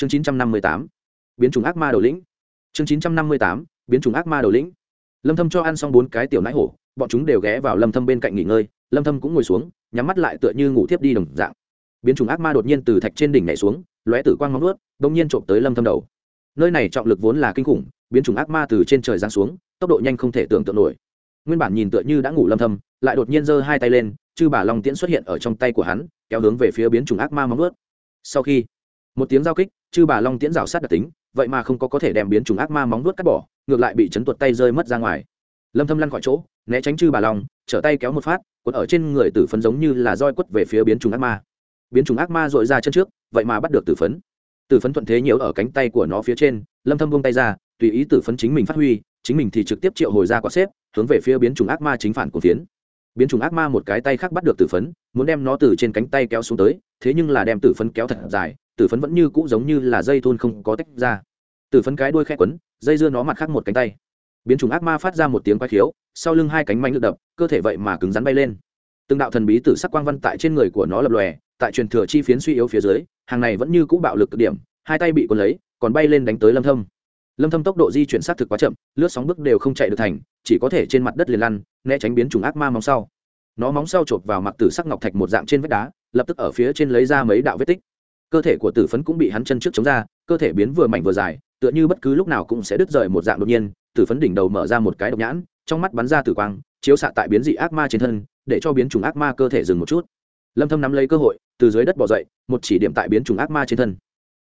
chương chín trăm năm mươi tám, biến chủng ác ma đầu lĩnh. Chương chín trăm năm mươi tám, biến chủng ác ma đầu lĩnh. Lâm thâm cho ăn xong bốn cái tiểu nãi hổ, bọn chúng đều ghé vào lâm thâm bên cạnh nghỉ ngơi. Lâm thâm cũng ngồi xuống, nhắm mắt lại tựa như ngủ thiếp đi đồng dạng. Biến chủng ác ma đột nhiên từ thạch trên đỉnh nhảy xuống, lóe tử quang ngóng nuốt đột nhiên trộm tới lâm thâm đầu. Nơi này trọng lực vốn là kinh khủng, biến chủng ác ma từ trên trời giáng xuống, tốc độ nhanh không thể tưởng tượng nổi. Nguyên bản nhìn tựa như đã ngủ lâm thâm, lại đột nhiên giơ hai tay lên, chư bà long tiễn xuất hiện ở trong tay của hắn, kéo hướng về phía biến chủng ác ma móng nuốt sau khi một tiếng giao kích chư bà long tiễn rào sát đặc tính, vậy mà không có có thể đem biến chủng ác ma móng nuốt cắt bỏ, ngược lại bị chấn tuột tay rơi mất ra ngoài. Lâm thâm lăn khỏi chỗ, né tránh chư bà long, trở tay kéo một phát cuốn ở trên người tử phấn giống như là roi quất về phía biến chủng ác ma. Biến chủng ác ma dội ra chân trước, vậy mà bắt được tử phấn. Tử phấn thuận thế nhiễu ở cánh tay của nó phía trên, lâm thâm buông tay ra, tùy ý tử phấn chính mình phát huy, chính mình thì trực tiếp triệu hồi ra quả xếp, hướng về phía biến chủng ác ma chính phản của phiến biến chủng ác ma một cái tay khác bắt được tử phấn, muốn đem nó từ trên cánh tay kéo xuống tới, thế nhưng là đem tử phấn kéo thật dài, tử phấn vẫn như cũ giống như là dây thun không có tách ra. Tử phấn cái đuôi khẽ quấn, dây dưa nó mặt khác một cánh tay. Biến chủng ác ma phát ra một tiếng quái khiếu, sau lưng hai cánh mạnh lực đập, cơ thể vậy mà cứng rắn bay lên. Từng đạo thần bí tử sắc quang văn tại trên người của nó lập lòe, tại truyền thừa chi phiến suy yếu phía dưới, hàng này vẫn như cũ bạo lực cực điểm, hai tay bị cuốn lấy, còn bay lên đánh tới lâm thâm lâm thâm tốc độ di chuyển sát thực quá chậm, lướt sóng bước đều không chạy được thành, chỉ có thể trên mặt đất liền lăn, né tránh biến trùng ác ma móng sau. Nó móng sau chộp vào mặt tử sắc ngọc thạch một dạng trên vách đá, lập tức ở phía trên lấy ra mấy đạo vết tích. Cơ thể của tử phấn cũng bị hắn chân trước chống ra, cơ thể biến vừa mảnh vừa dài, tựa như bất cứ lúc nào cũng sẽ đứt rời một dạng đột nhiên, tử phấn đỉnh đầu mở ra một cái độc nhãn, trong mắt bắn ra tử quang, chiếu xạ tại biến dị ác ma trên thân, để cho biến trùng ác ma cơ thể dừng một chút. Lâm thâm nắm lấy cơ hội, từ dưới đất bò dậy, một chỉ điểm tại biến trùng ác ma trên thân.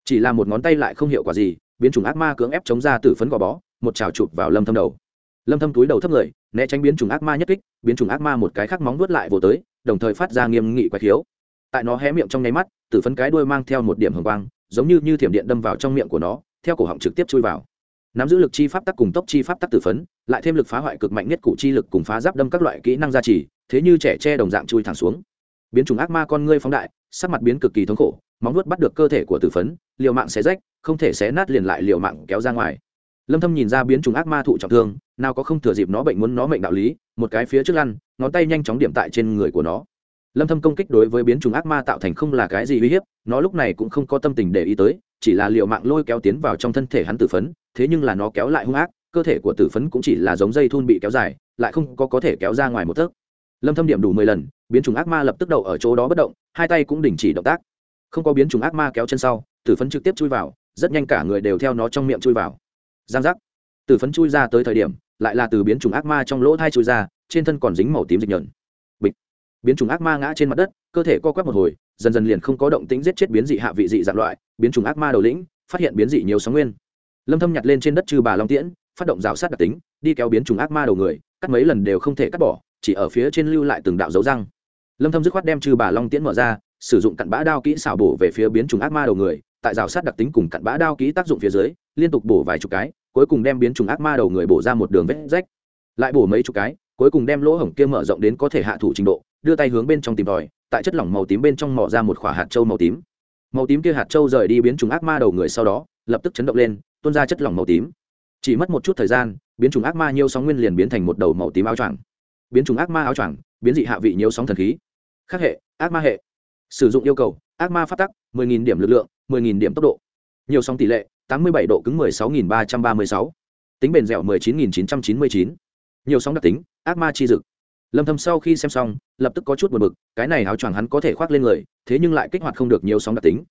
Chỉ là một ngón tay lại không hiệu quả gì biến chủng ác ma cưỡng ép chống ra tử phấn gò bó, một trào chụp vào lâm thâm đầu. Lâm thâm túi đầu thấp người, né tránh biến chủng ác ma nhất kích, biến chủng ác ma một cái khác móng vuốt lại vồ tới, đồng thời phát ra nghiêm nghị quái khiếu. Tại nó hé miệng trong nháy mắt, tử phấn cái đuôi mang theo một điểm hồng quang, giống như như thiểm điện đâm vào trong miệng của nó, theo cổ họng trực tiếp chui vào. Nắm giữ lực chi pháp tắc cùng tốc chi pháp tắc tử phấn, lại thêm lực phá hoại cực mạnh nhất cụ chi lực cùng phá giáp đâm các loại kỹ năng gia trì, thế như trẻ tre đồng dạng chui thẳng xuống. Biến chủng ác ma con ngươi phóng đại, sắc mặt biến cực kỳ thống khổ, móng nuốt bắt được cơ thể của tử phấn, liều mạng xé rách không thể xé nát liền lại liều mạng kéo ra ngoài. Lâm thâm nhìn ra biến trùng ác ma thụ trọng thương, nào có không thừa dịp nó bệnh muốn nó mệnh đạo lý, một cái phía trước lăn, ngón tay nhanh chóng điểm tại trên người của nó. Lâm thâm công kích đối với biến trùng ác ma tạo thành không là cái gì uy hiếp, nó lúc này cũng không có tâm tình để ý tới, chỉ là liều mạng lôi kéo tiến vào trong thân thể hắn tử phấn, thế nhưng là nó kéo lại hung ác, cơ thể của tử phấn cũng chỉ là giống dây thun bị kéo dài, lại không có có thể kéo ra ngoài một tấc. Lâm thâm điểm đủ 10 lần, biến trùng ác ma lập tức đầu ở chỗ đó bất động, hai tay cũng đình chỉ động tác. Không có biến trùng ác ma kéo chân sau, tử phấn trực tiếp chui vào rất nhanh cả người đều theo nó trong miệng chui vào. Giang giác. Từ phấn chui ra tới thời điểm, lại là từ biến chủng ác ma trong lỗ thai chui ra, trên thân còn dính màu tím dịch nhợn bịch. Biến chủng ác ma ngã trên mặt đất, cơ thể co quắp một hồi, dần dần liền không có động tĩnh giết chết biến dị hạ vị dị dạng loại, biến chủng ác ma đầu lĩnh, phát hiện biến dị nhiều sóng nguyên. Lâm thâm nhặt lên trên đất trừ bà long tiễn, phát động rào sát đặc tính, đi kéo biến chủng ác ma đầu người, cắt mấy lần đều không thể cắt bỏ, chỉ ở phía trên lưu lại từng đạo dấu răng. Lâm thâm dứt khoát đem trừ bà long tiễn mở ra, sử dụng cặn bã đao kỹ xảo bổ về phía biến chủng ác ma đầu người tại rào sát đặc tính cùng cặn bã đao kỹ tác dụng phía dưới, liên tục bổ vài chục cái, cuối cùng đem biến chủng ác ma đầu người bổ ra một đường vết rách. Lại bổ mấy chục cái, cuối cùng đem lỗ hổng kia mở rộng đến có thể hạ thủ trình độ, đưa tay hướng bên trong tìm tòi, tại chất lỏng màu tím bên trong mỏ ra một khỏa hạt châu màu tím. Màu tím kia hạt châu rời đi biến chủng ác ma đầu người sau đó, lập tức chấn động lên, tuôn ra chất lỏng màu tím. Chỉ mất một chút thời gian, biến chủng ác ma nhiều sóng nguyên liền biến thành một đầu màu tím áo choàng. Biến chủng ác ma áo choàng, biến dị hạ vị nhiều sóng thần khí. Khắc hệ, ác ma hệ. Sử dụng yêu cầu, ác ma phát tắc 10.000 điểm lực lượng 10.000 điểm tốc độ. Nhiều sóng tỷ lệ 87 độ cứng 16.336. tính bền dẻo 19.999. nhiều sóng đặc tính, ác ma chi dực. Lâm thâm sau khi xem xong, lập tức có chút buồn bực, cái này áo choàng hắn có thể khoác lên người, thế nhưng lại kích hoạt không được nhiều sóng đặc tính.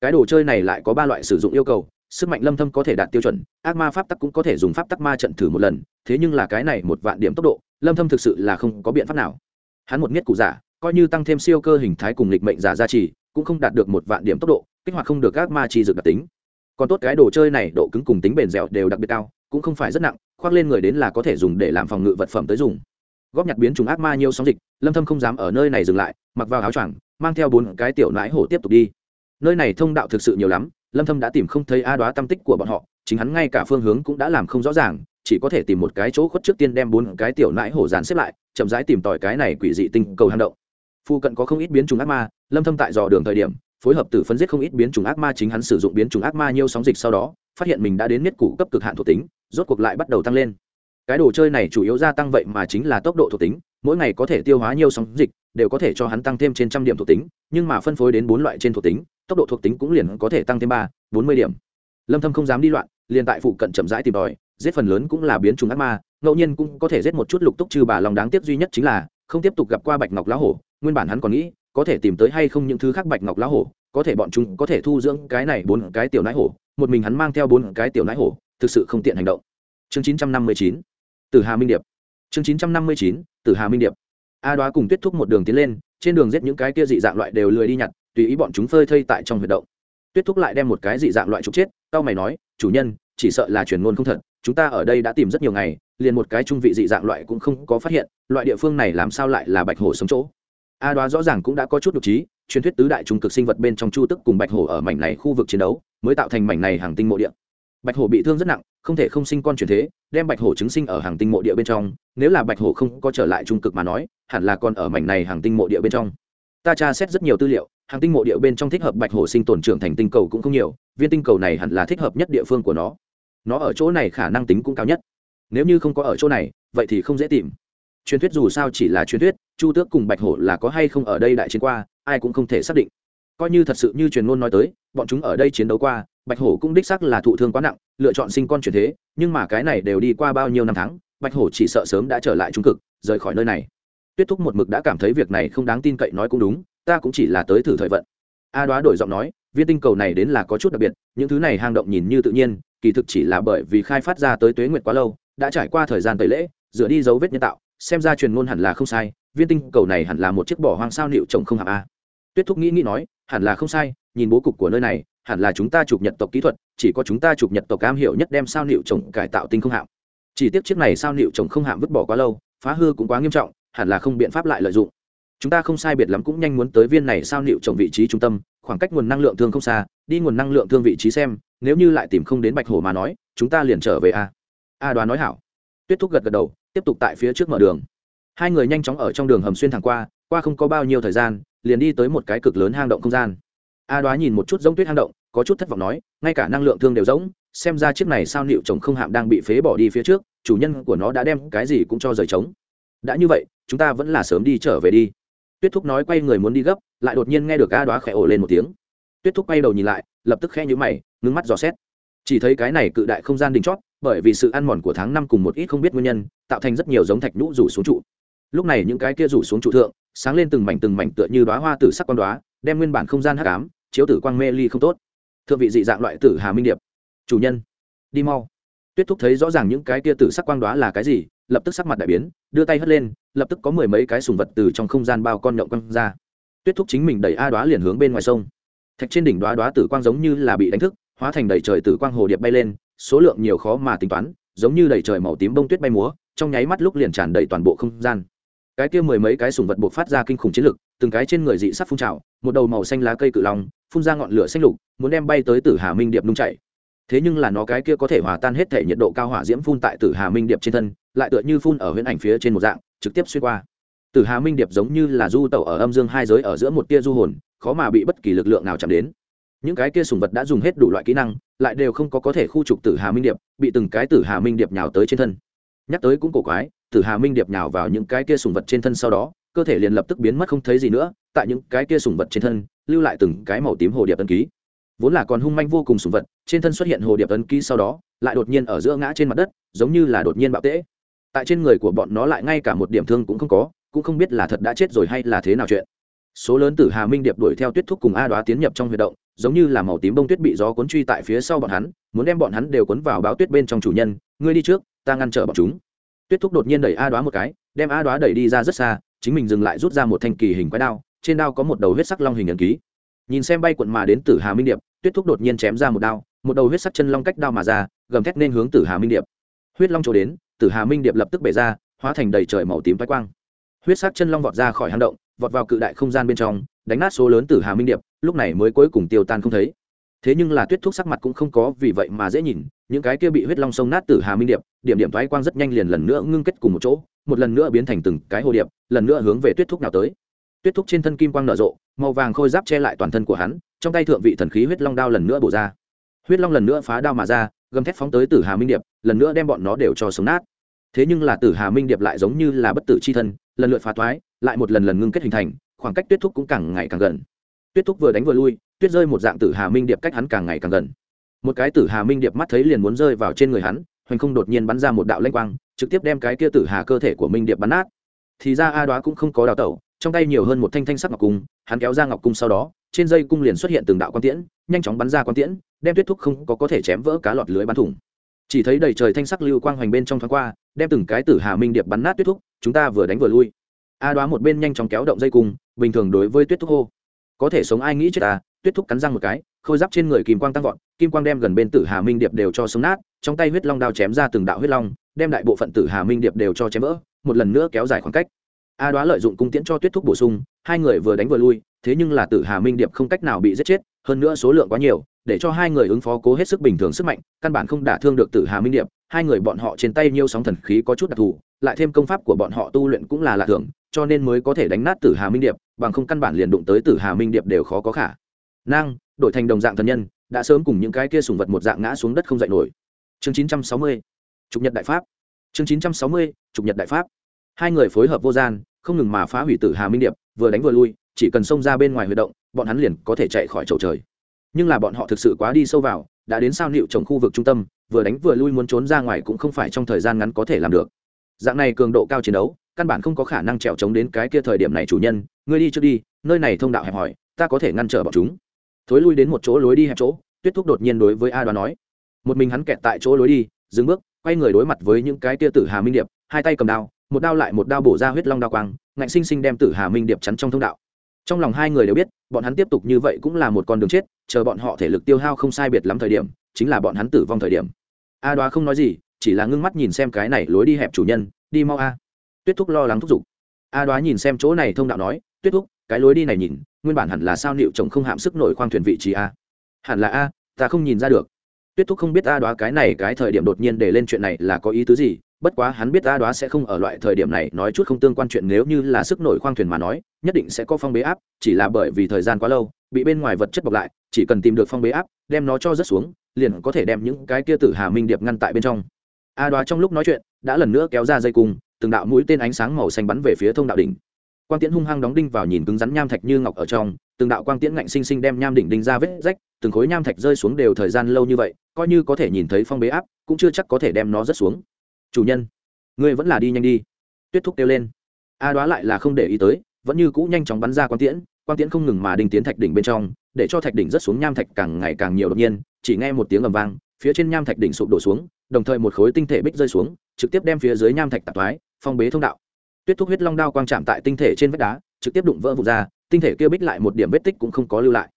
Cái đồ chơi này lại có ba loại sử dụng yêu cầu, sức mạnh lâm thâm có thể đạt tiêu chuẩn, ác ma pháp tắc cũng có thể dùng pháp tắc ma trận thử một lần, thế nhưng là cái này một vạn điểm tốc độ, lâm thâm thực sự là không có biện pháp nào. Hắn một miết cụ giả, coi như tăng thêm siêu cơ hình thái cùng lịch mệnh giả gia trì, cũng không đạt được một vạn điểm tốc độ kích hoạt không được các ma chi dược đặc tính. Còn tốt cái đồ chơi này độ cứng cùng tính bền dẻo đều đặc biệt cao, cũng không phải rất nặng, khoác lên người đến là có thể dùng để làm phòng ngự vật phẩm tới dùng. Góp nhặt biến trùng ác ma nhiều sóng dịch, lâm thâm không dám ở nơi này dừng lại, mặc vào áo choàng, mang theo bốn cái tiểu nãi hổ tiếp tục đi. Nơi này thông đạo thực sự nhiều lắm, lâm thâm đã tìm không thấy a đoá tâm tích của bọn họ, chính hắn ngay cả phương hướng cũng đã làm không rõ ràng, chỉ có thể tìm một cái chỗ khuất trước tiên đem bốn cái tiểu nãi hổ dàn xếp lại, chậm rãi tìm tòi cái này quỷ dị tinh cầu hang động. Phu cận có không ít biến trùng ác ma, lâm thâm tại dò đường thời điểm phối hợp tử phân giết không ít biến trùng ác ma, chính hắn sử dụng biến trùng ác ma nhiều sóng dịch sau đó, phát hiện mình đã đến miết củ cấp cực hạn thuộc tính, rốt cuộc lại bắt đầu tăng lên. Cái đồ chơi này chủ yếu gia tăng vậy mà chính là tốc độ thuộc tính, mỗi ngày có thể tiêu hóa nhiều sóng dịch, đều có thể cho hắn tăng thêm trên trăm điểm thuộc tính, nhưng mà phân phối đến bốn loại trên thuộc tính, tốc độ thuộc tính cũng liền có thể tăng thêm ba, bốn mươi điểm. Lâm thâm không dám đi loạn, liền tại phụ cận chậm rãi tìm tòi, giết phần lớn cũng là biến chủng ác ma, ngẫu nhiên cũng có thể giết một chút lục túc trừ bà lòng đáng tiếc duy nhất chính là không tiếp tục gặp qua bạch ngọc lão hổ, nguyên bản hắn còn nghĩ có thể tìm tới hay không những thứ khác bạch ngọc lão hổ, có thể bọn chúng có thể thu dưỡng cái này bốn cái tiểu nãi hổ, một mình hắn mang theo bốn cái tiểu nãi hổ, thực sự không tiện hành động. Chương 959 từ hà minh điệp. Chương 959 từ hà minh điệp. A đoá cùng tuyết thúc một đường tiến lên, trên đường giết những cái kia dị dạng loại đều lười đi nhặt, tùy ý bọn chúng phơi thây tại trong huyệt động. Tuyết thúc lại đem một cái dị dạng loại trục chết tao mày nói, chủ nhân, chỉ sợ là truyền ngôn không thật, chúng ta ở đây đã tìm rất nhiều ngày, liền một cái trung vị dị dạng loại cũng không có phát hiện, loại địa phương này làm sao lại là bạch hổ sống chỗ? A đoá rõ ràng cũng đã có chút độc trí, truyền thuyết tứ đại trung cực sinh vật bên trong chu tức cùng bạch hổ ở mảnh này khu vực chiến đấu, mới tạo thành mảnh này hàng tinh mộ địa. Bạch hổ bị thương rất nặng, không thể không sinh con truyền thế, đem bạch hổ chứng sinh ở hàng tinh mộ địa bên trong. Nếu là bạch hổ không có trở lại trung cực mà nói, hẳn là còn ở mảnh này hàng tinh mộ địa bên trong. Ta tra xét rất nhiều tư liệu, hàng tinh mộ địa bên trong thích hợp bạch hổ sinh tồn trưởng thành tinh cầu cũng không nhiều, viên tinh cầu này hẳn là thích hợp nhất địa phương của nó. Nó ở chỗ này khả năng tính cũng cao nhất. Nếu như không có ở chỗ này, vậy thì không dễ tìm truyền thuyết dù sao chỉ là truyền thuyết, chu tước cùng bạch hổ là có hay không ở đây đại chiến qua, ai cũng không thể xác định. Coi như thật sự như truyền ngôn nói tới, bọn chúng ở đây chiến đấu qua, bạch hổ cũng đích xác là thụ thương quá nặng, lựa chọn sinh con chuyển thế, nhưng mà cái này đều đi qua bao nhiêu năm tháng, bạch hổ chỉ sợ sớm đã trở lại trung cực, rời khỏi nơi này. Tuyết thúc một mực đã cảm thấy việc này không đáng tin cậy nói cũng đúng, ta cũng chỉ là tới thử thời vận. A đoá đổi giọng nói, viên tinh cầu này đến là có chút đặc biệt, những thứ này hang động nhìn như tự nhiên, kỳ thực chỉ là bởi vì khai phát ra tới tuế nguyệt quá lâu, đã trải qua thời gian tẩy lễ dựa đi dấu vết nhân tạo xem ra truyền ngôn hẳn là không sai, viên tinh cầu này hẳn là một chiếc bỏ hoang sao liệu trồng không hạng a. Tuyết thúc nghĩ nghĩ nói, hẳn là không sai, nhìn bố cục của nơi này, hẳn là chúng ta chụp nhật tộc kỹ thuật, chỉ có chúng ta chụp nhật tộc cam hiểu nhất đem sao liệu trồng cải tạo tinh không hạng chỉ tiếc chiếc này sao liệu trồng không hạng vứt bỏ quá lâu, phá hư cũng quá nghiêm trọng, hẳn là không biện pháp lại lợi dụng. Chúng ta không sai biệt lắm cũng nhanh muốn tới viên này sao liệu trồng vị trí trung tâm, khoảng cách nguồn năng lượng thương không xa, đi nguồn năng lượng thương vị trí xem, nếu như lại tìm không đến bạch hổ mà nói, chúng ta liền trở về a. A đoán nói hảo. Tuyết thúc gật gật đầu tiếp tục tại phía trước mở đường. Hai người nhanh chóng ở trong đường hầm xuyên thẳng qua qua không có bao nhiêu thời gian, liền đi tới một cái cực lớn hang động không gian. A đoá nhìn một chút giống tuyết hang động, có chút thất vọng nói, ngay cả năng lượng thương đều giống, xem ra chiếc này sao nịu chồng không hạm đang bị phế bỏ đi phía trước, chủ nhân của nó đã đem cái gì cũng cho rời trống. Đã như vậy, chúng ta vẫn là sớm đi trở về đi. Tuyết thúc nói quay người muốn đi gấp, lại đột nhiên nghe được a đoá khẽ ổ lên một tiếng. Tuyết thúc quay đầu nhìn lại, lập tức khẽ nhíu mày, ngưng mắt dò xét. Chỉ thấy cái này cự đại không gian đình chót bởi vì sự ăn mòn của tháng năm cùng một ít không biết nguyên nhân, tạo thành rất nhiều giống thạch nhũ rủ xuống trụ. Lúc này những cái kia rủ xuống trụ thượng, sáng lên từng mảnh từng mảnh tựa như đoá hoa tử sắc con đoá đem nguyên bản không gian hắc ám, chiếu tử quang mê ly không tốt. Thượng vị dị dạng loại tử hà minh điệp. Chủ nhân, đi mau. Tuyết thúc thấy rõ ràng những cái kia tử sắc quang đoá là cái gì, lập tức sắc mặt đại biến, đưa tay hất lên, lập tức có mười mấy cái sùng vật từ trong không gian bao con nhậu quăng ra. Tuyết thúc chính mình đẩy a đoá liền hướng bên ngoài sông. Thạch trên đỉnh đoá đoá tử quang giống như là bị đánh thức, hóa thành đầy trời tử quang hồ điệp bay lên số lượng nhiều khó mà tính toán, giống như đầy trời màu tím bông tuyết bay múa, trong nháy mắt lúc liền tràn đầy toàn bộ không gian. Cái kia mười mấy cái sùng vật buộc phát ra kinh khủng chiến lực, từng cái trên người dị sắc phun trào, một đầu màu xanh lá cây cự long, phun ra ngọn lửa xanh lục, muốn đem bay tới tử hà minh điệp nung chạy thế nhưng là nó cái kia có thể hòa tan hết thể nhiệt độ cao hỏa diễm phun tại tử hà minh điệp trên thân, lại tựa như phun ở huyễn ảnh phía trên một dạng, trực tiếp xuyên qua. Tử hà minh điệp giống như là du tẩu ở âm dương hai giới ở giữa một tia du hồn, khó mà bị bất kỳ lực lượng nào chạm đến những cái kia sùng vật đã dùng hết đủ loại kỹ năng, lại đều không có có thể khu trục tử hà minh điệp, bị từng cái tử hà minh điệp nhào tới trên thân. Nhắc tới cũng cổ quái, tử hà minh điệp nhào vào những cái kia sùng vật trên thân sau đó, cơ thể liền lập tức biến mất không thấy gì nữa, tại những cái kia sùng vật trên thân, lưu lại từng cái màu tím hồ điệp ân ký. Vốn là còn hung manh vô cùng sùng vật, trên thân xuất hiện hồ điệp ân ký sau đó, lại đột nhiên ở giữa ngã trên mặt đất, giống như là đột nhiên bạo tễ. Tại trên người của bọn nó lại ngay cả một điểm thương cũng không có, cũng không biết là thật đã chết rồi hay là thế nào chuyện. Số lớn tử hà minh điệp đuổi theo tuyết thúc cùng a đoá tiến nhập trong huy động giống như là màu tím bông tuyết bị gió cuốn truy tại phía sau bọn hắn, muốn đem bọn hắn đều cuốn vào báo tuyết bên trong chủ nhân, ngươi đi trước, ta ngăn trở bọn chúng. Tuyết thúc đột nhiên đẩy a đoá một cái, đem a đoá đẩy đi ra rất xa, chính mình dừng lại rút ra một thanh kỳ hình quái đao, trên đao có một đầu huyết sắc long hình ấn ký. Nhìn xem bay cuộn mà đến tử hà minh điệp, tuyết thúc đột nhiên chém ra một đao, một đầu huyết sắc chân long cách đao mà ra, gầm thét nên hướng tử hà minh điệp. Huyết long trổ đến, tử hà minh điệp lập tức bể ra, hóa thành đầy trời màu tím toái quang. Huyết sắc chân long vọt ra khỏi hang động, vọt vào cự đại không gian bên trong đánh nát số lớn tử hà minh điệp, lúc này mới cuối cùng tiêu tan không thấy. Thế nhưng là tuyết thuốc sắc mặt cũng không có vì vậy mà dễ nhìn, những cái kia bị huyết long sông nát tử hà minh điệp, điểm điểm thoái quang rất nhanh liền lần nữa ngưng kết cùng một chỗ, một lần nữa biến thành từng cái hồ điệp, lần nữa hướng về tuyết thuốc nào tới. Tuyết thuốc trên thân kim quang nở rộ, màu vàng khôi giáp che lại toàn thân của hắn, trong tay thượng vị thần khí huyết long đao lần nữa bổ ra. Huyết long lần nữa phá đao mà ra, gầm thép phóng tới tử hà minh điệp, lần nữa đem bọn nó đều cho sống nát. Thế nhưng là tử hà minh điệp lại giống như là bất tử c h i thân, lần lượt phá thoái lại một lần lần ngưng kết hình thành khoảng cách tuyết thúc cũng càng ngày càng gần. Tuyết thúc vừa đánh vừa lui, tuyết rơi một dạng tử hà minh điệp cách hắn càng ngày càng gần. Một cái tử hà minh điệp mắt thấy liền muốn rơi vào trên người hắn, hoành không đột nhiên bắn ra một đạo lanh quang, trực tiếp đem cái kia tử hà cơ thể của minh điệp bắn nát. Thì ra a đoá cũng không có đào tẩu, trong tay nhiều hơn một thanh thanh sắc ngọc cung, hắn kéo ra ngọc cung sau đó, trên dây cung liền xuất hiện từng đạo quan tiễn, nhanh chóng bắn ra quan tiễn, đem tuyết thúc không có có thể chém vỡ cá lọt lưới bắn thủng. Chỉ thấy đầy trời thanh sắc lưu quang hoành bên trong thoáng qua, đem từng cái tử hà minh điệp bắn nát tuyết thúc, chúng ta vừa đánh vừa lui a đoá một bên nhanh chóng kéo động dây cung, bình thường đối với tuyết thúc hô. Có thể sống ai nghĩ chết ta tuyết thúc cắn răng một cái, khôi giáp trên người kim quang tăng vọt, kim quang đem gần bên tử hà minh điệp đều cho sống nát, trong tay huyết long đao chém ra từng đạo huyết long, đem đại bộ phận tử hà minh điệp đều cho chém vỡ, một lần nữa kéo dài khoảng cách. A đoá lợi dụng cung tiễn cho tuyết thúc bổ sung, hai người vừa đánh vừa lui, thế nhưng là tử hà minh điệp không cách nào bị giết chết, hơn nữa số lượng quá nhiều, để cho hai người ứng phó cố hết sức bình thường sức mạnh, căn bản không đả thương được tử hà minh điệp hai người bọn họ trên tay nhiêu sóng thần khí có chút đặc thù, lại thêm công pháp của bọn họ tu luyện cũng là lạ thường, cho nên mới có thể đánh nát tử hà minh điệp, bằng không căn bản liền đụng tới tử hà minh điệp đều khó có khả năng. Đổi thành đồng dạng thần nhân, đã sớm cùng những cái kia sùng vật một dạng ngã xuống đất không dậy nổi. Chương 960 trục nhật đại pháp. Chương 960 trục nhật đại pháp. Hai người phối hợp vô gian, không ngừng mà phá hủy tử hà minh điệp, vừa đánh vừa lui, chỉ cần xông ra bên ngoài huy động, bọn hắn liền có thể chạy khỏi chầu trời. Nhưng là bọn họ thực sự quá đi sâu vào, đã đến sao nịu trồng khu vực trung tâm vừa đánh vừa lui muốn trốn ra ngoài cũng không phải trong thời gian ngắn có thể làm được. Dạng này cường độ cao chiến đấu, căn bản không có khả năng trèo chống đến cái kia thời điểm này chủ nhân, ngươi đi trước đi, nơi này thông đạo hẹp hòi, ta có thể ngăn trở bọn chúng. Thối lui đến một chỗ lối đi hẹp chỗ, tuyết thúc đột nhiên đối với a đoán nói. Một mình hắn kẹt tại chỗ lối đi, dừng bước, quay người đối mặt với những cái kia tử hà minh điệp, hai tay cầm đao, một đao lại một đao bổ ra huyết long đao quang, ngạnh sinh sinh đem tử hà minh điệp chắn trong thông đạo. Trong lòng hai người đều biết, bọn hắn tiếp tục như vậy cũng là một con đường chết, chờ bọn họ thể lực tiêu hao không sai biệt lắm thời điểm, chính là bọn hắn tử vong thời điểm a đoá không nói gì, chỉ là ngưng mắt nhìn xem cái này lối đi hẹp chủ nhân, đi mau a. Tuyết thúc lo lắng thúc giục. A đoá nhìn xem chỗ này thông đạo nói, tuyết thúc, cái lối đi này nhìn, nguyên bản hẳn là sao liệu chồng không hạm sức nổi khoang thuyền vị trí a? Hẳn là a, ta không nhìn ra được. Tuyết thúc không biết a đoá cái này cái thời điểm đột nhiên để lên chuyện này là có ý tứ gì, bất quá hắn biết a đoá sẽ không ở loại thời điểm này nói chút không tương quan chuyện nếu như là sức nổi khoang thuyền mà nói, nhất định sẽ có phong bế áp, chỉ là bởi vì thời gian quá lâu, bị bên ngoài vật chất bọc lại, chỉ cần tìm được phong bế áp, đem nó cho rớt xuống liền có thể đem những cái kia tử hà minh điệp ngăn tại bên trong. A đoá trong lúc nói chuyện, đã lần nữa kéo ra dây cung, từng đạo mũi tên ánh sáng màu xanh bắn về phía thông đạo đỉnh. Quang tiễn hung hăng đóng đinh vào nhìn cứng rắn nham thạch như ngọc ở trong, từng đạo quang tiễn ngạnh sinh sinh đem nham đỉnh đinh ra vết rách, từng khối nham thạch rơi xuống đều thời gian lâu như vậy, coi như có thể nhìn thấy phong bế áp, cũng chưa chắc có thể đem nó rớt xuống. Chủ nhân, ngươi vẫn là đi nhanh đi. Tuyết thúc kêu lên. A đoá lại là không để ý tới, vẫn như cũ nhanh chóng bắn ra quang tiễn quang tiễn không ngừng mà đinh tiến thạch đỉnh bên trong, để cho thạch đỉnh rớt xuống nham thạch càng ngày càng nhiều đột nhiên chỉ nghe một tiếng ầm vang, phía trên nham thạch đỉnh sụp đổ xuống, đồng thời một khối tinh thể bích rơi xuống, trực tiếp đem phía dưới nham thạch tạp thoái, phong bế thông đạo. Tuyết thúc huyết long đao quang chạm tại tinh thể trên vách đá, trực tiếp đụng vỡ vụt ra, tinh thể kia bích lại một điểm vết tích cũng không có lưu lại.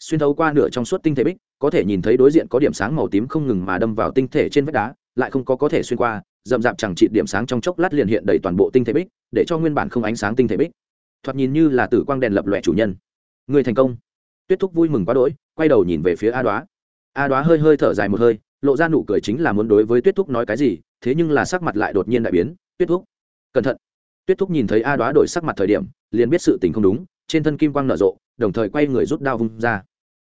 Xuyên thấu qua nửa trong suốt tinh thể bích, có thể nhìn thấy đối diện có điểm sáng màu tím không ngừng mà đâm vào tinh thể trên vách đá, lại không có có thể xuyên qua rậm rạp chẳng trị điểm sáng trong chốc lát liền hiện đầy toàn bộ tinh thể bích, để cho nguyên bản không ánh sáng tinh thể bích. Thoạt nhìn như là tử quang đèn lập lòe chủ nhân. Người thành công. Tuyết thúc vui mừng quá đỗi, quay đầu nhìn về phía a đoá a đoá hơi hơi thở dài một hơi, lộ ra nụ cười chính là muốn đối với tuyết thúc nói cái gì, thế nhưng là sắc mặt lại đột nhiên đại biến. Tuyết thúc, cẩn thận. Tuyết thúc nhìn thấy a đoá đổi sắc mặt thời điểm, liền biết sự tình không đúng, trên thân kim quang nở rộ, đồng thời quay người rút đao vung ra.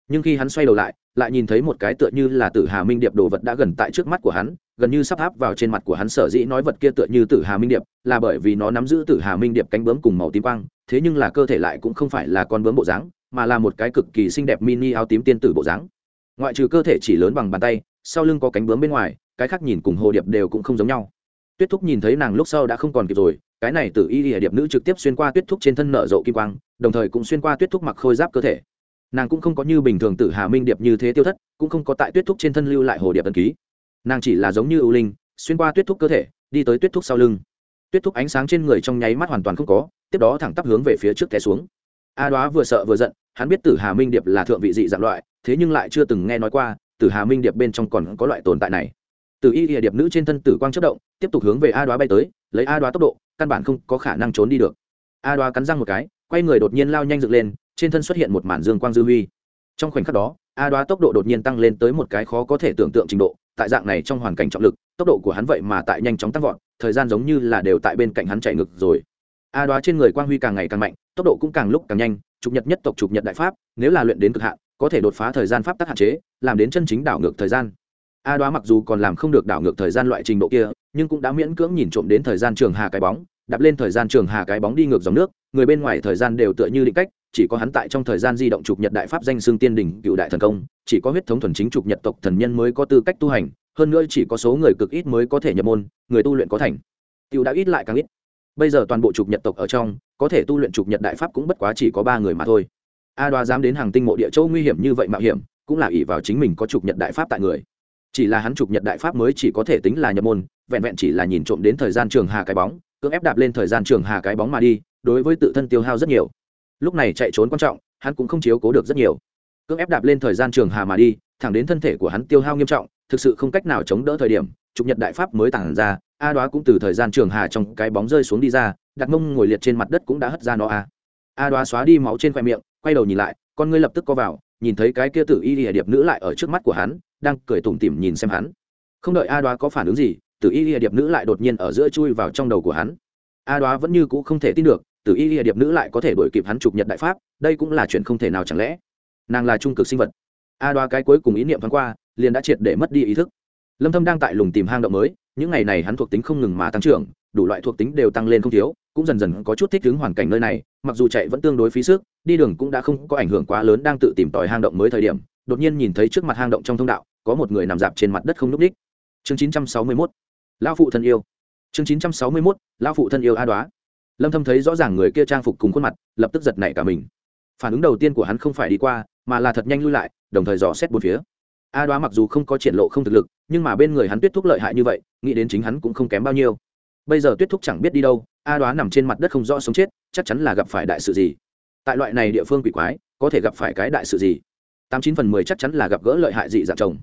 Nhưng khi hắn xoay đầu lại lại nhìn thấy một cái tựa như là tử hà minh điệp đồ vật đã gần tại trước mắt của hắn, gần như sắp áp vào trên mặt của hắn sở dĩ nói vật kia tựa như tử hà minh điệp, là bởi vì nó nắm giữ tử hà minh điệp cánh bướm cùng màu tím quang, thế nhưng là cơ thể lại cũng không phải là con bướm bộ dáng, mà là một cái cực kỳ xinh đẹp mini áo tím tiên tử bộ dáng ngoại trừ cơ thể chỉ lớn bằng bàn tay, sau lưng có cánh bướm bên ngoài, cái khác nhìn cùng hồ điệp đều cũng không giống nhau. Tuyết thúc nhìn thấy nàng lúc sau đã không còn kịp rồi, cái này từ y địa điệp nữ trực tiếp xuyên qua tuyết thúc trên thân nở rộ kim quang, đồng thời cũng xuyên qua tuyết thúc mặc khôi giáp cơ thể. Nàng cũng không có như bình thường tử hà minh điệp như thế tiêu thất, cũng không có tại tuyết thúc trên thân lưu lại hồ điệp ân ký. Nàng chỉ là giống như ưu linh, xuyên qua tuyết thúc cơ thể, đi tới tuyết thúc sau lưng. Tuyết thúc ánh sáng trên người trong nháy mắt hoàn toàn không có, tiếp đó thẳng tắp hướng về phía trước té xuống. A đoá vừa sợ vừa giận, hắn biết tử hà minh điệp là thượng vị dị dạng loại thế nhưng lại chưa từng nghe nói qua, tử hà minh điệp bên trong còn có loại tồn tại này. Từ y địa điệp nữ trên thân tử quang chất động, tiếp tục hướng về a đoá bay tới, lấy a đoá tốc độ, căn bản không có khả năng trốn đi được. A đoá cắn răng một cái, quay người đột nhiên lao nhanh dựng lên, trên thân xuất hiện một màn dương quang dư huy. Trong khoảnh khắc đó, a đoá tốc độ đột nhiên tăng lên tới một cái khó có thể tưởng tượng trình độ, tại dạng này trong hoàn cảnh trọng lực, tốc độ của hắn vậy mà tại nhanh chóng tăng vọt, thời gian giống như là đều tại bên cạnh hắn chạy ngực rồi. A đoá trên người quang huy càng ngày càng mạnh, tốc độ cũng càng lúc càng nhanh, trục nhật nhất tộc trục nhật đại pháp, nếu là luyện đến cực hạn có thể đột phá thời gian pháp tắc hạn chế, làm đến chân chính đảo ngược thời gian. A đoá mặc dù còn làm không được đảo ngược thời gian loại trình độ kia, nhưng cũng đã miễn cưỡng nhìn trộm đến thời gian trường hà cái bóng, đạp lên thời gian trường hà cái bóng đi ngược dòng nước, người bên ngoài thời gian đều tựa như định cách, chỉ có hắn tại trong thời gian di động trục nhật đại pháp danh xương tiên đỉnh cựu đại thần công, chỉ có huyết thống thuần chính trục nhật tộc thần nhân mới có tư cách tu hành, hơn nữa chỉ có số người cực ít mới có thể nhập môn, người tu luyện có thành. Cựu đã ít lại càng ít. Bây giờ toàn bộ trục nhật tộc ở trong, có thể tu luyện trục nhật đại pháp cũng bất quá chỉ có ba người mà thôi a đoá dám đến hàng tinh mộ địa châu nguy hiểm như vậy mạo hiểm, cũng là ỷ vào chính mình có trục nhật đại pháp tại người. Chỉ là hắn trục nhật đại pháp mới chỉ có thể tính là nhập môn, vẹn vẹn chỉ là nhìn trộm đến thời gian trường hà cái bóng, cưỡng ép đạp lên thời gian trường hà cái bóng mà đi, đối với tự thân tiêu hao rất nhiều. Lúc này chạy trốn quan trọng, hắn cũng không chiếu cố được rất nhiều. Cưỡng ép đạp lên thời gian trường hà mà đi, thẳng đến thân thể của hắn tiêu hao nghiêm trọng, thực sự không cách nào chống đỡ thời điểm, trục nhật đại pháp mới tản ra, a đoá cũng từ thời gian trường hà trong cái bóng rơi xuống đi ra, đặt mông ngồi liệt trên mặt đất cũng đã hất ra nó a. A đoá xóa đi máu trên khoe miệng quay đầu nhìn lại, con ngươi lập tức co vào, nhìn thấy cái kia tử y lìa điệp nữ lại ở trước mắt của hắn, đang cười tủm tỉm nhìn xem hắn. Không đợi a đoá có phản ứng gì, tử y lìa điệp nữ lại đột nhiên ở giữa chui vào trong đầu của hắn. A đoá vẫn như cũ không thể tin được, tử y lìa điệp nữ lại có thể đổi kịp hắn chụp nhật đại pháp, đây cũng là chuyện không thể nào chẳng lẽ. Nàng là trung cực sinh vật. A đoá cái cuối cùng ý niệm thoáng qua, liền đã triệt để mất đi ý thức. Lâm thâm đang tại lùng tìm hang động mới, những ngày này hắn thuộc tính không ngừng mà tăng trưởng, đủ loại thuộc tính đều tăng lên không thiếu, cũng dần dần có chút thích ứng hoàn cảnh nơi này mặc dù chạy vẫn tương đối phí sức, đi đường cũng đã không có ảnh hưởng quá lớn đang tự tìm tòi hang động mới thời điểm, đột nhiên nhìn thấy trước mặt hang động trong thông đạo, có một người nằm dạp trên mặt đất không n ú c đích chương 961 lão phụ thân yêu. Chương 961 lão phụ thân yêu a đoá. Lâm thâm thấy rõ ràng người kia trang phục cùng khuôn mặt, lập tức giật nảy cả mình. Phản ứng đầu tiên của hắn không phải đi qua, mà là thật nhanh lui lại, đồng thời dò xét bốn phía. A đoá mặc dù không có triển lộ không thực lực, nhưng mà bên người hắn tuyết thúc lợi hại như vậy, nghĩ đến chính hắn cũng không kém bao nhiêu. Bây giờ tuyết thúc chẳng biết đi đâu a đoá nằm trên mặt đất không rõ sống chết, chắc chắn là gặp phải đại sự gì. Tại loại này địa phương quỷ quái, có thể gặp phải cái đại sự gì? Tám chín phần mười chắc chắn là gặp gỡ lợi hại dị dạng chồng.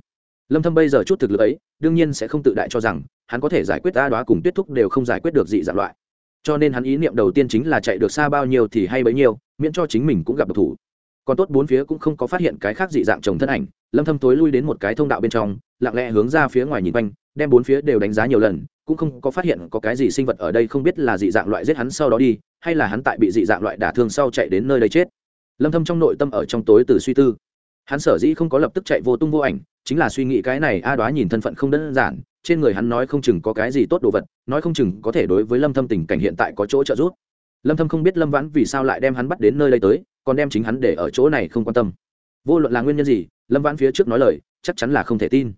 Lâm thâm bây giờ chút thực lực ấy, đương nhiên sẽ không tự đại cho rằng, hắn có thể giải quyết a đoá cùng tuyết thúc đều không giải quyết được dị dạng loại. Cho nên hắn ý niệm đầu tiên chính là chạy được xa bao nhiêu thì hay bấy nhiêu, miễn cho chính mình cũng gặp độc thủ. Còn tốt bốn phía cũng không có phát hiện cái khác dị dạng chồng thân ảnh, lâm thâm tối lui đến một cái thông đạo bên trong, lặng lẽ hướng ra phía ngoài nhìn quanh, đem bốn phía đều đánh giá nhiều lần cũng không có phát hiện có cái gì sinh vật ở đây không biết là dị dạng loại giết hắn sau đó đi, hay là hắn tại bị dị dạng loại đả thương sau chạy đến nơi đây chết. Lâm thâm trong nội tâm ở trong tối từ suy tư. Hắn sở dĩ không có lập tức chạy vô tung vô ảnh, chính là suy nghĩ cái này a đoá nhìn thân phận không đơn giản, trên người hắn nói không chừng có cái gì tốt đồ vật, nói không chừng có thể đối với lâm thâm tình cảnh hiện tại có chỗ trợ giúp. Lâm thâm không biết lâm vãn vì sao lại đem hắn bắt đến nơi đây tới, còn đem chính hắn để ở chỗ này không quan tâm. Vô luận là nguyên nhân gì, lâm vãn phía trước nói lời, chắc chắn là không thể tin.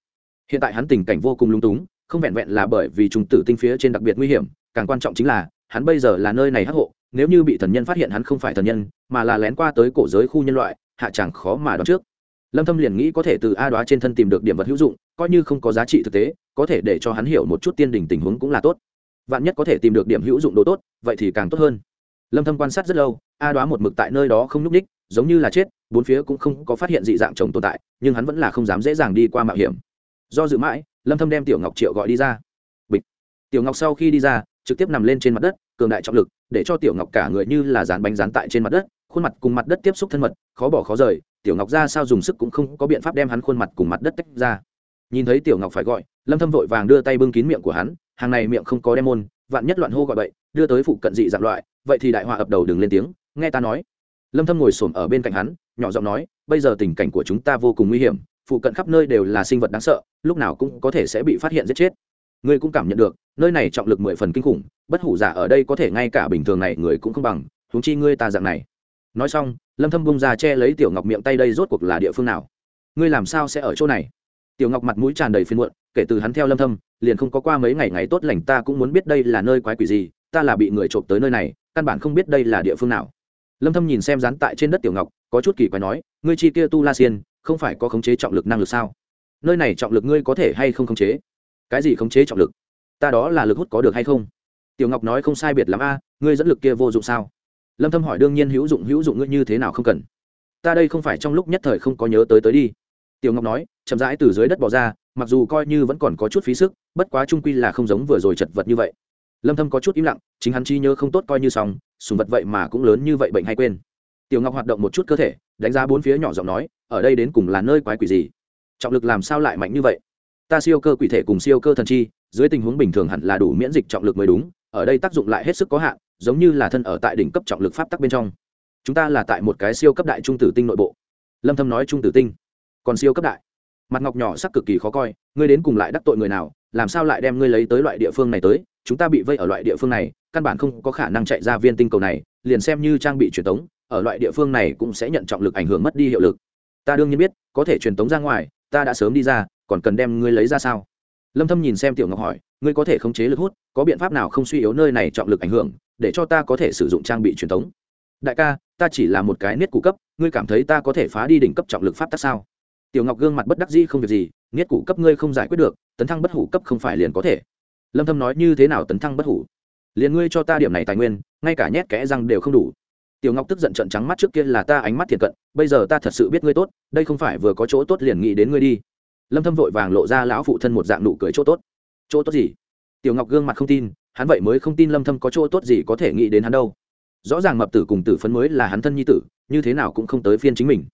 Hiện tại hắn tình cảnh vô cùng lung túng không vẹn vẹn là bởi vì trùng tử tinh phía trên đặc biệt nguy hiểm, càng quan trọng chính là, hắn bây giờ là nơi này hắc hộ, nếu như bị thần nhân phát hiện hắn không phải thần nhân, mà là lén qua tới cổ giới khu nhân loại, hạ chẳng khó mà đoán trước. Lâm thâm liền nghĩ có thể từ a đoá trên thân tìm được điểm vật hữu dụng, coi như không có giá trị thực tế, có thể để cho hắn hiểu một chút tiên đình tình huống cũng là tốt. Vạn nhất có thể tìm được điểm hữu dụng đồ tốt, vậy thì càng tốt hơn. Lâm thâm quan sát rất lâu, a đoá một mực tại nơi đó không nhúc ních giống như là chết, bốn phía cũng không có phát hiện dị dạng chồng tồn tại, nhưng hắn vẫn là không dám dễ dàng đi qua mạo hiểm. Do dự mãi lâm thâm đem tiểu ngọc triệu gọi đi ra bịch tiểu ngọc sau khi đi ra trực tiếp nằm lên trên mặt đất cường đại trọng lực để cho tiểu ngọc cả người như là dán bánh dán tại trên mặt đất khuôn mặt cùng mặt đất tiếp xúc thân mật khó bỏ khó rời tiểu ngọc ra sao dùng sức cũng không có biện pháp đem hắn khuôn mặt cùng mặt đất tách ra nhìn thấy tiểu ngọc phải gọi lâm thâm vội vàng đưa tay bưng kín miệng của hắn hàng này miệng không có đem môn vạn nhất loạn hô gọi bậy đưa tới phụ cận dị dạng loại vậy thì đại họa ập đầu đừng lên tiếng nghe ta nói lâm thâm ngồi xổm ở bên cạnh hắn nhỏ giọng nói bây giờ tình cảnh của chúng ta vô cùng nguy hiểm phụ cận khắp nơi đều là sinh vật đáng sợ, lúc nào cũng có thể sẽ bị phát hiện giết chết. Ngươi cũng cảm nhận được, nơi này trọng lực mười phần kinh khủng, bất hủ giả ở đây có thể ngay cả bình thường này người cũng không bằng, huống chi ngươi ta dạng này. Nói xong, lâm thâm bung ra che lấy tiểu ngọc miệng tay đây rốt cuộc là địa phương nào? Ngươi làm sao sẽ ở chỗ này? Tiểu ngọc mặt mũi tràn đầy phiền muộn, kể từ hắn theo lâm thâm, liền không có qua mấy ngày ngày tốt lành ta cũng muốn biết đây là nơi quái quỷ gì, ta là bị người trộm tới nơi này, căn bản không biết đây là địa phương nào. Lâm thâm nhìn xem dán tại trên đất tiểu ngọc, có chút kỳ quái nói, ngươi chi kia tu la xiên không phải có khống chế trọng lực năng lực sao? Nơi này trọng lực ngươi có thể hay không khống chế? Cái gì khống chế trọng lực? Ta đó là lực hút có được hay không? Tiểu ngọc nói không sai biệt lắm a, ngươi dẫn lực kia vô dụng sao? Lâm thâm hỏi đương nhiên hữu dụng hữu dụng ngươi như thế nào không cần. Ta đây không phải trong lúc nhất thời không có nhớ tới tới đi. Tiểu ngọc nói, chậm rãi từ dưới đất bò ra, mặc dù coi như vẫn còn có chút phí sức, bất quá trung quy là không giống vừa rồi chật vật như vậy. Lâm thâm có chút im lặng, chính hắn chi nhớ không tốt coi như xong, sùng vật vậy mà cũng lớn như vậy bệnh hay quên tiểu ngọc hoạt động một chút cơ thể, đánh giá bốn phía nhỏ giọng nói, ở đây đến cùng là nơi quái quỷ gì? Trọng lực làm sao lại mạnh như vậy? Ta siêu cơ quỷ thể cùng siêu cơ thần chi, dưới tình huống bình thường hẳn là đủ miễn dịch trọng lực mới đúng, ở đây tác dụng lại hết sức có hạn, giống như là thân ở tại đỉnh cấp trọng lực pháp tắc bên trong. Chúng ta là tại một cái siêu cấp đại trung tử tinh nội bộ. Lâm thâm nói trung tử tinh. Còn siêu cấp đại? Mặt ngọc nhỏ sắc cực kỳ khó coi, ngươi đến cùng lại đắc tội người nào, làm sao lại đem ngươi lấy tới loại địa phương này tới? Chúng ta bị vây ở loại địa phương này, căn bản không có khả năng chạy ra viên tinh cầu này, liền xem như trang bị truyền tống ở loại địa phương này cũng sẽ nhận trọng lực ảnh hưởng mất đi hiệu lực. Ta đương nhiên biết, có thể truyền tống ra ngoài, ta đã sớm đi ra, còn cần đem ngươi lấy ra sao? Lâm thâm nhìn xem tiểu ngọc hỏi, ngươi có thể khống chế lực hút, có biện pháp nào không suy yếu nơi này trọng lực ảnh hưởng, để cho ta có thể sử dụng trang bị truyền tống? Đại ca, ta chỉ là một cái niết cụ cấp, ngươi cảm thấy ta có thể phá đi đỉnh cấp trọng lực pháp tắc sao? Tiểu ngọc gương mặt bất đắc dĩ không việc gì, niết cụ cấp ngươi không giải quyết được, tấn thăng bất hủ cấp không phải liền có thể. Lâm thâm nói như thế nào tấn thăng bất hủ? Liền ngươi cho ta điểm này tài nguyên, ngay cả nhét kẽ răng đều không đủ tiểu ngọc tức giận trận trắng mắt trước kia là ta ánh mắt thiệt cận, bây giờ ta thật sự biết ngươi tốt, đây không phải vừa có chỗ tốt liền nghĩ đến ngươi đi. Lâm thâm vội vàng lộ ra lão phụ thân một dạng nụ cười chỗ tốt. Chỗ tốt gì? Tiểu ngọc gương mặt không tin, hắn vậy mới không tin lâm thâm có chỗ tốt gì có thể nghĩ đến hắn đâu. Rõ ràng mập tử cùng tử phấn mới là hắn thân nhi tử, như thế nào cũng không tới phiên chính mình.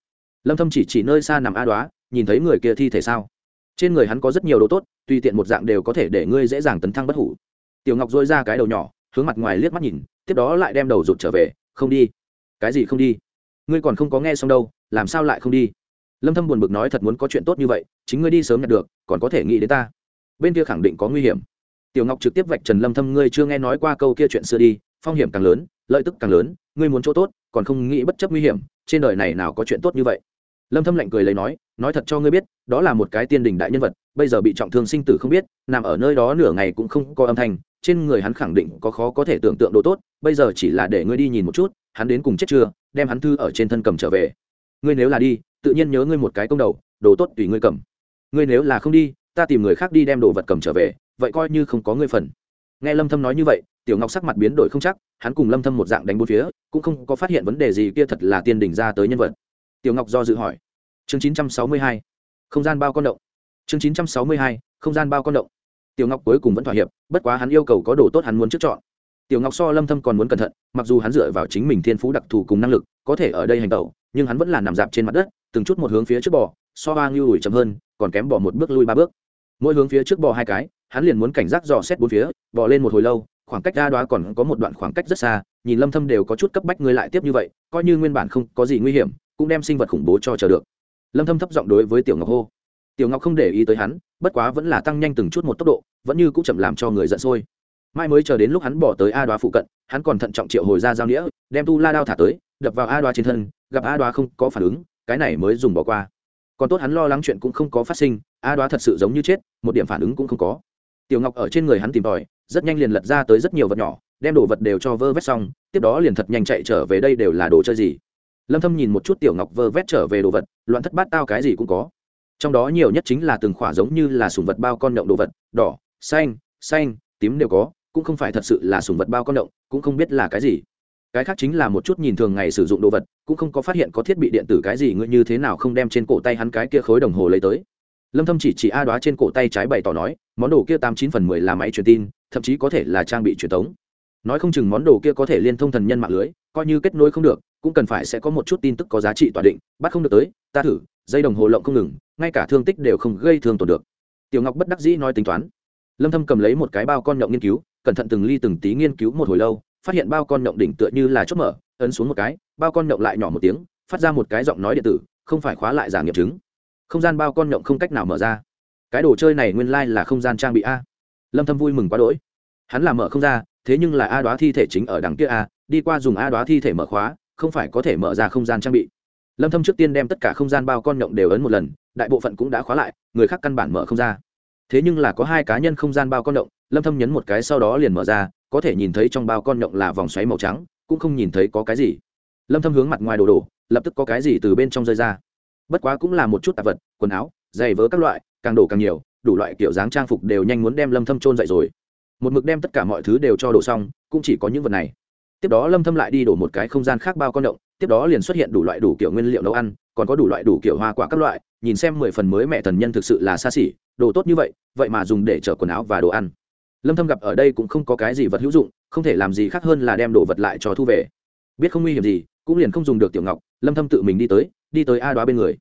Lâm thâm chỉ chỉ nơi xa nằm a đoá, nhìn thấy người kia thi thể sao? Trên người hắn có rất nhiều đồ tốt, tùy tiện một dạng đều có thể để ngươi dễ dàng tấn thăng bất hủ. Tiểu ngọc dôi ra cái đầu nhỏ, hướng mặt ngoài liếc mắt nhìn, tiếp đó lại đem đầu rụt trở về không đi. Cái gì không đi? Ngươi còn không có nghe xong đâu, làm sao lại không đi? Lâm thâm buồn bực nói thật muốn có chuyện tốt như vậy, chính ngươi đi sớm nhận được, còn có thể nghĩ đến ta. Bên kia khẳng định có nguy hiểm. Tiểu ngọc trực tiếp vạch trần lâm thâm, ngươi chưa nghe nói qua câu kia chuyện xưa đi, phong hiểm càng lớn, lợi tức càng lớn, ngươi muốn chỗ tốt, còn không nghĩ bất chấp nguy hiểm, trên đời này nào có chuyện tốt như vậy? Lâm thâm lạnh cười lấy nói nói thật cho ngươi biết, đó là một cái tiên đình đại nhân vật, bây giờ bị trọng thương sinh tử không biết, nằm ở nơi đó nửa ngày cũng không có âm thanh, trên người hắn khẳng định có khó có thể tưởng tượng đồ tốt, bây giờ chỉ là để ngươi đi nhìn một chút, hắn đến cùng chết chưa, đem hắn thư ở trên thân cầm trở về. Ngươi nếu là đi, tự nhiên nhớ ngươi một cái công đầu, đồ tốt tùy ngươi cầm. Ngươi nếu là không đi, ta tìm người khác đi đem đồ vật cầm trở về, vậy coi như không có ngươi phần. Nghe lâm thâm nói như vậy, tiểu ngọc sắc mặt biến đổi không chắc, hắn cùng lâm thâm một dạng đánh bốn phía, cũng không có phát hiện vấn đề gì kia thật là tiên đỉnh ra tới nhân vật tiểu ngọc do dự hỏi. Chương 962 không gian bao con động. Chương 962 không gian bao con động. Tiểu ngọc cuối cùng vẫn thỏa hiệp, bất quá hắn yêu cầu có đồ tốt hắn muốn trước chọn. Tiểu ngọc so lâm thâm còn muốn cẩn thận, mặc dù hắn dựa vào chính mình thiên phú đặc thù cùng năng lực, có thể ở đây hành tẩu, nhưng hắn vẫn là nằm dạp trên mặt đất, từng chút một hướng phía trước bò, so hoang ngưu ủi chậm hơn, còn kém bỏ một bước lui ba bước. Mỗi hướng phía trước bò hai cái, hắn liền muốn cảnh giác dò xét bốn phía, bò lên một hồi lâu, khoảng cách ra đoá còn có một đoạn khoảng cách rất xa, nhìn lâm thâm đều có chút cấp bách người lại tiếp như vậy, coi như nguyên bản không có gì nguy hiểm cũng đem sinh vật khủng bố cho chờ được. Lâm thâm thấp giọng đối với tiểu ngọc hô. Tiểu ngọc không để ý tới hắn, bất quá vẫn là tăng nhanh từng chút một tốc độ, vẫn như cũng chậm làm cho người giận sôi. Mai mới chờ đến lúc hắn bỏ tới a đoá phụ cận, hắn còn thận trọng triệu hồi ra giao nghĩa đem tu la đao thả tới, đập vào a đoá trên thân, gặp a đoá không có phản ứng, cái này mới dùng bỏ qua. Còn tốt hắn lo lắng chuyện cũng không có phát sinh, a đoá thật sự giống như chết, một điểm phản ứng cũng không có. Tiểu ngọc ở trên người hắn tìm tòi, rất nhanh liền lật ra tới rất nhiều vật nhỏ, đem đồ vật đều cho vơ vét xong, tiếp đó liền thật nhanh chạy trở về đây đều là đồ chơi gì lâm thâm nhìn một chút tiểu ngọc vơ vét trở về đồ vật, loạn thất bát tao cái gì cũng có. Trong đó nhiều nhất chính là từng khỏa giống như là sùng vật bao con động đồ vật, đỏ, xanh xanh, tím đều có, cũng không phải thật sự là sùng vật bao con động, cũng không biết là cái gì. Cái khác chính là một chút nhìn thường ngày sử dụng đồ vật, cũng không có phát hiện có thiết bị điện tử cái gì, ngươi như thế nào không đem trên cổ tay hắn cái kia khối đồng hồ lấy tới. Lâm thâm chỉ chỉ a đoá trên cổ tay trái bày tỏ nói, món đồ kia tám chín phần mười là máy truyền tin, thậm chí có thể là trang bị truyền tống nói không chừng món đồ kia có thể liên thông thần nhân mạng lưới, coi như kết nối không được cũng cần phải sẽ có một chút tin tức có giá trị tỏa định, bắt không được tới, ta thử, dây đồng hồ lộng không ngừng, ngay cả thương tích đều không gây thương tổn được. Tiểu ngọc bất đắc dĩ nói tính toán. Lâm thâm cầm lấy một cái bao con nhộng nghiên cứu, cẩn thận từng ly từng tí nghiên cứu một hồi lâu, phát hiện bao con nhộng đỉnh tựa như là chốt mở, ấn xuống một cái, bao con nhộng lại nhỏ một tiếng, phát ra một cái giọng nói điện tử, không phải khóa lại giả nghiệm chứng. Không gian bao con nhộng không cách nào mở ra. Cái đồ chơi này nguyên lai like là không gian trang bị a. Lâm thâm vui mừng quá đỗi. Hắn làm mở không ra, thế nhưng là a đoá thi thể chính ở đằng kia a, đi qua dùng a đoá thi thể mở khóa không phải có thể mở ra không gian trang bị. Lâm thâm trước tiên đem tất cả không gian bao con nhộng đều ấn một lần đại bộ phận cũng đã khóa lại người khác căn bản mở không ra. Thế nhưng là có hai cá nhân không gian bao con nhộng lâm thâm nhấn một cái sau đó liền mở ra có thể nhìn thấy trong bao con nhộng là vòng xoáy màu trắng cũng không nhìn thấy có cái gì. Lâm thâm hướng mặt ngoài đồ đổ, lập tức có cái gì từ bên trong rơi ra. Bất quá cũng là một chút tạp vật quần áo giày vớ các loại càng đổ càng nhiều đủ loại kiểu dáng trang phục đều nhanh muốn đem lâm thâm trôn dậy rồi. Một mực đem tất cả mọi thứ đều cho đổ xong cũng chỉ có những vật này tiếp đó lâm thâm lại đi đổ một cái không gian khác bao con động, tiếp đó liền xuất hiện đủ loại đủ kiểu nguyên liệu nấu ăn, còn có đủ loại đủ kiểu hoa quả các loại, nhìn xem mười phần mới mẹ thần nhân thực sự là xa xỉ, đồ tốt như vậy vậy mà dùng để chở quần áo và đồ ăn. Lâm thâm gặp ở đây cũng không có cái gì vật hữu dụng, không thể làm gì khác hơn là đem đồ vật lại cho thu về. Biết không nguy hiểm gì, cũng liền không dùng được tiểu ngọc, lâm thâm tự mình đi tới đi tới a đoá bên người.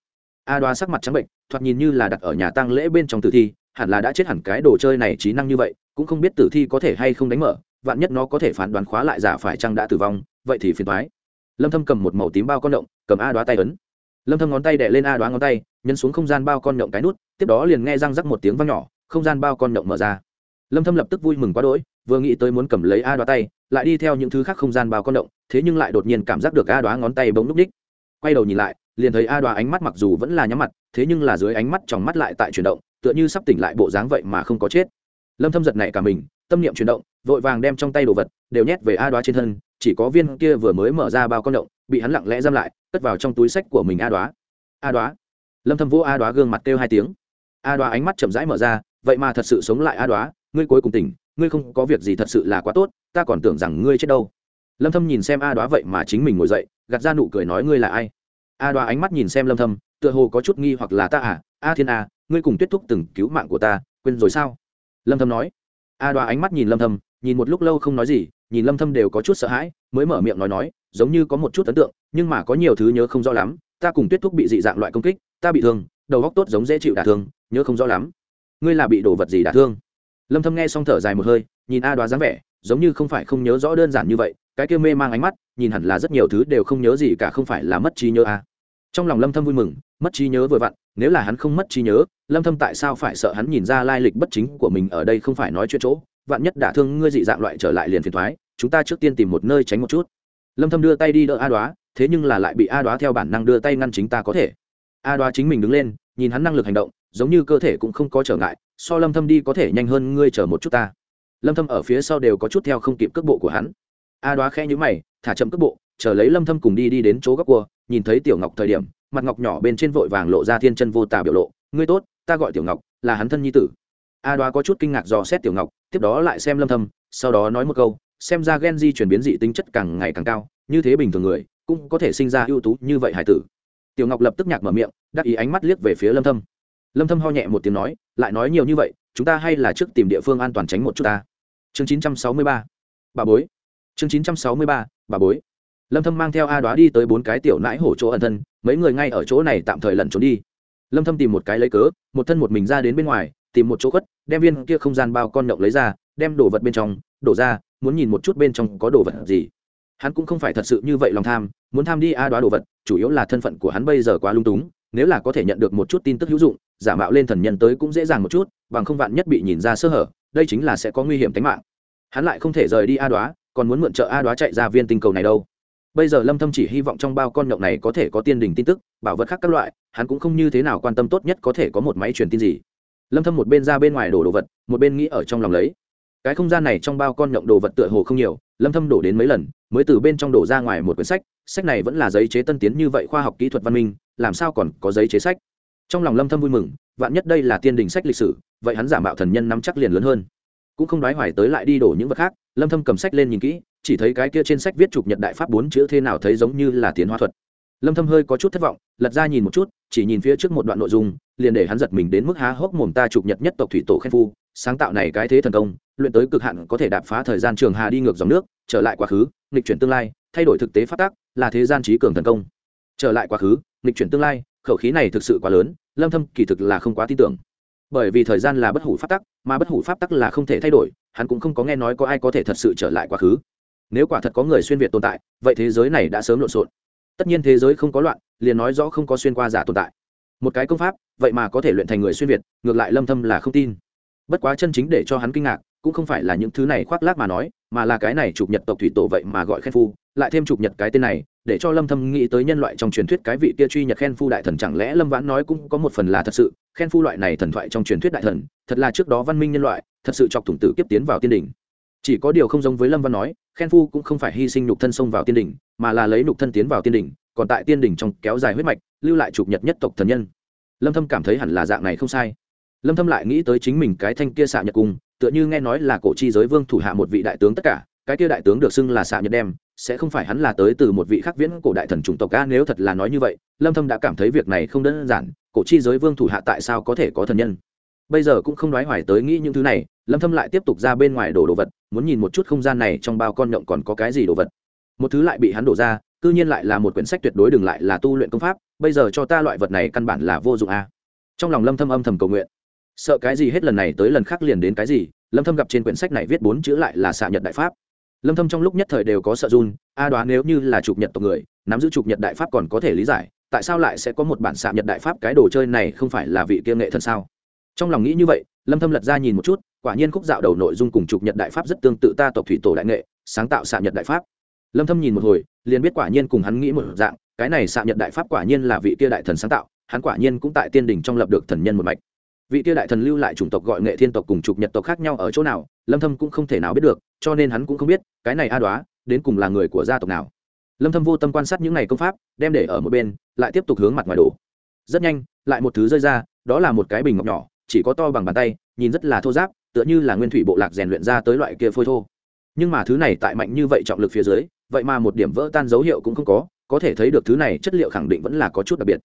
A đoá sắc mặt trắng bệnh, thoạt nhìn như là đặt ở nhà tang lễ bên trong tử thi, hẳn là đã chết hẳn cái đồ chơi này trí năng như vậy, cũng không biết tử thi có thể hay không đánh mở vạn nhất nó có thể phán đoán khóa lại giả phải chăng đã tử vong, vậy thì phiền thoái lâm thâm cầm một màu tím bao con động, cầm a đoá tay ấn. Lâm thâm ngón tay đè lên a đoá ngón tay, nhấn xuống không gian bao con động cái nút, tiếp đó liền nghe răng rắc một tiếng vang nhỏ, không gian bao con động mở ra. Lâm thâm lập tức vui mừng quá đỗi, vừa nghĩ tới muốn cầm lấy a đoá tay, lại đi theo những thứ khác không gian bao con động, thế nhưng lại đột nhiên cảm giác được a đoá ngón tay bỗng núp đích. Quay đầu nhìn lại, liền thấy a đoá ánh mắt mặc dù vẫn là nhắm mặt, thế nhưng là dưới ánh mắt trong mắt lại tại chuyển động, tựa như sắp tỉnh lại bộ dáng vậy mà không có chết. Lâm thâm giật nảy cả mình tâm niệm chuyển động, vội vàng đem trong tay đồ vật đều nhét về a đoá trên thân, chỉ có viên kia vừa mới mở ra bao con động, bị hắn lặng lẽ giam lại, cất vào trong túi sách của mình a đoá. A đoá. Lâm thâm vỗ a đoá gương mặt kêu hai tiếng. A đoá ánh mắt chậm rãi mở ra, vậy mà thật sự sống lại a đoá, ngươi cuối cùng tỉnh, ngươi không có việc gì thật sự là quá tốt, ta còn tưởng rằng ngươi chết đâu. Lâm thâm nhìn xem a đoá vậy mà chính mình ngồi dậy, gạt ra nụ cười nói ngươi là ai? A đoá ánh mắt nhìn xem lâm thâm, tựa hồ có chút nghi hoặc là ta à? A thiên a ngươi cùng tuyết thúc từng cứu mạng của ta, quên rồi sao? Lâm thâm nói a đoá ánh mắt nhìn lâm thâm, nhìn một lúc lâu không nói gì, nhìn lâm thâm đều có chút sợ hãi, mới mở miệng nói nói, giống như có một chút ấn tượng, nhưng mà có nhiều thứ nhớ không rõ lắm, ta cùng tuyết thúc bị dị dạng loại công kích, ta bị thương, đầu góc tốt giống dễ chịu đả thương, nhớ không rõ lắm. Ngươi là bị đổ vật gì đả thương? Lâm thâm nghe xong thở dài một hơi, nhìn a đoá dáng vẻ, giống như không phải không nhớ rõ đơn giản như vậy, cái kia mê mang ánh mắt, nhìn hẳn là rất nhiều thứ đều không nhớ gì cả, không phải là mất trí nhớ a. Trong lòng lâm thâm vui mừng, mất trí nhớ vừa vặn nếu là hắn không mất trí nhớ, lâm thâm tại sao phải sợ hắn nhìn ra lai lịch bất chính của mình ở đây không phải nói chuyện chỗ? Vạn nhất đả thương ngươi dị dạng loại trở lại liền phiền thoái chúng ta trước tiên tìm một nơi tránh một chút. Lâm thâm đưa tay đi đỡ a đoá, thế nhưng là lại bị a đoá theo bản năng đưa tay ngăn chính ta có thể. A đoá chính mình đứng lên, nhìn hắn năng lực hành động, giống như cơ thể cũng không có trở ngại, so lâm thâm đi có thể nhanh hơn ngươi chờ một chút ta. Lâm thâm ở phía sau đều có chút theo không kịp cước bộ của hắn. A đoá khẽ nhíu mày, thả chậm cước bộ, chờ lấy lâm thâm cùng đi đi đến chỗ góc cua, nhìn thấy tiểu ngọc thời điểm mặt ngọc nhỏ bên trên vội vàng lộ ra thiên chân vô tà biểu lộ, ngươi tốt, ta gọi tiểu ngọc, là hắn thân nhi tử. A đoá có chút kinh ngạc dò xét tiểu ngọc, tiếp đó lại xem lâm thâm, sau đó nói một câu, xem ra gen di chuyển biến dị tính chất càng ngày càng cao, như thế bình thường người, cũng có thể sinh ra ưu tú như vậy hải tử. Tiểu ngọc lập tức nhạc mở miệng, đắc ý ánh mắt liếc về phía lâm thâm. Lâm thâm ho nhẹ một tiếng nói, lại nói nhiều như vậy, chúng ta hay là trước tìm địa phương an toàn tránh một chút ta. Chương 963 bà bối. Chương 963 bà bối lâm thâm mang theo a đoá đi tới bốn cái tiểu nãi hổ chỗ ẩn thân, mấy người ngay ở chỗ này tạm thời lẩn trốn đi. Lâm thâm tìm một cái lấy cớ, một thân một mình ra đến bên ngoài, tìm một chỗ khuất, đem viên kia không gian bao con nhộng lấy ra, đem đồ vật bên trong, đổ ra, muốn nhìn một chút bên trong có đồ vật gì. Hắn cũng không phải thật sự như vậy lòng tham, muốn tham đi a đoá đồ vật, chủ yếu là thân phận của hắn bây giờ quá lung túng, nếu là có thể nhận được một chút tin tức hữu dụng, giả mạo lên thần nhân tới cũng dễ dàng một chút, bằng không vạn nhất bị nhìn ra sơ hở, đây chính là sẽ có nguy hiểm tính mạng. Hắn lại không thể rời đi a đoá, còn muốn mượn trợ a đoá chạy ra viên tinh cầu này đâu bây giờ lâm thâm chỉ hy vọng trong bao con nhộng này có thể có tiên đình tin tức, bảo vật khác các loại, hắn cũng không như thế nào quan tâm tốt nhất có thể có một máy truyền tin gì. Lâm thâm một bên ra bên ngoài đổ đồ vật, một bên nghĩ ở trong lòng lấy. Cái không gian này trong bao con nhộng đồ vật tựa hồ không nhiều, lâm thâm đổ đến mấy lần, mới từ bên trong đổ ra ngoài một quyển sách sách này vẫn là giấy chế tân tiến như vậy khoa học kỹ thuật văn minh, làm sao còn có giấy chế sách? Trong lòng lâm thâm vui mừng, vạn nhất đây là tiên đình sách lịch sử, vậy hắn giả mạo thần nhân nắm chắc liền lớn hơn cũng không đoái hoài tới lại đi đổ những vật khác, lâm thâm cầm sách lên nhìn kỹ, chỉ thấy cái kia trên sách viết chụp nhật đại pháp bốn chữ thế nào thấy giống như là tiến hóa thuật. Lâm thâm hơi có chút thất vọng, lật ra nhìn một chút, chỉ nhìn phía trước một đoạn nội dung, liền để hắn giật mình đến mức há hốc mồm ta chụp nhật nhất tộc thủy tổ khen phu, sáng tạo này cái thế thần công, luyện tới cực hạn có thể đạp phá thời gian trường hà đi ngược dòng nước, trở lại quá khứ, nghịch chuyển tương lai, thay đổi thực tế phát tác, là thế gian trí cường thần công. Trở lại quá khứ, nghịch chuyển tương lai, khẩu khí này thực sự quá lớn, lâm thâm kỳ thực là không quá tin tưởng bởi vì thời gian là bất hủ pháp tắc, mà bất hủ pháp tắc là không thể thay đổi, hắn cũng không có nghe nói có ai có thể thật sự trở lại quá khứ. Nếu quả thật có người xuyên việt tồn tại, vậy thế giới này đã sớm lộn xộn. Tất nhiên thế giới không có loạn, liền nói rõ không có xuyên qua giả tồn tại. Một cái công pháp, vậy mà có thể luyện thành người xuyên việt, ngược lại lâm thâm là không tin. Bất quá chân chính để cho hắn kinh ngạc, cũng không phải là những thứ này khoác lác mà nói, mà là cái này chụp nhật tộc thủy tổ vậy mà gọi khen phu, lại thêm chụp nhật cái tên này, để cho lâm thâm nghĩ tới nhân loại trong truyền thuyết cái vị kia truy nhật khen phu đại thần chẳng lẽ lâm vãn nói cũng có một phần là thật sự khen phu loại này thần thoại trong truyền thuyết đại thần, thật là trước đó văn minh nhân loại, thật sự chọc thủng tử kiếp tiến vào tiên đỉnh. Chỉ có điều không giống với lâm văn nói, khen phu cũng không phải hy sinh nhục thân xông vào tiên đỉnh, mà là lấy nhục thân tiến vào tiên đỉnh, còn tại tiên đỉnh trong kéo dài huyết mạch, lưu lại chụp nhật nhất tộc thần nhân. Lâm thâm cảm thấy hẳn là dạng này không sai. Lâm thâm lại nghĩ tới chính mình cái thanh kia xạ nhật cung, tựa như nghe nói là cổ chi giới vương thủ hạ một vị đại tướng tất cả, cái kia đại tướng được xưng là xạ nhật đem, sẽ không phải hắn là tới từ một vị khắc viễn cổ đại thần chủng tộc ca nếu thật là nói như vậy, lâm thâm đã cảm thấy việc này không đơn giản cổ chi giới vương thủ hạ tại sao có thể có thần nhân? Bây giờ cũng không nói hoài tới nghĩ những thứ này, lâm thâm lại tiếp tục ra bên ngoài đổ đồ vật, muốn nhìn một chút không gian này trong bao con nhộng còn có cái gì đồ vật. Một thứ lại bị hắn đổ ra, cư nhiên lại là một quyển sách tuyệt đối đừng lại là tu luyện công pháp, bây giờ cho ta loại vật này căn bản là vô dụng a trong lòng lâm thâm âm thầm cầu nguyện. Sợ cái gì hết lần này tới lần khác liền đến cái gì, lâm thâm gặp trên quyển sách này viết bốn chữ lại là xạ nhật đại pháp. Lâm thâm trong lúc nhất thời đều có sợ run, a đoán nếu như là chụp nhật tộc người, nắm giữ chụp nhật đại pháp còn có thể lý giải tại sao lại sẽ có một bản xạ nhật đại pháp cái đồ chơi này không phải là vị kia nghệ thần sao? Trong lòng nghĩ như vậy, lâm thâm lật ra nhìn một chút, quả nhiên khúc dạo đầu nội dung cùng trục nhật đại pháp rất tương tự ta tộc thủy tổ đại nghệ, sáng tạo xạ nhật đại pháp. Lâm thâm nhìn một hồi, liền biết quả nhiên cùng hắn nghĩ một dạng, cái này xạ nhật đại pháp quả nhiên là vị kia đại thần sáng tạo, hắn quả nhiên cũng tại tiên đỉnh trong lập được thần nhân một mạch. Vị kia đại thần lưu lại chủng tộc gọi nghệ thiên tộc cùng trục nhật tộc khác nhau ở chỗ nào, lâm thâm cũng không thể nào biết được, cho nên hắn cũng không biết, cái này a đoá đến cùng là người của gia tộc nào lâm thâm vô tâm quan sát những này công pháp, đem để ở một bên, lại tiếp tục hướng mặt ngoài đổ. Rất nhanh, lại một thứ rơi ra, đó là một cái bình ngọc nhỏ, chỉ có to bằng bàn tay, nhìn rất là thô ráp tựa như là nguyên thủy bộ lạc rèn luyện ra tới loại kia phôi thô. Nhưng mà thứ này tại mạnh như vậy trọng lực phía dưới, vậy mà một điểm vỡ tan dấu hiệu cũng không có có thể thấy được thứ này chất liệu khẳng định vẫn là có chút đặc biệt.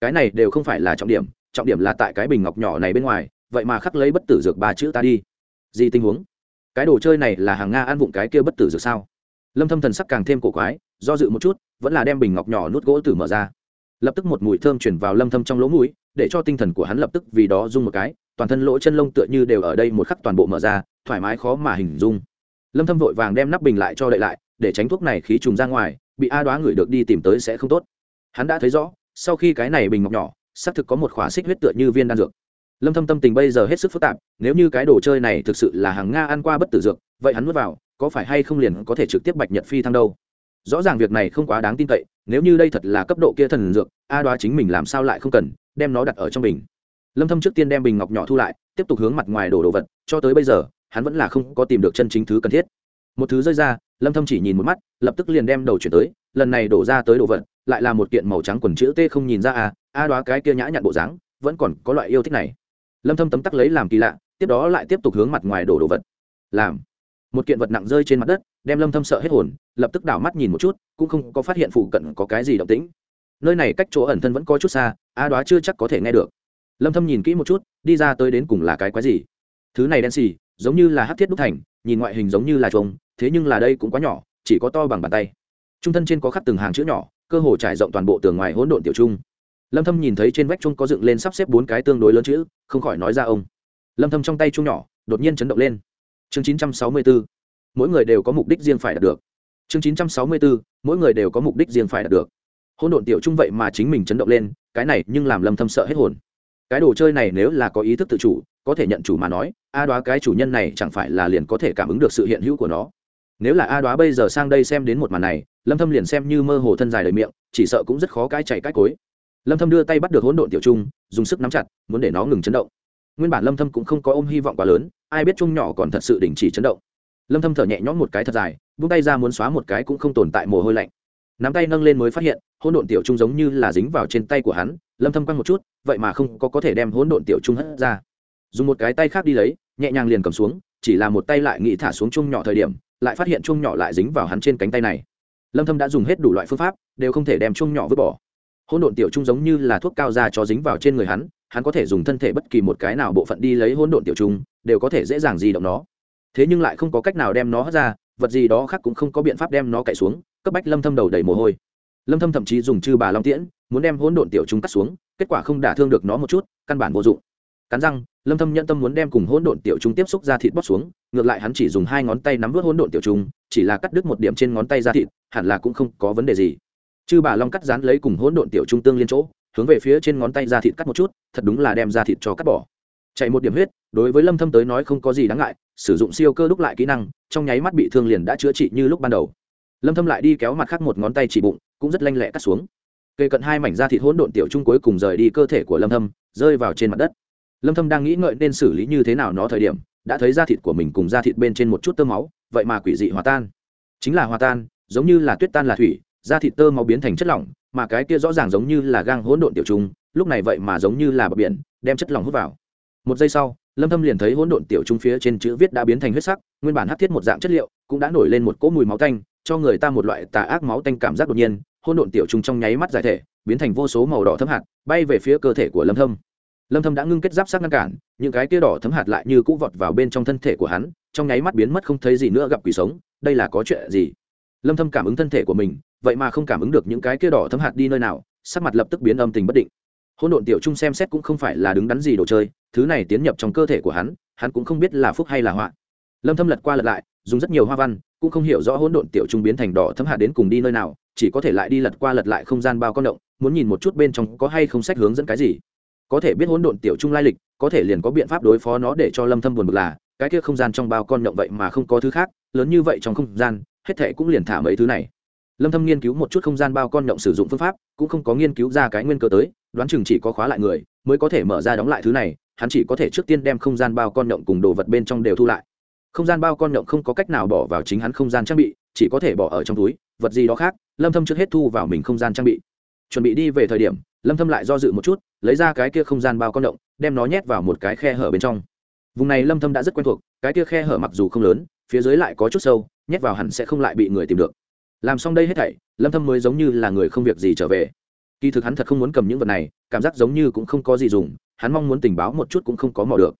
Cái này đều không phải là trọng điểm trọng điểm là tại cái bình ngọc nhỏ này bên ngoài, vậy mà khắc lấy bất tử dược ba chữ ta đi. Gì tình huống? Cái đồ chơi này là hàng nga ăn vụng cái kia bất tử dược sao? Lâm thâm thần sắc càng thêm cổ quái, do dự một chút, vẫn là đem bình ngọc nhỏ nút gỗ tử mở ra. Lập tức một mùi thơm chuyển vào lâm thâm trong lỗ mũi, để cho tinh thần của hắn lập tức vì đó rung một cái, toàn thân lỗ chân lông tựa như đều ở đây một khắc toàn bộ mở ra, thoải mái khó mà hình dung. Lâm thâm vội vàng đem nắp bình lại cho đậy lại, để tránh thuốc này khí trùng ra ngoài, bị a đoá người được đi tìm tới sẽ không tốt. Hắn đã thấy rõ, sau khi cái này bình ngọc nhỏ, xác thực có một khỏa xích huyết tựa như viên đan dược. Lâm thâm tâm tình bây giờ hết sức phức tạp, nếu như cái đồ chơi này thực sự là hàng nga ăn qua bất tử dược, vậy hắn nuốt vào có phải hay không liền có thể trực tiếp bạch nhật phi thăng đâu? Rõ ràng việc này không quá đáng tin cậy, nếu như đây thật là cấp độ kia thần dược, a đoá chính mình làm sao lại không cần, đem nó đặt ở trong bình. Lâm thâm trước tiên đem bình ngọc nhỏ thu lại, tiếp tục hướng mặt ngoài đổ đồ vật, cho tới bây giờ, hắn vẫn là không có tìm được chân chính thứ cần thiết. Một thứ rơi ra, lâm thâm chỉ nhìn một mắt, lập tức liền đem đầu chuyển tới, lần này đổ ra tới đồ vật, lại là một kiện màu trắng quần chữ t không nhìn ra à a đoá cái kia nhã nhặn bộ dáng, vẫn còn có loại yêu thích này. Lâm thâm tấm tắc lấy làm kỳ lạ, tiếp đó lại tiếp tục hướng mặt ngoài đổ đồ vật. Làm một kiện vật nặng rơi trên mặt đất, đem lâm thâm sợ hết hồn, lập tức đảo mắt nhìn một chút, cũng không có phát hiện phụ cận có cái gì động tĩnh. Nơi này cách chỗ ẩn thân vẫn có chút xa, a đoá chưa chắc có thể nghe được. Lâm thâm nhìn kỹ một chút, đi ra tới đến cùng là cái quái gì? Thứ này đen xì, giống như là hắc thiết đúc thành, nhìn ngoại hình giống như là trống thế nhưng là đây cũng quá nhỏ, chỉ có to bằng bàn tay. Trung thân trên có khắc từng hàng chữ nhỏ, cơ hồ trải rộng toàn bộ tường ngoài hỗn độn tiểu trung. Lâm thâm nhìn thấy trên vách trung có dựng lên sắp xếp bốn cái tương đối lớn chữ, không khỏi nói ra ông. Lâm thâm trong tay trung nhỏ, đột nhiên chấn động lên chương 964 mỗi người đều có mục đích riêng phải đạt được. Chương 964 mỗi người đều có mục đích riêng phải đạt được. Hỗn độn tiểu trung vậy mà chính mình chấn động lên, cái này nhưng làm lâm thâm sợ hết hồn. Cái đồ chơi này nếu là có ý thức tự chủ, có thể nhận chủ mà nói, a đoá cái chủ nhân này chẳng phải là liền có thể cảm ứng được sự hiện hữu của nó. Nếu là a đoá bây giờ sang đây xem đến một màn này, lâm thâm liền xem như mơ hồ thân dài đời miệng, chỉ sợ cũng rất khó cái chạy cái cối. Lâm thâm đưa tay bắt được hỗn độn tiểu trung, dùng sức nắm chặt, muốn để nó ngừng chấn động nguyên bản lâm thâm cũng không có ôm hy vọng quá lớn, ai biết trung nhỏ còn thật sự đình chỉ chấn động. Lâm thâm thở nhẹ nhõm một cái thật dài, buông tay ra muốn xóa một cái cũng không tồn tại mồ hôi lạnh. Nắm tay nâng lên mới phát hiện, hỗn độn tiểu trung giống như là dính vào trên tay của hắn, lâm thâm quăng một chút, vậy mà không có có thể đem hỗn độn tiểu trung hất ra. Dùng một cái tay khác đi lấy, nhẹ nhàng liền cầm xuống, chỉ là một tay lại nghĩ thả xuống chung nhỏ thời điểm, lại phát hiện chung nhỏ lại dính vào hắn trên cánh tay này. Lâm thâm đã dùng hết đủ loại phương pháp, đều không thể đem chung nhỏ vứt bỏ. Hỗn độn tiểu trung giống như là thuốc cao ra cho dính vào trên người hắn hắn có thể dùng thân thể bất kỳ một cái nào bộ phận đi lấy hỗn độn tiểu trùng, đều có thể dễ dàng di động nó. Thế nhưng lại không có cách nào đem nó hất ra vật gì đó khác cũng không có biện pháp đem nó cạy xuống cấp bách lâm thâm đầu đầy mồ hôi. Lâm thâm thậm chí dùng chư bà long tiễn muốn đem hỗn độn tiểu trùng cắt xuống kết quả không đả thương được nó một chút căn bản vô dụng. Cắn răng lâm thâm nhận tâm muốn đem cùng hỗn độn tiểu trùng tiếp xúc ra thịt bóc xuống ngược lại hắn chỉ dùng hai ngón tay nắm vớt hỗn độn tiểu trùng, chỉ là cắt đứt một điểm trên ngón tay ra thịt hẳn là cũng không có vấn đề gì. Chư bà long cắt dán lấy cùng hỗn độn tiểu trùng tương liên chỗ hướng về phía trên ngón tay da thịt cắt một chút, thật đúng là đem da thịt cho cắt bỏ. Chạy một điểm huyết, đối với lâm thâm tới nói không có gì đáng ngại, sử dụng siêu cơ đúc lại kỹ năng, trong nháy mắt bị thương liền đã chữa trị như lúc ban đầu. Lâm thâm lại đi kéo mặt khác một ngón tay chỉ bụng, cũng rất lanh lẹ cắt xuống. Kề cận hai mảnh da thịt hỗn độn tiểu trung cuối cùng rời đi cơ thể của lâm thâm, rơi vào trên mặt đất. Lâm thâm đang nghĩ ngợi nên xử lý như thế nào nó thời điểm, đã thấy da thịt của mình cùng da thịt bên trên một chút tơ máu, vậy mà quỷ dị hòa tan. Chính là hòa tan, giống như là tuyết tan là thủy da thịt tơ máu biến thành chất lỏng, mà cái kia rõ ràng giống như là gang hỗn độn tiểu trung lúc này vậy mà giống như là bờ biển, đem chất lỏng hút vào. Một giây sau, lâm thâm liền thấy hỗn độn tiểu trung phía trên chữ viết đã biến thành huyết sắc, nguyên bản hắc thiết một dạng chất liệu, cũng đã nổi lên một cỗ mùi máu tanh, cho người ta một loại tà ác máu tanh cảm giác đột nhiên, hỗn độn tiểu trung trong nháy mắt giải thể, biến thành vô số màu đỏ thấm hạt, bay về phía cơ thể của lâm thâm. Lâm thâm đã ngưng kết giáp sắc ngăn cản, những cái kia đỏ thấm hạt lại như cũ vọt vào bên trong thân thể của hắn, trong nháy mắt biến mất không thấy gì nữa gặp quỷ sống, đây là có chuyện gì? Lâm thâm cảm ứng thân thể của mình vậy mà không cảm ứng được những cái kia đỏ thấm hạt đi nơi nào, sắc mặt lập tức biến âm tình bất định. Hỗn độn tiểu trung xem xét cũng không phải là đứng đắn gì đồ chơi, thứ này tiến nhập trong cơ thể của hắn hắn cũng không biết là phúc hay là họa. Lâm thâm lật qua lật lại, dùng rất nhiều hoa văn, cũng không hiểu rõ hỗn độn tiểu trung biến thành đỏ thấm hạt đến cùng đi nơi nào, chỉ có thể lại đi lật qua lật lại không gian bao con động, muốn nhìn một chút bên trong có hay không sách hướng dẫn cái gì. Có thể biết hỗn độn tiểu trung lai lịch, có thể liền có biện pháp đối phó nó để cho lâm thâm buồn bực là, cái kia không gian trong bao con động vậy mà không có thứ khác, lớn như vậy trong không gian, hết thề cũng liền thả mấy thứ này lâm thâm nghiên cứu một chút không gian bao con nhộng sử dụng phương pháp, cũng không có nghiên cứu ra cái nguyên cơ tới, đoán chừng chỉ có khóa lại người, mới có thể mở ra đóng lại thứ này, hắn chỉ có thể trước tiên đem không gian bao con nhộng cùng đồ vật bên trong đều thu lại. Không gian bao con nhộng không có cách nào bỏ vào chính hắn không gian trang bị, chỉ có thể bỏ ở trong túi, vật gì đó khác, lâm thâm trước hết thu vào mình không gian trang bị. Chuẩn bị đi về thời điểm, lâm thâm lại do dự một chút, lấy ra cái kia không gian bao con động, đem nó nhét vào một cái khe hở bên trong. Vùng này lâm thâm đã rất quen thuộc, cái kia khe hở mặc dù không lớn, phía dưới lại có chút sâu, nhét vào hẳn sẽ không lại bị người tìm được làm xong đây hết thảy, lâm thâm mới giống như là người không việc gì trở về. Kỳ thực hắn thật không muốn cầm những vật này, cảm giác giống như cũng không có gì dùng, hắn mong muốn tình báo một chút cũng không có mò được.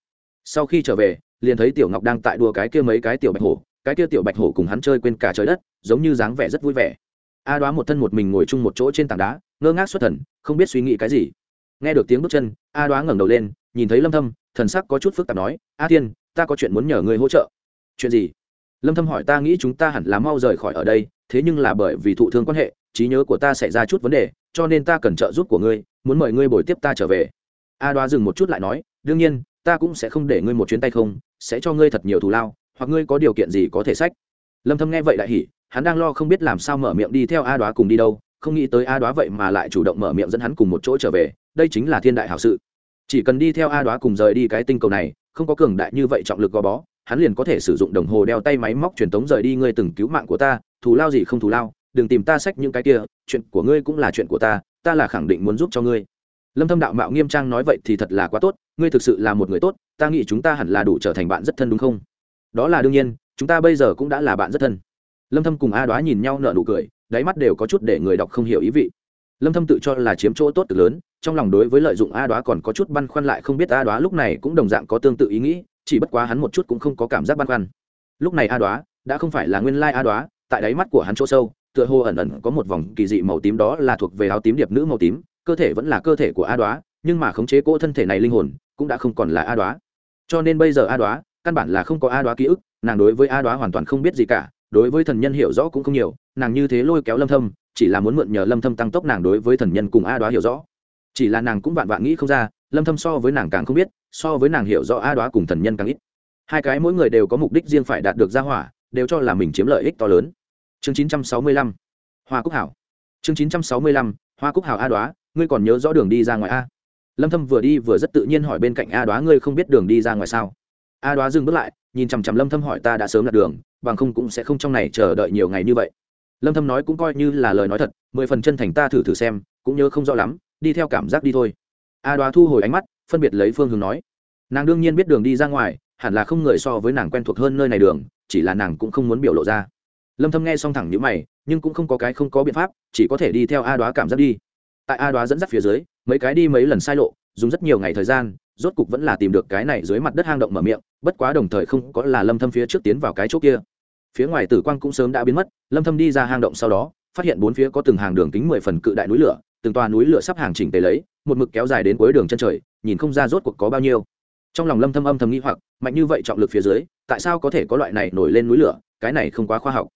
Sau khi trở về, liền thấy tiểu ngọc đang tại đùa cái kia mấy cái tiểu bạch hổ, cái kia tiểu bạch hổ cùng hắn chơi quên cả trời đất, giống như dáng vẻ rất vui vẻ. A đoá một thân một mình ngồi chung một chỗ trên tảng đá, ngơ ngác xuất thần, không biết suy nghĩ cái gì. Nghe được tiếng bước chân, a đoá ngẩng đầu lên, nhìn thấy lâm thâm, thần sắc có chút phức tạp nói, a thiên, ta có chuyện muốn nhờ ngươi hỗ trợ. Chuyện gì? Lâm thâm hỏi, ta nghĩ chúng ta hẳn là mau rời khỏi ở đây thế nhưng là bởi vì thụ thương quan hệ, trí nhớ của ta xảy ra chút vấn đề, cho nên ta cần trợ giúp của ngươi, muốn mời ngươi bồi tiếp ta trở về. A đoá dừng một chút lại nói, đương nhiên, ta cũng sẽ không để ngươi một chuyến tay không, sẽ cho ngươi thật nhiều thù lao, hoặc ngươi có điều kiện gì có thể sách. Lâm thâm nghe vậy đại hỉ, hắn đang lo không biết làm sao mở miệng đi theo a đoá cùng đi đâu, không nghĩ tới a đoá vậy mà lại chủ động mở miệng dẫn hắn cùng một chỗ trở về, đây chính là thiên đại hảo sự. Chỉ cần đi theo a đoá cùng rời đi cái tinh cầu này, không có cường đại như vậy trọng lực gò bó, hắn liền có thể sử dụng đồng hồ đeo tay máy móc truyền tống rời đi ngươi từng cứu mạng của ta thù lao gì không thù lao, đừng tìm ta sách những cái kia, chuyện của ngươi cũng là chuyện của ta ta là khẳng định muốn giúp cho ngươi. Lâm thâm đạo mạo nghiêm trang nói vậy thì thật là quá tốt, ngươi thực sự là một người tốt, ta nghĩ chúng ta hẳn là đủ trở thành bạn rất thân đúng không? Đó là đương nhiên, chúng ta bây giờ cũng đã là bạn rất thân. Lâm thâm cùng a đoá nhìn nhau nở nụ cười, đáy mắt đều có chút để người đọc không hiểu ý vị. Lâm thâm tự cho là chiếm chỗ tốt từ lớn, trong lòng đối với lợi dụng a đoá còn có chút băn khoăn lại không biết a đoá lúc này cũng đồng dạng có tương tự ý nghĩ, chỉ bất quá hắn một chút cũng không có cảm giác băn khoăn. Lúc này a đoá, đã không phải là nguyên lai like a đoá tại đáy mắt của hắn chỗ sâu, tựa hồ ẩn ẩn có một vòng kỳ dị màu tím đó là thuộc về áo tím điệp nữ màu tím, cơ thể vẫn là cơ thể của a đoá, nhưng mà khống chế cỗ thân thể này linh hồn cũng đã không còn là a đoá. Cho nên bây giờ a đoá, căn bản là không có a đoá ký ức, nàng đối với a đoá hoàn toàn không biết gì cả, đối với thần nhân hiểu rõ cũng không nhiều, nàng như thế lôi kéo lâm thâm, chỉ là muốn mượn nhờ lâm thâm tăng tốc nàng đối với thần nhân cùng a đoá hiểu rõ. Chỉ là nàng cũng vạn vạn nghĩ không ra, lâm thâm so với nàng càng không biết, so với nàng hiểu rõ a đoá cùng thần nhân càng ít. Hai cái mỗi người đều có mục đích riêng phải đạt được gia hỏa, đều cho là mình chiếm lợi ích to lớn chương 965 hoa cúc hảo. Chương 965 hoa cúc hảo a đoá, ngươi còn nhớ rõ đường đi ra ngoài a? Lâm thâm vừa đi vừa rất tự nhiên hỏi bên cạnh a đoá, ngươi không biết đường đi ra ngoài sao? A đoá dừng bước lại, nhìn chằm chằm lâm thâm hỏi, ta đã sớm đặt đường, bằng không cũng sẽ không trong này chờ đợi nhiều ngày như vậy. Lâm thâm nói cũng coi như là lời nói thật, mười phần chân thành ta thử thử xem, cũng nhớ không rõ lắm, đi theo cảm giác đi thôi. A đoá thu hồi ánh mắt, phân biệt lấy phương hướng nói, nàng đương nhiên biết đường đi ra ngoài, hẳn là không người so với nàng quen thuộc hơn nơi này đường, chỉ là nàng cũng không muốn biểu lộ ra lâm thâm nghe xong thẳng nhíu mày, nhưng cũng không có cái không có biện pháp, chỉ có thể đi theo a đoá cảm giác đi. Tại a đoá dẫn dắt phía dưới, mấy cái đi mấy lần sai lộ, dùng rất nhiều ngày thời gian, rốt cục vẫn là tìm được cái này dưới mặt đất hang động mở miệng, bất quá đồng thời không có là lâm thâm phía trước tiến vào cái chỗ kia. Phía ngoài tử quang cũng sớm đã biến mất, lâm thâm đi ra hang động sau đó, phát hiện bốn phía có từng hàng đường kính 10 phần cự đại núi lửa, từng tòa núi lửa sắp hàng chỉnh tề lấy, một mực kéo dài đến cuối đường chân trời, nhìn không ra rốt cuộc có bao nhiêu. Trong lòng lâm thâm âm thầm nghi hoặc, mạnh như vậy trọng lực phía dưới, tại sao có thể có loại này nổi lên núi lửa, cái này không quá khoa học.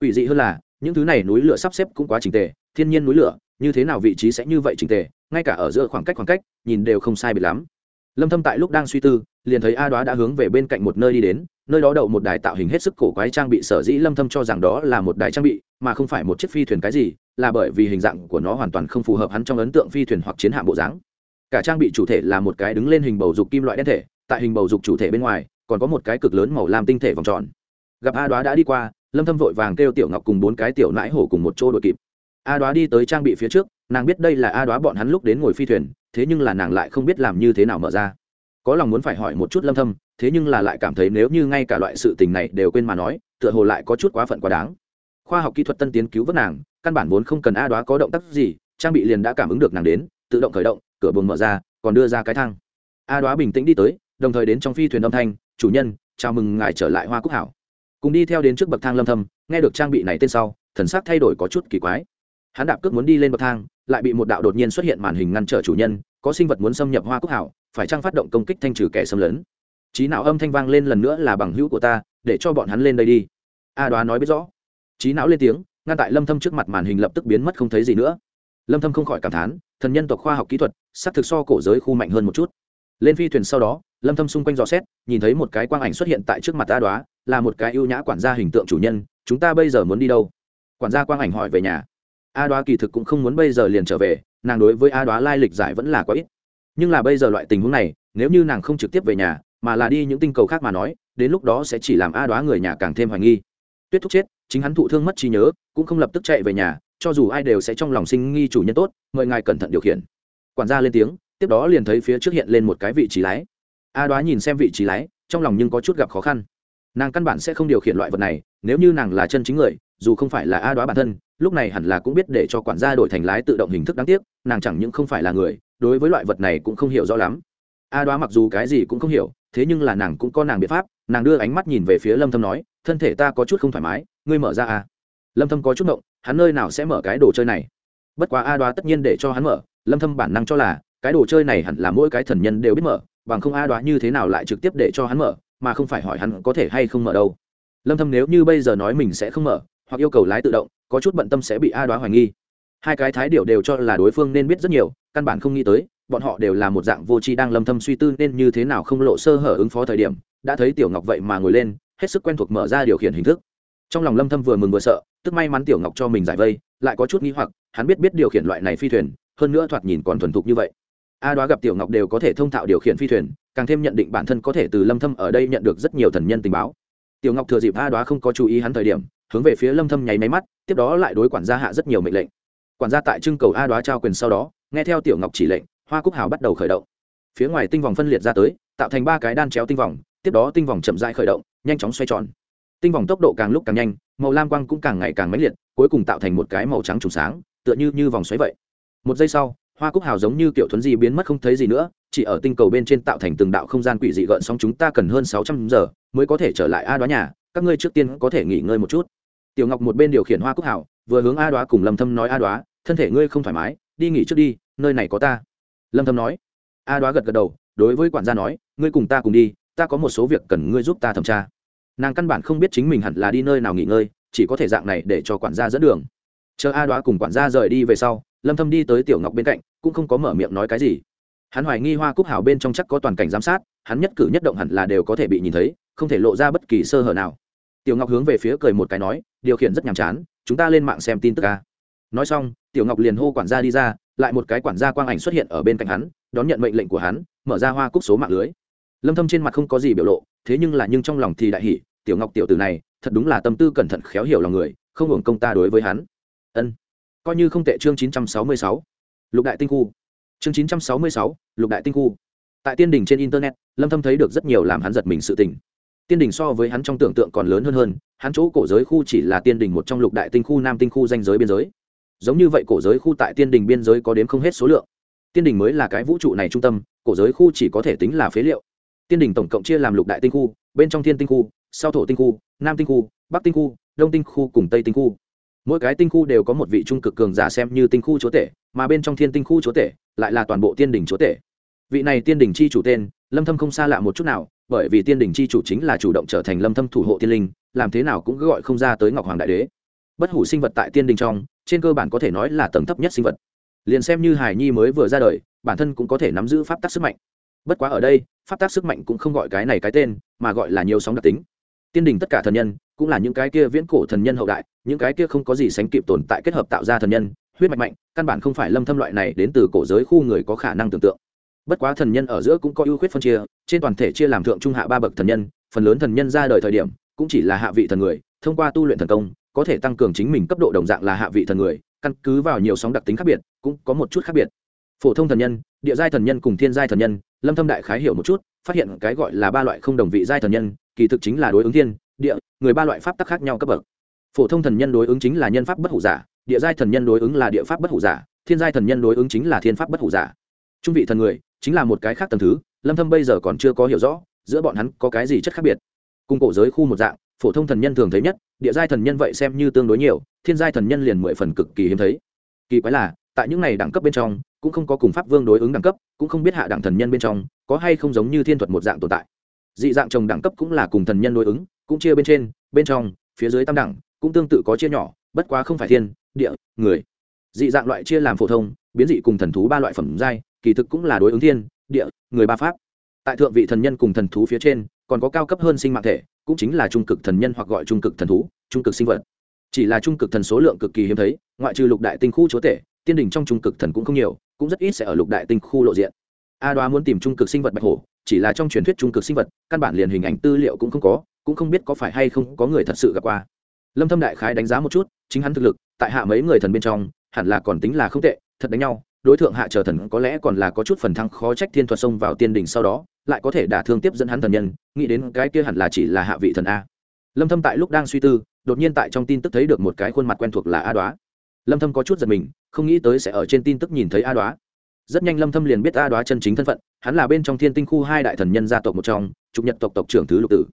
Quỷ dị hơn là, những thứ này núi lửa sắp xếp cũng quá chỉnh tề, thiên nhiên núi lửa, như thế nào vị trí sẽ như vậy chỉnh tề, ngay cả ở giữa khoảng cách khoảng cách, nhìn đều không sai biệt lắm. Lâm thâm tại lúc đang suy tư, liền thấy a đoá đã hướng về bên cạnh một nơi đi đến, nơi đó đậu một đài tạo hình hết sức cổ quái trang bị sở dĩ lâm thâm cho rằng đó là một đài trang bị, mà không phải một chiếc phi thuyền cái gì, là bởi vì hình dạng của nó hoàn toàn không phù hợp hắn trong ấn tượng phi thuyền hoặc chiến hạm bộ dáng. Cả trang bị chủ thể là một cái đứng lên hình bầu dục kim loại đen thể, tại hình bầu dục chủ thể bên ngoài, còn có một cái cực lớn màu lam tinh thể vòng tròn. Gặp a đoá đã đi qua lâm thâm vội vàng kêu tiểu ngọc cùng bốn cái tiểu nãi hổ cùng một chỗ đội kịp. A đoá đi tới trang bị phía trước, nàng biết đây là a đoá bọn hắn lúc đến ngồi phi thuyền, thế nhưng là nàng lại không biết làm như thế nào mở ra. Có lòng muốn phải hỏi một chút lâm thâm, thế nhưng là lại cảm thấy nếu như ngay cả loại sự tình này đều quên mà nói, tựa hồ lại có chút quá phận quá đáng. Khoa học kỹ thuật tân tiến cứu vớt nàng, căn bản vốn không cần a đoá có động tác gì, trang bị liền đã cảm ứng được nàng đến, tự động khởi động, cửa buồng mở ra, còn đưa ra cái thang. A đoá bình tĩnh đi tới, đồng thời đến trong phi thuyền âm thanh, chủ nhân, chào mừng ngài trở lại hoa cúc hảo cùng đi theo đến trước bậc thang lâm thâm, nghe được trang bị này tên sau, thần sắc thay đổi có chút kỳ quái. Hắn đạp cước muốn đi lên bậc thang, lại bị một đạo đột nhiên xuất hiện màn hình ngăn trở chủ nhân, có sinh vật muốn xâm nhập hoa cúc hảo, phải trang phát động công kích thanh trừ kẻ xâm lấn? Trí não âm thanh vang lên lần nữa là bằng hữu của ta, để cho bọn hắn lên đây đi. A đoá nói biết rõ. Trí não lên tiếng, ngăn tại lâm thâm trước mặt màn hình lập tức biến mất không thấy gì nữa. Lâm thâm không khỏi cảm thán, thần nhân tộc khoa học kỹ thuật, xác thực so cổ giới khu mạnh hơn một chút. Lên phi thuyền sau đó, lâm thâm xung quanh dò xét, nhìn thấy một cái quang ảnh xuất hiện tại trước mặt a đoá là một cái ưu nhã quản gia hình tượng chủ nhân, chúng ta bây giờ muốn đi đâu? Quản gia quang ảnh hỏi về nhà. A đoá kỳ thực cũng không muốn bây giờ liền trở về, nàng đối với a đoá lai lịch giải vẫn là quá ít. Nhưng là bây giờ loại tình huống này, nếu như nàng không trực tiếp về nhà, mà là đi những tinh cầu khác mà nói, đến lúc đó sẽ chỉ làm a đoá người nhà càng thêm hoài nghi. Tuyết thúc chết, chính hắn thụ thương mất trí nhớ, cũng không lập tức chạy về nhà, cho dù ai đều sẽ trong lòng sinh nghi chủ nhân tốt, mời ngài cẩn thận điều khiển. Quản gia lên tiếng, tiếp đó liền thấy phía trước hiện lên một cái vị trí lái. A đoá nhìn xem vị trí lái, trong lòng nhưng có chút gặp khó khăn nàng căn bản sẽ không điều khiển loại vật này, nếu như nàng là chân chính người, dù không phải là a đoá bản thân, lúc này hẳn là cũng biết để cho quản gia đổi thành lái tự động hình thức đáng tiếc, nàng chẳng những không phải là người, đối với loại vật này cũng không hiểu rõ lắm. A đoá mặc dù cái gì cũng không hiểu, thế nhưng là nàng cũng có nàng biện pháp, nàng đưa ánh mắt nhìn về phía lâm thâm nói, thân thể ta có chút không thoải mái, ngươi mở ra a lâm thâm có chút động hắn nơi nào sẽ mở cái đồ chơi này? Bất quá a đoá tất nhiên để cho hắn mở, lâm thâm bản năng cho là, cái đồ chơi này hẳn là mỗi cái thần nhân đều biết mở, bằng không a đoá như thế nào lại trực tiếp để cho hắn mở mà không phải hỏi hắn có thể hay không mở đâu. Lâm thâm nếu như bây giờ nói mình sẽ không mở, hoặc yêu cầu lái tự động, có chút bận tâm sẽ bị a đoá hoài nghi. Hai cái thái điểu đều cho là đối phương nên biết rất nhiều, căn bản không nghĩ tới, bọn họ đều là một dạng vô tri đang lâm thâm suy tư nên như thế nào không lộ sơ hở ứng phó thời điểm, đã thấy tiểu ngọc vậy mà ngồi lên, hết sức quen thuộc mở ra điều khiển hình thức. Trong lòng lâm thâm vừa mừng vừa sợ, tức may mắn tiểu ngọc cho mình giải vây, lại có chút nghi hoặc, hắn biết biết điều khiển loại này phi thuyền, hơn nữa thoạt nhìn còn thuần thục như vậy. A đoá gặp tiểu ngọc đều có thể thông thạo điều khiển phi thuyền càng thêm nhận định bản thân có thể từ lâm thâm ở đây nhận được rất nhiều thần nhân tình báo. Tiểu ngọc thừa dịp a đoá không có chú ý hắn thời điểm, hướng về phía lâm thâm nháy máy mắt, tiếp đó lại đối quản gia hạ rất nhiều mệnh lệnh. Quản gia tại trưng cầu a đoá trao quyền sau đó, nghe theo tiểu ngọc chỉ lệnh, hoa cúc hào bắt đầu khởi động. Phía ngoài tinh vòng phân liệt ra tới, tạo thành ba cái đan chéo tinh vòng, tiếp đó tinh vòng chậm rãi khởi động, nhanh chóng xoay tròn. Tinh vòng tốc độ càng lúc càng nhanh, màu lam quang cũng càng ngày càng mãnh liệt, cuối cùng tạo thành một cái màu trắng trùng sáng, tựa như như vòng xoáy vậy. Một giây sau hoa cúc hào giống như kiểu thuấn di biến mất không thấy gì nữa, chỉ ở tinh cầu bên trên tạo thành từng đạo không gian quỷ dị gợn sóng chúng ta cần hơn sáu trăm giờ mới có thể trở lại a đoá nhà, các ngươi trước tiên có thể nghỉ ngơi một chút. Tiểu ngọc một bên điều khiển hoa cúc hào, vừa hướng a đoá cùng lâm thâm nói, a đoá, thân thể ngươi không thoải mái, đi nghỉ trước đi, nơi này có ta. Lâm thâm nói. A đoá gật gật đầu, đối với quản gia nói, ngươi cùng ta cùng đi, ta có một số việc cần ngươi giúp ta thẩm tra. Nàng căn bản không biết chính mình hẳn là đi nơi nào nghỉ ngơi, chỉ có thể dạng này để cho quản gia dẫn đường. Chờ a đoá cùng quản gia rời đi về sau lâm thâm đi tới tiểu ngọc bên cạnh cũng không có mở miệng nói cái gì hắn hoài nghi hoa cúc Hảo bên trong chắc có toàn cảnh giám sát hắn nhất cử nhất động hẳn là đều có thể bị nhìn thấy không thể lộ ra bất kỳ sơ hở nào tiểu ngọc hướng về phía cười một cái nói điều khiển rất nhàm chán chúng ta lên mạng xem tin tức ca nói xong tiểu ngọc liền hô quản gia đi ra lại một cái quản gia quang ảnh xuất hiện ở bên cạnh hắn đón nhận mệnh lệnh của hắn mở ra hoa cúc số mạng lưới lâm thâm trên mặt không có gì biểu lộ thế nhưng là nhưng trong lòng thì đại hỉ tiểu ngọc tiểu tử này thật đúng là tâm tư cẩn thận khéo hiểu lòng người không hưởng công ta đối với hắn ân coi như không tệ chương 966. lục đại tinh khu. chương 966, lục đại tinh khu. tại tiên đỉnh trên internet lâm thâm thấy được rất nhiều làm hắn giật mình sự tình. tiên đỉnh so với hắn trong tưởng tượng còn lớn hơn hơn hắn chỗ cổ giới khu chỉ là tiên đỉnh một trong lục đại tinh khu nam tinh khu danh giới biên giới. giống như vậy cổ giới khu tại tiên đỉnh biên giới có đến không hết số lượng. tiên đỉnh mới là cái vũ trụ này trung tâm cổ giới khu chỉ có thể tính là phế liệu. tiên đỉnh tổng cộng chia làm lục đại tinh khu bên trong thiên tinh khu sau thổ tinh khu nam tinh khu bắc tinh khu đông tinh khu cùng tây tinh khu mỗi cái tinh khu đều có một vị trung cực cường giả xem như tinh khu chúa tể, mà bên trong thiên tinh khu chúa tể lại là toàn bộ tiên đỉnh chúa tể. Vị này tiên đỉnh chi chủ tên, lâm thâm không xa lạ một chút nào, bởi vì tiên đỉnh chi chủ chính là chủ động trở thành lâm thâm thủ hộ tiên linh, làm thế nào cũng gọi không ra tới ngọc hoàng đại đế. Bất hủ sinh vật tại tiên đỉnh trong, trên cơ bản có thể nói là tầng thấp nhất sinh vật. Liền xem như hải nhi mới vừa ra đời, bản thân cũng có thể nắm giữ pháp tắc sức mạnh. Bất quá ở đây, pháp tác sức mạnh cũng không gọi cái này cái tên, mà gọi là nhiều sóng đặc tính. Tiên đình tất cả thần nhân cũng là những cái kia viễn cổ thần nhân hậu đại, những cái kia không có gì sánh kịp tồn tại kết hợp tạo ra thần nhân, huyết mạch mạnh, căn bản không phải lâm thâm loại này đến từ cổ giới khu người có khả năng tưởng tượng. Bất quá thần nhân ở giữa cũng có ưu khuyết phân chia, trên toàn thể chia làm thượng trung hạ ba bậc thần nhân, phần lớn thần nhân ra đời thời điểm, cũng chỉ là hạ vị thần người, thông qua tu luyện thần công, có thể tăng cường chính mình cấp độ đồng dạng là hạ vị thần người, căn cứ vào nhiều sóng đặc tính khác biệt, cũng có một chút khác biệt. Phổ thông thần nhân, địa giai thần nhân cùng thiên giai thần nhân, lâm thâm đại khái hiểu một chút, phát hiện cái gọi là ba loại không đồng vị giai thần nhân, kỳ thực chính là đối ứng thiên địa, người ba loại pháp tắc khác nhau cấp bậc. Phổ thông thần nhân đối ứng chính là nhân pháp bất hủ giả, địa giai thần nhân đối ứng là địa pháp bất hủ giả, thiên giai thần nhân đối ứng chính là thiên pháp bất hủ giả. Trung vị thần người, chính là một cái khác tầng thứ, lâm thâm bây giờ còn chưa có hiểu rõ, giữa bọn hắn có cái gì chất khác biệt. Cùng cổ giới khu một dạng, phổ thông thần nhân thường thấy nhất, địa giai thần nhân vậy xem như tương đối nhiều, thiên giai thần nhân liền mười phần cực kỳ hiếm thấy. Kỳ quái là, tại những này đẳng cấp bên trong, cũng không có cùng pháp vương đối ứng đẳng cấp, cũng không biết hạ đẳng thần nhân bên trong, có hay không giống như thiên thuật một dạng tồn tại. Dị dạng chồng đẳng cấp cũng là cùng thần nhân đối ứng cũng chia bên trên, bên trong, phía dưới tam đẳng, cũng tương tự có chia nhỏ, bất quá không phải thiên, địa, người. Dị dạng loại chia làm phổ thông, biến dị cùng thần thú ba loại phẩm giai, kỳ thực cũng là đối ứng thiên, địa, người ba pháp. Tại thượng vị thần nhân cùng thần thú phía trên, còn có cao cấp hơn sinh mạng thể, cũng chính là trung cực thần nhân hoặc gọi trung cực thần thú, trung cực sinh vật. Chỉ là trung cực thần số lượng cực kỳ hiếm thấy, ngoại trừ lục đại tinh khu chúa tể, tiên đình trong trung cực thần cũng không nhiều, cũng rất ít sẽ ở lục đại tinh khu lộ diện. A đoá muốn tìm trung cực sinh vật bạch hổ, chỉ là trong truyền thuyết trung cực sinh vật, căn bản liền hình ảnh tư liệu cũng không có cũng không biết có phải hay không có người thật sự gặp qua. Lâm thâm đại khái đánh giá một chút, chính hắn thực lực, tại hạ mấy người thần bên trong, hẳn là còn tính là không tệ, thật đánh nhau, đối tượng hạ chờ thần có lẽ còn là có chút phần thăng khó trách thiên thuật xông vào tiên đỉnh sau đó, lại có thể đả thương tiếp dẫn hắn thần nhân, nghĩ đến cái kia hẳn là chỉ là hạ vị thần a. Lâm thâm tại lúc đang suy tư, đột nhiên tại trong tin tức thấy được một cái khuôn mặt quen thuộc là a đoá. Lâm thâm có chút giật mình, không nghĩ tới sẽ ở trên tin tức nhìn thấy a đoá. Rất nhanh lâm thâm liền biết a đoá chân chính thân phận, hắn là bên trong thiên tinh khu hai đại thần nhân gia tộc một trong, trục nhật tộc tộc trưởng thứ lục tử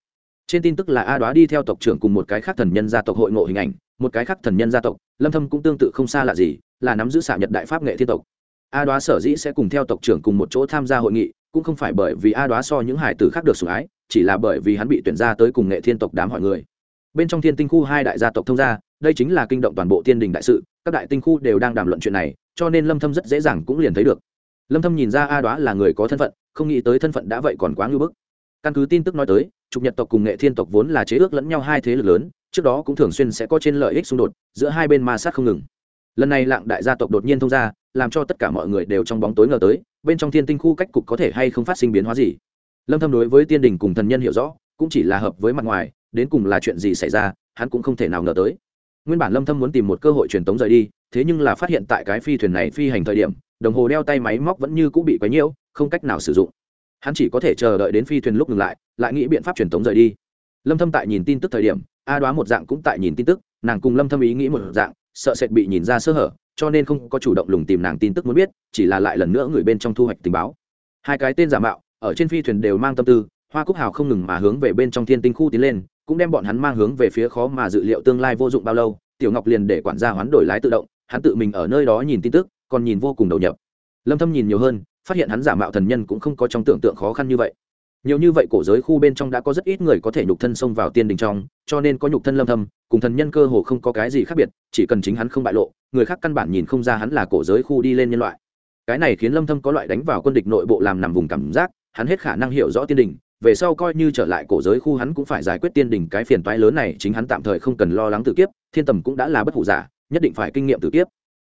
trên tin tức là a đoá đi theo tộc trưởng cùng một cái khác thần nhân gia tộc hội ngộ hình ảnh, một cái khác thần nhân gia tộc, lâm thâm cũng tương tự không xa lạ gì, là nắm giữ xạ nhật đại pháp nghệ thiên tộc. A đoá sở dĩ sẽ cùng theo tộc trưởng cùng một chỗ tham gia hội nghị, cũng không phải bởi vì a đoá so những hải tử khác được sủng ái, chỉ là bởi vì hắn bị tuyển ra tới cùng nghệ thiên tộc đám hỏi người. Bên trong thiên tinh khu hai đại gia tộc thông gia, đây chính là kinh động toàn bộ thiên đình đại sự, các đại tinh khu đều đang đàm luận chuyện này, cho nên lâm thâm rất dễ dàng cũng liền thấy được. Lâm thâm nhìn ra a đoá là người có thân phận, không nghĩ tới thân phận đã vậy còn quá ngưu bức. Căn cứ tin tức nói tới trục nhật tộc cùng nghệ thiên tộc vốn là chế ước lẫn nhau hai thế lực lớn, trước đó cũng thường xuyên sẽ có trên lợi ích xung đột, giữa hai bên ma sát không ngừng. Lần này lạng đại gia tộc đột nhiên thông ra, làm cho tất cả mọi người đều trong bóng tối ngờ tới, bên trong thiên tinh khu cách cục có thể hay không phát sinh biến hóa gì. Lâm thâm đối với tiên đình cùng thần nhân hiểu rõ, cũng chỉ là hợp với mặt ngoài, đến cùng là chuyện gì xảy ra, hắn cũng không thể nào ngờ tới. Nguyên bản lâm thâm muốn tìm một cơ hội truyền tống rời đi, thế nhưng là phát hiện tại cái phi thuyền này phi hành thời điểm, đồng hồ đeo tay máy móc vẫn như cũ bị quấy nhiễu, không cách nào sử dụng hắn chỉ có thể chờ đợi đến phi thuyền lúc ngừng lại lại nghĩ biện pháp truyền tống rời đi. Lâm thâm tại nhìn tin tức thời điểm, a đoá một dạng cũng tại nhìn tin tức, nàng cùng lâm thâm ý nghĩ một dạng, sợ sệt bị nhìn ra sơ hở, cho nên không có chủ động lùng tìm nàng tin tức muốn biết, chỉ là lại lần nữa người bên trong thu hoạch tình báo. Hai cái tên giả mạo, ở trên phi thuyền đều mang tâm tư, hoa cúc hào không ngừng mà hướng về bên trong thiên tinh khu tiến lên, cũng đem bọn hắn mang hướng về phía khó mà dự liệu tương lai vô dụng bao lâu, tiểu ngọc liền để quản gia hoán đổi lái tự động, hắn tự mình ở nơi đó nhìn tin tức, còn nhìn vô cùng đầu nhập. Lâm thâm nhìn nhiều hơn phát hiện hắn giả mạo thần nhân cũng không có trong tưởng tượng khó khăn như vậy. Nhiều như vậy cổ giới khu bên trong đã có rất ít người có thể nhục thân xông vào tiên đình trong, cho nên có nhục thân lâm thâm, cùng thần nhân cơ hồ không có cái gì khác biệt, chỉ cần chính hắn không bại lộ, người khác căn bản nhìn không ra hắn là cổ giới khu đi lên nhân loại. Cái này khiến lâm thâm có loại đánh vào quân địch nội bộ làm nằm vùng cảm giác, hắn hết khả năng hiểu rõ tiên đình, về sau coi như trở lại cổ giới khu hắn cũng phải giải quyết tiên đình cái phiền toái lớn này, chính hắn tạm thời không cần lo lắng tự kiếp, thiên tầm cũng đã là bất hủ giả, nhất định phải kinh nghiệm tự kiếp.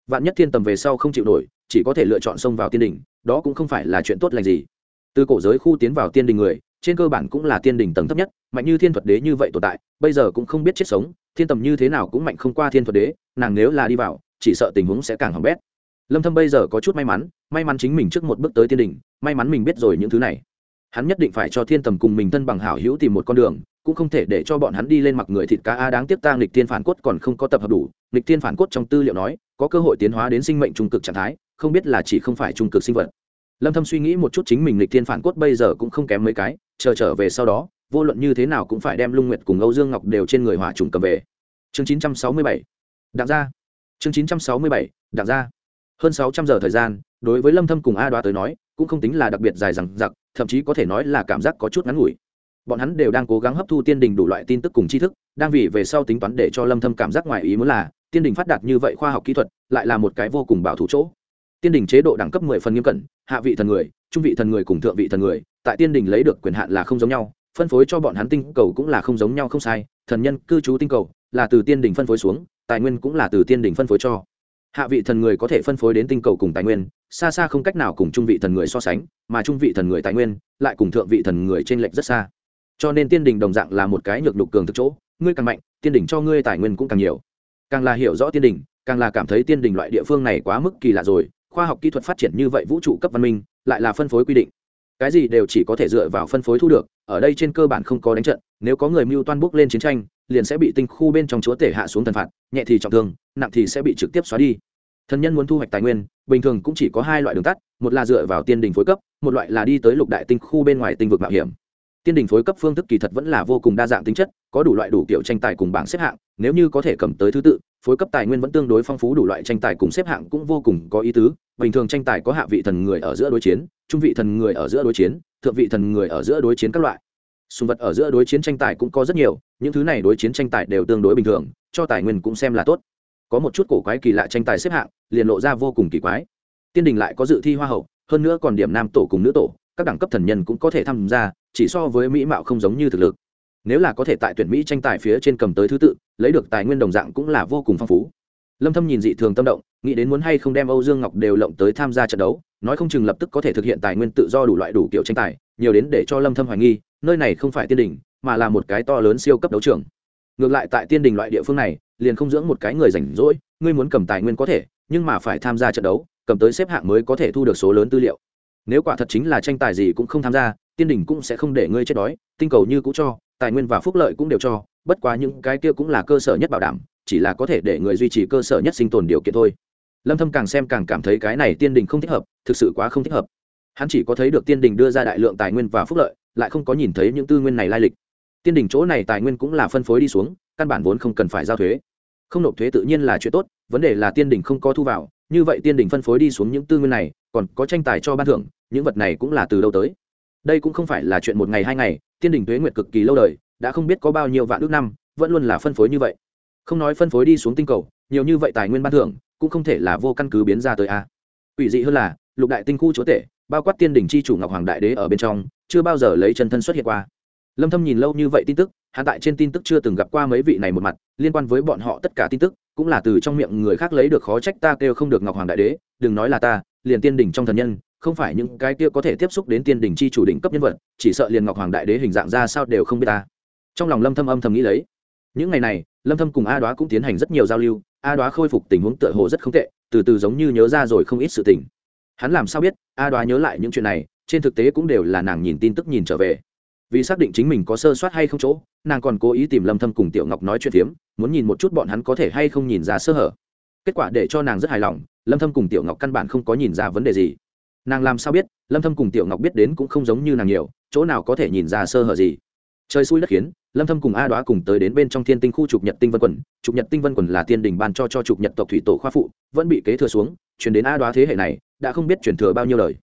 Vạn nhất thiên tầm về sau không chịu nổi, chỉ có thể lựa chọn xông vào tiên đình đó cũng không phải là chuyện tốt lành gì. Từ cổ giới khu tiến vào tiên đình người, trên cơ bản cũng là tiên đình tầng thấp nhất, mạnh như thiên thuật đế như vậy tồn tại, bây giờ cũng không biết chết sống, thiên tầm như thế nào cũng mạnh không qua thiên thuật đế, nàng nếu là đi vào, chỉ sợ tình huống sẽ càng hỏng bét. Lâm thâm bây giờ có chút may mắn may mắn chính mình trước một bước tới tiên đình, may mắn mình biết rồi những thứ này. Hắn nhất định phải cho thiên tầm cùng mình thân bằng hảo hữu tìm một con đường, cũng không thể để cho bọn hắn đi lên mặc người thịt cá a đáng tiếc ta nghịch thiên phản cốt còn không có tập hợp đủ, nghịch thiên phản cốt trong tư liệu nói, có cơ hội tiến hóa đến sinh mệnh trung cực trạng thái không biết là chỉ không phải trung cực sinh vật. Lâm thâm suy nghĩ một chút chính mình lịch thiên phản cốt bây giờ cũng không kém mấy cái, chờ trở về sau đó, vô luận như thế nào cũng phải đem lung nguyệt cùng âu dương ngọc đều trên người hỏa trùng cầm về. Chương 967 đặng ra chương 967 đặng ra hơn 600 giờ thời gian, đối với lâm thâm cùng a đoá tới nói, cũng không tính là đặc biệt dài dằng dặc, thậm chí có thể nói là cảm giác có chút ngắn ngủi. Bọn hắn đều đang cố gắng hấp thu tiên đình đủ loại tin tức cùng tri thức, đang vì về sau tính toán để cho lâm thâm cảm giác ngoài ý muốn là, tiên đình phát đạt như vậy khoa học kỹ thuật, lại là một cái vô cùng bảo thủ chỗ tiên đình chế độ đẳng cấp mười phần nghiêm cẩn, hạ vị thần người, trung vị thần người cùng thượng vị thần người, tại tiên đình lấy được quyền hạn là không giống nhau, phân phối cho bọn hắn tinh cầu cũng là không giống nhau không sai, thần nhân cư trú tinh cầu là từ tiên đình phân phối xuống, tài nguyên cũng là từ tiên đình phân phối cho. Hạ vị thần người có thể phân phối đến tinh cầu cùng tài nguyên, xa xa không cách nào cùng trung vị thần người so sánh, mà trung vị thần người tài nguyên lại cùng thượng vị thần người t r ê n lệch rất xa. Cho nên tiên đình đồng dạng là một cái nhược lục cường thực chỗ, ngươi càng mạnh, tiên đình cho ngươi tài nguyên cũng càng nhiều. Càng là hiểu rõ tiên đình, càng là cảm thấy tiên đình loại địa phương này quá mức kỳ lạ rồi khoa học kỹ thuật phát triển như vậy vũ trụ cấp văn minh, lại là phân phối quy định. Cái gì đều chỉ có thể dựa vào phân phối thu được, ở đây trên cơ bản không có đánh trận, nếu có người mưu toan bước lên chiến tranh, liền sẽ bị tinh khu bên trong chúa tể hạ xuống thần phạt, nhẹ thì trọng thương, nặng thì sẽ bị trực tiếp xóa đi. Thần nhân muốn thu hoạch tài nguyên, bình thường cũng chỉ có hai loại đường tắt, một là dựa vào tiên đình phối cấp, một loại là đi tới lục đại tinh khu bên ngoài tinh vực mạo hiểm. Tiên đình phối cấp phương thức kỳ thật vẫn là vô cùng đa dạng tính chất, có đủ loại đủ kiểu tranh tài cùng bảng xếp hạng, nếu như có thể cầm tới thứ tự phối cấp tài nguyên vẫn tương đối phong phú đủ loại tranh tài cùng xếp hạng cũng vô cùng có ý tứ. Bình thường tranh tài có hạ vị thần người ở giữa đối chiến, trung vị thần người ở giữa đối chiến, thượng vị thần người ở giữa đối chiến các loại. Sùng vật ở giữa đối chiến tranh tài cũng có rất nhiều, những thứ này đối chiến tranh tài đều tương đối bình thường, cho tài nguyên cũng xem là tốt. Có một chút cổ quái kỳ lạ tranh tài xếp hạng, liền lộ ra vô cùng kỳ quái. Tiên đình lại có dự thi hoa hậu, hơn nữa còn điểm nam tổ cùng nữ tổ, các đẳng cấp thần nhân cũng có thể tham gia, chỉ so với mỹ mạo không giống như thực lực nếu là có thể tại tuyển mỹ tranh tài phía trên cầm tới thứ tự, lấy được tài nguyên đồng dạng cũng là vô cùng phong phú. Lâm thâm nhìn dị thường tâm động, nghĩ đến muốn hay không đem âu dương ngọc đều lộng tới tham gia trận đấu, nói không chừng lập tức có thể thực hiện tài nguyên tự do đủ loại đủ kiểu tranh tài, nhiều đến để cho lâm thâm hoài nghi, nơi này không phải tiên đình mà là một cái to lớn siêu cấp đấu trường. Ngược lại tại tiên đình loại địa phương này, liền không dưỡng một cái người rảnh rỗi, ngươi muốn cầm tài nguyên có thể, nhưng mà phải tham gia trận đấu, cầm tới xếp hạng mới có thể thu được số lớn tư liệu. Nếu quả thật chính là tranh tài gì cũng không tham gia, tiên đình cũng sẽ không để ngươi chết đói, tinh cầu như cũ cho tài nguyên và phúc lợi cũng đều cho, bất quá những cái kia cũng là cơ sở nhất bảo đảm, chỉ là có thể để người duy trì cơ sở nhất sinh tồn điều kiện thôi. Lâm thâm càng xem càng cảm thấy cái này tiên đình không thích hợp, thực sự quá không thích hợp. Hắn chỉ có thấy được tiên đình đưa ra đại lượng tài nguyên và phúc lợi, lại không có nhìn thấy những tư nguyên này lai lịch. Tiên đình chỗ này tài nguyên cũng là phân phối đi xuống, căn bản vốn không cần phải giao thuế. Không nộp thuế tự nhiên là chuyện tốt, vấn đề là tiên đình không có thu vào, như vậy tiên đình phân phối đi xuống những tư nguyên này, còn có tranh tài cho ban thưởng, những vật này cũng là từ đâu tới? Đây cũng không phải là chuyện một ngày hai ngày, tiên đình thuế nguyệt cực kỳ lâu đời, đã không biết có bao nhiêu vạn ước năm, vẫn luôn là phân phối như vậy. Không nói phân phối đi xuống tinh cầu, nhiều như vậy tài nguyên ban thưởng, cũng không thể là vô căn cứ biến ra tới a. Ủy dị hơn là, lục đại tinh khu chúa tể, bao quát tiên đình c h i chủ ngọc hoàng đại đế ở bên trong, chưa bao giờ lấy chân thân xuất hiện qua. Lâm thâm nhìn lâu như vậy tin tức hạ tại trên tin tức chưa từng gặp qua mấy vị này một mặt, liên quan với bọn họ tất cả tin tức, cũng là từ trong miệng người khác lấy được khó trách ta kêu không được ngọc hoàng đại đế, đừng nói là ta, liền tiên đỉnh trong thần nhân không phải những cái kia có thể tiếp xúc đến tiên đình chi chủ đỉnh cấp nhân vật, chỉ sợ liền ngọc hoàng đại đế hình dạng ra sao đều không biết ta. Trong lòng lâm thâm âm thầm nghĩ lấy. Những ngày này, lâm thâm cùng a đoá cũng tiến hành rất nhiều giao lưu, a đoá khôi phục tình huống tựa hồ rất không tệ, từ từ giống như nhớ ra rồi không ít sự tình. Hắn làm sao biết, a đoá nhớ lại những chuyện này, trên thực tế cũng đều là nàng nhìn tin tức nhìn trở về. Vì xác định chính mình có sơ suất hay không chỗ, nàng còn cố ý tìm lâm thâm cùng tiểu ngọc nói chuyện phiếm, muốn nhìn một chút bọn hắn có thể hay không nhìn ra sơ hở. Kết quả để cho nàng rất hài lòng, lâm thâm cùng tiểu ngọc căn bản không có nhìn ra vấn đề gì nàng làm sao biết, lâm thâm cùng tiểu ngọc biết đến cũng không giống như nàng nhiều, chỗ nào có thể nhìn ra sơ hở gì. Trời xui đất khiến, lâm thâm cùng a đoá cùng tới đến bên trong thiên tinh khu trục nhật tinh vân quần. Trục nhật tinh vân quần là tiên đình ban cho cho trục nhật tộc thủy tổ khoa phụ, vẫn bị kế thừa xuống, truyền đến a đoá thế hệ này, đã không biết truyền thừa bao nhiêu lời.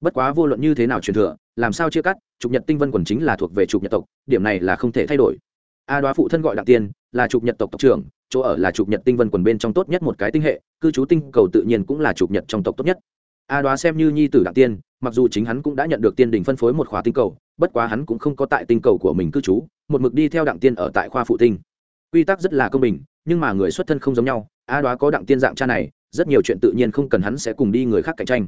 Bất quá vô luận như thế nào truyền thừa, làm sao chia cắt, trục nhật tinh vân quần chính là thuộc về trục nhật tộc, điểm này là không thể thay đổi. A đoá phụ thân gọi đặng tiên, là trục nhật tộc tộc trưởng, chỗ ở là trục nhật tinh vân quần bên trong tốt nhất một cái tinh hệ, cư trú tinh cầu tự nhiên cũng là trục nhật trong tộc tốt nhất a đoá xem như nhi tử đặng tiên, mặc dù chính hắn cũng đã nhận được tiên đình phân phối một khóa tinh cầu, bất quá hắn cũng không có tại tinh cầu của mình cư trú, một mực đi theo đặng tiên ở tại khoa phụ tinh. Quy tắc rất là công bình, nhưng mà người xuất thân không giống nhau, a đoá có đặng tiên dạng cha này, rất nhiều chuyện tự nhiên không cần hắn sẽ cùng đi người khác cạnh tranh.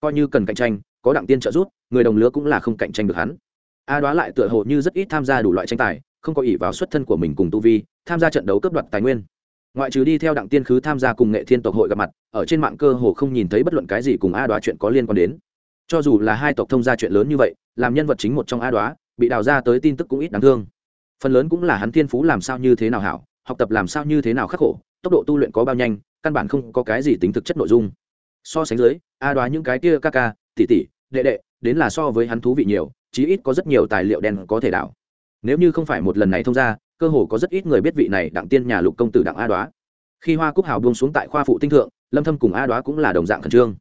Coi như cần cạnh tranh, có đặng tiên trợ giúp, người đồng lứa cũng là không cạnh tranh được hắn. A đoá lại tựa hồ như rất ít tham gia đủ loại tranh tài, không có ỷ vào xuất thân của mình cùng tu vi, tham gia trận đấu cấp đoạt tài nguyên ngoại trừ đi theo đặng tiên khứ tham gia cùng nghệ thiên tộc hội gặp mặt, ở trên mạng cơ hồ không nhìn thấy bất luận cái gì cùng a đoá chuyện có liên quan đến. Cho dù là hai tộc thông gia chuyện lớn như vậy, làm nhân vật chính một trong a đoá, bị đào ra tới tin tức cũng ít đáng thương. Phần lớn cũng là hắn thiên phú làm sao như thế nào hảo, học tập làm sao như thế nào khắc khổ, tốc độ tu luyện có bao nhanh, căn bản không có cái gì tính thực chất nội dung. So sánh dưới, a đoá những cái kia ca ca tỉ tỉ đệ đệ, đến là so với hắn thú vị nhiều, chí ít có rất nhiều tài liệu đen có thể đảo. Nếu như không phải một lần này thông ra cơ hồ có rất ít người biết vị này đặng tiên nhà lục công tử đặng a đoá. Khi hoa cúc hào buông xuống tại khoa phụ tinh thượng, lâm thâm cùng a đoá cũng là đồng dạng khẩn trương.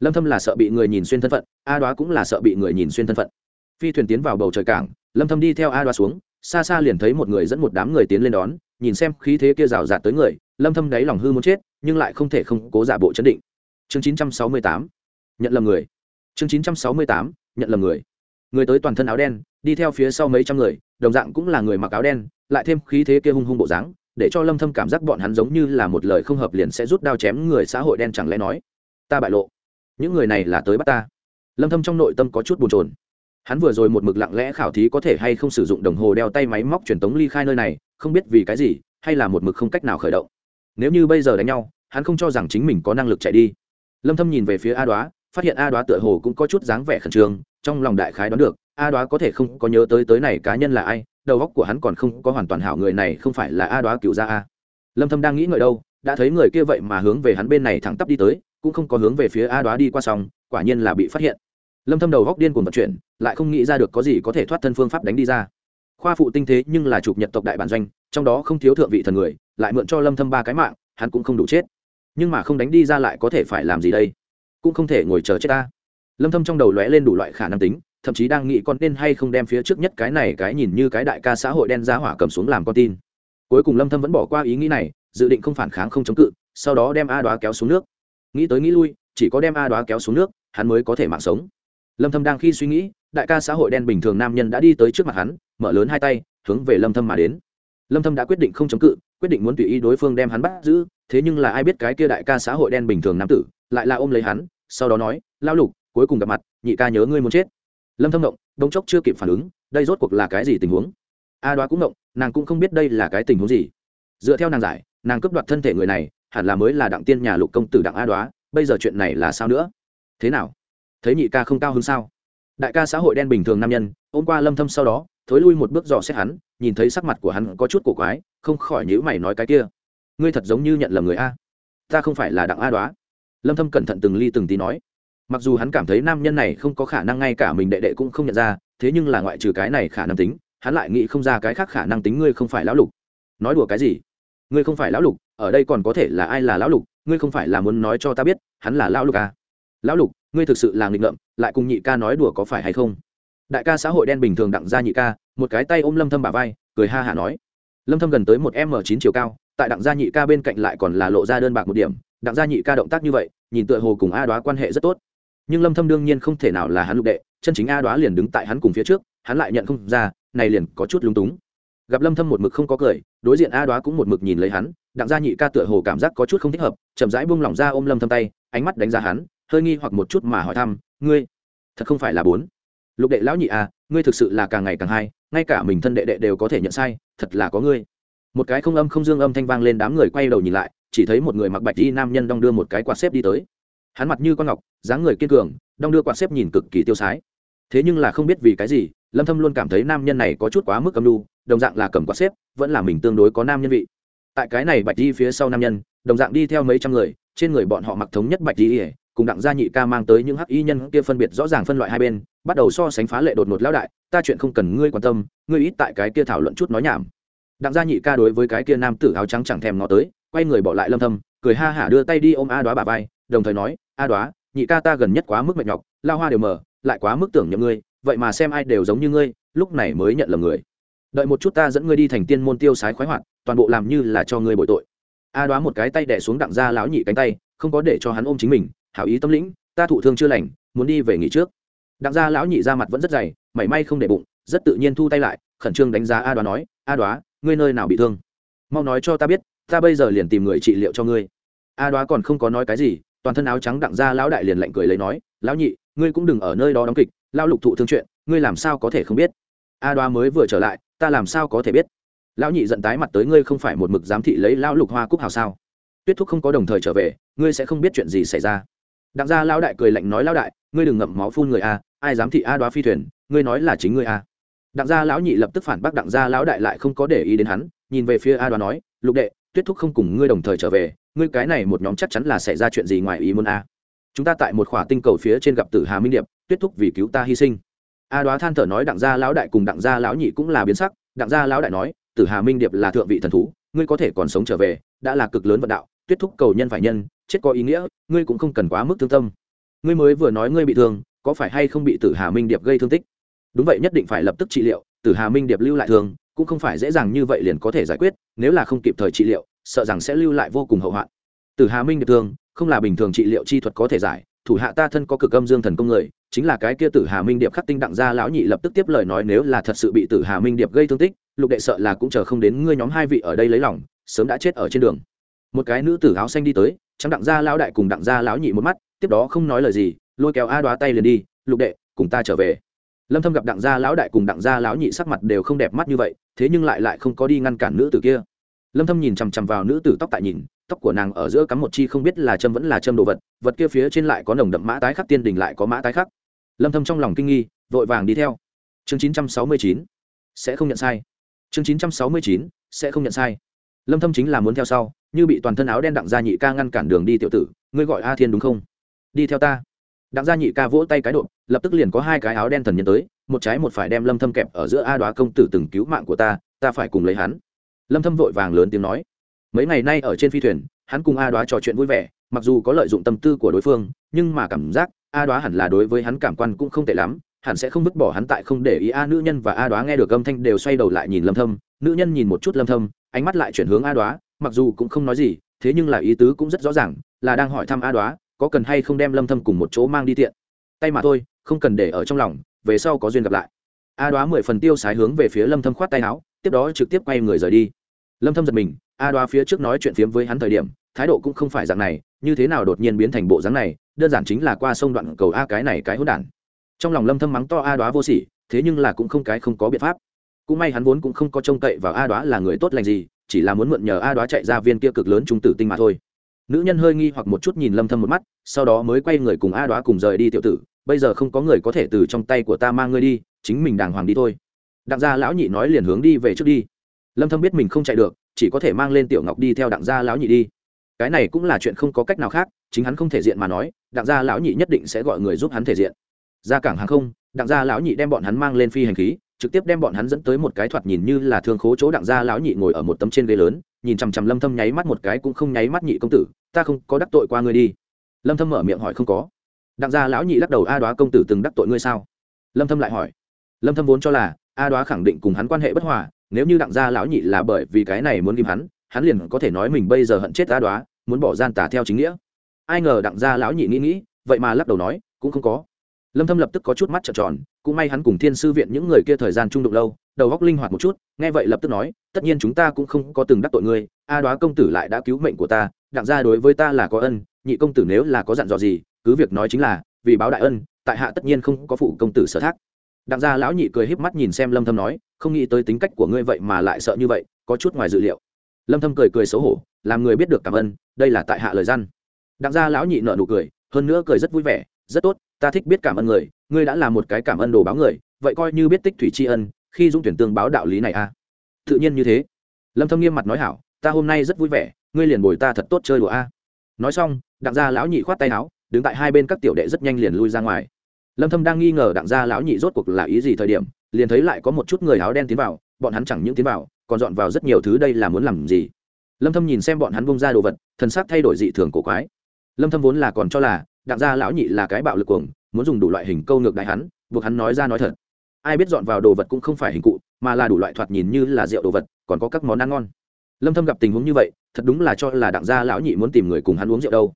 Lâm thâm là sợ bị người nhìn xuyên thân phận, a đoá cũng là sợ bị người nhìn xuyên thân phận. Phi thuyền tiến vào bầu trời cảng, lâm thâm đi theo a đoá xuống, xa xa liền thấy một người dẫn một đám người tiến lên đón, nhìn xem khí thế kia rào rạt tới người, lâm thâm đáy lòng hư muốn chết, nhưng lại không thể không cố giả bộ chấn định. Chương 968 nhận lầm người. Chương 968 nhận lầm người người tới toàn thân áo đen, đi theo phía sau mấy trăm người, đồng dạng cũng là người mặc áo đen, lại thêm khí thế kia hung hung bộ dáng, để cho lâm thâm cảm giác bọn hắn giống như là một lời không hợp liền sẽ rút đao chém người xã hội đen chẳng lẽ nói, ta bại lộ, những người này là tới bắt ta. Lâm thâm trong nội tâm có chút buồn chồn. Hắn vừa rồi một mực lặng lẽ khảo thí có thể hay không sử dụng đồng hồ đeo tay máy móc truyền tống ly khai nơi này, không biết vì cái gì, hay là một mực không cách nào khởi động. Nếu như bây giờ đánh nhau, hắn không cho rằng chính mình có năng lực chạy đi. Lâm thâm nhìn về phía a đoá, phát hiện a đoá tựa hồ cũng có chút dáng vẻ khẩn trương trong lòng đại khái đoán được, a đoá có thể không có nhớ tới tới này cá nhân là ai, đầu óc của hắn còn không có hoàn toàn hảo người này không phải là a đoá cựu gia a. Lâm thâm đang nghĩ ngợi đâu, đã thấy người kia vậy mà hướng về hắn bên này thẳng tắp đi tới, cũng không có hướng về phía a đoá đi qua xong quả nhiên là bị phát hiện. Lâm thâm đầu góc điên cuồng vận chuyển, lại không nghĩ ra được có gì có thể thoát thân phương pháp đánh đi ra. Khoa phụ tinh thế nhưng là chụp nhật tộc đại bản doanh, trong đó không thiếu thượng vị thần người, lại mượn cho lâm thâm ba cái mạng, hắn cũng không đủ chết. Nhưng mà không đánh đi ra lại có thể phải làm gì đây? Cũng không thể ngồi chờ chết ta lâm thâm trong đầu lóe lên đủ loại khả năng tính, thậm chí đang nghĩ con nên hay không đem phía trước nhất cái này cái nhìn như cái đại ca xã hội đen giá hỏa cầm xuống làm con tin. Cuối cùng lâm thâm vẫn bỏ qua ý nghĩ này, dự định không phản kháng không chống cự, sau đó đem a đoá kéo xuống nước. Nghĩ tới nghĩ lui, chỉ có đem a đoá kéo xuống nước, hắn mới có thể mạng sống. Lâm thâm đang khi suy nghĩ, đại ca xã hội đen bình thường nam nhân đã đi tới trước mặt hắn, mở lớn hai tay, hướng về lâm thâm mà đến. Lâm thâm đã quyết định không chống cự, quyết định muốn tùy ý đối phương đem hắn bắt giữ, thế nhưng là ai biết cái kia đại ca xã hội đen bình thường nam tử, lại là ôm lấy hắn, sau đó nói lao lục cuối cùng gặp mặt, nhị ca nhớ ngươi muốn chết. Lâm thâm động đống chốc chưa kịp phản ứng, đây rốt cuộc là cái gì tình huống? A đoá cũng động nàng cũng không biết đây là cái tình huống gì. Dựa theo nàng giải, nàng cướp đoạt thân thể người này, hẳn là mới là đặng tiên nhà lục công tử đặng a đoá, bây giờ chuyện này là sao nữa? Thế nào? Thấy nhị ca không cao hơn sao? Đại ca xã hội đen bình thường nam nhân, ôm qua lâm thâm sau đó, thối lui một bước dò xét hắn, nhìn thấy sắc mặt của hắn có chút cổ quái, không khỏi nhíu mày nói cái kia. Ngươi thật giống như nhận lầm người a. Ta không phải là đặng a đoá. Lâm thâm cẩn thận từng ly từng tí nói mặc dù hắn cảm thấy nam nhân này không có khả năng ngay cả mình đệ đệ cũng không nhận ra, thế nhưng là ngoại trừ cái này khả năng tính, hắn lại nghĩ không ra cái khác khả năng tính ngươi không phải lão lục. Nói đùa cái gì? Ngươi không phải lão lục, ở đây còn có thể là ai là lão lục, ngươi không phải là muốn nói cho ta biết, hắn là lão lục à? Lão lục, ngươi thực sự là nghịch ngợm, lại cùng nhị ca nói đùa có phải hay không? Đại ca xã hội đen bình thường đặng ra nhị ca, một cái tay ôm lâm thâm bả vai, cười ha hả nói. Lâm thâm gần tới một m 9 chiều cao, tại đặng gia nhị ca bên cạnh lại còn là lộ ra đơn bạc một điểm, đặng gia nhị ca động tác như vậy, nhìn tựa hồ cùng a đoá quan hệ rất tốt nhưng lâm thâm đương nhiên không thể nào là hắn lục đệ chân chính a đoá liền đứng tại hắn cùng phía trước hắn lại nhận không ra này liền có chút lung túng gặp lâm thâm một mực không có cười đối diện a đoá cũng một mực nhìn lấy hắn đặng gia nhị ca tựa hồ cảm giác có chút không thích hợp chậm rãi buông lỏng ra ôm lâm thâm tay ánh mắt đánh giá hắn hơi nghi hoặc một chút mà hỏi thăm ngươi thật không phải là bốn lục đệ lão nhị à ngươi thực sự là càng ngày càng hay ngay cả mình thân đệ đệ đều có thể nhận sai thật là có ngươi một cái không âm không dương âm thanh vang lên đám người quay đầu nhìn lại chỉ thấy một người mặc bạch y nam nhân đong đưa một cái quạt xếp đi tới hắn mặt như con ngọc dáng người kiên cường, đong đưa quạt xếp nhìn cực kỳ tiêu sái. Thế nhưng là không biết vì cái gì, lâm thâm luôn cảm thấy nam nhân này có chút quá mức âm lưu đồng dạng là cầm quạt xếp, vẫn là mình tương đối có nam nhân vị. Tại cái này bạch y phía sau nam nhân, đồng dạng đi theo mấy trăm người, trên người bọn họ mặc thống nhất bạch y, cùng đặng gia nhị ca mang tới những hắc y nhân kia phân biệt rõ ràng phân loại hai bên, bắt đầu so sánh phá lệ đột ngột lão đại, ta chuyện không cần ngươi quan tâm, ngươi ít tại cái kia thảo luận chút nói nhảm. Đặng gia nhị ca đối với cái kia nam tử áo trắng chẳng thèm ngó tới, quay người bỏ lại lâm thâm, cười ha hả đưa tay đi ôm a đoá bà vai, đồng thời nói, a đoá nhị ca ta gần nhất quá mức mệt nhọc, lao hoa đều mở lại quá mức tưởng nhậm ngươi, vậy mà xem ai đều giống như ngươi, lúc này mới nhận lầm người. Đợi một chút ta dẫn ngươi đi thành tiên môn tiêu sái khoái hoạt, toàn bộ làm như là cho ngươi bội tội. A đoá một cái tay đẻ xuống đặng gia lão nhị cánh tay, không có để cho hắn ôm chính mình, hảo ý tâm lĩnh, ta thụ thương chưa lành, muốn đi về nghỉ trước. Đặng gia lão nhị ra mặt vẫn rất dày, mảy may không để bụng, rất tự nhiên thu tay lại, khẩn trương đánh giá a đoá nói, a đoá, ngươi nơi nào bị thương? Mau nói cho ta biết, ta bây giờ liền tìm người trị liệu cho ngươi. A đoá còn không có nói cái gì toàn thân áo trắng đặng gia lão đại liền lạnh cười lấy nói, lão nhị, ngươi cũng đừng ở nơi đó đóng kịch lao lục thụ thương chuyện, ngươi làm sao có thể không biết? A đoá mới vừa trở lại, ta làm sao có thể biết? Lão nhị giận tái mặt tới ngươi không phải một mực giám thị lấy lão lục hoa cúc hào sao? Tuyết thúc không có đồng thời trở về, ngươi sẽ không biết chuyện gì xảy ra. Đặng gia lão đại cười lạnh nói, lão đại, ngươi đừng ngậm máu phun người a, ai dám thị a đoá phi thuyền, ngươi nói là chính ngươi a. Đặng gia lão nhị lập tức phản bác đặng gia lão đại lại không có để ý đến hắn, nhìn về phía a đoá nói, lục đệ tuyết thúc không cùng ngươi đồng thời trở về, ngươi cái này một nhóm chắc chắn là xảy ra chuyện gì ngoài ý muốn a. Chúng ta tại một khỏa tinh cầu phía trên gặp tử hà minh điệp, tuyết thúc vì cứu ta hy sinh. A đoá than thở nói đặng gia lão đại cùng đặng gia lão nhị cũng là biến sắc, đặng gia lão đại nói, tử hà minh điệp là thượng vị thần thú, ngươi có thể còn sống trở về, đã là cực lớn vận đạo, tuyết thúc cầu nhân phải nhân, chết có ý nghĩa, ngươi cũng không cần quá mức thương tâm. Ngươi mới vừa nói ngươi bị thương, có phải hay không bị tử hà minh điệp gây thương tích? Đúng vậy, nhất định phải lập tức trị liệu tử hà minh điệp lưu lại thường, cũng không phải dễ dàng như vậy liền có thể giải quyết, nếu là không kịp thời trị liệu, sợ rằng sẽ lưu lại vô cùng hậu hoạn. Tử hà minh điệp thương không là bình thường trị liệu chi thuật có thể giải, thủ hạ ta thân có cực âm dương thần công người, chính là cái kia tử hà minh điệp khắc tinh đặng gia lão nhị lập tức tiếp lời nói nếu là thật sự bị tử hà minh điệp gây thương tích, lục đệ sợ là cũng chờ không đến ngươi nhóm hai vị ở đây lấy lòng, sớm đã chết ở trên đường. Một cái nữ tử áo xanh đi tới, trắng đặng gia lão đại cùng đặng gia lão nhị một mắt, tiếp đó không nói lời gì, lôi kéo a đoá tay liền đi, lục đệ, cùng ta trở về lâm thâm gặp đặng gia lão đại cùng đặng gia lão nhị sắc mặt đều không đẹp mắt như vậy, thế nhưng lại lại không có đi ngăn cản nữ tử kia. Lâm thâm nhìn chằm chằm vào nữ tử tóc tại nhìn, tóc của nàng ở giữa cắm một chi không biết là châm vẫn là châm đồ vật vật kia phía trên lại có nồng đậm mã tái khắc, tiên đình lại có mã tái khắc. Lâm thâm trong lòng kinh nghi, vội vàng đi theo. Chương 969 sẽ không nhận sai. Chương 969 sẽ không nhận sai. Lâm thâm chính là muốn theo sau, như bị toàn thân áo đen đặng gia nhị ca ngăn cản đường đi, tiểu tử, ngươi gọi a thiên đúng không? Đi theo ta. Đặng gia nhị ca vỗ tay cái độ lập tức liền có hai cái áo đen thần nhân tới, một trái một phải đem lâm thâm kẹp ở giữa a đoá công tử từng cứu mạng của ta ta phải cùng lấy hắn. Lâm thâm vội vàng lớn tiếng nói. Mấy ngày nay ở trên phi thuyền, hắn cùng a đoá trò chuyện vui vẻ, mặc dù có lợi dụng tâm tư của đối phương, nhưng mà cảm giác a đoá hẳn là đối với hắn cảm quan cũng không tệ lắm, hẳn sẽ không vứt bỏ hắn tại không để ý a nữ nhân và a đoá nghe được âm thanh đều xoay đầu lại nhìn lâm thâm. Nữ nhân nhìn một chút lâm thâm, ánh mắt lại chuyển hướng a đoá, mặc dù cũng không nói gì, thế nhưng là ý tứ cũng rất rõ ràng, là đang hỏi thăm a đoá, có cần hay không đem lâm thâm cùng một chỗ mang đi tiện. Tay mà thôi không cần để ở trong lòng, về sau có duyên gặp lại. A đoá mười phần tiêu sái hướng về phía lâm thâm khoát tay áo, tiếp đó trực tiếp quay người rời đi. Lâm thâm giật mình, a đoá phía trước nói chuyện phiếm với hắn thời điểm, thái độ cũng không phải dạng này, như thế nào đột nhiên biến thành bộ dáng này, đơn giản chính là qua sông đoạn cầu a cái này cái hỗn đản. Trong lòng lâm thâm mắng to a đoá vô sỉ, thế nhưng là cũng không cái không có biện pháp. Cũng may hắn vốn cũng không có trông cậy vào a đoá là người tốt lành gì, chỉ là muốn mượn nhờ a đoá chạy ra viên kia cực lớn trung tử tinh mà thôi. Nữ nhân hơi nghi hoặc một chút nhìn lâm thâm một mắt, sau đó mới quay người cùng a đoá cùng rời đi tiểu tử bây giờ không có người có thể từ trong tay của ta mang ngươi đi, chính mình đàng hoàng đi thôi. Đặng gia lão nhị nói liền hướng đi về trước đi. Lâm thâm biết mình không chạy được, chỉ có thể mang lên tiểu ngọc đi theo đặng gia lão nhị đi. Cái này cũng là chuyện không có cách nào khác, chính hắn không thể diện mà nói, đặng gia lão nhị nhất định sẽ gọi người giúp hắn thể diện. Ra cảng hàng không, đặng gia lão nhị đem bọn hắn mang lên phi hành khí, trực tiếp đem bọn hắn dẫn tới một cái thoạt nhìn như là thương khố chỗ đặng gia lão nhị ngồi ở một tấm trên ghế lớn, nhìn chằm chằm lâm thâm nháy mắt một cái cũng không nháy mắt nhị công tử, ta không có đắc tội qua ngươi đi. Lâm thâm mở miệng hỏi không có đặng gia lão nhị lắc đầu, a đoá công tử từng đắc tội ngươi sao? Lâm thâm lại hỏi. Lâm thâm vốn cho là, a đoá khẳng định cùng hắn quan hệ bất hòa, nếu như đặng gia lão nhị là bởi vì cái này muốn ghim hắn hắn liền có thể nói mình bây giờ hận chết a đoá, muốn bỏ gian tà theo chính nghĩa. Ai ngờ đặng gia lão nhị nghĩ nghĩ, vậy mà lắc đầu nói, cũng không có. Lâm thâm lập tức có chút mắt trợn tròn, cũng may hắn cùng thiên sư viện những người kia thời gian trung đụng lâu, đầu óc linh hoạt một chút, nghe vậy lập tức nói, tất nhiên chúng ta cũng không có từng đắc tội ngươi, a đoá công tử lại đã cứu mệnh của ta, đặng gia đối với ta là có ân nhị công tử nếu là có dặn dò gì, cứ việc nói chính là, vì báo đại ân, tại hạ tất nhiên không có phụ công tử sở thác. Đặng gia lão nhị cười híp mắt nhìn xem lâm thâm nói, không nghĩ tới tính cách của ngươi vậy mà lại sợ như vậy, có chút ngoài dự liệu. Lâm thâm cười cười xấu hổ, làm người biết được cảm ơn, đây là tại hạ lời gian. Đặng gia lão nhị nở nụ cười, hơn nữa cười rất vui vẻ, rất tốt, ta thích biết cảm ơn người, ngươi đã là một cái cảm ơn đồ báo người, vậy coi như biết tích thủy tri ân, khi dung tuyển tương báo đạo lý này a à? tự nhiên như thế. Lâm thâm nghiêm mặt nói hảo, ta hôm nay rất vui vẻ, ngươi liền bồi ta thật tốt chơi đùa a. Nói xong đặng gia lão nhị khoát tay áo, đứng tại hai bên các tiểu đệ rất nhanh liền lui ra ngoài. Lâm thâm đang nghi ngờ đặng gia lão nhị rốt cuộc là ý gì thời điểm, liền thấy lại có một chút người áo đen tiến vào, bọn hắn chẳng những tiến vào, còn dọn vào rất nhiều thứ đây là muốn làm gì. Lâm thâm nhìn xem bọn hắn bung ra đồ vật, thần sắc thay đổi dị thường cổ quái. Lâm thâm vốn là còn cho là, đặng gia lão nhị là cái bạo lực cuồng, muốn dùng đủ loại hình câu ngược đại hắn, buộc hắn nói ra nói thật. Ai biết dọn vào đồ vật cũng không phải hình cụ, mà là đủ loại thoạt nhìn như là rượu đồ vật, còn có các món ăn ngon. Lâm thâm gặp tình huống như vậy, thật đúng là cho là đặng gia lão nhị muốn tìm người cùng hắn uống rượu đâu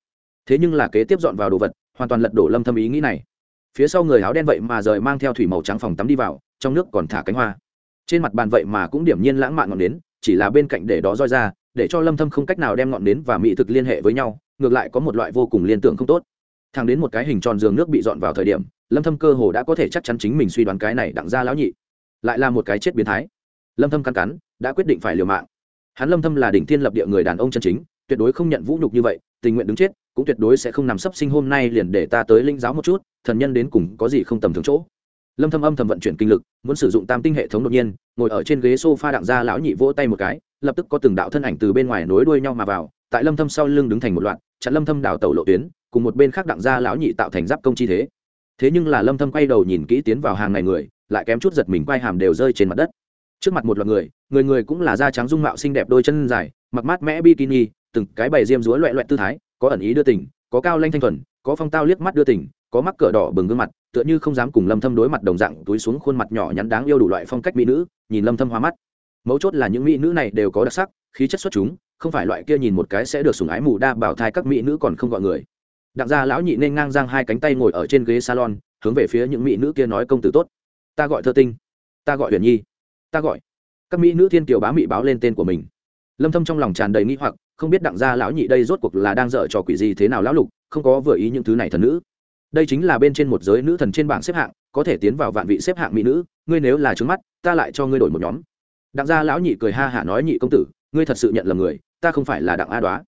thế nhưng là kế tiếp dọn vào đồ vật, hoàn toàn lật đổ lâm thâm ý nghĩ này. Phía sau người áo đen vậy mà rời mang theo thủy màu trắng phòng tắm đi vào, trong nước còn thả cánh hoa. Trên mặt bàn vậy mà cũng điểm nhiên lãng mạn ngọn nến, chỉ là bên cạnh để đó roi ra, để cho lâm thâm không cách nào đem ngọn nến và mỹ thực liên hệ với nhau, ngược lại có một loại vô cùng liên tưởng không tốt. Thang đến một cái hình tròn giường nước bị dọn vào thời điểm, lâm thâm cơ hồ đã có thể chắc chắn chính mình suy đoán cái này đặng ra lão nhị. Lại là một cái chết biến thái. Lâm thâm cắn cắn, đã quyết định phải liều mạng. Hắn lâm thâm là đỉnh thiên lập địa người đàn ông chân chính tuyệt đối không nhận vũ nhục như vậy, tình nguyện đứng chết, cũng tuyệt đối sẽ không nằm sấp sinh hôm nay liền để ta tới linh giáo một chút, thần nhân đến cùng có gì không tầm thường chỗ. Lâm thâm âm thầm vận chuyển kinh lực, muốn sử dụng tam tinh hệ thống đột nhiên, ngồi ở trên ghế sofa đặng ra lão nhị vỗ tay một cái, lập tức có từng đạo thân ảnh từ bên ngoài nối đuôi nhau mà vào, tại lâm thâm sau lưng đứng thành một loạt, chặn lâm thâm đảo tàu lộ tuyến, cùng một bên khác đặng ra lão nhị tạo thành giáp công chi thế. Thế nhưng là lâm thâm quay đầu nhìn kỹ tiến vào hàng này người, lại kém chút giật mình quay hàm đều rơi trên mặt đất. Trước mặt một loạt người người người cũng là da trắng dung mạo xinh đẹp đôi chân dài, mặc mát mẽ bikini từng cái bày diêm rúa loẹ loẹt tư thái, có ẩn ý đưa tình, có cao lanh thanh thuần, có phong tao liếc mắt đưa tình, có mắc cỡ đỏ bừng gương mặt, tựa như không dám cùng lâm thâm đối mặt đồng dạng túi xuống khuôn mặt nhỏ nhắn đáng yêu đủ loại phong cách mỹ nữ, nhìn lâm thâm hoa mắt. Mấu chốt là những mỹ nữ này đều có đặc sắc, khí chất xuất chúng, không phải loại kia nhìn một cái sẽ được sủng ái mù đa bảo thai các mỹ nữ còn không gọi người. Đặng gia lão nhị nên ngang giang hai cánh tay ngồi ở trên ghế salon, hướng về phía những mỹ nữ kia nói công tử tốt. Ta gọi thơ tinh, ta gọi huyền nhi, ta gọi. Các mỹ nữ thiên kiều bá mị báo lên tên của mình. Lâm thâm trong lòng tràn đầy nghi hoặc không biết đặng gia lão nhị đây rốt cuộc là đang dở trò quỷ gì thế nào lão lục, không có vừa ý những thứ này thần nữ. Đây chính là bên trên một giới nữ thần trên bảng xếp hạng, có thể tiến vào vạn vị xếp hạng mỹ nữ, ngươi nếu là trứng mắt, ta lại cho ngươi đổi một nhóm. Đặng gia lão nhị cười ha hả nói, nhị công tử, ngươi thật sự nhận lầm người, ta không phải là đặng a đoá.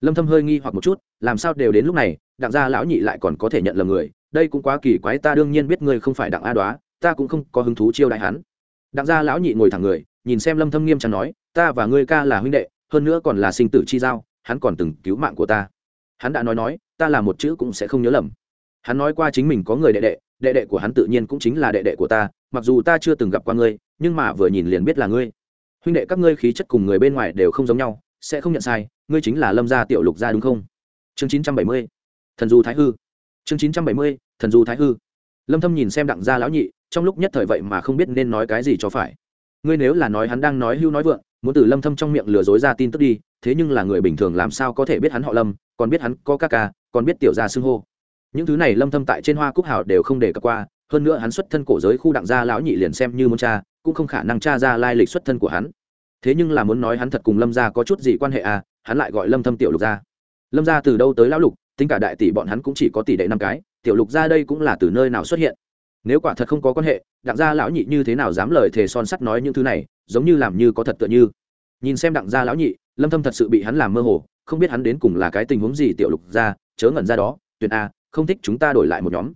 Lâm thâm hơi nghi hoặc một chút, làm sao đều đến lúc này, đặng gia lão nhị lại còn có thể nhận lầm người? Đây cũng quá kỳ quái, ta đương nhiên biết ngươi không phải đặng a đoá, ta cũng không có hứng thú chiêu đại hắn. Đặng gia lão nhị ngồi thẳng người, nhìn xem lâm thâm nghiêm trang nói, ta và ngươi ca là huynh đệ hơn nữa còn là sinh tử chi giao, hắn còn từng cứu mạng của ta. Hắn đã nói nói, ta là một chữ cũng sẽ không nhớ lầm. Hắn nói qua chính mình có người đệ đệ đệ đệ của hắn tự nhiên cũng chính là đệ đệ của ta, mặc dù ta chưa từng gặp qua ngươi, nhưng mà vừa nhìn liền biết là ngươi. Huynh đệ các ngươi khí chất cùng người bên ngoài đều không giống nhau, sẽ không nhận sai, ngươi chính là lâm gia tiểu lục gia đúng không? Chương chín trăm bảy mươi, thần du thái hư. Chương chín trăm bảy mươi, thần du thái hư. Lâm thâm nhìn xem đặng gia lão nhị, trong lúc nhất thời vậy mà không biết nên nói cái gì cho phải. Ngươi nếu là nói hắn đang nói hưu nói vượng muốn từ lâm thâm trong miệng lừa dối ra tin tức đi, thế nhưng là người bình thường làm sao có thể biết hắn họ lâm, còn biết hắn có ca ca, còn biết tiểu gia xưng hô. Những thứ này lâm thâm tại trên hoa cúc hào đều không để cập qua, hơn nữa hắn xuất thân cổ giới khu đặng gia lão nhị liền xem như muốn cha, cũng không khả năng tra ra lai lịch xuất thân của hắn. Thế nhưng là muốn nói hắn thật cùng lâm gia có chút gì quan hệ à hắn lại gọi lâm thâm tiểu lục gia. Lâm gia từ đâu tới lão lục, tính cả đại tỷ bọn hắn cũng chỉ có tỷ đệ năm cái, tiểu lục gia đây cũng là từ nơi nào xuất hiện nếu quả thật không có quan hệ, đặng gia lão nhị như thế nào dám lời thề son sắt nói những thứ này, giống như làm như có thật tựa như. Nhìn xem đặng gia lão nhị, lâm thâm thật sự bị hắn làm mơ hồ, không biết hắn đến cùng là cái tình huống gì tiểu lục gia, chớ ngẩn ra đó tuyệt a, không thích chúng ta đổi lại một nhóm.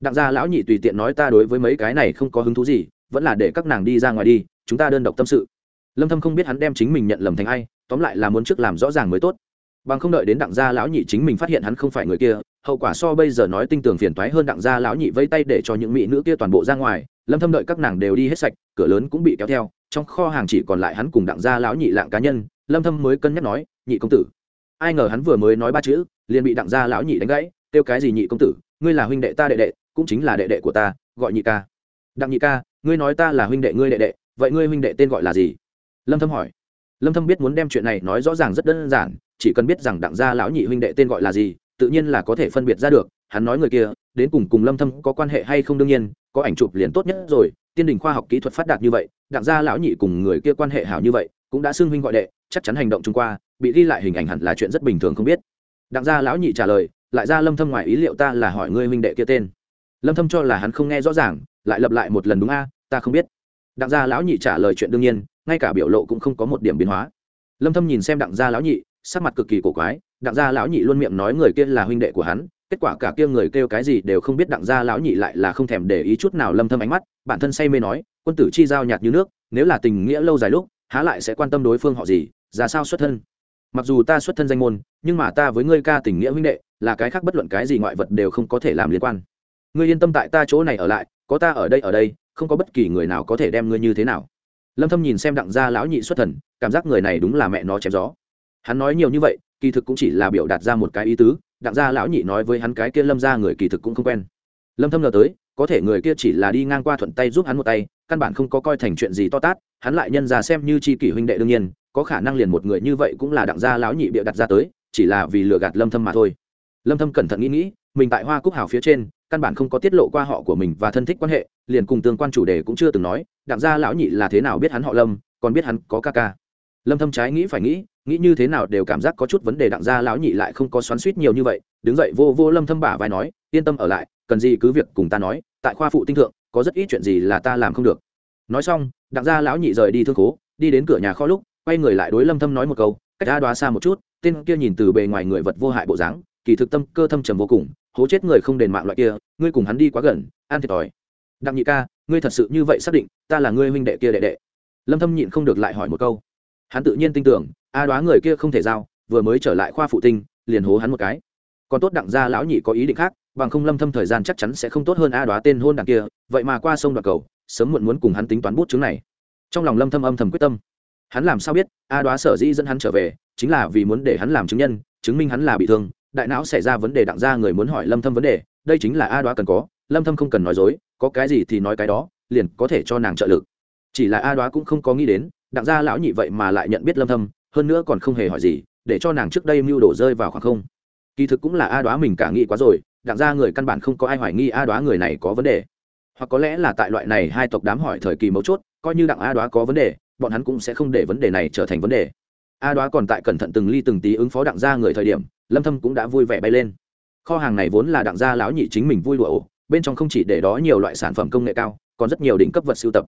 Đặng gia lão nhị tùy tiện nói ta đối với mấy cái này không có hứng thú gì, vẫn là để các nàng đi ra ngoài đi, chúng ta đơn độc tâm sự. Lâm thâm không biết hắn đem chính mình nhận lầm thành ai, tóm lại là muốn trước làm rõ ràng mới tốt. Bằng không đợi đến đặng gia lão nhị chính mình phát hiện hắn không phải người kia hậu quả so bây giờ nói tinh tường phiền toái hơn đặng gia lão nhị vây tay để cho những mỹ nữ kia toàn bộ ra ngoài, lâm thâm đợi các nàng đều đi hết sạch, cửa lớn cũng bị kéo theo, trong kho hàng chỉ còn lại hắn cùng đặng gia lão nhị lạng cá nhân, lâm thâm mới cân nhắc nói, nhị công tử, ai ngờ hắn vừa mới nói ba chữ, liền bị đặng gia lão nhị đánh gãy, kêu cái gì nhị công tử, ngươi là huynh đệ ta đệ đệ, cũng chính là đệ đệ của ta, gọi nhị ca. Đặng nhị ca, ngươi nói ta là huynh đệ ngươi đệ đệ, vậy ngươi huynh đệ tên gọi là gì? Lâm thâm hỏi. Lâm thâm biết muốn đem chuyện này nói rõ ràng rất đơn giản, chỉ cần biết rằng đặng gia lão nhị huynh đệ tên gọi là gì tự nhiên là có thể phân biệt ra được, hắn nói người kia, đến cùng cùng lâm thâm có quan hệ hay không đương nhiên, có ảnh chụp liền tốt nhất rồi, tiên đình khoa học kỹ thuật phát đạt như vậy, đặng gia lão nhị cùng người kia quan hệ hảo như vậy, cũng đã xưng huynh gọi đệ, chắc chắn hành động chung qua, bị ghi lại hình ảnh hẳn là chuyện rất bình thường không biết. Đặng gia lão nhị trả lời, lại ra lâm thâm ngoài ý liệu ta là hỏi ngươi huynh đệ kia tên. Lâm thâm cho là hắn không nghe rõ ràng, lại lặp lại một lần đúng a, ta không biết. Đặng gia lão nhị trả lời chuyện đương nhiên, ngay cả biểu lộ cũng không có một điểm biến hóa. Lâm thâm nhìn xem đặng gia lão nhị, sắc mặt cực kỳ cổ quái đặng gia lão nhị luôn miệng nói người kia là huynh đệ của hắn, kết quả cả kia người kêu cái gì đều không biết đặng gia lão nhị lại là không thèm để ý chút nào lâm thâm ánh mắt, bản thân say mê nói, quân tử chi giao nhạt như nước, nếu là tình nghĩa lâu dài lúc, há lại sẽ quan tâm đối phương họ gì, ra sao xuất thân? Mặc dù ta xuất thân danh môn, nhưng mà ta với ngươi ca tình nghĩa huynh đệ, là cái khác bất luận cái gì ngoại vật đều không có thể làm liên quan. Ngươi yên tâm tại ta chỗ này ở lại, có ta ở đây ở đây, không có bất kỳ người nào có thể đem ngươi như thế nào. Lâm thâm nhìn xem đặng gia lão nhị xuất thần, cảm giác người này đúng là mẹ nó chém gió hắn nói nhiều như vậy, kỳ thực cũng chỉ là biểu đạt ra một cái ý tứ, đặng gia lão nhị nói với hắn cái kia lâm gia người kỳ thực cũng không quen. Lâm thâm ngờ tới, có thể người kia chỉ là đi ngang qua thuận tay giúp hắn một tay, căn bản không có coi thành chuyện gì to tát, hắn lại nhân ra xem như chi kỷ huynh đệ đương nhiên, có khả năng liền một người như vậy cũng là đặng gia lão nhị bịa đặt ra tới, chỉ là vì lừa gạt lâm thâm mà thôi. Lâm thâm cẩn thận nghĩ nghĩ, mình tại hoa cúc hào phía trên, căn bản không có tiết lộ qua họ của mình và thân thích quan hệ, liền cùng tương quan chủ đề cũng chưa từng nói, đặng gia lão nhị là thế nào biết hắn họ lâm, còn biết hắn có ca ca lâm thâm trái nghĩ phải nghĩ nghĩ như thế nào đều cảm giác có chút vấn đề đặng gia lão nhị lại không có xoắn suýt nhiều như vậy đứng dậy vô vô lâm thâm bả vai nói yên tâm ở lại cần gì cứ việc cùng ta nói tại khoa phụ tinh thượng có rất ít chuyện gì là ta làm không được. Nói xong đặng gia lão nhị rời đi thương cố, đi đến cửa nhà kho lúc quay người lại đối lâm thâm nói một câu cách ra đoá xa một chút tên kia nhìn từ bề ngoài người vật vô hại bộ dáng kỳ thực tâm cơ thâm trầm vô cùng hố chết người không đền mạng loại kia ngươi cùng hắn đi quá gần an thiệt thòi. Đặng nhị ca ngươi thật sự như vậy xác định ta là ngươi huynh đệ kia đệ đệ. Lâm thâm nhịn không được lại hỏi một câu hắn tự nhiên tin tưởng, a đoá người kia không thể giao, vừa mới trở lại khoa phụ tinh, liền hố hắn một cái. Còn tốt đặng gia lão nhị có ý định khác, bằng không lâm thâm thời gian chắc chắn sẽ không tốt hơn a đoá tên hôn đảng kia, vậy mà qua sông đoạt cầu, sớm muộn muốn cùng hắn tính toán bút chứng này. Trong lòng lâm thâm âm thầm quyết tâm. Hắn làm sao biết, a đoá sở dĩ dẫn hắn trở về, chính là vì muốn để hắn làm chứng nhân, chứng minh hắn là bị thương. Đại não xảy ra vấn đề đặng gia người muốn hỏi lâm thâm vấn đề, đây chính là a đoá cần có, lâm thâm không cần nói dối, có cái gì thì nói cái đó, liền có thể cho nàng trợ lực. Chỉ là a đoá cũng không có nghĩ đến đặng gia lão nhị vậy mà lại nhận biết lâm thâm, hơn nữa còn không hề hỏi gì, để cho nàng trước đây mưu đổ rơi vào khoảng không. Kỳ thực cũng là a đoá mình cả nghĩ quá rồi, đặng gia người căn bản không có ai hoài nghi a đoá người này có vấn đề. Hoặc có lẽ là tại loại này hai tộc đám hỏi thời kỳ mấu chốt, coi như đặng a đoá có vấn đề, bọn hắn cũng sẽ không để vấn đề này trở thành vấn đề. A đoá còn tại cẩn thận từng ly từng tí ứng phó đặng gia người thời điểm, lâm thâm cũng đã vui vẻ bay lên. Kho hàng này vốn là đặng gia lão nhị chính mình vui lụa bên trong không chỉ để đó nhiều loại sản phẩm công nghệ cao, còn rất nhiều đỉnh cấp vật sưu tập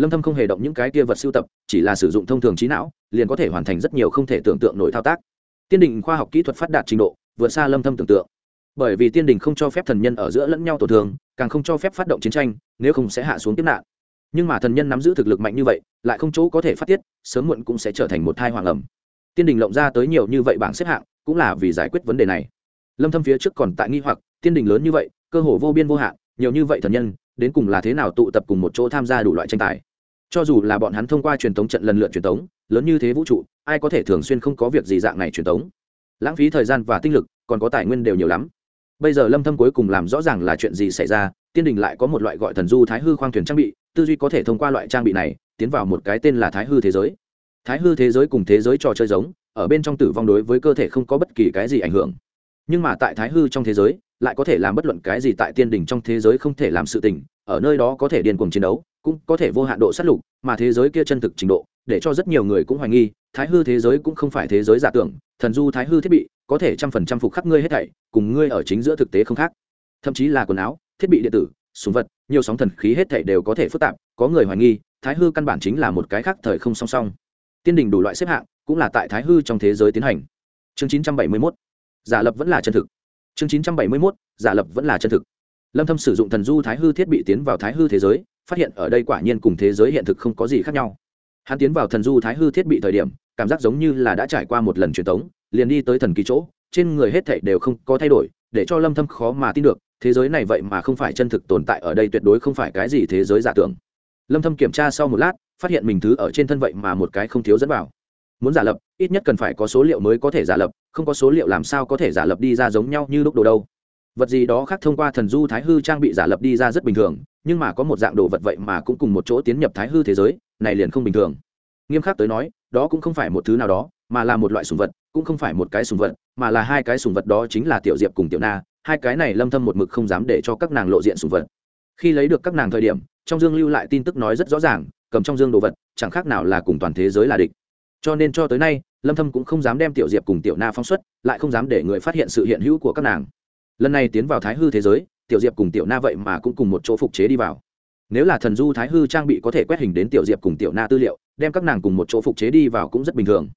lâm thâm không hề động những cái kia vật sưu tập, chỉ là sử dụng thông thường trí não, liền có thể hoàn thành rất nhiều không thể tưởng tượng nổi thao tác. Tiên đình khoa học kỹ thuật phát đạt trình độ, vượt xa lâm thâm tưởng tượng. Bởi vì tiên đình không cho phép thần nhân ở giữa lẫn nhau tổn thương, càng không cho phép phát động chiến tranh, nếu không sẽ hạ xuống tiếp nạn. Nhưng mà thần nhân nắm giữ thực lực mạnh như vậy, lại không chỗ có thể phát tiết, sớm muộn cũng sẽ trở thành một thai hoàng ẩm. Tiên đình lộng ra tới nhiều như vậy bảng xếp hạng, cũng là vì giải quyết vấn đề này. Lâm thâm phía trước còn tại nghi hoặc, tiên đình lớn như vậy, cơ hồ vô biên vô hạn, nhiều như vậy thần nhân, đến cùng là thế nào tụ tập cùng một chỗ tham gia đủ loại tranh tài? Cho dù là bọn hắn thông qua truyền thống trận lần lượt truyền thống lớn như thế vũ trụ, ai có thể thường xuyên không có việc gì dạng này truyền thống lãng phí thời gian và tinh lực, còn có tài nguyên đều nhiều lắm. Bây giờ lâm thâm cuối cùng làm rõ ràng là chuyện gì xảy ra, tiên đình lại có một loại gọi thần du thái hư khoang thuyền trang bị, tư duy có thể thông qua loại trang bị này, tiến vào một cái tên là thái hư thế giới. Thái hư thế giới cùng thế giới trò chơi giống, ở bên trong tử vong đối với cơ thể không có bất kỳ cái gì ảnh hưởng. Nhưng mà tại thái hư trong thế giới, lại có thể làm bất luận cái gì tại tiên Đình trong thế giới không thể làm sự tình, ở nơi đó có thể điên cuồng chiến đấu cũng có thể vô hạn độ sát lục, mà thế giới kia chân thực trình độ, để cho rất nhiều người cũng hoài nghi, thái hư thế giới cũng không phải thế giới giả tưởng, thần du thái hư thiết bị, có thể trăm phần trăm phục khắc ngươi hết thảy, cùng ngươi ở chính giữa thực tế không khác. Thậm chí là quần áo, thiết bị điện tử, súng vật, nhiều sóng thần khí hết thảy đều có thể phức tạp, có người hoài nghi, thái hư căn bản chính là một cái khác thời không song song. Tiên đình đủ loại xếp hạng, cũng là tại thái hư trong thế giới tiến hành. Chương 971 giả lập vẫn là chân thực. Chương 971 giả lập vẫn là chân thực. Lâm thâm sử dụng thần du thái hư thiết bị tiến vào thái hư thế giới phát hiện ở đây quả nhiên cùng thế giới hiện thực không có gì khác nhau. Hắn tiến vào thần du thái hư thiết bị thời điểm, cảm giác giống như là đã trải qua một lần truyền tống, liền đi tới thần kỳ chỗ, trên người hết thảy đều không có thay đổi, để cho lâm thâm khó mà tin được, thế giới này vậy mà không phải chân thực tồn tại ở đây tuyệt đối không phải cái gì thế giới giả tưởng. Lâm thâm kiểm tra sau một lát, phát hiện mình thứ ở trên thân vậy mà một cái không thiếu dẫn vào. Muốn giả lập, ít nhất cần phải có số liệu mới có thể giả lập, không có số liệu làm sao có thể giả lập đi ra giống nhau như lúc đồ đâu. Vật gì đó khác thông qua thần du thái hư trang bị giả lập đi ra rất bình thường nhưng mà có một dạng đồ vật vậy mà cũng cùng một chỗ tiến nhập thái hư thế giới, này liền không bình thường. Nghiêm khắc tới nói, đó cũng không phải một thứ nào đó, mà là một loại sùng vật, cũng không phải một cái sùng vật, mà là hai cái sùng vật đó chính là tiểu diệp cùng tiểu na, hai cái này lâm thâm một mực không dám để cho các nàng lộ diện sùng vật. Khi lấy được các nàng thời điểm, trong dương lưu lại tin tức nói rất rõ ràng, cầm trong dương đồ vật, chẳng khác nào là cùng toàn thế giới là địch. Cho nên cho tới nay, lâm thâm cũng không dám đem tiểu diệp cùng tiểu na phóng xuất, lại không dám để người phát hiện sự hiện hữu của các nàng. Lần này tiến vào thái hư thế giới tiểu diệp cùng tiểu na vậy mà cũng cùng một chỗ phục chế đi vào. Nếu là thần du thái hư trang bị có thể quét hình đến tiểu diệp cùng tiểu na tư liệu, đem các nàng cùng một chỗ phục chế đi vào cũng rất bình thường.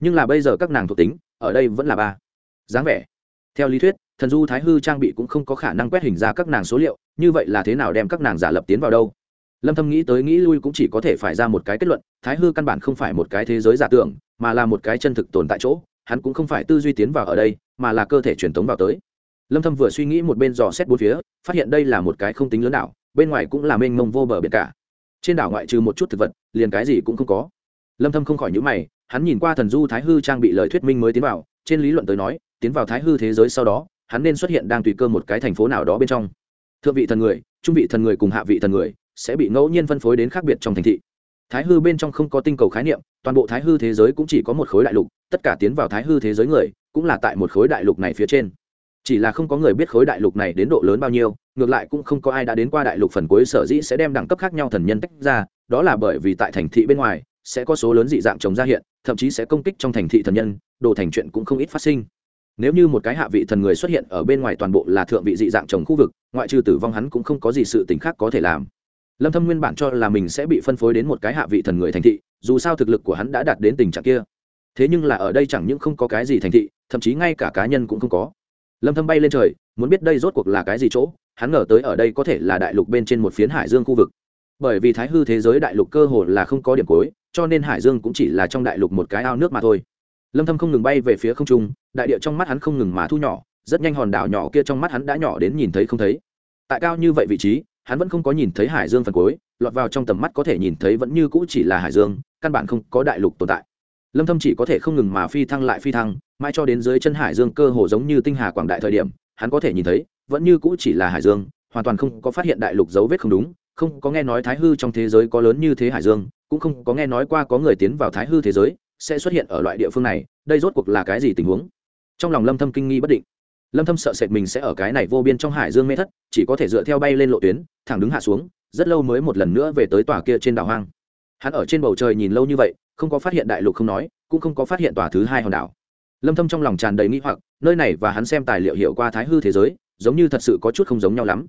Nhưng là bây giờ các nàng thuộc tính, ở đây vẫn là ba. Dáng vẻ. Theo lý thuyết, thần du thái hư trang bị cũng không có khả năng quét hình ra các nàng số liệu, như vậy là thế nào đem các nàng giả lập tiến vào đâu? Lâm thâm nghĩ tới nghĩ lui cũng chỉ có thể phải ra một cái kết luận, thái hư căn bản không phải một cái thế giới giả tưởng, mà là một cái chân thực tồn tại chỗ, hắn cũng không phải tư duy tiến vào ở đây, mà là cơ thể truyền tống vào tới lâm thâm vừa suy nghĩ một bên dò xét bốn phía, phát hiện đây là một cái không tính lớn đảo, bên ngoài cũng là mênh mông vô bờ biển cả. Trên đảo ngoại trừ một chút thực vật, liền cái gì cũng không có. Lâm thâm không khỏi nhíu mày, hắn nhìn qua thần du thái hư trang bị lời thuyết minh mới tiến vào, trên lý luận tới nói, tiến vào thái hư thế giới sau đó, hắn nên xuất hiện đang tùy cơ một cái thành phố nào đó bên trong. Thượng vị thần người, trung vị thần người cùng hạ vị thần người, sẽ bị ngẫu nhiên phân phối đến khác biệt trong thành thị. Thái hư bên trong không có tinh cầu khái niệm, toàn bộ thái hư thế giới cũng chỉ có một khối đại lục, tất cả tiến vào thái hư thế giới người, cũng là tại một khối đại lục này phía trên chỉ là không có người biết khối đại lục này đến độ lớn bao nhiêu, ngược lại cũng không có ai đã đến qua đại lục phần cuối sở dĩ sẽ đem đẳng cấp khác nhau thần nhân tách ra, đó là bởi vì tại thành thị bên ngoài, sẽ có số lớn dị dạng chống ra hiện, thậm chí sẽ công kích trong thành thị thần nhân, đồ thành chuyện cũng không ít phát sinh. Nếu như một cái hạ vị thần người xuất hiện ở bên ngoài toàn bộ là thượng vị dị dạng trồng khu vực, ngoại trừ tử vong hắn cũng không có gì sự t ì n h khác có thể làm. Lâm thâm nguyên bản cho là mình sẽ bị phân phối đến một cái hạ vị thần người thành thị, dù sao thực lực của hắn đã đạt đến tình trạng kia. Thế nhưng là ở đây chẳng những không có cái gì thành thị, thậm chí ngay cả cá nhân cũng không có lâm thâm bay lên trời, muốn biết đây rốt cuộc là cái gì chỗ, hắn ngờ tới ở đây có thể là đại lục bên trên một phiến hải dương khu vực. Bởi vì thái hư thế giới đại lục cơ hồ là không có điểm cuối, cho nên hải dương cũng chỉ là trong đại lục một cái ao nước mà thôi. Lâm thâm không ngừng bay về phía không trung, đại địa trong mắt hắn không ngừng mà thu nhỏ, rất nhanh hòn đảo nhỏ kia trong mắt hắn đã nhỏ đến nhìn thấy không thấy. Tại cao như vậy vị trí, hắn vẫn không có nhìn thấy hải dương phần cuối, lọt vào trong tầm mắt có thể nhìn thấy vẫn như cũ chỉ là hải dương, căn bản không có đại lục tồn tại lâm thâm chỉ có thể không ngừng mà phi thăng lại phi thăng, mãi cho đến dưới chân hải dương cơ hồ giống như tinh hà quảng đại thời điểm, hắn có thể nhìn thấy, vẫn như cũ chỉ là hải dương, hoàn toàn không có phát hiện đại lục dấu vết không đúng, không có nghe nói thái hư trong thế giới có lớn như thế hải dương, cũng không có nghe nói qua có người tiến vào thái hư thế giới, sẽ xuất hiện ở loại địa phương này, đây rốt cuộc là cái gì tình huống? Trong lòng lâm thâm kinh nghi bất định. Lâm thâm sợ sệt mình sẽ ở cái này vô biên trong hải dương mê thất, chỉ có thể dựa theo bay lên lộ tuyến, thẳng đứng hạ xuống, rất lâu mới một lần nữa về tới tòa kia trên đảo hoang. Hắn ở trên bầu trời nhìn lâu như vậy không có phát hiện đại lục không nói, cũng không có phát hiện tòa thứ hai hòn đảo. Lâm thâm trong lòng tràn đầy nghi hoặc, nơi này và hắn xem tài liệu hiểu qua thái hư thế giới, giống như thật sự có chút không giống nhau lắm.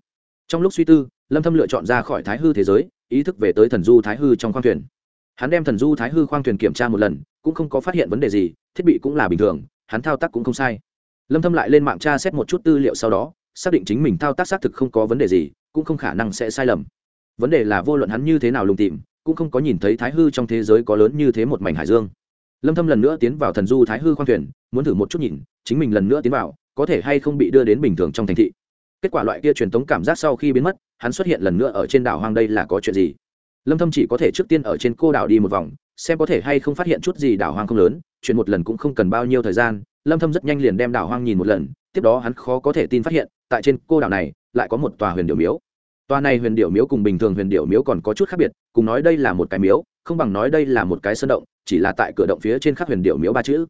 Trong lúc suy tư, lâm thâm lựa chọn ra khỏi thái hư thế giới, ý thức về tới thần du thái hư trong khoang thuyền. Hắn đem thần du thái hư khoang thuyền kiểm tra một lần, cũng không có phát hiện vấn đề gì, thiết bị cũng là bình thường, hắn thao tác cũng không sai. Lâm thâm lại lên mạng tra xét một chút tư liệu sau đó, xác định chính mình thao tác xác thực không có vấn đề gì, cũng không khả năng sẽ sai lầm. Vấn đề là vô luận hắn như thế nào lùng tìm cũng không có nhìn thấy thái hư trong thế giới có lớn như thế một mảnh hải dương. Lâm thâm lần nữa tiến vào thần du thái hư khoang thuyền, muốn thử một chút nhìn, chính mình lần nữa tiến vào, có thể hay không bị đưa đến bình thường trong thành thị. Kết quả loại kia truyền tống cảm giác sau khi biến mất, hắn xuất hiện lần nữa ở trên đảo hoang đây là có chuyện gì? Lâm thâm chỉ có thể trước tiên ở trên cô đảo đi một vòng, xem có thể hay không phát hiện chút gì đảo hoang không lớn, Chuyện một lần cũng không cần bao nhiêu thời gian, lâm thâm rất nhanh liền đem đảo hoang nhìn một lần, tiếp đó hắn khó có thể tin phát hiện, tại trên cô đảo này, lại có một tòa huyền điệu miếu toa này huyền điệu miếu cùng bình thường huyền điệu miếu còn có chút khác biệt, cùng nói đây là một cái miếu, không bằng nói đây là một cái sơn động, chỉ là tại cửa động phía trên khắc huyền điệu miếu ba chữ.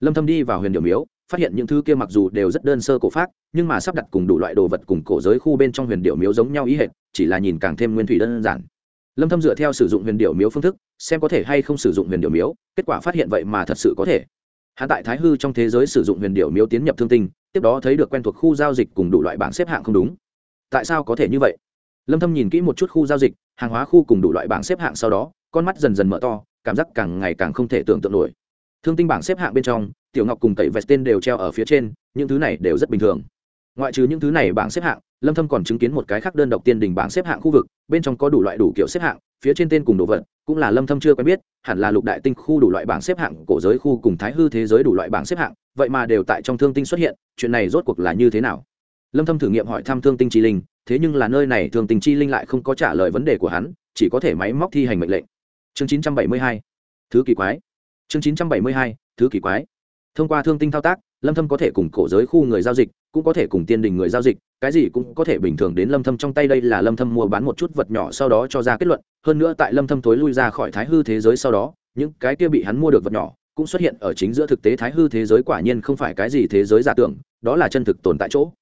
Lâm thâm đi vào huyền điệu miếu, phát hiện những thứ kia mặc dù đều rất đơn sơ cổ phác, nhưng mà sắp đặt cùng đủ loại đồ vật cùng cổ giới khu bên trong huyền điệu miếu giống nhau ý hệt, chỉ là nhìn càng thêm nguyên thủy đơn giản. Lâm thâm dựa theo sử dụng huyền điệu miếu phương thức, xem có thể hay không sử dụng huyền điệu miếu, kết quả phát hiện vậy mà thật sự có thể. Hắn tại thái hư trong thế giới sử dụng huyền điệu miếu tiến nhập thương tinh, tiếp đó thấy được quen thuộc khu giao dịch cùng đủ loại bảng xếp hạng không đúng. Tại sao có thể như vậy? Lâm thâm nhìn kỹ một chút khu giao dịch, hàng hóa khu cùng đủ loại bảng xếp hạng sau đó, con mắt dần dần mở to, cảm giác càng ngày càng không thể tưởng tượng nổi. Thương tinh bảng xếp hạng bên trong, tiểu ngọc cùng tẩy vest tên đều treo ở phía trên, những thứ này đều rất bình thường. Ngoại trừ những thứ này bảng xếp hạng, lâm thâm còn chứng kiến một cái khác đơn độc tiên đỉnh bảng xếp hạng khu vực, bên trong có đủ loại đủ kiểu xếp hạng, phía trên tên cùng đồ vật, cũng là lâm thâm chưa quen biết, hẳn là lục đại tinh khu đủ loại bảng xếp hạng, cổ giới khu cùng thái hư thế giới đủ loại bảng xếp hạng, vậy mà đều tại trong thương tinh xuất hiện, chuyện này rốt cuộc là như thế nào? Lâm thâm thử nghiệm hỏi thăm thương tinh chi linh thế nhưng là nơi này thường tình chi linh lại không có trả lời vấn đề của hắn, chỉ có thể máy móc thi hành mệnh lệnh. Chương 972 thứ kỳ quái. Chương 972 thứ kỳ quái. Thông qua thương tinh thao tác, lâm thâm có thể cùng cổ giới khu người giao dịch, cũng có thể cùng tiên đình người giao dịch, cái gì cũng có thể bình thường đến lâm thâm trong tay, đây là lâm thâm mua bán một chút vật nhỏ sau đó cho ra kết luận, hơn nữa tại lâm thâm tối lui ra khỏi thái hư thế giới sau đó, những cái kia bị hắn mua được vật nhỏ cũng xuất hiện ở chính giữa thực tế thái hư thế giới, quả nhiên không phải cái gì thế giới giả tưởng, đó là chân thực tồn tại chỗ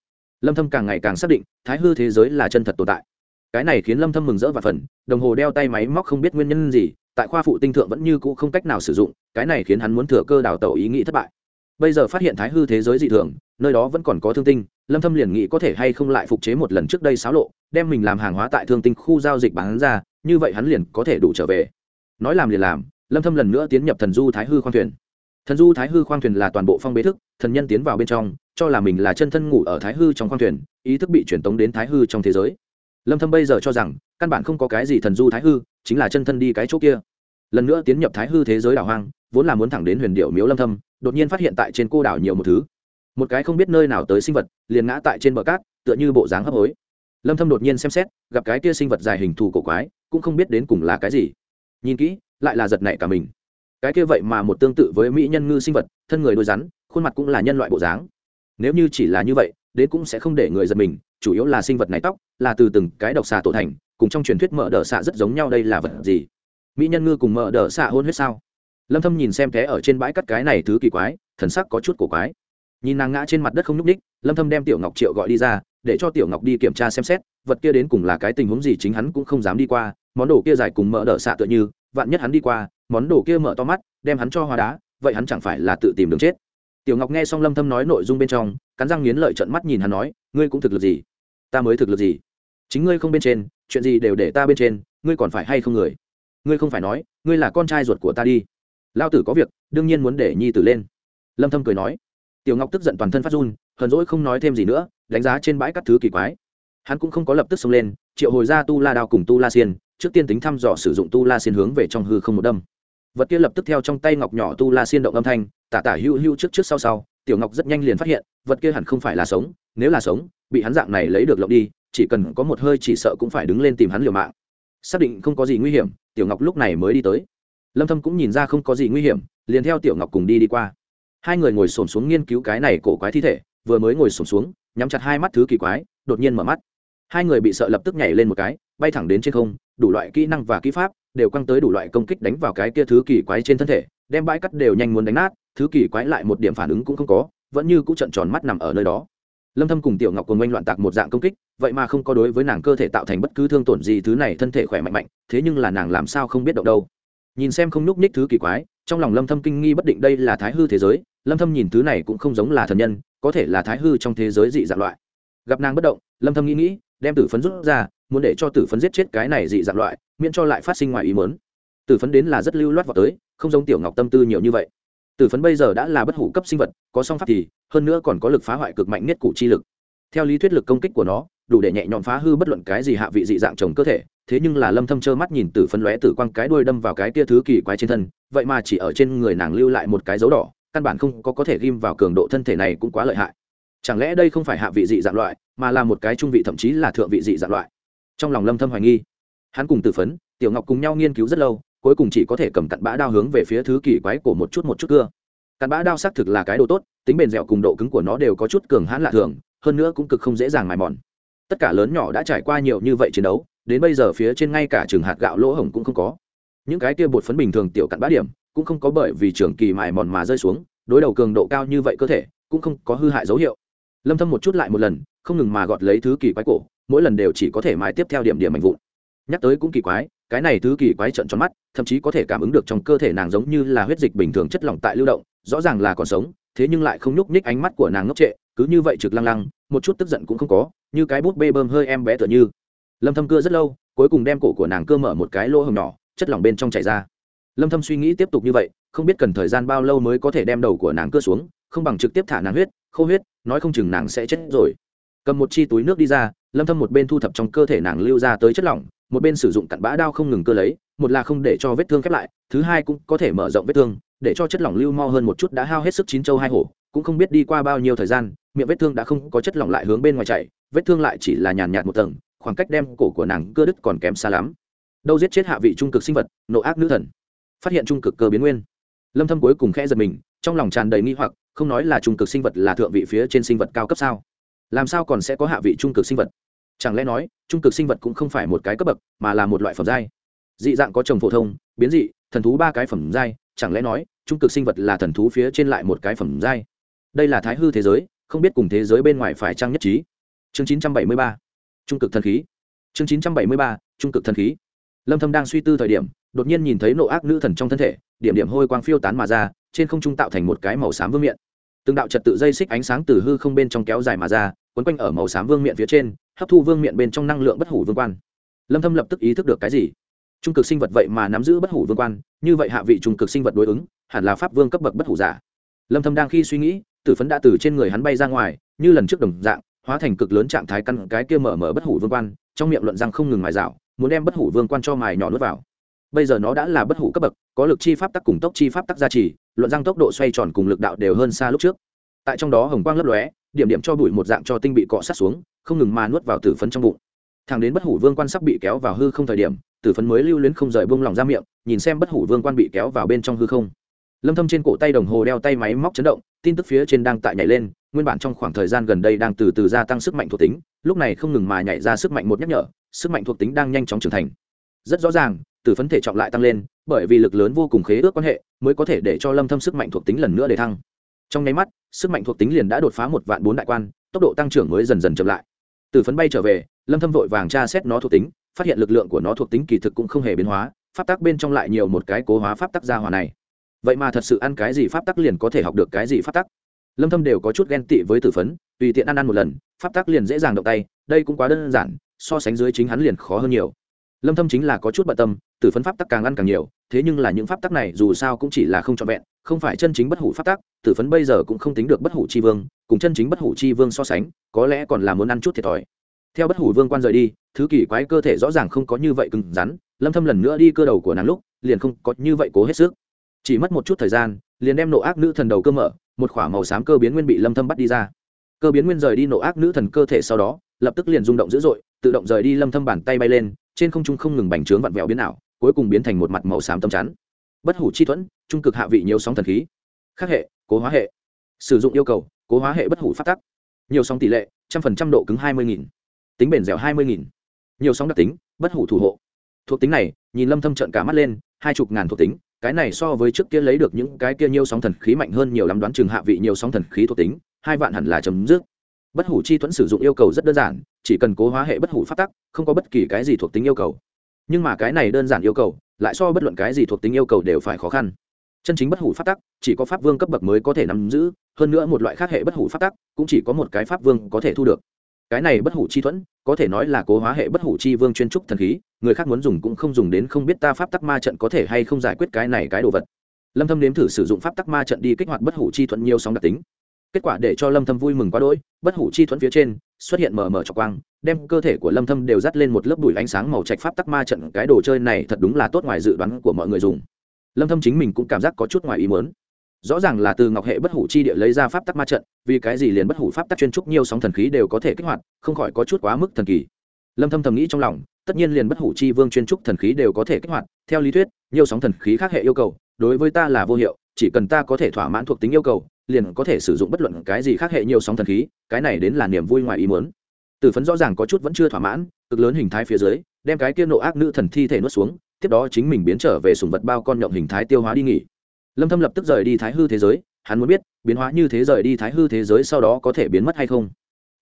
lâm thâm càng ngày càng xác định, thái hư thế giới là chân thật tồn tại. Cái này khiến lâm thâm mừng rỡ và phần, đồng hồ đeo tay máy móc không biết nguyên nhân gì, tại khoa phụ tinh thượng vẫn như cũ không cách nào sử dụng, cái này khiến hắn muốn thừa cơ đào tẩu ý nghĩ thất bại. Bây giờ phát hiện thái hư thế giới dị thường, nơi đó vẫn còn có thương tinh, lâm thâm liền nghĩ có thể hay không lại phục chế một lần trước đây xáo lộ, đem mình làm hàng hóa tại thương tinh khu giao dịch bán ra, như vậy hắn liền có thể đủ trở về. Nói làm liền làm, lâm thâm lần nữa tiến nhập thần du thái hư khoang thuyền thần du thái hư khoang thuyền là toàn bộ phong bế thức, thần nhân tiến vào bên trong, cho là mình là chân thân ngủ ở thái hư trong khoang thuyền, ý thức bị truyền tống đến thái hư trong thế giới. Lâm thâm bây giờ cho rằng, căn bản không có cái gì thần du thái hư, chính là chân thân đi cái chỗ kia. Lần nữa tiến nhập thái hư thế giới đảo hoang, vốn là muốn thẳng đến huyền điệu miếu lâm thâm, đột nhiên phát hiện tại trên cô đảo nhiều một thứ. Một cái không biết nơi nào tới sinh vật, liền ngã tại trên bờ cát, tựa như bộ dáng hấp hối. Lâm thâm đột nhiên xem xét, gặp cái kia sinh vật dài hình thù cổ quái, cũng không biết đến cùng là cái gì. Nhìn kỹ, lại là giật nảy cả mình cái kia vậy mà một tương tự với mỹ nhân ngư sinh vật, thân người đôi rắn, khuôn mặt cũng là nhân loại bộ dáng. Nếu như chỉ là như vậy, đến cũng sẽ không để người giật mình, chủ yếu là sinh vật này tóc, là từ từng cái độc xà tổ thành, cùng trong truyền thuyết mở đờ xạ rất giống nhau đây là vật gì? Mỹ nhân ngư cùng mở đờ xạ hôn huyết sao? Lâm thâm nhìn xem té ở trên bãi cắt cái này thứ kỳ quái, thần sắc có chút cổ quái. Nhìn nàng ngã trên mặt đất không nhúc ních lâm thâm đem tiểu ngọc triệu gọi đi ra, để cho tiểu ngọc đi kiểm tra xem xét, vật kia đến cùng là cái tình huống gì chính hắn cũng không dám đi qua, món đồ kia dài cùng mở đỡ xạ tựa như, vạn nhất hắn đi qua món đồ kia mở to mắt, đem hắn cho hóa đá, vậy hắn chẳng phải là tự tìm đường chết. Tiểu ngọc nghe xong lâm thâm nói nội dung bên trong, cắn răng nghiến lợi trợn mắt nhìn hắn nói, ngươi cũng thực lực gì? Ta mới thực lực gì? Chính ngươi không bên trên, chuyện gì đều để ta bên trên, ngươi còn phải hay không người? Ngươi không phải nói, ngươi là con trai ruột của ta đi. Lao tử có việc, đương nhiên muốn để nhi tử lên. Lâm thâm cười nói. Tiểu ngọc tức giận toàn thân phát run, hờn dỗi không nói thêm gì nữa, đánh giá trên bãi các thứ kỳ quái. Hắn cũng không có lập tức xông lên, triệu hồi ra tu la đao cùng tu la xiên, trước tiên tính thăm dò sử dụng tu la xiên hướng về trong hư không một đâm vật kia lập tức theo trong tay ngọc nhỏ tu la xiên động âm thanh, tả tả hưu hưu trước trước sau sau, tiểu ngọc rất nhanh liền phát hiện, vật kia hẳn không phải là sống, nếu là sống, bị hắn dạng này lấy được lộng đi, chỉ cần có một hơi chỉ sợ cũng phải đứng lên tìm hắn liều mạng. Xác định không có gì nguy hiểm, tiểu ngọc lúc này mới đi tới. Lâm thâm cũng nhìn ra không có gì nguy hiểm, liền theo tiểu ngọc cùng đi đi qua. Hai người ngồi xổm xuống nghiên cứu cái này cổ quái thi thể, vừa mới ngồi xổm xuống, nhắm chặt hai mắt thứ kỳ quái, đột nhiên mở mắt. Hai người bị sợ lập tức nhảy lên một cái, bay thẳng đến trên không, đủ loại kỹ năng và kỹ pháp đều căng tới đủ loại công kích đánh vào cái kia thứ kỳ quái trên thân thể, đem bãi cắt đều nhanh muốn đánh nát, thứ kỳ quái lại một điểm phản ứng cũng không có, vẫn như cũng trận tròn mắt nằm ở nơi đó. Lâm thâm cùng tiểu ngọc cùng oanh loạn tạc một dạng công kích, vậy mà không có đối với nàng cơ thể tạo thành bất cứ thương tổn gì thứ này thân thể khỏe mạnh mạnh, thế nhưng là nàng làm sao không biết động đâu. Nhìn xem không núc ních thứ kỳ quái, trong lòng lâm thâm kinh nghi bất định đây là thái hư thế giới, lâm thâm nhìn thứ này cũng không giống là thần nhân, có thể là thái hư trong thế giới dị dạng loại. Gặp nàng bất động, lâm thâm nghĩ nghĩ, đem tử phấn rút ra, muốn để cho tử phấn giết chết cái này dị dạng loại miễn cho lại phát sinh ngoài ý muốn. Tử phấn đến là rất lưu loát vào tới, không giống tiểu ngọc tâm tư nhiều như vậy. Tử phấn bây giờ đã là bất hủ cấp sinh vật, có song pháp thì, hơn nữa còn có lực phá hoại cực mạnh nhất cụ chi lực. Theo lý thuyết lực công kích của nó, đủ để nhẹ nhõm phá hư bất luận cái gì hạ vị dị dạng trồng cơ thể, thế nhưng là lâm thâm trơ mắt nhìn tử phấn lóe tử quang cái đuôi đâm vào cái tia thứ kỳ quái trên thân, vậy mà chỉ ở trên người nàng lưu lại một cái dấu đỏ, căn bản không có có thể ghim vào cường độ thân thể này cũng quá lợi hại. Chẳng lẽ đây không phải hạ vị dị dạng loại, mà là một cái trung vị thậm chí là thượng vị dị dạng loại? Trong lòng lâm thâm hoài nghi hắn cùng tử phấn, tiểu ngọc cùng nhau nghiên cứu rất lâu, cuối cùng chỉ có thể cầm cặn bã đao hướng về phía thứ kỳ quái của một chút một chút cưa. Cặn bã đao xác thực là cái đồ tốt, tính bền dẻo cùng độ cứng của nó đều có chút cường hãn lạ thường, hơn nữa cũng cực không dễ dàng mài mòn. Tất cả lớn nhỏ đã trải qua nhiều như vậy chiến đấu, đến bây giờ phía trên ngay cả trường hạt gạo lỗ hổng cũng không có. Những cái kia bột phấn bình thường tiểu cặn bã điểm, cũng không có bởi vì trường kỳ mài mòn mà rơi xuống, đối đầu cường độ cao như vậy cơ thể, cũng không có hư hại dấu hiệu. Lâm thâm một chút lại một lần, không ngừng mà gọt lấy thứ kỳ quái cổ, mỗi lần đều chỉ có thể mài tiếp theo điểm điểm mạnh vụn nhắc tới cũng kỳ quái, cái này thứ kỳ quái trận tròn mắt, thậm chí có thể cảm ứng được trong cơ thể nàng giống như là huyết dịch bình thường chất lỏng tại lưu động, rõ ràng là còn sống, thế nhưng lại không nhúc nhích ánh mắt của nàng ngốc trệ, cứ như vậy trực lăng lăng, một chút tức giận cũng không có, như cái bút bê bơm hơi em bé tựa như. Lâm thâm cưa rất lâu, cuối cùng đem cổ của nàng cưa mở một cái lỗ hồng nhỏ, chất lỏng bên trong chảy ra. Lâm thâm suy nghĩ tiếp tục như vậy, không biết cần thời gian bao lâu mới có thể đem đầu của nàng cưa xuống, không bằng trực tiếp thả nàng huyết, khô huyết, nói không chừng nàng sẽ chết rồi. Cầm một chi túi nước đi ra, lâm thâm một bên thu thập trong cơ thể nàng lưu ra tới chất lỏng một bên sử dụng cặn bã đao không ngừng cơ lấy, một là không để cho vết thương khép lại, thứ hai cũng có thể mở rộng vết thương, để cho chất lỏng lưu mau hơn một chút đã hao hết sức chín châu hai hổ, cũng không biết đi qua bao nhiêu thời gian, miệng vết thương đã không có chất lỏng lại hướng bên ngoài chảy, vết thương lại chỉ là nhàn nhạt một tầng, khoảng cách đem cổ của nàng cơ đứt còn kém xa lắm. Đâu giết chết hạ vị trung cực sinh vật, nộ ác nữ thần. Phát hiện trung cực cơ biến nguyên. Lâm thâm cuối cùng khẽ giật mình, trong lòng tràn đầy nghi hoặc, không nói là trung cực sinh vật là thượng vị phía trên sinh vật cao cấp sao? Làm sao còn sẽ có hạ vị trung cực sinh vật? Chẳng lẽ nói, trung cực sinh vật cũng không phải một cái cấp bậc, mà là một loại phẩm giai? Dị dạng có chồng phổ thông, biến dị, thần thú ba cái phẩm giai, chẳng lẽ nói, trung cực sinh vật là thần thú phía trên lại một cái phẩm giai? Đây là thái hư thế giới, không biết cùng thế giới bên ngoài phải trang nhất trí. Chương 973 trung cực thần khí. Chương 973 trung cực thần khí. Lâm thâm đang suy tư thời điểm, đột nhiên nhìn thấy nộ ác nữ thần trong thân thể, điểm điểm hôi quang phiêu tán mà ra, trên không trung tạo thành một cái màu xám vương miện. Từng đạo trật tự dây xích ánh sáng từ hư không bên trong kéo dài mà ra, quấn quanh ở màu xám vương miện phía trên hấp thu vương miện bên trong năng lượng bất hủ vương quan. Lâm thâm lập tức ý thức được cái gì? Trung cực sinh vật vậy mà nắm giữ bất hủ vương quan, như vậy hạ vị trung cực sinh vật đối ứng, hẳn là pháp vương cấp bậc bất hủ giả. Lâm thâm đang khi suy nghĩ, tử phấn đã từ trên người hắn bay ra ngoài, như lần trước đồng dạng, hóa thành cực lớn trạng thái căn cái kia mở mở bất hủ vương quan, trong miệng luận rằng không ngừng mài rào, muốn đem bất hủ vương quan cho mài nhỏ nuốt vào. Bây giờ nó đã là bất hủ cấp bậc, có lực chi pháp tắc cùng tốc chi pháp tắc gia trì, luận rằng tốc độ xoay tròn cùng lực đạo đều hơn xa lúc trước. Tại trong đó hồng quang lấp lóe điểm điểm cho bụi một dạng cho tinh bị cọ sát xuống, không ngừng mà nuốt vào tử phấn trong bụng. Thằng đến bất hủ vương quan sắp bị kéo vào hư không thời điểm, tử phấn mới lưu luyến không rời buông lỏng ra miệng, nhìn xem bất hủ vương quan bị kéo vào bên trong hư không. Lâm thâm trên cổ tay đồng hồ đeo tay máy móc chấn động, tin tức phía trên đang tại nhảy lên, nguyên bản trong khoảng thời gian gần đây đang từ từ gia tăng sức mạnh thuộc tính, lúc này không ngừng mà nhảy ra sức mạnh một nhắc nhở, sức mạnh thuộc tính đang nhanh chóng trưởng thành. Rất rõ ràng, tử phấn thể trọng lại tăng lên, bởi vì lực lớn vô cùng khế ước quan hệ, mới có thể để cho lâm thâm sức mạnh thuộc tính lần nữa để thăng trong nháy mắt, sức mạnh thuộc tính liền đã đột phá một vạn bốn đại quan, tốc độ tăng trưởng mới dần dần chậm lại. Tử phấn bay trở về, lâm thâm vội vàng tra xét nó thuộc tính, phát hiện lực lượng của nó thuộc tính kỳ thực cũng không hề biến hóa, pháp tắc bên trong lại nhiều một cái cố hóa pháp tắc gia hỏa này. Vậy mà thật sự ăn cái gì pháp tắc liền có thể học được cái gì pháp tắc? Lâm thâm đều có chút ghen tị với tử phấn, tùy tiện ăn ăn một lần, pháp tắc liền dễ dàng động tay, đây cũng quá đơn giản, so sánh dưới chính hắn liền khó hơn nhiều. Lâm thâm chính là có chút bận tâm tử phấn pháp tắc càng ăn càng nhiều, thế nhưng là những pháp tắc này dù sao cũng chỉ là không trọn vẹn không phải chân chính bất hủ pháp tắc, tử phấn bây giờ cũng không tính được bất hủ chi vương, cùng chân chính bất hủ chi vương so sánh, có lẽ còn là muốn ăn chút thiệt thòi. Theo bất hủ vương quan rời đi, thứ kỳ quái cơ thể rõ ràng không có như vậy cứng rắn, lâm thâm lần nữa đi cơ đầu của nàng lúc, liền không có như vậy cố hết sức. Chỉ mất một chút thời gian, liền đem nộ ác nữ thần đầu cơ mở, một khỏa màu xám cơ biến nguyên bị lâm thâm bắt đi ra. Cơ biến nguyên rời đi nộ ác nữ thần cơ thể sau đó, lập tức liền rung động dữ dội, tự động rời đi lâm thâm bàn tay bay lên, trên không trung không ngừng bành trướng vặn vẹo biến ảo, cuối cùng biến thành một mặt màu xám tâm chắn. Bất hủ chi thuẫn trung cực hạ vị nhiều sóng thần khí. Khắc hệ, cố hóa hệ. Sử dụng yêu cầu, cố hóa hệ bất hủ phát tắc. Nhiều sóng tỷ lệ, trăm phần trăm độ cứng hai mươi nghìn. Tính bền dẻo hai mươi nghìn. Nhiều sóng đặc tính, bất hủ thủ hộ. Thuộc tính này, nhìn lâm thâm trận cả mắt lên, hai chục ngàn thuộc tính. Cái này so với trước kia lấy được những cái kia nhiều sóng thần khí mạnh hơn nhiều lắm đoán chừng hạ vị nhiều sóng thần khí thuộc tính, hai vạn hẳn là chấm dứt. Bất hủ chi thuẫn sử dụng yêu cầu rất đơn giản, chỉ cần cố hóa hệ bất hủ phát tắc, không có bất kỳ cái gì thuộc tính yêu cầu. Nhưng mà cái này đơn giản yêu cầu, lại so bất luận cái gì thuộc tính yêu cầu đều phải khó khăn chân chính bất hủ pháp tắc, chỉ có pháp vương cấp bậc mới có thể nắm giữ, hơn nữa một loại khác hệ bất hủ pháp tắc, cũng chỉ có một cái pháp vương có thể thu được. Cái này bất hủ chi thuẫn, có thể nói là cố hóa hệ bất hủ chi vương chuyên trúc thần khí, người khác muốn dùng cũng không dùng đến không biết ta pháp tắc ma trận có thể hay không giải quyết cái này cái đồ vật. Lâm thâm nếm thử sử dụng pháp tắc ma trận đi kích hoạt bất hủ chi thuẫn nhiều sóng đặc tính. Kết quả để cho lâm thâm vui mừng quá đỗi, bất hủ chi thuẫn phía trên, xuất hiện mờ mờ cho quang, đem cơ thể của lâm thâm đều dắt lên một lớp bụi ánh sáng màu trạch pháp tắc ma trận, cái đồ chơi này thật đúng là tốt ngoài dự đoán của mọi người dùng lâm thâm chính mình cũng cảm giác có chút ngoài ý muốn. Rõ ràng là từ ngọc hệ bất hủ chi địa lấy ra pháp tắc ma trận, vì cái gì liền bất hủ pháp tắc chuyên trúc nhiều sóng thần khí đều có thể kích hoạt, không khỏi có chút quá mức thần kỳ. Lâm thâm thầm nghĩ trong lòng, tất nhiên liền bất hủ chi vương chuyên trúc thần khí đều có thể kích hoạt, theo lý thuyết, nhiều sóng thần khí khác hệ yêu cầu, đối với ta là vô hiệu, chỉ cần ta có thể thỏa mãn thuộc tính yêu cầu, liền có thể sử dụng bất luận cái gì khác hệ nhiều sóng thần khí, cái này đến là niềm vui ngoài ý muốn. Tử phấn rõ ràng có chút vẫn chưa thỏa mãn, cực lớn hình thái phía dưới, đem cái kia nộ ác nữ thần thi thể nuốt xuống tiếp đó chính mình biến trở về sùng vật bao con nhộng hình thái tiêu hóa đi nghỉ. Lâm thâm lập tức rời đi thái hư thế giới, hắn muốn biết, biến hóa như thế rời đi thái hư thế giới sau đó có thể biến mất hay không?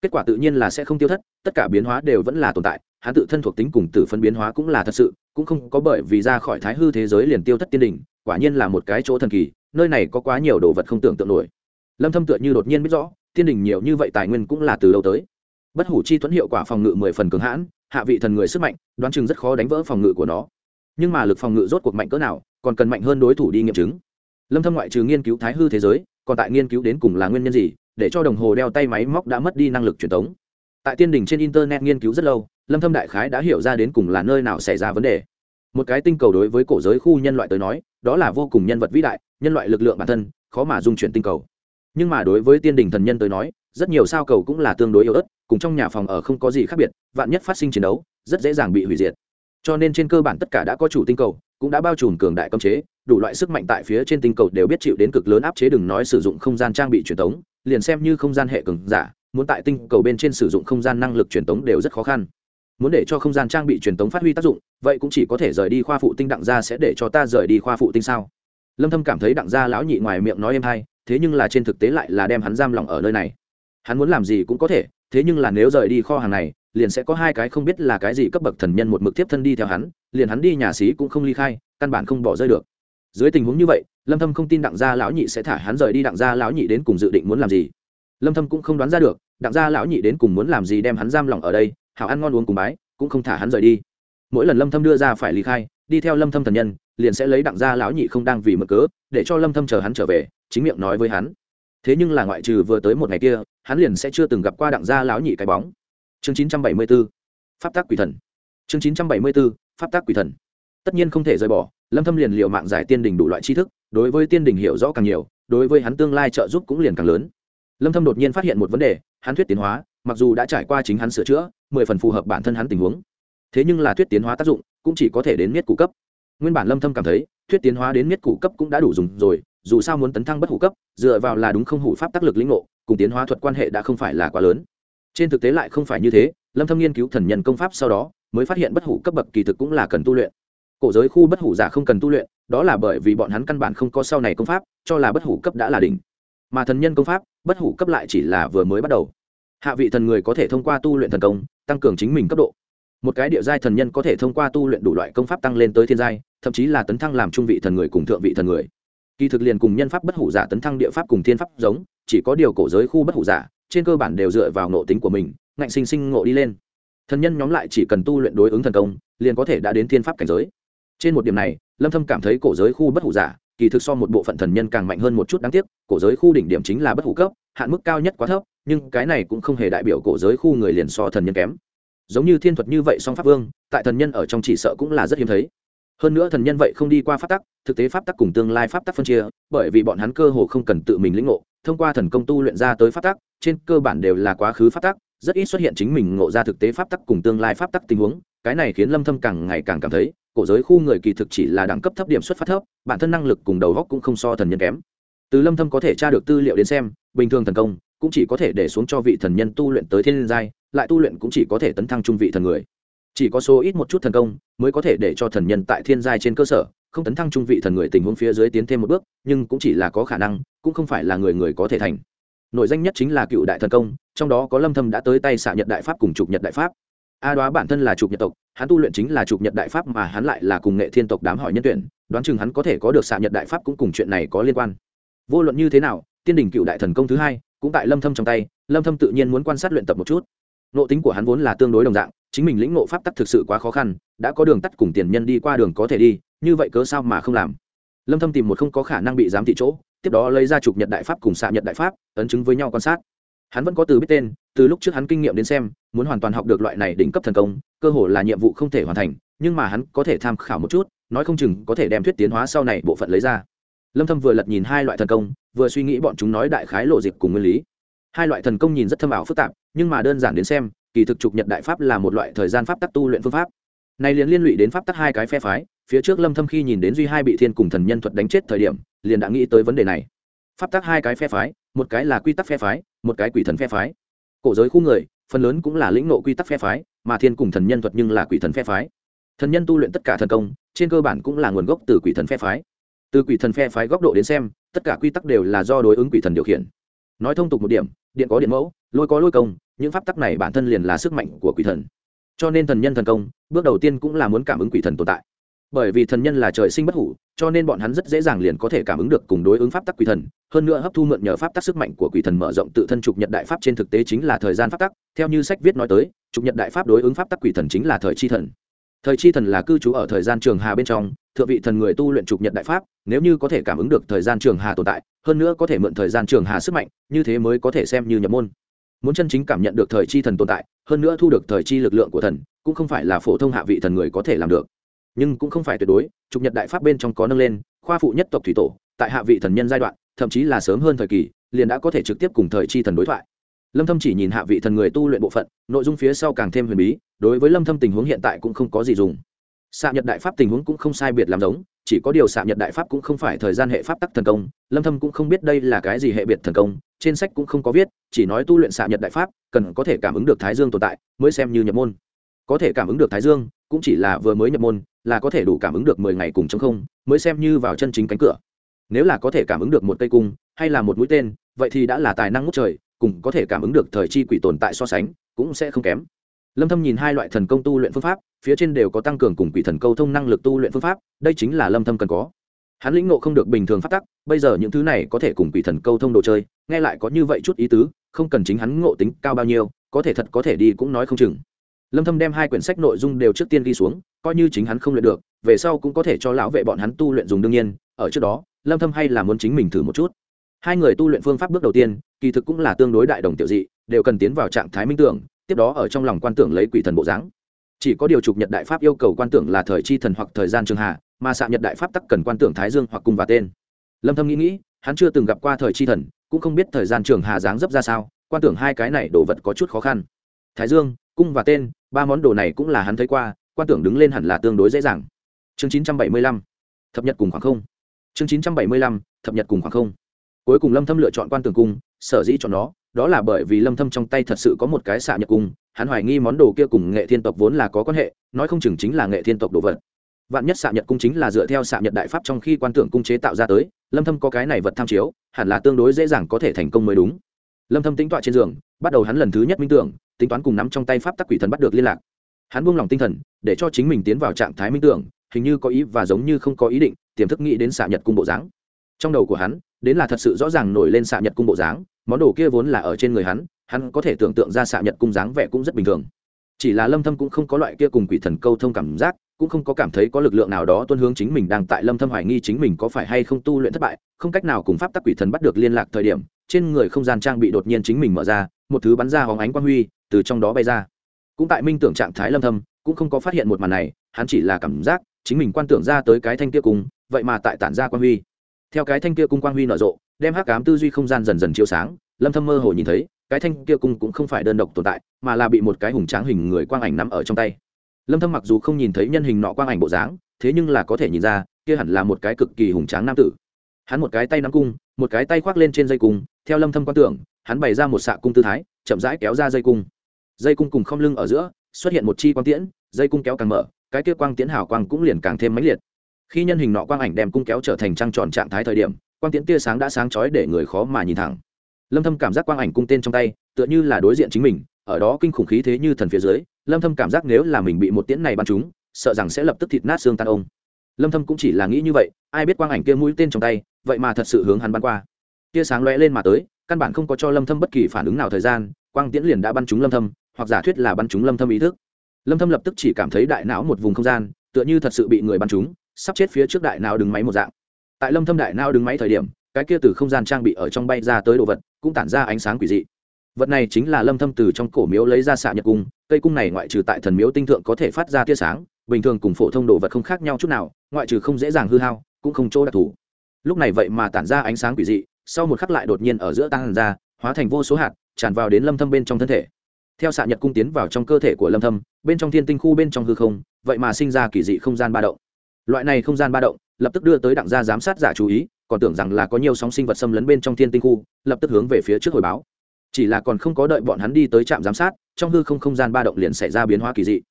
Kết quả tự nhiên là sẽ không tiêu thất, tất cả biến hóa đều vẫn là tồn tại, hắn tự thân thuộc tính cùng tử phân biến hóa cũng là thật sự, cũng không có bởi vì ra khỏi thái hư thế giới liền tiêu thất tiên đình quả nhiên là một cái chỗ thần kỳ, nơi này có quá nhiều đồ vật không tưởng tượng nổi. Lâm thâm tựa như đột nhiên biết rõ, tiên đình nhiều như vậy tài nguyên cũng là từ đâu tới. Bất hủ chi thuẫn hiệu quả phòng ngự mười phần cường hãn, hạ vị thần người sức mạnh, đoán chừng rất khó đánh vỡ phòng ngự của nó nhưng mà lực phòng ngự rốt cuộc mạnh cỡ nào, còn cần mạnh hơn đối thủ đi nghiệm chứng. Lâm thâm ngoại trừ nghiên cứu thái hư thế giới, còn tại nghiên cứu đến cùng là nguyên nhân gì, để cho đồng hồ đeo tay máy móc đã mất đi năng lực truyền tống. Tại tiên đình trên internet nghiên cứu rất lâu, lâm thâm đại khái đã hiểu ra đến cùng là nơi nào xảy ra vấn đề. Một cái tinh cầu đối với cổ giới khu nhân loại tới nói, đó là vô cùng nhân vật vĩ đại, nhân loại lực lượng bản thân, khó mà dung chuyển tinh cầu. Nhưng mà đối với tiên đình thần nhân tới nói, rất nhiều sao cầu cũng là tương đối yếu ớt, cùng trong nhà phòng ở không có gì khác biệt, vạn nhất phát sinh chiến đấu, rất dễ dàng bị hủy diệt cho nên trên cơ bản tất cả đã có chủ tinh cầu, cũng đã bao trùm cường đại cấm chế, đủ loại sức mạnh tại phía trên tinh cầu đều biết chịu đến cực lớn áp chế đừng nói sử dụng không gian trang bị truyền tống, liền xem như không gian hệ cường giả, muốn tại tinh cầu bên trên sử dụng không gian năng lực truyền tống đều rất khó khăn. Muốn để cho không gian trang bị truyền tống phát huy tác dụng, vậy cũng chỉ có thể rời đi khoa phụ tinh đặng gia sẽ để cho ta rời đi khoa phụ tinh sao? Lâm thâm cảm thấy đặng gia lão nhị ngoài miệng nói em hay, thế nhưng là trên thực tế lại là đem hắn giam lỏng ở nơi này. Hắn muốn làm gì cũng có thể, thế nhưng là nếu rời đi kho hàng này liền sẽ có hai cái không biết là cái gì cấp bậc thần nhân một mực tiếp thân đi theo hắn, liền hắn đi nhà xí cũng không ly khai, căn bản không bỏ rơi được. Dưới tình huống như vậy, lâm thâm không tin đặng gia lão nhị sẽ thả hắn rời đi, đặng gia lão nhị đến cùng dự định muốn làm gì? Lâm thâm cũng không đoán ra được, đặng gia lão nhị đến cùng muốn làm gì đem hắn giam lỏng ở đây, hảo ăn ngon uống cùng bái, cũng không thả hắn rời đi. Mỗi lần lâm thâm đưa ra phải ly khai, đi theo lâm thâm thần nhân, liền sẽ lấy đặng gia lão nhị không đang vì mực cớ, để cho lâm thâm chờ hắn trở về, chính miệng nói với hắn. Thế nhưng là ngoại trừ vừa tới một ngày kia, hắn liền sẽ chưa từng gặp qua đặng gia lão nhị cái bóng chương 974 pháp tác quỷ thần. Chương 974 pháp tác quỷ thần. Tất nhiên không thể rời bỏ, lâm thâm liền liều mạng giải tiên đình đủ loại tri thức, đối với tiên đình hiểu rõ càng nhiều, đối với hắn tương lai trợ giúp cũng liền càng lớn. Lâm thâm đột nhiên phát hiện một vấn đề, hắn thuyết tiến hóa, mặc dù đã trải qua chính hắn sửa chữa, mười phần phù hợp bản thân hắn tình huống. Thế nhưng là thuyết tiến hóa tác dụng cũng chỉ có thể đến miết cụ cấp. Nguyên bản lâm thâm cảm thấy, thuyết tiến hóa đến miết cụ cấp cũng đã đủ dùng rồi, dù sao muốn tấn thăng bất hủ cấp, dựa vào là đúng không hủ pháp tác lực lĩnh ngộ, cùng tiến hóa thuật quan hệ đã không phải là quá lớn trên thực tế lại không phải như thế, lâm thâm nghiên cứu thần nhân công pháp sau đó, mới phát hiện bất hủ cấp bậc kỳ thực cũng là cần tu luyện. Cổ giới khu bất hủ giả không cần tu luyện, đó là bởi vì bọn hắn căn bản không có sau này công pháp, cho là bất hủ cấp đã là đỉnh. Mà thần nhân công pháp, bất hủ cấp lại chỉ là vừa mới bắt đầu. Hạ vị thần người có thể thông qua tu luyện thần công, tăng cường chính mình cấp độ. Một cái địa giai thần nhân có thể thông qua tu luyện đủ loại công pháp tăng lên tới thiên giai, thậm chí là tấn thăng làm trung vị thần người cùng thượng vị thần người. Kỳ thực liền cùng nhân pháp bất hủ giả tấn thăng địa pháp cùng thiên pháp giống, chỉ có điều cổ giới khu bất hủ giả trên cơ bản đều dựa vào nộ tính của mình, ngạnh sinh sinh ngộ đi lên. Thần nhân nhóm lại chỉ cần tu luyện đối ứng thần công, liền có thể đã đến thiên pháp cảnh giới. Trên một điểm này, lâm thâm cảm thấy cổ giới khu bất hủ giả, kỳ thực so một bộ phận thần nhân càng mạnh hơn một chút đáng tiếc, cổ giới khu đỉnh điểm chính là bất hủ cấp, hạn mức cao nhất quá thấp, nhưng cái này cũng không hề đại biểu cổ giới khu người liền so thần nhân kém. Giống như thiên thuật như vậy song pháp vương, tại thần nhân ở trong chỉ sợ cũng là rất hiếm thấy. Hơn nữa thần nhân vậy không đi qua pháp tắc, thực tế pháp tắc cùng tương lai pháp tắc phân chia, bởi vì bọn hắn cơ hồ không cần tự mình lĩnh ngộ thông qua thần công tu luyện ra tới pháp tắc, trên cơ bản đều là quá khứ pháp tắc, rất ít xuất hiện chính mình ngộ ra thực tế pháp tắc cùng tương lai pháp tắc tình huống. Cái này khiến lâm thâm càng ngày càng cảm thấy, cổ giới khu người kỳ thực chỉ là đẳng cấp thấp điểm xuất phát thấp, bản thân năng lực cùng đầu góc cũng không so thần nhân kém. Từ lâm thâm có thể tra được tư liệu đến xem, bình thường thần công cũng chỉ có thể để xuống cho vị thần nhân tu luyện tới thiên giai, lại tu luyện cũng chỉ có thể tấn thăng trung vị thần người chỉ có số ít một chút thần công mới có thể để cho thần nhân tại thiên giai trên cơ sở, không tấn thăng trung vị thần người tình huống phía dưới tiến thêm một bước, nhưng cũng chỉ là có khả năng, cũng không phải là người người có thể thành. Nội danh nhất chính là cựu đại thần công, trong đó có lâm thâm đã tới tay xạ nhật đại pháp cùng trục nhật đại pháp. A đoá bản thân là trục nhật tộc, hắn tu luyện chính là trục nhật đại pháp mà hắn lại là cùng nghệ thiên tộc đám hỏi nhân tuyển, đoán chừng hắn có thể có được xạ nhật đại pháp cũng cùng chuyện này có liên quan. Vô luận như thế nào, tiên đình cựu đại thần công thứ hai cũng tại lâm thâm trong tay, lâm thâm tự nhiên muốn quan sát luyện tập một chút. Nội tính của hắn vốn là tương đối đồng dạng chính mình lĩnh ngộ pháp tắc thực sự quá khó khăn, đã có đường tắt cùng tiền nhân đi qua đường có thể đi, như vậy cớ sao mà không làm? Lâm thâm tìm một không có khả năng bị giám thị chỗ, tiếp đó lấy ra trục nhật đại pháp cùng xạ nhật đại pháp, ấn chứng với nhau quan sát. Hắn vẫn có từ biết tên, từ lúc trước hắn kinh nghiệm đến xem, muốn hoàn toàn học được loại này đỉnh cấp thần công, cơ hồ là nhiệm vụ không thể hoàn thành, nhưng mà hắn có thể tham khảo một chút, nói không chừng có thể đem thuyết tiến hóa sau này bộ phận lấy ra. Lâm thâm vừa lật nhìn hai loại thần công, vừa suy nghĩ bọn chúng nói đại khái lộ dịch cùng nguyên lý. Hai loại thần công nhìn rất thâm ảo phức tạp, nhưng mà đơn giản đến xem kỳ thực trục nhật đại pháp là một loại thời gian pháp tắc tu luyện phương pháp. Này liền liên lụy đến pháp tắc hai cái phe phái, phía trước lâm thâm khi nhìn đến duy hai bị thiên cùng thần nhân thuật đánh chết thời điểm, liền đã nghĩ tới vấn đề này. Pháp tắc hai cái phe phái, một cái là quy tắc phe phái, một cái quỷ thần phe phái. Cổ giới khu người, phần lớn cũng là lĩnh nộ quy tắc phe phái, mà thiên cùng thần nhân thuật nhưng là quỷ thần phe phái. Thần nhân tu luyện tất cả thần công, trên cơ bản cũng là nguồn gốc từ quỷ thần phe phái. Từ quỷ thần phe phái góc độ đến xem, tất cả quy tắc đều là do đối ứng quỷ thần điều khiển nói thông tục một điểm, điện có điện mẫu, lôi có lôi công, những pháp tắc này bản thân liền là sức mạnh của quỷ thần. Cho nên thần nhân thần công, bước đầu tiên cũng là muốn cảm ứng quỷ thần tồn tại. Bởi vì thần nhân là trời sinh bất hủ, cho nên bọn hắn rất dễ dàng liền có thể cảm ứng được cùng đối ứng pháp tắc quỷ thần. Hơn nữa hấp thu mượn nhờ pháp tắc sức mạnh của quỷ thần mở rộng tự thân trục nhật đại pháp trên thực tế chính là thời gian pháp tắc. Theo như sách viết nói tới, trục nhật đại pháp đối ứng pháp tắc quỷ thần chính là thời chi thần thời chi thần là cư trú ở thời gian trường hà bên trong, thượng vị thần người tu luyện trục nhật đại pháp, nếu như có thể cảm ứng được thời gian trường hà tồn tại, hơn nữa có thể mượn thời gian trường hà sức mạnh, như thế mới có thể xem như nhập môn. Muốn chân chính cảm nhận được thời chi thần tồn tại, hơn nữa thu được thời chi lực lượng của thần, cũng không phải là phổ thông hạ vị thần người có thể làm được. Nhưng cũng không phải tuyệt đối, trục nhật đại pháp bên trong có nâng lên, khoa phụ nhất tộc thủy tổ, tại hạ vị thần nhân giai đoạn, thậm chí là sớm hơn thời kỳ, liền đã có thể trực tiếp cùng thời chi thần đối thoại lâm thâm chỉ nhìn hạ vị thần người tu luyện bộ phận, nội dung phía sau càng thêm huyền bí, đối với lâm thâm tình huống hiện tại cũng không có gì dùng. Xạ nhật đại pháp tình huống cũng không sai biệt làm giống, chỉ có điều xạ nhật đại pháp cũng không phải thời gian hệ pháp tắc thần công, lâm thâm cũng không biết đây là cái gì hệ biệt thần công, trên sách cũng không có viết, chỉ nói tu luyện xạ nhật đại pháp, cần có thể cảm ứng được thái dương tồn tại, mới xem như nhập môn. Có thể cảm ứng được thái dương, cũng chỉ là vừa mới nhập môn, là có thể đủ cảm ứng được 10 ngày cùng trong không, mới xem như vào chân chính cánh cửa. Nếu là có thể cảm ứng được một cây cung, hay là một mũi tên, vậy thì đã là tài năng ngút trời cùng có thể cảm ứng được thời chi quỷ tồn tại so sánh, cũng sẽ không kém. Lâm thâm nhìn hai loại thần công tu luyện phương pháp, phía trên đều có tăng cường cùng quỷ thần câu thông năng lực tu luyện phương pháp, đây chính là lâm thâm cần có. Hắn lĩnh ngộ không được bình thường phát tắc, bây giờ những thứ này có thể cùng quỷ thần câu thông đồ chơi, nghe lại có như vậy chút ý tứ, không cần chính hắn ngộ tính cao bao nhiêu, có thể thật có thể đi cũng nói không chừng. Lâm thâm đem hai quyển sách nội dung đều trước tiên ghi xuống, coi như chính hắn không luyện được, về sau cũng có thể cho lão vệ bọn hắn tu luyện dùng đương nhiên, ở trước đó, lâm thâm hay là muốn chính mình thử một chút hai người tu luyện phương pháp bước đầu tiên, kỳ thực cũng là tương đối đại đồng tiểu dị, đều cần tiến vào trạng thái minh tưởng, tiếp đó ở trong lòng quan tưởng lấy quỷ thần bộ dáng. Chỉ có điều trục nhật đại pháp yêu cầu quan tưởng là thời chi thần hoặc thời gian trường hạ, mà xạ nhật đại pháp tắc cần quan tưởng thái dương hoặc cung và tên. Lâm thâm nghĩ nghĩ, hắn chưa từng gặp qua thời chi thần, cũng không biết thời gian trường hạ dáng dấp ra sao, quan tưởng hai cái này đồ vật có chút khó khăn. Thái dương, cung và tên, ba món đồ này cũng là hắn thấy qua, quan tưởng đứng lên hẳn là tương đối dễ dàng. Chương 975 thập nhật cùng khoảng không. Chương 975 thập nhật cùng khoảng không cuối cùng lâm thâm lựa chọn quan tưởng cung, sở dĩ chọn nó, đó là bởi vì lâm thâm trong tay thật sự có một cái xạ nhật cung, hắn hoài nghi món đồ kia cùng nghệ thiên tộc vốn là có quan hệ, nói không chừng chính là nghệ thiên tộc đồ vật. Vạn nhất xạ nhật cung chính là dựa theo xạ nhật đại pháp trong khi quan tưởng cung chế tạo ra tới, lâm thâm có cái này vật tham chiếu, hẳn là tương đối dễ dàng có thể thành công mới đúng. Lâm thâm tính toán trên giường, bắt đầu hắn lần thứ nhất minh tưởng, tính toán cùng nắm trong tay pháp tắc quỷ thần bắt được liên lạc. Hắn buông lòng tinh thần, để cho chính mình tiến vào trạng thái minh tưởng, hình như có ý và giống như không có ý định, tiềm thức nghĩ đến xạ nhật cung bộ dáng trong đầu của hắn, đến là thật sự rõ ràng nổi lên xạ nhật cung bộ dáng, món đồ kia vốn là ở trên người hắn hắn có thể tưởng tượng ra xạ nhật cung dáng vẻ cũng rất bình thường. Chỉ là lâm thâm cũng không có loại kia cùng quỷ thần câu thông cảm giác, cũng không có cảm thấy có lực lượng nào đó tuân hướng chính mình đang tại lâm thâm hoài nghi chính mình có phải hay không tu luyện thất bại, không cách nào cùng pháp tắc quỷ thần bắt được liên lạc thời điểm, trên người không gian trang bị đột nhiên chính mình mở ra, một thứ bắn ra hóng ánh quang huy từ trong đó bay ra. Cũng tại minh tưởng trạng thái lâm thâm, cũng không có phát hiện một màn này, hắn chỉ là cảm giác chính mình quan tưởng ra tới cái thanh kia cung vậy mà tại tản ra quang huy theo cái thanh kia cung quang huy nở rộ, đem hắc ám tư duy không gian dần dần chiếu sáng, lâm thâm mơ hồ nhìn thấy, cái thanh kia cung cũng không phải đơn độc tồn tại, mà là bị một cái hùng tráng hình người quang ảnh nắm ở trong tay. Lâm thâm mặc dù không nhìn thấy nhân hình nọ quang ảnh bộ dáng, thế nhưng là có thể nhìn ra, kia hẳn là một cái cực kỳ hùng tráng nam tử. Hắn một cái tay nắm cung, một cái tay khoác lên trên dây cung, theo lâm thâm quan tưởng, hắn bày ra một xạ cung tư thái, chậm rãi kéo ra dây cung. Dây cung cùng không lưng ở giữa, xuất hiện một chi quang tiễn, dây cung kéo càng mở, cái kia quang tiễn hào quang cũng liền càng thêm mãnh liệt khi nhân hình nọ quang ảnh đem cung kéo trở thành trăng tròn trạng thái thời điểm, quang tiễn tia sáng đã sáng chói để người khó mà nhìn thẳng. Lâm thâm cảm giác quang ảnh cung tên trong tay, tựa như là đối diện chính mình, ở đó kinh khủng khí thế như thần phía dưới, lâm thâm cảm giác nếu là mình bị một tiễn này bắn trúng, sợ rằng sẽ lập tức thịt nát xương tan ông. Lâm thâm cũng chỉ là nghĩ như vậy, ai biết quang ảnh kia mũi tên trong tay, vậy mà thật sự hướng hắn bắn qua. Tia sáng lóe lên mà tới, căn bản không có cho lâm thâm bất kỳ phản ứng nào thời gian, quang tiễn liền đã bắn trúng lâm thâm, hoặc giả thuyết là bắn trúng lâm thâm ý thức. Lâm thâm lập tức chỉ cảm thấy đại não một vùng không gian, tựa như thật sự bị người bắn trúng sắp chết phía trước đại nào đứng máy một dạng. Tại lâm thâm đại nào đứng máy thời điểm, cái kia từ không gian trang bị ở trong bay ra tới đồ vật, cũng tản ra ánh sáng quỷ dị. Vật này chính là lâm thâm từ trong cổ miếu lấy ra xạ nhật cung, cây cung này ngoại trừ tại thần miếu tinh thượng có thể phát ra tia sáng, bình thường cùng phổ thông đồ vật không khác nhau chút nào, ngoại trừ không dễ dàng hư hao, cũng không chỗ đặc thù. Lúc này vậy mà tản ra ánh sáng quỷ dị, sau một khắc lại đột nhiên ở giữa tăng ra, hóa thành vô số hạt, tràn vào đến lâm thâm bên trong thân thể. Theo xạ nhật cung tiến vào trong cơ thể của lâm thâm, bên trong thiên tinh khu bên trong hư không, vậy mà sinh ra kỳ dị không gian ba động loại này không gian ba động, lập tức đưa tới đặng gia giám sát giả chú ý, còn tưởng rằng là có nhiều sóng sinh vật xâm lấn bên trong thiên tinh khu, lập tức hướng về phía trước hồi báo. Chỉ là còn không có đợi bọn hắn đi tới trạm giám sát, trong hư không không gian ba động liền xảy ra biến hóa kỳ dị.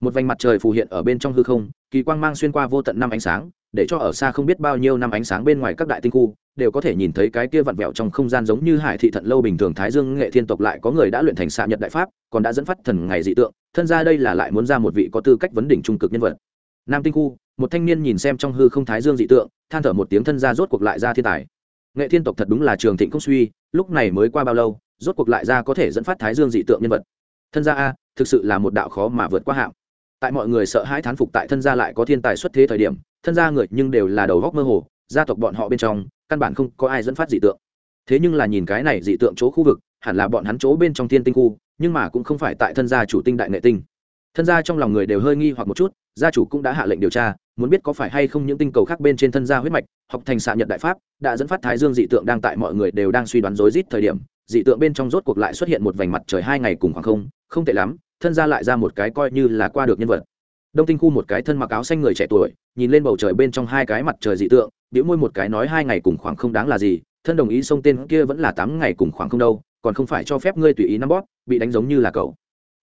Một vành mặt trời phù hiện ở bên trong hư không, kỳ quang mang xuyên qua vô tận năm ánh sáng, để cho ở xa không biết bao nhiêu năm ánh sáng bên ngoài các đại tinh khu, đều có thể nhìn thấy cái kia vặn vẹo trong không gian giống như hải thị thận lâu bình thường thái dương nghệ thiên tộc lại có người đã luyện thành xạ nhật đại pháp, còn đã dẫn phát thần ngày dị tượng, thân ra đây là lại muốn ra một vị có tư cách vấn đỉnh trung cực nhân vật nam tinh khu, một thanh niên nhìn xem trong hư không thái dương dị tượng, than thở một tiếng thân ra rốt cuộc lại ra thiên tài. Nghệ thiên tộc thật đúng là trường thịnh công suy, lúc này mới qua bao lâu, rốt cuộc lại ra có thể dẫn phát thái dương dị tượng nhân vật. Thân gia a, thực sự là một đạo khó mà vượt qua hạng. Tại mọi người sợ hãi thán phục tại thân gia lại có thiên tài xuất thế thời điểm, thân gia người nhưng đều là đầu góc mơ hồ, gia tộc bọn họ bên trong, căn bản không có ai dẫn phát dị tượng. Thế nhưng là nhìn cái này dị tượng chỗ khu vực, hẳn là bọn hắn chỗ bên trong thiên tinh khu, nhưng mà cũng không phải tại thân gia chủ tinh đại nghệ tinh thân gia trong lòng người đều hơi nghi hoặc một chút, gia chủ cũng đã hạ lệnh điều tra, muốn biết có phải hay không những tinh cầu khác bên trên thân gia huyết mạch, học thành xạ nhật đại pháp, đã dẫn phát thái dương dị tượng đang tại mọi người đều đang suy đoán rối rít thời điểm, dị tượng bên trong rốt cuộc lại xuất hiện một vành mặt trời hai ngày cùng khoảng không không tệ lắm, thân gia lại ra một cái coi như là qua được nhân vật. Đông tinh khu một cái thân mặc áo xanh người trẻ tuổi, nhìn lên bầu trời bên trong hai cái mặt trời dị tượng biểu môi một cái nói hai ngày cùng khoảng không đáng là gì, thân đồng ý xông tên kia vẫn là tám ngày cùng khoảng không đâu, còn không phải cho phép ngươi tùy ý nắm bóp, bị đánh giống như là cậu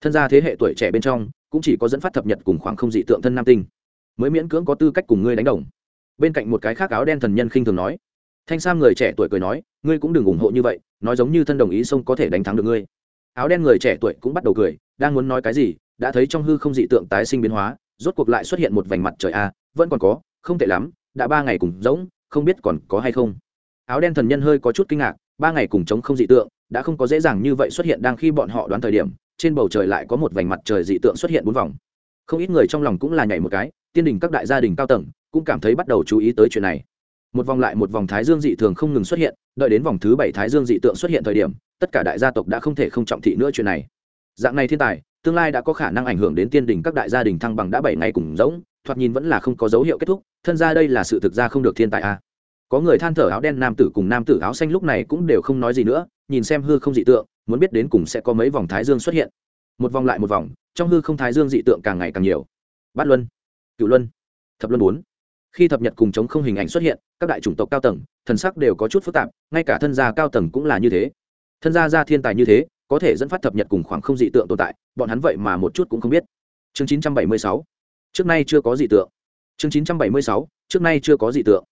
thân gia thế hệ tuổi trẻ bên trong, cũng chỉ có dẫn phát thập nhật cùng khoảng không dị tượng thân nam tinh. Mới miễn cưỡng có tư cách cùng ngươi đánh đồng. Bên cạnh một cái khác áo đen thần nhân khinh thường nói. Thanh sam người trẻ tuổi cười nói, ngươi cũng đừng ủng hộ như vậy, nói giống như thân đồng ý sông có thể đánh thắng được ngươi. Áo đen người trẻ tuổi cũng bắt đầu cười, đang muốn nói cái gì, đã thấy trong hư không dị tượng tái sinh biến hóa, rốt cuộc lại xuất hiện một vành mặt trời a, vẫn còn có, không tệ lắm, đã ba ngày cùng giống, không biết còn có hay không. Áo đen thần nhân hơi có chút kinh ngạc, ba ngày cùng chống không dị tượng, đã không có dễ dàng như vậy xuất hiện đang khi bọn họ đoán thời điểm trên bầu trời lại có một vành mặt trời dị tượng xuất hiện bốn vòng. Không ít người trong lòng cũng là nhảy một cái, tiên đình các đại gia đình cao tầng cũng cảm thấy bắt đầu chú ý tới chuyện này. Một vòng lại một vòng thái dương dị thường không ngừng xuất hiện, đợi đến vòng thứ bảy thái dương dị tượng xuất hiện thời điểm, tất cả đại gia tộc đã không thể không trọng thị nữa chuyện này. Dạng này thiên tài, tương lai đã có khả năng ảnh hưởng đến tiên đình các đại gia đình thăng bằng đã bảy ngày cùng giống thoạt nhìn vẫn là không có dấu hiệu kết thúc, thân ra đây là sự thực ra không được thiên tài a à. có người than thở áo đen nam tử cùng nam tử áo xanh lúc này cũng đều không nói gì nữa, nhìn xem hư không dị tượng muốn biết đến cùng sẽ có mấy vòng thái dương xuất hiện. Một vòng lại một vòng, trong hư không thái dương dị tượng càng ngày càng nhiều. Bát luân, cựu luân, thập luân bốn. Khi thập nhật cùng chống không hình ảnh xuất hiện, các đại chủng tộc cao tầng, thần sắc đều có chút phức tạp, ngay cả thân gia cao tầng cũng là như thế. Thân gia gia thiên tài như thế, có thể dẫn phát thập nhật cùng khoảng không dị tượng tồn tại, bọn hắn vậy mà một chút cũng không biết. Chương 976 trước nay chưa có dị tượng. Chương 976 trước nay chưa có dị tượng.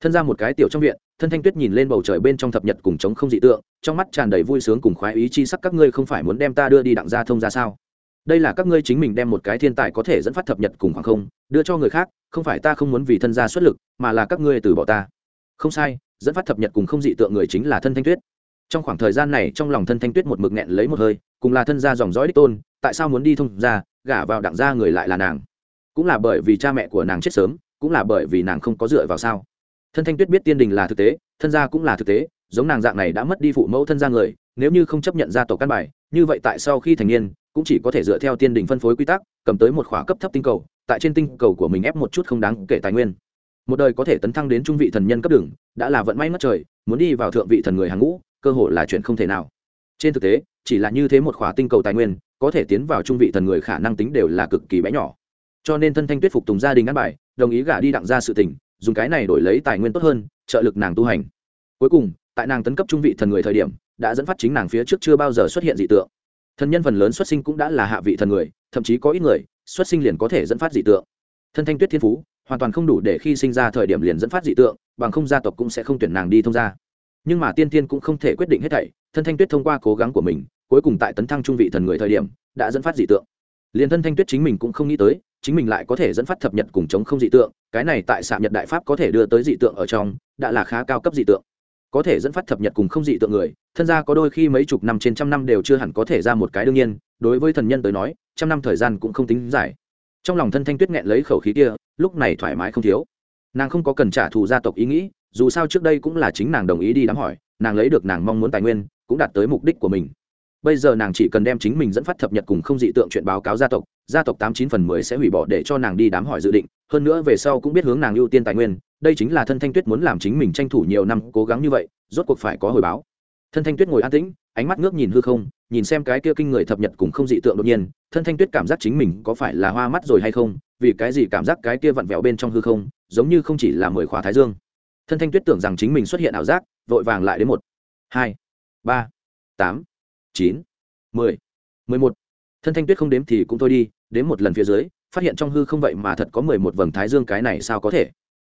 Thân ra một cái tiểu trong viện thân thanh tuyết nhìn lên bầu trời bên trong thập nhật cùng chống không dị tượng, trong mắt tràn đầy vui sướng cùng khoái ý chi sắc các ngươi không phải muốn đem ta đưa đi đặng gia thông ra sao? Đây là các ngươi chính mình đem một cái thiên tài có thể dẫn phát thập nhật cùng khoảng không, đưa cho người khác, không phải ta không muốn vì thân gia xuất lực, mà là các ngươi từ bỏ ta. Không sai, dẫn phát thập nhật cùng không dị tượng người chính là thân thanh tuyết. Trong khoảng thời gian này, trong lòng thân thanh tuyết một mực nghẹn lấy một hơi, cùng là thân gia dòng dõi đích tôn, tại sao muốn đi thông ra gả vào đặng gia người lại là nàng? Cũng là bởi vì cha mẹ của nàng chết sớm, cũng là bởi vì nàng không có dựa vào sao? Thân thanh tuyết biết tiên đình là thực tế, thân gia cũng là thực tế, giống nàng dạng này đã mất đi phụ mẫu thân gia người, nếu như không chấp nhận gia tộc căn bài, như vậy tại sau khi thành niên, cũng chỉ có thể dựa theo tiên đình phân phối quy tắc, cầm tới một khóa cấp thấp tinh cầu, tại trên tinh cầu của mình ép một chút không đáng kể tài nguyên. Một đời có thể tấn thăng đến trung vị thần nhân cấp đường, đã là vận may mất trời, muốn đi vào thượng vị thần người hàng ngũ, cơ hội là chuyện không thể nào. Trên thực tế, chỉ là như thế một khóa tinh cầu tài nguyên, có thể tiến vào trung vị thần người khả năng tính đều là cực kỳ bé nhỏ. Cho nên thân thanh tuyết phục tùng gia đình ăn bài, đồng ý gả đi đặng ra sự tình dùng cái này đổi lấy tài nguyên tốt hơn, trợ lực nàng tu hành. Cuối cùng, tại nàng tấn cấp trung vị thần người thời điểm, đã dẫn phát chính nàng phía trước chưa bao giờ xuất hiện dị tượng. Thần nhân phần lớn xuất sinh cũng đã là hạ vị thần người, thậm chí có ít người, xuất sinh liền có thể dẫn phát dị tượng. Thân thanh tuyết thiên phú, hoàn toàn không đủ để khi sinh ra thời điểm liền dẫn phát dị tượng, bằng không gia tộc cũng sẽ không tuyển nàng đi thông gia. Nhưng mà tiên tiên cũng không thể quyết định hết thảy, thân thanh tuyết thông qua cố gắng của mình, cuối cùng tại tấn thăng trung vị thần người thời điểm, đã dẫn phát dị tượng. Liền thân thanh tuyết chính mình cũng không nghĩ tới chính mình lại có thể dẫn phát thập nhật cùng chống không dị tượng, cái này tại xạ nhật đại pháp có thể đưa tới dị tượng ở trong, đã là khá cao cấp dị tượng. Có thể dẫn phát thập nhật cùng không dị tượng người, thân gia có đôi khi mấy chục năm trên trăm năm đều chưa hẳn có thể ra một cái đương nhiên, đối với thần nhân tới nói, trăm năm thời gian cũng không tính dài. Trong lòng thân thanh tuyết nghẹn lấy khẩu khí kia, lúc này thoải mái không thiếu. Nàng không có cần trả thù gia tộc ý nghĩ, dù sao trước đây cũng là chính nàng đồng ý đi đám hỏi, nàng lấy được nàng mong muốn tài nguyên, cũng đạt tới mục đích của mình. Bây giờ nàng chỉ cần đem chính mình dẫn phát thập nhật cùng không dị tượng chuyện báo cáo gia tộc gia tộc tám chín phần mười sẽ hủy bỏ để cho nàng đi đám hỏi dự định, hơn nữa về sau cũng biết hướng nàng ưu tiên tài nguyên, đây chính là thân thanh tuyết muốn làm chính mình tranh thủ nhiều năm cố gắng như vậy, rốt cuộc phải có hồi báo. Thân thanh tuyết ngồi an tĩnh, ánh mắt ngước nhìn hư không, nhìn xem cái kia kinh người thập nhật cùng không dị tượng đột nhiên, thân thanh tuyết cảm giác chính mình có phải là hoa mắt rồi hay không, vì cái gì cảm giác cái kia vặn vẹo bên trong hư không, giống như không chỉ là mười khóa thái dương. Thân thanh tuyết tưởng rằng chính mình xuất hiện ảo giác, vội vàng lại đến một, hai, ba, tám, chín, mười mười một. Thân thanh tuyết không đếm thì cũng thôi đi đến một lần phía dưới, phát hiện trong hư không vậy mà thật có mười một vầng thái dương, cái này sao có thể?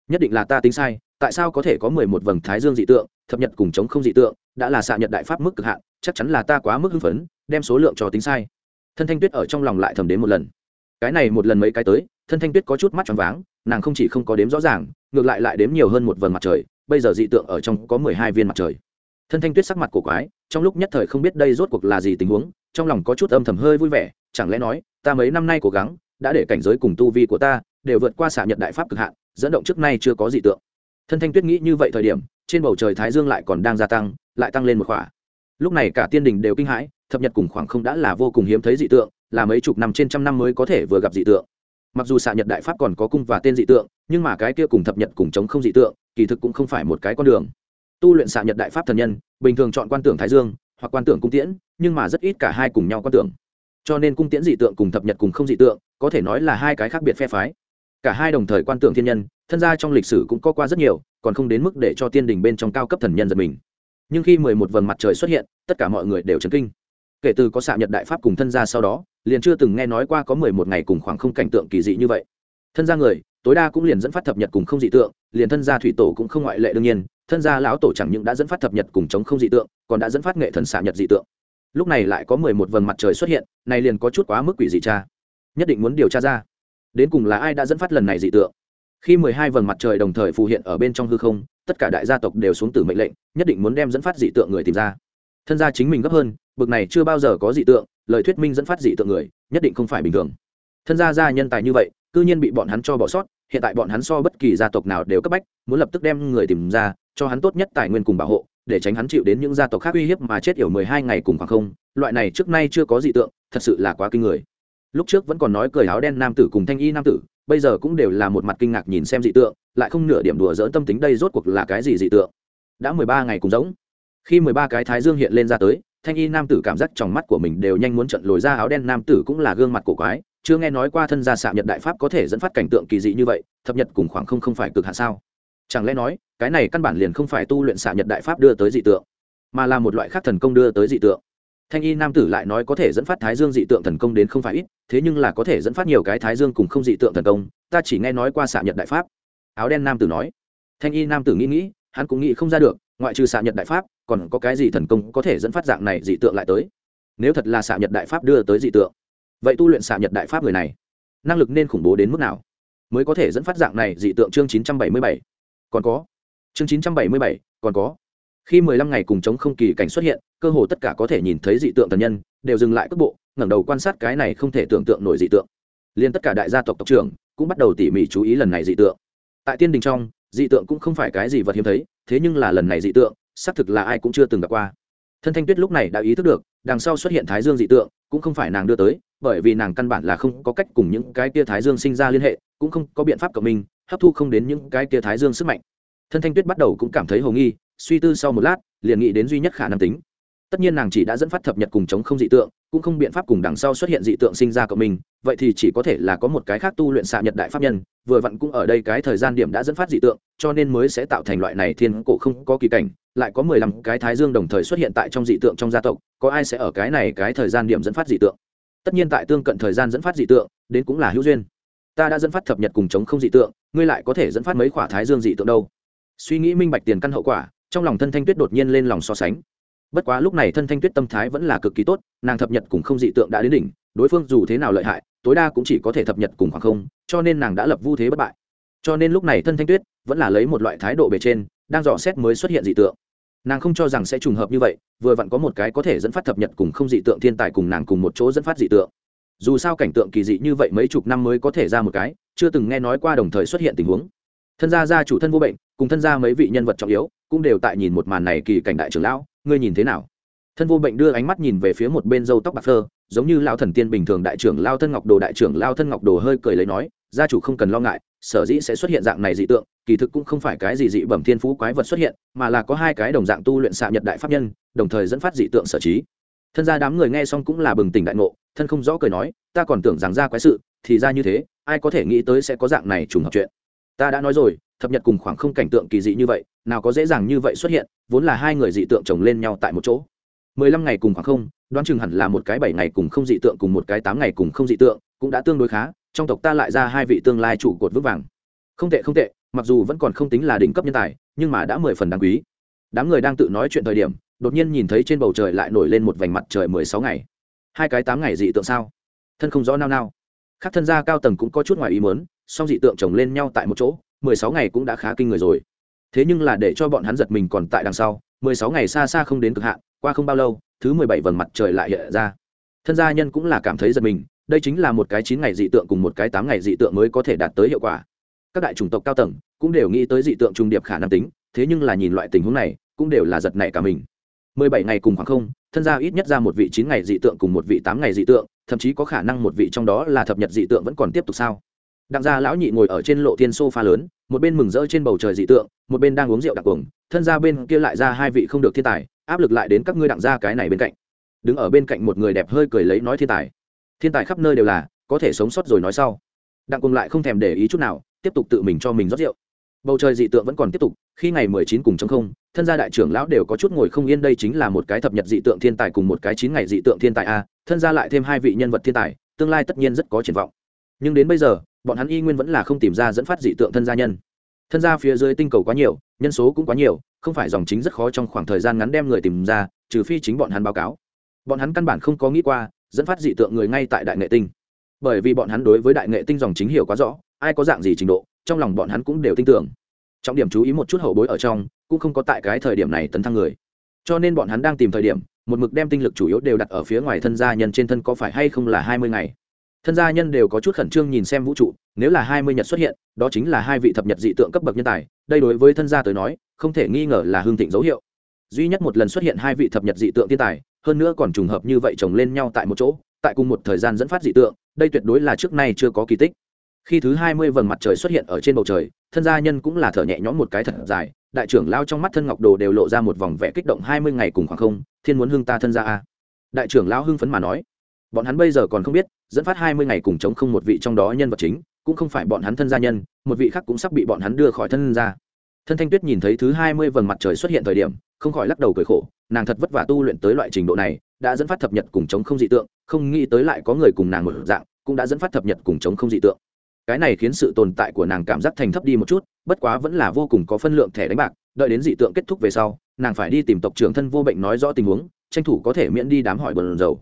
Nhất định là ta tính sai, tại sao có thể có mười một vầng thái dương dị tượng, thập nhật cùng chống không dị tượng, đã là xạ nhật đại pháp mức cực hạn, chắc chắn là ta quá mức hưng phấn, đem số lượng cho tính sai. Thân thanh tuyết ở trong lòng lại thầm đến một lần. Cái này một lần mấy cái tới, thân thanh tuyết có chút mắt tròn váng, nàng không chỉ không có đếm rõ ràng, ngược lại lại đếm nhiều hơn một vầng mặt trời, bây giờ dị tượng ở trong có mười hai viên mặt trời. Thân thanh tuyết sắc mặt cổ quái, trong lúc nhất thời không biết đây rốt cuộc là gì tình huống, trong lòng có chút âm thầm hơi vui vẻ, chẳng lẽ nói ta mấy năm nay cố gắng, đã để cảnh giới cùng tu vi của ta đều vượt qua xạ nhật đại pháp cực hạn, dẫn động trước nay chưa có dị tượng. Thân thanh tuyết nghĩ như vậy thời điểm, trên bầu trời thái dương lại còn đang gia tăng, lại tăng lên một khỏa. Lúc này cả tiên đình đều kinh hãi, thập nhật cùng khoảng không đã là vô cùng hiếm thấy dị tượng, là mấy chục năm trên trăm năm mới có thể vừa gặp dị tượng. Mặc dù xạ nhật đại pháp còn có cung và tên dị tượng, nhưng mà cái kia cùng thập nhật cùng chống không dị tượng, kỳ thực cũng không phải một cái con đường. Tu luyện xạ nhật đại pháp thần nhân, bình thường chọn quan tưởng thái dương hoặc quan tưởng cung tiễn, nhưng mà rất ít cả hai cùng nhau quan tưởng cho nên cung tiễn dị tượng cùng thập nhật cùng không dị tượng, có thể nói là hai cái khác biệt phe phái. Cả hai đồng thời quan tưởng thiên nhân, thân gia trong lịch sử cũng có qua rất nhiều, còn không đến mức để cho tiên đình bên trong cao cấp thần nhân giật mình. Nhưng khi mười một vầng mặt trời xuất hiện, tất cả mọi người đều chấn kinh. Kể từ có xạ nhật đại pháp cùng thân gia sau đó, liền chưa từng nghe nói qua có mười một ngày cùng khoảng không cảnh tượng kỳ dị như vậy. Thân gia người, tối đa cũng liền dẫn phát thập nhật cùng không dị tượng, liền thân gia thủy tổ cũng không ngoại lệ đương nhiên, thân gia lão tổ chẳng những đã dẫn phát thập nhật cùng chống không dị tượng, còn đã dẫn phát nghệ thần xạ nhật dị tượng lúc này lại có mười một vầng mặt trời xuất hiện này liền có chút quá mức quỷ dị cha. Nhất định muốn điều tra ra. Đến cùng là ai đã dẫn phát lần này dị tượng? Khi mười hai vầng mặt trời đồng thời phù hiện ở bên trong hư không, tất cả đại gia tộc đều xuống từ mệnh lệnh, nhất định muốn đem dẫn phát dị tượng người tìm ra. Thân gia chính mình gấp hơn, bực này chưa bao giờ có dị tượng, lời thuyết minh dẫn phát dị tượng người, nhất định không phải bình thường. Thân gia gia nhân tài như vậy, cư nhiên bị bọn hắn cho bỏ sót, hiện tại bọn hắn so bất kỳ gia tộc nào đều cấp bách, muốn lập tức đem người tìm ra, cho hắn tốt nhất tài nguyên cùng bảo hộ để tránh hắn chịu đến những gia tộc khác uy hiếp mà chết yểu mười hai ngày cùng khoảng không, loại này trước nay chưa có dị tượng, thật sự là quá kinh người. Lúc trước vẫn còn nói cười áo đen nam tử cùng thanh y nam tử, bây giờ cũng đều là một mặt kinh ngạc nhìn xem dị tượng, lại không nửa điểm đùa dỡn tâm tính đây rốt cuộc là cái gì dị tượng? Đã mười ba ngày cùng giống. Khi mười ba cái thái dương hiện lên ra tới, thanh y nam tử cảm giác trong mắt của mình đều nhanh muốn trận lồi ra, áo đen nam tử cũng là gương mặt cổ quái, chưa nghe nói qua thân gia xạ nhật đại pháp có thể dẫn phát cảnh tượng kỳ dị như vậy, thập nhật cùng khoảng không không phải cực hạ sao? Chẳng lẽ nói, cái này căn bản liền không phải tu luyện xạ nhật đại pháp đưa tới dị tượng, mà là một loại khác thần công đưa tới dị tượng. Thanh y nam tử lại nói có thể dẫn phát thái dương dị tượng thần công đến không phải ít, thế nhưng là có thể dẫn phát nhiều cái thái dương cùng không dị tượng thần công, ta chỉ nghe nói qua xạ nhật đại pháp. Áo đen nam tử nói. Thanh y nam tử nghĩ nghĩ, hắn cũng nghĩ không ra được, ngoại trừ xạ nhật đại pháp, còn có cái gì thần công có thể dẫn phát dạng này dị tượng lại tới? Nếu thật là xạ nhật đại pháp đưa tới dị tượng, vậy tu luyện xạ nhật đại pháp người này, năng lực nên khủng bố đến mức nào mới có thể dẫn phát dạng này dị tượng chương chín trăm bảy mươi bảy? Còn có. Chương chín trăm bảy mươi bảy, còn có. Khi mười lăm ngày cùng chống không kỳ cảnh xuất hiện, cơ hồ tất cả có thể nhìn thấy dị tượng thần nhân, đều dừng lại cước bộ, ngẩng đầu quan sát cái này không thể tưởng tượng nổi dị tượng. Liên tất cả đại gia tộc tộc trưởng cũng bắt đầu tỉ mỉ chú ý lần này dị tượng. Tại tiên đình trong, dị tượng cũng không phải cái gì vật hiếm thấy, thế nhưng là lần này dị tượng, xác thực là ai cũng chưa từng gặp qua. Thân thanh tuyết lúc này đã ý thức được, đằng sau xuất hiện thái dương dị tượng, cũng không phải nàng đưa tới, bởi vì nàng căn bản là không có cách cùng những cái kia thái dương sinh ra liên hệ, cũng không có biện pháp cộng minh hấp thu không đến những cái kia thái dương sức mạnh. Thân thanh tuyết bắt đầu cũng cảm thấy hồ nghi, suy tư sau một lát, liền nghĩ đến duy nhất khả năng tính. Tất nhiên nàng chỉ đã dẫn phát thập nhật cùng chống không dị tượng, cũng không biện pháp cùng đằng sau xuất hiện dị tượng sinh ra cộng mình, vậy thì chỉ có thể là có một cái khác tu luyện xạ nhật đại pháp nhân, vừa vặn cũng ở đây cái thời gian điểm đã dẫn phát dị tượng, cho nên mới sẽ tạo thành loại này thiên cổ không có kỳ cảnh, lại có mười lăm cái thái dương đồng thời xuất hiện tại trong dị tượng trong gia tộc, có ai sẽ ở cái này cái thời gian điểm dẫn phát dị tượng? Tất nhiên tại tương cận thời gian dẫn phát dị tượng, đến cũng là hữu duyên. Ta đã dẫn phát thập nhật cùng chống không dị tượng ngươi lại có thể dẫn phát mấy khỏa thái dương dị tượng đâu? Suy nghĩ minh bạch tiền căn hậu quả, trong lòng thân thanh tuyết đột nhiên lên lòng so sánh. Bất quá lúc này thân thanh tuyết tâm thái vẫn là cực kỳ tốt, nàng thập nhật cùng không dị tượng đã đến đỉnh, đối phương dù thế nào lợi hại, tối đa cũng chỉ có thể thập nhật cùng khoảng không, cho nên nàng đã lập vu thế bất bại. Cho nên lúc này thân thanh tuyết vẫn là lấy một loại thái độ bề trên, đang dò xét mới xuất hiện dị tượng. Nàng không cho rằng sẽ trùng hợp như vậy, vừa vặn có một cái có thể dẫn phát thập nhật cùng không dị tượng thiên tài cùng nàng cùng một chỗ dẫn phát dị tượng dù sao cảnh tượng kỳ dị như vậy mấy chục năm mới có thể ra một cái, chưa từng nghe nói qua đồng thời xuất hiện tình huống. Thân gia gia chủ thân vô bệnh, cùng thân gia mấy vị nhân vật trọng yếu, cũng đều tại nhìn một màn này kỳ cảnh đại trưởng lão, ngươi nhìn thế nào? Thân vô bệnh đưa ánh mắt nhìn về phía một bên dâu tóc bạc phơ, giống như lao thần tiên bình thường đại trưởng lao thân ngọc đồ đại trưởng lao thân ngọc đồ hơi cười lấy nói, gia chủ không cần lo ngại, sở dĩ sẽ xuất hiện dạng này dị tượng, kỳ thực cũng không phải cái gì dị bẩm thiên phú quái vật xuất hiện, mà là có hai cái đồng dạng tu luyện xạ nhật đại pháp nhân, đồng thời dẫn phát dị tượng sở trí. Thân gia đám người nghe xong cũng là bừng tỉnh đại ngộ thân không rõ cười nói, ta còn tưởng rằng ra quái sự, thì ra như thế, ai có thể nghĩ tới sẽ có dạng này trùng hợp chuyện. Ta đã nói rồi, thập nhật cùng khoảng không cảnh tượng kỳ dị như vậy, nào có dễ dàng như vậy xuất hiện, vốn là hai người dị tượng chồng lên nhau tại một chỗ. Mười lăm ngày cùng khoảng không, đoán chừng hẳn là một cái bảy ngày cùng không dị tượng cùng một cái tám ngày cùng không dị tượng, cũng đã tương đối khá, trong tộc ta lại ra hai vị tương lai trụ cột vững vàng. Không tệ không tệ, mặc dù vẫn còn không tính là đỉnh cấp nhân tài, nhưng mà đã mười phần đáng quý. Đám người đang tự nói chuyện thời điểm, đột nhiên nhìn thấy trên bầu trời lại nổi lên một vành mặt trời mười sáu ngày hai cái tám ngày dị tượng sao? Thân không rõ nao nao. Khác thân gia cao tầng cũng có chút ngoài ý muốn, song dị tượng chồng lên nhau tại một chỗ, mười sáu ngày cũng đã khá kinh người rồi. Thế nhưng là để cho bọn hắn giật mình còn tại đằng sau, mười sáu ngày xa xa không đến cực hạn, qua không bao lâu, thứ mười bảy vầng mặt trời lại hiện ra. Thân gia nhân cũng là cảm thấy giật mình, đây chính là một cái chín ngày dị tượng cùng một cái tám ngày dị tượng mới có thể đạt tới hiệu quả. Các đại chủng tộc cao tầng cũng đều nghĩ tới dị tượng trung điệp khả năng tính, thế nhưng là nhìn loại tình huống này, cũng đều là giật nảy cả mình. mười bảy ngày cùng khoảng không thân gia ít nhất ra một vị chín ngày dị tượng cùng một vị tám ngày dị tượng, thậm chí có khả năng một vị trong đó là thập nhật dị tượng vẫn còn tiếp tục sao? Đặng gia lão nhị ngồi ở trên lộ thiên sofa lớn, một bên mừng rỡ trên bầu trời dị tượng, một bên đang uống rượu đặc cuồng, thân gia bên kia lại ra hai vị không được thiên tài, áp lực lại đến các ngươi đặng gia cái này bên cạnh. Đứng ở bên cạnh một người đẹp hơi cười lấy nói thiên tài. Thiên tài khắp nơi đều là, có thể sống sót rồi nói sau. Đặng cùng lại không thèm để ý chút nào, tiếp tục tự mình cho mình rót rượu. Bầu trời dị tượng vẫn còn tiếp tục, khi ngày mười chín cùng chống không thân gia đại trưởng lão đều có chút ngồi không yên, đây chính là một cái thập nhật dị tượng thiên tài cùng một cái chín ngày dị tượng thiên tài a, thân gia lại thêm hai vị nhân vật thiên tài, tương lai tất nhiên rất có triển vọng. Nhưng đến bây giờ, bọn hắn y nguyên vẫn là không tìm ra dẫn phát dị tượng thân gia nhân. Thân gia phía dưới tinh cầu quá nhiều, nhân số cũng quá nhiều, không phải dòng chính rất khó trong khoảng thời gian ngắn đem người tìm ra, trừ phi chính bọn hắn báo cáo. Bọn hắn căn bản không có nghĩ qua, dẫn phát dị tượng người ngay tại đại nghệ tinh. Bởi vì bọn hắn đối với đại nghệ tinh dòng chính hiểu quá rõ, ai có dạng gì trình độ, trong lòng bọn hắn cũng đều tin tưởng. Trọng điểm chú ý một chút hậu bối ở trong cũng không có tại cái thời điểm này tấn thăng người. Cho nên bọn hắn đang tìm thời điểm, một mực đem tinh lực chủ yếu đều đặt ở phía ngoài thân gia nhân trên thân có phải hay không là hai mươi ngày. Thân gia nhân đều có chút khẩn trương nhìn xem vũ trụ, nếu là hai mươi nhật xuất hiện, đó chính là hai vị thập nhật dị tượng cấp bậc nhân tài, đây đối với thân gia tới nói, không thể nghi ngờ là hương thịnh dấu hiệu. Duy nhất một lần xuất hiện hai vị thập nhật dị tượng thiên tài, hơn nữa còn trùng hợp như vậy chồng lên nhau tại một chỗ, tại cùng một thời gian dẫn phát dị tượng, đây tuyệt đối là trước nay chưa có kỳ tích. Khi thứ hai mươi vầng mặt trời xuất hiện ở trên bầu trời, thân gia nhân cũng là thở nhẹ nhõm một cái thật dài đại trưởng lao trong mắt thân ngọc đồ đều lộ ra một vòng vẽ kích động hai mươi ngày cùng khoảng không, thiên muốn hưng ta thân ra a. Đại trưởng lao hưng phấn mà nói, bọn hắn bây giờ còn không biết, dẫn phát hai mươi ngày cùng chống không một vị trong đó nhân vật chính, cũng không phải bọn hắn thân gia nhân, một vị khác cũng sắp bị bọn hắn đưa khỏi thân ra. Thân thanh tuyết nhìn thấy thứ hai mươi vầng mặt trời xuất hiện thời điểm, không khỏi lắc đầu cười khổ, nàng thật vất vả tu luyện tới loại trình độ này, đã dẫn phát thập nhật cùng chống không dị tượng, không nghĩ tới lại có người cùng nàng một dạng, cũng đã dẫn phát thập nhật cùng chống không dị tượng cái này khiến sự tồn tại của nàng cảm giác thành thấp đi một chút, bất quá vẫn là vô cùng có phân lượng thẻ đánh bạc, đợi đến dị tượng kết thúc về sau, nàng phải đi tìm tộc trưởng thân vô bệnh nói rõ tình huống, tranh thủ có thể miễn đi đám hỏi bờn dầu.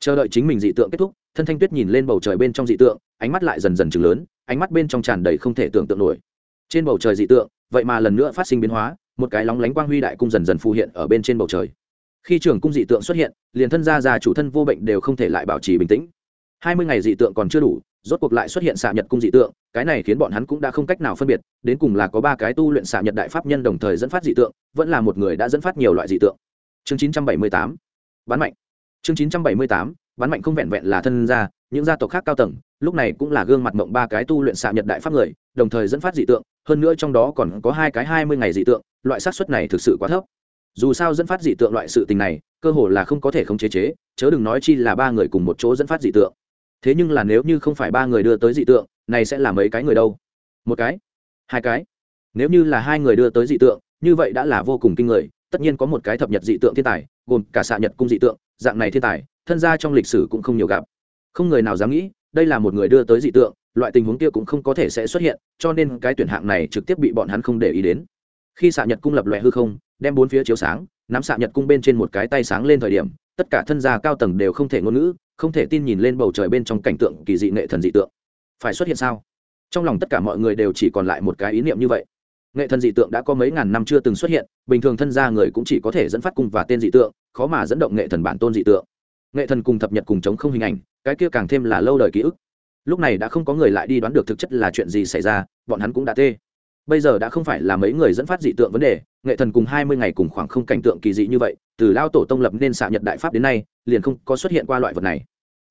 Chờ đợi chính mình dị tượng kết thúc, thân thanh tuyết nhìn lên bầu trời bên trong dị tượng, ánh mắt lại dần dần chừng lớn, ánh mắt bên trong tràn đầy không thể tưởng tượng nổi. Trên bầu trời dị tượng, vậy mà lần nữa phát sinh biến hóa, một cái lóng lánh quang huy đại cung dần dần phù hiện ở bên trên bầu trời. Khi trường cung dị tượng xuất hiện, liền thân gia già chủ thân vô bệnh đều không thể lại bảo trì bình tĩnh. Hai mươi ngày dị tượng còn chưa đủ rốt cuộc lại xuất hiện xạ nhật cung dị tượng, cái này khiến bọn hắn cũng đã không cách nào phân biệt, đến cùng là có ba cái tu luyện xạ nhật đại pháp nhân đồng thời dẫn phát dị tượng, vẫn là một người đã dẫn phát nhiều loại dị tượng. Chương chín trăm bảy mươi tám bán mạnh. Chương chín trăm bảy mươi tám bán mạnh không vẹn vẹn là thân gia, những gia tộc khác cao tầng, lúc này cũng là gương mặt mộng ba cái tu luyện xạ nhật đại pháp người, đồng thời dẫn phát dị tượng, hơn nữa trong đó còn có hai cái hai mươi ngày dị tượng, loại xác suất này thực sự quá thấp. Dù sao dẫn phát dị tượng loại sự tình này, cơ hồ là không có thể không chế chế, chớ đừng nói chi là ba người cùng một chỗ dẫn phát dị tượng thế nhưng là nếu như không phải ba người đưa tới dị tượng, này sẽ là mấy cái người đâu? Một cái, hai cái. Nếu như là hai người đưa tới dị tượng, như vậy đã là vô cùng kinh người, tất nhiên có một cái thập nhật dị tượng thiên tài, gồm cả xạ nhật cung dị tượng, dạng này thiên tài, thân gia trong lịch sử cũng không nhiều gặp. Không người nào dám nghĩ, đây là một người đưa tới dị tượng, loại tình huống kia cũng không có thể sẽ xuất hiện, cho nên cái tuyển hạng này trực tiếp bị bọn hắn không để ý đến. Khi xạ nhật cung lập loại hư không, đem bốn phía chiếu sáng, nắm xạ nhật cung bên trên một cái tay sáng lên thời điểm, tất cả thân gia cao tầng đều không thể ngôn ngữ không thể tin nhìn lên bầu trời bên trong cảnh tượng kỳ dị nghệ thần dị tượng. Phải xuất hiện sao? Trong lòng tất cả mọi người đều chỉ còn lại một cái ý niệm như vậy. Nghệ thần dị tượng đã có mấy ngàn năm chưa từng xuất hiện, bình thường thân gia người cũng chỉ có thể dẫn phát cung và tên dị tượng, khó mà dẫn động nghệ thần bản tôn dị tượng. Nghệ thần cùng thập nhật cùng chống không hình ảnh, cái kia càng thêm là lâu đời ký ức. Lúc này đã không có người lại đi đoán được thực chất là chuyện gì xảy ra, bọn hắn cũng đã tê. Bây giờ đã không phải là mấy người dẫn phát dị tượng vấn đề, nghệ thần cùng hai mươi ngày cùng khoảng không cảnh tượng kỳ dị như vậy, từ lao tổ tông lập nên xạ nhật đại pháp đến nay liền không có xuất hiện qua loại vật này.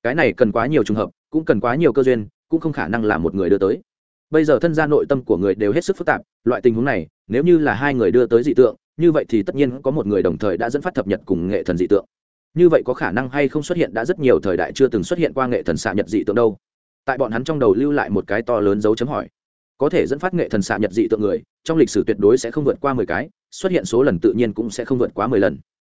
Cái này cần quá nhiều trường hợp, cũng cần quá nhiều cơ duyên, cũng không khả năng là một người đưa tới. Bây giờ thân gia nội tâm của người đều hết sức phức tạp, loại tình huống này, nếu như là hai người đưa tới dị tượng, như vậy thì tất nhiên có một người đồng thời đã dẫn phát thập nhật cùng nghệ thần dị tượng. Như vậy có khả năng hay không xuất hiện đã rất nhiều thời đại chưa từng xuất hiện qua nghệ thần xạ nhật dị tượng đâu. Tại bọn hắn trong đầu lưu lại một cái to lớn dấu chấm hỏi. Có thể dẫn phát nghệ thần xạ nhật dị tượng người, trong lịch sử tuyệt đối sẽ không vượt qua mười cái, xuất hiện số lần tự nhiên cũng sẽ không vượt quá mười lần.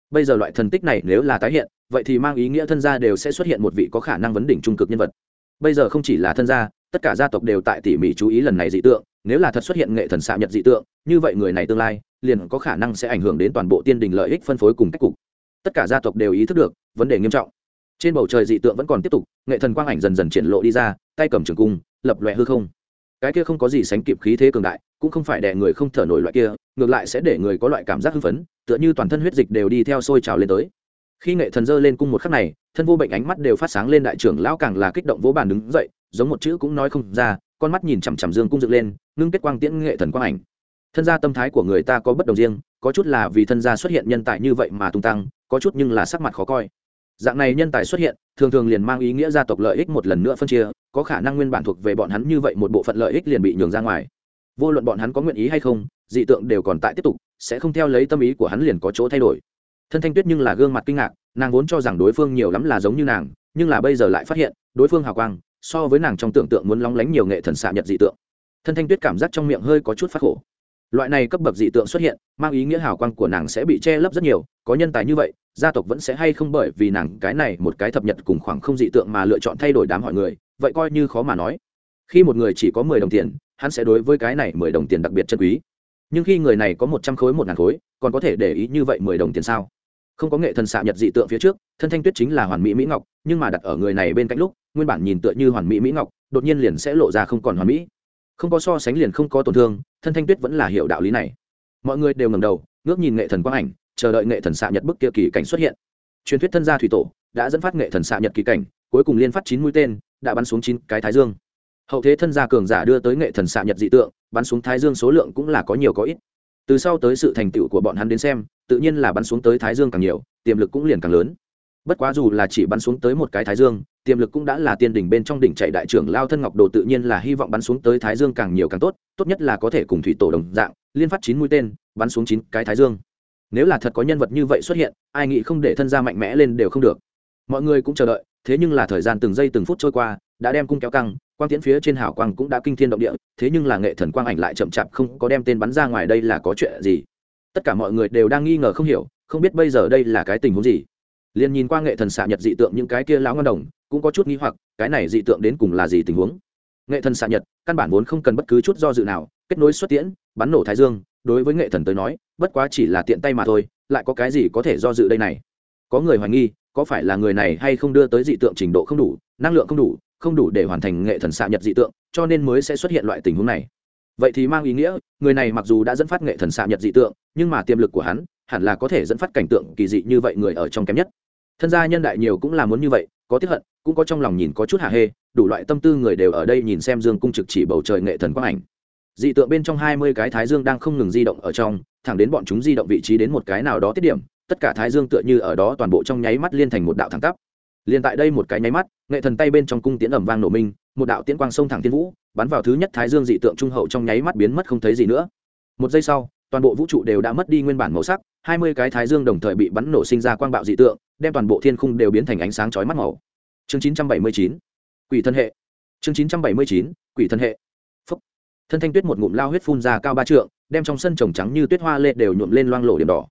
Bây giờ loại thần tích này nếu là tái hiện vậy thì mang ý nghĩa thân gia đều sẽ xuất hiện một vị có khả năng vấn đỉnh trung cực nhân vật. Bây giờ không chỉ là thân gia, tất cả gia tộc đều tại tỉ mỉ chú ý lần này dị tượng, nếu là thật xuất hiện nghệ thần xạ nhật dị tượng, như vậy người này tương lai liền có khả năng sẽ ảnh hưởng đến toàn bộ tiên đình lợi ích phân phối cùng cách cục. Tất cả gia tộc đều ý thức được, vấn đề nghiêm trọng. Trên bầu trời dị tượng vẫn còn tiếp tục, nghệ thần quang ảnh dần dần triển lộ đi ra, tay cầm trường cung, lập loè hư không. Cái kia không có gì sánh kịp khí thế cường đại, cũng không phải đè người không thở nổi loại kia, ngược lại sẽ để người có loại cảm giác hưng phấn, tựa như toàn thân huyết dịch đều đi theo sôi trào lên tới khi nghệ thần dơ lên cung một khắc này, thân vô bệnh ánh mắt đều phát sáng lên, đại trưởng lão càng là kích động vỗ bàn đứng dậy, giống một chữ cũng nói không ra, con mắt nhìn chằm chằm dương cung dựng lên, ngưng kết quang tiễn nghệ thần quang ảnh. Thân gia tâm thái của người ta có bất đồng riêng, có chút là vì thân gia xuất hiện nhân tài như vậy mà tung tăng, có chút nhưng là sắc mặt khó coi. Dạng này nhân tài xuất hiện, thường thường liền mang ý nghĩa gia tộc lợi ích một lần nữa phân chia, có khả năng nguyên bản thuộc về bọn hắn như vậy một bộ phận lợi ích liền bị nhường ra ngoài. Vô luận bọn hắn có nguyện ý hay không, dị tượng đều còn tại tiếp tục, sẽ không theo lấy tâm ý của hắn liền có chỗ thay đổi thân thanh tuyết nhưng là gương mặt kinh ngạc, nàng vốn cho rằng đối phương nhiều lắm là giống như nàng, nhưng là bây giờ lại phát hiện, đối phương hào quang, so với nàng trong tưởng tượng muốn lóng lánh nhiều nghệ thần xạ nhật dị tượng. Thân thanh tuyết cảm giác trong miệng hơi có chút phát khổ. Loại này cấp bậc dị tượng xuất hiện, mang ý nghĩa hào quang của nàng sẽ bị che lấp rất nhiều, có nhân tài như vậy, gia tộc vẫn sẽ hay không bởi vì nàng cái này một cái thập nhật cùng khoảng không dị tượng mà lựa chọn thay đổi đám hỏi người, vậy coi như khó mà nói. Khi một người chỉ có mười đồng tiền, hắn sẽ đối với cái này mười đồng tiền đặc biệt chân quý. Nhưng khi người này có một trăm khối, một ngàn khối, còn có thể để ý như vậy mười đồng tiền sao? Không có nghệ thần xạ nhật dị tượng phía trước, thân thanh tuyết chính là hoàn mỹ mỹ ngọc, nhưng mà đặt ở người này bên cạnh lúc, nguyên bản nhìn tựa như hoàn mỹ mỹ ngọc, đột nhiên liền sẽ lộ ra không còn hoàn mỹ. Không có so sánh liền không có tổn thương, thân thanh tuyết vẫn là hiểu đạo lý này. Mọi người đều ngầm đầu, ngước nhìn nghệ thần quang ảnh, chờ đợi nghệ thần xạ nhật bức kia kỳ cảnh xuất hiện. Truyền thuyết thân gia thủy tổ đã dẫn phát nghệ thần xạ nhật kỳ cảnh, cuối cùng liên phát chín mũi tên, đã bắn xuống chín cái thái dương. Hậu thế thân gia cường giả đưa tới nghệ thần xạ nhật dị tượng, bắn xuống thái dương số lượng cũng là có nhiều có ít từ sau tới sự thành tựu của bọn hắn đến xem, tự nhiên là bắn xuống tới thái dương càng nhiều, tiềm lực cũng liền càng lớn. Bất quá dù là chỉ bắn xuống tới một cái thái dương, tiềm lực cũng đã là tiên đỉnh bên trong đỉnh chạy đại trưởng lao thân ngọc đồ tự nhiên là hy vọng bắn xuống tới thái dương càng nhiều càng tốt tốt nhất là có thể cùng thủy tổ đồng dạng, liên phát chín mũi tên, bắn xuống chín cái thái dương. Nếu là thật có nhân vật như vậy xuất hiện, ai nghĩ không để thân gia mạnh mẽ lên đều không được. Mọi người cũng chờ đợi, thế nhưng là thời gian từng giây từng phút trôi qua, đã đem cung kéo căng quang tiễn phía trên hào quang cũng đã kinh thiên động địa, thế nhưng là nghệ thần quang ảnh lại chậm chạp không có đem tên bắn ra ngoài đây là có chuyện gì? Tất cả mọi người đều đang nghi ngờ không hiểu, không biết bây giờ đây là cái tình huống gì. Liền nhìn qua nghệ thần xạ nhật dị tượng những cái kia lão ngân đồng, cũng có chút nghi hoặc, cái này dị tượng đến cùng là gì tình huống? Nghệ thần xạ nhật, căn bản vốn không cần bất cứ chút do dự nào, kết nối xuất tiễn, bắn nổ thái dương, đối với nghệ thần tới nói, bất quá chỉ là tiện tay mà thôi, lại có cái gì có thể do dự đây này? Có người hoài nghi, có phải là người này hay không đưa tới dị tượng trình độ không đủ, năng lượng không đủ không đủ để hoàn thành nghệ thần xạ nhật dị tượng, cho nên mới sẽ xuất hiện loại tình huống này. Vậy thì mang ý nghĩa, người này mặc dù đã dẫn phát nghệ thần xạ nhật dị tượng, nhưng mà tiềm lực của hắn hẳn là có thể dẫn phát cảnh tượng kỳ dị như vậy người ở trong kém nhất. Thân gia nhân đại nhiều cũng là muốn như vậy, có tiếp hận, cũng có trong lòng nhìn có chút hạ hê, đủ loại tâm tư người đều ở đây nhìn xem dương cung trực chỉ bầu trời nghệ thần quang ảnh. Dị tượng bên trong hai mươi cái thái dương đang không ngừng di động ở trong, thẳng đến bọn chúng di động vị trí đến một cái nào đó tiết điểm, tất cả thái dương tựa như ở đó toàn bộ trong nháy mắt liên thành một đạo thẳng tắp liền tại đây một cái nháy mắt, nghệ thần tay bên trong cung tiễn ẩm vang nổ minh, một đạo tiễn quang sông thẳng thiên vũ, bắn vào thứ nhất thái dương dị tượng trung hậu trong nháy mắt biến mất không thấy gì nữa. Một giây sau, toàn bộ vũ trụ đều đã mất đi nguyên bản màu sắc, hai mươi cái thái dương đồng thời bị bắn nổ sinh ra quang bạo dị tượng, đem toàn bộ thiên khung đều biến thành ánh sáng chói mắt màu. Chương chín trăm bảy mươi chín, quỷ thân hệ. Chương chín trăm bảy mươi chín, quỷ thân hệ. Phúc. thân thanh tuyết một ngụm lao huyết phun ra cao ba trượng, đem trong sân trồng trắng như tuyết hoa lệ đều nhuộm lên loang lổ điểm đỏ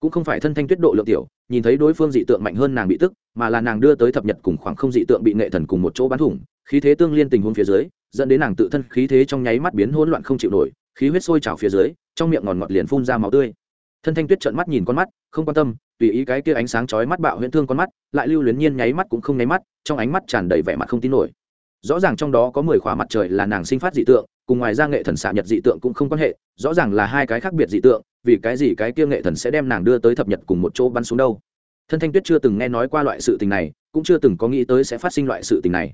cũng không phải thân thanh tuyết độ lượng tiểu, nhìn thấy đối phương dị tượng mạnh hơn nàng bị tức, mà là nàng đưa tới thập nhật cùng khoảng không dị tượng bị nghệ thần cùng một chỗ bắn thủng, khí thế tương liên tình huống phía dưới, dẫn đến nàng tự thân khí thế trong nháy mắt biến hỗn loạn không chịu nổi, khí huyết sôi trào phía dưới, trong miệng ngọt ngọt liền phun ra máu tươi. Thân thanh tuyết trợn mắt nhìn con mắt, không quan tâm, tùy ý cái kia ánh sáng chói mắt bạo huyễn thương con mắt, lại lưu luyến nhiên nháy mắt cũng không nháy mắt, trong ánh mắt tràn đầy vẻ mặt không tin nổi. Rõ ràng trong đó có mười khỏa mặt trời là nàng sinh phát dị tượng, cùng ngoài ra nghệ thần xạ nhật dị tượng cũng không quan hệ, rõ ràng là hai cái khác biệt dị tượng vì cái gì cái kia nghệ thần sẽ đem nàng đưa tới thập nhật cùng một chỗ bắn xuống đâu? Thân thanh tuyết chưa từng nghe nói qua loại sự tình này, cũng chưa từng có nghĩ tới sẽ phát sinh loại sự tình này.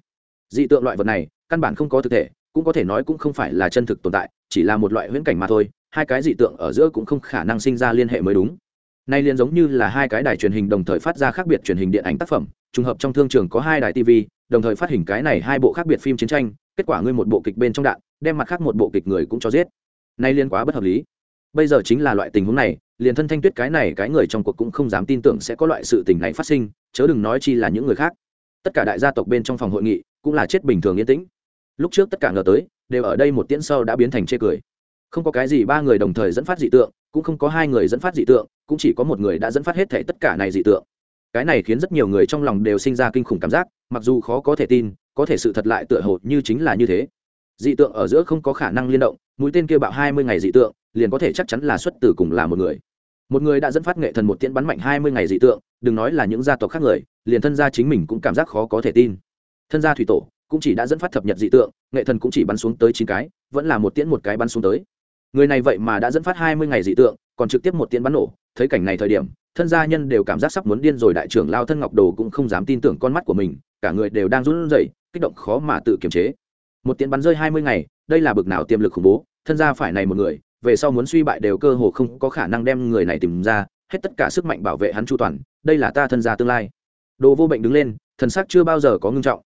Dị tượng loại vật này, căn bản không có thực thể, cũng có thể nói cũng không phải là chân thực tồn tại, chỉ là một loại huyễn cảnh mà thôi, hai cái dị tượng ở giữa cũng không khả năng sinh ra liên hệ mới đúng. Nay liền giống như là hai cái đài truyền hình đồng thời phát ra khác biệt truyền hình điện ảnh tác phẩm, trùng hợp trong thương trường có hai đài tv đồng thời phát hình cái này hai bộ khác biệt phim chiến tranh, kết quả ngươi một bộ kịch bên trong đạn, đem mặt khác một bộ kịch người cũng cho giết. Nay liên quá bất hợp lý bây giờ chính là loại tình huống này, liền thân thanh tuyết cái này cái người trong cuộc cũng không dám tin tưởng sẽ có loại sự tình này phát sinh, chớ đừng nói chi là những người khác. Tất cả đại gia tộc bên trong phòng hội nghị cũng là chết bình thường yên tĩnh. Lúc trước tất cả ngờ tới, đều ở đây một tiễn sâu đã biến thành chê cười. Không có cái gì ba người đồng thời dẫn phát dị tượng, cũng không có hai người dẫn phát dị tượng, cũng chỉ có một người đã dẫn phát hết thể tất cả này dị tượng. Cái này khiến rất nhiều người trong lòng đều sinh ra kinh khủng cảm giác, mặc dù khó có thể tin, có thể sự thật lại tựa hồ như chính là như thế dị tượng ở giữa không có khả năng liên động, mũi tên kia bạo hai mươi ngày dị tượng, liền có thể chắc chắn là xuất từ cùng là một người. Một người đã dẫn phát nghệ thần một tiễn bắn mạnh hai mươi ngày dị tượng, đừng nói là những gia tộc khác người, liền thân gia chính mình cũng cảm giác khó có thể tin. Thân gia thủy tổ cũng chỉ đã dẫn phát thập nhật dị tượng, nghệ thần cũng chỉ bắn xuống tới chín cái, vẫn là một tiễn một cái bắn xuống tới. Người này vậy mà đã dẫn phát hai mươi ngày dị tượng, còn trực tiếp một tiễn bắn nổ, thấy cảnh này thời điểm, thân gia nhân đều cảm giác sắp muốn điên rồi, đại trưởng lao thân ngọc đồ cũng không dám tin tưởng con mắt của mình, cả người đều đang run rẩy, kích động khó mà tự kiềm chế một tiện bắn rơi hai mươi ngày, đây là bực nào tiềm lực khủng bố, thân gia phải này một người, về sau muốn suy bại đều cơ hồ không có khả năng đem người này tìm ra, hết tất cả sức mạnh bảo vệ hắn chu toàn, đây là ta thân gia tương lai. Đồ vô bệnh đứng lên, thần sắc chưa bao giờ có ngưng trọng.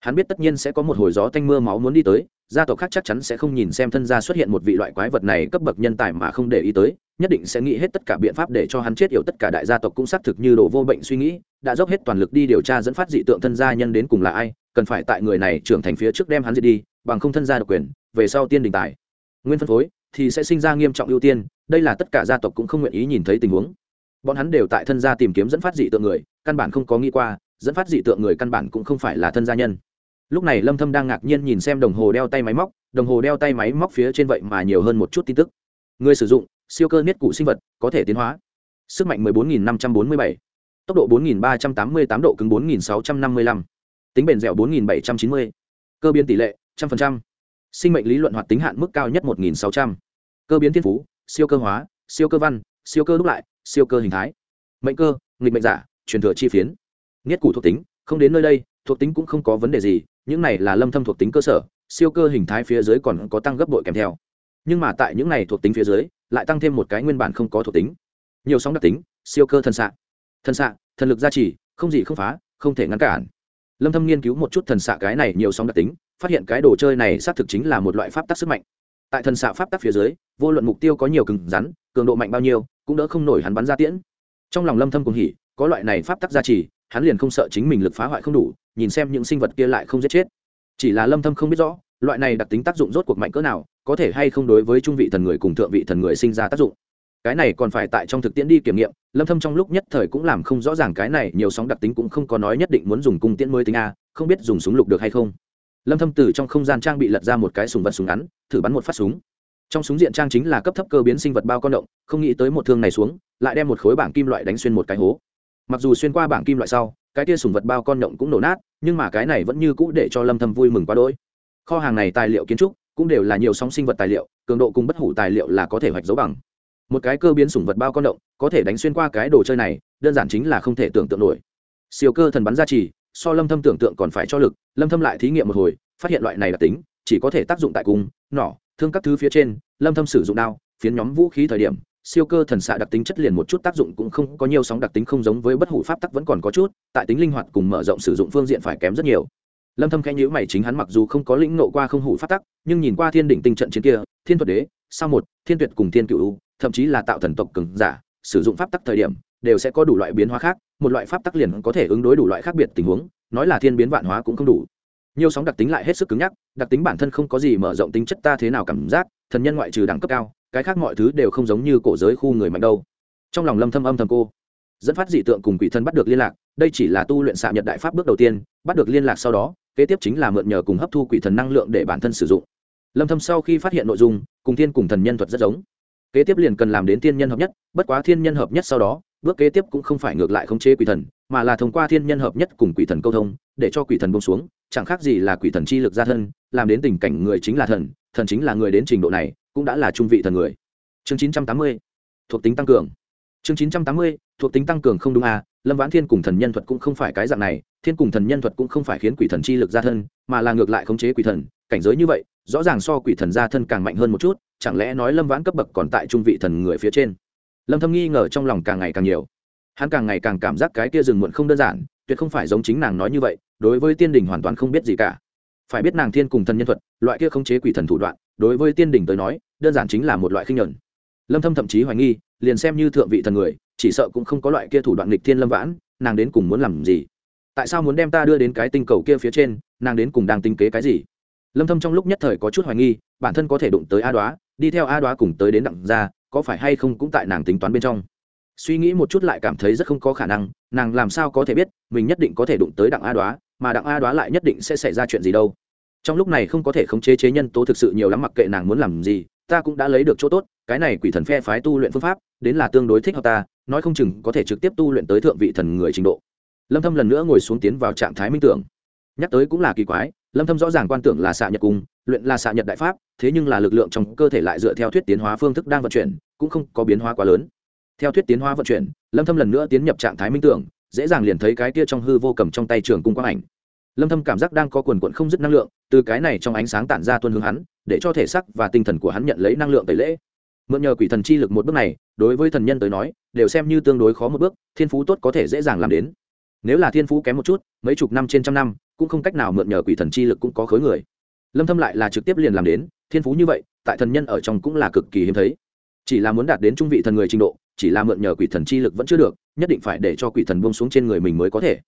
Hắn biết tất nhiên sẽ có một hồi gió tanh mưa máu muốn đi tới, gia tộc khác chắc chắn sẽ không nhìn xem thân gia xuất hiện một vị loại quái vật này cấp bậc nhân tài mà không để ý tới, nhất định sẽ nghĩ hết tất cả biện pháp để cho hắn chết yểu tất cả đại gia tộc cũng xác thực như đồ vô bệnh suy nghĩ, đã dốc hết toàn lực đi điều tra dẫn phát dị tượng thân gia nhân đến cùng là ai cần phải tại người này trưởng thành phía trước đem hắn diệt đi bằng không thân gia độc quyền về sau tiên đình tài. Nguyên phân phối thì sẽ sinh ra nghiêm trọng ưu tiên đây là tất cả gia tộc cũng không nguyện ý nhìn thấy tình huống. Bọn hắn đều tại thân gia tìm kiếm dẫn phát dị tượng người căn bản không có nghĩ qua dẫn phát dị tượng người căn bản cũng không phải là thân gia nhân. Lúc này lâm thâm đang ngạc nhiên nhìn xem đồng hồ đeo tay máy móc đồng hồ đeo tay máy móc phía trên vậy mà nhiều hơn một chút tin tức. Người sử dụng siêu cơ niết cụ sinh vật có thể tiến hóa. Sức mạnh 14.547, tốc độ 4.388 độ cứng 4.655, tính bền dẻo 4.790, cơ biến tỷ lệ 100%, sinh mệnh lý luận hoạt tính hạn mức cao nhất 1.600, cơ biến thiên phú siêu cơ hóa siêu cơ văn siêu cơ đúc lại siêu cơ hình thái. Mệnh cơ nghịch mệnh giả truyền thừa chi phiến. Niết củ thuộc tính không đến nơi đây thuộc tính cũng không có vấn đề gì những này là lâm thâm thuộc tính cơ sở siêu cơ hình thái phía dưới còn có tăng gấp bội kèm theo. Nhưng mà tại những này thuộc tính phía dưới lại tăng thêm một cái nguyên bản không có thuộc tính. Nhiều sóng đặc tính siêu cơ thần xạ. Thần xạ thần lực gia trì không gì không phá không thể ngăn cản lâm thâm nghiên cứu một chút thần xạ cái này nhiều sóng đặc tính, phát hiện cái đồ chơi này xác thực chính là một loại pháp tắc sức mạnh. Tại thần xạ pháp tắc phía dưới, vô luận mục tiêu có nhiều cứng rắn, cường độ mạnh bao nhiêu, cũng đỡ không nổi hắn bắn ra tiễn. Trong lòng lâm thâm cùng hỉ, có loại này pháp tắc gia trì, hắn liền không sợ chính mình lực phá hoại không đủ, nhìn xem những sinh vật kia lại không giết chết. Chỉ là lâm thâm không biết rõ, loại này đặc tính tác dụng rốt cuộc mạnh cỡ nào, có thể hay không đối với trung vị thần người cùng thượng vị thần người sinh ra tác dụng cái này còn phải tại trong thực tiễn đi kiểm nghiệm, lâm thâm trong lúc nhất thời cũng làm không rõ ràng cái này, nhiều sóng đặc tính cũng không có nói nhất định muốn dùng cung tiễn mới tính a, không biết dùng súng lục được hay không. Lâm thâm từ trong không gian trang bị lật ra một cái súng vật súng ngắn, thử bắn một phát súng. Trong súng diện trang chính là cấp thấp cơ biến sinh vật bao con động, không nghĩ tới một thương này xuống, lại đem một khối bảng kim loại đánh xuyên một cái hố. Mặc dù xuyên qua bảng kim loại sau, cái kia sùng vật bao con động cũng nổ nát, nhưng mà cái này vẫn như cũ để cho lâm thâm vui mừng quá đỗi. Kho hàng này tài liệu kiến trúc cũng đều là nhiều sóng sinh vật tài liệu, cường độ cùng bất hủ tài liệu là có thể hoạch dấu bằng một cái cơ biến sủng vật bao con động, có thể đánh xuyên qua cái đồ chơi này, đơn giản chính là không thể tưởng tượng nổi. Siêu cơ thần bắn ra chỉ, so lâm thâm tưởng tượng còn phải cho lực, lâm thâm lại thí nghiệm một hồi, phát hiện loại này là tính, chỉ có thể tác dụng tại cung, nỏ, thương các thứ phía trên, lâm thâm sử dụng đao, phiến nhóm vũ khí thời điểm, siêu cơ thần xạ đặc tính chất liền một chút tác dụng cũng không có nhiều sóng đặc tính không giống với bất hủ pháp tắc vẫn còn có chút, tại tính linh hoạt cùng mở rộng sử dụng phương diện phải kém rất nhiều. Lâm thâm khẽ nhíu mày chính hắn mặc dù không có lĩnh ngộ qua không hủ pháp tắc, nhưng nhìn qua thiên đỉnh tinh trận chiến kia, thiên thuật đế sao một thiên tuyệt cùng thiên Cựu, thậm chí là tạo thần tộc cường giả sử dụng pháp tắc thời điểm đều sẽ có đủ loại biến hóa khác một loại pháp tắc liền có thể ứng đối đủ loại khác biệt tình huống nói là thiên biến vạn hóa cũng không đủ. Nhiều sóng đặc tính lại hết sức cứng nhắc đặc tính bản thân không có gì mở rộng tính chất ta thế nào cảm giác thần nhân ngoại trừ đẳng cấp cao cái khác mọi thứ đều không giống như cổ giới khu người mạnh đâu. Trong lòng lâm thâm âm thầm cô dẫn phát dị tượng cùng quỷ thân bắt được liên lạc đây chỉ là tu luyện xạ nhật đại pháp bước đầu tiên bắt được liên lạc sau đó kế tiếp chính là mượn nhờ cùng hấp thu quỷ thần năng lượng để bản thân sử dụng lâm thâm sau khi phát hiện nội dung, cùng thiên cùng thần nhân thuật rất giống. Kế tiếp liền cần làm đến thiên nhân hợp nhất, bất quá thiên nhân hợp nhất sau đó, bước kế tiếp cũng không phải ngược lại khống chế quỷ thần, mà là thông qua thiên nhân hợp nhất cùng quỷ thần câu thông, để cho quỷ thần buông xuống, chẳng khác gì là quỷ thần chi lực ra thân, làm đến tình cảnh người chính là thần thần chính là người đến trình độ này, cũng đã là trung vị thần người. Chương 980 thuộc tính tăng cường. Chương 980 thuộc tính tăng cường không đúng à lâm vãn thiên cùng thần nhân thuật cũng không phải cái dạng này, thiên cùng thần nhân thuật cũng không phải khiến quỷ thần chi lực ra thân, mà là ngược lại khống chế quỷ thần, cảnh giới như vậy rõ ràng so quỷ thần gia thân càng mạnh hơn một chút, chẳng lẽ nói lâm vãn cấp bậc còn tại trung vị thần người phía trên? Lâm thâm nghi ngờ trong lòng càng ngày càng nhiều. Hắn càng ngày càng cảm giác cái kia rừng muộn không đơn giản, tuyệt không phải giống chính nàng nói như vậy, đối với tiên đình hoàn toàn không biết gì cả. Phải biết nàng thiên cùng thần nhân thuật, loại kia không chế quỷ thần thủ đoạn, đối với tiên đình tới nói, đơn giản chính là một loại khinh nhẫn. Lâm thâm thậm chí hoài nghi, liền xem như thượng vị thần người, chỉ sợ cũng không có loại kia thủ đoạn nghịch thiên lâm vãn, nàng đến cùng muốn làm gì? Tại sao muốn đem ta đưa đến cái tinh cầu kia phía trên, nàng đến cùng đang tinh kế cái gì? Lâm thâm trong lúc nhất thời có chút hoài nghi, bản thân có thể đụng tới a đoá, đi theo a đoá cùng tới đến đặng gia, có phải hay không cũng tại nàng tính toán bên trong. Suy nghĩ một chút lại cảm thấy rất không có khả năng, nàng làm sao có thể biết, mình nhất định có thể đụng tới đặng a đoá, mà đặng a đoá lại nhất định sẽ xảy ra chuyện gì đâu. Trong lúc này không có thể khống chế chế nhân tố thực sự nhiều lắm mặc kệ nàng muốn làm gì, ta cũng đã lấy được chỗ tốt, cái này quỷ thần phe phái tu luyện phương pháp, đến là tương đối thích hợp ta, nói không chừng có thể trực tiếp tu luyện tới thượng vị thần người trình độ. Lâm thâm lần nữa ngồi xuống tiến vào trạng thái minh tưởng. Nhắc tới cũng là kỳ quái lâm thâm rõ ràng quan tưởng là xạ nhật cung luyện là xạ nhật đại pháp, thế nhưng là lực lượng trong cơ thể lại dựa theo thuyết tiến hóa phương thức đang vận chuyển, cũng không có biến hóa quá lớn. Theo thuyết tiến hóa vận chuyển, lâm thâm lần nữa tiến nhập trạng thái minh tưởng, dễ dàng liền thấy cái kia trong hư vô cầm trong tay trường cung quang ảnh. Lâm thâm cảm giác đang có quần quận không dứt năng lượng, từ cái này trong ánh sáng tản ra tuôn hướng hắn, để cho thể xác và tinh thần của hắn nhận lấy năng lượng tẩy lễ. Mượn nhờ quỷ thần chi lực một bước này, đối với thần nhân tới nói, đều xem như tương đối khó một bước, thiên phú tốt có thể dễ dàng làm đến. Nếu là thiên phú kém một chút, mấy chục năm trên trăm năm cũng không cách nào mượn nhờ quỷ thần chi lực cũng có khối người. Lâm thâm lại là trực tiếp liền làm đến, thiên phú như vậy, tại thần nhân ở trong cũng là cực kỳ hiếm thấy. Chỉ là muốn đạt đến trung vị thần người trình độ, chỉ là mượn nhờ quỷ thần chi lực vẫn chưa được, nhất định phải để cho quỷ thần buông xuống trên người mình mới có thể.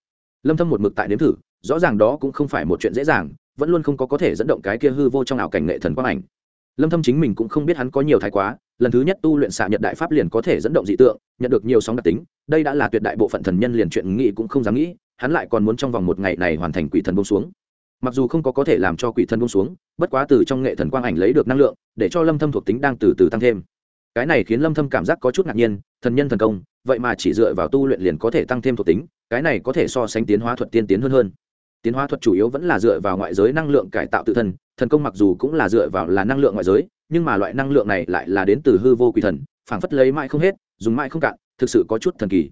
Lâm thâm một mực tại nếm thử, rõ ràng đó cũng không phải một chuyện dễ dàng, vẫn luôn không có có thể dẫn động cái kia hư vô trong ảo cảnh nghệ thần quang ảnh. Lâm thâm chính mình cũng không biết hắn có nhiều thái quá, lần thứ nhất tu luyện xạ nhật đại pháp liền có thể dẫn động dị tượng, nhận được nhiều sóng đặc tính, đây đã là tuyệt đại bộ phận thần nhân liền chuyện nghĩ cũng không dám nghĩ hắn lại còn muốn trong vòng một ngày này hoàn thành quỷ thần buông xuống. Mặc dù không có có thể làm cho quỷ thần buông xuống, bất quá từ trong nghệ thần quang ảnh lấy được năng lượng, để cho lâm thâm thuộc tính đang từ từ tăng thêm. Cái này khiến lâm thâm cảm giác có chút ngạc nhiên, thần nhân thần công, vậy mà chỉ dựa vào tu luyện liền có thể tăng thêm thuộc tính, cái này có thể so sánh tiến hóa thuật tiên tiến hơn hơn. Tiến hóa thuật chủ yếu vẫn là dựa vào ngoại giới năng lượng cải tạo tự thân, thần công mặc dù cũng là dựa vào là năng lượng ngoại giới, nhưng mà loại năng lượng này lại là đến từ hư vô quỷ thần, phảng phất lấy mãi không hết, dùng mãi không cạn, thực sự có chút thần kỳ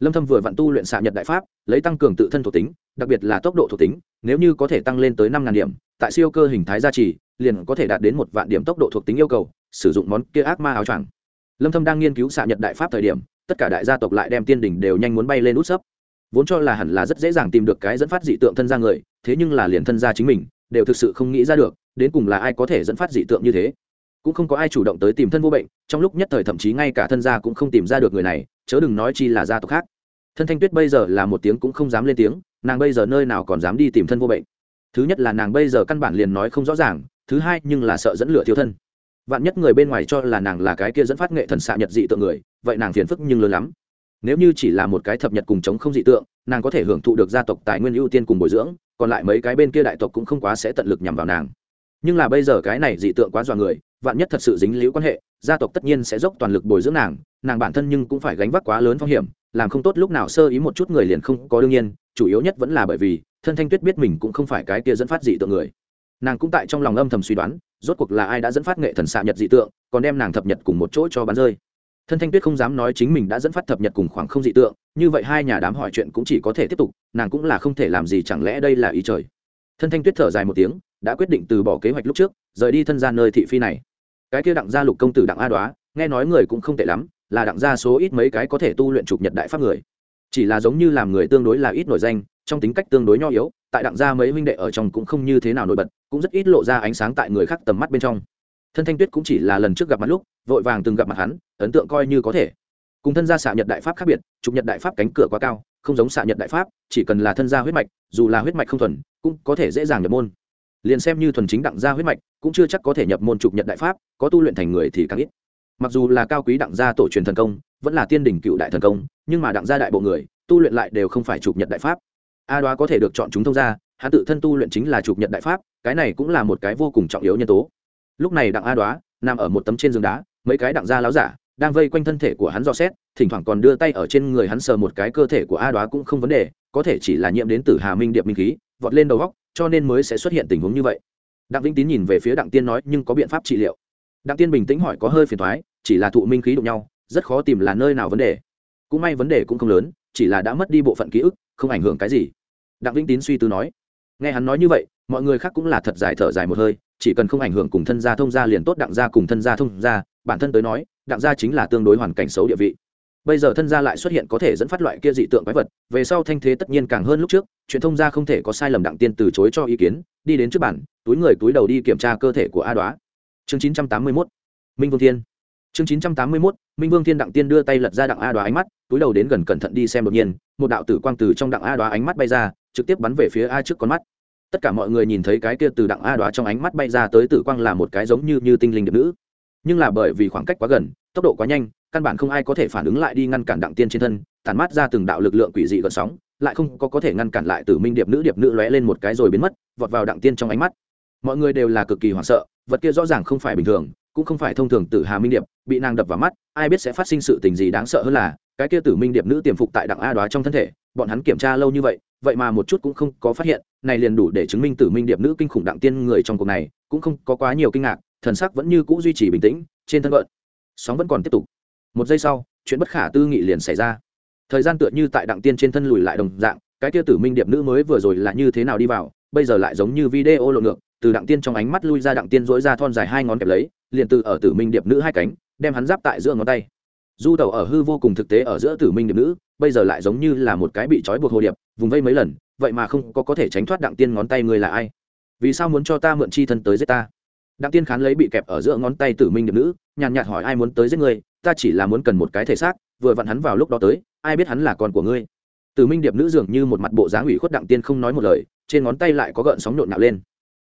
lâm thâm vừa vặn tu luyện xạ nhật đại pháp, lấy tăng cường tự thân thuộc tính, đặc biệt là tốc độ thuộc tính, nếu như có thể tăng lên tới năm ngàn điểm, tại siêu cơ hình thái gia trì, liền có thể đạt đến một vạn điểm tốc độ thuộc tính yêu cầu, sử dụng món kia ác ma áo choàng. Lâm thâm đang nghiên cứu xạ nhật đại pháp thời điểm, tất cả đại gia tộc lại đem tiên đỉnh đều nhanh muốn bay lên út sấp. Vốn cho là hẳn là rất dễ dàng tìm được cái dẫn phát dị tượng thân gia người, thế nhưng là liền thân gia chính mình, đều thực sự không nghĩ ra được, đến cùng là ai có thể dẫn phát dị tượng như thế. Cũng không có ai chủ động tới tìm thân vô bệnh, trong lúc nhất thời thậm chí ngay cả thân gia cũng không tìm ra được người này chớ đừng nói chi là gia tộc khác. Thân thanh tuyết bây giờ là một tiếng cũng không dám lên tiếng, nàng bây giờ nơi nào còn dám đi tìm thân vô bệnh. Thứ nhất là nàng bây giờ căn bản liền nói không rõ ràng, thứ hai nhưng là sợ dẫn lửa thiếu thân. Vạn nhất người bên ngoài cho là nàng là cái kia dẫn phát nghệ thần xạ nhật dị tượng người, vậy nàng phiền phức nhưng lớn lắm. Nếu như chỉ là một cái thập nhật cùng chống không dị tượng, nàng có thể hưởng thụ được gia tộc tài nguyên ưu tiên cùng bồi dưỡng, còn lại mấy cái bên kia đại tộc cũng không quá sẽ tận lực nhằm vào nàng. Nhưng là bây giờ cái này dị tượng quá dọa người vạn nhất thật sự dính liễu quan hệ, gia tộc tất nhiên sẽ dốc toàn lực bồi dưỡng nàng nàng bản thân nhưng cũng phải gánh vác quá lớn phong hiểm, làm không tốt lúc nào sơ ý một chút người liền không có đương nhiên, chủ yếu nhất vẫn là bởi vì, thân thanh tuyết biết mình cũng không phải cái kia dẫn phát dị tượng người. Nàng cũng tại trong lòng âm thầm suy đoán, rốt cuộc là ai đã dẫn phát nghệ thần xạ nhật dị tượng, còn đem nàng thập nhật cùng một chỗ cho bắn rơi. Thân thanh tuyết không dám nói chính mình đã dẫn phát thập nhật cùng khoảng không dị tượng, như vậy hai nhà đám hỏi chuyện cũng chỉ có thể tiếp tục, nàng cũng là không thể làm gì chẳng lẽ đây là ý trời. Thân thanh tuyết thở dài một tiếng, đã quyết định từ bỏ kế hoạch lúc trước, rời đi thân gian nơi thị phi này cái kia đặng gia lục công tử đặng a đoá, nghe nói người cũng không tệ lắm, là đặng gia số ít mấy cái có thể tu luyện trục nhật đại pháp người. Chỉ là giống như làm người tương đối là ít nổi danh, trong tính cách tương đối nho yếu, tại đặng gia mấy huynh đệ ở trong cũng không như thế nào nổi bật, cũng rất ít lộ ra ánh sáng tại người khác tầm mắt bên trong. Thân thanh tuyết cũng chỉ là lần trước gặp mặt lúc, vội vàng từng gặp mặt hắn, ấn tượng coi như có thể. Cùng thân gia xạ nhật đại pháp khác biệt, trục nhật đại pháp cánh cửa quá cao, không giống xạ nhật đại pháp, chỉ cần là thân gia huyết mạch, dù là huyết mạch không thuần, cũng có thể dễ dàng nhập môn liền xem như thuần chính đặng gia huyết mạch, cũng chưa chắc có thể nhập môn trục nhật đại pháp, có tu luyện thành người thì càng ít. Mặc dù là cao quý đặng gia tổ truyền thần công, vẫn là tiên đỉnh cựu đại thần công, nhưng mà đặng gia đại bộ người, tu luyện lại đều không phải trục nhật đại pháp. A đoá có thể được chọn chúng thông gia, hắn tự thân tu luyện chính là trục nhật đại pháp, cái này cũng là một cái vô cùng trọng yếu nhân tố. Lúc này đặng a đoá nằm ở một tấm trên giường đá, mấy cái đặng gia láo giả đang vây quanh thân thể của hắn do xét, thỉnh thoảng còn đưa tay ở trên người hắn sờ một cái cơ thể của a đoá cũng không vấn đề, có thể chỉ là nhiễm đến từ hà minh điệp minh khí, vọt lên đầu góc cho nên mới sẽ xuất hiện tình huống như vậy. Đặng vĩnh tín nhìn về phía đặng tiên nói, nhưng có biện pháp trị liệu. Đặng tiên bình tĩnh hỏi, có hơi phiền thoái chỉ là thụ minh khí đụng nhau, rất khó tìm là nơi nào vấn đề. Cũng may vấn đề cũng không lớn, chỉ là đã mất đi bộ phận ký ức, không ảnh hưởng cái gì. Đặng vĩnh tín suy tư nói, nghe hắn nói như vậy, mọi người khác cũng là thật dài thở dài một hơi, chỉ cần không ảnh hưởng cùng thân gia thông gia liền tốt, đặng gia cùng thân gia thông gia, bản thân tới nói, đặng gia chính là tương đối hoàn cảnh xấu địa vị bây giờ thân gia lại xuất hiện có thể dẫn phát loại kia dị tượng quái vật, về sau thanh thế tất nhiên càng hơn lúc trước, Truyền thông gia không thể có sai lầm đặng tiên từ chối cho ý kiến, đi đến trước bản, túi người túi đầu đi kiểm tra cơ thể của a đoá. Chương chín trăm tám mươi mốt, minh vương thiên. Chương chín trăm tám mươi mốt, minh vương thiên đặng tiên đưa tay lật ra đặng a đoá ánh mắt, túi đầu đến gần cẩn thận đi xem đột nhiên, một đạo tử quang từ trong đặng a đoá ánh mắt bay ra, trực tiếp bắn về phía a trước con mắt. Tất cả mọi người nhìn thấy cái kia từ đặng a đoá trong ánh mắt bay ra tới tử quang là một cái giống như như tinh linh điệp nữ. Nhưng là bởi vì khoảng cách quá gần, tốc độ quá nhanh căn bản không ai có thể phản ứng lại đi ngăn cản đặng tiên trên thân tàn mát ra từng đạo lực lượng quỷ dị gợn sóng, lại không có có thể ngăn cản lại tử minh điệp nữ điệp nữ lóe lên một cái rồi biến mất, vọt vào đặng tiên trong ánh mắt. Mọi người đều là cực kỳ hoảng sợ, vật kia rõ ràng không phải bình thường, cũng không phải thông thường tử hà minh điệp, bị nàng đập vào mắt, ai biết sẽ phát sinh sự tình gì đáng sợ hơn là, cái kia tử minh điệp nữ tiềm phục tại đặng a đoá trong thân thể, bọn hắn kiểm tra lâu như vậy vậy mà một chút cũng không có phát hiện, này liền đủ để chứng minh tử minh điệp nữ kinh khủng đặng tiên người trong cuộc này, cũng không có quá nhiều kinh ngạc, thần sắc vẫn như cũ duy trì bình tĩnh, trên thân vận sóng vẫn còn tiếp tục một giây sau, chuyện bất khả tư nghị liền xảy ra. Thời gian tựa như tại đặng tiên trên thân lùi lại đồng dạng, cái kia tử minh điệp nữ mới vừa rồi là như thế nào đi vào, bây giờ lại giống như video lộn ngược, từ đặng tiên trong ánh mắt lui ra đặng tiên dỗi ra thon dài hai ngón kẹp lấy, liền từ ở tử minh điệp nữ hai cánh, đem hắn giáp tại giữa ngón tay. Du tàu ở hư vô cùng thực tế ở giữa tử minh điệp nữ, bây giờ lại giống như là một cái bị trói buộc hồ điệp, vùng vây mấy lần, vậy mà không có có thể tránh thoát đặng tiên ngón tay người là ai? Vì sao muốn cho ta mượn chi thân tới giết ta? Đặng tiên khán lấy bị kẹp ở giữa ngón tay tử minh điệp nữ, nhàn nhạt hỏi ai muốn tới giết người ta chỉ là muốn cần một cái thể xác, vừa vặn hắn vào lúc đó tới, ai biết hắn là con của ngươi. Tử minh điệp nữ dường như một mặt bộ dáng ủy khuất đặng tiên không nói một lời, trên ngón tay lại có gợn sóng nhộn nạo lên.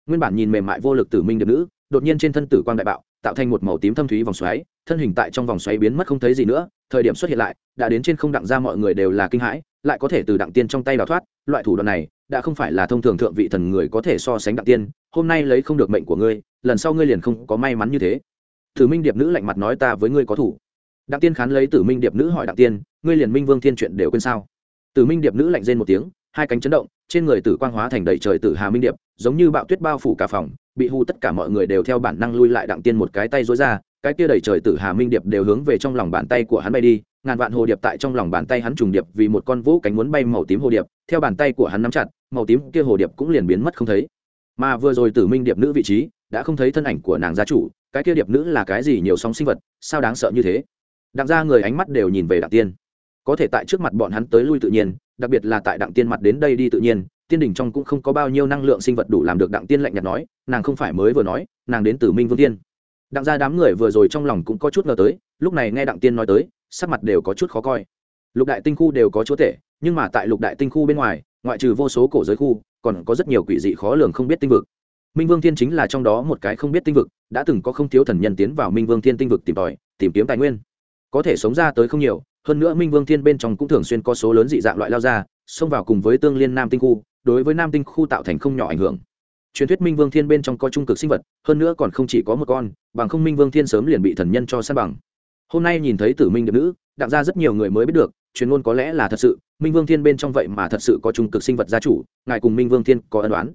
Nguyên bản nhìn mềm mại vô lực tử minh điệp nữ, đột nhiên trên thân tử quang đại bạo, tạo thành một màu tím thâm thúy vòng xoáy, thân hình tại trong vòng xoáy biến mất không thấy gì nữa, thời điểm xuất hiện lại, đã đến trên không đặng ra mọi người đều là kinh hãi, lại có thể từ đặng tiên trong tay đào thoát, loại thủ đoạn này, đã không phải là thông thường thượng vị thần người có thể so sánh đặng tiên, hôm nay lấy không được mệnh của ngươi, lần sau ngươi liền không có may mắn như thế tử minh điệp nữ lạnh mặt nói ta với ngươi có thủ. Đặng tiên khán lấy tử minh điệp nữ hỏi đặng tiên, ngươi liền minh vương thiên chuyện đều quên sao? Tử minh điệp nữ lạnh rên một tiếng, hai cánh chấn động, trên người tử quang hóa thành đầy trời tử hà minh điệp, giống như bạo tuyết bao phủ cả phòng, bị hù tất cả mọi người đều theo bản năng lui lại đặng tiên một cái tay dối ra, cái kia đầy trời tử hà minh điệp đều hướng về trong lòng bàn tay của hắn bay đi, ngàn vạn hồ điệp tại trong lòng bàn tay hắn trùng điệp vì một con vũ cánh muốn bay màu tím hồ điệp, theo bàn tay của hắn nắm chặt, màu tím kia hồ điệp cũng liền biến mất không thấy. Mà vừa rồi tử minh điệp nữ vị trí, đã không thấy thân ảnh của nàng gia chủ cái kia điệp nữ là cái gì nhiều sóng sinh vật, sao đáng sợ như thế? Đặng ra người ánh mắt đều nhìn về đặng tiên. Có thể tại trước mặt bọn hắn tới lui tự nhiên, đặc biệt là tại đặng tiên mặt đến đây đi tự nhiên, tiên đình trong cũng không có bao nhiêu năng lượng sinh vật đủ làm được đặng tiên lạnh nhạt nói, nàng không phải mới vừa nói, nàng đến từ minh vương tiên. Đặng ra đám người vừa rồi trong lòng cũng có chút ngờ tới, lúc này nghe đặng tiên nói tới, sắc mặt đều có chút khó coi. Lục đại tinh khu đều có chúa tể, nhưng mà tại lục đại tinh khu bên ngoài, ngoại trừ vô số cổ giới khu, còn có rất nhiều quỷ dị khó lường không biết tinh vực minh vương thiên chính là trong đó một cái không biết tinh vực, đã từng có không thiếu thần nhân tiến vào minh vương thiên tinh vực tìm tòi, tìm kiếm tài nguyên. Có thể sống ra tới không nhiều, hơn nữa minh vương thiên bên trong cũng thường xuyên có số lớn dị dạng loại lao ra, xông vào cùng với tương liên nam tinh khu, đối với nam tinh khu tạo thành không nhỏ ảnh hưởng. Truyền thuyết minh vương thiên bên trong có trung cực sinh vật, hơn nữa còn không chỉ có một con, bằng không minh vương thiên sớm liền bị thần nhân cho sát bằng. Hôm nay nhìn thấy tử minh điệp nữ, đặng ra rất nhiều người mới biết được, truyền ngôn có lẽ là thật sự, minh vương thiên bên trong vậy mà thật sự có trung cực sinh vật gia chủ, ngài cùng minh vương thiên có ân đoán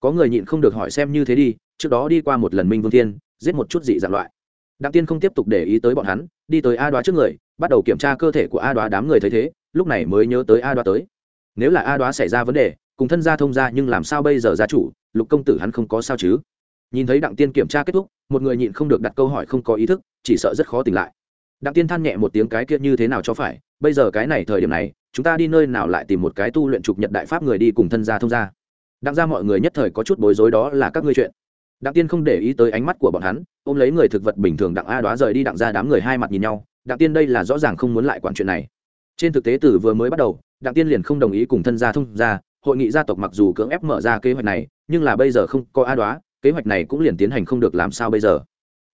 có người nhịn không được hỏi xem như thế đi, trước đó đi qua một lần minh vương thiên, giết một chút dị dạng loại. Đặng tiên không tiếp tục để ý tới bọn hắn, đi tới a đoá trước người, bắt đầu kiểm tra cơ thể của a đoá đám người thấy thế, lúc này mới nhớ tới a đoá tới. Nếu là a đoá xảy ra vấn đề, cùng thân gia thông gia nhưng làm sao bây giờ gia chủ, lục công tử hắn không có sao chứ? Nhìn thấy đặng tiên kiểm tra kết thúc, một người nhịn không được đặt câu hỏi không có ý thức, chỉ sợ rất khó tỉnh lại. Đặng tiên than nhẹ một tiếng cái kia như thế nào cho phải, bây giờ cái này thời điểm này, chúng ta đi nơi nào lại tìm một cái tu luyện trục nhật đại pháp người đi cùng thân gia thông gia? Đặng ra mọi người nhất thời có chút bối rối đó là các ngươi chuyện. Đặng tiên không để ý tới ánh mắt của bọn hắn, ôm lấy người thực vật bình thường đặng a đoá rời đi đặng ra đám người hai mặt nhìn nhau, đặng tiên đây là rõ ràng không muốn lại quản chuyện này. Trên thực tế từ vừa mới bắt đầu, đặng tiên liền không đồng ý cùng thân gia thông gia, hội nghị gia tộc mặc dù cưỡng ép mở ra kế hoạch này, nhưng là bây giờ không có a đoá, kế hoạch này cũng liền tiến hành không được làm sao bây giờ.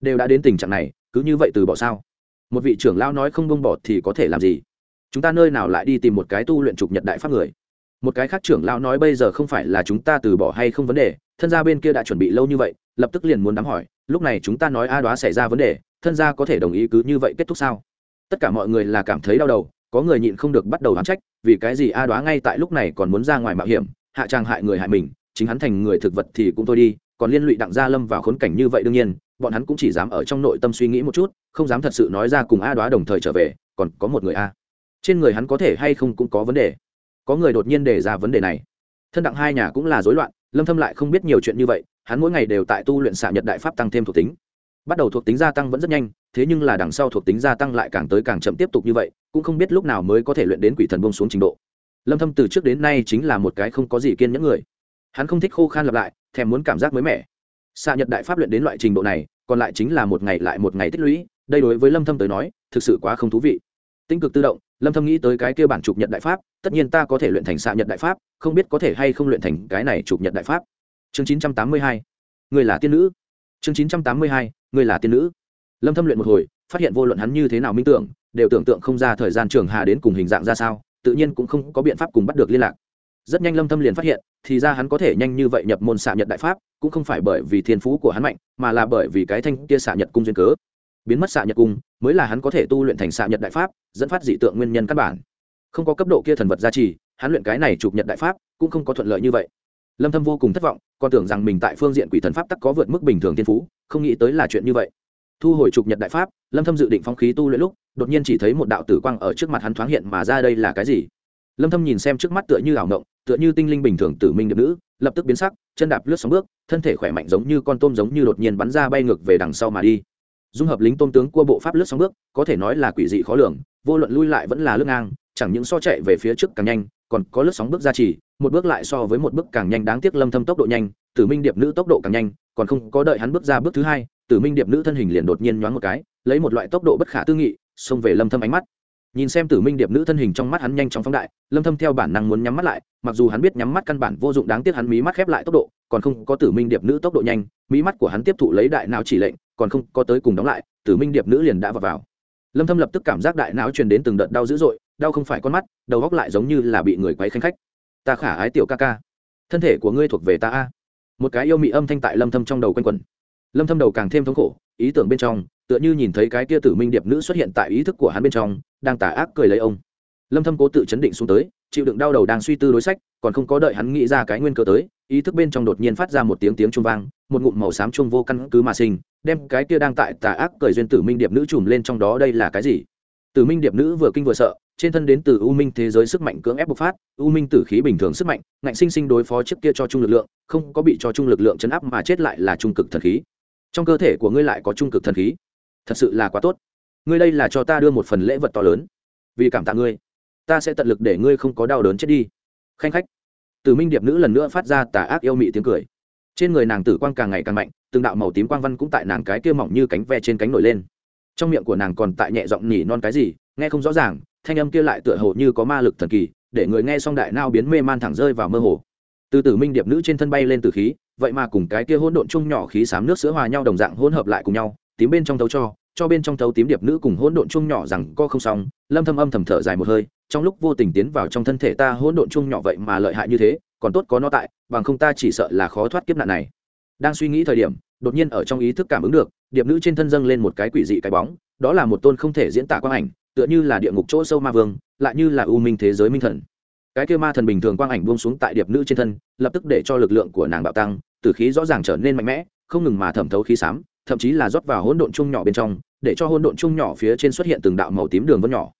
Đều đã đến tình trạng này, cứ như vậy từ bỏ sao? Một vị trưởng lao nói không bông bỏ thì có thể làm gì? Chúng ta nơi nào lại đi tìm một cái tu luyện trục nhật đại pháp người? Một cái khác trưởng lão nói bây giờ không phải là chúng ta từ bỏ hay không vấn đề, thân gia bên kia đã chuẩn bị lâu như vậy, lập tức liền muốn đám hỏi, lúc này chúng ta nói a đoá xảy ra vấn đề, thân gia có thể đồng ý cứ như vậy kết thúc sao? Tất cả mọi người là cảm thấy đau đầu, có người nhịn không được bắt đầu đoán trách, vì cái gì a đoá ngay tại lúc này còn muốn ra ngoài mạo hiểm, hạ trang hại người hại mình, chính hắn thành người thực vật thì cũng thôi đi, còn liên lụy đặng gia lâm vào khốn cảnh như vậy đương nhiên, bọn hắn cũng chỉ dám ở trong nội tâm suy nghĩ một chút, không dám thật sự nói ra cùng a đoá đồng thời trở về, còn có một người a. Trên người hắn có thể hay không cũng có vấn đề có người đột nhiên đề ra vấn đề này. Thân đặng hai nhà cũng là rối loạn, lâm thâm lại không biết nhiều chuyện như vậy, hắn mỗi ngày đều tại tu luyện xạ nhật đại pháp tăng thêm thuộc tính. Bắt đầu thuộc tính gia tăng vẫn rất nhanh, thế nhưng là đằng sau thuộc tính gia tăng lại càng tới càng chậm tiếp tục như vậy, cũng không biết lúc nào mới có thể luyện đến quỷ thần buông xuống trình độ. Lâm thâm từ trước đến nay chính là một cái không có gì kiên nhẫn người. Hắn không thích khô khan lặp lại, thèm muốn cảm giác mới mẻ. Xạ nhật đại pháp luyện đến loại trình độ này, còn lại chính là một ngày lại một ngày tích lũy, đây đối với lâm thâm tới nói, thực sự quá không thú vị. Tinh cực tự động lâm thâm nghĩ tới cái kia bản chụp nhật đại pháp, tất nhiên ta có thể luyện thành xạ nhật đại pháp, không biết có thể hay không luyện thành cái này chụp nhật đại pháp. Chương 982 người là tiên nữ. Chương 982 người là tiên nữ. Lâm thâm luyện một hồi, phát hiện vô luận hắn như thế nào minh tưởng, đều tưởng tượng không ra thời gian trường hà đến cùng hình dạng ra sao, tự nhiên cũng không có biện pháp cùng bắt được liên lạc. Rất nhanh lâm thâm liền phát hiện, thì ra hắn có thể nhanh như vậy nhập môn xạ nhật đại pháp, cũng không phải bởi vì thiên phú của hắn mạnh, mà là bởi vì cái thanh kia xạ nhật cung duyên cớ biến mất xạ nhật cung, mới là hắn có thể tu luyện thành xạ nhật đại pháp, dẫn phát dị tượng nguyên nhân căn bản. Không có cấp độ kia thần vật gia trì, hắn luyện cái này chụp nhật đại pháp, cũng không có thuận lợi như vậy. Lâm thâm vô cùng thất vọng, còn tưởng rằng mình tại phương diện quỷ thần pháp tắc có vượt mức bình thường thiên phú, không nghĩ tới là chuyện như vậy. Thu hồi chụp nhật đại pháp, lâm thâm dự định phong khí tu luyện lúc, đột nhiên chỉ thấy một đạo tử quang ở trước mặt hắn thoáng hiện mà ra đây là cái gì? Lâm thâm nhìn xem trước mắt tựa như ảo động tựa như tinh linh bình thường tử minh được nữ, lập tức biến sắc, chân đạp lướt sóng bước, thân thể khỏe mạnh giống như con tôm giống như đột nhiên bắn ra bay ngược về đằng sau mà đi dung hợp lính tôm tướng cua bộ pháp lướt sóng bước, có thể nói là quỷ dị khó lường, vô luận lui lại vẫn là lướt ngang, chẳng những so chạy về phía trước càng nhanh, còn có lướt sóng bước ra chỉ một bước lại so với một bước càng nhanh đáng tiếc lâm thâm tốc độ nhanh, tử minh điệp nữ tốc độ càng nhanh, còn không có đợi hắn bước ra bước thứ hai, tử minh điệp nữ thân hình liền đột nhiên nhoáng một cái, lấy một loại tốc độ bất khả tư nghị, xông về lâm thâm ánh mắt nhìn xem tử minh điệp nữ thân hình trong mắt hắn nhanh chóng phóng đại, lâm thâm theo bản năng muốn nhắm mắt lại, mặc dù hắn biết nhắm mắt căn bản vô dụng đáng tiếc hắn mí mắt khép lại tốc độ, còn không có tử minh điệp nữ tốc độ nhanh, mí mắt của hắn tiếp thụ lấy đại não chỉ lệnh, còn không có tới cùng đóng lại, tử minh điệp nữ liền đã vào vào. Lâm thâm lập tức cảm giác đại não truyền đến từng đợt đau dữ dội, đau không phải con mắt, đầu góc lại giống như là bị người quấy khanh khách. Ta khả ái tiểu ca ca. Thân thể của ngươi thuộc về ta a. Một cái yêu mị âm thanh tại lâm thâm trong đầu quanh quẩn. Lâm thâm đầu càng thêm thống khổ, ý tưởng bên trong tựa như nhìn thấy cái kia tử minh điệp nữ xuất hiện tại ý thức của hắn bên trong, đang tà ác cười lấy ông. Lâm thâm cố tự chấn định xuống tới, chịu đựng đau đầu đang suy tư đối sách, còn không có đợi hắn nghĩ ra cái nguyên cơ tới, ý thức bên trong đột nhiên phát ra một tiếng tiếng trung vang, một ngụm màu xám trung vô căn cứ mà sinh, đem cái kia đang tại tà ác cười duyên tử minh điệp nữ trùm lên trong đó đây là cái gì? Tử minh điệp nữ vừa kinh vừa sợ, trên thân đến từ u minh thế giới sức mạnh cưỡng ép bộc phát, u minh tử khí bình thường sức mạnh, ngạnh sinh sinh đối phó trước kia cho trung lực lượng, không có bị cho trung lực lượng chấn áp mà chết lại là trung cực thần khí. Trong cơ thể của ngươi lại có trung cực thần khí thật sự là quá tốt. Ngươi đây là cho ta đưa một phần lễ vật to lớn. Vì cảm tạ ngươi, ta sẽ tận lực để ngươi không có đau đớn chết đi. Khanh khách. Từ minh điệp nữ lần nữa phát ra tà ác yêu mị tiếng cười. Trên người nàng tử quang càng ngày càng mạnh, từng đạo màu tím quang văn cũng tại nàng cái kia mỏng như cánh ve trên cánh nổi lên. Trong miệng của nàng còn tại nhẹ giọng nhỉ non cái gì, nghe không rõ ràng, thanh âm kia lại tựa hồ như có ma lực thần kỳ, để người nghe xong đại nao biến mê man thẳng rơi vào mơ hồ. Từ tử minh điệp nữ trên thân bay lên từ khí, vậy mà cùng cái kia hỗn độn chung nhỏ khí xám nước sữa hòa nhau đồng dạng hỗn hợp lại cùng nhau tím bên trong thấu cho cho bên trong thấu tím điệp nữ cùng hỗn độn chung nhỏ rằng co không xong, lâm thâm âm thầm thở dài một hơi, trong lúc vô tình tiến vào trong thân thể ta hỗn độn chung nhỏ vậy mà lợi hại như thế, còn tốt có nó tại, bằng không ta chỉ sợ là khó thoát kiếp nạn này. Đang suy nghĩ thời điểm, đột nhiên ở trong ý thức cảm ứng được, điệp nữ trên thân dâng lên một cái quỷ dị cái bóng, đó là một tôn không thể diễn tả quang ảnh, tựa như là địa ngục chỗ sâu ma vương, lại như là u minh thế giới minh thần. Cái kia ma thần bình thường quang ảnh buông xuống tại điệp nữ trên thân, lập tức để cho lực lượng của nàng bạo tăng, tử khí rõ ràng trở nên mạnh mẽ, không ngừng mà thẩm thấu khí xám thậm chí là rót vào hỗn độn chung nhỏ bên trong, để cho hỗn độn chung nhỏ phía trên xuất hiện từng đạo màu tím đường vân nhỏ.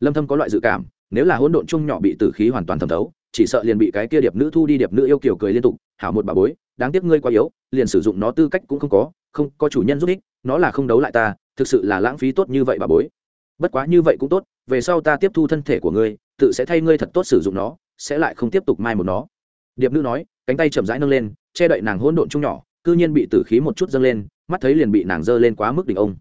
Lâm thâm có loại dự cảm, nếu là hỗn độn chung nhỏ bị tử khí hoàn toàn thẩm thấu, chỉ sợ liền bị cái kia điệp nữ thu đi điệp nữ yêu kiều cười liên tục, hảo một bà bối, đáng tiếc ngươi quá yếu, liền sử dụng nó tư cách cũng không có không, có chủ nhân giúp ích, nó là không đấu lại ta, thực sự là lãng phí tốt như vậy bà bối. Bất quá như vậy cũng tốt, về sau ta tiếp thu thân thể của ngươi, tự sẽ thay ngươi thật tốt sử dụng nó, sẽ lại không tiếp tục mai một nó. Điệp nữ nói, cánh tay chậm rãi nâng lên, che đậy nàng hỗn độn chung nhỏ cư nhiên bị tử khí một chút dâng lên, mắt thấy liền bị nàng dơ lên quá mức đỉnh ông.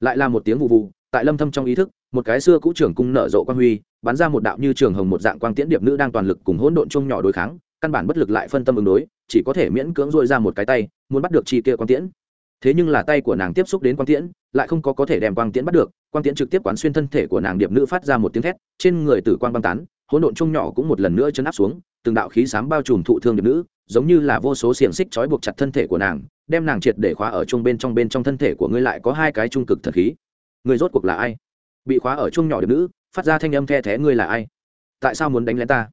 Lại là một tiếng vụ vụ, tại lâm thâm trong ý thức, một cái xưa cũ trưởng cung nở rộ quang huy, bắn ra một đạo như trường hồng một dạng quang tiễn điệp nữ đang toàn lực cùng hỗn độn chung nhỏ đối kháng, căn bản bất lực lại phân tâm ứng đối, chỉ có thể miễn cưỡng dội ra một cái tay, muốn bắt được chi kia quang tiễn. Thế nhưng là tay của nàng tiếp xúc đến quang tiễn, lại không có có thể đem quang tiễn bắt được, quang tiễn trực tiếp quán xuyên thân thể của nàng điệp nữ phát ra một tiếng thét, trên người tử quang băng tán, hỗn độn chung nhỏ cũng một lần nữa chân áp xuống, từng đạo khí sám bao trùm thụ thương điệp nữ giống như là vô số xiềng xích trói buộc chặt thân thể của nàng, đem nàng triệt để khóa ở chung bên trong bên trong thân thể của ngươi lại có hai cái trung cực thần khí. Người rốt cuộc là ai? Bị khóa ở chung nhỏ điệp nữ, phát ra thanh âm the thé ngươi là ai? Tại sao muốn đánh lén ta?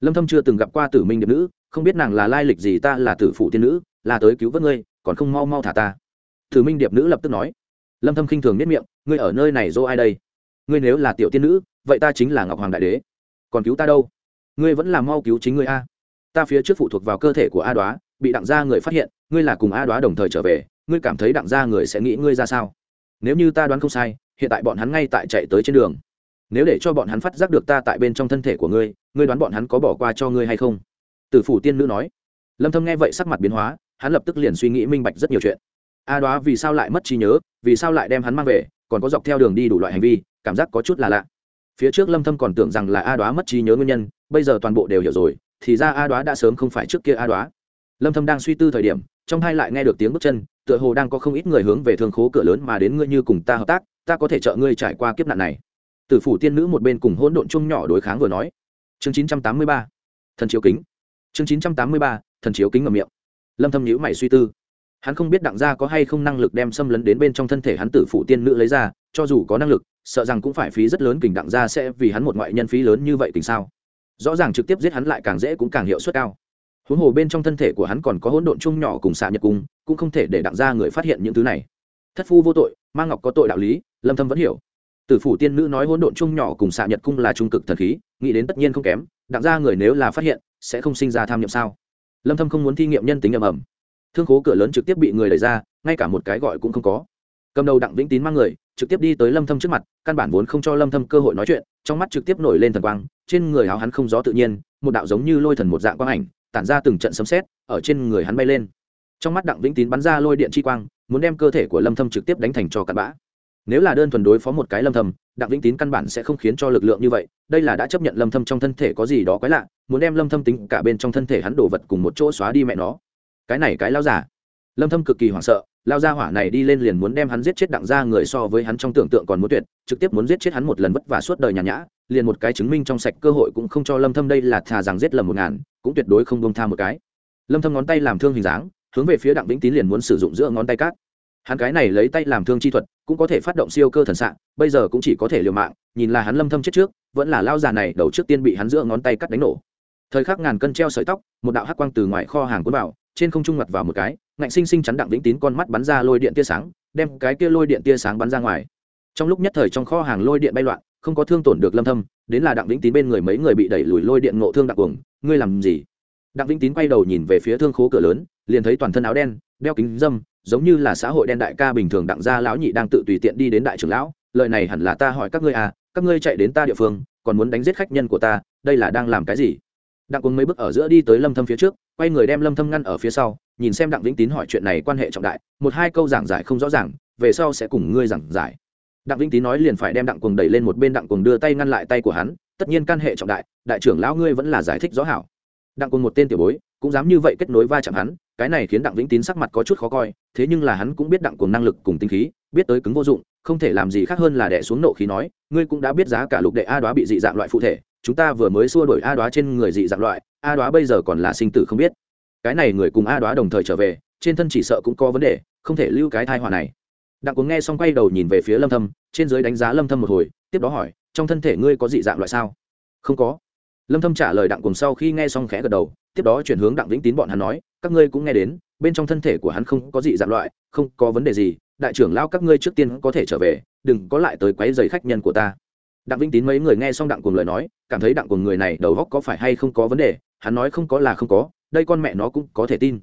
Lâm thâm chưa từng gặp qua tử minh điệp nữ, không biết nàng là lai lịch gì ta là tử phụ tiên nữ, là tới cứu vớt ngươi, còn không mau mau thả ta. Tử minh điệp nữ lập tức nói. Lâm thâm khinh thường biết miệng, ngươi ở nơi này dô ai đây? Ngươi nếu là tiểu tiên nữ, vậy ta chính là ngọc hoàng đại đế. Còn cứu ta đâu? Ngươi vẫn là mau cứu chính ngươi a ta phía trước phụ thuộc vào cơ thể của a đoá, bị đặng gia người phát hiện, ngươi là cùng a đoá đồng thời trở về, ngươi cảm thấy đặng gia người sẽ nghĩ ngươi ra sao? Nếu như ta đoán không sai, hiện tại bọn hắn ngay tại chạy tới trên đường. Nếu để cho bọn hắn phát giác được ta tại bên trong thân thể của ngươi ngươi đoán bọn hắn có bỏ qua cho ngươi hay không? Tử phủ tiên nữ nói. Lâm thâm nghe vậy sắc mặt biến hóa, hắn lập tức liền suy nghĩ minh bạch rất nhiều chuyện. A đoá vì sao lại mất trí nhớ, vì sao lại đem hắn mang về, còn có dọc theo đường đi đủ loại hành vi, cảm giác có chút là lạ. Phía trước lâm thâm còn tưởng rằng là a đoá mất trí nhớ nguyên nhân, bây giờ toàn bộ đều hiểu rồi thì ra a đoá đã sớm không phải trước kia a đoá. Lâm thâm đang suy tư thời điểm, trong hai lại nghe được tiếng bước chân, tựa hồ đang có không ít người hướng về thương khố cửa lớn mà đến ngươi như cùng ta hợp tác, ta có thể trợ ngươi trải qua kiếp nạn này. Tử phủ tiên nữ một bên cùng hỗn độn chung nhỏ đối kháng vừa nói. Chương chín trăm tám mươi ba, thần chiếu kính. Chương chín trăm tám mươi ba, thần chiếu kính ở miệng. Lâm thâm nhíu mày suy tư. Hắn không biết đặng gia có hay không năng lực đem xâm lấn đến bên trong thân thể hắn tử phụ tiên nữ lấy ra, cho dù có năng lực, sợ rằng cũng phải phí rất lớn kình đặng gia sẽ vì hắn một ngoại nhân phí lớn như vậy tình sao? Rõ ràng trực tiếp giết hắn lại càng dễ cũng càng hiệu suất cao. Huống hồ bên trong thân thể của hắn còn có hỗn độn chung nhỏ cùng xạ nhật cung, cũng không thể để đặng gia người phát hiện những thứ này. Thất phu vô tội mang ngọc có tội đạo lý, lâm thâm vẫn hiểu. Tử phủ tiên nữ nói hỗn độn chung nhỏ cùng xạ nhật cung là trung cực thần khí, nghĩ đến tất nhiên không kém, đặng gia người nếu là phát hiện, sẽ không sinh ra tham nhậm sao? Lâm thâm không muốn thi nghiệm nhân tính ầm ầm. Thương khố cửa lớn trực tiếp bị người đẩy ra, ngay cả một cái gọi cũng không có cầm đầu đặng vĩnh tín mang người, trực tiếp đi tới lâm thâm trước mặt, căn bản vốn không cho lâm thâm cơ hội nói chuyện, trong mắt trực tiếp nổi lên thần quang, trên người áo hắn không gió tự nhiên, một đạo giống như lôi thần một dạng quang ảnh, tản ra từng trận sấm sét, ở trên người hắn bay lên. Trong mắt đặng vĩnh tín bắn ra lôi điện chi quang, muốn đem cơ thể của lâm thâm trực tiếp đánh thành cho cặn bã. Nếu là đơn thuần đối phó một cái lâm thâm, đặng vĩnh tín căn bản sẽ không khiến cho lực lượng như vậy, đây là đã chấp nhận lâm thâm trong thân thể có gì đó quái lạ, muốn đem lâm thâm tính cả bên trong thân thể hắn đổ vật cùng một chỗ xóa đi mẹ nó. Cái này cái lao giả. Lâm thâm cực kỳ hoảng sợ lao ra hỏa này đi lên liền muốn đem hắn giết chết đặng ra người so với hắn trong tưởng tượng còn muốn tuyệt, trực tiếp muốn giết chết hắn một lần vất vả suốt đời nhàn nhã, liền một cái chứng minh trong sạch cơ hội cũng không cho lâm thâm đây là thà rằng giết lầm một ngàn, cũng tuyệt đối không buông tha một cái. Lâm thâm ngón tay làm thương hình dáng, hướng về phía đặng vĩnh tín liền muốn sử dụng giữa ngón tay cát. Hắn cái này lấy tay làm thương chi thuật, cũng có thể phát động siêu cơ thần sạng bây giờ cũng chỉ có thể liều mạng, nhìn là hắn lâm thâm chết trước, vẫn là lao già này đầu trước tiên bị hắn giữa ngón tay cắt đánh nổ. Thời khắc ngàn cân treo sợi tóc, một đạo hắc quang từ ngoài kho hàng cuốn vào, trên không trung mặt vào một cái ngạnh sinh sinh chắn đặng vĩnh tín con mắt bắn ra lôi điện tia sáng, đem cái kia lôi điện tia sáng bắn ra ngoài. Trong lúc nhất thời trong kho hàng lôi điện bay loạn, không có thương tổn được lâm thâm, đến là đặng vĩnh tín bên người mấy người bị đẩy lùi lôi điện ngộ thương đặng cuồng, ngươi làm gì? Đặng vĩnh tín quay đầu nhìn về phía thương khố cửa lớn, liền thấy toàn thân áo đen, đeo kính dâm, giống như là xã hội đen đại ca bình thường đặng gia lão nhị đang tự tùy tiện đi đến đại trưởng lão, lời này hẳn là ta hỏi các ngươi à các ngươi chạy đến ta địa phương, còn muốn đánh giết khách nhân của ta, đây là đang làm cái gì? Đặng cuồng mấy bước ở giữa đi tới lâm thâm phía trước, quay người đem lâm thâm ngăn ở phía sau nhìn xem đặng vĩnh tín hỏi chuyện này quan hệ trọng đại, một hai câu giảng giải không rõ ràng, về sau sẽ cùng ngươi giảng giải. Đặng vĩnh tín nói liền phải đem đặng cuồng đẩy lên một bên, đặng cuồng đưa tay ngăn lại tay của hắn, tất nhiên can hệ trọng đại đại trưởng lão ngươi vẫn là giải thích rõ hảo. Đặng cuồng một tên tiểu bối, cũng dám như vậy kết nối va chạm hắn, cái này khiến đặng vĩnh tín sắc mặt có chút khó coi, thế nhưng là hắn cũng biết đặng cuồng năng lực cùng tinh khí, biết tới cứng vô dụng, không thể làm gì khác hơn là đẻ xuống nộ khí nói, ngươi cũng đã biết giá cả lục đệ a đoá bị dị dạng loại phụ thể, chúng ta vừa mới xua đổi a đoá trên người dị dạng loại, a đoá bây giờ còn là sinh tử không biết cái này người cùng a đoá đồng thời trở về, trên thân chỉ sợ cũng có vấn đề, không thể lưu cái thai họa này. Đặng cuồng nghe xong quay đầu nhìn về phía lâm thâm, trên dưới đánh giá lâm thâm một hồi, tiếp đó hỏi, trong thân thể ngươi có dị dạng loại sao? Không có. Lâm thâm trả lời đặng cuồng sau khi nghe xong khẽ gật đầu, tiếp đó chuyển hướng đặng vĩnh tín bọn hắn nói, các ngươi cũng nghe đến, bên trong thân thể của hắn không có dị dạng loại, không có vấn đề gì, đại trưởng lao các ngươi trước tiên có thể trở về, đừng có lại tới quấy giày khách nhân của ta. Đặng vĩnh tín mấy người nghe xong đặng cùng lời nói, cảm thấy đặng cùng người này đầu góc có phải hay không có vấn đề, hắn nói không có là không có đây con mẹ nó cũng có thể tin.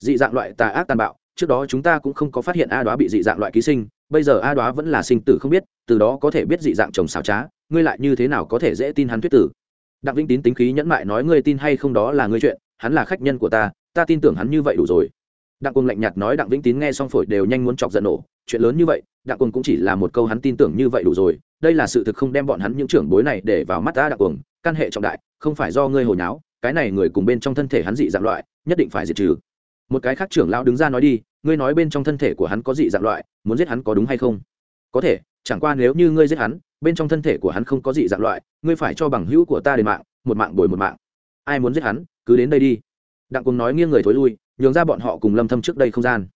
Dị dạng loại tà ác tàn bạo, trước đó chúng ta cũng không có phát hiện a đoá bị dị dạng loại ký sinh, bây giờ a đoá vẫn là sinh tử không biết, từ đó có thể biết dị dạng chồng xào trá, ngươi lại như thế nào có thể dễ tin hắn thuyết tử? Đặng vĩnh tín tính khí nhẫn mại nói ngươi tin hay không đó là ngươi chuyện, hắn là khách nhân của ta ta tin tưởng hắn như vậy đủ rồi. Đặng quân lạnh nhạt nói đặng vĩnh tín nghe xong phổi đều nhanh muốn chọc giận nổ, chuyện lớn như vậy, đặng quân cũng chỉ là một câu hắn tin tưởng như vậy đủ rồi, đây là sự thực không đem bọn hắn những trưởng bối này để vào mắt ta đặng quân căn hệ trọng đại, không phải do ngươi hồi nháo cái này người cùng bên trong thân thể hắn dị dạng loại, nhất định phải diệt trừ. Một cái khác trưởng lão đứng ra nói đi, ngươi nói bên trong thân thể của hắn có dị dạng loại, muốn giết hắn có đúng hay không? Có thể, chẳng qua nếu như ngươi giết hắn, bên trong thân thể của hắn không có dị dạng loại, ngươi phải cho bằng hữu của ta đền mạng, một mạng bồi một mạng. Ai muốn giết hắn, cứ đến đây đi. Đặng cùng nói nghiêng người thối lui, nhường ra bọn họ cùng lâm thâm trước đây không gian.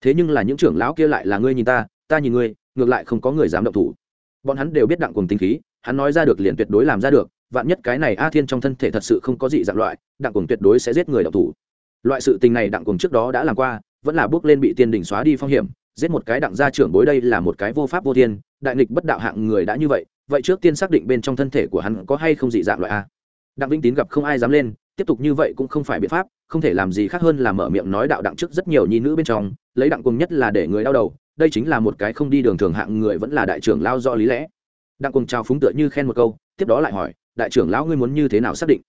Thế nhưng là những trưởng lão kia lại là ngươi nhìn ta ta nhìn ngươi, ngược lại không có người dám động thủ. Bọn hắn đều biết đặng cùng tinh khí, hắn nói ra được liền tuyệt đối làm ra được vạn nhất cái này a thiên trong thân thể thật sự không có gì dạng loại, đặng cùng tuyệt đối sẽ giết người đạo thủ. Loại sự tình này đặng cùng trước đó đã làm qua, vẫn là bước lên bị tiên đỉnh xóa đi phong hiểm, giết một cái đặng gia trưởng bối đây là một cái vô pháp vô thiên, đại nghịch bất đạo hạng người đã như vậy vậy trước tiên xác định bên trong thân thể của hắn có hay không dị dạng loại a. Đặng vĩnh tín gặp không ai dám lên, tiếp tục như vậy cũng không phải biện pháp, không thể làm gì khác hơn là mở miệng nói đạo đặng trước rất nhiều nhi nữ bên trong, lấy đặng cùng nhất là để người đau đầu, đây chính là một cái không đi đường thường hạng người vẫn là đại trưởng lao do lý lẽ. Đặng cùng trao phúng tựa như khen một câu, tiếp đó lại hỏi đại trưởng lão ngươi muốn như thế nào xác định?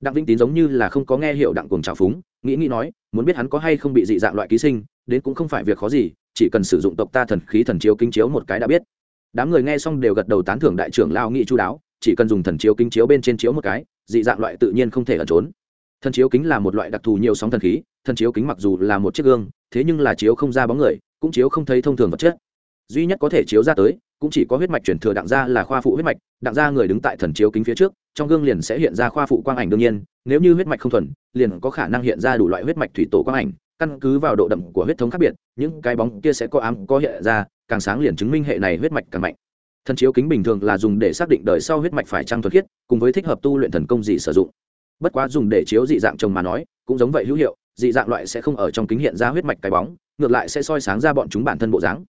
Đặng vĩnh tín giống như là không có nghe hiệu đặng cùng trào phúng, nghĩ nghĩ nói, muốn biết hắn có hay không bị dị dạng loại ký sinh, đến cũng không phải việc khó gì, chỉ cần sử dụng tộc ta thần khí thần chiếu kinh chiếu một cái đã biết. Đám người nghe xong đều gật đầu tán thưởng đại trưởng lao nghị chu đáo, chỉ cần dùng thần chiếu kinh chiếu bên trên chiếu một cái, dị dạng loại tự nhiên không thể ẩn trốn. Thần chiếu kính là một loại đặc thù nhiều sóng thần khí, thần chiếu kính mặc dù là một chiếc gương, thế nhưng là chiếu không ra bóng người, cũng chiếu không thấy thông thường vật chất. Duy nhất có thể chiếu ra tới cũng chỉ có huyết mạch chuyển thừa đặng gia là khoa phụ huyết mạch, đặng gia người đứng tại thần chiếu kính phía trước, trong gương liền sẽ hiện ra khoa phụ quang ảnh đương nhiên, nếu như huyết mạch không thuần, liền có khả năng hiện ra đủ loại huyết mạch thủy tổ quang ảnh, căn cứ vào độ đậm của huyết thống khác biệt, những cái bóng kia sẽ có ám, có hiện ra, càng sáng liền chứng minh hệ này huyết mạch càng mạnh. Thần chiếu kính bình thường là dùng để xác định đời sau huyết mạch phải trăng thuật khiết, cùng với thích hợp tu luyện thần công gì sử dụng. Bất quá dùng để chiếu dị dạng chồng mà nói, cũng giống vậy hữu hiệu, dị dạng loại sẽ không ở trong kính hiện ra huyết mạch cái bóng, ngược lại sẽ soi sáng ra bọn chúng bản thân bộ dáng.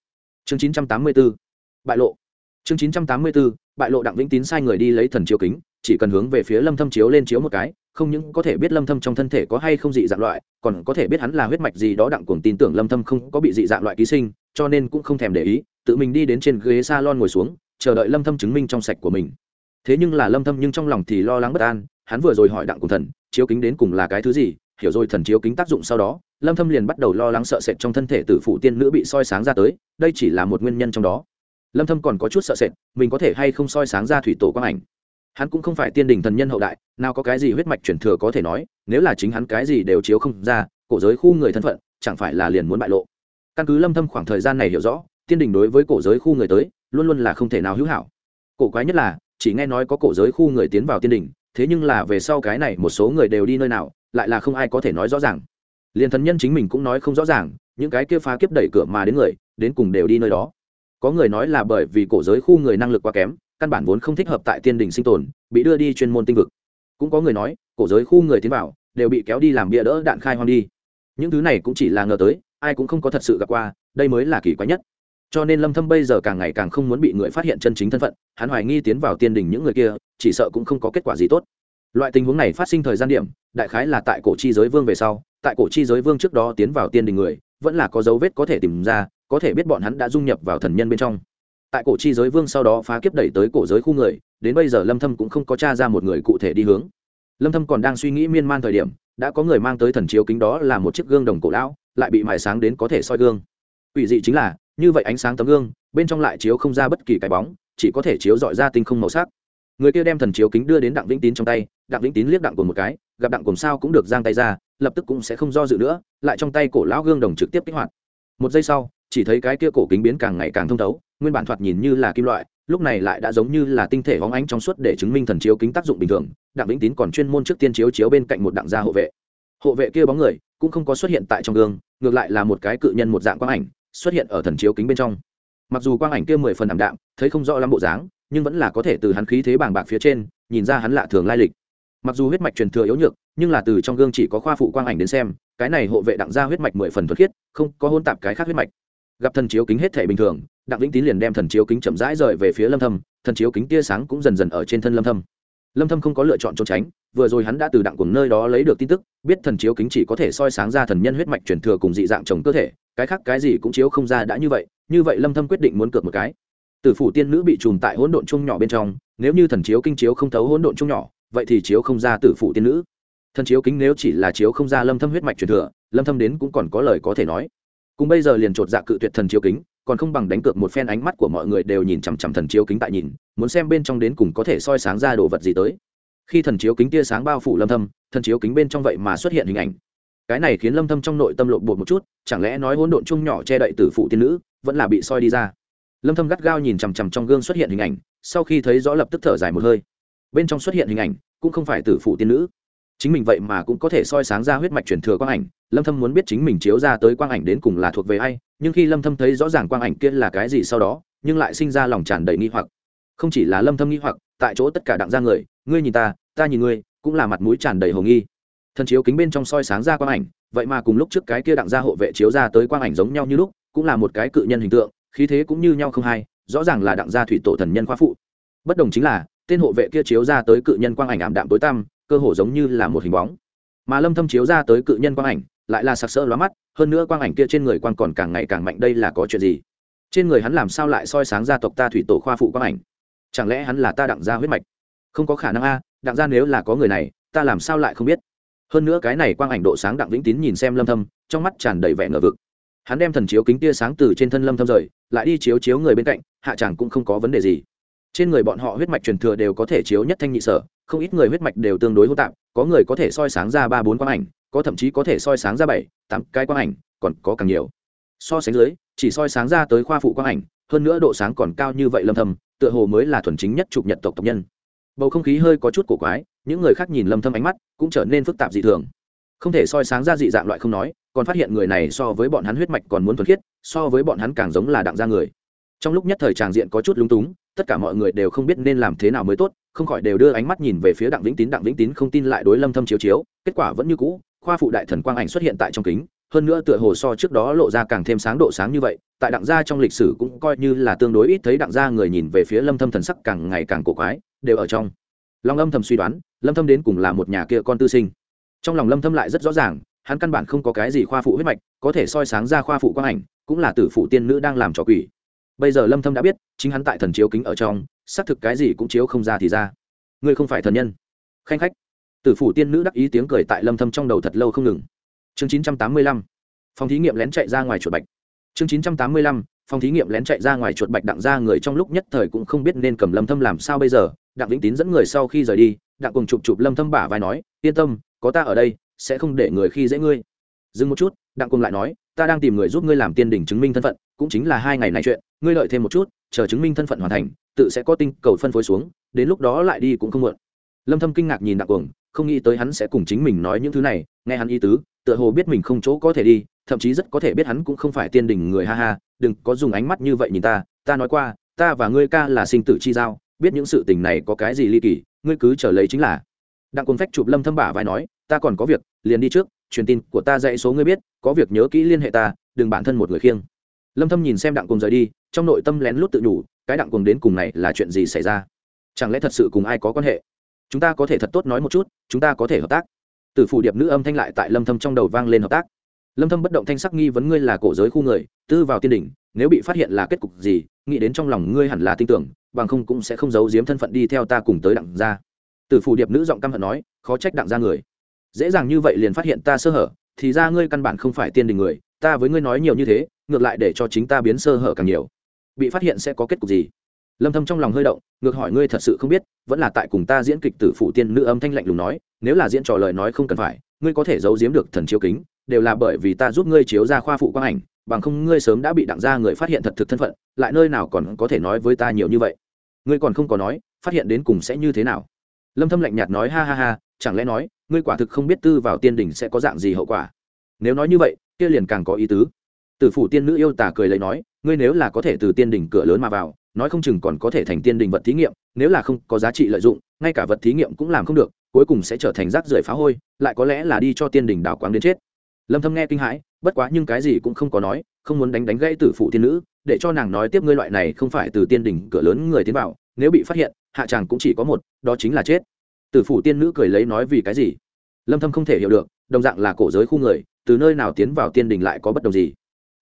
Chương 984 bại lộ. Chương 984 bại lộ đặng vĩnh tín sai người đi lấy thần chiếu kính, chỉ cần hướng về phía lâm thâm chiếu lên chiếu một cái, không những có thể biết lâm thâm trong thân thể có hay không dị dạng loại, còn có thể biết hắn là huyết mạch gì đó đặng cuồng tin tưởng lâm thâm không có bị dị dạng loại ký sinh, cho nên cũng không thèm để ý, tự mình đi đến trên ghế salon ngồi xuống, chờ đợi lâm thâm chứng minh trong sạch của mình. Thế nhưng là lâm thâm nhưng trong lòng thì lo lắng bất an, hắn vừa rồi hỏi đặng cùng thần, chiếu kính đến cùng là cái thứ gì, hiểu rồi thần chiếu kính tác dụng sau đó, lâm thâm liền bắt đầu lo lắng sợ sệt trong thân thể tử phụ tiên nữ bị soi sáng ra tới, đây chỉ là một nguyên nhân trong đó lâm thâm còn có chút sợ sệt, mình có thể hay không soi sáng ra thủy tổ quang ảnh? Hắn cũng không phải tiên đình thần nhân hậu đại, nào có cái gì huyết mạch chuyển thừa có thể nói, nếu là chính hắn cái gì đều chiếu không ra, cổ giới khu người thân phận, chẳng phải là liền muốn bại lộ. Căn cứ lâm thâm khoảng thời gian này hiểu rõ, tiên đình đối với cổ giới khu người tới, luôn luôn là không thể nào hữu hảo. Cổ quái nhất là, chỉ nghe nói có cổ giới khu người tiến vào tiên đình, thế nhưng là về sau cái này một số người đều đi nơi nào, lại là không ai có thể nói rõ ràng. Liền thần nhân chính mình cũng nói không rõ ràng, những cái kia phá kiếp đẩy cửa mà đến người, đến cùng đều đi nơi đó có người nói là bởi vì cổ giới khu người năng lực quá kém, căn bản vốn không thích hợp tại tiên đình sinh tồn, bị đưa đi chuyên môn tinh vực. Cũng có người nói, cổ giới khu người tiến vào, đều bị kéo đi làm bia đỡ đạn khai hoang đi. Những thứ này cũng chỉ là ngờ tới, ai cũng không có thật sự gặp qua, đây mới là kỳ quái nhất. Cho nên lâm thâm bây giờ càng ngày càng không muốn bị người phát hiện chân chính thân phận, hắn hoài nghi tiến vào tiên đình những người kia, chỉ sợ cũng không có kết quả gì tốt. Loại tình huống này phát sinh thời gian điểm, đại khái là tại cổ chi giới vương về sau, tại cổ chi giới vương trước đó tiến vào tiên đình người, vẫn là có dấu vết có thể tìm ra có thể biết bọn hắn đã dung nhập vào thần nhân bên trong. Tại cổ chi giới vương sau đó phá kiếp đẩy tới cổ giới khu người, đến bây giờ lâm thâm cũng không có tra ra một người cụ thể đi hướng. Lâm thâm còn đang suy nghĩ miên man thời điểm, đã có người mang tới thần chiếu kính đó là một chiếc gương đồng cổ lão, lại bị mài sáng đến có thể soi gương. Ủy dị chính là, như vậy ánh sáng tấm gương, bên trong lại chiếu không ra bất kỳ cái bóng, chỉ có thể chiếu dọi ra tinh không màu sắc. Người kia đem thần chiếu kính đưa đến đặng vĩnh tín trong tay, đặng vĩnh tín liếc đặng của một cái, gặp đặng cùng sao cũng được giang tay ra, lập tức cũng sẽ không do dự nữa, lại trong tay cổ lão gương đồng trực tiếp kích hoạt. Một giây sau chỉ thấy cái kia cổ kính biến càng ngày càng thông thấu, nguyên bản thoạt nhìn như là kim loại, lúc này lại đã giống như là tinh thể hóng ánh trong suốt để chứng minh thần chiếu kính tác dụng bình thường, đặng vĩnh tín còn chuyên môn trước tiên chiếu chiếu bên cạnh một đặng gia hộ vệ. Hộ vệ kia bóng người cũng không có xuất hiện tại trong gương, ngược lại là một cái cự nhân một dạng quang ảnh xuất hiện ở thần chiếu kính bên trong. Mặc dù quang ảnh kia mười phần ảm đạm, thấy không rõ lắm bộ dáng, nhưng vẫn là có thể từ hắn khí thế bàng bạc phía trên, nhìn ra hắn lạ thường lai lịch. Mặc dù huyết mạch truyền thừa yếu nhược, nhưng là từ trong gương chỉ có khoa phụ quang ảnh đến xem, cái này hộ vệ đặng gia huyết mạch mười phần thuật khiết, không có hôn tạp cái khác huyết mạch gặp thần chiếu kính hết thể bình thường, đặng vĩnh tín liền đem thần chiếu kính chậm rãi rời về phía lâm thâm, thần chiếu kính tia sáng cũng dần dần ở trên thân lâm thâm. Lâm thâm không có lựa chọn trốn tránh, vừa rồi hắn đã từ đặng cùng nơi đó lấy được tin tức, biết thần chiếu kính chỉ có thể soi sáng ra thần nhân huyết mạch truyền thừa cùng dị dạng chồng cơ thể, cái khác cái gì cũng chiếu không ra đã như vậy như vậy lâm thâm quyết định muốn cược một cái. Tử phủ tiên nữ bị trùm tại hỗn độn chung nhỏ bên trong, nếu như thần chiếu kinh chiếu không thấu hỗn độn chung nhỏ, vậy thì chiếu không ra tử phụ tiên nữ. Thần chiếu kính nếu chỉ là chiếu không ra lâm thâm huyết mạch truyền thừa, lâm thâm đến cũng còn có lời có thể nói cùng bây giờ liền chột dạ cự tuyệt thần chiếu kính, còn không bằng đánh cược một phen ánh mắt của mọi người đều nhìn chằm chằm thần chiếu kính tại nhìn, muốn xem bên trong đến cùng có thể soi sáng ra đồ vật gì tới. Khi thần chiếu kính tia sáng bao phủ lâm thâm, thần chiếu kính bên trong vậy mà xuất hiện hình ảnh. Cái này khiến lâm thâm trong nội tâm lộn bột một chút, chẳng lẽ nói hỗn độn chung nhỏ che đậy tử phụ tiên nữ, vẫn là bị soi đi ra. Lâm thâm gắt gao nhìn chằm chằm trong gương xuất hiện hình ảnh, sau khi thấy rõ lập tức thở dài một hơi. Bên trong xuất hiện hình ảnh, cũng không phải tử phụ tiên nữ. Chính mình vậy mà cũng có thể soi sáng ra huyết mạch truyền thừa quang ảnh lâm thâm muốn biết chính mình chiếu ra tới quang ảnh đến cùng là thuộc về ai, nhưng khi lâm thâm thấy rõ ràng quang ảnh kia là cái gì sau đó, nhưng lại sinh ra lòng tràn đầy nghi hoặc. Không chỉ là lâm thâm nghi hoặc, tại chỗ tất cả đặng gia người, ngươi nhìn ta ta nhìn ngươi, cũng là mặt mũi tràn đầy hồ nghi. Thần chiếu kính bên trong soi sáng ra quang ảnh, vậy mà cùng lúc trước cái kia đặng gia hộ vệ chiếu ra tới quang ảnh giống nhau như lúc, cũng là một cái cự nhân hình tượng, khí thế cũng như nhau không hay, rõ ràng là đặng gia thủy tổ thần nhân khoa phụ. Bất đồng chính là, tên hộ vệ kia chiếu ra tới cự nhân quang ảnh ảm đạm tối tăm, cơ hồ giống như là một hình bóng. Mà lâm thâm chiếu ra tới cự nhân quang ảnh lại là sặc sỡ lóa mắt, hơn nữa quang ảnh kia trên người quang còn càng ngày càng mạnh, đây là có chuyện gì? Trên người hắn làm sao lại soi sáng gia tộc ta thủy tổ khoa phụ quang ảnh? Chẳng lẽ hắn là ta đặng gia huyết mạch? Không có khả năng a, đặng gia nếu là có người này, ta làm sao lại không biết? Hơn nữa cái này quang ảnh độ sáng đặng vĩnh tín nhìn xem lâm thâm, trong mắt tràn đầy vẻ ngờ vực. Hắn đem thần chiếu kính tia sáng từ trên thân lâm thâm rời, lại đi chiếu chiếu người bên cạnh, hạ chẳng cũng không có vấn đề gì. Trên người bọn họ huyết mạch truyền thừa đều có thể chiếu nhất thanh nhị sở, không ít người huyết mạch đều tương đối hỗn tạp, có người có thể soi sáng ra ba bốn quang ảnh có thậm chí có thể soi sáng ra bảy, tám cái quang ảnh, còn có càng nhiều. So sánh dưới, chỉ soi sáng ra tới khoa phụ quang ảnh, hơn nữa độ sáng còn cao như vậy lâm thâm, tựa hồ mới là thuần chính nhất chụp nhật tộc tộc nhân. Bầu không khí hơi có chút cổ quái, những người khác nhìn lâm thâm ánh mắt cũng trở nên phức tạp dị thường. Không thể soi sáng ra dị dạng loại không nói, còn phát hiện người này so với bọn hắn huyết mạch còn muốn thuần khiết, so với bọn hắn càng giống là đặng gia người. Trong lúc nhất thời tràng diện có chút lúng túng, tất cả mọi người đều không biết nên làm thế nào mới tốt, không khỏi đều đưa ánh mắt nhìn về phía đặng vĩnh tín. Đặng vĩnh tín không tin lại đối lâm thâm chiếu chiếu, kết quả vẫn như cũ khoa phụ đại thần quang ảnh xuất hiện tại trong kính, hơn nữa tựa hồ so trước đó lộ ra càng thêm sáng độ sáng như vậy, tại đặng gia trong lịch sử cũng coi như là tương đối ít thấy đặng gia người nhìn về phía lâm thâm thần sắc càng ngày càng cổ quái, đều ở trong. Long âm thầm suy đoán, lâm thâm đến cùng là một nhà kia con tư sinh. Trong lòng lâm thâm lại rất rõ ràng, hắn căn bản không có cái gì khoa phụ huyết mạch, có thể soi sáng ra khoa phụ quang ảnh, cũng là tử phụ tiên nữ đang làm trò quỷ. Bây giờ lâm thâm đã biết, chính hắn tại thần chiếu kính ở trong, xác thực cái gì cũng chiếu không ra thì ra. Ngươi không phải thần nhân. Khanh khách tử phủ tiên nữ đắc ý tiếng cười tại lâm thâm trong đầu thật lâu không ngừng. Chương 985 phòng thí nghiệm lén chạy ra ngoài chuột bạch. Chương 985 phòng thí nghiệm lén chạy ra ngoài chuột bạch đặng ra người trong lúc nhất thời cũng không biết nên cầm lâm thâm làm sao bây giờ. Đặng vĩnh tín dẫn người sau khi rời đi, đặng cùng chụp chụp lâm thâm bả vai nói, yên tâm, có ta ở đây, sẽ không để người khi dễ ngươi. Dừng một chút, đặng cùng lại nói, ta đang tìm người giúp ngươi làm tiên đỉnh chứng minh thân phận, cũng chính là hai ngày này chuyện, ngươi lợi thêm một chút, chờ chứng minh thân phận hoàn thành, tự sẽ có tinh cầu phân phối xuống, đến lúc đó lại đi cũng không muộn. Lâm thâm kinh ngạc nhìn đặng cuồng không nghĩ tới hắn sẽ cùng chính mình nói những thứ này, nghe hắn ý tứ, tựa hồ biết mình không chỗ có thể đi, thậm chí rất có thể biết hắn cũng không phải tiên đình người ha ha, đừng có dùng ánh mắt như vậy nhìn ta ta nói qua, ta và ngươi ca là sinh tử chi giao, biết những sự tình này có cái gì ly kỳ, ngươi cứ trở lấy chính là. Đặng Quân phách chụp lâm thâm bả vai nói, ta còn có việc, liền đi trước, truyền tin của ta dạy số ngươi biết, có việc nhớ kỹ liên hệ ta, đừng bản thân một người khiêng. Lâm thâm nhìn xem đặng cuồng rời đi, trong nội tâm lén lút tự nhủ, cái đặng cuồng đến cùng này là chuyện gì xảy ra? Chẳng lẽ thật sự cùng ai có quan hệ? Chúng ta có thể thật tốt nói một chút, chúng ta có thể hợp tác. Từ phủ điệp nữ âm thanh lại tại lâm thâm trong đầu vang lên hợp tác. Lâm thâm bất động thanh sắc nghi vấn ngươi là cổ giới khu người, tư vào tiên đỉnh, nếu bị phát hiện là kết cục gì, nghĩ đến trong lòng ngươi hẳn là tin tưởng, bằng không cũng sẽ không giấu giếm thân phận đi theo ta cùng tới đặng gia. Từ phủ điệp nữ giọng căm hận nói, khó trách đặng gia người. Dễ dàng như vậy liền phát hiện ta sơ hở, thì ra ngươi căn bản không phải tiên đình người, ta với ngươi nói nhiều như thế, ngược lại để cho chính ta biến sơ hở càng nhiều. Bị phát hiện sẽ có kết cục gì? Lâm thâm trong lòng hơi động, ngược hỏi ngươi thật sự không biết, vẫn là tại cùng ta diễn kịch tử phụ tiên nữ âm thanh lạnh lùng nói, nếu là diễn trò lời nói không cần phải, ngươi có thể giấu giếm được thần chiếu kính, đều là bởi vì ta giúp ngươi chiếu ra khoa phụ quang ảnh, bằng không ngươi sớm đã bị đặng gia người phát hiện thật thực thân phận, lại nơi nào còn có thể nói với ta nhiều như vậy. Ngươi còn không có nói, phát hiện đến cùng sẽ như thế nào? Lâm thâm lạnh nhạt nói, ha ha ha, chẳng lẽ nói, ngươi quả thực không biết tư vào tiên đỉnh sẽ có dạng gì hậu quả? Nếu nói như vậy, kia liền càng có ý tứ tử phủ tiên nữ yêu tả cười lấy nói, ngươi nếu là có thể từ tiên đỉnh cửa lớn mà vào, nói không chừng còn có thể thành tiên đỉnh vật thí nghiệm, nếu là không có giá trị lợi dụng, ngay cả vật thí nghiệm cũng làm không được, cuối cùng sẽ trở thành rác rưởi phá hôi, lại có lẽ là đi cho tiên đỉnh đảo quáng đến chết. Lâm thâm nghe kinh hãi, bất quá nhưng cái gì cũng không có nói, không muốn đánh đánh gãy tử phụ tiên nữ, để cho nàng nói tiếp ngươi loại này không phải từ tiên đỉnh cửa lớn người tiến vào, nếu bị phát hiện, hạ chàng cũng chỉ có một, đó chính là chết. Tử phụ tiên nữ cười lấy nói vì cái gì? Lâm thâm không thể hiểu được, đồng dạng là cổ giới khu người, từ nơi nào tiến vào tiên đình lại có bất đồng gì?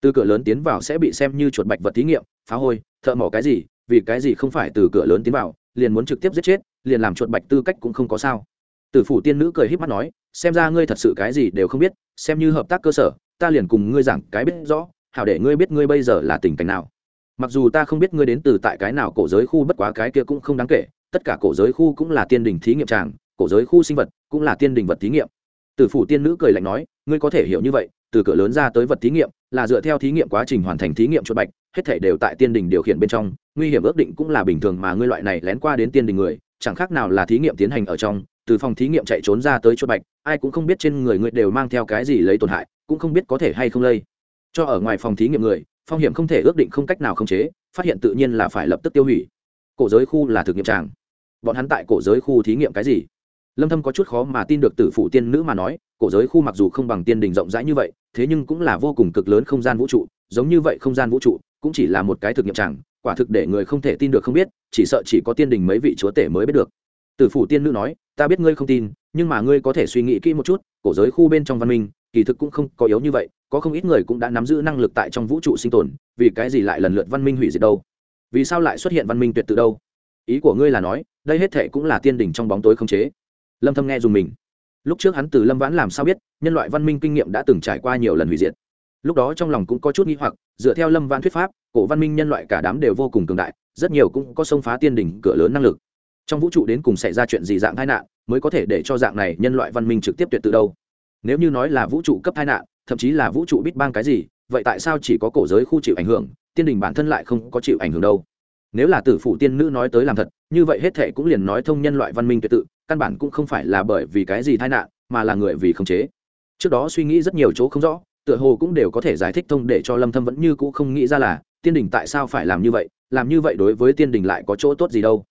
Từ cửa lớn tiến vào sẽ bị xem như chuột bạch vật thí nghiệm, phá hôi, thợ mỏ cái gì, vì cái gì không phải từ cửa lớn tiến vào, liền muốn trực tiếp giết chết, liền làm chuột bạch tư cách cũng không có sao. Tử phủ tiên nữ cười híp mắt nói, xem ra ngươi thật sự cái gì đều không biết, xem như hợp tác cơ sở, ta liền cùng ngươi giảng cái biết rõ, hảo để ngươi biết ngươi bây giờ là tình cảnh nào. Mặc dù ta không biết ngươi đến từ tại cái nào cổ giới khu, bất quá cái kia cũng không đáng kể, tất cả cổ giới khu cũng là tiên đình thí nghiệm tràng, cổ giới khu sinh vật cũng là tiên đình vật thí nghiệm. Tử phủ tiên nữ cười lạnh nói, ngươi có thể hiểu như vậy, từ cửa lớn ra tới vật thí nghiệm là dựa theo thí nghiệm quá trình hoàn thành thí nghiệm chuột bạch, hết thể đều tại tiên đình điều khiển bên trong. Nguy hiểm ước định cũng là bình thường mà ngươi loại này lén qua đến tiên đình người, chẳng khác nào là thí nghiệm tiến hành ở trong, từ phòng thí nghiệm chạy trốn ra tới chuột bạch, ai cũng không biết trên người ngươi đều mang theo cái gì lấy tổn hại, cũng không biết có thể hay không lây. Cho ở ngoài phòng thí nghiệm người, phong hiểm không thể ước định không cách nào khống chế, phát hiện tự nhiên là phải lập tức tiêu hủy. Cổ giới khu là thực nghiệm tràng. Bọn hắn tại cổ giới khu thí nghiệm cái gì? Lâm thâm có chút khó mà tin được tử phụ tiên nữ mà nói, cổ giới khu mặc dù không bằng tiên đình rộng rãi như vậy, thế nhưng cũng là vô cùng cực lớn không gian vũ trụ, giống như vậy không gian vũ trụ cũng chỉ là một cái thực nghiệm chẳng, quả thực để người không thể tin được không biết, chỉ sợ chỉ có tiên đình mấy vị chúa tể mới biết được. Tử phụ tiên nữ nói, ta biết ngươi không tin, nhưng mà ngươi có thể suy nghĩ kỹ một chút, cổ giới khu bên trong văn minh, kỳ thực cũng không có yếu như vậy, có không ít người cũng đã nắm giữ năng lực tại trong vũ trụ sinh tồn, vì cái gì lại lần lượt văn minh hủy diệt đâu? Vì sao lại xuất hiện văn minh tuyệt tự đâu? Ý của ngươi là nói, đây hết thệ cũng là tiên đình trong bóng tối không chế lâm thâm nghe dùng mình. Lúc trước hắn từ lâm vãn làm sao biết, nhân loại văn minh kinh nghiệm đã từng trải qua nhiều lần hủy diệt. Lúc đó trong lòng cũng có chút nghi hoặc, dựa theo lâm vãn thuyết pháp, cổ văn minh nhân loại cả đám đều vô cùng cường đại, rất nhiều cũng có xông phá tiên đỉnh cửa lớn năng lực. Trong vũ trụ đến cùng xảy ra chuyện gì dạng tai nạn, mới có thể để cho dạng này nhân loại văn minh trực tiếp tuyệt tự đâu? Nếu như nói là vũ trụ cấp tai nạn, thậm chí là vũ trụ bít bang cái gì, vậy tại sao chỉ có cổ giới khu chịu ảnh hưởng, tiên đình bản thân lại không có chịu ảnh hưởng đâu? Nếu là tử phụ tiên nữ nói tới làm thật, như vậy hết thệ cũng liền nói thông nhân loại văn minh tuyệt tự căn bản cũng không phải là bởi vì cái gì tai nạn, mà là người vì khống chế. Trước đó suy nghĩ rất nhiều chỗ không rõ, tựa hồ cũng đều có thể giải thích thông để cho lâm thâm vẫn như cũ không nghĩ ra là, tiên đình tại sao phải làm như vậy, làm như vậy đối với tiên đình lại có chỗ tốt gì đâu.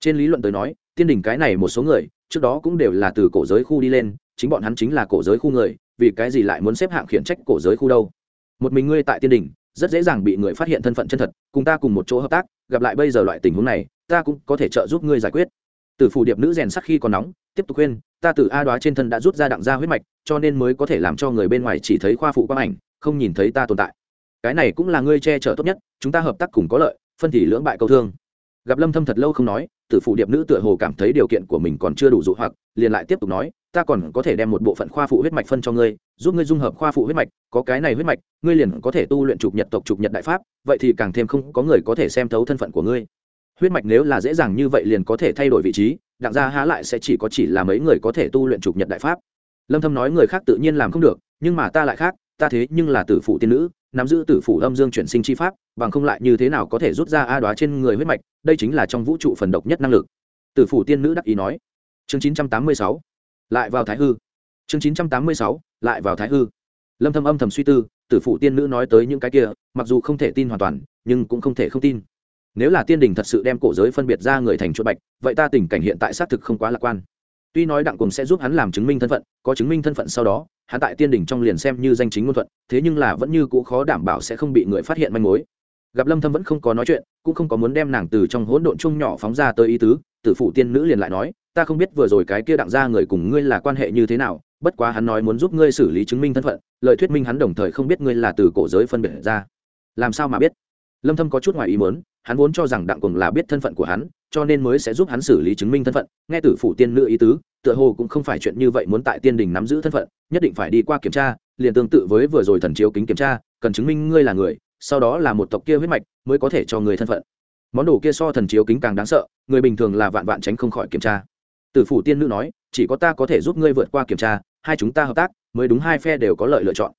Trên lý luận tới nói, tiên đình cái này một số người, trước đó cũng đều là từ cổ giới khu đi lên, chính bọn hắn chính là cổ giới khu người, vì cái gì lại muốn xếp hạng khiển trách cổ giới khu đâu? Một mình ngươi tại tiên đình, rất dễ dàng bị người phát hiện thân phận chân thật, cùng ta cùng một chỗ hợp tác, gặp lại bây giờ loại tình huống này, ta cũng có thể trợ giúp ngươi giải quyết từ phủ điệp nữ rèn sắc khi còn nóng, tiếp tục khuyên, ta từ a đoá trên thân đã rút ra đặng ra huyết mạch, cho nên mới có thể làm cho người bên ngoài chỉ thấy khoa phụ quang ảnh, không nhìn thấy ta tồn tại. Cái này cũng là ngươi che chở tốt nhất, chúng ta hợp tác cùng có lợi, phân thì lưỡng bại câu thương. Gặp lâm thâm thật lâu không nói, tử phụ điệp nữ tựa hồ cảm thấy điều kiện của mình còn chưa đủ dụ hoặc, liền lại tiếp tục nói, ta còn có thể đem một bộ phận khoa phụ huyết mạch phân cho ngươi, giúp ngươi dung hợp khoa phụ huyết mạch, có cái này huyết mạch, ngươi liền có thể tu luyện trục nhật tộc trục nhật đại pháp, vậy thì càng thêm không có người có thể xem thấu thân phận của ngươi huyết mạch nếu là dễ dàng như vậy liền có thể thay đổi vị trí, đặng gia há lại sẽ chỉ có chỉ là mấy người có thể tu luyện trục nhật đại pháp. Lâm thâm nói người khác tự nhiên làm không được, nhưng mà ta lại khác, ta thế nhưng là tử phụ tiên nữ, nắm giữ tử phụ âm dương chuyển sinh chi pháp, bằng không lại như thế nào có thể rút ra a đoá trên người huyết mạch, đây chính là trong vũ trụ phần độc nhất năng lực. Tử phụ tiên nữ đắc ý nói. Chương 986 lại vào thái hư. Chương 986 lại vào thái hư. Lâm thâm âm thầm suy tư, tử phụ tiên nữ nói tới những cái kia, mặc dù không thể tin hoàn toàn, nhưng cũng không thể không tin nếu là tiên đình thật sự đem cổ giới phân biệt ra người thành chuột bạch, vậy ta tình cảnh hiện tại xác thực không quá lạc quan. Tuy nói đặng cùng sẽ giúp hắn làm chứng minh thân phận, có chứng minh thân phận sau đó, hắn tại tiên đình trong liền xem như danh chính ngôn thuận, thế nhưng là vẫn như cũ khó đảm bảo sẽ không bị người phát hiện manh mối. Gặp lâm thâm vẫn không có nói chuyện, cũng không có muốn đem nàng từ trong hỗn độn chung nhỏ phóng ra tới ý tứ, tử phụ tiên nữ liền lại nói, ta không biết vừa rồi cái kia đặng ra người cùng ngươi là quan hệ như thế nào, bất quá hắn nói muốn giúp ngươi xử lý chứng minh thân phận, lời thuyết minh hắn đồng thời không biết ngươi là từ cổ giới phân biệt ra. Làm sao mà biết? Lâm thâm có chút ngoài ý muốn hắn vốn cho rằng đặng cùng là biết thân phận của hắn, cho nên mới sẽ giúp hắn xử lý chứng minh thân phận. Nghe tử phủ tiên nữ ý tứ, tựa hồ cũng không phải chuyện như vậy muốn tại tiên đình nắm giữ thân phận, nhất định phải đi qua kiểm tra, liền tương tự với vừa rồi thần chiếu kính kiểm tra, cần chứng minh ngươi là người, sau đó là một tộc kia huyết mạch mới có thể cho người thân phận. Món đồ kia so thần chiếu kính càng đáng sợ, người bình thường là vạn vạn tránh không khỏi kiểm tra. Tử phủ tiên nữ nói, chỉ có ta có thể giúp ngươi vượt qua kiểm tra, hai chúng ta hợp tác, mới đúng hai phe đều có lợi lựa chọn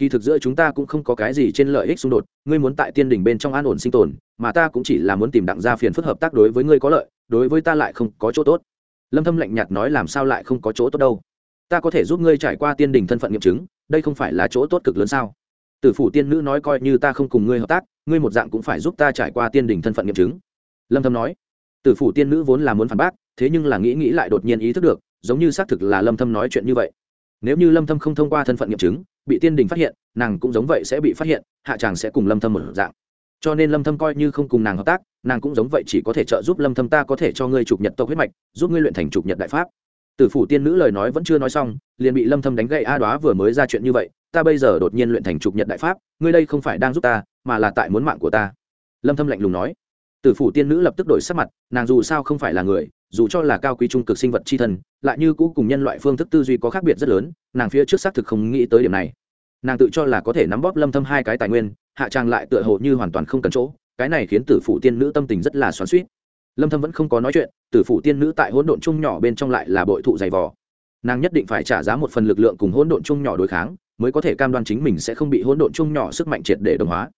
kỳ thực giữa chúng ta cũng không có cái gì trên lợi ích xung đột, ngươi muốn tại tiên đình bên trong an ổn sinh tồn, mà ta cũng chỉ là muốn tìm đặng gia phiền phức hợp tác đối với ngươi có lợi, đối với ta lại không có chỗ tốt. Lâm thâm lạnh nhạt nói làm sao lại không có chỗ tốt đâu? Ta có thể giúp ngươi trải qua tiên đình thân phận nghiệm chứng, đây không phải là chỗ tốt cực lớn sao? Tử phủ tiên nữ nói coi như ta không cùng ngươi hợp tác, ngươi một dạng cũng phải giúp ta trải qua tiên đình thân phận nghiệm chứng. Lâm thâm nói. Tử phủ tiên nữ vốn là muốn phản bác, thế nhưng là nghĩ nghĩ lại đột nhiên ý thức được, giống như xác thực là lâm thâm nói chuyện như vậy nếu như lâm thâm không thông qua thân phận nghiệm chứng, bị tiên đình phát hiện, nàng cũng giống vậy sẽ bị phát hiện, hạ chàng sẽ cùng lâm thâm một dạng. Cho nên lâm thâm coi như không cùng nàng hợp tác, nàng cũng giống vậy chỉ có thể trợ giúp lâm thâm ta có thể cho ngươi trục nhật tộc huyết mạch, giúp ngươi luyện thành trục nhật đại pháp. Tử phủ tiên nữ lời nói vẫn chưa nói xong, liền bị lâm thâm đánh gậy a đóa vừa mới ra chuyện như vậy, ta bây giờ đột nhiên luyện thành trục nhật đại pháp, ngươi đây không phải đang giúp ta, mà là tại muốn mạng của ta. Lâm thâm lạnh lùng nói. Tử phủ tiên nữ lập tức đổi sắc mặt, nàng dù sao không phải là người dù cho là cao quý trung cực sinh vật chi thân, lại như cũ cùng nhân loại phương thức tư duy có khác biệt rất lớn, nàng phía trước xác thực không nghĩ tới điểm này. Nàng tự cho là có thể nắm bóp lâm thâm hai cái tài nguyên, hạ trang lại tựa hồ như hoàn toàn không cần chỗ, cái này khiến tử phụ tiên nữ tâm tình rất là xoắn suýt lâm thâm vẫn không có nói chuyện, tử phụ tiên nữ tại hỗn độn chung nhỏ bên trong lại là bội thụ dày vò. Nàng nhất định phải trả giá một phần lực lượng cùng hỗn độn chung nhỏ đối kháng, mới có thể cam đoan chính mình sẽ không bị hỗn độn chung nhỏ sức mạnh triệt để đồng hóa.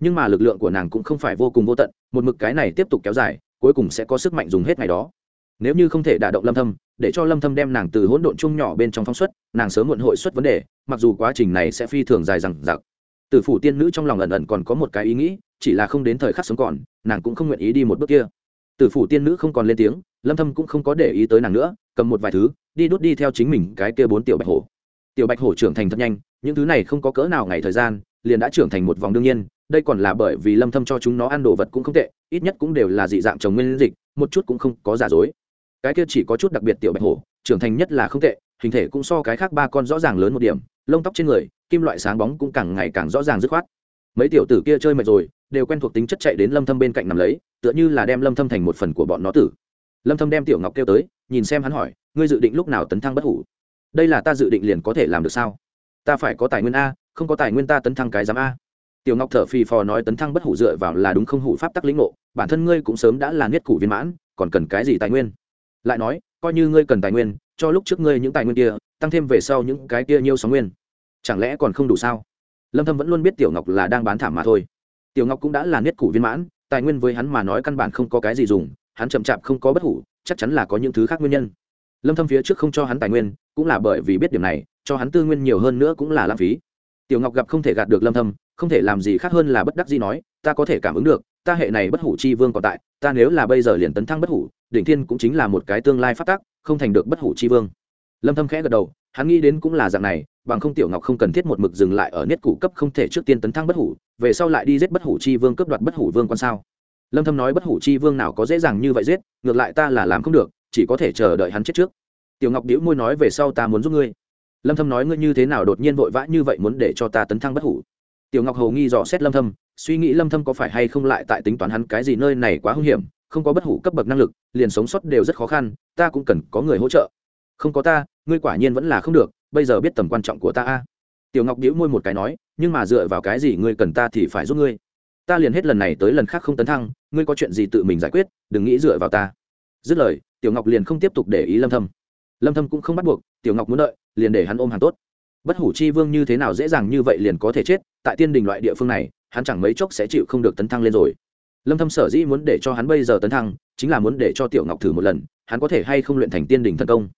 Nhưng mà lực lượng của nàng cũng không phải vô cùng vô tận, một mực cái này tiếp tục kéo dài, cuối cùng sẽ có sức mạnh dùng hết ngày đó nếu như không thể đả động lâm thâm, để cho lâm thâm đem nàng từ hỗn độn chung nhỏ bên trong phong xuất, nàng sớm muộn hội xuất vấn đề, mặc dù quá trình này sẽ phi thường dài dằng dặc. Tử phủ tiên nữ trong lòng ẩn ẩn còn có một cái ý nghĩ, chỉ là không đến thời khắc sống còn, nàng cũng không nguyện ý đi một bước kia. Tử phủ tiên nữ không còn lên tiếng, lâm thâm cũng không có để ý tới nàng nữa, cầm một vài thứ, đi đút đi theo chính mình cái kia bốn tiểu bạch hổ. Tiểu bạch hổ trưởng thành thật nhanh, những thứ này không có cỡ nào ngày thời gian, liền đã trưởng thành một vòng đương nhiên, đây còn là bởi vì lâm thâm cho chúng nó ăn đồ vật cũng không tệ, ít nhất cũng đều là dị dạng trồng nguyên dịch, một chút cũng không có giả dối cái kia chỉ có chút đặc biệt tiểu bạch hổ, trưởng thành nhất là không tệ, hình thể cũng so cái khác ba con rõ ràng lớn một điểm, lông tóc trên người, kim loại sáng bóng cũng càng ngày càng rõ ràng dứt khoát. Mấy tiểu tử kia chơi mệt rồi, đều quen thuộc tính chất chạy đến lâm thâm bên cạnh nằm lấy, tựa như là đem lâm thâm thành một phần của bọn nó tử. Lâm thâm đem tiểu ngọc kêu tới, nhìn xem hắn hỏi, ngươi dự định lúc nào tấn thăng bất hủ? Đây là ta dự định liền có thể làm được sao? Ta phải có tài nguyên a, không có tài nguyên ta tấn thăng cái giám a. Tiểu ngọc thở phì phò nói tấn thăng bất hủ dựa vào là đúng không hủ pháp tắc lĩnh ngộ, bản thân ngươi cũng sớm đã là nghiệt củ viên mãn, còn cần cái gì tài nguyên? Lại nói, coi như ngươi cần tài nguyên, cho lúc trước ngươi những tài nguyên kia, tăng thêm về sau những cái kia nhiêu sóng nguyên. Chẳng lẽ còn không đủ sao? Lâm thâm vẫn luôn biết tiểu ngọc là đang bán thảm mà thôi. Tiểu ngọc cũng đã là niết củ viên mãn, tài nguyên với hắn mà nói căn bản không có cái gì dùng, hắn chậm chạp không có bất hủ, chắc chắn là có những thứ khác nguyên nhân. Lâm thâm phía trước không cho hắn tài nguyên, cũng là bởi vì biết điểm này, cho hắn tư nguyên nhiều hơn nữa cũng là lãng phí. Tiểu ngọc gặp không thể gạt được lâm thâm, không thể làm gì khác hơn là bất đắc dĩ nói, ta có thể cảm ứng được, ta hệ này bất hủ chi vương còn tại, ta nếu là bây giờ liền tấn thăng bất hủ đỉnh thiên cũng chính là một cái tương lai phát tác không thành được bất hủ chi vương. Lâm thâm khẽ gật đầu, hắn nghĩ đến cũng là dạng này, bằng không tiểu ngọc không cần thiết một mực dừng lại ở niết cụ cấp không thể trước tiên tấn thăng bất hủ, về sau lại đi giết bất hủ chi vương cướp đoạt bất hủ vương quan sao. Lâm thâm nói bất hủ chi vương nào có dễ dàng như vậy giết, ngược lại ta là làm không được, chỉ có thể chờ đợi hắn chết trước. Tiểu ngọc điếu môi nói về sau ta muốn giúp ngươi. Lâm thâm nói ngươi như thế nào đột nhiên vội vã như vậy muốn để cho ta tấn thăng bất hủ. Tiểu ngọc hầu nghi dò xét lâm thâm, suy nghĩ lâm thâm có phải hay không lại tại tính toán hắn cái gì nơi này quá hung hiểm không có bất hủ cấp bậc năng lực, liền sống sót đều rất khó khăn, ta cũng cần có người hỗ trợ. Không có ta, ngươi quả nhiên vẫn là không được, bây giờ biết tầm quan trọng của ta a. Tiểu ngọc đĩu môi một cái nói, nhưng mà dựa vào cái gì ngươi cần ta thì phải giúp ngươi? Ta liền hết lần này tới lần khác không tấn thăng, ngươi có chuyện gì tự mình giải quyết, đừng nghĩ dựa vào ta. Dứt lời, tiểu ngọc liền không tiếp tục để ý lâm thâm. Lâm thâm cũng không bắt buộc, tiểu ngọc muốn đợi, liền để hắn ôm hàng tốt. Bất hủ chi vương như thế nào dễ dàng như vậy liền có thể chết, tại tiên đình loại địa phương này, hắn chẳng mấy chốc sẽ chịu không được tấn thăng lên rồi lâm thâm sở dĩ muốn để cho hắn bây giờ tấn thăng, chính là muốn để cho tiểu ngọc thử một lần, hắn có thể hay không luyện thành tiên Đỉnh thần công.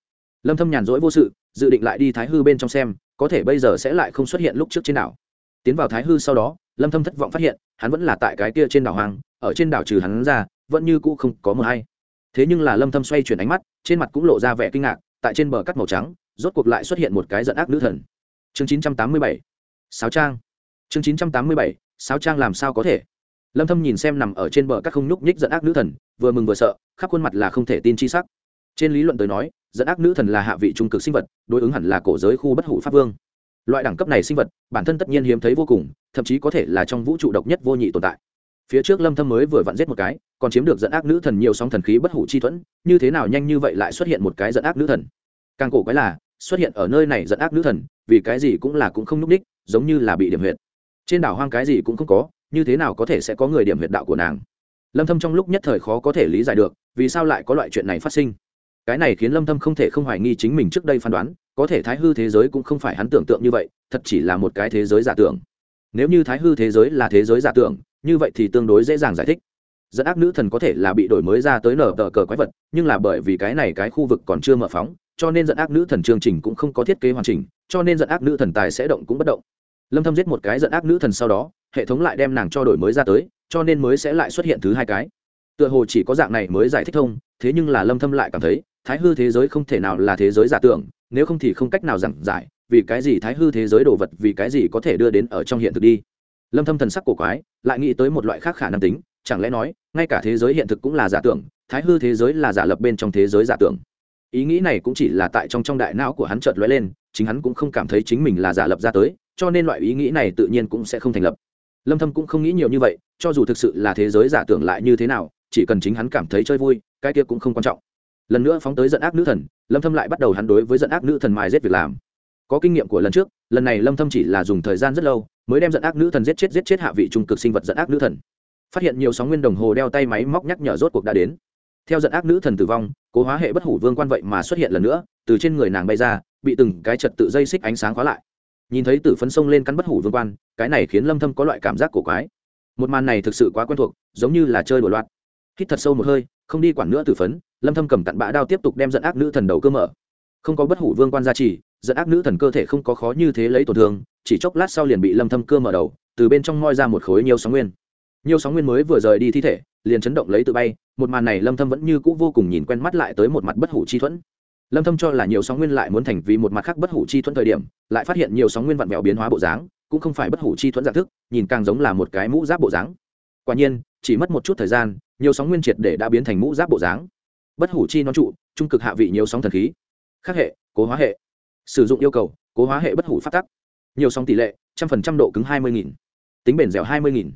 Lâm thâm nhàn rỗi vô sự, dự định lại đi thái hư bên trong xem, có thể bây giờ sẽ lại không xuất hiện lúc trước trên đảo. Tiến vào thái hư sau đó, lâm thâm thất vọng phát hiện, hắn vẫn là tại cái kia trên đảo hoang, ở trên đảo trừ hắn ra, vẫn như cũ không có mưa hay. Thế nhưng là lâm thâm xoay chuyển ánh mắt, trên mặt cũng lộ ra vẻ kinh ngạc, tại trên bờ cắt màu trắng, rốt cuộc lại xuất hiện một cái giận ác nữ thần. Chương 987 sáu trang. Chương 987 sáu trang làm sao có thể? Lâm thâm nhìn xem nằm ở trên bờ các không nhúc nhích giận ác nữ thần, vừa mừng vừa sợ, khắp khuôn mặt là không thể tin chi sắc. Trên lý luận tới nói, giận ác nữ thần là hạ vị trung cực sinh vật, đối ứng hẳn là cổ giới khu bất hủ pháp vương. Loại đẳng cấp này sinh vật, bản thân tất nhiên hiếm thấy vô cùng, thậm chí có thể là trong vũ trụ độc nhất vô nhị tồn tại. Phía trước lâm thâm mới vừa vặn giết một cái, còn chiếm được giận ác nữ thần nhiều sóng thần khí bất hủ chi thuẫn, như thế nào nhanh như vậy lại xuất hiện một cái giận ác nữ thần? Càng cổ quái là, xuất hiện ở nơi này giận ác nữ thần, vì cái gì cũng là cũng không núp đích giống như là bị điểm huyệt. Trên đảo hoang cái gì cũng không có như thế nào có thể sẽ có người điểm huyệt đạo của nàng? Lâm thâm trong lúc nhất thời khó có thể lý giải được, vì sao lại có loại chuyện này phát sinh? Cái này khiến lâm thâm không thể không hoài nghi chính mình trước đây phán đoán, có thể thái hư thế giới cũng không phải hắn tưởng tượng như vậy, thật chỉ là một cái thế giới giả tưởng. Nếu như thái hư thế giới là thế giới giả tưởng, như vậy thì tương đối dễ dàng giải thích. Dẫn ác nữ thần có thể là bị đổi mới ra tới nở tờ cờ quái vật, nhưng là bởi vì cái này cái khu vực còn chưa mở phóng, cho nên dẫn ác nữ thần chương trình cũng không có thiết kế hoàn chỉnh, cho nên dẫn ác nữ thần tài sẽ động cũng bất động lâm thâm giết một cái giận ác nữ thần sau đó hệ thống lại đem nàng cho đổi mới ra tới cho nên mới sẽ lại xuất hiện thứ hai cái tựa hồ chỉ có dạng này mới giải thích thông thế nhưng là lâm thâm lại cảm thấy thái hư thế giới không thể nào là thế giới giả tưởng nếu không thì không cách nào giảng giải vì cái gì thái hư thế giới đồ vật vì cái gì có thể đưa đến ở trong hiện thực đi lâm thâm thần sắc cổ quái lại nghĩ tới một loại khác khả năng tính chẳng lẽ nói ngay cả thế giới hiện thực cũng là giả tưởng thái hư thế giới là giả lập bên trong thế giới giả tưởng ý nghĩ này cũng chỉ là tại trong trong đại não của hắn chợt lóe lên chính hắn cũng không cảm thấy chính mình là giả lập ra tới cho nên loại ý nghĩ này tự nhiên cũng sẽ không thành lập. Lâm thâm cũng không nghĩ nhiều như vậy, cho dù thực sự là thế giới giả tưởng lại như thế nào, chỉ cần chính hắn cảm thấy chơi vui, cái kia cũng không quan trọng. Lần nữa phóng tới giận ác nữ thần, lâm thâm lại bắt đầu hắn đối với giận ác nữ thần mài giết việc làm. Có kinh nghiệm của lần trước, lần này lâm thâm chỉ là dùng thời gian rất lâu, mới đem giận ác nữ thần giết chết giết chết hạ vị trung cực sinh vật giận ác nữ thần. Phát hiện nhiều sóng nguyên đồng hồ đeo tay máy móc nhắc nhở rốt cuộc đã đến. Theo giận ác nữ thần tử vong, cố hóa hệ bất hủ vương quan vậy mà xuất hiện lần nữa, từ trên người nàng bay ra, bị từng cái trật tự dây xích ánh sáng khóa lại nhìn thấy tử phấn sông lên cắn bất hủ vương quan, cái này khiến lâm thâm có loại cảm giác cổ quái. Một màn này thực sự quá quen thuộc, giống như là chơi đùa loạn. Hít thật sâu một hơi, không đi quản nữa tử phấn, lâm thâm cầm cặn bã đao tiếp tục đem giận ác nữ thần đầu cơ mở. Không có bất hủ vương quan gia trì, giận ác nữ thần cơ thể không có khó như thế lấy tổn thương, chỉ chốc lát sau liền bị lâm thâm cơ mở đầu, từ bên trong moi ra một khối nhiều sóng nguyên. Nhiều sóng nguyên mới vừa rời đi thi thể, liền chấn động lấy tự bay, một màn này lâm thâm vẫn như cũ vô cùng nhìn quen mắt lại tới một mặt bất hủ chi thuẫn lâm thâm cho là nhiều sóng nguyên lại muốn thành vì một mặt khác bất hủ chi thuẫn thời điểm, lại phát hiện nhiều sóng nguyên vặn vẹo biến hóa bộ dáng, cũng không phải bất hủ chi thuẫn dạng thức, nhìn càng giống là một cái mũ giáp bộ dáng. Quả nhiên, chỉ mất một chút thời gian, nhiều sóng nguyên triệt để đã biến thành mũ giáp bộ dáng. Bất hủ chi nói trụ, trung cực hạ vị nhiều sóng thần khí. Khắc hệ, cố hóa hệ. Sử dụng yêu cầu, cố hóa hệ bất hủ phát tắc. Nhiều sóng tỷ lệ, trăm phần trăm độ cứng hai mươi nghìn. Tính bền dẻo hai mươi nghìn.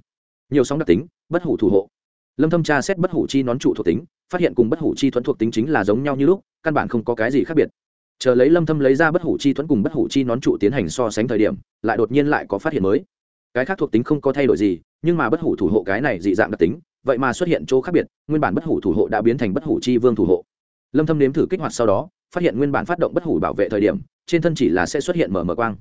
Nhiều sóng đặc tính, bất hủ thủ hộ lâm thâm tra xét bất hủ chi nón trụ thuộc tính, phát hiện cùng bất hủ chi thuẫn thuộc tính chính là giống nhau như lúc, căn bản không có cái gì khác biệt. Chờ lấy lâm thâm lấy ra bất hủ chi thuẫn cùng bất hủ chi nón trụ tiến hành so sánh thời điểm, lại đột nhiên lại có phát hiện mới. Cái khác thuộc tính không có thay đổi gì, nhưng mà bất hủ thủ hộ cái này dị dạng đặc tính, vậy mà xuất hiện chỗ khác biệt, nguyên bản bất hủ thủ hộ đã biến thành bất hủ chi vương thủ hộ. Lâm thâm nếm thử kích hoạt sau đó, phát hiện nguyên bản phát động bất hủ bảo vệ thời điểm, trên thân chỉ là sẽ xuất hiện mở mở quang.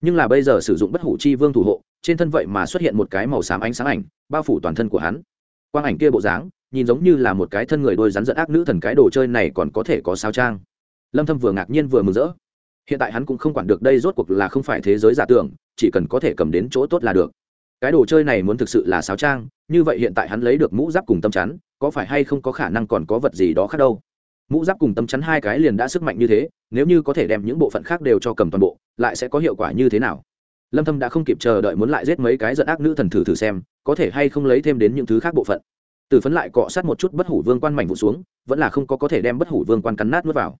Nhưng là bây giờ sử dụng bất hủ chi vương thủ hộ, trên thân vậy mà xuất hiện một cái màu xám ánh sáng ảnh, bao phủ toàn thân của hắn quang ảnh kia bộ dáng, nhìn giống như là một cái thân người đôi rắn dẫn ác nữ thần cái đồ chơi này còn có thể có sao trang lâm thâm vừa ngạc nhiên vừa mừng rỡ. Hiện tại hắn cũng không quản được đây rốt cuộc là không phải thế giới giả tưởng, chỉ cần có thể cầm đến chỗ tốt là được. Cái đồ chơi này muốn thực sự là sáo trang như vậy hiện tại hắn lấy được mũ giáp cùng tâm chắn, có phải hay không có khả năng còn có vật gì đó khác đâu? Mũ giáp cùng tâm chắn hai cái liền đã sức mạnh như thế, nếu như có thể đem những bộ phận khác đều cho cầm toàn bộ, lại sẽ có hiệu quả như thế nào? Lâm thâm đã không kịp chờ đợi muốn lại giết mấy cái giận ác nữ thần thử thử xem có thể hay không lấy thêm đến những thứ khác bộ phận. Từ phấn lại cọ sát một chút bất hủ vương quan mảnh vụ xuống, vẫn là không có có thể đem bất hủ vương quan cắn nát nuốt vào.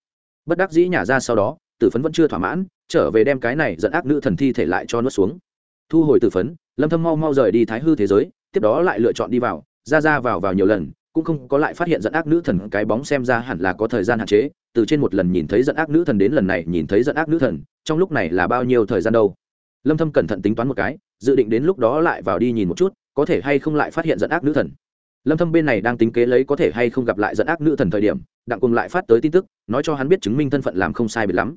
Bất đắc dĩ nhả ra sau đó tử phấn vẫn chưa thỏa mãn, trở về đem cái này dẫn ác nữ thần thi thể lại cho nuốt xuống. Thu hồi tử phấn, lâm thâm mau mau rời đi thái hư thế giới, tiếp đó lại lựa chọn đi vào, ra ra vào vào nhiều lần, cũng không có lại phát hiện dẫn ác nữ thần cái bóng xem ra hẳn là có thời gian hạn chế, từ trên một lần nhìn thấy dẫn ác nữ thần đến lần này nhìn thấy dẫn ác nữ thần, trong lúc này là bao nhiêu thời gian đâu. Lâm thâm cẩn thận tính toán một cái, dự định đến lúc đó lại vào đi nhìn một chút có thể hay không lại phát hiện dẫn ác nữ thần. Lâm thâm bên này đang tính kế lấy có thể hay không gặp lại dẫn ác nữ thần thời điểm, đặng cùng lại phát tới tin tức, nói cho hắn biết chứng minh thân phận làm không sai biệt lắm.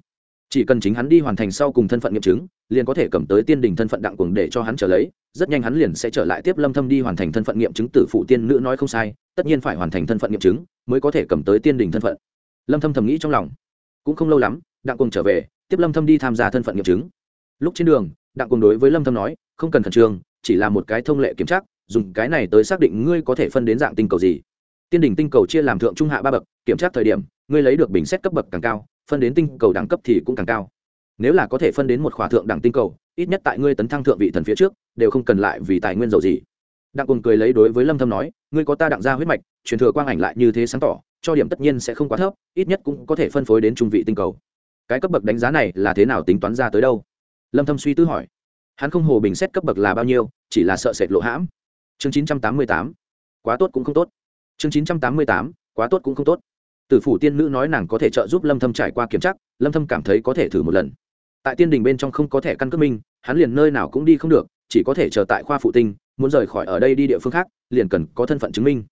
Chỉ cần chính hắn đi hoàn thành sau cùng thân phận nghiệm chứng, liền có thể cầm tới tiên đình thân phận đặng cùng để cho hắn trở lấy, rất nhanh hắn liền sẽ trở lại tiếp lâm thâm đi hoàn thành thân phận nghiệm chứng tử phụ tiên nữ nói không sai, tất nhiên phải hoàn thành thân phận nghiệm chứng mới có thể cầm tới tiên đình thân phận. Lâm thâm thầm nghĩ trong lòng. Cũng không lâu lắm, đặng cùng trở về, tiếp lâm thâm đi tham gia thân phận nghiệm chứng. Lúc trên đường, đặng cùng đối với lâm thâm nói, không cần khẩn trương chỉ là một cái thông lệ kiểm tra, dùng cái này tới xác định ngươi có thể phân đến dạng tinh cầu gì. Tiên đỉnh tinh cầu chia làm thượng, trung hạ ba bậc, kiểm tra thời điểm, ngươi lấy được bình xét cấp bậc càng cao, phân đến tinh cầu đẳng cấp thì cũng càng cao. Nếu là có thể phân đến một khỏa thượng đẳng tinh cầu, ít nhất tại ngươi tấn thăng thượng vị thần phía trước, đều không cần lại vì tài nguyên dầu gì. Đặng cùng cười lấy đối với lâm thâm nói, ngươi có ta đặng ra huyết mạch, truyền thừa quang ảnh lại như thế sáng tỏ, cho điểm tất nhiên sẽ không quá thấp, ít nhất cũng có thể phân phối đến trung vị tinh cầu. Cái cấp bậc đánh giá này là thế nào tính toán ra tới đâu? Lâm thâm suy tư hỏi hắn không hồ bình xét cấp bậc là bao nhiêu, chỉ là sợ sệt lộ hãm. Chương 988 quá tốt cũng không tốt. Chương 988 quá tốt cũng không tốt. Tử phủ tiên nữ nói nàng có thể trợ giúp lâm thâm trải qua kiểm tra, lâm thâm cảm thấy có thể thử một lần. Tại tiên đình bên trong không có thẻ căn cước minh, hắn liền nơi nào cũng đi không được, chỉ có thể chờ tại khoa phụ tinh, muốn rời khỏi ở đây đi địa phương khác, liền cần có thân phận chứng minh.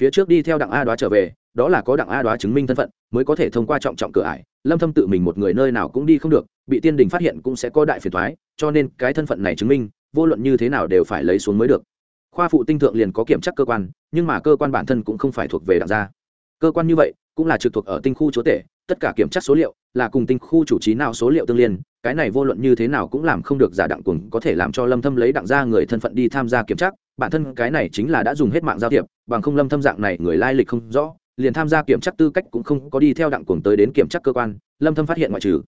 Phía trước đi theo đặng a đoá trở về đó là có đặng a đoá chứng minh thân phận, mới có thể thông qua trọng trọng cửa ải. Lâm thâm tự mình một người nơi nào cũng đi không được, bị tiên đình phát hiện cũng sẽ có đại phiền toái, cho nên cái thân phận này chứng minh, vô luận như thế nào đều phải lấy xuống mới được. Khoa phụ tinh thượng liền có kiểm tra cơ quan, nhưng mà cơ quan bản thân cũng không phải thuộc về đặng gia. Cơ quan như vậy, cũng là trực thuộc ở tinh khu chúa tể, tất cả kiểm tra số liệu là cùng tinh khu chủ trí nào số liệu tương liên, cái này vô luận như thế nào cũng làm không được giả đặng cùng có thể làm cho lâm thâm lấy đặng gia người thân phận đi tham gia kiểm tra, bản thân cái này chính là đã dùng hết mạng giao thiệp, bằng không lâm thâm dạng này người lai lịch không rõ liền tham gia kiểm tra tư cách cũng không có đi theo đặng cuồng tới đến kiểm tra cơ quan, lâm thâm phát hiện ngoại trừ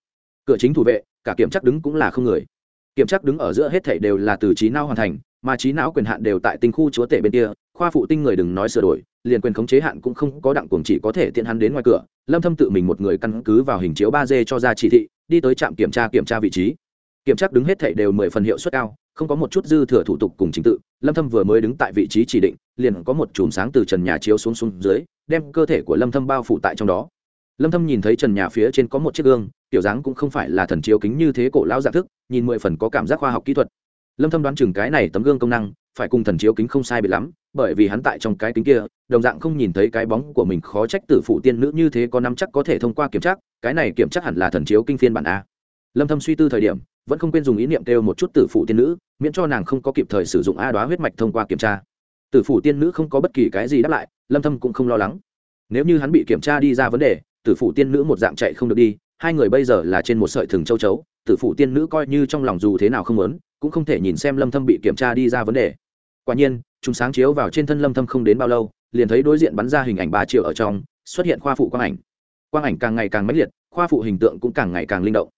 cửa chính thủ vệ, cả kiểm tra đứng cũng là không người. Kiểm tra đứng ở giữa hết thảy đều là từ trí não hoàn thành, mà trí não quyền hạn đều tại tinh khu chúa tể bên kia, khoa phụ tinh người đừng nói sửa đổi, liền quyền khống chế hạn cũng không có đặng cuồng chỉ có thể tiện hắn đến ngoài cửa. Lâm thâm tự mình một người căn cứ vào hình chiếu ba d cho ra chỉ thị, đi tới trạm kiểm tra kiểm tra vị trí kiểm tra đứng hết thảy đều mười phần hiệu suất cao, không có một chút dư thừa thủ tục cùng trình tự, lâm thâm vừa mới đứng tại vị trí chỉ định, liền có một chùm sáng từ trần nhà chiếu xuống xuống dưới, đem cơ thể của lâm thâm bao phủ tại trong đó. Lâm thâm nhìn thấy trần nhà phía trên có một chiếc gương, tiểu dáng cũng không phải là thần chiếu kính như thế cổ lão dạng thức, nhìn mười phần có cảm giác khoa học kỹ thuật. Lâm thâm đoán chừng cái này tấm gương công năng, phải cùng thần chiếu kính không sai biệt lắm, bởi vì hắn tại trong cái kính kia, đồng dạng không nhìn thấy cái bóng của mình khó trách tử phụ tiên nữ như thế có năm chắc có thể thông qua kiểm tra, cái này kiểm tra hẳn là thần chiếu kinh phiên bản a. Lâm thâm suy tư thời điểm vẫn không quên dùng ý niệm kêu một chút tử phụ tiên nữ, miễn cho nàng không có kịp thời sử dụng a đoá huyết mạch thông qua kiểm tra. Tử phụ tiên nữ không có bất kỳ cái gì đáp lại, lâm thâm cũng không lo lắng. Nếu như hắn bị kiểm tra đi ra vấn đề, tử phụ tiên nữ một dạng chạy không được đi, hai người bây giờ là trên một sợi thừng châu chấu, tử phụ tiên nữ coi như trong lòng dù thế nào không muốn, cũng không thể nhìn xem lâm thâm bị kiểm tra đi ra vấn đề. Quả nhiên, chúng sáng chiếu vào trên thân lâm thâm không đến bao lâu, liền thấy đối diện bắn ra hình ảnh ba triệu ở trong, xuất hiện khoa phụ quang ảnh. Quang ảnh càng ngày càng mãnh liệt, khoa phụ hình tượng cũng càng ngày càng linh động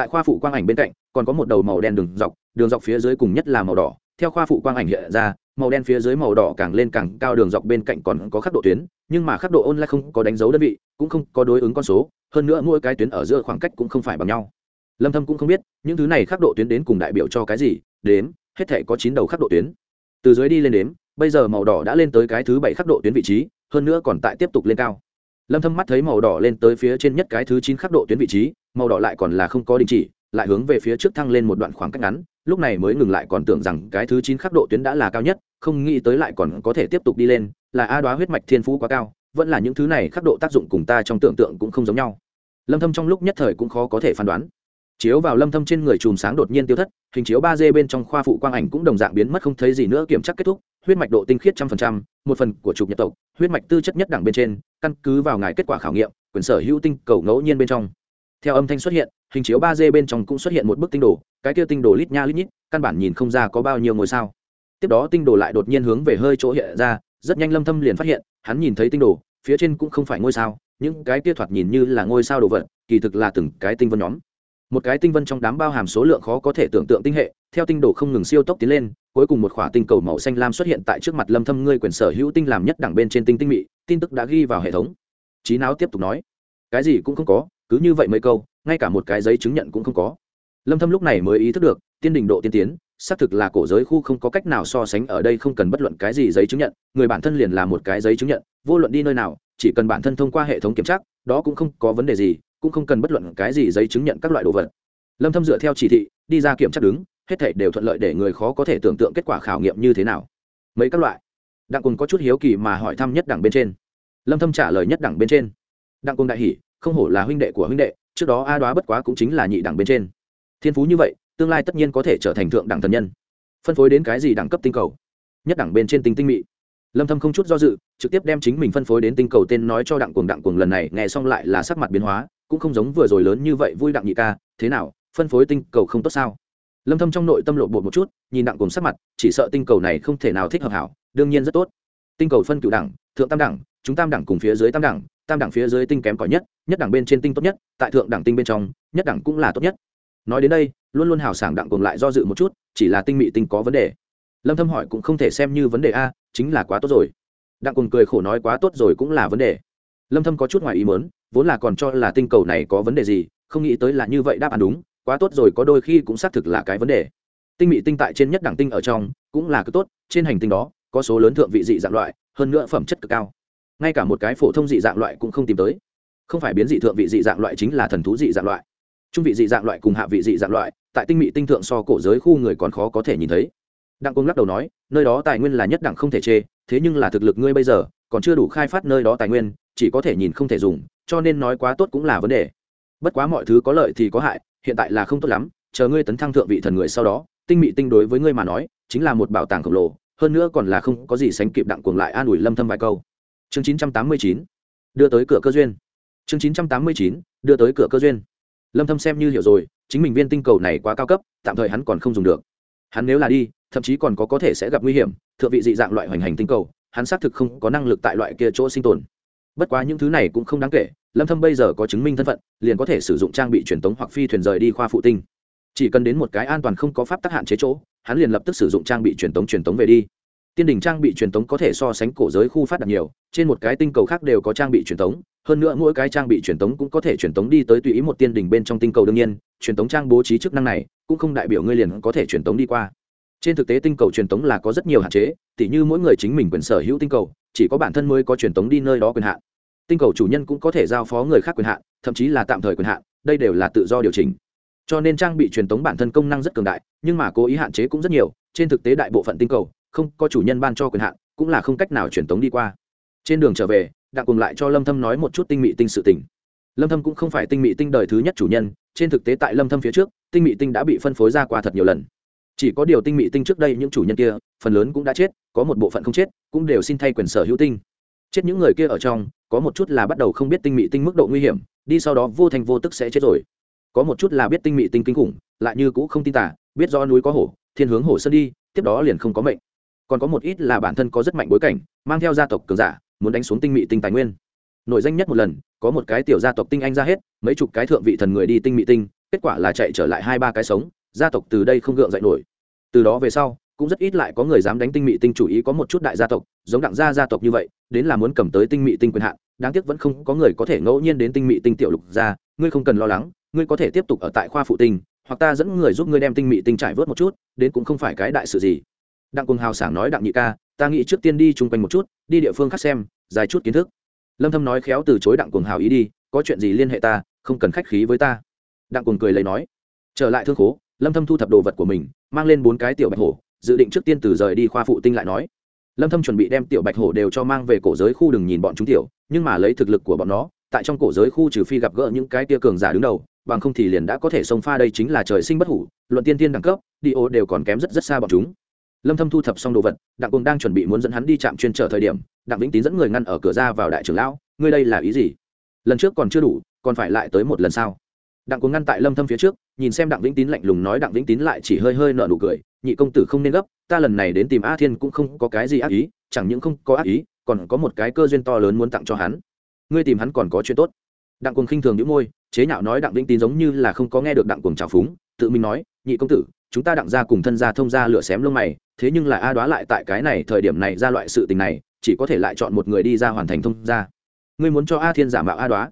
tại khoa phụ quang ảnh bên cạnh, còn có một đầu màu đen đường dọc đường dọc phía dưới cùng nhất là màu đỏ. Theo khoa phụ quang ảnh hiện ra, màu đen phía dưới màu đỏ càng lên càng cao đường dọc bên cạnh còn có khắc độ tuyến, nhưng mà khắc độ online không có đánh dấu đơn vị, cũng không có đối ứng con số, hơn nữa mỗi cái tuyến ở giữa khoảng cách cũng không phải bằng nhau. Lâm thâm cũng không biết, những thứ này khắc độ tuyến đến cùng đại biểu cho cái gì đến hết thể có chín đầu khắc độ tuyến. Từ dưới đi lên đếm, bây giờ màu đỏ đã lên tới cái thứ bảy khắc độ tuyến vị trí, hơn nữa còn tại tiếp tục lên cao. Lâm thâm mắt thấy màu đỏ lên tới phía trên nhất cái thứ chín khắc độ tuyến vị trí màu đỏ lại còn là không có đình chỉ, lại hướng về phía trước thăng lên một đoạn khoảng cách ngắn, lúc này mới ngừng lại còn tưởng rằng cái thứ chín khắc độ tuyến đã là cao nhất, không nghĩ tới lại còn có thể tiếp tục đi lên, là a đoá huyết mạch thiên phú quá cao, vẫn là những thứ này khắc độ tác dụng cùng ta trong tưởng tượng cũng không giống nhau. Lâm thâm trong lúc nhất thời cũng khó có thể phán đoán. Chiếu vào lâm thâm trên người chùm sáng đột nhiên tiêu thất, hình chiếu ba d bên trong khoa phụ quang ảnh cũng đồng dạng biến mất không thấy gì nữa, kiểm tra kết thúc, huyết mạch độ tinh khiết trăm phần trăm, một phần của trục nhật tộc, huyết mạch tư chất nhất đẳng bên trên, căn cứ vào ngài kết quả khảo nghiệm, quyền sở hữu tinh cầu ngẫu nhiên bên trong theo âm thanh xuất hiện, hình chiếu ba d bên trong cũng xuất hiện một bức tinh đồ, cái kia tinh đồ lít nha lít nhít, căn bản nhìn không ra có bao nhiêu ngôi sao. Tiếp đó tinh đồ lại đột nhiên hướng về hơi chỗ hiện ra, rất nhanh lâm thâm liền phát hiện, hắn nhìn thấy tinh đồ, phía trên cũng không phải ngôi sao, những cái kia thoạt nhìn như là ngôi sao đồ vật, kỳ thực là từng cái tinh vân nhóm. Một cái tinh vân trong đám bao hàm số lượng khó có thể tưởng tượng tinh hệ, theo tinh đồ không ngừng siêu tốc tiến lên, cuối cùng một khỏa tinh cầu màu xanh lam xuất hiện tại trước mặt lâm thâm ngươi quyền sở hữu tinh làm nhất đẳng bên trên tinh tinh mị, tin tức đã ghi vào hệ thống. Trí não tiếp tục nói, cái gì cũng không có cứ như vậy mấy câu, ngay cả một cái giấy chứng nhận cũng không có. Lâm thâm lúc này mới ý thức được, tiên đình độ tiên tiến, xác thực là cổ giới khu không có cách nào so sánh ở đây không cần bất luận cái gì giấy chứng nhận, người bản thân liền là một cái giấy chứng nhận, vô luận đi nơi nào, chỉ cần bản thân thông qua hệ thống kiểm tra, đó cũng không có vấn đề gì, cũng không cần bất luận cái gì giấy chứng nhận các loại đồ vật. Lâm thâm dựa theo chỉ thị, đi ra kiểm tra đứng, hết thảy đều thuận lợi để người khó có thể tưởng tượng kết quả khảo nghiệm như thế nào. Mấy các loại. Đặng cùng có chút hiếu kỳ mà hỏi thăm nhất đẳng bên trên. Lâm thâm trả lời nhất đẳng bên trên. Đặng cùng đại hỉ không hổ là huynh đệ của huynh đệ, trước đó a đoá bất quá cũng chính là nhị đẳng bên trên. Thiên phú như vậy, tương lai tất nhiên có thể trở thành thượng đẳng thần nhân. Phân phối đến cái gì đẳng cấp tinh cầu? Nhất đẳng bên trên tinh tinh mị. Lâm thâm không chút do dự, trực tiếp đem chính mình phân phối đến tinh cầu tên nói cho đặng cuồng. Đặng cuồng lần này nghe xong lại là sắc mặt biến hóa, cũng không giống vừa rồi lớn như vậy vui đặng nhị ca, thế nào, phân phối tinh cầu không tốt sao? Lâm thâm trong nội tâm lộ bột một chút, nhìn đặng cuồng sắc mặt, chỉ sợ tinh cầu này không thể nào thích hợp hảo, đương nhiên rất tốt. Tinh cầu phân cửu đẳng, thượng tam đẳng, chúng tam đẳng cùng phía dưới tam đẳng tam đẳng phía dưới tinh kém cỏi nhất nhất đẳng bên trên tinh tốt nhất, tại thượng đẳng tinh bên trong, nhất đẳng cũng là tốt nhất. Nói đến đây, luôn luôn hào sảng đặng cuồng lại do dự một chút, chỉ là tinh mị tinh có vấn đề. Lâm thâm hỏi cũng không thể xem như vấn đề a, chính là quá tốt rồi. Đặng cuồng cười khổ nói quá tốt rồi cũng là vấn đề. Lâm thâm có chút ngoài ý muốn, vốn là còn cho là tinh cầu này có vấn đề gì, không nghĩ tới là như vậy đáp án đúng, quá tốt rồi có đôi khi cũng xác thực là cái vấn đề. Tinh mị tinh tại trên nhất đẳng tinh ở trong, cũng là cứ tốt, trên hành tinh đó, có số lớn thượng vị dị dạng loại, hơn nữa phẩm chất cực cao ngay cả một cái phổ thông dị dạng loại cũng không tìm tới. Không phải biến dị thượng vị dị dạng loại chính là thần thú dị dạng loại. Trung vị dị dạng loại cùng hạ vị dị dạng loại, tại tinh mị tinh thượng so cổ giới khu người còn khó có thể nhìn thấy. Đặng công lắc đầu nói, nơi đó tài nguyên là nhất đẳng không thể chê, thế nhưng là thực lực ngươi bây giờ còn chưa đủ khai phát nơi đó tài nguyên, chỉ có thể nhìn không thể dùng, cho nên nói quá tốt cũng là vấn đề. Bất quá mọi thứ có lợi thì có hại, hiện tại là không tốt lắm, chờ ngươi tấn thăng thượng vị thần người sau đó, tinh mị tinh đối với ngươi mà nói, chính là một bảo tàng khổng lồ, hơn nữa còn là không có gì sánh kịp đặng cuồng lại an ủi lâm thâm vài câu chương 989 đưa tới cửa cơ duyên. Chương 989 đưa tới cửa cơ duyên. Lâm thâm xem như hiểu rồi, chính mình viên tinh cầu này quá cao cấp, tạm thời hắn còn không dùng được. Hắn nếu là đi, thậm chí còn có có thể sẽ gặp nguy hiểm, thượng vị dị dạng loại hoành hành tinh cầu, hắn xác thực không có năng lực tại loại kia chỗ sinh tồn. Bất quá những thứ này cũng không đáng kể, lâm thâm bây giờ có chứng minh thân phận, liền có thể sử dụng trang bị truyền tống hoặc phi thuyền rời đi khoa phụ tinh. Chỉ cần đến một cái an toàn không có pháp tắc hạn chế chỗ, hắn liền lập tức sử dụng trang bị truyền tống truyền tống về đi tiên đình trang bị truyền tống có thể so sánh cổ giới khu phát đạt nhiều, trên một cái tinh cầu khác đều có trang bị truyền tống, hơn nữa mỗi cái trang bị truyền tống cũng có thể truyền tống đi tới tùy ý một tiên đình bên trong tinh cầu đương nhiên, truyền tống trang bố trí chức năng này cũng không đại biểu ngươi liền có thể truyền tống đi qua. Trên thực tế tinh cầu truyền tống là có rất nhiều hạn chế, tỉ như mỗi người chính mình quyền sở hữu tinh cầu, chỉ có bản thân mới có truyền tống đi nơi đó quyền hạn. Tinh cầu chủ nhân cũng có thể giao phó người khác quyền hạn, thậm chí là tạm thời quyền hạn, đây đều là tự do điều chỉnh. Cho nên trang bị truyền tống bản thân công năng rất cường đại, nhưng mà cố ý hạn chế cũng rất nhiều, trên thực tế đại bộ phận tinh cầu không có chủ nhân ban cho quyền hạn, cũng là không cách nào truyền tống đi qua. Trên đường trở về, đặng cùng lại cho lâm thâm nói một chút tinh mị tinh sự tình. Lâm thâm cũng không phải tinh mị tinh đời thứ nhất chủ nhân, trên thực tế tại lâm thâm phía trước, tinh mị tinh đã bị phân phối ra qua thật nhiều lần. Chỉ có điều tinh mị tinh trước đây những chủ nhân kia, phần lớn cũng đã chết, có một bộ phận không chết, cũng đều xin thay quyền sở hữu tinh. Chết những người kia ở trong, có một chút là bắt đầu không biết tinh mị tinh mức độ nguy hiểm, đi sau đó vô thành vô tức sẽ chết rồi. Có một chút là biết tinh mị tinh kinh khủng, lại như cũ không tin tả biết do núi có hổ, thiên hướng hổ sơn đi, tiếp đó liền không có mệnh còn có một ít là bản thân có rất mạnh bối cảnh, mang theo gia tộc cường giả, muốn đánh xuống tinh mỹ tinh tài nguyên. Nội danh nhất một lần, có một cái tiểu gia tộc tinh anh ra hết, mấy chục cái thượng vị thần người đi tinh mỹ tinh, kết quả là chạy trở lại hai ba cái sống, gia tộc từ đây không gượng dậy nổi. Từ đó về sau, cũng rất ít lại có người dám đánh tinh mỹ tinh chủ ý có một chút đại gia tộc, giống đặng gia gia tộc như vậy, đến là muốn cầm tới tinh mỹ tinh quyền hạn, đáng tiếc vẫn không có người có thể ngẫu nhiên đến tinh mỹ tinh tiểu lục ra ngươi không cần lo lắng, ngươi có thể tiếp tục ở tại khoa phụ tinh, hoặc ta dẫn người giúp ngươi đem tinh mỹ tinh trải vớt một chút, đến cũng không phải cái đại sự gì đặng cùng hào sảng nói, đặng nhị ca, ta nghĩ trước tiên đi chung quanh một chút, đi địa phương khác xem, dài chút kiến thức. Lâm thâm nói, khéo từ chối đặng cùng hào ý đi, có chuyện gì liên hệ ta, không cần khách khí với ta. Đặng cùng cười lấy nói, trở lại thương khố, lâm thâm thu thập đồ vật của mình, mang lên bốn cái tiểu bạch hổ, dự định trước tiên từ rời đi khoa phụ tinh lại nói. Lâm thâm chuẩn bị đem tiểu bạch hổ đều cho mang về cổ giới khu đừng nhìn bọn chúng tiểu, nhưng mà lấy thực lực của bọn nó, tại trong cổ giới khu trừ phi gặp gỡ những cái tia cường giả đứng đầu, bằng không thì liền đã có thể xông pha đây chính là trời sinh bất hủ, luận tiên tiên đẳng cấp, đi ô đều còn kém rất rất xa bọn chúng lâm thâm thu thập xong đồ vật, đặng cùng đang chuẩn bị muốn dẫn hắn đi chạm chuyên trở thời điểm, đặng vĩnh tín dẫn người ngăn ở cửa ra vào đại trưởng lão, ngươi đây là ý gì? Lần trước còn chưa đủ, còn phải lại tới một lần sau đặng cuồng ngăn tại lâm thâm phía trước, nhìn xem đặng vĩnh tín lạnh lùng nói, đặng vĩnh tín lại chỉ hơi hơi nở nụ cười, nhị công tử không nên gấp, ta lần này đến tìm a thiên cũng không có cái gì ác ý, chẳng những không có ác ý, còn có một cái cơ duyên to lớn muốn tặng cho hắn. Ngươi tìm hắn còn có chuyện tốt. Đặng cuồng khinh thường nhíu môi, chế nhạo nói, đặng vĩnh tín giống như là không có nghe được đặng cuồng trào phúng, tự mình nói, nhị công tử chúng ta đặng ra cùng thân gia thông gia lửa xém lông mày, thế nhưng là a đoá lại tại cái này thời điểm này ra loại sự tình này, chỉ có thể lại chọn một người đi ra hoàn thành thông gia. Ngươi muốn cho a thiên giả mạo a đoá.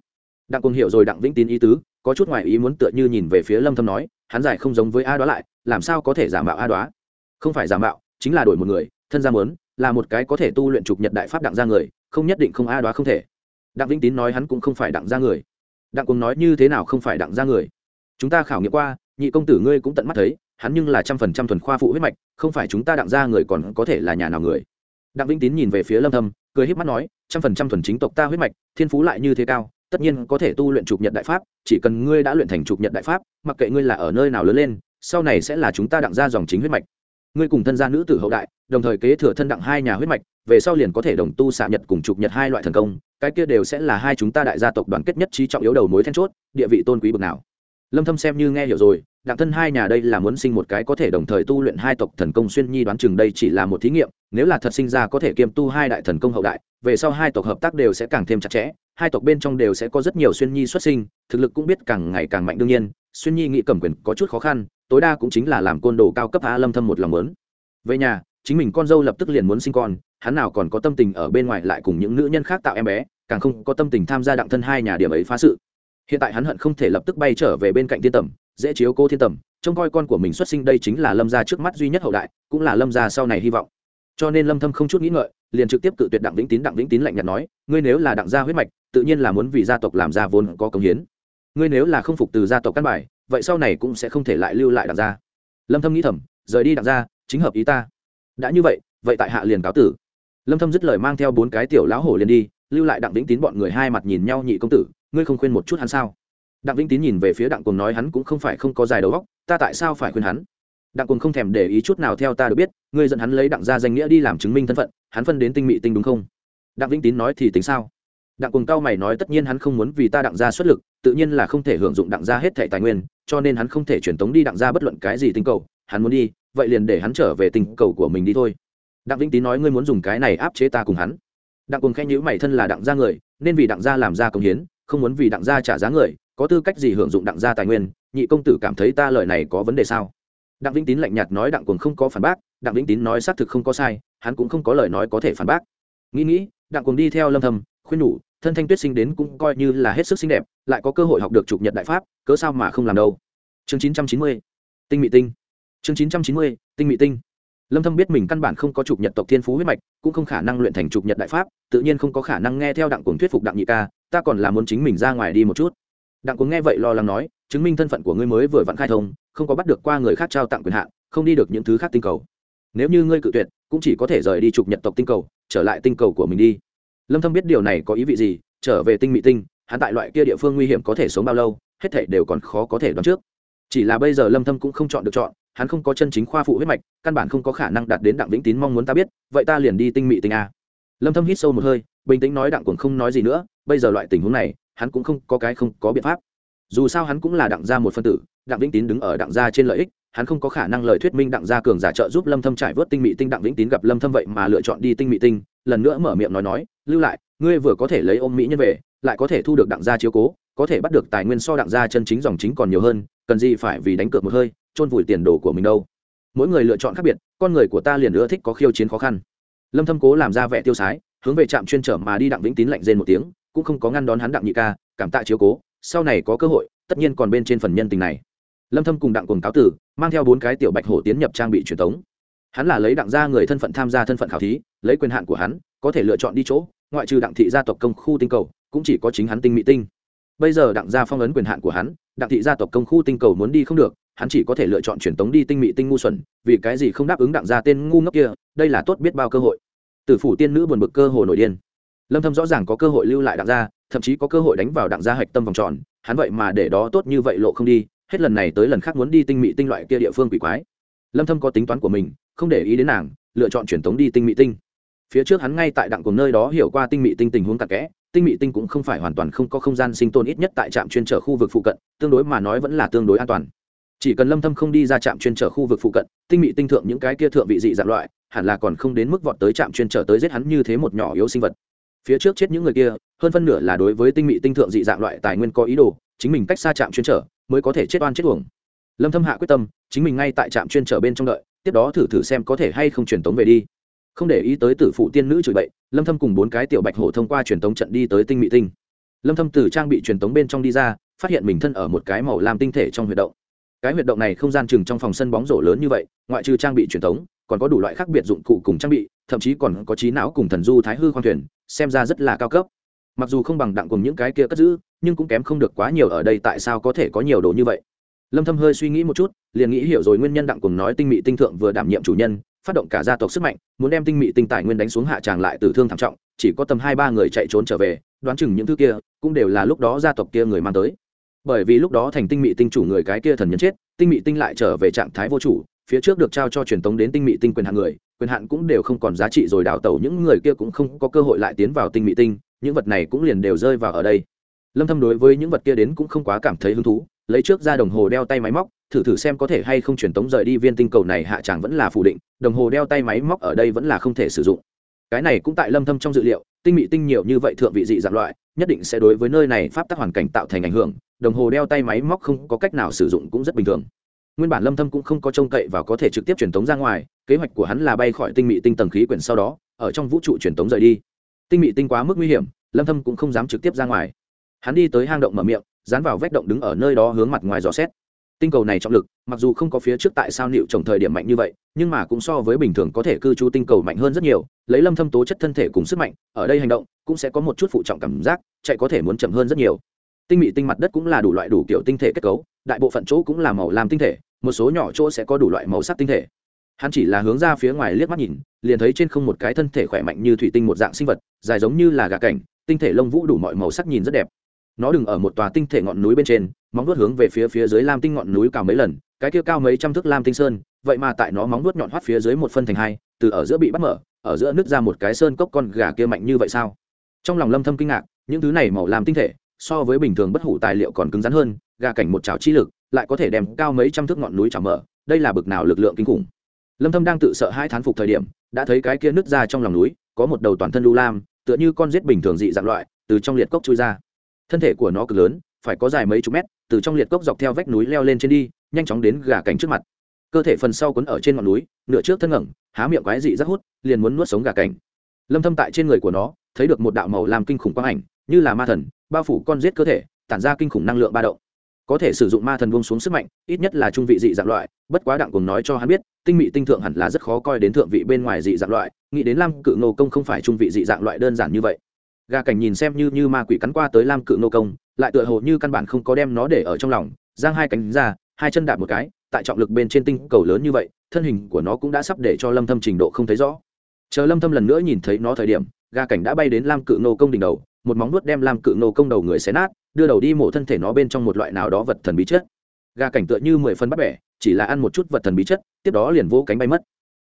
Đặng cùng hiểu rồi đặng vĩnh tín ý tứ, có chút ngoài ý muốn tựa như nhìn về phía lâm thâm nói, hắn giải không giống với a đoá lại, làm sao có thể giả mạo a đoá? Không phải giả mạo, chính là đổi một người, thân gia muốn, là một cái có thể tu luyện trục nhật đại pháp đặng ra người, không nhất định không a đoá không thể. Đặng vĩnh tín nói hắn cũng không phải đặng ra người. Đặng cùng nói như thế nào không phải đặng ra người? Chúng ta khảo nghiệm qua, nhị công tử ngươi cũng tận mắt thấy hắn nhưng là trăm phần trăm thuần khoa phụ huyết mạch, không phải chúng ta đặng ra người còn có thể là nhà nào người. Đặng vĩnh tín nhìn về phía lâm thâm, cười híp mắt nói, trăm phần trăm thuần chính tộc ta huyết mạch, thiên phú lại như thế cao, tất nhiên có thể tu luyện trục nhật đại pháp, chỉ cần ngươi đã luyện thành trục nhật đại pháp, mặc kệ ngươi là ở nơi nào lớn lên, sau này sẽ là chúng ta đặng ra dòng chính huyết mạch. Ngươi cùng thân gia nữ tử hậu đại, đồng thời kế thừa thân đặng hai nhà huyết mạch, về sau liền có thể đồng tu xạ nhật cùng trục nhật hai loại thần công, cái kia đều sẽ là hai chúng ta đại gia tộc đoàn kết nhất trí trọng yếu đầu mối then chốt, địa vị tôn quý bậc nào. Lâm thâm xem như nghe hiểu rồi đặng thân hai nhà đây là muốn sinh một cái có thể đồng thời tu luyện hai tộc thần công xuyên nhi đoán chừng đây chỉ là một thí nghiệm, nếu là thật sinh ra có thể kiêm tu hai đại thần công hậu đại, về sau hai tộc hợp tác đều sẽ càng thêm chặt chẽ, hai tộc bên trong đều sẽ có rất nhiều xuyên nhi xuất sinh, thực lực cũng biết càng ngày càng mạnh đương nhiên, xuyên nhi nghĩ cầm quyền có chút khó khăn, tối đa cũng chính là làm côn đồ cao cấp a lâm thâm một lòng lớn về nhà, chính mình con dâu lập tức liền muốn sinh con, hắn nào còn có tâm tình ở bên ngoài lại cùng những nữ nhân khác tạo em bé, càng không có tâm tình tham gia đặng thân hai nhà điểm ấy phá sự. Hiện tại hắn hận không thể lập tức bay trở về bên cạnh tiên tẩm dễ chiếu cô thiên tầm, trông coi con của mình xuất sinh đây chính là lâm gia trước mắt duy nhất hậu đại, cũng là lâm gia sau này hy vọng. Cho nên lâm thâm không chút nghĩ ngợi, liền trực tiếp cự tuyệt đặng vĩnh tín. Đặng vĩnh tín lạnh nhạt nói, ngươi nếu là đặng gia huyết mạch, tự nhiên là muốn vì gia tộc làm ra vốn có công hiến. Ngươi nếu là không phục từ gia tộc căn bài, vậy sau này cũng sẽ không thể lại lưu lại đặng gia. Lâm thâm nghĩ thầm, rời đi đặng gia, chính hợp ý ta. Đã như vậy vậy tại hạ liền cáo tử. Lâm thâm dứt lời mang theo bốn cái tiểu lão hổ liền đi, lưu lại đặng vĩnh tín bọn người hai mặt nhìn nhau nhị công tử, ngươi không khuyên một chút hắn sao? Đặng vĩnh tín nhìn về phía đặng cùng nói hắn cũng không phải không có dài đầu góc ta tại sao phải khuyên hắn? Đặng cùng không thèm để ý chút nào theo ta được biết, ngươi dẫn hắn lấy đặng gia danh nghĩa đi làm chứng minh thân phận, hắn phân đến tinh mị tinh đúng không? Đặng vĩnh tín nói thì tính sao? Đặng cùng cao mày nói tất nhiên hắn không muốn vì ta đặng gia xuất lực, tự nhiên là không thể hưởng dụng đặng gia hết thẻ tài nguyên, cho nên hắn không thể truyền tống đi đặng gia bất luận cái gì tinh cầu, hắn muốn đi, vậy liền để hắn trở về tình cầu của mình đi thôi. Đặng vĩnh tín nói ngươi muốn dùng cái này áp chế ta cùng hắn. Đặng cùng khen nhữ mày thân là đặng gia người, nên vì đặng gia làm ra công hiến, không muốn vì đặng gia trả giá người có tư cách gì hưởng dụng đặng gia tài nguyên? Nhị công tử cảm thấy ta lời này có vấn đề sao? Đặng vĩnh tín lạnh nhạt nói đặng cuồng không có phản bác, đặng vĩnh tín nói xác thực không có sai, hắn cũng không có lời nói có thể phản bác. Nghĩ nghĩ, đặng cuồng đi theo lâm thầm khuyên nhủ, thân thanh tuyết sinh đến cũng coi như là hết sức xinh đẹp, lại có cơ hội học được chụp nhật đại pháp, cớ sao mà không làm đâu? Chương chín trăm chín mươi, tinh mỹ tinh. Chương chín trăm chín mươi, tinh mỹ tinh. Lâm thâm biết mình căn bản không có chụp nhật tộc thiên phú huyết mạch, cũng không khả năng luyện thành chụp nhật đại pháp, tự nhiên không có khả năng nghe theo đặng cuồng thuyết phục đặng nhị ca, ta còn là muốn chính mình ra ngoài đi một chút đặng cuồng nghe vậy lo lắng nói, chứng minh thân phận của ngươi mới vừa vặn khai thông, không có bắt được qua người khác trao tặng quyền hạn, không đi được những thứ khác tinh cầu. Nếu như ngươi cự tuyệt, cũng chỉ có thể rời đi trục nhật tộc tinh cầu, trở lại tinh cầu của mình đi. Lâm thâm biết điều này có ý vị gì, trở về tinh mỹ tinh, hắn tại loại kia địa phương nguy hiểm có thể sống bao lâu, hết thảy đều còn khó có thể đoán trước. Chỉ là bây giờ lâm thâm cũng không chọn được chọn, hắn không có chân chính khoa phụ huyết mạch, căn bản không có khả năng đạt đến đặng vĩnh tín mong muốn ta biết, vậy ta liền đi tinh mỹ tinh a. Lâm thâm hít sâu một hơi, bình tĩnh nói đặng cuồng không nói gì nữa, bây giờ loại tình huống này hắn cũng không có cái không có biện pháp. Dù sao hắn cũng là đặng gia một phân tử, đặng vĩnh tín đứng ở đặng gia trên lợi ích, hắn không có khả năng lời thuyết minh đặng gia cường giả trợ giúp lâm thâm trải vớt tinh mỹ tinh, đặng vĩnh tín gặp lâm thâm vậy mà lựa chọn đi tinh mỹ tinh, lần nữa mở miệng nói nói, lưu lại, ngươi vừa có thể lấy ôm mỹ nhân về, lại có thể thu được đặng gia chiếu cố, có thể bắt được tài nguyên so đặng gia chân chính dòng chính còn nhiều hơn, cần gì phải vì đánh cược một hơi, chôn vùi tiền đồ của mình đâu. Mỗi người lựa chọn khác biệt, con người của ta liền ưa thích có khiêu chiến khó khăn. Lâm thâm cố làm ra vẻ tiêu sái, hướng về trạm chuyên trở mà đi, đặng vĩnh tín lạnh rên một tiếng cũng không có ngăn đón hắn đặng nhị ca, cảm tạ chiếu cố, sau này có cơ hội, tất nhiên còn bên trên phần nhân tình này. Lâm thâm cùng đặng cùng cáo tử, mang theo bốn cái tiểu bạch hổ tiến nhập trang bị truyền thống. hắn là lấy đặng gia người thân phận tham gia thân phận khảo thí, lấy quyền hạn của hắn, có thể lựa chọn đi chỗ, ngoại trừ đặng thị gia tộc công khu tinh cầu, cũng chỉ có chính hắn tinh mỹ tinh. Bây giờ đặng gia phong ấn quyền hạn của hắn, đặng thị gia tộc công khu tinh cầu muốn đi không được, hắn chỉ có thể lựa chọn truyền tống đi tinh mỹ tinh ngu xuẩn, vì cái gì không đáp ứng đặng gia tên ngu ngốc kia, đây là tốt biết bao cơ hội. Tử phủ tiên nữ buồn bực cơ hồ nổi điên lâm thâm rõ ràng có cơ hội lưu lại đặng gia, thậm chí có cơ hội đánh vào đặng gia hạch tâm vòng tròn, hắn vậy mà để đó tốt như vậy lộ không đi, hết lần này tới lần khác muốn đi tinh mị tinh loại kia địa phương quỷ quái. Lâm thâm có tính toán của mình, không để ý đến nàng, lựa chọn truyền tống đi tinh mị tinh. Phía trước hắn ngay tại đặng cùng nơi đó hiểu qua tinh mị tinh tình huống cặn kẽ, tinh mị tinh cũng không phải hoàn toàn không có không gian sinh tồn ít nhất tại trạm chuyên trở khu vực phụ cận, tương đối mà nói vẫn là tương đối an toàn. Chỉ cần lâm thâm không đi ra trạm chuyên trở khu vực phụ cận, tinh mị tinh thượng những cái kia thượng vị dị dạng loại, hẳn là còn không đến mức vọt tới trạm chuyên trở tới giết hắn như thế một nhỏ yếu sinh vật phía trước chết những người kia, hơn phân nửa là đối với tinh mị tinh thượng dị dạng loại tài nguyên có ý đồ, chính mình cách xa trạm chuyên trở mới có thể chết oan chết uổng. Lâm thâm hạ quyết tâm, chính mình ngay tại trạm chuyên trở bên trong đợi, tiếp đó thử thử xem có thể hay không truyền tống về đi. Không để ý tới tử phụ tiên nữ chửi bậy, lâm thâm cùng bốn cái tiểu bạch hổ thông qua truyền tống trận đi tới tinh mị tinh. Lâm thâm từ trang bị truyền tống bên trong đi ra, phát hiện mình thân ở một cái màu lam tinh thể trong huyệt động. Cái huyệt động này không gian chừng trong phòng sân bóng rổ lớn như vậy, ngoại trừ trang bị truyền tống, còn có đủ loại khác biệt dụng cụ cùng trang bị thậm chí còn có trí não cùng thần du thái hư khoang thuyền, xem ra rất là cao cấp. Mặc dù không bằng đặng cùng những cái kia cất giữ, nhưng cũng kém không được quá nhiều ở đây tại sao có thể có nhiều đồ như vậy. Lâm thâm hơi suy nghĩ một chút, liền nghĩ hiểu rồi nguyên nhân đặng cùng nói tinh mỹ tinh thượng vừa đảm nhiệm chủ nhân, phát động cả gia tộc sức mạnh, muốn đem tinh mỹ tinh tài nguyên đánh xuống hạ tràng lại tử thương thảm trọng, chỉ có tầm hai ba người chạy trốn trở về, đoán chừng những thứ kia cũng đều là lúc đó gia tộc kia người mang tới. Bởi vì lúc đó thành tinh mỹ tinh chủ người cái kia thần nhân chết, tinh mỹ tinh lại trở về trạng thái vô chủ, phía trước được trao cho truyền tống đến tinh mỹ tinh quyền hạng người quyền hạn cũng đều không còn giá trị rồi, đào tẩu những người kia cũng không có cơ hội lại tiến vào tinh mỹ tinh, những vật này cũng liền đều rơi vào ở đây. Lâm thâm đối với những vật kia đến cũng không quá cảm thấy hứng thú, lấy trước ra đồng hồ đeo tay máy móc, thử thử xem có thể hay không truyền tống rời đi viên tinh cầu này, hạ chẳng vẫn là phủ định, đồng hồ đeo tay máy móc ở đây vẫn là không thể sử dụng. Cái này cũng tại lâm thâm trong dự liệu, tinh mỹ tinh nhiều như vậy thượng vị dị dạng loại, nhất định sẽ đối với nơi này pháp tắc hoàn cảnh tạo thành ảnh hưởng, đồng hồ đeo tay máy móc không có cách nào sử dụng cũng rất bình thường nguyên bản lâm thâm cũng không có trông cậy và có thể trực tiếp truyền tống ra ngoài, kế hoạch của hắn là bay khỏi tinh mị tinh tầng khí quyển sau đó, ở trong vũ trụ truyền tống rời đi. Tinh mị tinh quá mức nguy hiểm, lâm thâm cũng không dám trực tiếp ra ngoài. Hắn đi tới hang động mở miệng, dán vào vách động đứng ở nơi đó hướng mặt ngoài dò xét. Tinh cầu này trọng lực, mặc dù không có phía trước tại sao nịu trồng thời điểm mạnh như vậy, nhưng mà cũng so với bình thường có thể cư trú tinh cầu mạnh hơn rất nhiều, lấy lâm thâm tố chất thân thể cùng sức mạnh, ở đây hành động cũng sẽ có một chút phụ trọng cảm giác, chạy có thể muốn chậm hơn rất nhiều. Tinh mị tinh mặt đất cũng là đủ loại đủ kiểu tinh thể kết cấu, đại bộ phận chỗ cũng là màu lam tinh thể một số nhỏ chỗ sẽ có đủ loại màu sắc tinh thể. Hắn chỉ là hướng ra phía ngoài liếc mắt nhìn, liền thấy trên không một cái thân thể khỏe mạnh như thủy tinh một dạng sinh vật, dài giống như là gà cảnh, tinh thể lông vũ đủ mọi màu sắc nhìn rất đẹp. Nó đừng ở một tòa tinh thể ngọn núi bên trên, móng vuốt hướng về phía phía dưới lam tinh ngọn núi cao mấy lần, cái kia cao mấy trăm thước lam tinh sơn, vậy mà tại nó móng vuốt nhọn hoắt phía dưới một phân thành hai, từ ở giữa bị bắt mở, ở giữa nứt ra một cái sơn cốc con gà kia mạnh như vậy sao? Trong lòng lâm thâm kinh ngạc, những thứ này màu lam tinh thể, so với bình thường bất hủ tài liệu còn cứng rắn hơn, gà cảnh một chảo chi lực lại có thể đem cao mấy trăm thước ngọn núi chảo mở, đây là bực nào lực lượng kinh khủng. Lâm thâm đang tự sợ hai thán phục thời điểm, đã thấy cái kia nứt ra trong lòng núi, có một đầu toàn thân lưu lam, tựa như con rết bình thường dị dạng loại, từ trong liệt cốc chui ra. Thân thể của nó cực lớn, phải có dài mấy chục mét, từ trong liệt cốc dọc theo vách núi leo lên trên đi, nhanh chóng đến gà cảnh trước mặt. Cơ thể phần sau quấn ở trên ngọn núi, nửa trước thân ngẩng, há miệng quái dị rất hút, liền muốn nuốt sống gà cảnh. Lâm thâm tại trên người của nó, thấy được một đạo màu làm kinh khủng quang ảnh, như là ma thần, bao phủ con giết cơ thể, tản ra kinh khủng năng lượng ba động có thể sử dụng ma thần buông xuống sức mạnh, ít nhất là trung vị dị dạng loại, bất quá đặng cùng nói cho hắn biết, tinh mị tinh thượng hẳn là rất khó coi đến thượng vị bên ngoài dị dạng loại, nghĩ đến lam cự nô công không phải trung vị dị dạng loại đơn giản như vậy. Gà cảnh nhìn xem như như ma quỷ cắn qua tới lam cự nô công, lại tựa hồ như căn bản không có đem nó để ở trong lòng, giang hai cánh ra, hai chân đạp một cái, tại trọng lực bên trên tinh cầu lớn như vậy, thân hình của nó cũng đã sắp để cho lâm thâm trình độ không thấy rõ. Chờ lâm thâm lần nữa nhìn thấy nó thời điểm gà cảnh đã bay đến lam cự nô công đỉnh đầu, một móng nuốt đem lam cự nô công đầu người xé nát đưa đầu đi mổ thân thể nó bên trong một loại nào đó vật thần bí chất. Gà cảnh tựa như mười phân bắt bẻ, chỉ là ăn một chút vật thần bí chất, tiếp đó liền vỗ cánh bay mất.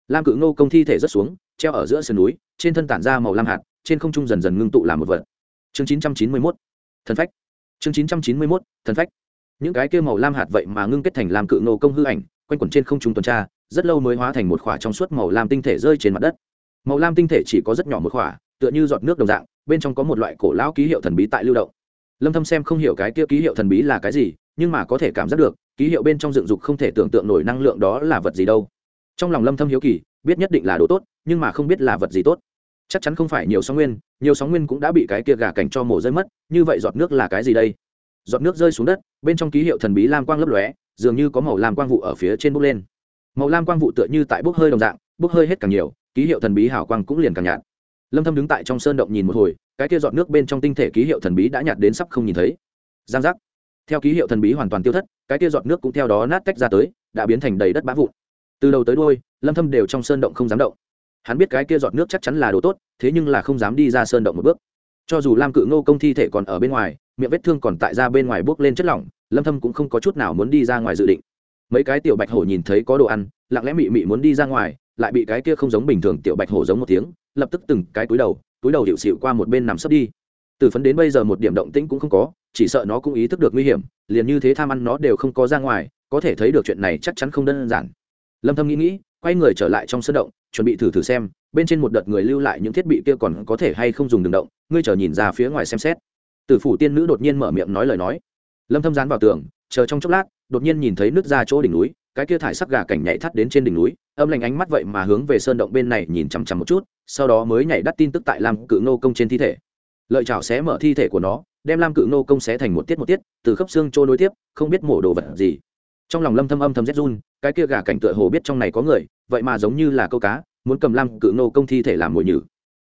Lam cự ngô công thi thể rất xuống, treo ở giữa sườn núi, trên thân tản ra màu lam hạt, trên không trung dần dần ngưng tụ làm một vật. Chương 991 thần phách. Chương 991 thần phách. Những cái kia màu lam hạt vậy mà ngưng kết thành lam cự ngô công hư ảnh, quanh quẩn trên không trung tuần tra, rất lâu mới hóa thành một khỏa trong suốt màu lam tinh thể rơi trên mặt đất. Màu lam tinh thể chỉ có rất nhỏ một khỏa, tựa như giọt nước đồng dạng, bên trong có một loại cổ lão ký hiệu thần bí tại lưu động lâm thâm xem không hiểu cái kia ký hiệu thần bí là cái gì, nhưng mà có thể cảm giác được, ký hiệu bên trong dựng dục không thể tưởng tượng nổi năng lượng đó là vật gì đâu. Trong lòng lâm thâm hiếu kỳ, biết nhất định là đồ tốt, nhưng mà không biết là vật gì tốt. Chắc chắn không phải nhiều sóng nguyên, nhiều sóng nguyên cũng đã bị cái kia gà cảnh cho mổ rơi mất, như vậy giọt nước là cái gì đây? Giọt nước rơi xuống đất, bên trong ký hiệu thần bí lam quang lấp lóe, dường như có màu lam quang vụ ở phía trên bốc lên. Màu lam quang vụ tựa như tại bốc hơi đồng dạng, bốc hơi hết càng nhiều, ký hiệu thần bí hào quang cũng liền càng nhạt. Lâm thâm đứng tại trong sơn động nhìn một hồi cái kia giọt nước bên trong tinh thể ký hiệu thần bí đã nhạt đến sắp không nhìn thấy. Giang giác. Theo ký hiệu thần bí hoàn toàn tiêu thất, cái kia giọt nước cũng theo đó nát tách ra tới, đã biến thành đầy đất bã vụn. Từ đầu tới đuôi, lâm thâm đều trong sơn động không dám động. Hắn biết cái kia giọt nước chắc chắn là đồ tốt, thế nhưng là không dám đi ra sơn động một bước. Cho dù lam cự ngô công thi thể còn ở bên ngoài, miệng vết thương còn tại ra bên ngoài bước lên chất lỏng, lâm thâm cũng không có chút nào muốn đi ra ngoài dự định. Mấy cái tiểu bạch hổ nhìn thấy có đồ ăn, lặng lẽ mị mị muốn đi ra ngoài, lại bị cái kia không giống bình thường tiểu bạch hổ giống một tiếng, lập tức từng cái túi đầu túi đầu hiệu xịu qua một bên nằm sấp đi. Từ phấn đến bây giờ một điểm động tĩnh cũng không có, chỉ sợ nó cũng ý thức được nguy hiểm, liền như thế tham ăn nó đều không có ra ngoài, có thể thấy được chuyện này chắc chắn không đơn giản. Lâm thâm nghĩ nghĩ, quay người trở lại trong sân động, chuẩn bị thử thử xem, bên trên một đợt người lưu lại những thiết bị kia còn có thể hay không dùng đường động, ngươi chờ nhìn ra phía ngoài xem xét. Tử phủ tiên nữ đột nhiên mở miệng nói lời nói. Lâm thâm dán vào tường, chờ trong chốc lát, đột nhiên nhìn thấy nước ra chỗ đỉnh núi cái kia thải sắc gà cảnh nhảy thắt đến trên đỉnh núi, âm lạnh ánh mắt vậy mà hướng về sơn động bên này nhìn chằm chằm một chút, sau đó mới nhảy đắt tin tức tại lam cự nô công trên thi thể. Lợi chảo xé mở thi thể của nó, đem lam cự nô công xé thành một tiết một tiết, từ khớp xương trôi nối tiếp, không biết mổ đồ vật gì. Trong lòng lâm thâm âm thầm rét run, cái kia gà cảnh tựa hồ biết trong này có người, vậy mà giống như là câu cá, muốn cầm lam cự nô công thi thể làm mồi nhử.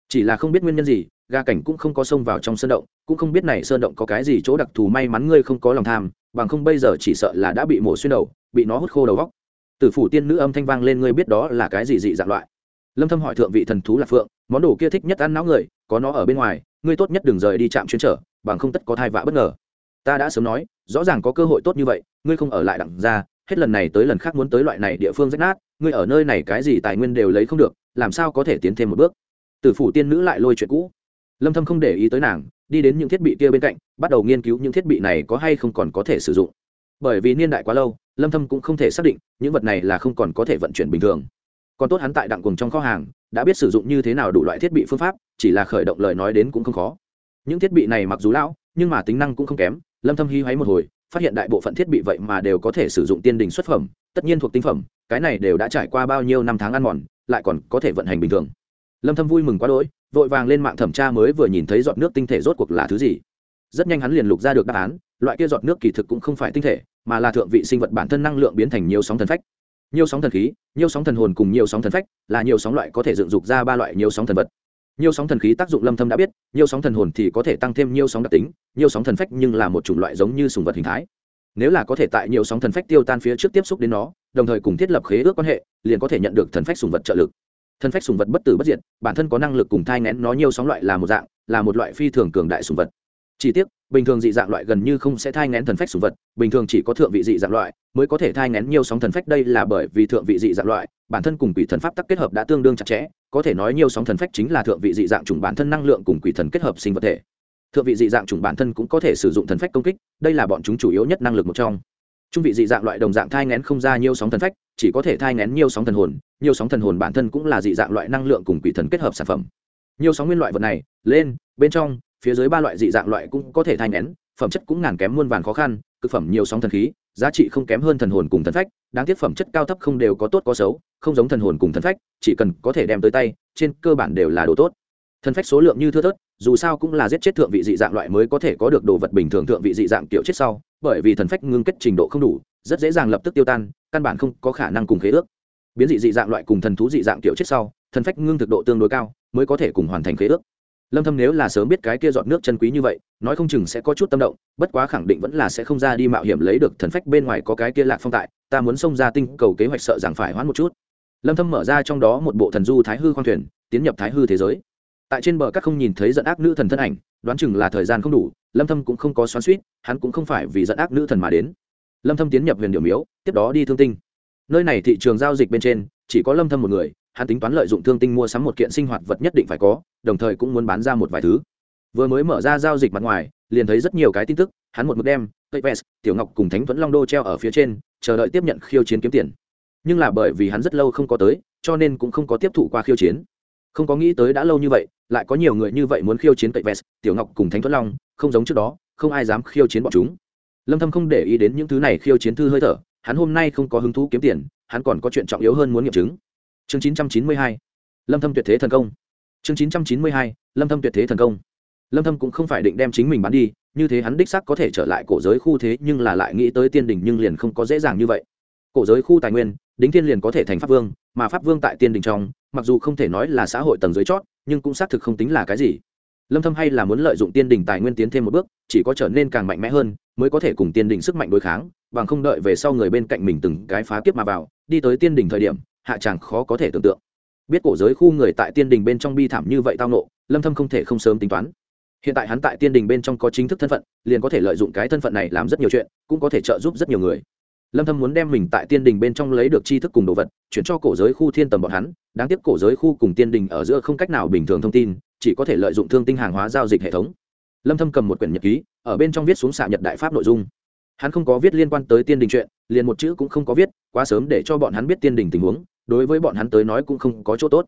Chỉ là không biết nguyên nhân gì, gà cảnh cũng không có xông vào trong sơn động, cũng không biết này sơn động có cái gì chỗ đặc thù may mắn ngươi không có lòng tham bằng không bây giờ chỉ sợ là đã bị mổ xuyên đầu, bị nó hút khô đầu góc. Tử phủ tiên nữ âm thanh vang lên, ngươi biết đó là cái gì dị dạng loại? Lâm thâm hỏi thượng vị thần thú là phượng, món đồ kia thích nhất ăn não người, có nó ở bên ngoài, ngươi tốt nhất đừng rời đi chạm chuyên trở, bằng không tất có thai vạ bất ngờ. Ta đã sớm nói, rõ ràng có cơ hội tốt như vậy, ngươi không ở lại đặng ra, hết lần này tới lần khác muốn tới loại này địa phương rách nát, ngươi ở nơi này cái gì tài nguyên đều lấy không được, làm sao có thể tiến thêm một bước? Tử phủ tiên nữ lại lôi chuyện cũ. Lâm thâm không để ý tới nàng đi đến những thiết bị kia bên cạnh, bắt đầu nghiên cứu những thiết bị này có hay không còn có thể sử dụng. Bởi vì niên đại quá lâu, lâm thâm cũng không thể xác định những vật này là không còn có thể vận chuyển bình thường. Còn tốt hắn tại đặng cùng trong kho hàng, đã biết sử dụng như thế nào đủ loại thiết bị phương pháp, chỉ là khởi động lời nói đến cũng không khó. Những thiết bị này mặc dù lão, nhưng mà tính năng cũng không kém, lâm thâm hy hoáy một hồi, phát hiện đại bộ phận thiết bị vậy mà đều có thể sử dụng tiên đình xuất phẩm, tất nhiên thuộc tinh phẩm, cái này đều đã trải qua bao nhiêu năm tháng ăn mòn, lại còn có thể vận hành bình thường lâm thâm vui mừng quá đỗi, vội vàng lên mạng thẩm tra mới vừa nhìn thấy giọt nước tinh thể rốt cuộc là thứ gì. Rất nhanh hắn liền lục ra được đáp án, loại kia giọt nước kỳ thực cũng không phải tinh thể, mà là thượng vị sinh vật bản thân năng lượng biến thành nhiều sóng thần phách. Nhiều sóng thần khí, nhiều sóng thần hồn cùng nhiều sóng thần phách là nhiều sóng loại có thể dựng dục ra ba loại nhiều sóng thần vật. Nhiều sóng thần khí tác dụng lâm thâm đã biết, nhiều sóng thần hồn thì có thể tăng thêm nhiều sóng đặc tính, nhiều sóng thần phách nhưng là một chủng loại giống như sùng vật hình thái. Nếu là có thể tại nhiều sóng thần phách tiêu tan phía trước tiếp xúc đến nó, đồng thời cùng thiết lập khế ước quan hệ, liền có thể nhận được thần phách sùng vật trợ lực thần phách sùng vật bất tử bất diệt, bản thân có năng lực cùng thai ngén nó nhiều sóng loại là một dạng, là một loại phi thường cường đại sùng vật. Chỉ tiếc, bình thường dị dạng loại gần như không sẽ thai ngén thần phách sùng vật, bình thường chỉ có thượng vị dị dạng loại mới có thể thai ngén nhiều sóng thần phách. Đây là bởi vì thượng vị dị dạng loại, bản thân cùng quỷ thần pháp tắc kết hợp đã tương đương chặt chẽ, có thể nói nhiều sóng thần phách chính là thượng vị dị dạng chủng bản thân năng lượng cùng quỷ thần kết hợp sinh vật thể. Thượng vị dị dạng chủng bản thân cũng có thể sử dụng thần phách công kích, đây là bọn chúng chủ yếu nhất năng lực một trong trung vị dị dạng loại đồng dạng thai ngén không ra nhiều sóng thần phách, chỉ có thể thai ngén nhiều sóng thần hồn, nhiều sóng thần hồn bản thân cũng là dị dạng loại năng lượng cùng quỷ thần kết hợp sản phẩm. Nhiều sóng nguyên loại vật này, lên, bên trong, phía dưới ba loại dị dạng loại cũng có thể thai ngén, phẩm chất cũng ngàn kém muôn vàn khó khăn, cực phẩm nhiều sóng thần khí, giá trị không kém hơn thần hồn cùng thần phách, đáng tiếc phẩm chất cao thấp không đều có tốt có xấu, không giống thần hồn cùng thần phách, chỉ cần có thể đem tới tay, trên cơ bản đều là đồ tốt thần phách số lượng như thưa thớt, dù sao cũng là giết chết thượng vị dị dạng loại mới có thể có được đồ vật bình thường thượng vị dị dạng kiểu chết sau, bởi vì thần phách ngưng kết trình độ không đủ, rất dễ dàng lập tức tiêu tan, căn bản không có khả năng cùng khế ước. Biến dị dị dạng loại cùng thần thú dị dạng kiểu chết sau, thần phách ngưng thực độ tương đối cao, mới có thể cùng hoàn thành khế ước. Lâm thâm nếu là sớm biết cái kia dọn nước chân quý như vậy, nói không chừng sẽ có chút tâm động, bất quá khẳng định vẫn là sẽ không ra đi mạo hiểm lấy được thần phách bên ngoài có cái kia lạc phong tại, ta muốn xông ra tinh cầu kế hoạch sợ rằng phải hoãn một chút. Lâm thâm mở ra trong đó một bộ thần du thái hư khoang thuyền, tiến nhập thái hư thế giới tại trên bờ các không nhìn thấy giận ác nữ thần thân ảnh, đoán chừng là thời gian không đủ, lâm thâm cũng không có xoắn xuýt, hắn cũng không phải vì giận ác nữ thần mà đến. Lâm thâm tiến nhập huyền điệu miếu, tiếp đó đi thương tinh. Nơi này thị trường giao dịch bên trên, chỉ có lâm thâm một người, hắn tính toán lợi dụng thương tinh mua sắm một kiện sinh hoạt vật nhất định phải có, đồng thời cũng muốn bán ra một vài thứ. Vừa mới mở ra giao dịch mặt ngoài, liền thấy rất nhiều cái tin tức, hắn một mực đem cây vest tiểu ngọc cùng thánh thuẫn long đô treo ở phía trên, chờ đợi tiếp nhận khiêu chiến kiếm tiền. Nhưng là bởi vì hắn rất lâu không có tới, cho nên cũng không có tiếp thụ qua khiêu chiến không có nghĩ tới đã lâu như vậy, lại có nhiều người như vậy muốn khiêu chiến cậy vest tiểu ngọc cùng thánh thuẫn long, không giống trước đó, không ai dám khiêu chiến bọn chúng. Lâm thâm không để ý đến những thứ này khiêu chiến thư hơi thở, hắn hôm nay không có hứng thú kiếm tiền, hắn còn có chuyện trọng yếu hơn muốn nghiệm chứng. Chương 992 lâm thâm tuyệt thế thần công. Chương 992 lâm thâm tuyệt thế thần công. Lâm thâm cũng không phải định đem chính mình bán đi, như thế hắn đích xác có thể trở lại cổ giới khu thế, nhưng là lại nghĩ tới tiên đỉnh nhưng liền không có dễ dàng như vậy. Cổ giới khu tài nguyên, đính thiên liền có thể thành pháp vương, mà pháp vương tại tiên đỉnh trong mặc dù không thể nói là xã hội tầng dưới chót, nhưng cũng xác thực không tính là cái gì. Lâm thâm hay là muốn lợi dụng tiên đỉnh tài nguyên tiến thêm một bước, chỉ có trở nên càng mạnh mẽ hơn, mới có thể cùng tiên đỉnh sức mạnh đối kháng, bằng không đợi về sau người bên cạnh mình từng cái phá kiếp mà vào, đi tới tiên đỉnh thời điểm, hạ chàng khó có thể tưởng tượng. Biết cổ giới khu người tại tiên đình bên trong bi thảm như vậy tao nộ, lâm thâm không thể không sớm tính toán. Hiện tại hắn tại tiên đình bên trong có chính thức thân phận, liền có thể lợi dụng cái thân phận này làm rất nhiều chuyện, cũng có thể trợ giúp rất nhiều người lâm thâm muốn đem mình tại tiên đình bên trong lấy được tri thức cùng đồ vật, chuyển cho cổ giới khu thiên tầm bọn hắn. Đáng tiếc cổ giới khu cùng tiên đình ở giữa không cách nào bình thường thông tin, chỉ có thể lợi dụng thương tinh hàng hóa giao dịch hệ thống. Lâm thâm cầm một quyển nhật ký, ở bên trong viết xuống xạ nhật đại pháp nội dung. Hắn không có viết liên quan tới tiên đình chuyện, liền một chữ cũng không có viết, quá sớm để cho bọn hắn biết tiên đình tình huống, đối với bọn hắn tới nói cũng không có chỗ tốt.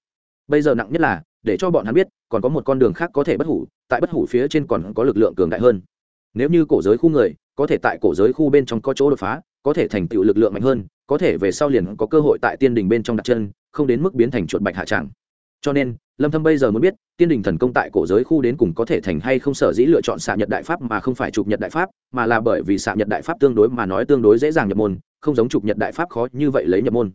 Bây giờ nặng nhất là, để cho bọn hắn biết, còn có một con đường khác có thể bất hủ, tại bất hủ phía trên còn có lực lượng cường đại hơn. Nếu như cổ giới khu người, có thể tại cổ giới khu bên trong có chỗ đột phá có thể thành tựu lực lượng mạnh hơn, có thể về sau liền có cơ hội tại tiên đình bên trong đặt chân, không đến mức biến thành chuột bạch hạ tràng cho nên, lâm thâm bây giờ muốn biết, tiên đình thần công tại cổ giới khu đến cùng có thể thành hay không sở dĩ lựa chọn xạ nhật đại pháp mà không phải trục nhật đại pháp, mà là bởi vì xạ nhật đại pháp tương đối mà nói tương đối dễ dàng nhập môn, không giống trục nhật đại pháp khó như vậy lấy nhập môn.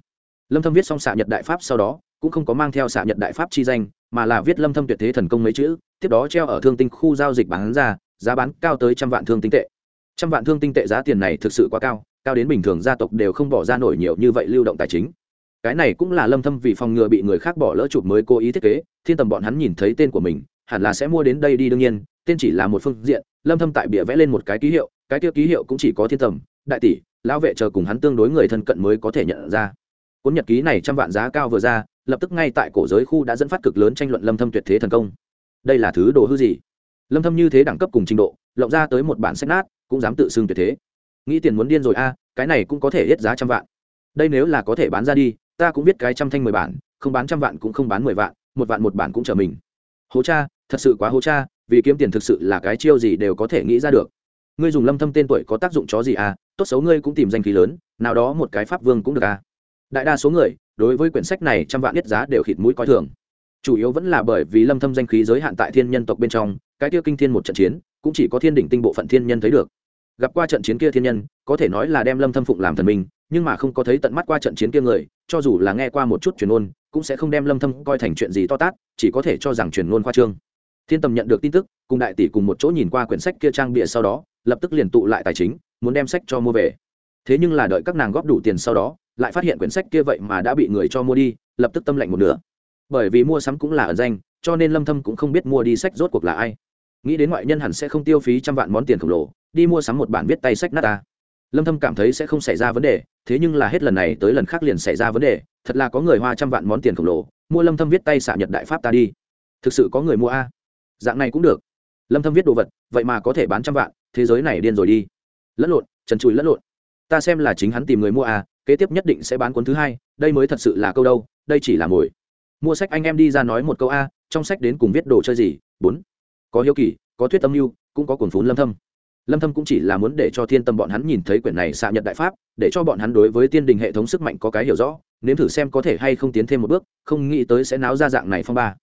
Lâm thâm viết xong xạ nhật đại pháp sau đó, cũng không có mang theo xạ nhật đại pháp chi danh, mà là viết lâm thâm tuyệt thế thần công mấy chữ, tiếp đó treo ở thương tinh khu giao dịch bán ra, giá bán cao tới trăm vạn thương tinh tệ. Trăm vạn thương tinh tệ giá tiền này thực sự quá cao cao đến bình thường gia tộc đều không bỏ ra nổi nhiều như vậy lưu động tài chính. Cái này cũng là lâm thâm vì phòng ngừa bị người khác bỏ lỡ chụp mới cố ý thiết kế, thiên tầm bọn hắn nhìn thấy tên của mình, hẳn là sẽ mua đến đây đi đương nhiên, tên chỉ là một phương diện, lâm thâm tại bìa vẽ lên một cái ký hiệu, cái kia ký hiệu cũng chỉ có thiên tầm, đại tỷ, lão vệ chờ cùng hắn tương đối người thân cận mới có thể nhận ra. Cuốn nhật ký này trăm vạn giá cao vừa ra, lập tức ngay tại cổ giới khu đã dẫn phát cực lớn tranh luận lâm thâm tuyệt thế thần công. Đây là thứ đồ hư gì? Lâm thâm như thế đẳng cấp cùng trình độ, lộng ra tới một bản sách nát, cũng dám tự xưng tuyệt thế nghĩ tiền muốn điên rồi, a, cái này cũng có thể hết giá trăm vạn. Đây nếu là có thể bán ra đi, ta cũng biết cái trăm thanh mười bản, không bán trăm vạn cũng không bán mười vạn, một vạn một bản cũng trở mình. Hố cha, thật sự quá hố cha, vì kiếm tiền thực sự là cái chiêu gì đều có thể nghĩ ra được. Ngươi dùng lâm thâm tên tuổi có tác dụng chó gì à tốt xấu ngươi cũng tìm danh khí lớn, nào đó một cái pháp vương cũng được à đại đa số người, đối với quyển sách này trăm vạn nhất giá đều khịt mũi coi thường. Chủ yếu vẫn là bởi vì lâm thâm danh khí giới hạn tại thiên nhân tộc bên trong, cái tiêu kinh thiên một trận chiến, cũng chỉ có thiên đỉnh tinh bộ phận thiên nhân thấy được gặp qua trận chiến kia thiên nhân, có thể nói là đem lâm thâm phụng làm thần minh, nhưng mà không có thấy tận mắt qua trận chiến kia người, cho dù là nghe qua một chút truyền ngôn, cũng sẽ không đem lâm thâm coi thành chuyện gì to tát, chỉ có thể cho rằng truyền ngôn khoa trương. Thiên tầm nhận được tin tức, cùng đại tỷ cùng một chỗ nhìn qua quyển sách kia trang bìa sau đó, lập tức liền tụ lại tài chính, muốn đem sách cho mua về. Thế nhưng là đợi các nàng góp đủ tiền sau đó, lại phát hiện quyển sách kia vậy mà đã bị người cho mua đi, lập tức tâm lạnh một nửa. Bởi vì mua sắm cũng là ẩn danh, cho nên lâm thâm cũng không biết mua đi sách rốt cuộc là ai. Nghĩ đến ngoại nhân hẳn sẽ không tiêu phí trăm vạn món tiền khổng lồ đi mua sắm một bản viết tay sách nát ta. Lâm thâm cảm thấy sẽ không xảy ra vấn đề, thế nhưng là hết lần này tới lần khác liền xảy ra vấn đề, thật là có người hoa trăm vạn món tiền khổng lồ, mua lâm thâm viết tay xạ nhật đại pháp ta đi. Thực sự có người mua a? Dạng này cũng được. Lâm thâm viết đồ vật, vậy mà có thể bán trăm vạn, thế giới này điên rồi đi. Lẫn lộn, trần trụi lẫn lộn. Ta xem là chính hắn tìm người mua a, kế tiếp nhất định sẽ bán cuốn thứ hai, đây mới thật sự là câu đâu, đây chỉ là mồi. Mua sách anh em đi ra nói một câu a, trong sách đến cùng viết đồ chơi gì? Bốn. Có hiếu kỳ, có thuyết tâm lưu cũng có cuốn phún lâm thâm lâm thâm cũng chỉ là muốn để cho thiên tâm bọn hắn nhìn thấy quyển này xạ nhật đại pháp, để cho bọn hắn đối với tiên đình hệ thống sức mạnh có cái hiểu rõ, nếm thử xem có thể hay không tiến thêm một bước, không nghĩ tới sẽ náo ra dạng này phong ba.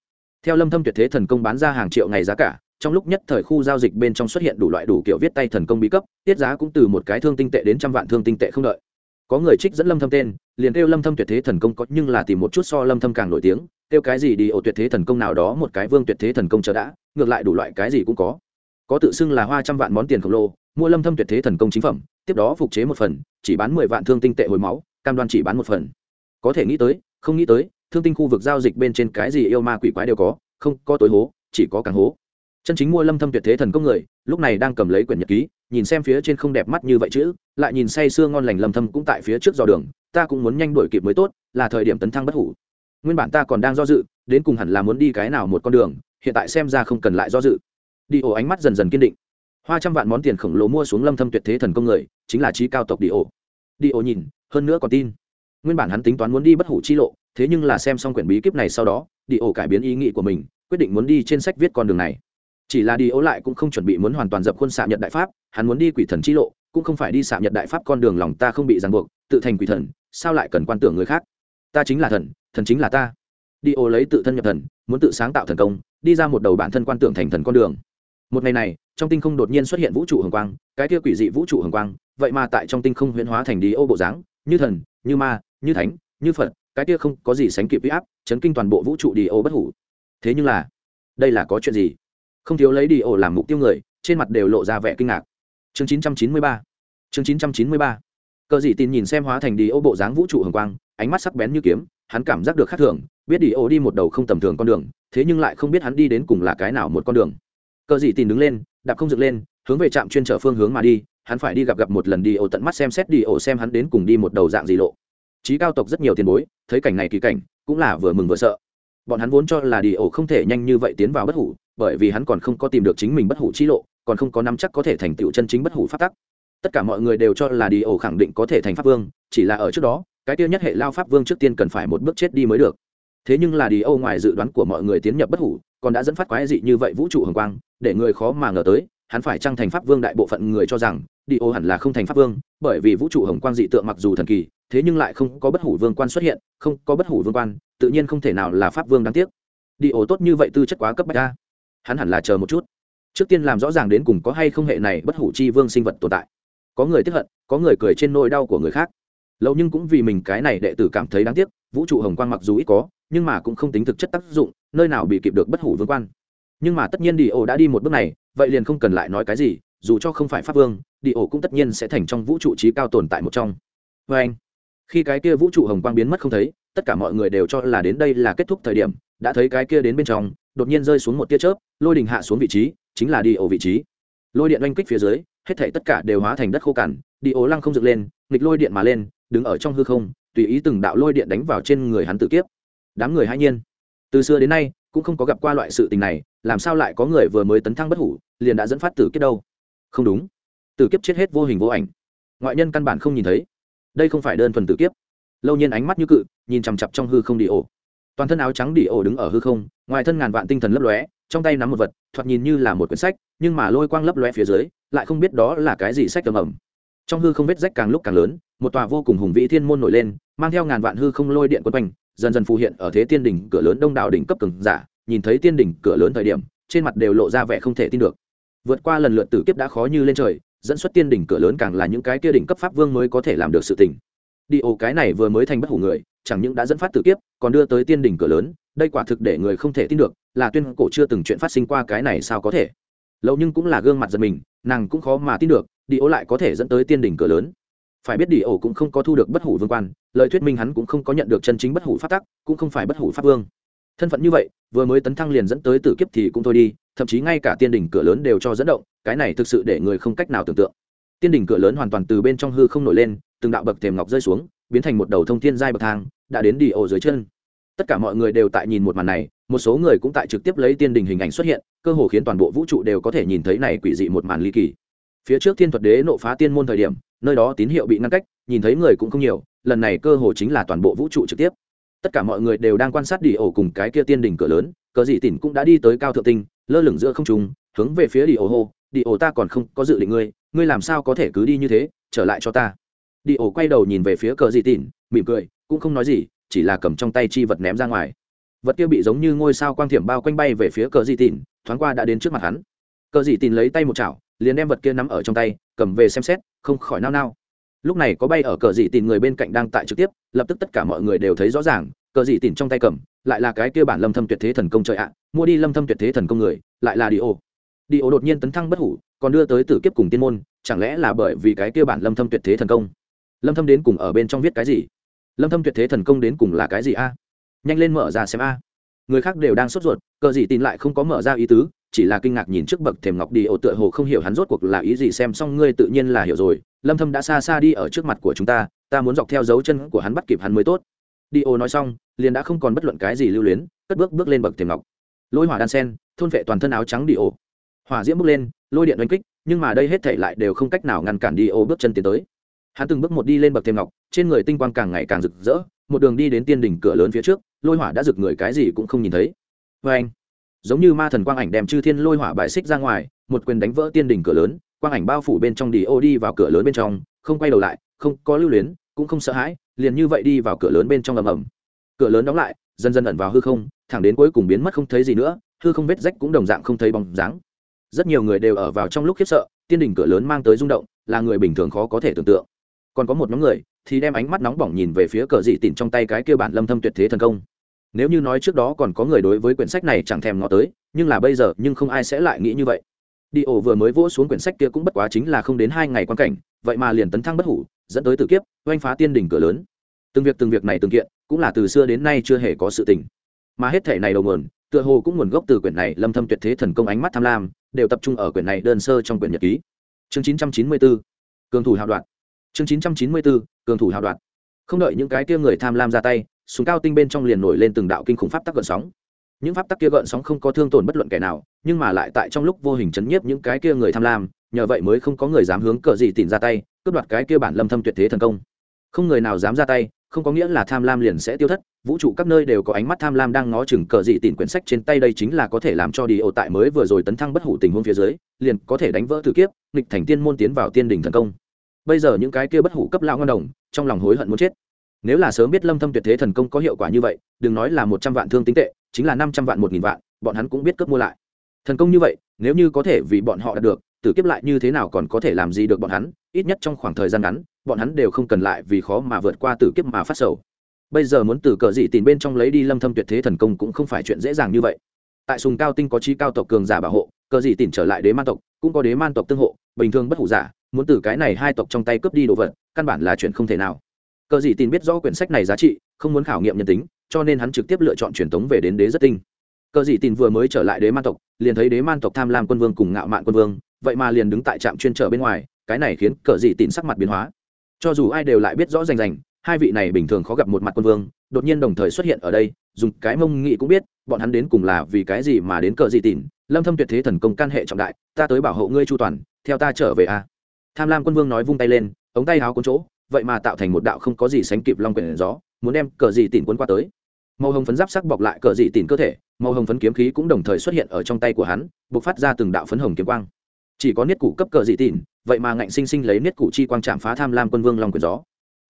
Theo lâm thâm tuyệt thế thần công bán ra hàng triệu ngày giá cả, trong lúc nhất thời khu giao dịch bên trong xuất hiện đủ loại đủ kiểu viết tay thần công bí cấp, tiết giá cũng từ một cái thương tinh tệ đến trăm vạn thương tinh tệ không đợi. Có người trích dẫn lâm thâm tên, liền kêu lâm thâm tuyệt thế thần công có nhưng là tìm một chút so lâm thâm càng nổi tiếng, kêu cái gì đi, ổ tuyệt thế thần công nào đó một cái vương tuyệt thế thần công chờ đã, ngược lại đủ loại cái gì cũng có có tự xưng là hoa trăm vạn món tiền khổng lồ, mua lâm thâm tuyệt thế thần công chính phẩm, tiếp đó phục chế một phần, chỉ bán 10 vạn thương tinh tệ hồi máu, cam đoan chỉ bán một phần. Có thể nghĩ tới, không nghĩ tới, thương tinh khu vực giao dịch bên trên cái gì yêu ma quỷ quái đều có, không có tối hố, chỉ có càng hố. Chân chính mua lâm thâm tuyệt thế thần công người, lúc này đang cầm lấy quyển nhật ký, nhìn xem phía trên không đẹp mắt như vậy chứ lại nhìn say sưa ngon lành lâm thâm cũng tại phía trước dò đường, ta cũng muốn nhanh đuổi kịp mới tốt, là thời điểm tấn thăng bất hủ. Nguyên bản ta còn đang do dự, đến cùng hẳn là muốn đi cái nào một con đường, hiện tại xem ra không cần lại do dự đi ổ ánh mắt dần dần kiên định. Hoa trăm vạn món tiền khổng lồ mua xuống lâm thâm tuyệt thế thần công người, chính là trí cao tộc đi ổ. Đi ổ nhìn, hơn nữa còn tin. Nguyên bản hắn tính toán muốn đi bất hủ chi lộ, thế nhưng là xem xong quyển bí kíp này sau đó, đi ổ cải biến ý nghĩ của mình, quyết định muốn đi trên sách viết con đường này. Chỉ là đi ổ lại cũng không chuẩn bị muốn hoàn toàn dập khuôn xạ nhật đại pháp, hắn muốn đi quỷ thần chi lộ, cũng không phải đi xạ nhật đại pháp con đường lòng ta không bị ràng buộc, tự thành quỷ thần, sao lại cần quan tưởng người khác? Ta chính là thần thần chính là ta. Đi ổ lấy tự thân nhập thần, muốn tự sáng tạo thần công, đi ra một đầu bản thân quan tưởng thành thần con đường một ngày này, trong tinh không đột nhiên xuất hiện vũ trụ hồng quang, cái kia quỷ dị vũ trụ hồng quang, vậy mà tại trong tinh không huyễn hóa thành đi ô bộ dáng, như thần, như ma, như thánh, như phật, cái kia không có gì sánh kịp huy áp, chấn kinh toàn bộ vũ trụ đi ô bất hủ. Thế nhưng là, đây là có chuyện gì? Không thiếu lấy đi ô làm mục tiêu người, trên mặt đều lộ ra vẻ kinh ngạc. Chương 993 chương 993 cờ dị tin nhìn xem hóa thành đi ô bộ dáng vũ trụ hồng quang, ánh mắt sắc bén như kiếm, hắn cảm giác được khác thường, biết đi ô đi một đầu không tầm thường con đường, thế nhưng lại không biết hắn đi đến cùng là cái nào một con đường cờ dị tìm đứng lên, đạp không dựng lên, hướng về trạm chuyên trở phương hướng mà đi, hắn phải đi gặp gặp một lần đi ổ tận mắt xem xét đi ổ xem hắn đến cùng đi một đầu dạng gì lộ. Trí cao tộc rất nhiều tiền bối, thấy cảnh này kỳ cảnh, cũng là vừa mừng vừa sợ. Bọn hắn vốn cho là đi ổ không thể nhanh như vậy tiến vào bất hủ, bởi vì hắn còn không có tìm được chính mình bất hủ chi lộ, còn không có nắm chắc có thể thành tựu chân chính bất hủ phát tắc. Tất cả mọi người đều cho là đi ổ khẳng định có thể thành pháp vương, chỉ là ở trước đó, cái tiêu nhất hệ lao pháp vương trước tiên cần phải một bước chết đi mới được. Thế nhưng là đi âu ngoài dự đoán của mọi người tiến nhập bất hủ còn đã dẫn phát quái dị như vậy vũ trụ hồng quang, để người khó mà ngờ tới, hắn phải trăng thành pháp vương đại bộ phận người cho rằng, đi ô hẳn là không thành pháp vương, bởi vì vũ trụ hồng quang dị tượng mặc dù thần kỳ, thế nhưng lại không có bất hủ vương quan xuất hiện, không có bất hủ vương quan, tự nhiên không thể nào là pháp vương đáng tiếc. Đi ô tốt như vậy tư chất quá cấp bách ra hắn hẳn là chờ một chút. Trước tiên làm rõ ràng đến cùng có hay không hệ này bất hủ chi vương sinh vật tồn tại. Có người tiếp hận, có người cười trên nỗi đau của người khác. Lâu nhưng cũng vì mình cái này đệ tử cảm thấy đáng tiếc, vũ trụ hồng quang mặc dù ít có nhưng mà cũng không tính thực chất tác dụng, nơi nào bị kịp được bất hủ vương quan. Nhưng mà tất nhiên đi ổ đã đi một bước này, vậy liền không cần lại nói cái gì, dù cho không phải pháp vương, đi ổ cũng tất nhiên sẽ thành trong vũ trụ trí cao tồn tại một trong. Vê anh, khi cái kia vũ trụ hồng quang biến mất không thấy, tất cả mọi người đều cho là đến đây là kết thúc thời điểm, đã thấy cái kia đến bên trong, đột nhiên rơi xuống một tia chớp, lôi đình hạ xuống vị trí, chính là đi ổ vị trí. Lôi điện oanh kích phía dưới, hết thảy tất cả đều hóa thành đất khô cằn, đi ổ lăng không dựng lên, nghịch lôi điện mà lên, đứng ở trong hư không, tùy ý từng đạo lôi điện đánh vào trên người hắn tự kiếp đám người hãy nhiên. Từ xưa đến nay, cũng không có gặp qua loại sự tình này, làm sao lại có người vừa mới tấn thăng bất hủ, liền đã dẫn phát tử kiếp đâu? Không đúng. Tử kiếp chết hết vô hình vô ảnh. Ngoại nhân căn bản không nhìn thấy. Đây không phải đơn thuần tử kiếp. Lâu nhiên ánh mắt như cự, nhìn chằm chặp trong hư không đi ổ. Toàn thân áo trắng đi ổ đứng ở hư không, ngoài thân ngàn vạn tinh thần lấp lóe, trong tay nắm một vật, thoạt nhìn như là một quyển sách, nhưng mà lôi quang lấp lóe phía dưới, lại không biết đó là cái gì sách tầm ẩm. Trong hư không vết rách càng lúc càng lớn, một tòa vô cùng hùng vĩ thiên môn nổi lên, mang theo ngàn vạn hư không lôi điện quân quanh dần dần phù hiện ở thế tiên đỉnh cửa lớn đông đảo đỉnh cấp cường giả, nhìn thấy tiên đỉnh cửa lớn thời điểm, trên mặt đều lộ ra vẻ không thể tin được. Vượt qua lần lượt tử kiếp đã khó như lên trời, dẫn xuất tiên đỉnh cửa lớn càng là những cái kia đỉnh cấp pháp vương mới có thể làm được sự tình. Đi ô, cái này vừa mới thành bất hủ người, chẳng những đã dẫn phát tử kiếp, còn đưa tới tiên đỉnh cửa lớn, đây quả thực để người không thể tin được, là tuyên cổ chưa từng chuyện phát sinh qua cái này sao có thể. Lâu nhưng cũng là gương mặt giật mình, nàng cũng khó mà tin được, đi ố lại có thể dẫn tới tiên đỉnh cửa lớn phải biết đi ổ cũng không có thu được bất hủ vương quan, lời thuyết minh hắn cũng không có nhận được chân chính bất hủ pháp tắc, cũng không phải bất hủ pháp vương. Thân phận như vậy, vừa mới tấn thăng liền dẫn tới tử kiếp thì cũng thôi đi, thậm chí ngay cả tiên đỉnh cửa lớn đều cho dẫn động, cái này thực sự để người không cách nào tưởng tượng. Tiên đỉnh cửa lớn hoàn toàn từ bên trong hư không nổi lên, từng đạo bậc thềm ngọc rơi xuống, biến thành một đầu thông thiên giai bậc thang, đã đến đi ổ dưới chân. Tất cả mọi người đều tại nhìn một màn này, một số người cũng tại trực tiếp lấy tiên đỉnh hình ảnh xuất hiện, cơ hồ khiến toàn bộ vũ trụ đều có thể nhìn thấy này quỷ dị một màn ly kỳ. Phía trước thiên thuật đế nộ phá tiên môn thời điểm nơi đó tín hiệu bị ngăn cách, nhìn thấy người cũng không nhiều, lần này cơ hồ chính là toàn bộ vũ trụ trực tiếp. Tất cả mọi người đều đang quan sát đi ổ cùng cái kia tiên đỉnh cửa lớn, cờ dị tỉn cũng đã đi tới cao thượng tinh, lơ lửng giữa không trung, hướng về phía đi ổ hô, đi ổ ta còn không có dự định ngươi ngươi làm sao có thể cứ đi như thế, trở lại cho ta. Đi ổ quay đầu nhìn về phía cờ dị tỉn, mỉm cười, cũng không nói gì, chỉ là cầm trong tay chi vật ném ra ngoài. Vật kia bị giống như ngôi sao quang thiểm bao quanh bay về phía cờ dị tỉn, thoáng qua đã đến trước mặt hắn. Cờ dị tỉn lấy tay một chảo liền đem vật kia nắm ở trong tay, cầm về xem xét, không khỏi nao nao. Lúc này có bay ở cờ dị tìm người bên cạnh đang tại trực tiếp, lập tức tất cả mọi người đều thấy rõ ràng, cờ dị tìm trong tay cầm, lại là cái kia bản lâm thâm tuyệt thế thần công trời ạ, mua đi lâm thâm tuyệt thế thần công người, lại là đi ô đi ô đột nhiên tấn thăng bất hủ, còn đưa tới tử kiếp cùng tiên môn, chẳng lẽ là bởi vì cái kia bản lâm thâm tuyệt thế thần công? Lâm thâm đến cùng ở bên trong viết cái gì? Lâm thâm tuyệt thế thần công đến cùng là cái gì a? Nhanh lên mở ra xem a. Người khác đều đang sốt ruột, cờ dị tin lại không có mở ra ý tứ chỉ là kinh ngạc nhìn trước bậc thềm ngọc đi ổ tựa hồ không hiểu hắn rốt cuộc là ý gì, xem xong ngươi tự nhiên là hiểu rồi. Lâm thâm đã xa xa đi ở trước mặt của chúng ta ta muốn dọc theo dấu chân của hắn bắt kịp hắn mới tốt. Đi ổ nói xong, liền đã không còn bất luận cái gì lưu luyến, cất bước bước lên bậc thềm ngọc. Lôi hỏa đan sen, thôn vệ toàn thân áo trắng đi ổ hỏa diễm bước lên, lôi điện đánh kích, nhưng mà đây hết thảy lại đều không cách nào ngăn cản đi ổ bước chân tiến tới. Hắn từng bước một đi lên bậc thềm ngọc, trên người tinh quang càng ngày càng rực rỡ, một đường đi đến tiên đỉnh cửa lớn phía trước, lôi hỏa đã rực người cái gì cũng không nhìn thấy. Với anh giống như ma thần quang ảnh đem chư thiên lôi hỏa bại xích ra ngoài, một quyền đánh vỡ tiên đỉnh cửa lớn, quang ảnh bao phủ bên trong đi ô đi vào cửa lớn bên trong, không quay đầu lại, không có lưu luyến, cũng không sợ hãi, liền như vậy đi vào cửa lớn bên trong ầm ầm. Cửa lớn đóng lại, dần dần ẩn vào hư không, thẳng đến cuối cùng biến mất không thấy gì nữa, hư không vết rách cũng đồng dạng không thấy bóng dáng. Rất nhiều người đều ở vào trong lúc khiếp sợ, tiên đỉnh cửa lớn mang tới rung động, là người bình thường khó có thể tưởng tượng. Còn có một nhóm người, thì đem ánh mắt nóng bỏng nhìn về phía cờ dị tịn trong tay cái kia bản lâm thâm tuyệt thế thần công nếu như nói trước đó còn có người đối với quyển sách này chẳng thèm ngó tới, nhưng là bây giờ, nhưng không ai sẽ lại nghĩ như vậy. Đi ổ vừa mới vỗ xuống quyển sách kia cũng bất quá chính là không đến hai ngày quan cảnh, vậy mà liền tấn thăng bất hủ, dẫn tới tử kiếp, oanh phá tiên đỉnh cửa lớn. Từng việc từng việc này từng kiện, cũng là từ xưa đến nay chưa hề có sự tình. Mà hết thể này đầu nguồn, tựa hồ cũng nguồn gốc từ quyển này lâm thâm tuyệt thế thần công ánh mắt tham lam, đều tập trung ở quyển này đơn sơ trong quyển nhật ký. Chương 994 cường thủ hào đoạn chương 994 cường thủ hào đoạn không đợi những cái kia người tham lam ra tay súng cao tinh bên trong liền nổi lên từng đạo kinh khủng pháp tắc gợn sóng. Những pháp tắc kia gợn sóng không có thương tổn bất luận kẻ nào, nhưng mà lại tại trong lúc vô hình chấn nhiếp những cái kia người tham lam, nhờ vậy mới không có người dám hướng cờ gì tìm ra tay, cướp đoạt cái kia bản lâm thâm tuyệt thế thần công. Không người nào dám ra tay, không có nghĩa là tham lam liền sẽ tiêu thất, vũ trụ các nơi đều có ánh mắt tham lam đang ngó chừng cờ dị tìm quyển sách trên tay đây chính là có thể làm cho đi ô tại mới vừa rồi tấn thăng bất hủ tình huống phía dưới, liền có thể đánh vỡ thử kiếp, nghịch thành tiên môn tiến vào tiên đỉnh thần công. Bây giờ những cái kia bất hủ cấp lão ngon đồng, trong lòng hối hận muốn chết nếu là sớm biết lâm thâm tuyệt thế thần công có hiệu quả như vậy, đừng nói là một trăm vạn thương tính tệ, chính là năm trăm vạn một nghìn vạn, bọn hắn cũng biết cướp mua lại. Thần công như vậy, nếu như có thể vì bọn họ đạt được, tử kiếp lại như thế nào còn có thể làm gì được bọn hắn, ít nhất trong khoảng thời gian ngắn, bọn hắn đều không cần lại vì khó mà vượt qua tử kiếp mà phát sầu. Bây giờ muốn từ cờ dị tìm bên trong lấy đi lâm thâm tuyệt thế thần công cũng không phải chuyện dễ dàng như vậy. Tại sùng cao tinh có chi cao tộc cường giả bảo hộ, cờ dị tìm trở lại đế man tộc, cũng có đế man tộc tương hộ, bình thường bất hủ giả, muốn từ cái này hai tộc trong tay cướp đi đồ vật, căn bản là chuyện không thể nào cờ dị tin biết rõ quyển sách này giá trị, không muốn khảo nghiệm nhân tính, cho nên hắn trực tiếp lựa chọn truyền thống về đến đế rất tinh. Cờ dị tin vừa mới trở lại đế man tộc, liền thấy đế man tộc tham lam quân vương cùng ngạo mạn quân vương, vậy mà liền đứng tại trạm chuyên trở bên ngoài, cái này khiến cờ dị tin sắc mặt biến hóa. Cho dù ai đều lại biết rõ rành rành, hai vị này bình thường khó gặp một mặt quân vương, đột nhiên đồng thời xuất hiện ở đây, dùng cái mông nghị cũng biết, bọn hắn đến cùng là vì cái gì mà đến cờ dị tin lâm thâm tuyệt thế thần công can hệ trọng đại, ta tới bảo hộ ngươi chu toàn, theo ta trở về a. Tham lam quân vương nói vung tay lên, ống tay háo cuốn chỗ vậy mà tạo thành một đạo không có gì sánh kịp long quyển gió, muốn đem cờ dị tìm cuốn qua tới. Màu hồng phấn giáp sắc bọc lại cờ dị tìm cơ thể, màu hồng phấn kiếm khí cũng đồng thời xuất hiện ở trong tay của hắn, bộc phát ra từng đạo phấn hồng kiếm quang. Chỉ có niết cụ cấp cờ dị tìm vậy mà ngạnh sinh sinh lấy niết cụ chi quang chạm phá tham lam quân vương long quyển gió.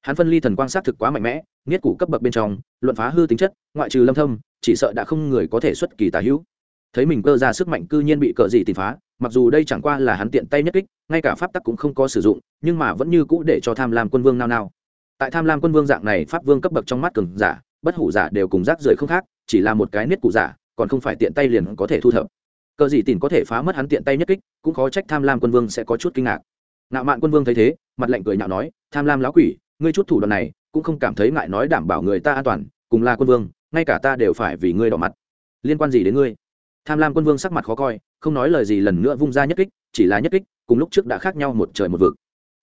Hắn phân ly thần quang sát thực quá mạnh mẽ, niết cụ cấp bậc bên trong, luận phá hư tính chất, ngoại trừ lâm thâm, chỉ sợ đã không người có thể xuất kỳ tà hữu thấy mình cơ ra sức mạnh cư nhiên bị cờ dị tìm phá, mặc dù đây chẳng qua là hắn tiện tay nhất kích, ngay cả pháp tắc cũng không có sử dụng, nhưng mà vẫn như cũ để cho tham lam quân vương nao nao. Tại tham lam quân vương dạng này, pháp vương cấp bậc trong mắt cường giả, bất hủ giả đều cùng rác rưởi không khác, chỉ là một cái niết cụ giả, còn không phải tiện tay liền có thể thu thập. Cờ gì tìm có thể phá mất hắn tiện tay nhất kích, cũng khó trách tham lam quân vương sẽ có chút kinh ngạc. Ngạo mạn quân vương thấy thế, mặt lạnh cười nhạo nói, tham lam lão quỷ, ngươi chút thủ đoạn này, cũng không cảm thấy ngại nói đảm bảo người ta an toàn, cùng là quân vương, ngay cả ta đều phải vì ngươi đỏ mặt. Liên quan gì đến ngươi? Tham lam quân vương sắc mặt khó coi, không nói lời gì lần nữa vung ra nhất kích, chỉ là nhất kích, cùng lúc trước đã khác nhau một trời một vực.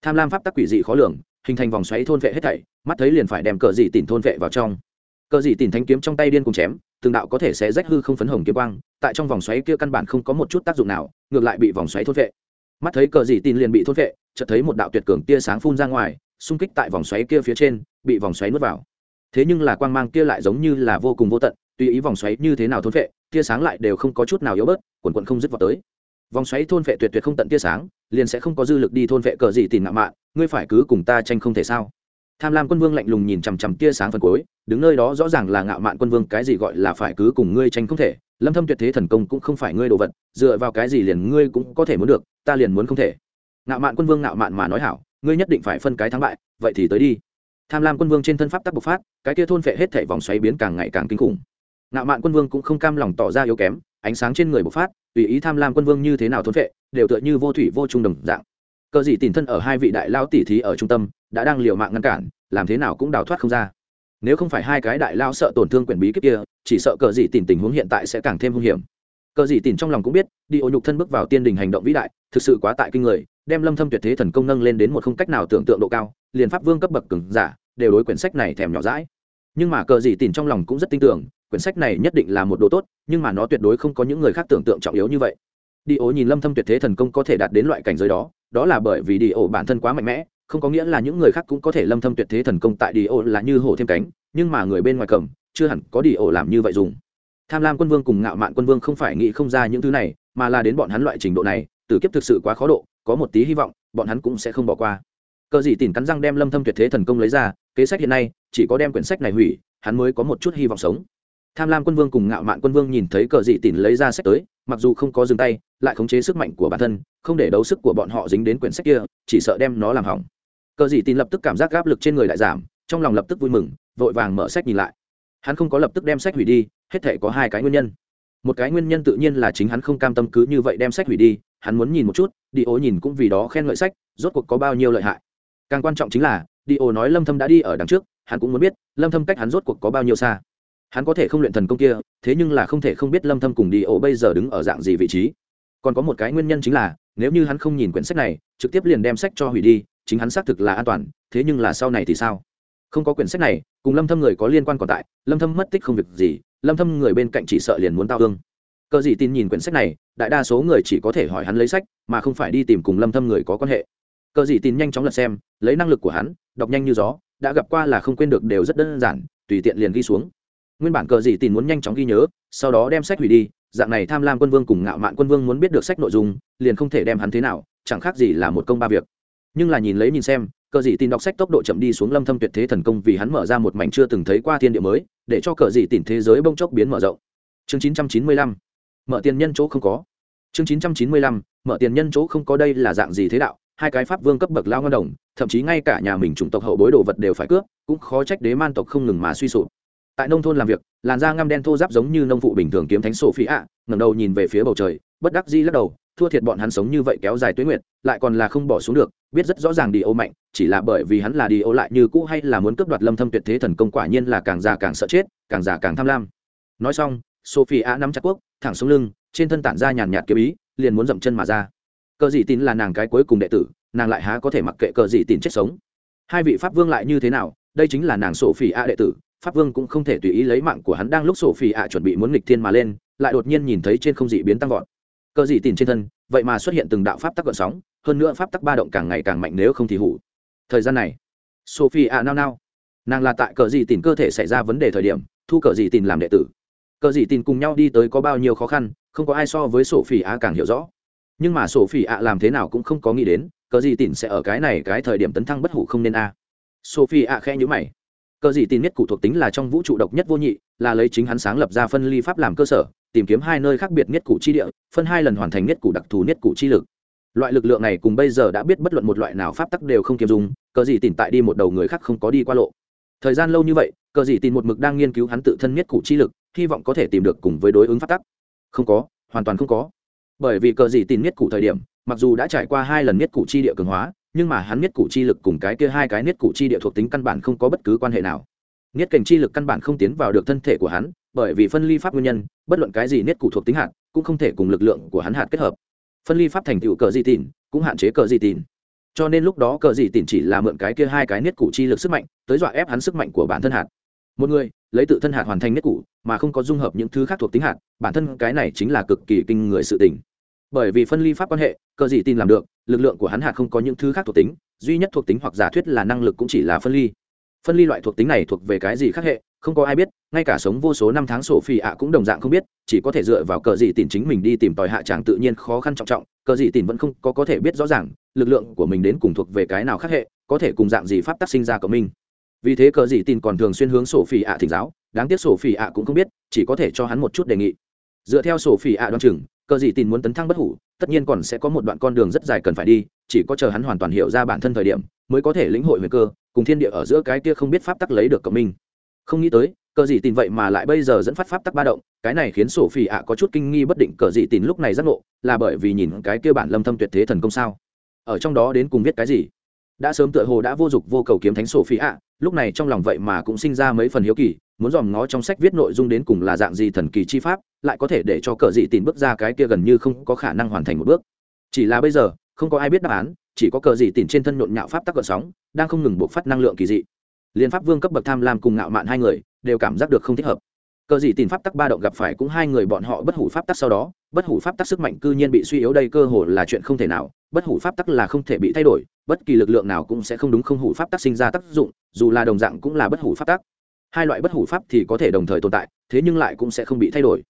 Tham lam pháp tắc quỷ dị khó lường, hình thành vòng xoáy thôn vệ hết thảy, mắt thấy liền phải đem cờ dị tìm thôn vệ vào trong. Cờ dị tìm thanh kiếm trong tay điên cùng chém, từng đạo có thể sẽ rách hư không phấn hồng kiếm quang, tại trong vòng xoáy kia căn bản không có một chút tác dụng nào, ngược lại bị vòng xoáy thôn vệ. Mắt thấy cờ dị tìm liền bị thôn vệ, chợt thấy một đạo tuyệt cường tia sáng phun ra ngoài, xung kích tại vòng xoáy kia phía trên, bị vòng xoáy nuốt vào. Thế nhưng là quang mang kia lại giống như là vô cùng vô tận, tùy ý vòng xoáy như thế nào thôn vệ tia sáng lại đều không có chút nào yếu bớt, quần quần không dứt vào tới. Vòng xoáy thôn vệ tuyệt tuyệt không tận tia sáng, liền sẽ không có dư lực đi thôn vệ cờ gì tìm ngạo mạn, ngươi phải cứ cùng ta tranh không thể sao? Tham lam quân vương lạnh lùng nhìn chằm chằm tia sáng phần cuối, đứng nơi đó rõ ràng là ngạo mạn quân vương, cái gì gọi là phải cứ cùng ngươi tranh không thể? Lâm thâm tuyệt thế thần công cũng không phải ngươi đồ vật, dựa vào cái gì liền ngươi cũng có thể muốn được, ta liền muốn không thể. Ngạo mạn quân vương ngạo mạn mà nói hảo, ngươi nhất định phải phân cái thắng bại, vậy thì tới đi. Tham lam quân vương trên thân pháp tắc bộc phát, cái kia thôn vệ hết thảy vòng xoáy biến càng ngày càng kinh khủng ngạo mạn quân vương cũng không cam lòng tỏ ra yếu kém, ánh sáng trên người bộc phát, tùy ý tham lam quân vương như thế nào thôn vệ đều tựa như vô thủy vô trung đồng dạng. Cờ dị tìm thân ở hai vị đại lao tỷ thí ở trung tâm, đã đang liều mạng ngăn cản, làm thế nào cũng đào thoát không ra. Nếu không phải hai cái đại lao sợ tổn thương quyển bí kíp kia, chỉ sợ cờ dị tìm tình huống hiện tại sẽ càng thêm hung hiểm. Cờ dị tìm trong lòng cũng biết, đi ô nhục thân bước vào tiên đình hành động vĩ đại, thực sự quá tại kinh người, đem lâm thâm tuyệt thế thần công nâng lên đến một không cách nào tưởng tượng độ cao, liền pháp vương cấp bậc cường giả, đều đối quyển sách này thèm nhỏ dãi. Nhưng mà cờ dị tìm trong lòng cũng rất tin tưởng quyển sách này nhất định là một đồ tốt, nhưng mà nó tuyệt đối không có những người khác tưởng tượng trọng yếu như vậy. Đi ố nhìn lâm thâm tuyệt thế thần công có thể đạt đến loại cảnh giới đó đó là bởi vì đi ổ bản thân quá mạnh mẽ, không có nghĩa là những người khác cũng có thể lâm thâm tuyệt thế thần công tại đi ổ là như hổ thêm cánh, nhưng mà người bên ngoài cầm, chưa hẳn có đi ổ làm như vậy dùng. Tham lam quân vương cùng ngạo mạn quân vương không phải nghĩ không ra những thứ này, mà là đến bọn hắn loại trình độ này tử kiếp thực sự quá khó độ, có một tí hy vọng, bọn hắn cũng sẽ không bỏ qua. Cờ gì tìm cắn răng đem lâm thâm tuyệt thế thần công lấy ra, kế sách hiện nay chỉ có đem quyển sách này hủy, hắn mới có một chút hy vọng sống tham lam quân vương cùng ngạo mạn quân vương nhìn thấy cờ dị tỉn lấy ra sách tới, mặc dù không có dừng tay, lại khống chế sức mạnh của bản thân, không để đấu sức của bọn họ dính đến quyển sách kia, chỉ sợ đem nó làm hỏng. Cờ dị tìn lập tức cảm giác áp lực trên người lại giảm, trong lòng lập tức vui mừng, vội vàng mở sách nhìn lại. Hắn không có lập tức đem sách hủy đi, hết thể có hai cái nguyên nhân. Một cái nguyên nhân tự nhiên là chính hắn không cam tâm cứ như vậy đem sách hủy đi, hắn muốn nhìn một chút, đi ô nhìn cũng vì đó khen ngợi sách, rốt cuộc có bao nhiêu lợi hại. Càng quan trọng chính là, đi ô nói lâm thâm đã đi ở đằng trước, hắn cũng muốn biết, lâm thâm cách hắn rốt cuộc có bao nhiêu xa hắn có thể không luyện thần công kia, thế nhưng là không thể không biết lâm thâm cùng đi ổ bây giờ đứng ở dạng gì vị trí. Còn có một cái nguyên nhân chính là, nếu như hắn không nhìn quyển sách này, trực tiếp liền đem sách cho hủy đi, chính hắn xác thực là an toàn, thế nhưng là sau này thì sao? Không có quyển sách này, cùng lâm thâm người có liên quan còn tại, lâm thâm mất tích không việc gì, lâm thâm người bên cạnh chỉ sợ liền muốn tao hương cờ gì tin nhìn quyển sách này, đại đa số người chỉ có thể hỏi hắn lấy sách, mà không phải đi tìm cùng lâm thâm người có quan hệ. Cờ gì tin nhanh chóng lật xem, lấy năng lực của hắn, đọc nhanh như gió, đã gặp qua là không quên được đều rất đơn giản, tùy tiện liền ghi xuống nguyên bản cờ gì tin muốn nhanh chóng ghi nhớ, sau đó đem sách hủy đi, dạng này tham lam quân vương cùng ngạo mạn quân vương muốn biết được sách nội dung, liền không thể đem hắn thế nào, chẳng khác gì là một công ba việc. Nhưng là nhìn lấy nhìn xem, cờ dị tin đọc sách tốc độ chậm đi xuống lâm thâm tuyệt thế thần công vì hắn mở ra một mảnh chưa từng thấy qua thiên địa mới, để cho cờ dị tìm thế giới bông chốc biến mở rộng. Chương 995 mở tiền nhân chỗ không có. Chương 995 mở tiền nhân chỗ không có đây là dạng gì thế đạo, hai cái pháp vương cấp bậc lao ngân đồng, thậm chí ngay cả nhà mình chủng tộc hậu bối đồ vật đều phải cướp, cũng khó trách đế man tộc không ngừng mà suy sụp tại nông thôn làm việc, làn da ngăm đen thô giáp giống như nông phụ bình thường kiếm thánh sổ Phi ạ ngẩng đầu nhìn về phía bầu trời, bất đắc di lắc đầu, thua thiệt bọn hắn sống như vậy kéo dài tuyến nguyện lại còn là không bỏ xuống được, biết rất rõ ràng đi ô mạnh, chỉ là bởi vì hắn là đi ô lại như cũ hay là muốn cướp đoạt lâm thâm tuyệt thế thần công quả nhiên là càng già càng sợ chết, càng già càng tham lam. Nói xong sophie ạ nắm chặt quốc, thẳng xuống lưng, trên thân tản ra nhàn nhạt kiếm ý, liền muốn dậm chân mà ra. Cờ dị tín là nàng cái cuối cùng đệ tử, nàng lại há có thể mặc kệ cờ dị tín chết sống. Hai vị pháp vương lại như thế nào, đây chính là nàng sophie a đệ tử pháp vương cũng không thể tùy ý lấy mạng của hắn đang lúc sổ phi ạ chuẩn bị muốn nghịch thiên mà lên, lại đột nhiên nhìn thấy trên không dị biến tăng vọt. Cờ dị tín trên thân, vậy mà xuất hiện từng đạo pháp tắc gợn sóng, hơn nữa pháp tắc ba động càng ngày càng mạnh nếu không thì hủ. Thời gian này sophie ạ nao nao. Nàng là tại cờ dị tín cơ thể xảy ra vấn đề thời điểm, thu cờ dị tín làm đệ tử. Cờ dị tín cùng nhau đi tới có bao nhiêu khó khăn, không có ai so với sophie ạ càng hiểu rõ. Nhưng mà sophie ạ làm thế nào cũng không có nghĩ đến, cờ dị tín sẽ ở cái này cái thời điểm tấn thăng bất hủ không nên a. Sophie ạ khẽ nhữ mày cờ dị tin nhất cụ thuộc tính là trong vũ trụ độc nhất vô nhị, là lấy chính hắn sáng lập ra phân ly pháp làm cơ sở, tìm kiếm hai nơi khác biệt nhất cụ chi địa, phân hai lần hoàn thành nhất cụ đặc thù nhất cụ chi lực. Loại lực lượng này cùng bây giờ đã biết bất luận một loại nào pháp tắc đều không kiêm dùng cờ gì tin tại đi một đầu người khác không có đi qua lộ. Thời gian lâu như vậy, cờ gì tin một mực đang nghiên cứu hắn tự thân nhất cụ chi lực, hy vọng có thể tìm được cùng với đối ứng pháp tắc. Không có, hoàn toàn không có. Bởi vì cờ gì tin nhất cụ thời điểm, mặc dù đã trải qua hai lần nhất cụ chi địa cường hóa nhưng mà hắn niết cụ chi lực cùng cái kia hai cái niết cụ chi địa thuộc tính căn bản không có bất cứ quan hệ nào. Niết cảnh chi lực căn bản không tiến vào được thân thể của hắn, bởi vì phân ly pháp nguyên nhân, bất luận cái gì niết cụ thuộc tính hạt cũng không thể cùng lực lượng của hắn hạt kết hợp. Phân ly pháp thành tựu cờ di tìn cũng hạn chế cờ di tìn cho nên lúc đó cờ di tìn chỉ là mượn cái kia hai cái niết cụ chi lực sức mạnh, tới dọa ép hắn sức mạnh của bản thân hạt. Một người, lấy tự thân hạt hoàn thành niết cụ mà không có dung hợp những thứ khác thuộc tính hạt, bản thân cái này chính là cực kỳ kinh người sự tình bởi vì phân ly pháp quan hệ, cờ dị tin làm được, lực lượng của hắn hạt không có những thứ khác thuộc tính, duy nhất thuộc tính hoặc giả thuyết là năng lực cũng chỉ là phân ly. Phân ly loại thuộc tính này thuộc về cái gì khác hệ, không có ai biết, ngay cả sống vô số năm tháng sổ phi ạ cũng đồng dạng không biết, chỉ có thể dựa vào cờ dị tìm chính mình đi tìm tòi hạ tràng tự nhiên khó khăn trọng trọng, cờ dị tìm vẫn không có có thể biết rõ ràng, lực lượng của mình đến cùng thuộc về cái nào khác hệ, có thể cùng dạng gì pháp tác sinh ra của mình vì thế cờ dị tin còn thường xuyên hướng sổ phi ạ thỉnh giáo, đáng tiếc sổ phi ạ cũng không biết, chỉ có thể cho hắn một chút đề nghị. Dựa theo sổ phi ạ đoan chừng cờ gì tìm muốn tấn thăng bất hủ, tất nhiên còn sẽ có một đoạn con đường rất dài cần phải đi, chỉ có chờ hắn hoàn toàn hiểu ra bản thân thời điểm, mới có thể lĩnh hội nguy cơ, cùng thiên địa ở giữa cái kia không biết pháp tắc lấy được cộng minh. Không nghĩ tới, cờ gì tin vậy mà lại bây giờ dẫn phát pháp tắc ba động, cái này khiến sổ phi ạ có chút kinh nghi bất định cờ gì tin lúc này giác ngộ, là bởi vì nhìn cái kia bản lâm thâm tuyệt thế thần công sao. Ở trong đó đến cùng viết cái gì? Đã sớm tựa hồ đã vô dụng vô cầu kiếm thánh sổ phi ạ, lúc này trong lòng vậy mà cũng sinh ra mấy phần hiếu kỳ muốn dòm ngó trong sách viết nội dung đến cùng là dạng gì thần kỳ chi pháp, lại có thể để cho cờ dị tìm bước ra cái kia gần như không có khả năng hoàn thành một bước. Chỉ là bây giờ, không có ai biết đáp án, chỉ có cờ dị tìm trên thân nhộn nhạo pháp tắc cỡ sóng, đang không ngừng buộc phát năng lượng kỳ dị. Liên pháp vương cấp bậc tham lam cùng ngạo mạn hai người, đều cảm giác được không thích hợp. Cờ dị tìm pháp tắc ba động gặp phải cũng hai người bọn họ bất hủ pháp tắc sau đó, bất hủ pháp tắc sức mạnh cư nhiên bị suy yếu đây cơ hồ là chuyện không thể nào, bất hủ pháp tắc là không thể bị thay đổi, bất kỳ lực lượng nào cũng sẽ không đúng không hủ pháp tắc sinh ra tác dụng, dù là đồng dạng cũng là bất hủ pháp tắc hai loại bất hủ pháp thì có thể đồng thời tồn tại, thế nhưng lại cũng sẽ không bị thay đổi.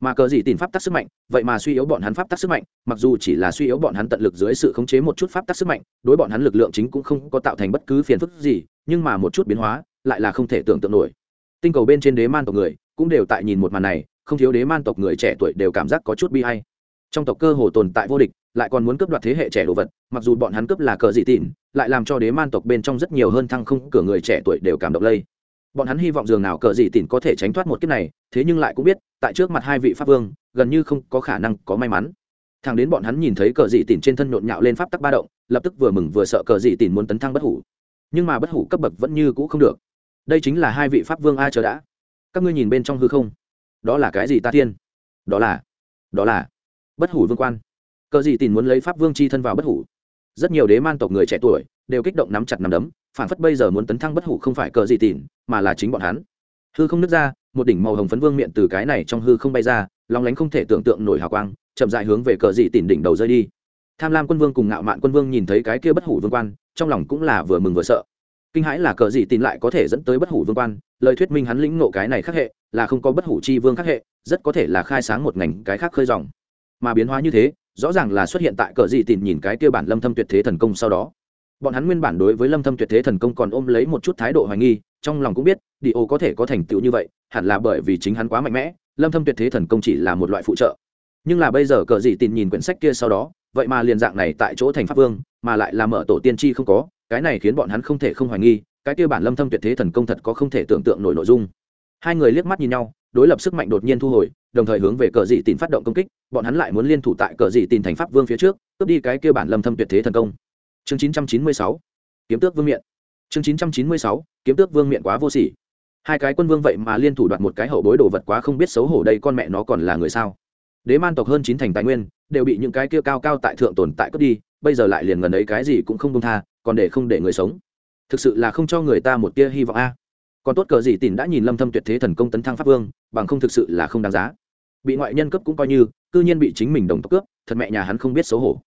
Mà cờ gì tìm pháp tắc sức mạnh, vậy mà suy yếu bọn hắn pháp tắc sức mạnh, mặc dù chỉ là suy yếu bọn hắn tận lực dưới sự khống chế một chút pháp tắc sức mạnh, đối bọn hắn lực lượng chính cũng không có tạo thành bất cứ phiền phức gì, nhưng mà một chút biến hóa, lại là không thể tưởng tượng nổi. Tinh cầu bên trên đế man tộc người, cũng đều tại nhìn một màn này, không thiếu đế man tộc người trẻ tuổi đều cảm giác có chút bi hay trong tộc cơ hồ tồn tại vô địch, lại còn muốn cướp đoạt thế hệ trẻ đồ vật, mặc dù bọn hắn cướp là cờ dị tịn lại làm cho đế man tộc bên trong rất nhiều hơn thăng không cửa người trẻ tuổi đều cảm động lây bọn hắn hy vọng dường nào cờ dị tỉn có thể tránh thoát một kiếp này, thế nhưng lại cũng biết, tại trước mặt hai vị pháp vương, gần như không có khả năng có may mắn. Thằng đến bọn hắn nhìn thấy cờ dị tỉn trên thân nhộn nhạo lên pháp tắc ba động, lập tức vừa mừng vừa sợ cờ dị tỉn muốn tấn thăng bất hủ. Nhưng mà bất hủ cấp bậc vẫn như cũ không được. Đây chính là hai vị pháp vương ai chờ đã. Các ngươi nhìn bên trong hư không. Đó là cái gì ta thiên đó là đó là bất hủ vương quan. Cờ gì tỉn muốn lấy pháp vương c h i thân vào bất hủ. Rất nhiều đế man tộc người trẻ tuổi đều kích động nắm chặt nắm đấm phản phất bây giờ muốn tấn thăng bất hủ không phải cờ gì tịn mà là chính bọn hắn. Hư không nứt ra, một đỉnh màu hồng phấn vương miệng từ cái này trong hư không bay ra lóng lánh không thể tưởng tượng nổi hào quang, chậm dại hướng về cờ dị tịn đỉnh đầu rơi đi. Tham lam quân vương cùng ngạo mạn quân vương nhìn thấy cái kia bất hủ vương quan, trong lòng cũng là vừa mừng vừa sợ. Kinh hãi là cờ dị tịn lại có thể dẫn tới bất hủ vương quan, lời thuyết minh hắn lĩnh ngộ cái này khác hệ, là không có bất hủ chi vương khác hệ, rất có thể là khai sáng một ngành cái khác khơi dòng. Mà biến hóa như thế, rõ ràng là xuất hiện tại cờ dị tịn nhìn cái kia bản lâm thâm tuyệt thế thần công sau đó bọn hắn nguyên bản đối với lâm thâm tuyệt thế thần công còn ôm lấy một chút thái độ hoài nghi, trong lòng cũng biết, đi ô có thể có thành tựu như vậy, hẳn là bởi vì chính hắn quá mạnh mẽ, lâm thâm tuyệt thế thần công chỉ là một loại phụ trợ. Nhưng là bây giờ cờ dị tin nhìn quyển sách kia sau đó, vậy mà liền dạng này tại chỗ thành pháp vương, mà lại là mở tổ tiên tri không có, cái này khiến bọn hắn không thể không hoài nghi, cái kia bản lâm thâm tuyệt thế thần công thật có không thể tưởng tượng nổi nội dung. Hai người liếc mắt nhìn nhau, đối lập sức mạnh đột nhiên thu hồi, đồng thời hướng về cờ dị tin phát động công kích, bọn hắn lại muốn liên thủ tại cờ dị tin thành pháp vương phía trước, cướp đi cái kia bản lâm thâm tuyệt thế thần công chương 996 kiếm tước vương miện. Chương 996 kiếm tước vương miện quá vô sỉ. Hai cái quân vương vậy mà liên thủ đoạt một cái hậu bối đồ vật quá không biết xấu hổ đây, con mẹ nó còn là người sao? Đế man tộc hơn chín thành tài nguyên, đều bị những cái kia cao cao tại thượng tồn tại cướp đi, bây giờ lại liền gần ấy cái gì cũng không công tha, còn để không để người sống. Thực sự là không cho người ta một tia hy vọng a. Còn tốt cờ gì tìm đã nhìn lâm thâm tuyệt thế thần công tấn thăng pháp vương, bằng không thực sự là không đáng giá. Bị ngoại nhân cướp cũng coi như, cư nhiên bị chính mình đồng tộc cướp, thật mẹ nhà hắn không biết xấu hổ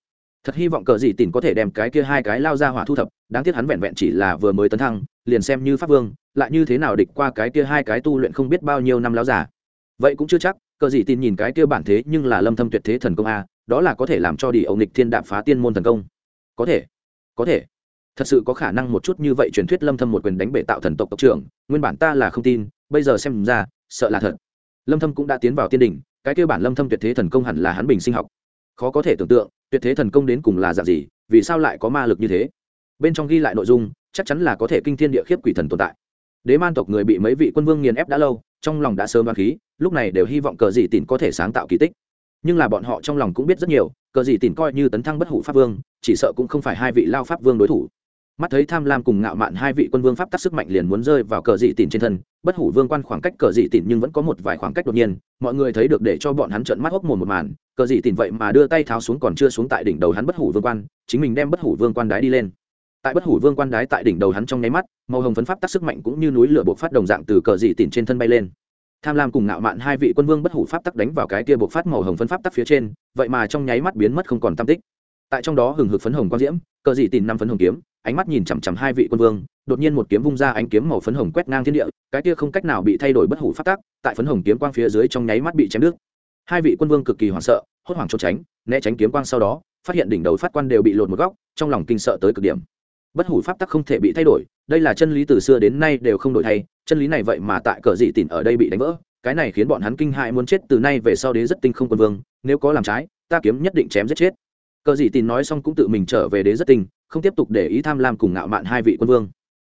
thật hy vọng cờ gì tìm có thể đem cái kia hai cái lao ra hỏa thu thập, đáng tiếc hắn vẹn vẹn chỉ là vừa mới tấn thăng, liền xem như pháp vương, lại như thế nào địch qua cái kia hai cái tu luyện không biết bao nhiêu năm lao giả vậy cũng chưa chắc, cờ gì tin nhìn cái kia bản thế nhưng là lâm thâm tuyệt thế thần công a, đó là có thể làm cho đi ẩu nghịch thiên đạm phá tiên môn thần công. Có thể có thể. Thật sự có khả năng một chút như vậy truyền thuyết lâm thâm một quyền đánh bể tạo thần tộc tộc trưởng, nguyên bản ta là không tin, bây giờ xem ra, sợ là thật. Lâm thâm cũng đã tiến vào tiên đỉnh, cái kia bản lâm thâm tuyệt thế thần công hẳn là hắn bình sinh học. Khó có thể tưởng tượng tuyệt thế thần công đến cùng là dạng gì, vì sao lại có ma lực như thế? Bên trong ghi lại nội dung, chắc chắn là có thể kinh thiên địa khiếp quỷ thần tồn tại. Đế man tộc người bị mấy vị quân vương nghiền ép đã lâu, trong lòng đã sớm đoán khí, lúc này đều hy vọng cờ dị tìn có thể sáng tạo kỳ tích. Nhưng là bọn họ trong lòng cũng biết rất nhiều, cờ dị tìn coi như tấn thăng bất hủ pháp vương, chỉ sợ cũng không phải hai vị lao pháp vương đối thủ mắt thấy tham lam cùng ngạo mạn hai vị quân vương pháp tắc sức mạnh liền muốn rơi vào cờ dị tìn trên thân, bất hủ vương quan khoảng cách cờ dị tìn nhưng vẫn có một vài khoảng cách đột nhiên, mọi người thấy được để cho bọn hắn trợn mắt hốc mồm một màn, cờ dị tìn vậy mà đưa tay tháo xuống còn chưa xuống tại đỉnh đầu hắn bất hủ vương quan, chính mình đem bất hủ vương quan đái đi lên. Tại bất hủ vương quan đái tại đỉnh đầu hắn trong nháy mắt, màu hồng phấn pháp tắc sức mạnh cũng như núi lửa bộc phát đồng dạng từ cờ dị tìn trên thân bay lên. Tham lam cùng ngạo mạn hai vị quân vương bất hủ pháp tắc đánh vào cái kia bộc phát màu hồng phấn pháp tắc phía trên, vậy mà trong nháy mắt biến mất không còn tam tích. Tại trong đó hừng hực phấn hồng quang diễm, cờ dị tìm năm phấn hồng kiếm ánh mắt nhìn chằm chằm hai vị quân vương, đột nhiên một kiếm vung ra ánh kiếm màu phấn hồng quét ngang thiên địa, cái kia không cách nào bị thay đổi bất hủ pháp tắc tại phấn hồng kiếm quang phía dưới trong nháy mắt bị chém nước. hai vị quân vương cực kỳ hoảng sợ, hốt hoảng trốn tránh, né tránh kiếm quang sau đó, phát hiện đỉnh đầu phát quan đều bị lột một góc, trong lòng kinh sợ tới cực điểm bất hủ pháp tắc không thể bị thay đổi, đây là chân lý từ xưa đến nay đều không đổi thay, chân lý này vậy mà tại cờ dị tỉn ở đây bị đánh vỡ, cái này khiến bọn hắn kinh hại muốn chết từ nay về sau đế rất tinh không quân vương, nếu có làm trái, ta kiếm nhất định chém giết chết cờ dị tỉn nói xong cũng tự mình trở về đế rất tinh không tiếp tục để ý tham lam cùng ngạo mạn hai vị quân vương.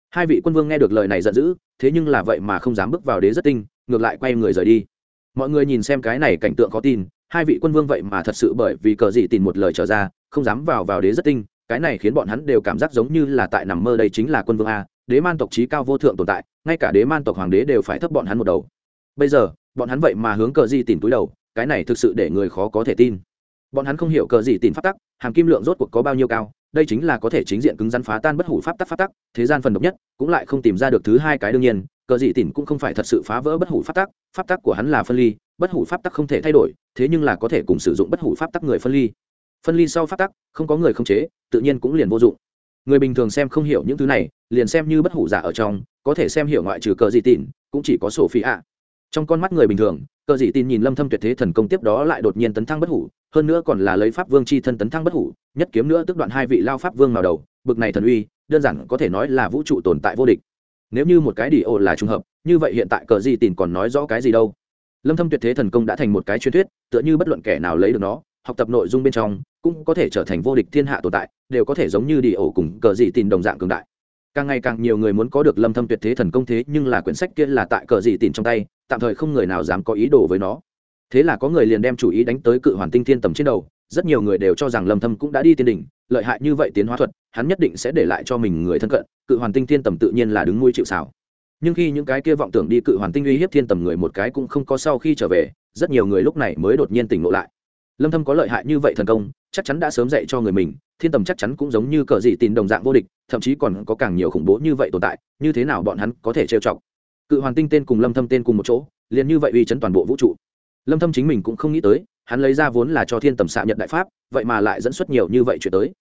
Hai vị quân vương nghe được lời này giận dữ, thế nhưng là vậy mà không dám bước vào đế rất tinh, ngược lại quay người rời đi. Mọi người nhìn xem cái này cảnh tượng khó tin, hai vị quân vương vậy mà thật sự bởi vì cờ gì tìm một lời trở ra, không dám vào vào đế rất tinh, cái này khiến bọn hắn đều cảm giác giống như là tại nằm mơ đây chính là quân vương a, đế man tộc trí cao vô thượng tồn tại, ngay cả đế man tộc hoàng đế đều phải thấp bọn hắn một đầu. Bây giờ, bọn hắn vậy mà hướng cờ gì tìm túi đầu, cái này thực sự để người khó có thể tin. Bọn hắn không hiểu cờ gì tìm pháp tắc, hàm kim lượng rốt cuộc có bao nhiêu cao đây chính là có thể chính diện cứng rắn phá tan bất hủ pháp tắc pháp tắc, thế gian phần độc nhất, cũng lại không tìm ra được thứ hai cái đương nhiên, cờ dị tỉn cũng không phải thật sự phá vỡ bất hủ pháp tắc pháp tắc của hắn là phân ly, bất hủ pháp tắc không thể thay đổi, thế nhưng là có thể cùng sử dụng bất hủ pháp tắc người phân ly. Phân ly sau pháp tắc, không có người không chế, tự nhiên cũng liền vô dụng. Người bình thường xem không hiểu những thứ này, liền xem như bất hủ giả ở trong, có thể xem hiểu ngoại trừ cờ dị tỉn, cũng chỉ có sổ phi ạ trong con mắt người bình thường cờ dị tin nhìn lâm thâm tuyệt thế thần công tiếp đó lại đột nhiên tấn thăng bất hủ, hơn nữa còn là lấy pháp vương chi thân tấn thăng bất hủ, nhất kiếm nữa tức đoạn hai vị lao pháp vương nào đầu, bực này thần uy, đơn giản có thể nói là vũ trụ tồn tại vô địch. Nếu như một cái đi ổ là trùng hợp, như vậy hiện tại cờ dị tin còn nói rõ cái gì đâu? Lâm thâm tuyệt thế thần công đã thành một cái truyền thuyết, tựa như bất luận kẻ nào lấy được nó, học tập nội dung bên trong, cũng có thể trở thành vô địch thiên hạ tồn tại, đều có thể giống như đi ổ cùng cờ dị tin đồng dạng cường đại. Càng ngày càng nhiều người muốn có được lâm thâm tuyệt thế thần công thế, nhưng là quyển sách kia là tại cờ dị tin trong tay tạm thời không người nào dám có ý đồ với nó. Thế là có người liền đem chủ ý đánh tới cự hoàn tinh thiên tầm trên đầu, rất nhiều người đều cho rằng lâm thâm cũng đã đi tiên đỉnh, lợi hại như vậy tiến hóa thuật, hắn nhất định sẽ để lại cho mình người thân cận, cự hoàn tinh thiên tầm tự nhiên là đứng nuôi chịu xảo nhưng khi những cái kia vọng tưởng đi cự hoàn tinh uy hiếp thiên tầm người một cái cũng không có sau khi trở về, rất nhiều người lúc này mới đột nhiên tỉnh ngộ lại. Lâm thâm có lợi hại như vậy thần công, chắc chắn đã sớm dạy cho người mình, thiên tầm chắc chắn cũng giống như cờ dị tin đồng dạng vô địch, thậm chí còn có càng nhiều khủng bố như vậy tồn tại, như thế nào bọn hắn có thể trêu chọc? Cự hoàn tinh tên cùng lâm thâm tên cùng một chỗ, liền như vậy uy chấn toàn bộ vũ trụ. Lâm thâm chính mình cũng không nghĩ tới, hắn lấy ra vốn là cho thiên tầm xạ nhật đại pháp, vậy mà lại dẫn xuất nhiều như vậy chuyện tới.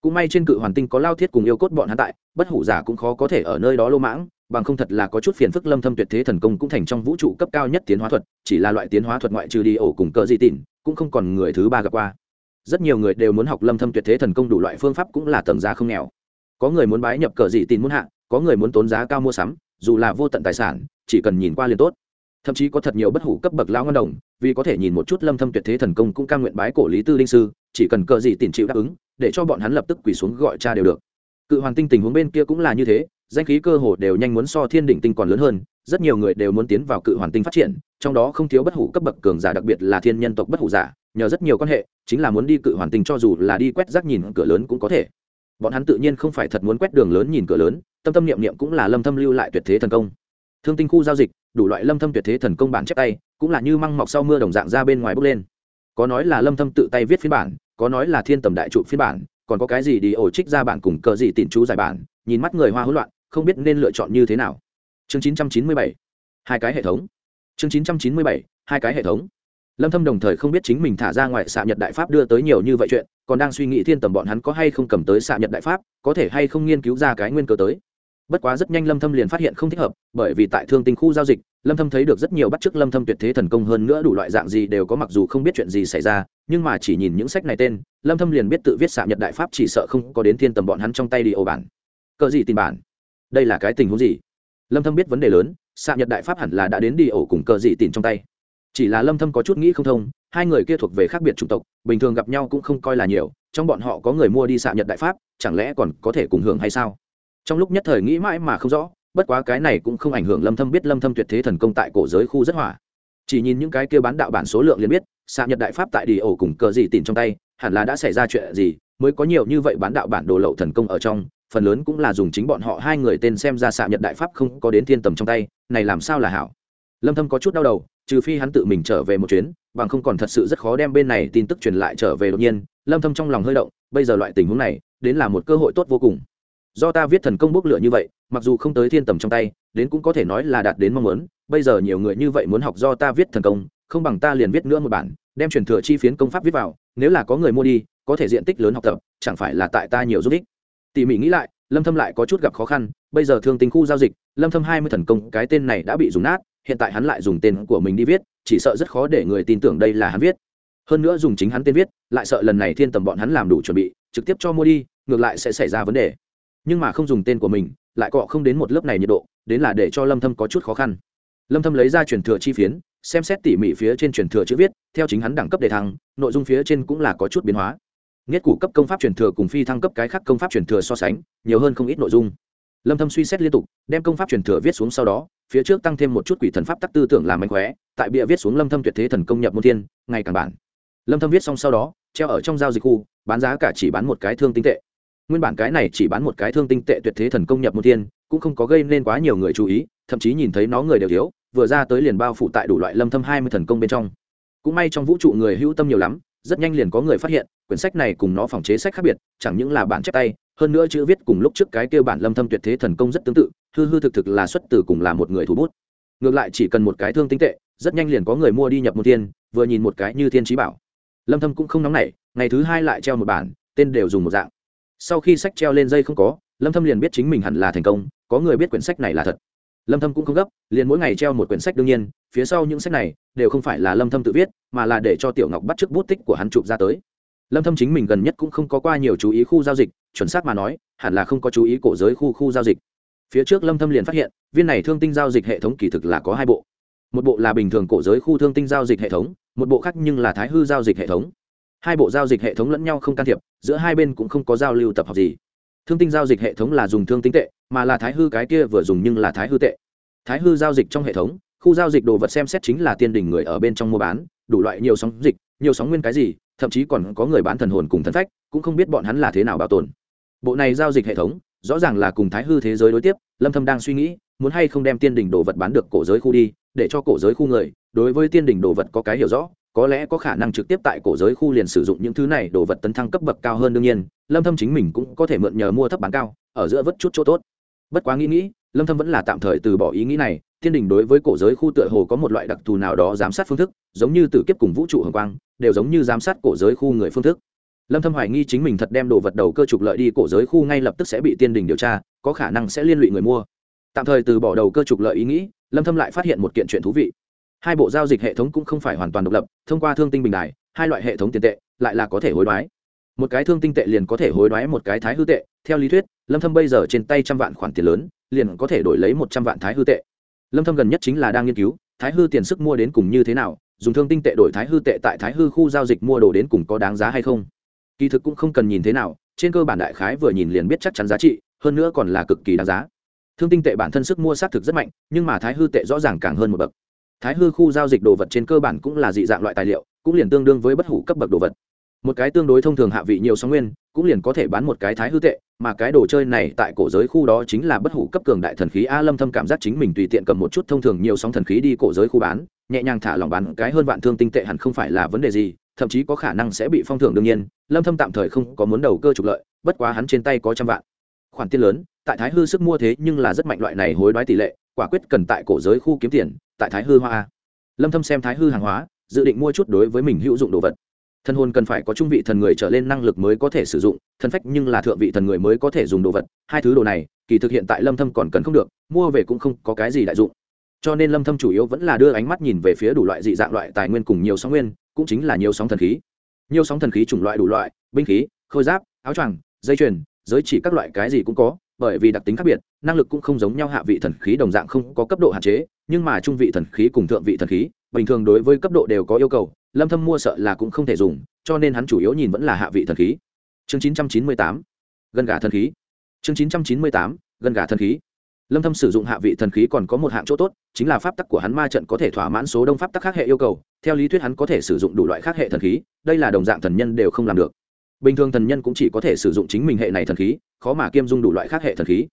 Cũng may trên cự hoàn tinh có lao thiết cùng yêu cốt bọn hắn tại, bất hủ giả cũng khó có thể ở nơi đó lô mãng, bằng không thật là có chút phiền phức lâm thâm tuyệt thế thần công cũng thành trong vũ trụ cấp cao nhất tiến hóa thuật, chỉ là loại tiến hóa thuật ngoại trừ đi ổ cùng cờ Di tỉn cũng không còn người thứ ba gặp qua. Rất nhiều người đều muốn học lâm thâm tuyệt thế thần công đủ loại phương pháp cũng là tầng giá không nghèo. Có người muốn bái nhập cờ Di tỉn muốn hạ, có người muốn tốn giá cao mua sắm dù là vô tận tài sản, chỉ cần nhìn qua liền tốt. Thậm chí có thật nhiều bất hủ cấp bậc lão ngân đồng, vì có thể nhìn một chút lâm thâm tuyệt thế thần công cũng cam nguyện bái cổ lý tư linh sư, chỉ cần cờ gì tiền chịu đáp ứng, để cho bọn hắn lập tức quỳ xuống gọi cha đều được. Cự hoàng tinh tình huống bên kia cũng là như thế, danh khí cơ hồ đều nhanh muốn so thiên đỉnh tinh còn lớn hơn, rất nhiều người đều muốn tiến vào cự hoàn tinh phát triển, trong đó không thiếu bất hủ cấp bậc cường giả, đặc biệt là thiên nhân tộc bất hủ giả, nhờ rất nhiều quan hệ, chính là muốn đi cự hoàn tinh cho dù là đi quét rác nhìn cửa lớn cũng có thể. Bọn hắn tự nhiên không phải thật muốn quét đường lớn nhìn cửa lớn tâm tâm niệm niệm cũng là lâm thâm lưu lại tuyệt thế thần công. Thương tinh khu giao dịch, đủ loại lâm thâm tuyệt thế thần công bản chép tay, cũng là như măng mọc sau mưa đồng dạng ra bên ngoài bốc lên. Có nói là lâm thâm tự tay viết phiên bản, có nói là thiên tầm đại trụ phiên bản, còn có cái gì đi ổ trích ra bản cùng cờ gì tịn chú giải bản, nhìn mắt người hoa hỗn loạn, không biết nên lựa chọn như thế nào. Chương 997 hai cái hệ thống. Chương 997 hai cái hệ thống. Lâm thâm đồng thời không biết chính mình thả ra ngoài xạ nhật đại pháp đưa tới nhiều như vậy chuyện, còn đang suy nghĩ thiên tầm bọn hắn có hay không cầm tới xạ nhật đại pháp, có thể hay không nghiên cứu ra cái nguyên cơ tới bất quá rất nhanh lâm thâm liền phát hiện không thích hợp, bởi vì tại thương tinh khu giao dịch, lâm thâm thấy được rất nhiều bắt chước lâm thâm tuyệt thế thần công hơn nữa đủ loại dạng gì đều có mặc dù không biết chuyện gì xảy ra, nhưng mà chỉ nhìn những sách này tên, lâm thâm liền biết tự viết xạ nhật đại pháp chỉ sợ không có đến thiên tầm bọn hắn trong tay đi ô bản. Cờ gì tin bản? Đây là cái tình huống gì? Lâm thâm biết vấn đề lớn, xạ nhật đại pháp hẳn là đã đến đi ổ cùng cờ gì tìm trong tay. Chỉ là lâm thâm có chút nghĩ không thông, hai người kia thuộc về khác biệt chủng tộc, bình thường gặp nhau cũng không coi là nhiều, trong bọn họ có người mua đi xạ nhật đại pháp, chẳng lẽ còn có thể cùng hưởng hay sao? Trong lúc nhất thời nghĩ mãi mà không rõ, bất quá cái này cũng không ảnh hưởng lâm thâm biết lâm thâm tuyệt thế thần công tại cổ giới khu rất hỏa. Chỉ nhìn những cái kia bán đạo bản số lượng liền biết, xạ nhật đại pháp tại đi ổ cùng cờ gì tìm trong tay, hẳn là đã xảy ra chuyện gì, mới có nhiều như vậy bán đạo bản đồ lậu thần công ở trong, phần lớn cũng là dùng chính bọn họ hai người tên xem ra xạ nhật đại pháp không có đến thiên tầm trong tay, này làm sao là hảo? Lâm thâm có chút đau đầu, trừ phi hắn tự mình trở về một chuyến, bằng không còn thật sự rất khó đem bên này tin tức truyền lại trở về đột nhiên, lâm thâm trong lòng hơi động, bây giờ loại tình huống này, đến là một cơ hội tốt vô cùng do ta viết thần công bốc lửa như vậy, mặc dù không tới thiên tầm trong tay, đến cũng có thể nói là đạt đến mong muốn, bây giờ nhiều người như vậy muốn học do ta viết thần công, không bằng ta liền viết nữa một bản, đem truyền thừa chi phiến công pháp viết vào, nếu là có người mua đi, có thể diện tích lớn học tập, chẳng phải là tại ta nhiều giúp ích. Tỉ mỉ nghĩ lại, lâm thâm lại có chút gặp khó khăn, bây giờ thương tình khu giao dịch, lâm thâm hai mươi thần công, cái tên này đã bị dùng nát, hiện tại hắn lại dùng tên của mình đi viết, chỉ sợ rất khó để người tin tưởng đây là hắn viết. Hơn nữa dùng chính hắn tên viết, lại sợ lần này thiên tầm bọn hắn làm đủ chuẩn bị, trực tiếp cho mua đi, ngược lại sẽ xảy ra vấn đề nhưng mà không dùng tên của mình, lại cọ không đến một lớp này nhiệt độ, đến là để cho lâm thâm có chút khó khăn. Lâm thâm lấy ra truyền thừa chi phiến, xem xét tỉ mỉ phía trên truyền thừa chữ viết, theo chính hắn đẳng cấp đề thăng, nội dung phía trên cũng là có chút biến hóa. Nghiết củ cấp công pháp truyền thừa cùng phi thăng cấp cái khác công pháp truyền thừa so sánh, nhiều hơn không ít nội dung. Lâm thâm suy xét liên tục, đem công pháp truyền thừa viết xuống sau đó, phía trước tăng thêm một chút quỷ thần pháp tắc tư tưởng làm mánh khóe, tại bìa viết xuống lâm thâm tuyệt thế thần công nhập môn thiên, ngày càng bản. Lâm thâm viết xong sau đó, treo ở trong giao dịch khu, bán giá cả chỉ bán một cái thương tinh tệ nguyên bản cái này chỉ bán một cái thương tinh tệ tuyệt thế thần công nhập môn thiên cũng không có gây nên quá nhiều người chú ý, thậm chí nhìn thấy nó người đều thiếu, vừa ra tới liền bao phủ tại đủ loại lâm thâm 20 thần công bên trong. Cũng may trong vũ trụ người hữu tâm nhiều lắm, rất nhanh liền có người phát hiện, quyển sách này cùng nó phòng chế sách khác biệt, chẳng những là bản chép tay, hơn nữa chữ viết cùng lúc trước cái kêu bản lâm thâm tuyệt thế thần công rất tương tự, hư hư thực thực là xuất từ cùng là một người thủ bút. Ngược lại chỉ cần một cái thương tinh tệ, rất nhanh liền có người mua đi nhập môn thiên vừa nhìn một cái như thiên trí bảo. Lâm thâm cũng không nóng nảy, ngày thứ hai lại treo một bản, tên đều dùng một dạng sau khi sách treo lên dây không có, lâm thâm liền biết chính mình hẳn là thành công, có người biết quyển sách này là thật. Lâm thâm cũng không gấp, liền mỗi ngày treo một quyển sách đương nhiên, phía sau những sách này đều không phải là lâm thâm tự viết, mà là để cho tiểu ngọc bắt trước bút tích của hắn chụp ra tới. Lâm thâm chính mình gần nhất cũng không có qua nhiều chú ý khu giao dịch, chuẩn xác mà nói, hẳn là không có chú ý cổ giới khu khu giao dịch. Phía trước lâm thâm liền phát hiện, viên này thương tinh giao dịch hệ thống kỳ thực là có hai bộ. Một bộ là bình thường cổ giới khu thương tinh giao dịch hệ thống, một bộ khác nhưng là thái hư giao dịch hệ thống hai bộ giao dịch hệ thống lẫn nhau không can thiệp, giữa hai bên cũng không có giao lưu tập hợp gì. Thương tinh giao dịch hệ thống là dùng thương tinh tệ, mà là thái hư cái kia vừa dùng nhưng là thái hư tệ. Thái hư giao dịch trong hệ thống, khu giao dịch đồ vật xem xét chính là tiên đình người ở bên trong mua bán, đủ loại nhiều sóng dịch, nhiều sóng nguyên cái gì, thậm chí còn có người bán thần hồn cùng thần phách, cũng không biết bọn hắn là thế nào bảo tồn. Bộ này giao dịch hệ thống, rõ ràng là cùng thái hư thế giới đối tiếp, lâm thâm đang suy nghĩ, muốn hay không đem tiên đỉnh đồ vật bán được cổ giới khu đi, để cho cổ giới khu người, đối với tiên đỉnh đồ vật có cái hiểu rõ có lẽ có khả năng trực tiếp tại cổ giới khu liền sử dụng những thứ này, đồ vật tấn thăng cấp bậc cao hơn đương nhiên, lâm thâm chính mình cũng có thể mượn nhờ mua thấp bán cao, ở giữa vất chút chỗ tốt. Bất quá nghĩ nghĩ, lâm thâm vẫn là tạm thời từ bỏ ý nghĩ này, thiên đình đối với cổ giới khu tựa hồ có một loại đặc thù nào đó giám sát phương thức, giống như tử kiếp cùng vũ trụ hồng quang, đều giống như giám sát cổ giới khu người phương thức. Lâm thâm hoài nghi chính mình thật đem đồ vật đầu cơ trục lợi đi cổ giới khu ngay lập tức sẽ bị tiên đình điều tra, có khả năng sẽ liên lụy người mua. Tạm thời từ bỏ đầu cơ trục lợi ý nghĩ, lâm thâm lại phát hiện một kiện chuyện thú vị hai bộ giao dịch hệ thống cũng không phải hoàn toàn độc lập, thông qua thương tinh bình đài, hai loại hệ thống tiền tệ lại là có thể hối đoái. Một cái thương tinh tệ liền có thể hối đoái một cái thái hư tệ, theo lý thuyết, lâm thâm bây giờ trên tay trăm vạn khoản tiền lớn, liền có thể đổi lấy một trăm vạn thái hư tệ. Lâm thâm gần nhất chính là đang nghiên cứu, thái hư tiền sức mua đến cùng như thế nào, dùng thương tinh tệ đổi thái hư tệ tại thái hư khu giao dịch mua đồ đến cùng có đáng giá hay không. Kỳ thực cũng không cần nhìn thế nào, trên cơ bản đại khái vừa nhìn liền biết chắc chắn giá trị, hơn nữa còn là cực kỳ đáng giá. Thương tinh tệ bản thân sức mua xác thực rất mạnh, nhưng mà thái hư tệ rõ ràng càng hơn một bậc thái hư khu giao dịch đồ vật trên cơ bản cũng là dị dạng loại tài liệu, cũng liền tương đương với bất hủ cấp bậc đồ vật. Một cái tương đối thông thường hạ vị nhiều sóng nguyên, cũng liền có thể bán một cái thái hư tệ, mà cái đồ chơi này tại cổ giới khu đó chính là bất hủ cấp cường đại thần khí a lâm thâm cảm giác chính mình tùy tiện cầm một chút thông thường nhiều sóng thần khí đi cổ giới khu bán, nhẹ nhàng thả lòng bán cái hơn vạn thương tinh tệ hẳn không phải là vấn đề gì, thậm chí có khả năng sẽ bị phong thưởng đương nhiên, lâm thâm tạm thời không có muốn đầu cơ trục lợi, bất quá hắn trên tay có trăm vạn. Khoản tiền lớn, tại thái hư sức mua thế nhưng là rất mạnh loại này hối đoái tỷ lệ quả quyết cần tại cổ giới khu kiếm tiền, tại thái hư hoa lâm thâm xem thái hư hàng hóa, dự định mua chút đối với mình hữu dụng đồ vật. Thân hồn cần phải có trung vị thần người trở lên năng lực mới có thể sử dụng, thần phách nhưng là thượng vị thần người mới có thể dùng đồ vật, hai thứ đồ này, kỳ thực hiện tại lâm thâm còn cần không được, mua về cũng không có cái gì đại dụng. Cho nên lâm thâm chủ yếu vẫn là đưa ánh mắt nhìn về phía đủ loại dị dạng loại tài nguyên cùng nhiều sóng nguyên, cũng chính là nhiều sóng thần khí. Nhiều sóng thần khí chủng loại đủ loại, binh khí, khôi giáp, áo choàng, dây chuyền, giới chỉ các loại cái gì cũng có bởi vì đặc tính khác biệt, năng lực cũng không giống nhau hạ vị thần khí đồng dạng không có cấp độ hạn chế, nhưng mà trung vị thần khí cùng thượng vị thần khí, bình thường đối với cấp độ đều có yêu cầu, lâm thâm mua sợ là cũng không thể dùng, cho nên hắn chủ yếu nhìn vẫn là hạ vị thần khí. Chương 998 gần gà thần khí. Chương 998 gần gà thần khí. Lâm thâm sử dụng hạ vị thần khí còn có một hạng chỗ tốt, chính là pháp tắc của hắn ma trận có thể thỏa mãn số đông pháp tắc khác hệ yêu cầu, theo lý thuyết hắn có thể sử dụng đủ loại khác hệ thần khí, đây là đồng dạng thần nhân đều không làm được bình thường thần nhân cũng chỉ có thể sử dụng chính mình hệ này thần khí, khó mà kiêm dung đủ loại khác hệ thần khí.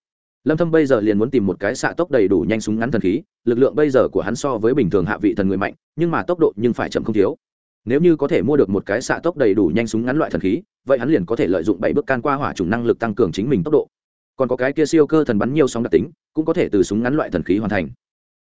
Lâm thâm bây giờ liền muốn tìm một cái xạ tốc đầy đủ nhanh súng ngắn thần khí, lực lượng bây giờ của hắn so với bình thường hạ vị thần người mạnh, nhưng mà tốc độ nhưng phải chậm không thiếu. Nếu như có thể mua được một cái xạ tốc đầy đủ nhanh súng ngắn loại thần khí, vậy hắn liền có thể lợi dụng bảy bước can qua hỏa trùng năng lực tăng cường chính mình tốc độ. Còn có cái kia siêu cơ thần bắn nhiều sóng đặc tính, cũng có thể từ súng ngắn loại thần khí hoàn thành.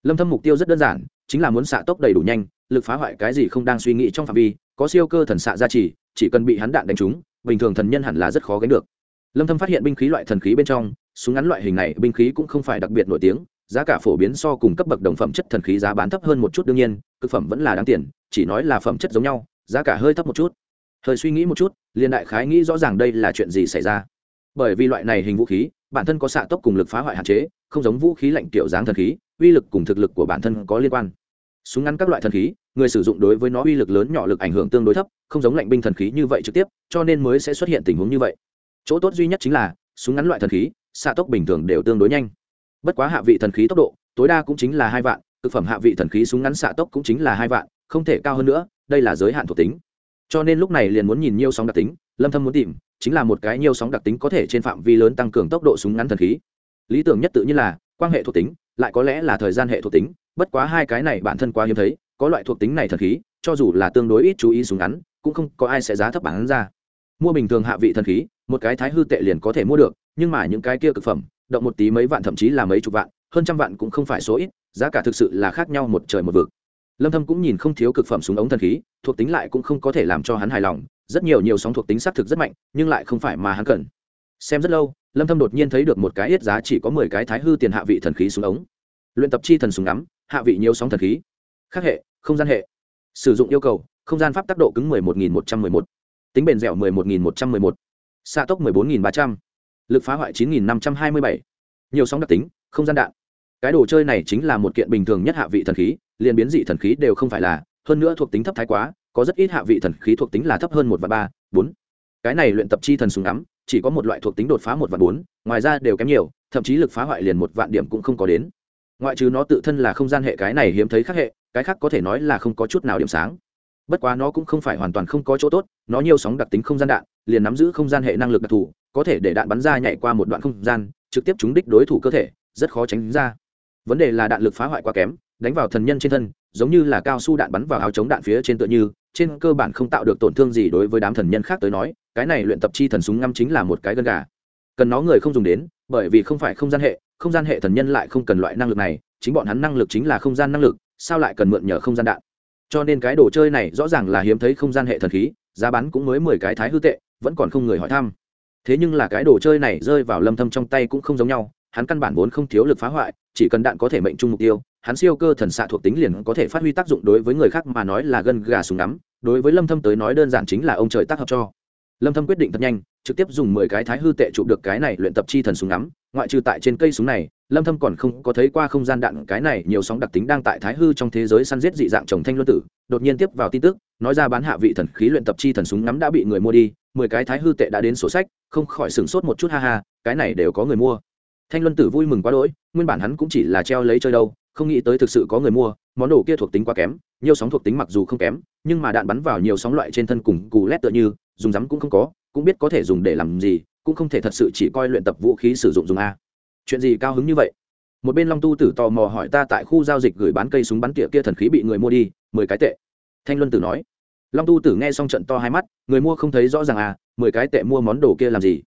Lâm thâm mục tiêu rất đơn giản, chính là muốn xạ tốc đầy đủ nhanh, lực phá hoại cái gì không đang suy nghĩ trong phạm vi, có siêu cơ thần xạ ra chỉ chỉ cần bị hắn đạn đánh trúng bình thường thần nhân hẳn là rất khó gánh được. Lâm thâm phát hiện binh khí loại thần khí bên trong, súng ngắn loại hình này, binh khí cũng không phải đặc biệt nổi tiếng, giá cả phổ biến so cùng cấp bậc đồng phẩm chất thần khí giá bán thấp hơn một chút đương nhiên, cực phẩm vẫn là đáng tiền, chỉ nói là phẩm chất giống nhau, giá cả hơi thấp một chút. Hơi suy nghĩ một chút liên đại khái nghĩ rõ ràng đây là chuyện gì xảy ra. Bởi vì loại này hình vũ khí, bản thân có xạ tốc cùng lực phá hoại hạn chế, không giống vũ khí lạnh kiểu dáng thần khí, uy lực cùng thực lực của bản thân có liên quan. Súng ngắn các loại thần khí người sử dụng đối với nó uy lực lớn nhỏ lực ảnh hưởng tương đối thấp, không giống lạnh binh thần khí như vậy trực tiếp, cho nên mới sẽ xuất hiện tình huống như vậy. Chỗ tốt duy nhất chính là, súng ngắn loại thần khí, xạ tốc bình thường đều tương đối nhanh. Bất quá hạ vị thần khí tốc độ, tối đa cũng chính là hai vạn thực phẩm hạ vị thần khí súng ngắn xạ tốc cũng chính là hai vạn, không thể cao hơn nữa, đây là giới hạn thuộc tính. Cho nên lúc này liền muốn nhìn nhiều sóng đặc tính, lâm thâm muốn tìm, chính là một cái nhiều sóng đặc tính có thể trên phạm vi lớn tăng cường tốc độ súng ngắn thần khí. Lý tưởng nhất tự nhiên là quan hệ thuộc tính, lại có lẽ là thời gian hệ thuộc tính, bất quá hai cái này bản thân quá hiếm thấy có loại thuộc tính này thần khí, cho dù là tương đối ít chú ý súng ngắn, cũng không có ai sẽ giá thấp bán ra. Mua bình thường hạ vị thần khí, một cái thái hư tệ liền có thể mua được, nhưng mà những cái kia cực phẩm, động một tí mấy vạn thậm chí là mấy chục vạn, hơn trăm vạn cũng không phải số ít, giá cả thực sự là khác nhau một trời một vực. Lâm thâm cũng nhìn không thiếu cực phẩm súng ống thần khí, thuộc tính lại cũng không có thể làm cho hắn hài lòng, rất nhiều nhiều sóng thuộc tính xác thực rất mạnh, nhưng lại không phải mà hắn cần. Xem rất lâu, lâm thâm đột nhiên thấy được một cái ít giá chỉ có 10 cái thái hư tiền hạ vị thần khí súng ống. Luyện tập chi thần súng ngắm, hạ vị nhiều sóng thần khí khác hệ không gian hệ. Sử dụng yêu cầu không gian pháp tác độ cứng 11.111, tính bền dẻo 11.111, xạ tốc 14.300, lực phá hoại 9.527, nhiều sóng đặc tính không gian đạn. Cái đồ chơi này chính là một kiện bình thường nhất hạ vị thần khí liền biến dị thần khí đều không phải là hơn nữa thuộc tính thấp thái quá có rất ít hạ vị thần khí thuộc tính là thấp hơn một và ba bốn. Cái này luyện tập chi thần súng ngắm chỉ có một loại thuộc tính đột phá một và bốn ngoài ra đều kém nhiều thậm chí lực phá hoại liền một vạn điểm cũng không có đến. Ngoại trừ nó tự thân là không gian hệ cái này hiếm thấy khác hệ cái khác có thể nói là không có chút nào điểm sáng. Bất quá nó cũng không phải hoàn toàn không có chỗ tốt, nó nhiều sóng đặc tính không gian đạn, liền nắm giữ không gian hệ năng lực đặc thù, có thể để đạn bắn ra nhảy qua một đoạn không gian, trực tiếp trúng đích đối thủ cơ thể, rất khó tránh ra. Vấn đề là đạn lực phá hoại quá kém, đánh vào thần nhân trên thân, giống như là cao su đạn bắn vào áo chống đạn phía trên tựa như, trên cơ bản không tạo được tổn thương gì đối với đám thần nhân khác tới nói, cái này luyện tập chi thần súng ngắm chính là một cái gân gà. Cần nó người không dùng đến, bởi vì không phải không gian hệ, không gian hệ thần nhân lại không cần loại năng lực này, chính bọn hắn năng lực chính là không gian năng lực sao lại cần mượn nhờ không gian đạn? Cho nên cái đồ chơi này rõ ràng là hiếm thấy không gian hệ thần khí, giá bán cũng mới mười cái thái hư tệ, vẫn còn không người hỏi thăm. Thế nhưng là cái đồ chơi này rơi vào lâm thâm trong tay cũng không giống nhau, hắn căn bản vốn không thiếu lực phá hoại, chỉ cần đạn có thể mệnh trung mục tiêu, hắn siêu cơ thần xạ thuộc tính liền có thể phát huy tác dụng đối với người khác mà nói là gân gà súng nắm đối với lâm thâm tới nói đơn giản chính là ông trời tác hợp cho. Lâm thâm quyết định thật nhanh, trực tiếp dùng 10 cái thái hư tệ chụp được cái này luyện tập chi thần súng nắm ngoại trừ tại trên cây súng này lâm thâm còn không có thấy qua không gian đạn, cái này nhiều sóng đặc tính đang tại thái hư trong thế giới săn giết dị dạng trồng thanh luân tử, đột nhiên tiếp vào tin tức, nói ra bán hạ vị thần khí luyện tập chi thần súng ngắm đã bị người mua đi 10 cái thái hư tệ đã đến sổ sách, không khỏi sửng sốt một chút, ha ha, cái này đều có người mua. Thanh luân tử vui mừng quá đỗi, nguyên bản hắn cũng chỉ là treo lấy chơi đâu, không nghĩ tới thực sự có người mua, món đồ kia thuộc tính quá kém, nhiều sóng thuộc tính mặc dù không kém, nhưng mà đạn bắn vào nhiều sóng loại trên thân cùng cù lét tựa như, dùng rắm cũng không có, cũng biết có thể dùng để làm gì, cũng không thể thật sự chỉ coi luyện tập vũ khí sử dụng dùng a chuyện gì cao hứng như vậy? Một bên long tu tử tò mò hỏi ta tại khu giao dịch gửi bán cây súng bắn tỉa kia thần khí bị người mua đi, mười cái tệ. Thanh luân tử nói. Long tu tử nghe xong trận to hai mắt, người mua không thấy rõ ràng à mười cái tệ mua món đồ kia làm gì?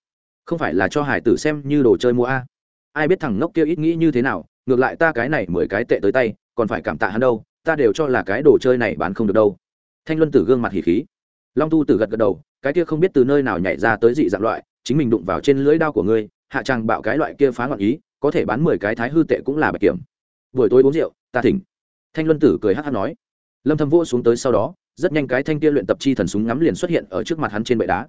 Không phải là cho hải tử xem như đồ chơi mua a ai biết thằng ngốc kia ít nghĩ như thế nào, ngược lại ta cái này mười cái tệ tới tay, còn phải cảm tạ hắn đâu, ta đều cho là cái đồ chơi này bán không được đâu. Thanh luân tử gương mặt hỉ khí. Long tu tử gật gật đầu, cái kia không biết từ nơi nào nhảy ra tới dị dạng loại, chính mình đụng vào trên lưỡi đao của ngươi hạ tràng bạo cái loại kia phá ngọn ý, có thể bán mười cái thái hư tệ cũng là bạch kiểm. Buổi tối uống rượu, ta thỉnh. Thanh luân tử cười hát hát nói. Lâm thâm vỗ xuống tới sau đó, rất nhanh cái thanh kia luyện tập chi thần súng ngắm liền xuất hiện ở trước mặt hắn trên bệ đá.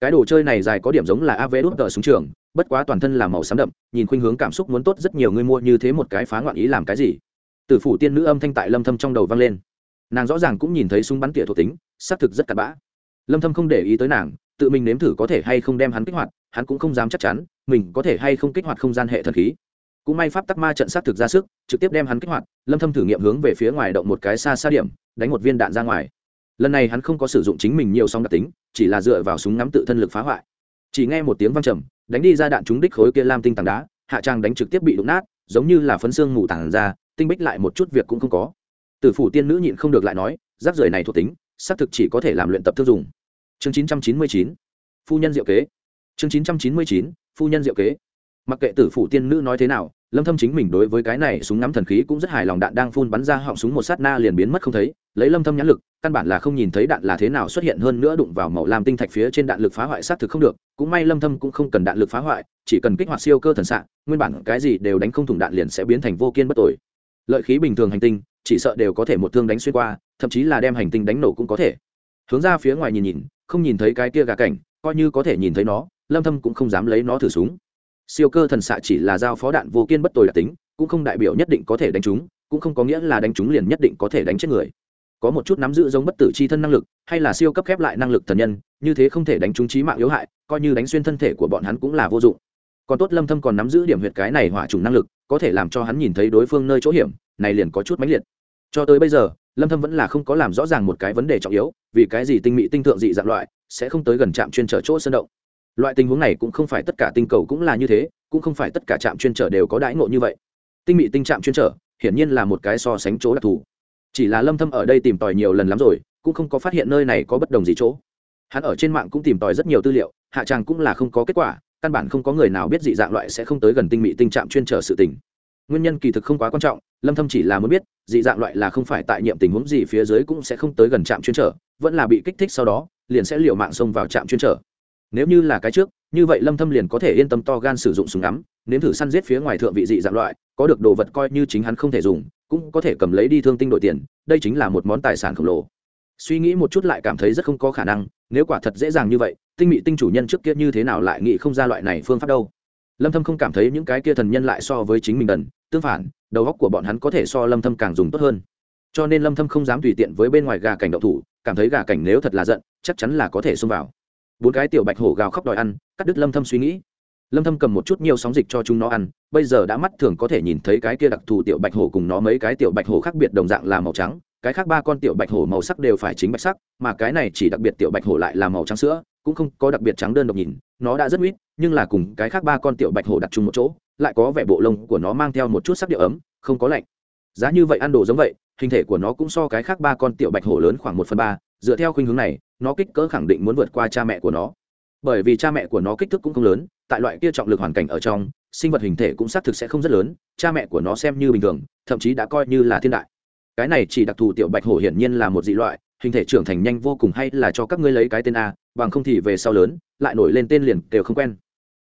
Cái đồ chơi này dài có điểm giống là av đút tờ súng trường, bất quá toàn thân là màu xám đậm, nhìn khuynh hướng cảm xúc muốn tốt rất nhiều người mua như thế một cái phá ngoạn ý làm cái gì? Tử phủ tiên nữ âm thanh tại lâm thâm trong đầu vang lên. Nàng rõ ràng cũng nhìn thấy súng bắn tỉa thuộc tính, xác thực rất cặn bã. Lâm thâm không để ý tới nàng, tự mình nếm thử có thể hay không đem hắn kích hoạt, hắn cũng không dám chắc chắn mình có thể hay không kích hoạt không gian hệ thần khí. Cũng may pháp tắc ma trận sát thực ra sức, trực tiếp đem hắn kích hoạt, lâm thâm thử nghiệm hướng về phía ngoài động một cái xa xa điểm, đánh một viên đạn ra ngoài. Lần này hắn không có sử dụng chính mình nhiều song đặc tính, chỉ là dựa vào súng ngắm tự thân lực phá hoại. Chỉ nghe một tiếng vang trầm, đánh đi ra đạn trúng đích khối kia lam tinh tảng đá, hạ trang đánh trực tiếp bị đụng nát, giống như là phấn xương ngủ tảng ra, tinh bích lại một chút việc cũng không có. Tử phủ tiên nữ nhịn không được lại nói rác rưởi này thuộc tính xác thực chỉ có thể làm luyện tập thương dùng. Chương 999 phu nhân diệu kế. Chương 999 phu Phu nhân diệu kế. Mặc kệ tử phủ tiên nữ nói thế nào, lâm thâm chính mình đối với cái này súng ngắm thần khí cũng rất hài lòng đạn đang phun bắn ra họng súng một sát na liền biến mất không thấy, lấy lâm thâm nhãn lực, căn bản là không nhìn thấy đạn là thế nào xuất hiện hơn nữa đụng vào màu lam tinh thạch phía trên đạn lực phá hoại sát thực không được, cũng may lâm thâm cũng không cần đạn lực phá hoại, chỉ cần kích hoạt siêu cơ thần sạng nguyên bản cái gì đều đánh không thủng đạn liền sẽ biến thành vô kiên bất tội lợi khí bình thường hành tinh, chỉ sợ đều có thể một thương đánh xuyên qua, thậm chí là đem hành tinh đánh nổ cũng có thể. Hướng ra phía ngoài nhìn nhìn, không nhìn thấy cái kia gà cảnh, coi như có thể nhìn thấy nó lâm thâm cũng không dám lấy nó thử súng. Siêu cơ thần xạ chỉ là giao phó đạn vô kiên bất tồi đặc tính, cũng không đại biểu nhất định có thể đánh chúng, cũng không có nghĩa là đánh chúng liền nhất định có thể đánh chết người. Có một chút nắm giữ giống bất tử chi thân năng lực, hay là siêu cấp khép lại năng lực thần nhân, như thế không thể đánh trúng trí mạng yếu hại, coi như đánh xuyên thân thể của bọn hắn cũng là vô dụng. Còn tốt lâm thâm còn nắm giữ điểm huyệt cái này hỏa trùng năng lực, có thể làm cho hắn nhìn thấy đối phương nơi chỗ hiểm, này liền có chút mãnh liệt. Cho tới bây giờ, lâm thâm vẫn là không có làm rõ ràng một cái vấn đề trọng yếu, vì cái gì tinh mỹ tinh thượng dị dạng loại sẽ không tới gần trạm chuyên trở chỗ sơn động loại tình huống này cũng không phải tất cả tinh cầu cũng là như thế, cũng không phải tất cả trạm chuyên trở đều có đãi ngộ như vậy. Tinh mỹ tinh trạm chuyên trở, hiển nhiên là một cái so sánh chỗ đặc thù. Chỉ là lâm thâm ở đây tìm tòi nhiều lần lắm rồi, cũng không có phát hiện nơi này có bất đồng gì chỗ. Hắn ở trên mạng cũng tìm tòi rất nhiều tư liệu, hạ tràng cũng là không có kết quả, căn bản không có người nào biết dị dạng loại sẽ không tới gần tinh mỹ tinh trạm chuyên trở sự tình. Nguyên nhân kỳ thực không quá quan trọng, lâm thâm chỉ là muốn biết, dị dạng loại là không phải tại nhiệm tình huống gì phía dưới cũng sẽ không tới gần trạm chuyên trở, vẫn là bị kích thích sau đó, liền sẽ liều mạng xông vào trạm chuyên trở nếu như là cái trước, như vậy lâm thâm liền có thể yên tâm to gan sử dụng súng ngắm, nếm thử săn giết phía ngoài thượng vị dị dạng loại, có được đồ vật coi như chính hắn không thể dùng, cũng có thể cầm lấy đi thương tinh đổi tiền, đây chính là một món tài sản khổng lồ. Suy nghĩ một chút lại cảm thấy rất không có khả năng, nếu quả thật dễ dàng như vậy, tinh mị tinh chủ nhân trước kia như thế nào lại nghĩ không ra loại này phương pháp đâu. Lâm thâm không cảm thấy những cái kia thần nhân lại so với chính mình đần, tương phản, đầu óc của bọn hắn có thể so lâm thâm càng dùng tốt hơn. Cho nên lâm thâm không dám tùy tiện với bên ngoài gà cảnh động thủ, cảm thấy gà cảnh nếu thật là giận, chắc chắn là có thể xông vào bốn cái tiểu bạch hổ gào khóc đòi ăn, cắt đứt lâm thâm suy nghĩ. Lâm thâm cầm một chút nhiều sóng dịch cho chúng nó ăn, bây giờ đã mắt thường có thể nhìn thấy cái kia đặc thù tiểu bạch hổ cùng nó mấy cái tiểu bạch hổ khác biệt đồng dạng là màu trắng, cái khác ba con tiểu bạch hổ màu sắc đều phải chính bạch sắc, mà cái này chỉ đặc biệt tiểu bạch hổ lại là màu trắng sữa, cũng không có đặc biệt trắng đơn độc nhìn, nó đã rất ít nhưng là cùng cái khác ba con tiểu bạch hổ đặt chung một chỗ, lại có vẻ bộ lông của nó mang theo một chút sắc điệu ấm, không có lạnh. Giá như vậy ăn đồ giống vậy hình thể của nó cũng so cái khác ba con tiểu bạch hổ lớn khoảng một phần ba, dựa theo khuynh hướng này, nó kích cỡ khẳng định muốn vượt qua cha mẹ của nó. Bởi vì cha mẹ của nó kích thước cũng không lớn, tại loại kia trọng lực hoàn cảnh ở trong, sinh vật hình thể cũng xác thực sẽ không rất lớn, cha mẹ của nó xem như bình thường, thậm chí đã coi như là thiên đại. Cái này chỉ đặc thù tiểu bạch hổ hiển nhiên là một dị loại, hình thể trưởng thành nhanh vô cùng hay là cho các ngươi lấy cái tên a, bằng không thì về sau lớn, lại nổi lên tên liền đều không quen.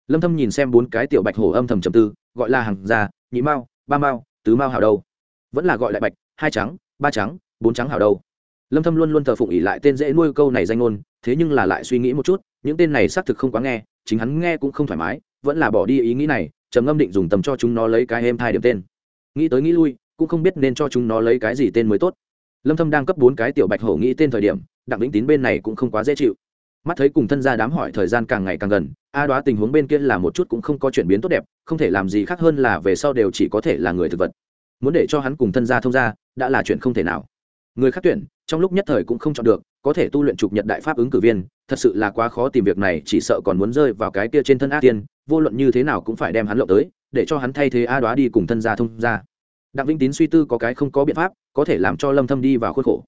Lâm thâm nhìn xem bốn cái tiểu bạch hổ âm thầm trầm tư, gọi là hàng già nhị mao, ba mao, tứ mao hảo đâu. Vẫn là gọi lại bạch hai trắng, ba trắng, bốn trắng hảo đâu. Lâm thâm luôn luôn thờ phụng ỉ lại tên dễ nuôi câu này danh ngôn, thế nhưng là lại suy nghĩ một chút, những tên này xác thực không quá nghe, chính hắn nghe cũng không thoải mái, vẫn là bỏ đi ý nghĩ này, trầm ngâm định dùng tầm cho chúng nó lấy cái em thai điểm tên. Nghĩ tới nghĩ lui, cũng không biết nên cho chúng nó lấy cái gì tên mới tốt. Lâm thâm đang cấp bốn cái tiểu bạch hổ nghĩ tên thời điểm, đặng vĩnh tín bên này cũng không quá dễ chịu. Mắt thấy cùng thân gia đám hỏi thời gian càng ngày càng gần, a đoá tình huống bên kia là một chút cũng không có chuyển biến tốt đẹp, không thể làm gì khác hơn là về sau đều chỉ có thể là người thực vật muốn để cho hắn cùng thân gia thông gia, đã là chuyện không thể nào. Người khác tuyển, trong lúc nhất thời cũng không chọn được, có thể tu luyện trục nhật đại pháp ứng cử viên, thật sự là quá khó tìm việc này, chỉ sợ còn muốn rơi vào cái kia trên thân a tiên, vô luận như thế nào cũng phải đem hắn lộ tới, để cho hắn thay thế a đoá đi cùng thân gia thông gia. Đặng vĩnh tín suy tư có cái không có biện pháp, có thể làm cho lâm thâm đi vào khuôn khổ.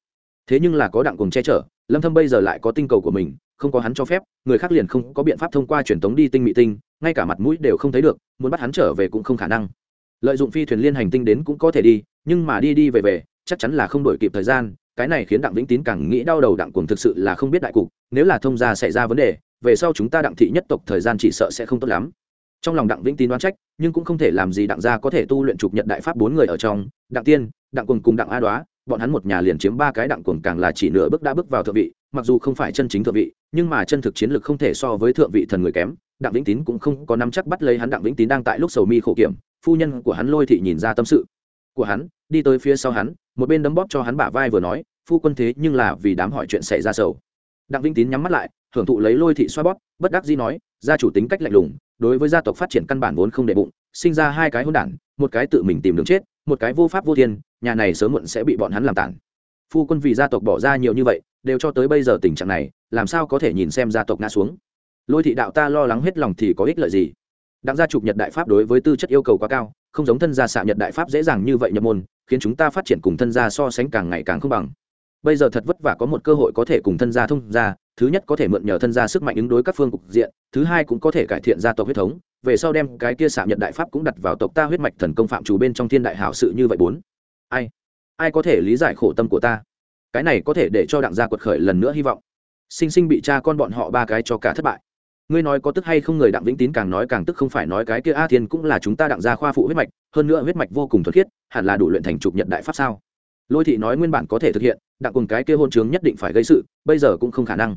Thế nhưng là có đặng cùng che chở, lâm thâm bây giờ lại có tinh cầu của mình, không có hắn cho phép, người khác liền không có biện pháp thông qua truyền tống đi tinh mỹ tinh, ngay cả mặt mũi đều không thấy được, muốn bắt hắn trở về cũng không khả năng lợi dụng phi thuyền liên hành tinh đến cũng có thể đi, nhưng mà đi đi về về, chắc chắn là không đổi kịp thời gian, cái này khiến đặng vĩnh tín càng nghĩ đau đầu, đặng cuồng thực sự là không biết đại cục, nếu là thông gia xảy ra vấn đề, về sau chúng ta đặng thị nhất tộc thời gian chỉ sợ sẽ không tốt lắm. Trong lòng đặng vĩnh tín đoán trách, nhưng cũng không thể làm gì đặng gia có thể tu luyện chụp nhật đại pháp bốn người ở trong, đặng tiên, đặng cuồng cùng đặng a đoá, bọn hắn một nhà liền chiếm ba cái đặng cuồng càng là chỉ nửa bước đã bước vào thượng vị, mặc dù không phải chân chính thượng vị, nhưng mà chân thực chiến lược không thể so với thượng vị thần người kém, đặng vĩnh tín cũng không có nắm chắc bắt lấy hắn, đặng vĩnh tín đang tại lúc sầu mi khổ kiểm phu nhân của hắn lôi thị nhìn ra tâm sự. Của hắn, đi tới phía sau hắn, một bên đấm bóp cho hắn bả vai vừa nói, phu quân thế nhưng là vì đám hỏi chuyện xảy ra sầu. Đặng vĩnh tín nhắm mắt lại, hưởng thụ lấy lôi thị xoa bóp, bất đắc dĩ nói, gia chủ tính cách lạnh lùng, đối với gia tộc phát triển căn bản vốn không đệ bụng, sinh ra hai cái hôn đản, một cái tự mình tìm đường chết, một cái vô pháp vô thiên, nhà này sớm muộn sẽ bị bọn hắn làm tản phu quân vì gia tộc bỏ ra nhiều như vậy, đều cho tới bây giờ tình trạng này, làm sao có thể nhìn xem gia tộc ngã xuống? Lôi thị đạo ta lo lắng hết lòng thì có ích lợi gì? Đặng gia chụp nhật đại pháp đối với tư chất yêu cầu quá cao, không giống thân gia xạ nhật đại pháp dễ dàng như vậy nhập môn, khiến chúng ta phát triển cùng thân gia so sánh càng ngày càng không bằng. Bây giờ thật vất vả có một cơ hội có thể cùng thân gia thông gia, thứ nhất có thể mượn nhờ thân gia sức mạnh ứng đối các phương cục diện, thứ hai cũng có thể cải thiện gia tộc huyết thống, về sau đem cái kia xạ nhật đại pháp cũng đặt vào tộc ta huyết mạch thần công phạm chủ bên trong thiên đại hảo sự như vậy bốn. Ai? Ai có thể lý giải khổ tâm của ta? Cái này có thể để cho đặng gia quật khởi lần nữa hy vọng. Sinh sinh bị cha con bọn họ ba cái cho cả thất bại ngươi nói có tức hay không người đặng vĩnh tín càng nói càng tức không phải nói cái kia a thiên cũng là chúng ta đặng gia khoa phụ huyết mạch, hơn nữa huyết mạch vô cùng thuật khiết, hẳn là đủ luyện thành trục nhật đại pháp sao? Lôi thị nói nguyên bản có thể thực hiện, đặng cùng cái kia hôn chướng nhất định phải gây sự, bây giờ cũng không khả năng.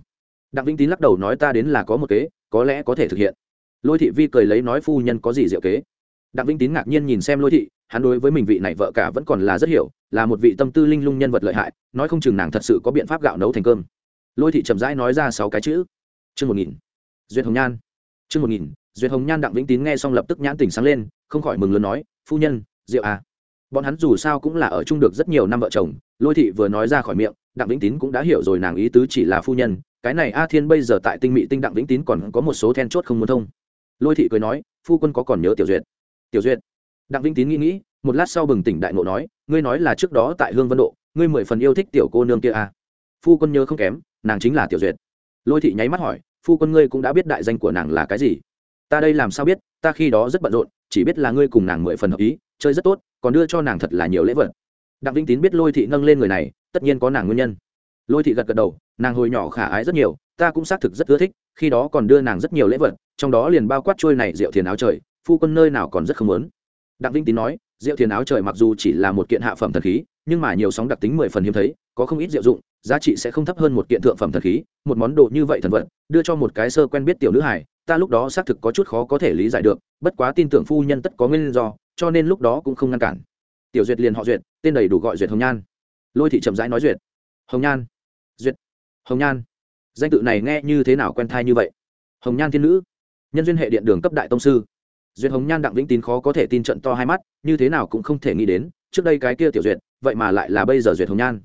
Đặng vĩnh tín lắc đầu nói ta đến là có một kế, có lẽ có thể thực hiện. Lôi thị vi cười lấy nói phu nhân có gì diệu kế. Đặng vĩnh tín ngạc nhiên nhìn xem lôi thị, hắn đối với mình vị này vợ cả vẫn còn là rất hiểu, là một vị tâm tư linh lung nhân vật lợi hại, nói không chừng nàng thật sự có biện pháp gạo nấu thành cơm. Lôi thị chậm rãi nói ra sáu cái chữ. Chương một nghìn duyệt hồng nhan. Chương một nghìn, duyệt hồng nhan đặng vĩnh tín nghe xong lập tức nhãn tỉnh sáng lên, không khỏi mừng lớn nói, phu nhân, rượu à? Bọn hắn dù sao cũng là ở chung được rất nhiều năm vợ chồng. Lôi thị vừa nói ra khỏi miệng, đặng vĩnh tín cũng đã hiểu rồi nàng ý tứ chỉ là phu nhân, cái này a thiên bây giờ tại tinh mỹ tinh đặng vĩnh tín còn có một số then chốt không muốn thông. Lôi thị cười nói, phu quân có còn nhớ tiểu duyệt? Tiểu duyệt? Đặng vĩnh tín nghĩ nghĩ, một lát sau bừng tỉnh đại ngộ nói, ngươi nói là trước đó tại hương vân độ, ngươi mười phần yêu thích tiểu cô nương kia à. phu quân nhớ không kém, nàng chính là tiểu duyệt. Lôi thị nháy mắt hỏi phu quân ngươi cũng đã biết đại danh của nàng là cái gì. Ta đây làm sao biết, ta khi đó rất bận rộn, chỉ biết là ngươi cùng nàng mười phần hợp ý, chơi rất tốt, còn đưa cho nàng thật là nhiều lễ vật. Đặng vĩnh tín biết lôi thị nâng lên người này, tất nhiên có nàng nguyên nhân. Lôi thị gật gật đầu, nàng hồi nhỏ khả ái rất nhiều, ta cũng xác thực rất ưa thích, khi đó còn đưa nàng rất nhiều lễ vật, trong đó liền bao quát trôi này rượu thiền áo trời, phu quân nơi nào còn rất không lớn đặng vĩnh tín nói, rượu thiền áo trời mặc dù chỉ là một kiện hạ phẩm thần khí, nhưng mà nhiều sóng đặc tính mười phần hiếm thấy, có không ít diệu dụng giá trị sẽ không thấp hơn một kiện thượng phẩm thần khí, một món đồ như vậy thần vật, đưa cho một cái sơ quen biết tiểu nữ hải ta lúc đó xác thực có chút khó có thể lý giải được, bất quá tin tưởng phu nhân tất có nguyên do, cho nên lúc đó cũng không ngăn cản. Tiểu duyệt liền họ duyệt, tên đầy đủ gọi duyệt hồng nhan. Lôi thị chậm rãi nói duyệt. Hồng nhan. Duyệt. Hồng nhan. Danh tự này nghe như thế nào quen thai như vậy? Hồng nhan thiên nữ. Nhân duyên hệ điện đường cấp đại tông sư. Duyệt hồng nhan đặng vĩnh tín khó có thể tin trận to hai mắt, như thế nào cũng không thể nghĩ đến, trước đây cái kia tiểu duyệt, vậy mà lại là bây giờ duyệt hồng nhan.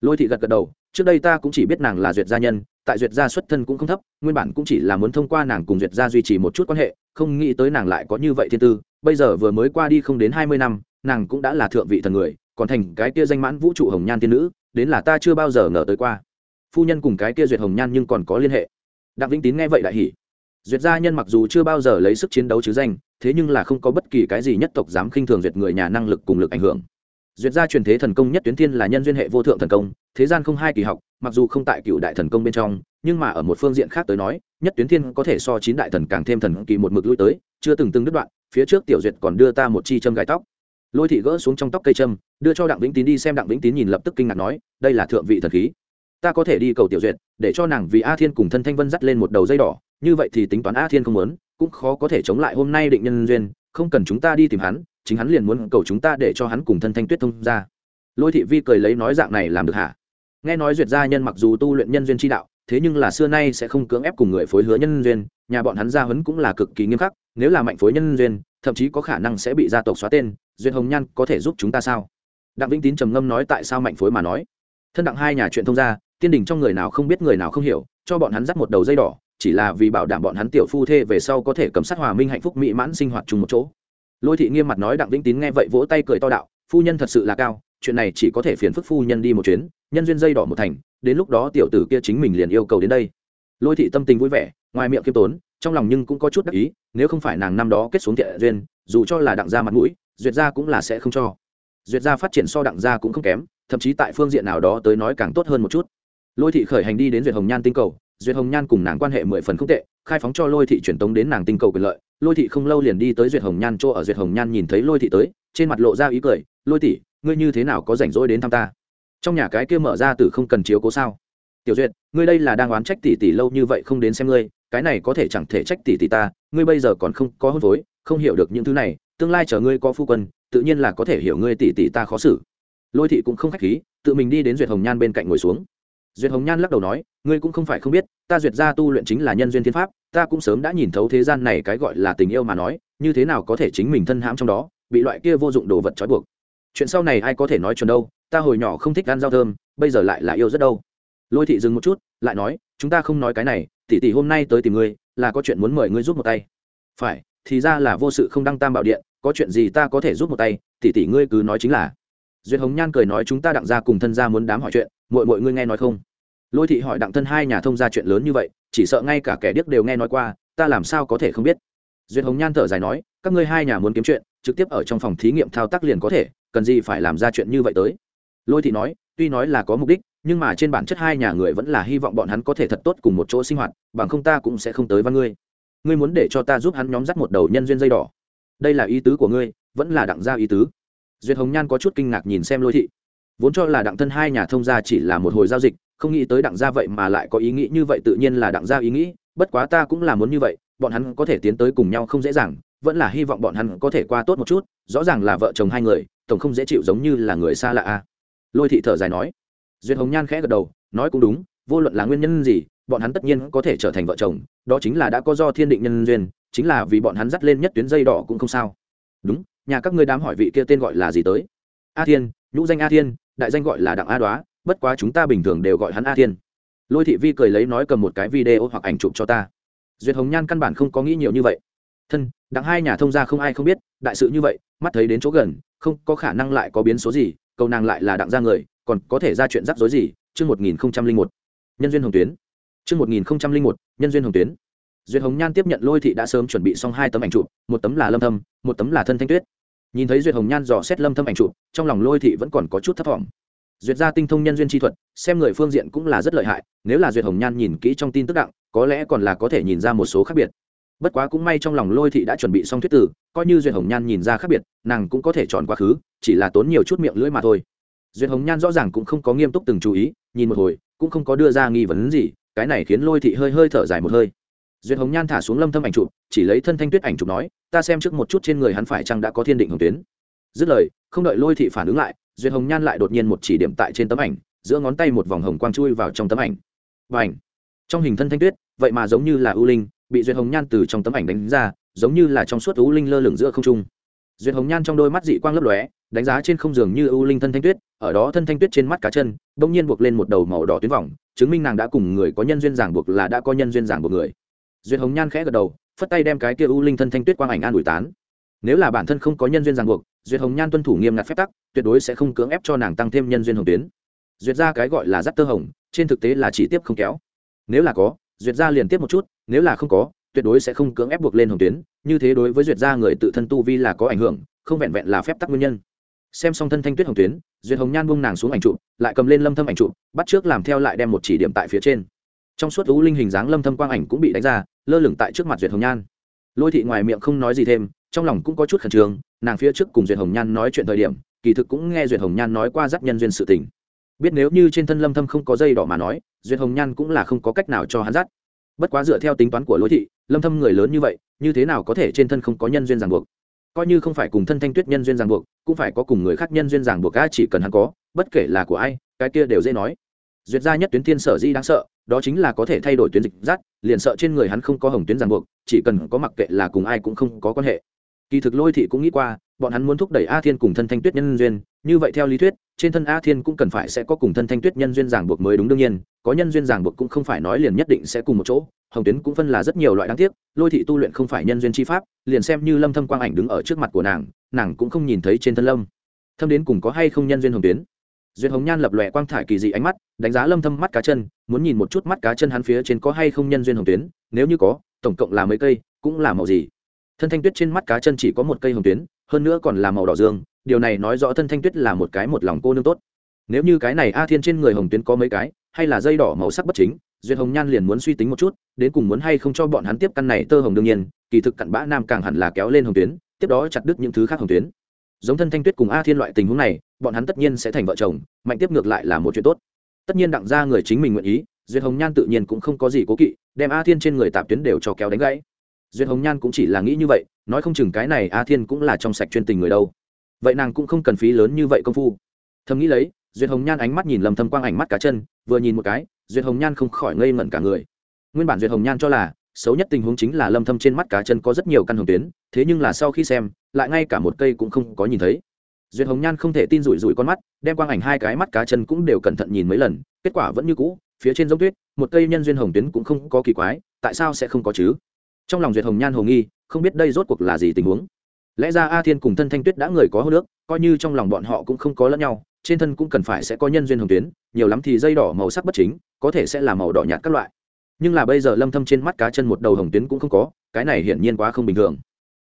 Lôi thị gật gật đầu trước đây ta cũng chỉ biết nàng là duyệt gia nhân, tại duyệt gia xuất thân cũng không thấp, nguyên bản cũng chỉ là muốn thông qua nàng cùng duyệt gia duy trì một chút quan hệ, không nghĩ tới nàng lại có như vậy thiên tư. Bây giờ vừa mới qua đi không đến hai mươi năm, nàng cũng đã là thượng vị thần người, còn thành cái kia danh mãn vũ trụ hồng nhan tiên nữ, đến là ta chưa bao giờ ngờ tới qua. Phu nhân cùng cái kia duyệt hồng nhan nhưng còn có liên hệ. Đặng vĩnh tín nghe vậy đại hỉ. Duyệt gia nhân mặc dù chưa bao giờ lấy sức chiến đấu chứ danh, thế nhưng là không có bất kỳ cái gì nhất tộc dám khinh thường duyệt người nhà năng lực cùng lực ảnh hưởng duyệt gia truyền thế thần công nhất tuyến thiên là nhân duyên hệ vô thượng thần công, thế gian không hai kỳ học, mặc dù không tại cựu đại thần công bên trong, nhưng mà ở một phương diện khác tới nói, nhất tuyến thiên có thể so chín đại thần càng thêm thần kỳ một mực lui tới, chưa từng từng đứt đoạn, phía trước tiểu duyệt còn đưa ta một chi châm gai tóc. Lôi thị gỡ xuống trong tóc cây châm, đưa cho đặng vĩnh tín đi xem đặng vĩnh tín nhìn lập tức kinh ngạc nói, đây là thượng vị thần khí. Ta có thể đi cầu tiểu duyệt, để cho nàng vì a thiên cùng thân thanh vân dắt lên một đầu dây đỏ, như vậy thì tính toán a thiên không muốn, cũng khó có thể chống lại hôm nay định nhân duyên, không cần chúng ta đi tìm hắn chính hắn liền muốn cầu chúng ta để cho hắn cùng thân thanh tuyết thông ra. Lôi thị vi cười lấy nói dạng này làm được hả? Nghe nói duyệt gia nhân mặc dù tu luyện nhân duyên tri đạo, thế nhưng là xưa nay sẽ không cưỡng ép cùng người phối hứa nhân duyên, nhà bọn hắn gia huấn cũng là cực kỳ nghiêm khắc, nếu là mạnh phối nhân duyên, thậm chí có khả năng sẽ bị gia tộc xóa tên, duyệt hồng nhan có thể giúp chúng ta sao? Đặng vĩnh tín trầm ngâm nói tại sao mạnh phối mà nói. Thân đặng hai nhà chuyện thông gia tiên đình trong người nào không biết người nào không hiểu, cho bọn hắn dắt một đầu dây đỏ, chỉ là vì bảo đảm bọn hắn tiểu phu thê về sau có thể cầm sát hòa minh hạnh phúc mỹ mãn sinh hoạt chung một chỗ lôi thị nghiêm mặt nói đặng vĩnh tín nghe vậy vỗ tay cười to đạo, phu nhân thật sự là cao, chuyện này chỉ có thể phiền phức phu nhân đi một chuyến, nhân duyên dây đỏ một thành, đến lúc đó tiểu tử kia chính mình liền yêu cầu đến đây. Lôi thị tâm tình vui vẻ, ngoài miệng kiêm tốn, trong lòng nhưng cũng có chút đắc ý, nếu không phải nàng năm đó kết xuống thiện duyên, dù cho là đặng gia mặt mũi, duyệt gia cũng là sẽ không cho. Duyệt gia phát triển so đặng gia cũng không kém, thậm chí tại phương diện nào đó tới nói càng tốt hơn một chút. Lôi thị khởi hành đi đến duyệt hồng nhan tinh cầu, duyệt hồng nhan cùng nàng quan hệ mười phần không tệ, khai phóng cho lôi thị truyền tống đến nàng tinh cầu quyền lợi lôi thị không lâu liền đi tới duyệt hồng nhan chỗ ở duyệt hồng nhan nhìn thấy lôi thị tới trên mặt lộ ra ý cười lôi tỷ ngươi như thế nào có rảnh rỗi đến thăm ta trong nhà cái kia mở ra từ không cần chiếu cố sao tiểu duyệt ngươi đây là đang oán trách tỷ tỷ lâu như vậy không đến xem ngươi cái này có thể chẳng thể trách tỷ tỷ ta ngươi bây giờ còn không có hôn phối không hiểu được những thứ này tương lai chờ ngươi có phu quân tự nhiên là có thể hiểu ngươi tỷ tỷ ta khó xử lôi thị cũng không khách khí tự mình đi đến duyệt hồng nhan bên cạnh ngồi xuống duyệt hồng nhan lắc đầu nói, ngươi cũng không phải không biết, ta duyệt gia tu luyện chính là nhân duyên thiên pháp, ta cũng sớm đã nhìn thấu thế gian này cái gọi là tình yêu mà nói, như thế nào có thể chính mình thân hãm trong đó, bị loại kia vô dụng đồ vật trói buộc. Chuyện sau này ai có thể nói chuẩn đâu, ta hồi nhỏ không thích ăn rau thơm, bây giờ lại là yêu rất đâu. Lôi thị dừng một chút, lại nói, chúng ta không nói cái này, tỷ tỷ hôm nay tới tìm ngươi, là có chuyện muốn mời ngươi giúp một tay. Phải, thì ra là vô sự không đăng tam bảo điện, có chuyện gì ta có thể giúp một tay, tỷ tỷ ngươi cứ nói chính là. Duyệt hồng nhan cười nói, chúng ta đặng ra cùng thân gia muốn đám hỏi chuyện mọi mọi ngươi nghe nói không? Lôi thị hỏi đặng thân hai nhà thông ra chuyện lớn như vậy, chỉ sợ ngay cả kẻ điếc đều nghe nói qua, ta làm sao có thể không biết? Duyệt hồng nhan thở dài nói, các ngươi hai nhà muốn kiếm chuyện, trực tiếp ở trong phòng thí nghiệm thao tác liền có thể, cần gì phải làm ra chuyện như vậy tới? Lôi thị nói, tuy nói là có mục đích, nhưng mà trên bản chất hai nhà người vẫn là hy vọng bọn hắn có thể thật tốt cùng một chỗ sinh hoạt, bằng không ta cũng sẽ không tới văn ngươi. Ngươi muốn để cho ta giúp hắn nhóm dắt một đầu nhân duyên dây đỏ. Đây là ý tứ của ngươi, vẫn là đặng gia ý tứ. Duyệt hồng nhan có chút kinh ngạc nhìn xem lôi thị vốn cho là đặng thân hai nhà thông gia chỉ là một hồi giao dịch, không nghĩ tới đặng gia vậy mà lại có ý nghĩ như vậy, tự nhiên là đặng gia ý nghĩ, bất quá ta cũng là muốn như vậy, bọn hắn có thể tiến tới cùng nhau không dễ dàng, vẫn là hy vọng bọn hắn có thể qua tốt một chút, rõ ràng là vợ chồng hai người, tổng không dễ chịu giống như là người xa lạ a. Lôi thị thở dài nói. Duyệt hồng nhan khẽ gật đầu, nói cũng đúng, vô luận là nguyên nhân gì, bọn hắn tất nhiên có thể trở thành vợ chồng, đó chính là đã có do thiên định nhân duyên, chính là vì bọn hắn dắt lên nhất tuyến dây đỏ cũng không sao. Đúng, nhà các ngươi đám hỏi vị kia tên gọi là gì tới? A thiên, nhũ danh a thiên đại danh gọi là đặng a đoá, bất quá chúng ta bình thường đều gọi hắn a thiên. Lôi thị vi cười lấy nói cầm một cái video hoặc ảnh chụp cho ta. Duyệt hồng nhan căn bản không có nghĩ nhiều như vậy. Thân, đặng hai nhà thông gia không ai không biết, đại sự như vậy, mắt thấy đến chỗ gần, không có khả năng lại có biến số gì, cầu nàng lại là đặng gia người, còn có thể ra chuyện rắc rối gì, chương một nghìn một. Nhân duyên hồng tuyến. Chương một nghìn một, nhân duyên hồng tuyến. Duyệt hồng nhan tiếp nhận lôi thị đã sớm chuẩn bị xong hai tấm ảnh chụp, một tấm là lâm thâm, một tấm là thân thanh tuyết nhìn thấy duyệt hồng nhan dò xét lâm thâm ảnh chụp, trong lòng lôi thị vẫn còn có chút thất vọng duyệt gia tinh thông nhân duyên chi thuật, xem người phương diện cũng là rất lợi hại, nếu là duyệt hồng nhan nhìn kỹ trong tin tức đặng, có lẽ còn là có thể nhìn ra một số khác biệt. Bất quá cũng may trong lòng lôi thị đã chuẩn bị xong thuyết tử, coi như duyệt hồng nhan nhìn ra khác biệt, nàng cũng có thể chọn quá khứ, chỉ là tốn nhiều chút miệng lưỡi mà thôi. Duyệt hồng nhan rõ ràng cũng không có nghiêm túc từng chú ý, nhìn một hồi, cũng không có đưa ra nghi vấn gì, cái này khiến lôi thị hơi hơi thở dài một hơi duyệt hồng nhan thả xuống lâm thâm ảnh chụp, chỉ lấy thân thanh tuyết ảnh chụp nói, ta xem trước một chút trên người hắn phải chăng đã có thiên định hồng tuyến. Dứt lời, không đợi lôi thị phản ứng lại, duyệt hồng nhan lại đột nhiên một chỉ điểm tại trên tấm ảnh, giữa ngón tay một vòng hồng quang chui vào trong tấm ảnh. Và ảnh trong hình thân thanh tuyết, vậy mà giống như là ưu linh, bị duyệt hồng nhan từ trong tấm ảnh đánh ra, giống như là trong suốt ưu linh lơ lửng giữa không trung. Duyệt hồng nhan trong đôi mắt dị quang lấp lóe, đánh giá trên không giường như ưu linh thân thanh tuyết, ở đó thân thanh tuyết trên mắt cá chân, bỗng nhiên buộc lên một đầu màu đỏ tuyến vòng, chứng minh nàng đã cùng người có nhân duyên giảng buộc là đã có nhân duyên giảng buộc người duyệt hồng nhan khẽ gật đầu, phất tay đem cái kia u linh thân thanh tuyết quang ảnh an ủi tán. Nếu là bản thân không có nhân duyên ràng buộc, duyệt hồng nhan tuân thủ nghiêm ngặt phép tắc, tuyệt đối sẽ không cưỡng ép cho nàng tăng thêm nhân duyên hồng tuyến. Duyệt ra cái gọi là dắt tơ hồng, trên thực tế là chỉ tiếp không kéo. Nếu là có, duyệt ra liền tiếp một chút, nếu là không có, tuyệt đối sẽ không cưỡng ép buộc lên hồng tuyến, như thế đối với duyệt ra người tự thân tu vi là có ảnh hưởng, không vẹn vẹn là phép tắc nguyên nhân. Xem xong thân thanh tuyết hồng tuyến, duyệt hồng nhan buông nàng xuống ảnh trụ, lại cầm lên lâm thâm ảnh trụ, bắt trước làm theo lại đem một chỉ điểm tại phía trên. Trong suốt u linh hình dáng lâm thâm quang ảnh cũng bị đánh ra lơ lửng tại trước mặt duyệt hồng nhan. Lôi thị ngoài miệng không nói gì thêm, trong lòng cũng có chút khẩn trương, nàng phía trước cùng duyệt hồng nhan nói chuyện thời điểm, kỳ thực cũng nghe duyệt hồng nhan nói qua dắt nhân duyên sự tình. Biết nếu như trên thân lâm thâm không có dây đỏ mà nói, duyệt hồng nhan cũng là không có cách nào cho hắn dắt. Bất quá dựa theo tính toán của lôi thị, lâm thâm người lớn như vậy, như thế nào có thể trên thân không có nhân duyên ràng buộc? Coi như không phải cùng thân thanh tuyết nhân duyên ràng buộc, cũng phải có cùng người khác nhân duyên ràng buộc a chỉ cần hắn có, bất kể là của ai, cái kia đều dễ nói. Duyệt gia nhất tuyến thiên sở di đáng sợ đó chính là có thể thay đổi tuyến dịch dắt liền sợ trên người hắn không có hồng tuyến ràng buộc, chỉ cần có mặc kệ là cùng ai cũng không có quan hệ. Kỳ thực lôi thị cũng nghĩ qua, bọn hắn muốn thúc đẩy a thiên cùng thân thanh tuyết nhân duyên, như vậy theo lý thuyết, trên thân a thiên cũng cần phải sẽ có cùng thân thanh tuyết nhân duyên ràng buộc mới đúng đương nhiên, có nhân duyên ràng buộc cũng không phải nói liền nhất định sẽ cùng một chỗ, hồng tuyến cũng phân là rất nhiều loại đáng tiếc, lôi thị tu luyện không phải nhân duyên chi pháp, liền xem như lâm thâm quang ảnh đứng ở trước mặt của nàng nàng cũng không nhìn thấy trên thân lâm. Thâm đến cùng có hay không nhân duyên hồng tuyến? Duyệt hồng nhan lập lòe quang thải kỳ dị ánh mắt, đánh giá lâm thâm mắt cá chân, muốn nhìn một chút mắt cá chân hắn phía trên có hay không nhân duyên hồng tuyến, nếu như có, tổng cộng là mấy cây, cũng là màu gì. Thân thanh tuyết trên mắt cá chân chỉ có một cây hồng tuyến, hơn nữa còn là màu đỏ dương, điều này nói rõ thân thanh tuyết là một cái một lòng cô nương tốt. Nếu như cái này a thiên trên người hồng tuyến có mấy cái, hay là dây đỏ màu sắc bất chính Duyệt hồng nhan liền muốn suy tính một chút, đến cùng muốn hay không cho bọn hắn tiếp căn này tơ hồng đương nhiên, kỳ thực cặn bã nam càng hẳn là kéo lên hồng tuyến, tiếp đó chặt đứt những thứ khác hồng tuyến. Giống thân thanh tuyết cùng a thiên loại tình huống này bọn hắn tất nhiên sẽ thành vợ chồng, mạnh tiếp ngược lại là một chuyện tốt. Tất nhiên đặng ra người chính mình nguyện ý duyên hồng nhan tự nhiên cũng không có gì cố kỵ, đem a thiên trên người tạp tuyến đều cho kéo đánh gãy. Duyên hồng nhan cũng chỉ là nghĩ như vậy, nói không chừng cái này a thiên cũng là trong sạch chuyên tình người đâu. Vậy nàng cũng không cần phí lớn như vậy công phu. Thầm nghĩ lấy duyên hồng nhan ánh mắt nhìn lầm thâm quang ảnh mắt cá chân, vừa nhìn một cái duyên hồng nhan không khỏi ngây ngẩn cả người. Nguyên bản duyên hồng nhan cho là, xấu nhất tình huống chính là lâm thâm trên mắt cá chân có rất nhiều căn hồng tuyến, thế nhưng là sau khi xem, lại ngay cả một cây cũng không có nhìn thấy duyệt hồng nhan không thể tin rủi rủi con mắt, đem quang ảnh hai cái mắt cá chân cũng đều cẩn thận nhìn mấy lần, kết quả vẫn như cũ, phía trên giống tuyết, một cây nhân duyên hồng tuyến cũng không có kỳ quái, tại sao sẽ không có chứ? Trong lòng duyệt hồng nhan hồ nghi, không biết đây rốt cuộc là gì tình huống. Lẽ ra a thiên cùng thân thanh tuyết đã người có hô nước, coi như trong lòng bọn họ cũng không có lẫn nhau, trên thân cũng cần phải sẽ có nhân duyên hồng tuyến, nhiều lắm thì dây đỏ màu sắc bất chính, có thể sẽ là màu đỏ nhạt các loại. Nhưng là bây giờ lâm thâm trên mắt cá chân một đầu hồng tuyến cũng không có, cái này hiển nhiên quá không bình thường.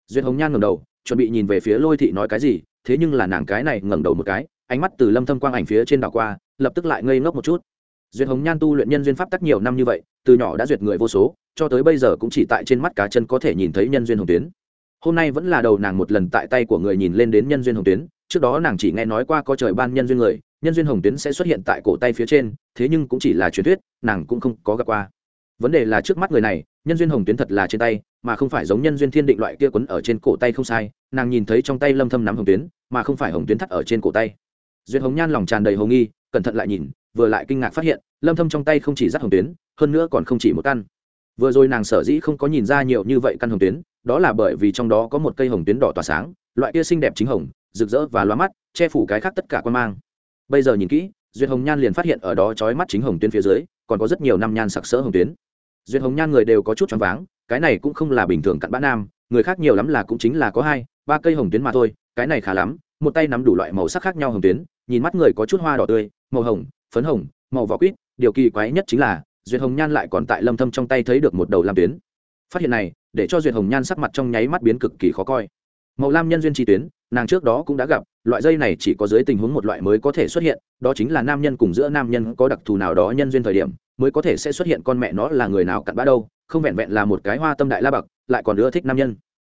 Duyệt hồng nhan ngẩng đầu, chuẩn bị nhìn về phía lôi thị nói cái gì thế nhưng là nàng cái này ngẩng đầu một cái, ánh mắt từ lâm thâm quang ảnh phía trên đảo qua, lập tức lại ngây ngốc một chút. Duyệt hồng nhan tu luyện nhân duyên pháp tắc nhiều năm như vậy, từ nhỏ đã duyệt người vô số, cho tới bây giờ cũng chỉ tại trên mắt cá chân có thể nhìn thấy nhân duyên hồng tuyến. Hôm nay vẫn là đầu nàng một lần tại tay của người nhìn lên đến nhân duyên hồng tuyến, trước đó nàng chỉ nghe nói qua có trời ban nhân duyên người, nhân duyên hồng tuyến sẽ xuất hiện tại cổ tay phía trên, thế nhưng cũng chỉ là truyền thuyết, nàng cũng không có gặp qua vấn đề là trước mắt người này, nhân duyên hồng tuyến thật là trên tay, mà không phải giống nhân duyên thiên định loại kia quấn ở trên cổ tay không sai, nàng nhìn thấy trong tay lâm thâm nắm hồng tuyến, mà không phải hồng tuyến thắt ở trên cổ tay. Duyên hồng nhan lòng tràn đầy hồng nghi, cẩn thận lại nhìn, vừa lại kinh ngạc phát hiện, lâm thâm trong tay không chỉ dắt hồng tuyến, hơn nữa còn không chỉ một căn. Vừa rồi nàng sở dĩ không có nhìn ra nhiều như vậy căn hồng tuyến, đó là bởi vì trong đó có một cây hồng tuyến đỏ tỏa sáng, loại kia xinh đẹp chính hồng, rực rỡ và loa mắt, che phủ cái khác tất cả quan mang. Bây giờ nhìn kỹ duyệt hồng nhan liền phát hiện ở đó trói mắt chính hồng tuyến phía dưới, còn có rất nhiều năm nhan sặc sỡ hồng tuyến duyệt hồng nhan người đều có chút choáng váng, cái này cũng không là bình thường cặn bã nam, người khác nhiều lắm là cũng chính là có hai, ba cây hồng tuyến mà thôi, cái này khá lắm, một tay nắm đủ loại màu sắc khác nhau hồng tuyến, nhìn mắt người có chút hoa đỏ tươi, màu hồng, phấn hồng, màu vỏ quýt, điều kỳ quái nhất chính là duyệt hồng nhan lại còn tại lâm thâm trong tay thấy được một đầu lam tuyến. Phát hiện này, để cho duyệt hồng nhan sắc mặt trong nháy mắt biến cực kỳ khó coi. Màu lam nhân duyên chi tuyến, nàng trước đó cũng đã gặp, loại dây này chỉ có dưới tình huống một loại mới có thể xuất hiện, đó chính là nam nhân cùng giữa nam nhân có đặc thù nào đó nhân duyên thời điểm mới có thể sẽ xuất hiện con mẹ nó là người nào cặn bã đâu, không vẹn vẹn là một cái hoa tâm đại la bậc lại còn ưa thích nam nhân.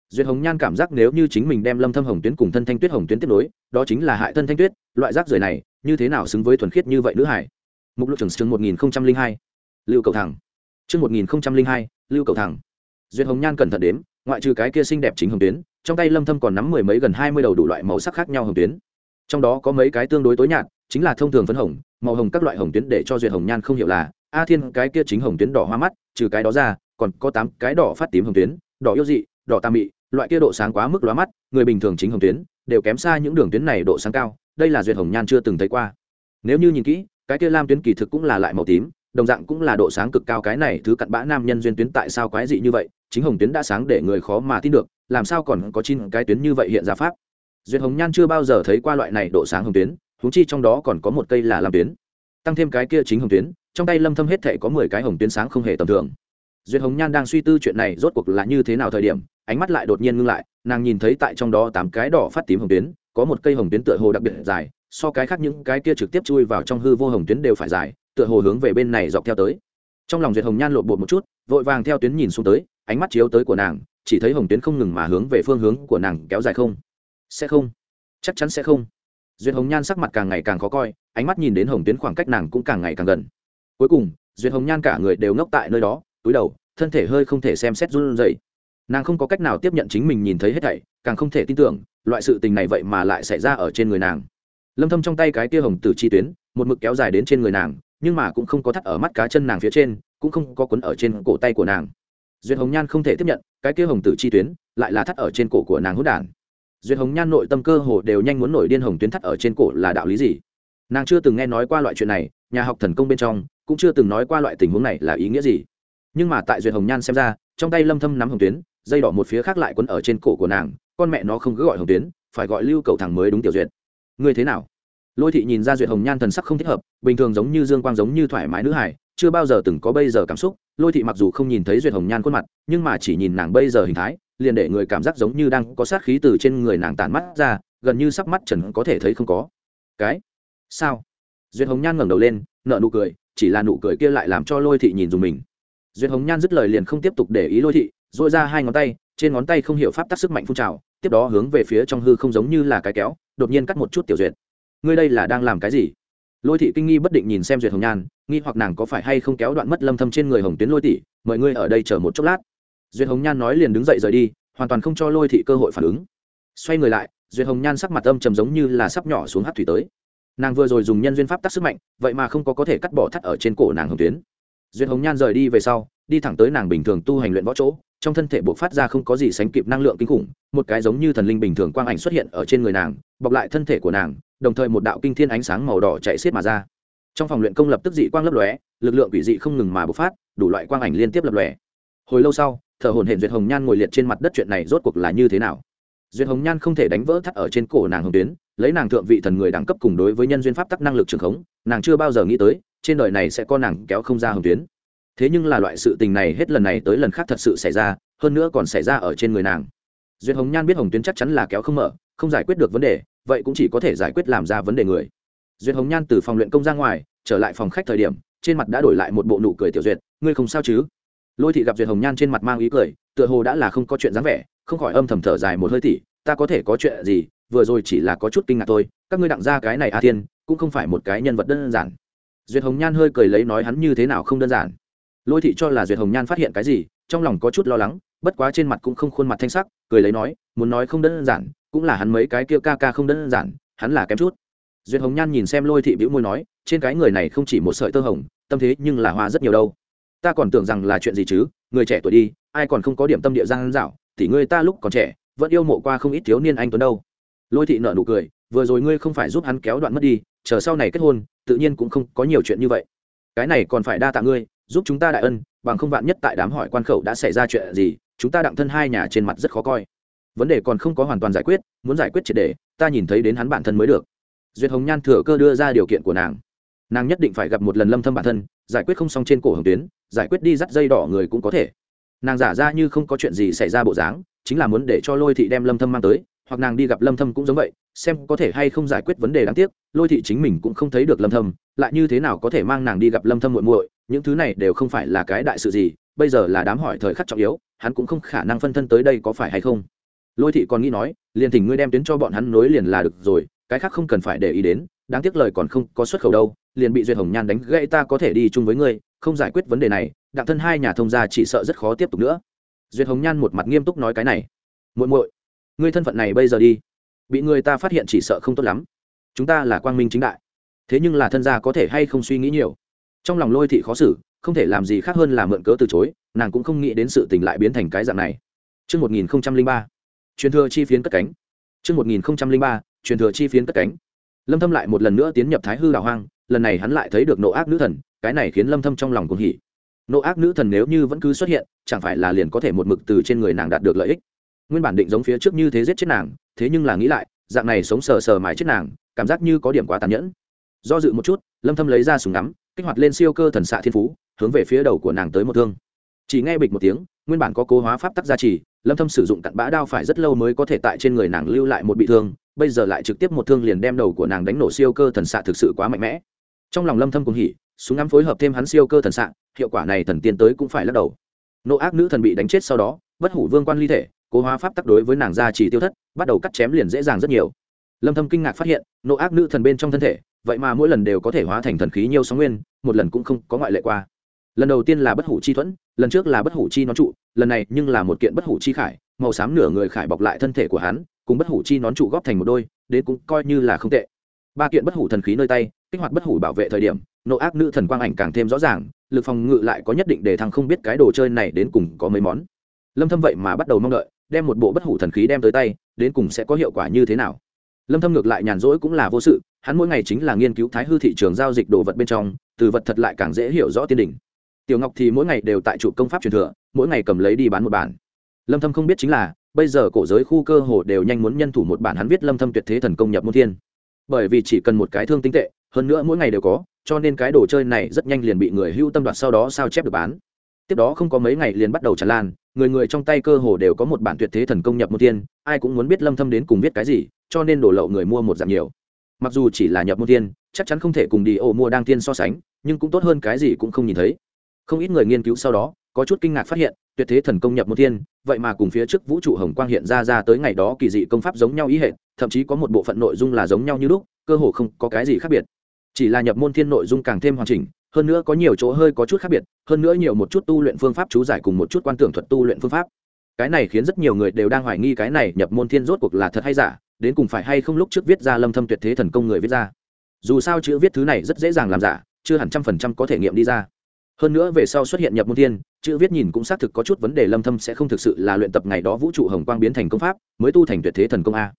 Duyệt hồng nhan cảm giác nếu như chính mình đem lâm thâm hồng tuyến cùng thân thanh tuyết hồng tuyến tiếp nối, đó chính là hại thân thanh tuyết, loại rác rưởi này, như thế nào xứng với thuần khiết như vậy nữ hải mục lục trưởng chương 1002 lưu cầu thẳng. Chương 1002 lưu cầu thẳng. Duyệt hồng nhan cẩn thận đếm, ngoại trừ cái kia xinh đẹp chính hồng tuyến, trong tay lâm thâm còn nắm mười mấy gần hai mươi đầu đủ loại màu sắc khác nhau hồng tuyến. Trong đó có mấy cái tương đối tối nhạt, chính là thông thường phấn hồng, màu hồng các loại hồng tuyến để cho duyệt hồng nhan không hiểu là a thiên cái kia chính hồng tuyến đỏ hoa mắt, trừ cái đó ra, còn có tám cái đỏ phát tím hồng tuyến, đỏ yêu dị, đỏ tam mị, loại kia độ sáng quá mức lóa mắt, người bình thường chính hồng tuyến, đều kém xa những đường tuyến này độ sáng cao, đây là duyệt hồng nhan chưa từng thấy qua. Nếu như nhìn kỹ, cái kia lam tuyến kỳ thực cũng là lại màu tím, đồng dạng cũng là độ sáng cực cao cái này thứ cặn bã nam nhân duyên tuyến tại sao quái dị như vậy, chính hồng tuyến đã sáng để người khó mà tin được, làm sao còn có chín cái tuyến như vậy hiện ra pháp? Duyệt hồng nhan chưa bao giờ thấy qua loại này độ sáng hồng tuyến húng chi trong đó còn có một cây là lam tuyến tăng thêm cái kia chính hồng tuyến, trong tay lâm thâm hết thể có mười cái hồng tuyến sáng không hề tầm thường. Duyệt hồng nhan đang suy tư chuyện này rốt cuộc là như thế nào thời điểm, ánh mắt lại đột nhiên ngưng lại, nàng nhìn thấy tại trong đó tám cái đỏ phát tím hồng tuyến, có một cây hồng tuyến tựa hồ đặc biệt dài, so cái khác những cái kia trực tiếp chui vào trong hư vô hồng tuyến đều phải dài, tựa hồ hướng về bên này dọc theo tới. Trong lòng duyệt hồng nhan lộn bột một chút, vội vàng theo tuyến nhìn xuống tới, ánh mắt chiếu tới của nàng, chỉ thấy hồng tuyến không ngừng mà hướng về phương hướng của nàng kéo dài không? Sẽ không. Chắc chắn sẽ không. Duyệt hồng nhan sắc mặt càng ngày càng khó coi ánh mắt nhìn đến hồng tuyến khoảng cách nàng cũng càng ngày càng gần. Cuối cùng, duyệt hồng nhan cả người đều ngốc tại nơi đó, túi đầu, thân thể hơi không thể xem xét run rẩy. Nàng không có cách nào tiếp nhận chính mình nhìn thấy hết thảy, càng không thể tin tưởng, loại sự tình này vậy mà lại xảy ra ở trên người nàng. Lâm thâm trong tay cái kia hồng tử chi tuyến, một mực kéo dài đến trên người nàng, nhưng mà cũng không có thắt ở mắt cá chân nàng phía trên, cũng không có cuốn ở trên cổ tay của nàng. Duyệt hồng nhan không thể tiếp nhận, cái kia hồng tử chi tuyến lại là thắt ở trên cổ của nàng hốt đản. Duyệt hồng nhan nội tâm cơ hồ đều nhanh muốn nổi điên hồng tuyến thắt ở trên cổ là đạo lý gì? Nàng chưa từng nghe nói qua loại chuyện này, nhà học thần công bên trong, cũng chưa từng nói qua loại tình huống này là ý nghĩa gì. Nhưng mà tại duyệt hồng nhan xem ra, trong tay lâm thâm nắm hồng tuyến, dây đỏ một phía khác lại quấn ở trên cổ của nàng, con mẹ nó không cứ gọi hồng tuyến, phải gọi lưu cầu thằng mới đúng tiểu duyệt. Ngươi thế nào? Lôi thị nhìn ra duyệt hồng nhan thần sắc không thích hợp, bình thường giống như dương quang giống như thoải mái nữ hải chưa bao giờ từng có bây giờ cảm xúc, lôi thị mặc dù không nhìn thấy duyệt hồng nhan khuôn mặt, nhưng mà chỉ nhìn nàng bây giờ hình thái, liền để người cảm giác giống như đang có sát khí từ trên người nàng tàn mắt ra, gần như sắc mắt trần có thể thấy không có. Cái sao? Duyệt hồng nhan ngẩng đầu lên nợ nụ cười, chỉ là nụ cười kia lại làm cho lôi thị nhìn dùng mình. Duyệt hồng nhan dứt lời liền không tiếp tục để ý lôi thị dội ra hai ngón tay, trên ngón tay không hiểu pháp tắc sức mạnh phun trào, tiếp đó hướng về phía trong hư không giống như là cái kéo, đột nhiên cắt một chút tiểu duyệt. Ngươi đây là đang làm cái gì? Lôi thị kinh nghi bất định nhìn xem duyệt hồng nhan, nghi hoặc nàng có phải hay không kéo đoạn mất lâm thâm trên người hồng tuyến lôi tỷ mời ngươi ở đây chờ một chốc lát. Duyệt hồng nhan nói liền đứng dậy rời đi, hoàn toàn không cho lôi thị cơ hội phản ứng. Xoay người lại, duyệt hồng nhan sắc mặt âm trầm giống như là sắp nhỏ xuống hát thủy tới nàng vừa rồi dùng nhân duyên pháp tắc sức mạnh, vậy mà không có có thể cắt bỏ thắt ở trên cổ nàng hồng tuyến. Duyệt hồng nhan rời đi về sau, đi thẳng tới nàng bình thường tu hành luyện võ chỗ, trong thân thể buộc phát ra không có gì sánh kịp năng lượng kinh khủng, một cái giống như thần linh bình thường quang ảnh xuất hiện ở trên người nàng, bọc lại thân thể của nàng, đồng thời một đạo kinh thiên ánh sáng màu đỏ chạy xiết mà ra. Trong phòng luyện công lập tức dị quang lấp lóe, lực lượng quỷ dị không ngừng mà bộc phát, đủ loại quang ảnh liên tiếp lập lòe. Hồi lâu sau, thở hồn hển duyệt hồng nhan ngồi liệt trên mặt đất chuyện này rốt cuộc là như thế nào? Duyệt hồng nhan không thể đánh vỡ thắt ở trên cổ nàng hồng tuyến, lấy nàng thượng vị thần người đẳng cấp cùng đối với nhân duyên pháp tắc năng lực trường khống, nàng chưa bao giờ nghĩ tới, trên đời này sẽ có nàng kéo không ra hồng tuyến. Thế nhưng là loại sự tình này hết lần này tới lần khác thật sự xảy ra, hơn nữa còn xảy ra ở trên người nàng. Duyệt hồng nhan biết hồng tuyến chắc chắn là kéo không mở, không giải quyết được vấn đề, vậy cũng chỉ có thể giải quyết làm ra vấn đề người. Duyệt hồng nhan từ phòng luyện công ra ngoài, trở lại phòng khách thời điểm, trên mặt đã đổi lại một bộ nụ cười tiểu duyệt, ngươi không sao chứ? Lôi thị gặp duyệt hồng nhan trên mặt mang ý cười, tựa hồ đã là không có chuyện dáng vẻ không khỏi âm thầm thở dài một hơi tỉ, ta có thể có chuyện gì? Vừa rồi chỉ là có chút kinh ngạc thôi. Các ngươi đặng ra cái này a thiên, cũng không phải một cái nhân vật đơn giản. Duyệt hồng nhan hơi cười lấy nói hắn như thế nào không đơn giản. Lôi thị cho là duyệt hồng nhan phát hiện cái gì, trong lòng có chút lo lắng, bất quá trên mặt cũng không khuôn mặt thanh sắc, cười lấy nói, muốn nói không đơn giản, cũng là hắn mấy cái kia ca ca không đơn giản, hắn là kém chút. Duyệt hồng nhan nhìn xem lôi thị bĩu môi nói, trên cái người này không chỉ một sợi tơ hồng, tâm thế nhưng là hoa rất nhiều đâu. Ta còn tưởng rằng là chuyện gì chứ? Người trẻ tuổi đi, ai còn không có điểm tâm địa giang dạo thì ngươi ta lúc còn trẻ, vẫn yêu mộ qua không ít thiếu niên anh tuấn đâu. Lôi thị nợ nụ cười, vừa rồi ngươi không phải giúp hắn kéo đoạn mất đi, chờ sau này kết hôn, tự nhiên cũng không có nhiều chuyện như vậy. Cái này còn phải đa tạ ngươi, giúp chúng ta đại ân, bằng không vạn nhất tại đám hỏi quan khẩu đã xảy ra chuyện gì, chúng ta đặng thân hai nhà trên mặt rất khó coi. Vấn đề còn không có hoàn toàn giải quyết, muốn giải quyết triệt đề ta nhìn thấy đến hắn bản thân mới được. Duyệt hồng nhan thừa cơ đưa ra điều kiện của nàng. Nàng nhất định phải gặp một lần lâm thâm bản thân, giải quyết không xong trên cổ hồng tuyến, giải quyết đi dắt dây đỏ người cũng có thể nàng giả ra như không có chuyện gì xảy ra bộ dáng, chính là muốn để cho lôi thị đem lâm thâm mang tới, hoặc nàng đi gặp lâm thâm cũng giống vậy, xem có thể hay không giải quyết vấn đề đáng tiếc, lôi thị chính mình cũng không thấy được lâm thâm, lại như thế nào có thể mang nàng đi gặp lâm thâm muội muội, những thứ này đều không phải là cái đại sự gì, bây giờ là đám hỏi thời khắc trọng yếu, hắn cũng không khả năng phân thân tới đây có phải hay không. Lôi thị còn nghĩ nói liền thỉnh ngươi đem tuyến cho bọn hắn nối liền là được rồi, cái khác không cần phải để ý đến, đáng tiếc lời còn không có xuất khẩu đâu, liền bị duyệt hồng nhan đánh gãy ta có thể đi chung với ngươi, không giải quyết vấn đề này đặng thân hai nhà thông gia chỉ sợ rất khó tiếp tục nữa. Duyệt hồng nhan một mặt nghiêm túc nói cái này. Muội muội ngươi thân phận này bây giờ đi. Bị người ta phát hiện chỉ sợ không tốt lắm. Chúng ta là quang minh chính đại. Thế nhưng là thân gia có thể hay không suy nghĩ nhiều? Trong lòng lôi thị khó xử không thể làm gì khác hơn là mượn cớ từ chối nàng cũng không nghĩ đến sự tình lại biến thành cái dạng này. Trước 1003, truyền thừa chi phiến cất cánh. Trước 1003, truyền thừa chi phiến cất cánh. Lâm thâm lại một lần nữa tiến nhập thái hư Đào hoang lần này hắn lại thấy được nộ ác nữ thần cái này khiến lâm thâm trong lòng cuồng hỉ nộ ác nữ thần nếu như vẫn cứ xuất hiện, chẳng phải là liền có thể một mực từ trên người nàng đạt được lợi ích? Nguyên bản định giống phía trước như thế giết chết nàng, thế nhưng là nghĩ lại, dạng này sống sờ sờ mãi chết nàng, cảm giác như có điểm quá tàn nhẫn. Do dự một chút, lâm thâm lấy ra súng ngắm, kích hoạt lên siêu cơ thần xạ thiên phú, hướng về phía đầu của nàng tới một thương. Chỉ nghe bịch một tiếng, nguyên bản có cố hóa pháp tắc gia trì, lâm thâm sử dụng cặn bã đao phải rất lâu mới có thể tại trên người nàng lưu lại một bị thương, bây giờ lại trực tiếp một thương liền đem đầu của nàng đánh nổ siêu cơ thần xạ thực sự quá mạnh mẽ. Trong lòng lâm thâm cũng hỉ súng ngắm phối hợp thêm hắn siêu cơ thần xạ, hiệu quả này thần tiên tới cũng phải lắc đầu. Nộ ác nữ thần bị đánh chết sau đó, bất hủ vương quan ly thể, cố hóa pháp tắc đối với nàng gia chỉ tiêu thất, bắt đầu cắt chém liền dễ dàng rất nhiều. Lâm thâm kinh ngạc phát hiện, nộ ác nữ thần bên trong thân thể, vậy mà mỗi lần đều có thể hóa thành thần khí nhiều sóng nguyên, một lần cũng không có ngoại lệ qua. Lần đầu tiên là bất hủ chi thuẫn, lần trước là bất hủ chi nón trụ, lần này nhưng là một kiện bất hủ chi khải, màu xám nửa người khải bọc lại thân thể của hắn, cùng bất hủ chi nón trụ góp thành một đôi, đến cũng coi như là không tệ. Ba kiện bất hủ thần khí nơi tay, kích hoạt bất hủ bảo vệ thời điểm nộ ác nữ thần quang ảnh càng thêm rõ ràng, lực phòng ngự lại có nhất định để thằng không biết cái đồ chơi này đến cùng có mấy món. Lâm thâm vậy mà bắt đầu mong đợi, đem một bộ bất hủ thần khí đem tới tay, đến cùng sẽ có hiệu quả như thế nào? Lâm thâm ngược lại nhàn rỗi cũng là vô sự, hắn mỗi ngày chính là nghiên cứu thái hư thị trường giao dịch đồ vật bên trong, từ vật thật lại càng dễ hiểu rõ tiên đỉnh. Tiểu ngọc thì mỗi ngày đều tại trụ công pháp truyền thừa, mỗi ngày cầm lấy đi bán một bản. Lâm thâm không biết chính là, bây giờ cổ giới khu cơ hồ đều nhanh muốn nhân thủ một bản hắn viết lâm thâm tuyệt thế thần công nhập môn thiên. Bởi vì chỉ cần một cái thương tinh tệ, hơn nữa mỗi ngày đều có cho nên cái đồ chơi này rất nhanh liền bị người hưu tâm đoạt sau đó sao chép được bán. Tiếp đó không có mấy ngày liền bắt đầu tràn lan người người trong tay cơ hồ đều có một bản tuyệt thế thần công nhập môn tiên, ai cũng muốn biết lâm thâm đến cùng viết cái gì cho nên đổ lậu người mua một dạng nhiều. Mặc dù chỉ là nhập môn tiên, chắc chắn không thể cùng đi ổ mua đang tiên so sánh nhưng cũng tốt hơn cái gì cũng không nhìn thấy. Không ít người nghiên cứu sau đó có chút kinh ngạc phát hiện tuyệt thế thần công nhập môn tiên, vậy mà cùng phía trước vũ trụ hồng quang hiện ra ra tới ngày đó kỳ dị công pháp giống nhau ý hệ thậm chí có một bộ phận nội dung là giống nhau như lúc cơ hồ không có cái gì khác biệt chỉ là nhập môn thiên nội dung càng thêm hoàn chỉnh, hơn nữa có nhiều chỗ hơi có chút khác biệt, hơn nữa nhiều một chút tu luyện phương pháp chú giải cùng một chút quan tưởng thuật tu luyện phương pháp. Cái này khiến rất nhiều người đều đang hoài nghi cái này nhập môn thiên rốt cuộc là thật hay giả, đến cùng phải hay không lúc trước viết ra lâm thâm tuyệt thế thần công người viết ra. Dù sao chữ viết thứ này rất dễ dàng làm giả, chưa hẳn trăm phần trăm có thể nghiệm đi ra. Hơn nữa về sau xuất hiện nhập môn thiên, chữ viết nhìn cũng xác thực có chút vấn đề lâm thâm sẽ không thực sự là luyện tập ngày đó vũ trụ hồng quang biến thành công pháp, mới tu thành tuyệt thế thần công a.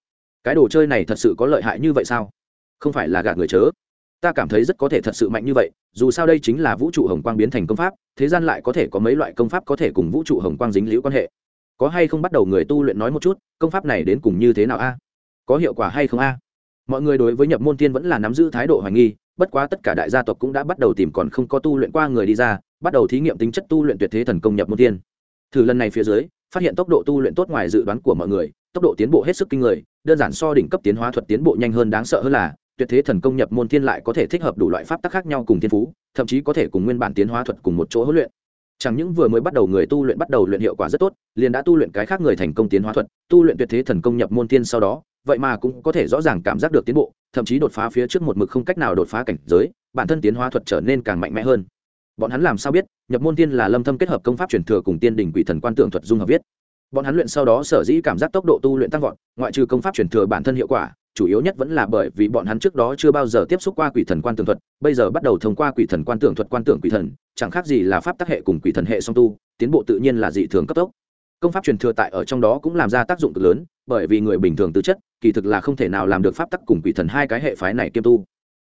Cái đồ chơi này thật sự có lợi hại như vậy sao? Không phải là gạt người chớ ta cảm thấy rất có thể thật sự mạnh như vậy, dù sao đây chính là vũ trụ hồng quang biến thành công pháp, thế gian lại có thể có mấy loại công pháp có thể cùng vũ trụ hồng quang dính liễu quan hệ. Có hay không bắt đầu người tu luyện nói một chút, công pháp này đến cùng như thế nào a? Có hiệu quả hay không a? Mọi người đối với nhập môn tiên vẫn là nắm giữ thái độ hoài nghi, bất quá tất cả đại gia tộc cũng đã bắt đầu tìm còn không có tu luyện qua người đi ra, bắt đầu thí nghiệm tính chất tu luyện tuyệt thế thần công nhập môn tiên. Thử lần này phía dưới, phát hiện tốc độ tu luyện tốt ngoài dự đoán của mọi người, tốc độ tiến bộ hết sức kinh người, đơn giản so đỉnh cấp tiến hóa thuật tiến bộ nhanh hơn đáng sợ hơn là tuyệt thế thần công nhập môn thiên lại có thể thích hợp đủ loại pháp tắc khác nhau cùng thiên phú, thậm chí có thể cùng nguyên bản tiến hóa thuật cùng một chỗ huấn luyện. Chẳng những vừa mới bắt đầu người tu luyện bắt đầu luyện hiệu quả rất tốt, liền đã tu luyện cái khác người thành công tiến hóa thuật, tu luyện tuyệt thế thần công nhập môn thiên sau đó, vậy mà cũng có thể rõ ràng cảm giác được tiến bộ, thậm chí đột phá phía trước một mực không cách nào đột phá cảnh giới, bản thân tiến hóa thuật trở nên càng mạnh mẽ hơn. Bọn hắn làm sao biết, nhập môn tiên là lâm thâm kết hợp công pháp truyền thừa cùng tiên đỉnh quỷ thần quan tượng thuật dung hợp viết. Bọn hắn luyện sau đó sở dĩ cảm giác tốc độ tu luyện tăng vọt, ngoại trừ công pháp truyền thừa bản thân hiệu quả chủ yếu nhất vẫn là bởi vì bọn hắn trước đó chưa bao giờ tiếp xúc qua quỷ thần quan tưởng thuật, bây giờ bắt đầu thông qua quỷ thần quan tưởng thuật quan tưởng quỷ thần, chẳng khác gì là pháp tác hệ cùng quỷ thần hệ song tu, tiến bộ tự nhiên là dị thường cấp tốc. Công pháp truyền thừa tại ở trong đó cũng làm ra tác dụng cực lớn, bởi vì người bình thường tư chất, kỳ thực là không thể nào làm được pháp tắc cùng quỷ thần hai cái hệ phái này kiêm tu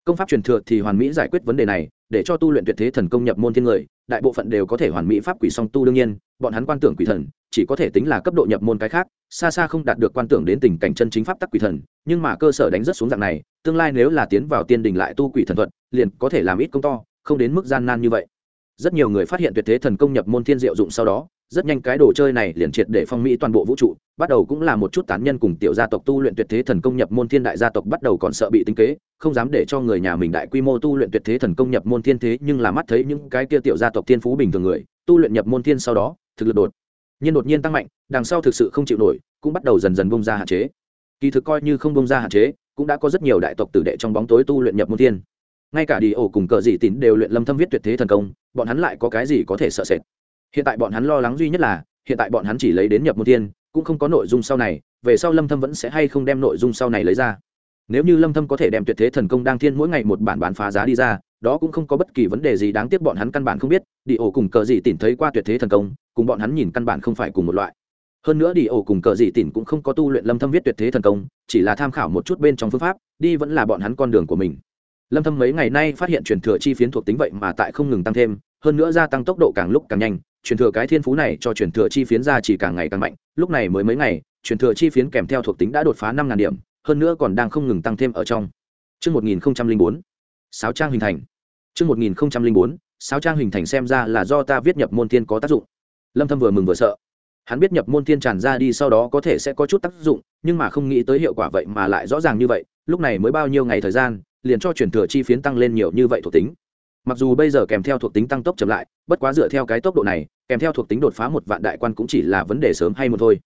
công pháp truyền thừa thì hoàn mỹ giải quyết vấn đề này, để cho tu luyện tuyệt thế thần công nhập môn thiên người, đại bộ phận đều có thể hoàn mỹ pháp quỷ song tu đương nhiên, bọn hắn quan tưởng quỷ thần, chỉ có thể tính là cấp độ nhập môn cái khác, xa xa không đạt được quan tưởng đến tình cảnh chân chính pháp tắc quỷ thần, nhưng mà cơ sở đánh rất xuống dạng này, tương lai nếu là tiến vào tiên đình lại tu quỷ thần thuật, liền có thể làm ít công to, không đến mức gian nan như vậy. Rất nhiều người phát hiện tuyệt thế thần công nhập môn thiên diệu dụng sau đó rất nhanh cái đồ chơi này liền triệt để phong mỹ toàn bộ vũ trụ, bắt đầu cũng là một chút tán nhân cùng tiểu gia tộc tu luyện tuyệt thế thần công nhập môn thiên đại gia tộc bắt đầu còn sợ bị tính kế, không dám để cho người nhà mình đại quy mô tu luyện tuyệt thế thần công nhập môn thiên thế, nhưng là mắt thấy những cái kia tiểu gia tộc thiên phú bình thường người, tu luyện nhập môn thiên sau đó, thực lực đột nhiên đột nhiên tăng mạnh, đằng sau thực sự không chịu nổi, cũng bắt đầu dần dần bông ra hạn chế. Kỳ thực coi như không bông ra hạn chế, cũng đã có rất nhiều đại tộc tử đệ trong bóng tối tu luyện nhập môn thiên. Ngay cả đi ổ cùng cờ dị tín đều luyện lâm thâm viết tuyệt thế thần công, bọn hắn lại có cái gì có thể sợ sệt? Hiện tại bọn hắn lo lắng duy nhất là, hiện tại bọn hắn chỉ lấy đến nhập môn thiên cũng không có nội dung sau này, về sau lâm thâm vẫn sẽ hay không đem nội dung sau này lấy ra. Nếu như lâm thâm có thể đem tuyệt thế thần công đang thiên mỗi ngày một bản bán phá giá đi ra, đó cũng không có bất kỳ vấn đề gì đáng tiếc bọn hắn căn bản không biết, đi ổ cùng cờ gì tìm thấy qua tuyệt thế thần công, cùng bọn hắn nhìn căn bản không phải cùng một loại. Hơn nữa đi ổ cùng cờ gì tìm cũng không có tu luyện lâm thâm viết tuyệt thế thần công, chỉ là tham khảo một chút bên trong phương pháp, đi vẫn là bọn hắn con đường của mình. Lâm thâm mấy ngày nay phát hiện truyền thừa chi phiến thuộc tính vậy mà tại không ngừng tăng thêm, hơn nữa gia tăng tốc độ càng lúc càng nhanh truyền thừa cái thiên phú này cho truyền thừa chi phiến ra chỉ càng ngày càng mạnh lúc này mới mấy ngày truyền thừa chi phiến kèm theo thuộc tính đã đột phá năm ngàn điểm hơn nữa còn đang không ngừng tăng thêm ở trong Trước 1004, sáo trang hình thành. Trước 1004, sáo trang hình thành xem ra là do ta viết nhập môn thiên có tác dụng. Lâm Thâm vừa mừng vừa sợ. Hắn biết nhập môn thiên tràn ra đi sau đó có thể sẽ có chút tác dụng, nhưng mà không nghĩ tới hiệu quả vậy mà lại rõ ràng như vậy, lúc này mới bao nhiêu ngày thời gian, liền cho truyền thừa chi phiến tăng lên nhiều như vậy thuộc tính mặc dù bây giờ kèm theo thuộc tính tăng tốc chậm lại, bất quá dựa theo cái tốc độ này, kèm theo thuộc tính đột phá một vạn đại quan cũng chỉ là vấn đề sớm hay một thôi.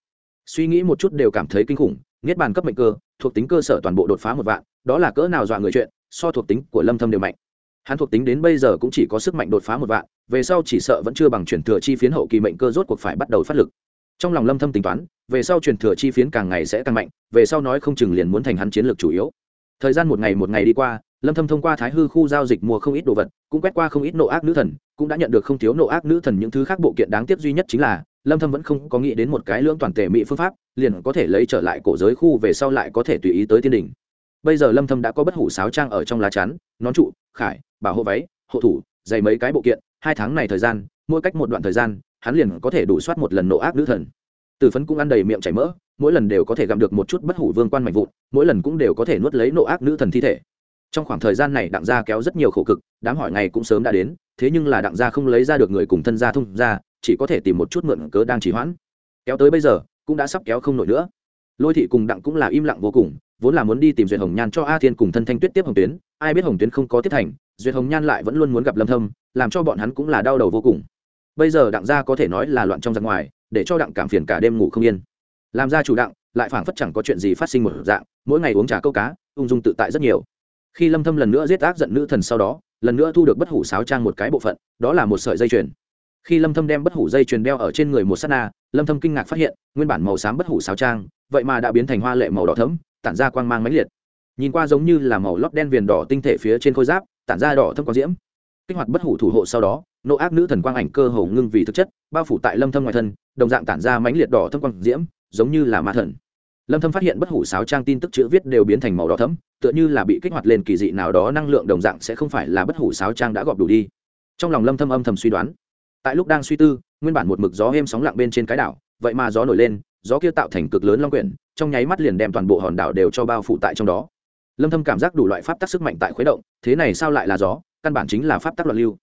Suy nghĩ một chút đều cảm thấy kinh khủng, niết bàn cấp mệnh cơ, thuộc tính cơ sở toàn bộ đột phá một vạn, đó là cỡ nào dọa người chuyện, so thuộc tính của lâm thâm đều mạnh. Hắn thuộc tính đến bây giờ cũng chỉ có sức mạnh đột phá một vạn, về sau chỉ sợ vẫn chưa bằng chuyển thừa chi phiến hậu kỳ mệnh cơ rốt cuộc phải bắt đầu phát lực. Trong lòng lâm thâm tính toán, về sau truyền thừa chi phiến càng ngày sẽ càng mạnh, về sau nói không chừng liền muốn thành hắn chiến lược chủ yếu. Thời gian một ngày một ngày đi qua lâm thâm thông qua thái hư khu giao dịch mua không ít đồ vật, cũng quét qua không ít nộ ác nữ thần, cũng đã nhận được không thiếu nộ ác nữ thần những thứ khác bộ kiện đáng tiếc duy nhất chính là, lâm thâm vẫn không có nghĩ đến một cái lưỡng toàn thể mỹ phương pháp, liền có thể lấy trở lại cổ giới khu về sau lại có thể tùy ý tới thiên đỉnh. Bây giờ lâm thâm đã có bất hủ sáo trang ở trong lá chắn, nón trụ, khải, bảo hộ váy, hộ thủ dày mấy cái bộ kiện, hai tháng này thời gian, mỗi cách một đoạn thời gian, hắn liền có thể đủ soát một lần nộ ác nữ thần. Từ phấn cũng ăn đầy miệng chảy mỡ, mỗi lần đều có thể gặm được một chút bất hủ vương quan mạnh vụn, mỗi lần cũng đều có thể nuốt lấy nộ ác nữ thần thi thể trong khoảng thời gian này đặng gia kéo rất nhiều khổ cực, đám hỏi ngày cũng sớm đã đến, thế nhưng là đặng gia không lấy ra được người cùng thân gia thông ra chỉ có thể tìm một chút mượn cớ đang trì hoãn. Kéo tới bây giờ, cũng đã sắp kéo không nổi nữa. Lôi thị cùng đặng cũng là im lặng vô cùng, vốn là muốn đi tìm duyệt hồng nhan cho a thiên cùng thân thanh tuyết tiếp hồng tuyến, ai biết hồng tuyến không có tiếp thành, duyệt hồng nhan lại vẫn luôn muốn gặp lâm thâm, làm cho bọn hắn cũng là đau đầu vô cùng. Bây giờ đặng gia có thể nói là loạn trong giặc ngoài, để cho đặng cảm phiền cả đêm ngủ không yên. Làm ra chủ đặng, lại phảng phất chẳng có chuyện gì phát sinh một dạng, mỗi ngày uống trà câu cá, ung dung tự tại rất nhiều khi lâm thâm lần nữa giết ác giận nữ thần sau đó, lần nữa thu được bất hủ sáo trang một cái bộ phận, đó là một sợi dây chuyền. Khi lâm thâm đem bất hủ dây chuyền đeo ở trên người một sát na, lâm thâm kinh ngạc phát hiện, nguyên bản màu xám bất hủ sáo trang, vậy mà đã biến thành hoa lệ màu đỏ thẫm, tản ra quang mang mãnh liệt. Nhìn qua giống như là màu lót đen viền đỏ tinh thể phía trên khôi giáp, tản ra đỏ thâm quang diễm. Kích hoạt bất hủ thủ hộ sau đó nộ ác nữ thần quang ảnh cơ hồ ngưng vì thực chất, bao phủ tại lâm thâm ngoài thân, đồng dạng tản ra mãnh liệt đỏ thâm quang diễm, giống như là ma thần lâm thâm phát hiện bất hủ sáo trang tin tức chữ viết đều biến thành màu đỏ thẫm, tựa như là bị kích hoạt lên kỳ dị nào đó năng lượng đồng dạng sẽ không phải là bất hủ sáo trang đã gọp đủ đi. Trong lòng lâm thâm âm thầm suy đoán. Tại lúc đang suy tư, nguyên bản một mực gió êm sóng lặng bên trên cái đảo, vậy mà gió nổi lên, gió kia tạo thành cực lớn long quyển, trong nháy mắt liền đem toàn bộ hòn đảo đều cho bao phủ tại trong đó. Lâm thâm cảm giác đủ loại pháp tắc sức mạnh tại khuấy động, thế này sao lại là gió? Căn bản chính là pháp tắc loạn lưu.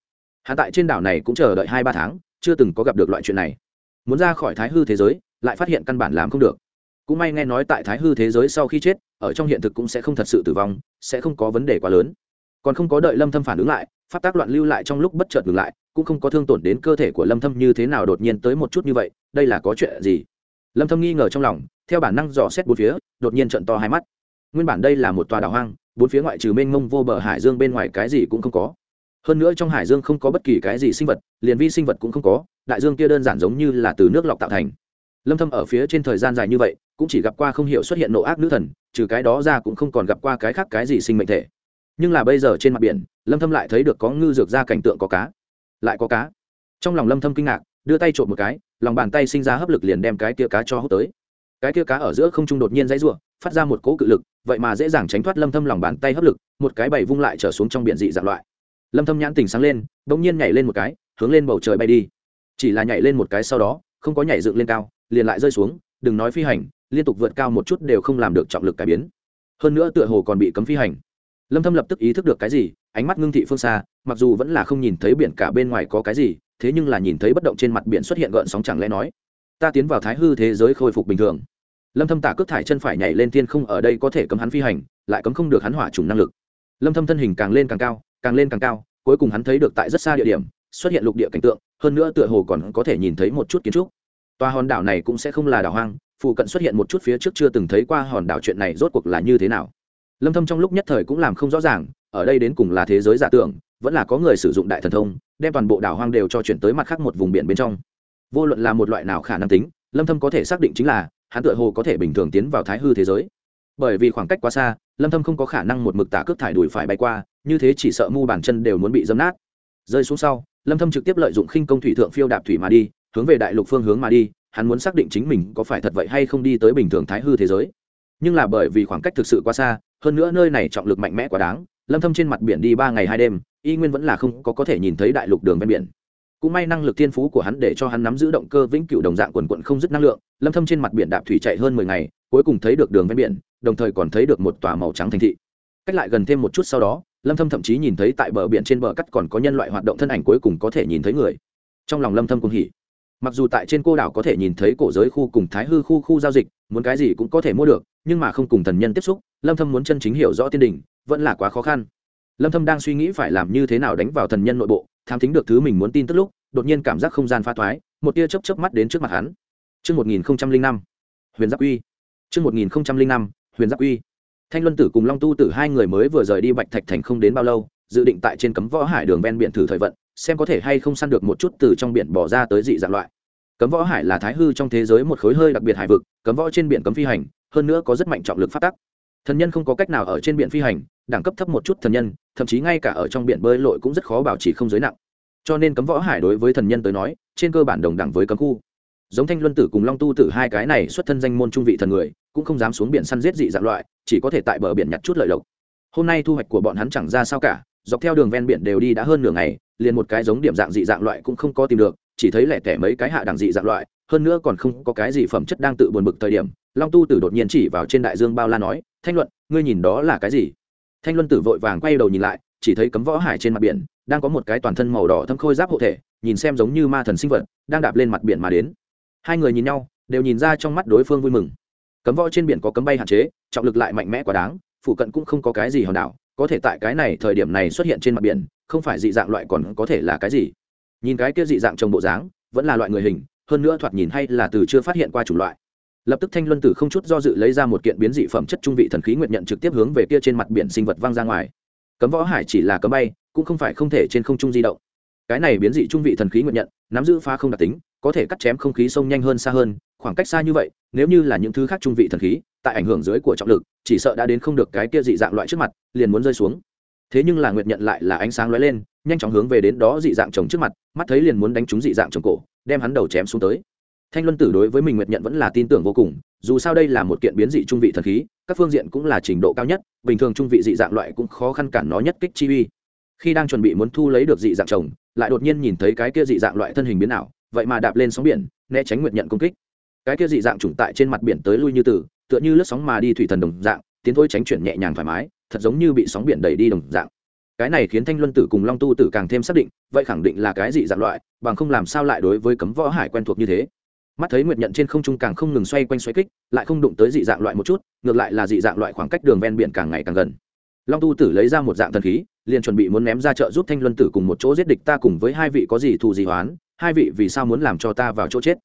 Hạ tại trên đảo này cũng chờ đợi hai ba tháng, chưa từng có gặp được loại chuyện này. Muốn ra khỏi thái hư thế giới, lại phát hiện căn bản làm không được cũng may nghe nói tại thái hư thế giới sau khi chết, ở trong hiện thực cũng sẽ không thật sự tử vong, sẽ không có vấn đề quá lớn. Còn không có đợi lâm thâm phản ứng lại, pháp tác loạn lưu lại trong lúc bất chợt ngừng lại, cũng không có thương tổn đến cơ thể của lâm thâm như thế nào đột nhiên tới một chút như vậy, đây là có chuyện gì? Lâm thâm nghi ngờ trong lòng, theo bản năng dò xét bốn phía, đột nhiên trợn to hai mắt. Nguyên bản đây là một tòa đảo hoang, bốn phía ngoại trừ mênh mông vô bờ hải dương bên ngoài cái gì cũng không có. Hơn nữa trong hải dương không có bất kỳ cái gì sinh vật, liền vi sinh vật cũng không có, đại dương kia đơn giản giống như là từ nước lọc tạo thành. Lâm thâm ở phía trên thời gian dài như vậy cũng chỉ gặp qua không hiểu xuất hiện nộ ác nữ thần, trừ cái đó ra cũng không còn gặp qua cái khác cái gì sinh mệnh thể. Nhưng là bây giờ trên mặt biển, lâm thâm lại thấy được có ngư dược ra cảnh tượng có cá. Lại có cá. Trong lòng lâm thâm kinh ngạc, đưa tay trộm một cái, lòng bàn tay sinh ra hấp lực liền đem cái kia cá cho hút tới. Cái kia cá ở giữa không trung đột nhiên dãy rủa, phát ra một cỗ cự lực, vậy mà dễ dàng tránh thoát lâm thâm lòng bàn tay hấp lực, một cái bảy vung lại trở xuống trong biển dị dạng loại. Lâm thâm nhãn tỉnh sáng lên, bỗng nhiên nhảy lên một cái, hướng lên bầu trời bay đi. Chỉ là nhảy lên một cái sau đó, không có nhảy dựng lên cao, liền lại rơi xuống, đừng nói phi hành liên tục vượt cao một chút đều không làm được trọng lực cải biến. Hơn nữa tựa hồ còn bị cấm phi hành. Lâm thâm lập tức ý thức được cái gì, ánh mắt ngưng thị phương xa, mặc dù vẫn là không nhìn thấy biển cả bên ngoài có cái gì, thế nhưng là nhìn thấy bất động trên mặt biển xuất hiện gợn sóng chẳng lẽ nói, ta tiến vào thái hư thế giới khôi phục bình thường. Lâm thâm tả cước thải chân phải nhảy lên thiên không ở đây có thể cấm hắn phi hành, lại cấm không được hắn hỏa trùng năng lực. Lâm thâm thân hình càng lên càng cao, càng lên càng cao, cuối cùng hắn thấy được tại rất xa địa điểm, xuất hiện lục địa cảnh tượng, hơn nữa tựa hồ còn có thể nhìn thấy một chút kiến trúc. Tòa hòn đảo này cũng sẽ không là đảo hoang phụ cận xuất hiện một chút phía trước chưa từng thấy qua hòn đảo chuyện này rốt cuộc là như thế nào? Lâm thâm trong lúc nhất thời cũng làm không rõ ràng, ở đây đến cùng là thế giới giả tưởng, vẫn là có người sử dụng đại thần thông, đem toàn bộ đảo hoang đều cho chuyển tới mặt khác một vùng biển bên trong. Vô luận là một loại nào khả năng tính, lâm thâm có thể xác định chính là, hắn tựa hồ có thể bình thường tiến vào thái hư thế giới. Bởi vì khoảng cách quá xa, lâm thâm không có khả năng một mực tả cước thải đuổi phải bay qua, như thế chỉ sợ mu bàn chân đều muốn bị dâm nát. Rơi xuống sau, lâm thâm trực tiếp lợi dụng khinh công thủy thượng phiêu đạp thủy mà đi, hướng về đại lục phương hướng mà đi hắn muốn xác định chính mình có phải thật vậy hay không đi tới bình thường thái hư thế giới. Nhưng là bởi vì khoảng cách thực sự quá xa, hơn nữa nơi này trọng lực mạnh mẽ quá đáng, lâm thâm trên mặt biển đi ba ngày hai đêm, y nguyên vẫn là không có có thể nhìn thấy đại lục đường ven biển. Cũng may năng lực thiên phú của hắn để cho hắn nắm giữ động cơ vĩnh cửu đồng dạng quần quận không dứt năng lượng, lâm thâm trên mặt biển đạp thủy chạy hơn 10 ngày, cuối cùng thấy được đường ven biển, đồng thời còn thấy được một tòa màu trắng thành thị. Cách lại gần thêm một chút sau đó, lâm thâm thậm chí nhìn thấy tại bờ biển trên bờ cắt còn có nhân loại hoạt động thân ảnh cuối cùng có thể nhìn thấy người. Trong lòng lâm thâm cũng hỉ mặc dù tại trên cô đảo có thể nhìn thấy cổ giới khu cùng thái hư khu khu giao dịch muốn cái gì cũng có thể mua được nhưng mà không cùng thần nhân tiếp xúc lâm thâm muốn chân chính hiểu rõ tiên đình vẫn là quá khó khăn lâm thâm đang suy nghĩ phải làm như thế nào đánh vào thần nhân nội bộ tham thính được thứ mình muốn tin tức lúc đột nhiên cảm giác không gian pha thoái một tia chớp chớp mắt đến trước mặt hắn chương 1005, huyền giáp uy. chương 1005, huyền giáp uy. Thanh Luân Tử cùng Long Tu Tử hai người mới vừa rời đi Bạch Thạch Thành không đến bao lâu, dự định tại trên cấm võ hải đường ven biển thử thời vận, xem có thể hay không săn được một chút từ trong biển bỏ ra tới dị dạng loại. Cấm võ hải là thái hư trong thế giới một khối hơi đặc biệt hải vực, cấm võ trên biển cấm phi hành, hơn nữa có rất mạnh trọng lực phát tắc. Thần nhân không có cách nào ở trên biển phi hành, đẳng cấp thấp một chút thần nhân, thậm chí ngay cả ở trong biển bơi lội cũng rất khó bảo trì không giới nặng. Cho nên cấm võ hải đối với thần nhân tới nói, trên cơ bản đồng đẳng với cấm khu giống thanh luân tử cùng long tu tử hai cái này xuất thân danh môn trung vị thần người cũng không dám xuống biển săn giết dị dạng loại chỉ có thể tại bờ biển nhặt chút lợi lộc hôm nay thu hoạch của bọn hắn chẳng ra sao cả dọc theo đường ven biển đều đi đã hơn nửa ngày liền một cái giống điểm dạng dị dạng loại cũng không có tìm được chỉ thấy lẻ tẻ mấy cái hạ đẳng dị dạng loại, hơn nữa còn không có cái gì phẩm chất đang tự buồn bực thời điểm. Long tu tử đột nhiên chỉ vào trên đại dương bao la nói, thanh luận, ngươi nhìn đó là cái gì? Thanh luân tử vội vàng quay đầu nhìn lại, chỉ thấy cấm võ hải trên mặt biển, đang có một cái toàn thân màu đỏ thâm khôi giáp hộ thể, nhìn xem giống như ma thần sinh vật, đang đạp lên mặt biển mà đến. Hai người nhìn nhau, đều nhìn ra trong mắt đối phương vui mừng. Cấm võ trên biển có cấm bay hạn chế, trọng lực lại mạnh mẽ quá đáng, phụ cận cũng không có cái gì hòn đảo, có thể tại cái này thời điểm này xuất hiện trên mặt biển, không phải dị dạng loại còn có thể là cái gì? Nhìn cái kia dị dạng trồng bộ dáng, vẫn là loại người hình, hơn nữa thoạt nhìn hay là từ chưa phát hiện qua chủng loại. Lập tức thanh luân tử không chút do dự lấy ra một kiện biến dị phẩm chất trung vị thần khí nguyện nhận trực tiếp hướng về kia trên mặt biển sinh vật văng ra ngoài. Cấm võ hải chỉ là cấm bay, cũng không phải không thể trên không trung di động. Cái này biến dị trung vị thần khí nguyện nhận, nắm giữ pha không đặc tính, có thể cắt chém không khí sông nhanh hơn xa hơn, khoảng cách xa như vậy, nếu như là những thứ khác trung vị thần khí, tại ảnh hưởng dưới của trọng lực, chỉ sợ đã đến không được cái kia dị dạng loại trước mặt, liền muốn rơi xuống. Thế nhưng là nguyệt nhận lại là ánh sáng lóe lên nhanh chóng hướng về đến đó dị dạng chồng trước mặt, mắt thấy liền muốn đánh trúng dị dạng chồng cổ, đem hắn đầu chém xuống tới. Thanh luân tử đối với mình nguyệt nhận vẫn là tin tưởng vô cùng, dù sao đây là một kiện biến dị trung vị thần khí, các phương diện cũng là trình độ cao nhất, bình thường trung vị dị dạng loại cũng khó khăn cản nó nhất kích chi uy. Khi đang chuẩn bị muốn thu lấy được dị dạng chồng, lại đột nhiên nhìn thấy cái kia dị dạng loại thân hình biến ảo, vậy mà đạp lên sóng biển, né tránh nguyệt nhận công kích. Cái kia dị dạng trùng tại trên mặt biển tới lui như tử, tựa như lướt sóng mà đi thủy thần đồng dạng, tiến thôi tránh chuyển nhẹ nhàng thoải mái, thật giống như bị sóng biển đẩy đi đồng dạng cái này khiến thanh luân tử cùng long tu tử càng thêm xác định, vậy khẳng định là cái gì dạng loại, bằng không làm sao lại đối với cấm võ hải quen thuộc như thế. Mắt thấy nguyệt nhận trên không trung càng không ngừng xoay quanh xoay kích, lại không đụng tới dị dạng loại một chút, ngược lại là dị dạng loại khoảng cách đường ven biển càng ngày càng gần. Long tu tử lấy ra một dạng thần khí, liền chuẩn bị muốn ném ra chợ giúp thanh luân tử cùng một chỗ giết địch ta cùng với hai vị có gì thù gì hoán hai vị vì sao muốn làm cho ta vào chỗ chết.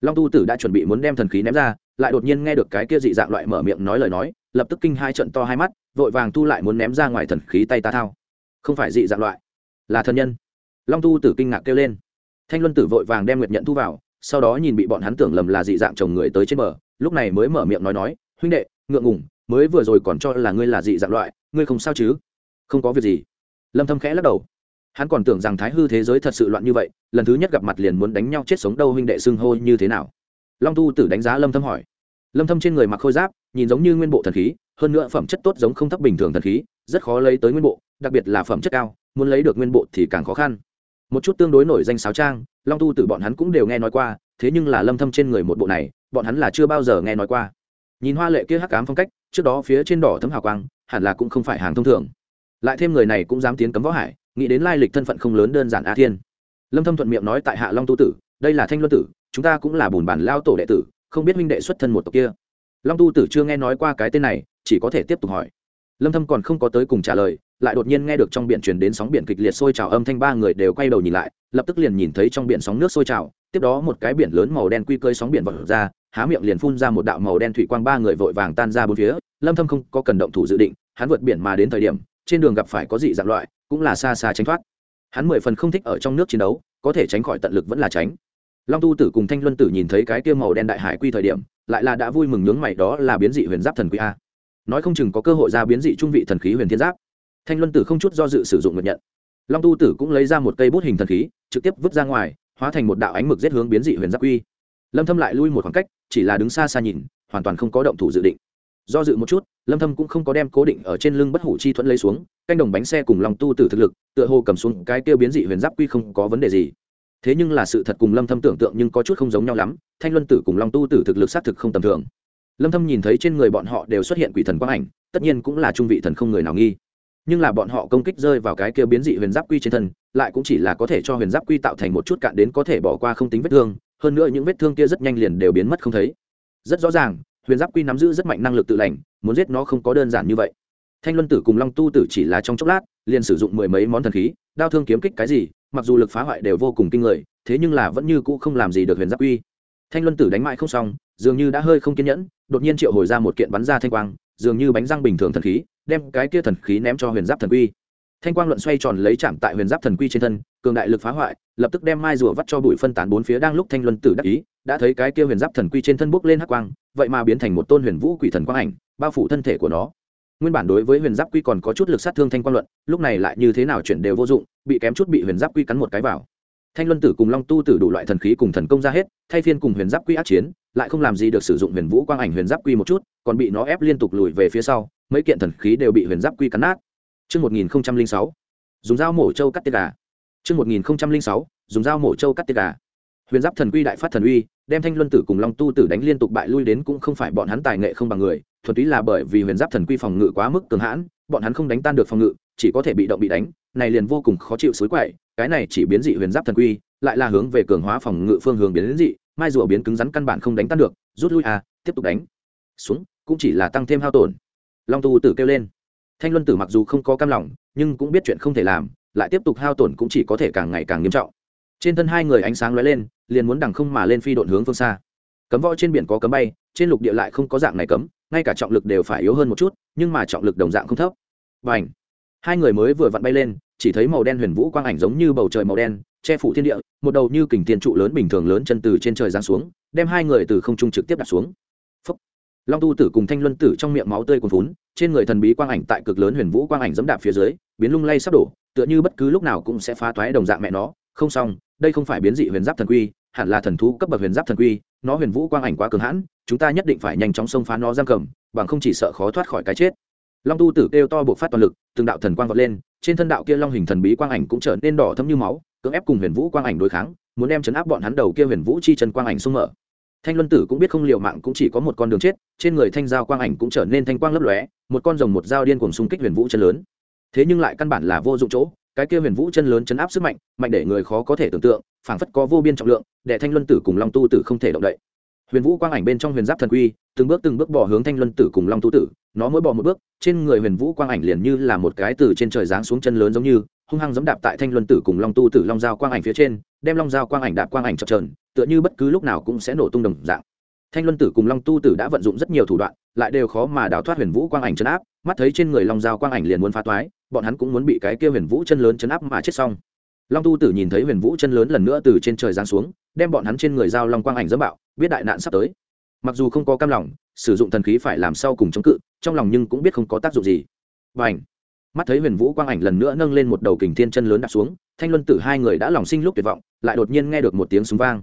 Long tu tử đã chuẩn bị muốn đem thần khí ném ra, lại đột nhiên nghe được cái kia dị dạng loại mở miệng nói lời nói, lập tức kinh hai trận to hai mắt, vội vàng tu lại muốn ném ra ngoài thần khí tay ta thao không phải dị dạng loại. Là thân nhân. Long tu tử kinh ngạc kêu lên. Thanh luân tử vội vàng đem nguyệt nhận thu vào, sau đó nhìn bị bọn hắn tưởng lầm là dị dạng chồng người tới trên bờ, lúc này mới mở miệng nói nói, huynh đệ, ngượng ngùng, mới vừa rồi còn cho là ngươi là dị dạng loại, ngươi không sao chứ? Không có việc gì. Lâm thâm khẽ lắc đầu. Hắn còn tưởng rằng thái hư thế giới thật sự loạn như vậy, lần thứ nhất gặp mặt liền muốn đánh nhau chết sống đâu, huynh đệ xưng hô như thế nào? Long tu tử đánh giá lâm thâm hỏi. Lâm thâm trên người mặc khôi giáp, nhìn giống như nguyên bộ thần khí, hơn nữa phẩm chất tốt giống không thấp bình thường thần khí rất khó lấy tới nguyên bộ, đặc biệt là phẩm chất cao, muốn lấy được nguyên bộ thì càng khó khăn. Một chút tương đối nổi danh sáo trang, long tu tử bọn hắn cũng đều nghe nói qua, thế nhưng là lâm thâm trên người một bộ này, bọn hắn là chưa bao giờ nghe nói qua. Nhìn hoa lệ kia hắc ám phong cách, trước đó phía trên đỏ thấm hào quang, hẳn là cũng không phải hàng thông thường. Lại thêm người này cũng dám tiến cấm võ hải, nghĩ đến lai lịch thân phận không lớn đơn giản a thiên. Lâm thâm thuận miệng nói tại hạ long tu tử, đây là thanh luân tử, chúng ta cũng là bùn bản lao tổ đệ tử, không biết minh đệ xuất thân một tộc kia. Long tu tử chưa nghe nói qua cái tên này, chỉ có thể tiếp tục hỏi lâm thâm còn không có tới cùng trả lời, lại đột nhiên nghe được trong biển truyền đến sóng biển kịch liệt sôi trào âm thanh, ba người đều quay đầu nhìn lại, lập tức liền nhìn thấy trong biển sóng nước sôi trào, tiếp đó một cái biển lớn màu đen quy cơi sóng biển vọt ra, há miệng liền phun ra một đạo màu đen thủy quang, ba người vội vàng tan ra bốn phía, lâm thâm không có cần động thủ dự định, hắn vượt biển mà đến thời điểm, trên đường gặp phải có dị dạng loại, cũng là xa xa tránh thoát. Hắn mười phần không thích ở trong nước chiến đấu, có thể tránh khỏi tận lực vẫn là tránh. Long tu tử cùng thanh luân tử nhìn thấy cái kia màu đen đại hải quy thời điểm, lại là đã vui mừng nhướng mày, đó là biến dị huyền giáp thần quy a nói không chừng có cơ hội ra biến dị trung vị thần khí huyền thiên giáp. Thanh luân tử không chút do dự sử dụng nguyện nhận. Long tu tử cũng lấy ra một cây bút hình thần khí, trực tiếp vứt ra ngoài, hóa thành một đạo ánh mực giết hướng biến dị huyền giáp quy lâm thâm lại lui một khoảng cách, chỉ là đứng xa xa nhìn, hoàn toàn không có động thủ dự định. Do dự một chút, lâm thâm cũng không có đem cố định ở trên lưng bất hủ chi thuẫn lấy xuống, canh đồng bánh xe cùng long tu tử thực lực, tựa hồ cầm xuống cái tiêu biến dị huyền giáp quy không có vấn đề gì. Thế nhưng là sự thật cùng lâm thâm tưởng tượng nhưng có chút không giống nhau lắm, thanh luân tử cùng long tu tử thực lực xác thực không tầm thường lâm thâm nhìn thấy trên người bọn họ đều xuất hiện quỷ thần quang ảnh, tất nhiên cũng là trung vị thần không người nào nghi. Nhưng là bọn họ công kích rơi vào cái kia biến dị huyền giáp quy trên thân, lại cũng chỉ là có thể cho huyền giáp quy tạo thành một chút cạn đến có thể bỏ qua không tính vết thương, hơn nữa những vết thương kia rất nhanh liền đều biến mất không thấy. Rất rõ ràng, huyền giáp quy nắm giữ rất mạnh năng lực tự lành, muốn giết nó không có đơn giản như vậy. Thanh luân tử cùng long tu tử chỉ là trong chốc lát, liền sử dụng mười mấy món thần khí, đao thương kiếm kích cái gì, mặc dù lực phá hoại đều vô cùng kinh người, thế nhưng là vẫn như cũ không làm gì được huyền giáp quy thanh luân tử đánh mãi không xong, dường như đã hơi không kiên nhẫn, đột nhiên triệu hồi ra một kiện bắn ra thanh quang, dường như bánh răng bình thường thần khí, đem cái kia thần khí ném cho huyền giáp thần quy. Thanh quang luận xoay tròn lấy chạm tại huyền giáp thần quy trên thân, cường đại lực phá hoại, lập tức đem mai rùa vắt cho bụi phân tán bốn phía đang lúc thanh luân tử đắc ý, đã thấy cái kia huyền giáp thần quy trên thân bốc lên hắc quang, vậy mà biến thành một tôn huyền vũ quỷ thần quang ảnh, bao phủ thân thể của nó. Nguyên bản đối với huyền giáp quy còn có chút lực sát thương thanh quang luận, lúc này lại như thế nào chuyển đều vô dụng, bị kém chút bị huyền giáp quy cắn một cái vào thanh luân tử cùng long tu tử đủ loại thần khí cùng thần công ra hết thay phiên cùng huyền giáp quy ác chiến lại không làm gì được sử dụng huyền vũ quang ảnh huyền giáp quy một chút còn bị nó ép liên tục lùi về phía sau mấy kiện thần khí đều bị huyền giáp quy cắn nát Trước 1006, dùng dao mổ trâu cắt tiết gà. Trước 1006, dùng dao mổ trâu cắt tiết gà. Huyền giáp thần quy đại phát thần uy, đem Thanh Luân tử cùng Long Tu tử đánh liên tục bại lui đến cũng không phải bọn hắn tài nghệ không bằng người, thuần túy là bởi vì huyền giáp thần quy phòng ngự quá mức cường hãn, bọn hắn không đánh tan được phòng ngự, chỉ có thể bị động bị đánh, này liền vô cùng khó chịu suối quậy, cái này chỉ biến dị huyền giáp thần quy, lại là hướng về cường hóa phòng ngự phương hướng biến đến dị, mai rùa biến cứng rắn căn bản không đánh tan được, rút lui à, tiếp tục đánh. Xuống, cũng chỉ là tăng thêm hao tổn. Long tu tử kêu lên. Thanh luân tử mặc dù không có cam lòng nhưng cũng biết chuyện không thể làm lại tiếp tục hao tổn cũng chỉ có thể càng ngày càng nghiêm trọng. Trên thân hai người ánh sáng lóe lên liền muốn đằng không mà lên phi độn hướng phương xa. Cấm võ trên biển có cấm bay trên lục địa lại không có dạng này cấm ngay cả trọng lực đều phải yếu hơn một chút nhưng mà trọng lực đồng dạng không thấp. Và ảnh hai người mới vừa vặn bay lên chỉ thấy màu đen huyền vũ quang ảnh giống như bầu trời màu đen, che phủ thiên địa, một đầu như kình thiên trụ lớn bình thường lớn chân từ trên trời giáng xuống, đem hai người từ không trung trực tiếp đặt xuống. Long tu tử cùng thanh luân tử trong miệng máu tươi cuồn phún trên người thần bí quang ảnh tại cực lớn huyền vũ quang ảnh dẫm đạp phía dưới, biến lung lay sắp đổ, tựa như bất cứ lúc nào cũng sẽ phá toái đồng dạng mẹ nó. Không xong, đây không phải biến dị huyền giáp thần quy, hẳn là thần thú cấp bậc huyền giáp thần quy, nó huyền vũ quang ảnh quá cường hãn, chúng ta nhất định phải nhanh chóng xông phá nó giam cầm, bằng không chỉ sợ khó thoát khỏi cái chết long tu tử kêu to buộc phát toàn lực, từng đạo thần quang vọt lên, trên thân đạo kia long hình thần bí quang ảnh cũng trở nên đỏ thấm như máu, cưỡng ép cùng huyền vũ quang ảnh đối kháng, muốn đem chấn áp bọn hắn đầu kia huyền vũ chi chân quang ảnh xung mở. Thanh luân tử cũng biết không liều mạng cũng chỉ có một con đường chết, trên người thanh giao quang ảnh cũng trở nên thanh quang lấp lóe, một con rồng một dao điên cùng xung kích huyền vũ chân lớn. Thế nhưng lại căn bản là vô dụng chỗ, cái kia huyền vũ chân lớn chấn áp sức mạnh mạnh để người khó có thể tưởng tượng, phảng phất có vô biên trọng lượng, để thanh luân tử cùng long tu tử không thể động đậy huyền vũ quang ảnh bên trong huyền giáp thần quy, từng bước từng bước bỏ hướng thanh luân tử cùng long tu tử, nó mỗi bỏ một bước, trên người huyền vũ quang ảnh liền như là một cái từ trên trời giáng xuống chân lớn giống như, hung hăng giẫm đạp tại thanh luân tử cùng long tu tử long giao quang ảnh phía trên, đem long giao quang ảnh đạp quang ảnh chập trờn tựa như bất cứ lúc nào cũng sẽ nổ tung đồng dạng. Thanh luân tử cùng long tu tử đã vận dụng rất nhiều thủ đoạn, lại đều khó mà đào thoát huyền vũ quang ảnh chấn áp, mắt thấy trên người long giao quang ảnh liền muốn phá toái, bọn hắn cũng muốn bị cái kia huyền vũ chân lớn chấn áp mà chết xong. Long tu tử nhìn thấy huyền vũ chân lớn lần nữa từ trên trời giáng xuống, đem bọn hắn trên người giao long quang ảnh dẫm bạo biết đại nạn sắp tới. Mặc dù không có cam lòng, sử dụng thần khí phải làm sau cùng chống cự, trong lòng nhưng cũng biết không có tác dụng gì. Và ảnh mắt thấy huyền vũ quang ảnh lần nữa nâng lên một đầu kình thiên chân lớn đạp xuống, thanh luân tử hai người đã lòng sinh lúc tuyệt vọng, lại đột nhiên nghe được một tiếng súng vang.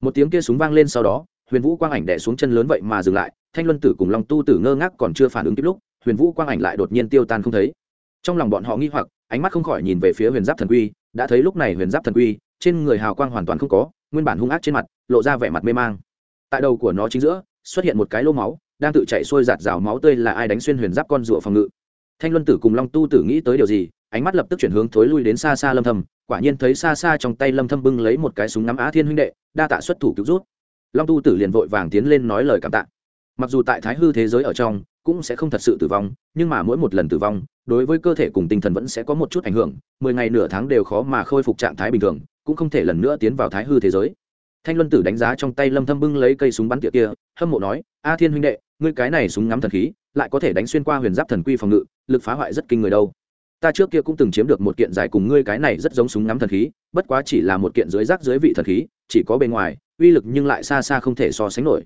Một tiếng kia súng vang lên sau đó, huyền vũ quang ảnh đẻ xuống chân lớn vậy mà dừng lại, thanh luân tử cùng long tu tử ngơ ngác còn chưa phản ứng kịp lúc, huyền vũ quang ảnh lại đột nhiên tiêu tan không thấy. Trong lòng bọn họ nghi hoặc, ánh mắt không khỏi nhìn về phía huyền giáp thần quy, đã thấy lúc này huyền giáp thần quy, trên người hào quang hoàn toàn không có, nguyên bản hung ác trên mặt, lộ ra vẻ mặt mê mang tại đầu của nó chính giữa, xuất hiện một cái lô máu, đang tự chạy xuôi giạt rào máu tươi là ai đánh xuyên huyền giáp con rùa phòng ngự. Thanh luân tử cùng long tu tử nghĩ tới điều gì, ánh mắt lập tức chuyển hướng thối lui đến xa xa lâm thâm, quả nhiên thấy xa xa trong tay lâm thâm bưng lấy một cái súng ngắm á thiên huynh đệ, đa tạ xuất thủ cứu rút long tu tử liền vội vàng tiến lên nói lời cảm tạ. Mặc dù tại thái hư thế giới ở trong, cũng sẽ không thật sự tử vong, nhưng mà mỗi một lần tử vong, đối với cơ thể cùng tinh thần vẫn sẽ có một chút ảnh hưởng, mười ngày nửa tháng đều khó mà khôi phục trạng thái bình thường, cũng không thể lần nữa tiến vào thái hư thế giới thanh luân tử đánh giá trong tay lâm thâm bưng lấy cây súng bắn tỉa kia, hâm mộ nói, a thiên huynh đệ, ngươi cái này súng ngắm thần khí, lại có thể đánh xuyên qua huyền giáp thần quy phòng ngự, lực phá hoại rất kinh người đâu. Ta trước kia cũng từng chiếm được một kiện giải cùng ngươi cái này rất giống súng ngắm thần khí, bất quá chỉ là một kiện dưới rác dưới vị thần khí, chỉ có bề ngoài, uy lực nhưng lại xa xa không thể so sánh nổi.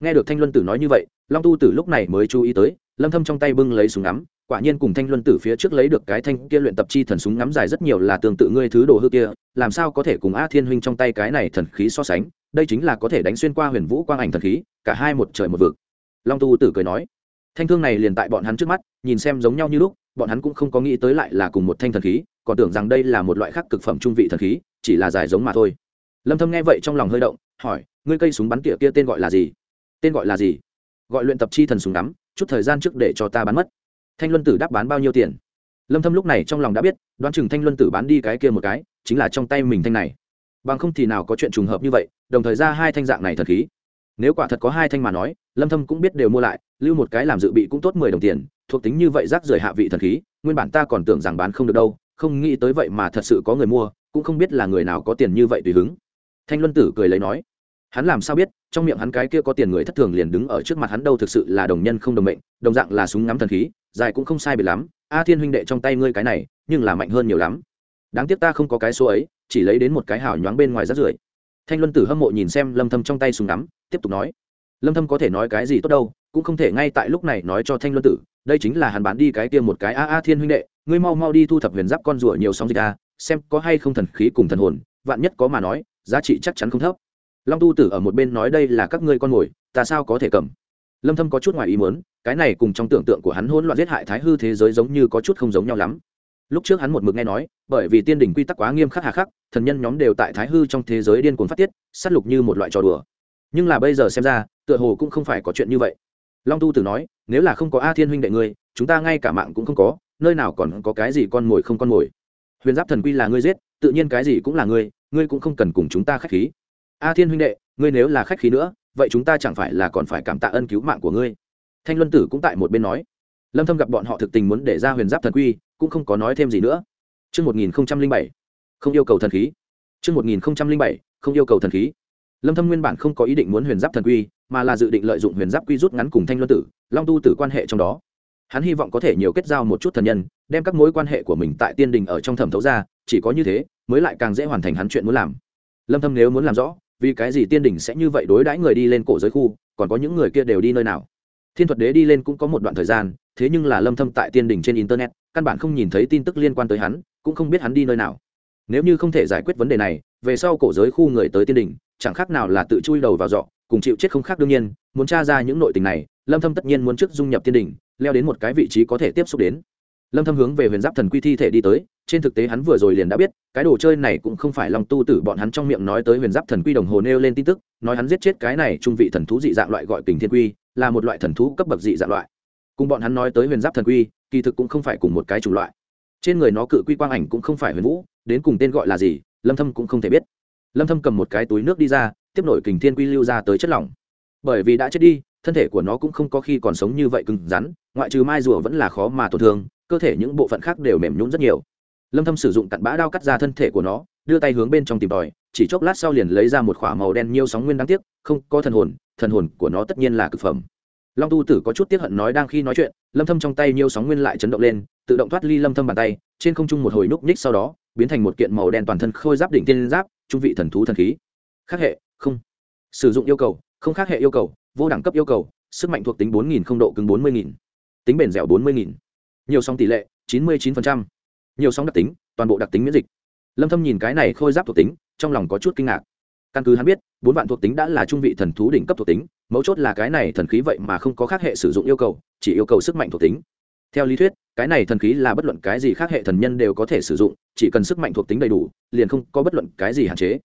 Nghe được thanh luân tử nói như vậy, long tu tử lúc này mới chú ý tới, lâm thâm trong tay bưng lấy súng ngắm quả nhiên cùng thanh luân tử phía trước lấy được cái thanh kia luyện tập chi thần súng ngắm dài rất nhiều là tương tự ngươi thứ đồ hư kia, làm sao có thể cùng a thiên huynh trong tay cái này thần khí so sánh, đây chính là có thể đánh xuyên qua huyền vũ quang ảnh thần khí, cả hai một trời một vực. Long tu tử cười nói. Thanh thương này liền tại bọn hắn trước mắt, nhìn xem giống nhau như lúc, bọn hắn cũng không có nghĩ tới lại là cùng một thanh thần khí, còn tưởng rằng đây là một loại khác cực phẩm trung vị thần khí, chỉ là dài giống mà thôi. Lâm thâm nghe vậy trong lòng hơi động, hỏi, ngươi cây súng bắn tỉa kia tên gọi là gì? Tên gọi là gì? Gọi luyện tập chi thần súng đắm chút thời gian trước để cho ta bắn mất thanh luân tử đáp bán bao nhiêu tiền? Lâm thâm lúc này trong lòng đã biết, đoán chừng thanh luân tử bán đi cái kia một cái, chính là trong tay mình thanh này. Bằng không thì nào có chuyện trùng hợp như vậy, đồng thời ra hai thanh dạng này thần khí. Nếu quả thật có hai thanh mà nói, lâm thâm cũng biết đều mua lại, lưu một cái làm dự bị cũng tốt 10 đồng tiền, thuộc tính như vậy rác rưởi hạ vị thần khí, nguyên bản ta còn tưởng rằng bán không được đâu, không nghĩ tới vậy mà thật sự có người mua, cũng không biết là người nào có tiền như vậy tùy hứng. Thanh luân tử cười lấy nói hắn làm sao biết, trong miệng hắn cái kia có tiền người thất thường liền đứng ở trước mặt hắn đâu thực sự là đồng nhân không đồng mệnh, đồng dạng là súng ngắm thần khí, dài cũng không sai biệt lắm, a thiên huynh đệ trong tay ngươi cái này, nhưng là mạnh hơn nhiều lắm. Đáng tiếc ta không có cái số ấy, chỉ lấy đến một cái hào nhoáng bên ngoài rát rưởi. Thanh luân tử hâm mộ nhìn xem lâm thâm trong tay súng ngắm, tiếp tục nói. Lâm thâm có thể nói cái gì tốt đâu, cũng không thể ngay tại lúc này nói cho thanh luân tử, đây chính là hắn bán đi cái kia một cái a a thiên huynh đệ, ngươi mau mau đi thu thập huyền giáp con rùa nhiều sóng dịch a, xem có hay không thần khí cùng thần hồn, vạn nhất có mà nói, giá trị chắc chắn không thấp long tu tử ở một bên nói đây là các ngươi con mồi, ta sao có thể cầm? Lâm thâm có chút ngoài ý muốn, cái này cùng trong tưởng tượng của hắn hỗn loạn giết hại thái hư thế giới giống như có chút không giống nhau lắm. Lúc trước hắn một mực nghe nói, bởi vì tiên đỉnh quy tắc quá nghiêm khắc hà khắc, thần nhân nhóm đều tại thái hư trong thế giới điên cuồng phát tiết, sát lục như một loại trò đùa. Nhưng là bây giờ xem ra, tựa hồ cũng không phải có chuyện như vậy. Long tu tử nói, nếu là không có a thiên huynh đệ ngươi, chúng ta ngay cả mạng cũng không có, nơi nào còn có cái gì con mồi không con mồi? Huyền giáp thần quy là ngươi giết, tự nhiên cái gì cũng là ngươi ngươi cũng không cần cùng chúng ta khách khí a thiên huynh đệ ngươi nếu là khách khí nữa vậy chúng ta chẳng phải là còn phải cảm tạ ân cứu mạng của ngươi thanh luân tử cũng tại một bên nói lâm thâm gặp bọn họ thực tình muốn để ra huyền giáp thần quy cũng không có nói thêm gì nữa Trước 1007, không yêu cầu thần khí. Trước 1007, không yêu cầu thần khí. Lâm Thâm nguyên bản không có ý định muốn huyền giáp thần quy, mà là dự định lợi dụng huyền giáp quy rút ngắn cùng Thanh Luân Tử, Long Tu Tử quan hệ trong đó. Hắn hy vọng có thể nhiều kết giao một chút thần nhân, đem các mối quan hệ của mình tại tiên đình ở trong thẩm thấu ra, chỉ có như thế mới lại càng dễ hoàn thành hắn chuyện muốn làm. Lâm Thâm nếu muốn làm rõ, vì cái gì tiên đình sẽ như vậy đối đãi người đi lên cổ giới khu, còn có những người kia đều đi nơi nào? Thiên thuật đế đi lên cũng có một đoạn thời gian, thế nhưng là Lâm Thâm tại tiên đình trên internet, căn bản không nhìn thấy tin tức liên quan tới hắn, cũng không biết hắn đi nơi nào. Nếu như không thể giải quyết vấn đề này, về sau cổ giới khu người tới tiên đình, chẳng khác nào là tự chui đầu vào dọ, cùng chịu chết không khác đương nhiên, muốn tra ra những nội tình này, Lâm Thâm tất nhiên muốn trước dung nhập tiên đình, leo đến một cái vị trí có thể tiếp xúc đến. Lâm Thâm hướng về Huyền Giáp Thần Quy thi thể đi tới, trên thực tế hắn vừa rồi liền đã biết, cái đồ chơi này cũng không phải Long Tu tử bọn hắn trong miệng nói tới Huyền Giáp Thần Quy đồng hồ nêu lên tin tức, nói hắn giết chết cái này trung vị thần thú dị dạng loại gọi Kình Thiên Quy, là một loại thần thú cấp bậc dị dạng loại. Cùng bọn hắn nói tới Huyền Giáp Thần Quy, kỳ thực cũng không phải cùng một cái chủng loại. Trên người nó cự quy quang ảnh cũng không phải Huyền Vũ, đến cùng tên gọi là gì, Lâm Thâm cũng không thể biết. Lâm Thâm cầm một cái túi nước đi ra, tiếp nổi Kình Thiên Quy lưu ra tới chất lỏng. Bởi vì đã chết đi, thân thể của nó cũng không có khi còn sống như vậy cứng rắn, ngoại trừ mai rùa vẫn là khó mà tổn thương, cơ thể những bộ phận khác đều mềm nhũn rất nhiều. Lâm thâm sử dụng cặn bã đao cắt ra thân thể của nó, đưa tay hướng bên trong tìm tòi, chỉ chốc lát sau liền lấy ra một khỏa màu đen nhiêu sóng nguyên đáng tiếc, không, có thần hồn thần hồn của nó tất nhiên là cực phẩm. Long tu tử có chút tiếc hận nói đang khi nói chuyện, lâm thâm trong tay nhiêu sóng nguyên lại chấn động lên, tự động thoát ly lâm thâm bàn tay, trên không trung một hồi núc nhích sau đó, biến thành một kiện màu đen toàn thân khôi giáp đỉnh tiên giáp, trung vị thần thú thần khí. Khác hệ, không. Sử dụng yêu cầu, không khác hệ yêu cầu, vô đẳng cấp yêu cầu, sức mạnh thuộc tính 4.000 không độ cứng 40.000 tính bền dẻo 40.000 nhiều sóng tỷ lệ 99%. nhiều sóng đặc tính, toàn bộ đặc tính miễn dịch. Lâm thâm nhìn cái này khôi giáp thuộc tính, trong lòng có chút kinh ngạc. Căn cứ hắn biết, bốn vạn thuộc tính đã là trung vị thần thú đỉnh cấp thuộc tính, mấu chốt là cái này thần khí vậy mà không có khác hệ sử dụng yêu cầu, chỉ yêu cầu sức mạnh thuộc tính. Theo lý thuyết, cái này thần khí là bất luận cái gì khác hệ thần nhân đều có thể sử dụng, chỉ cần sức mạnh thuộc tính đầy đủ, liền không có bất luận cái gì hạn chế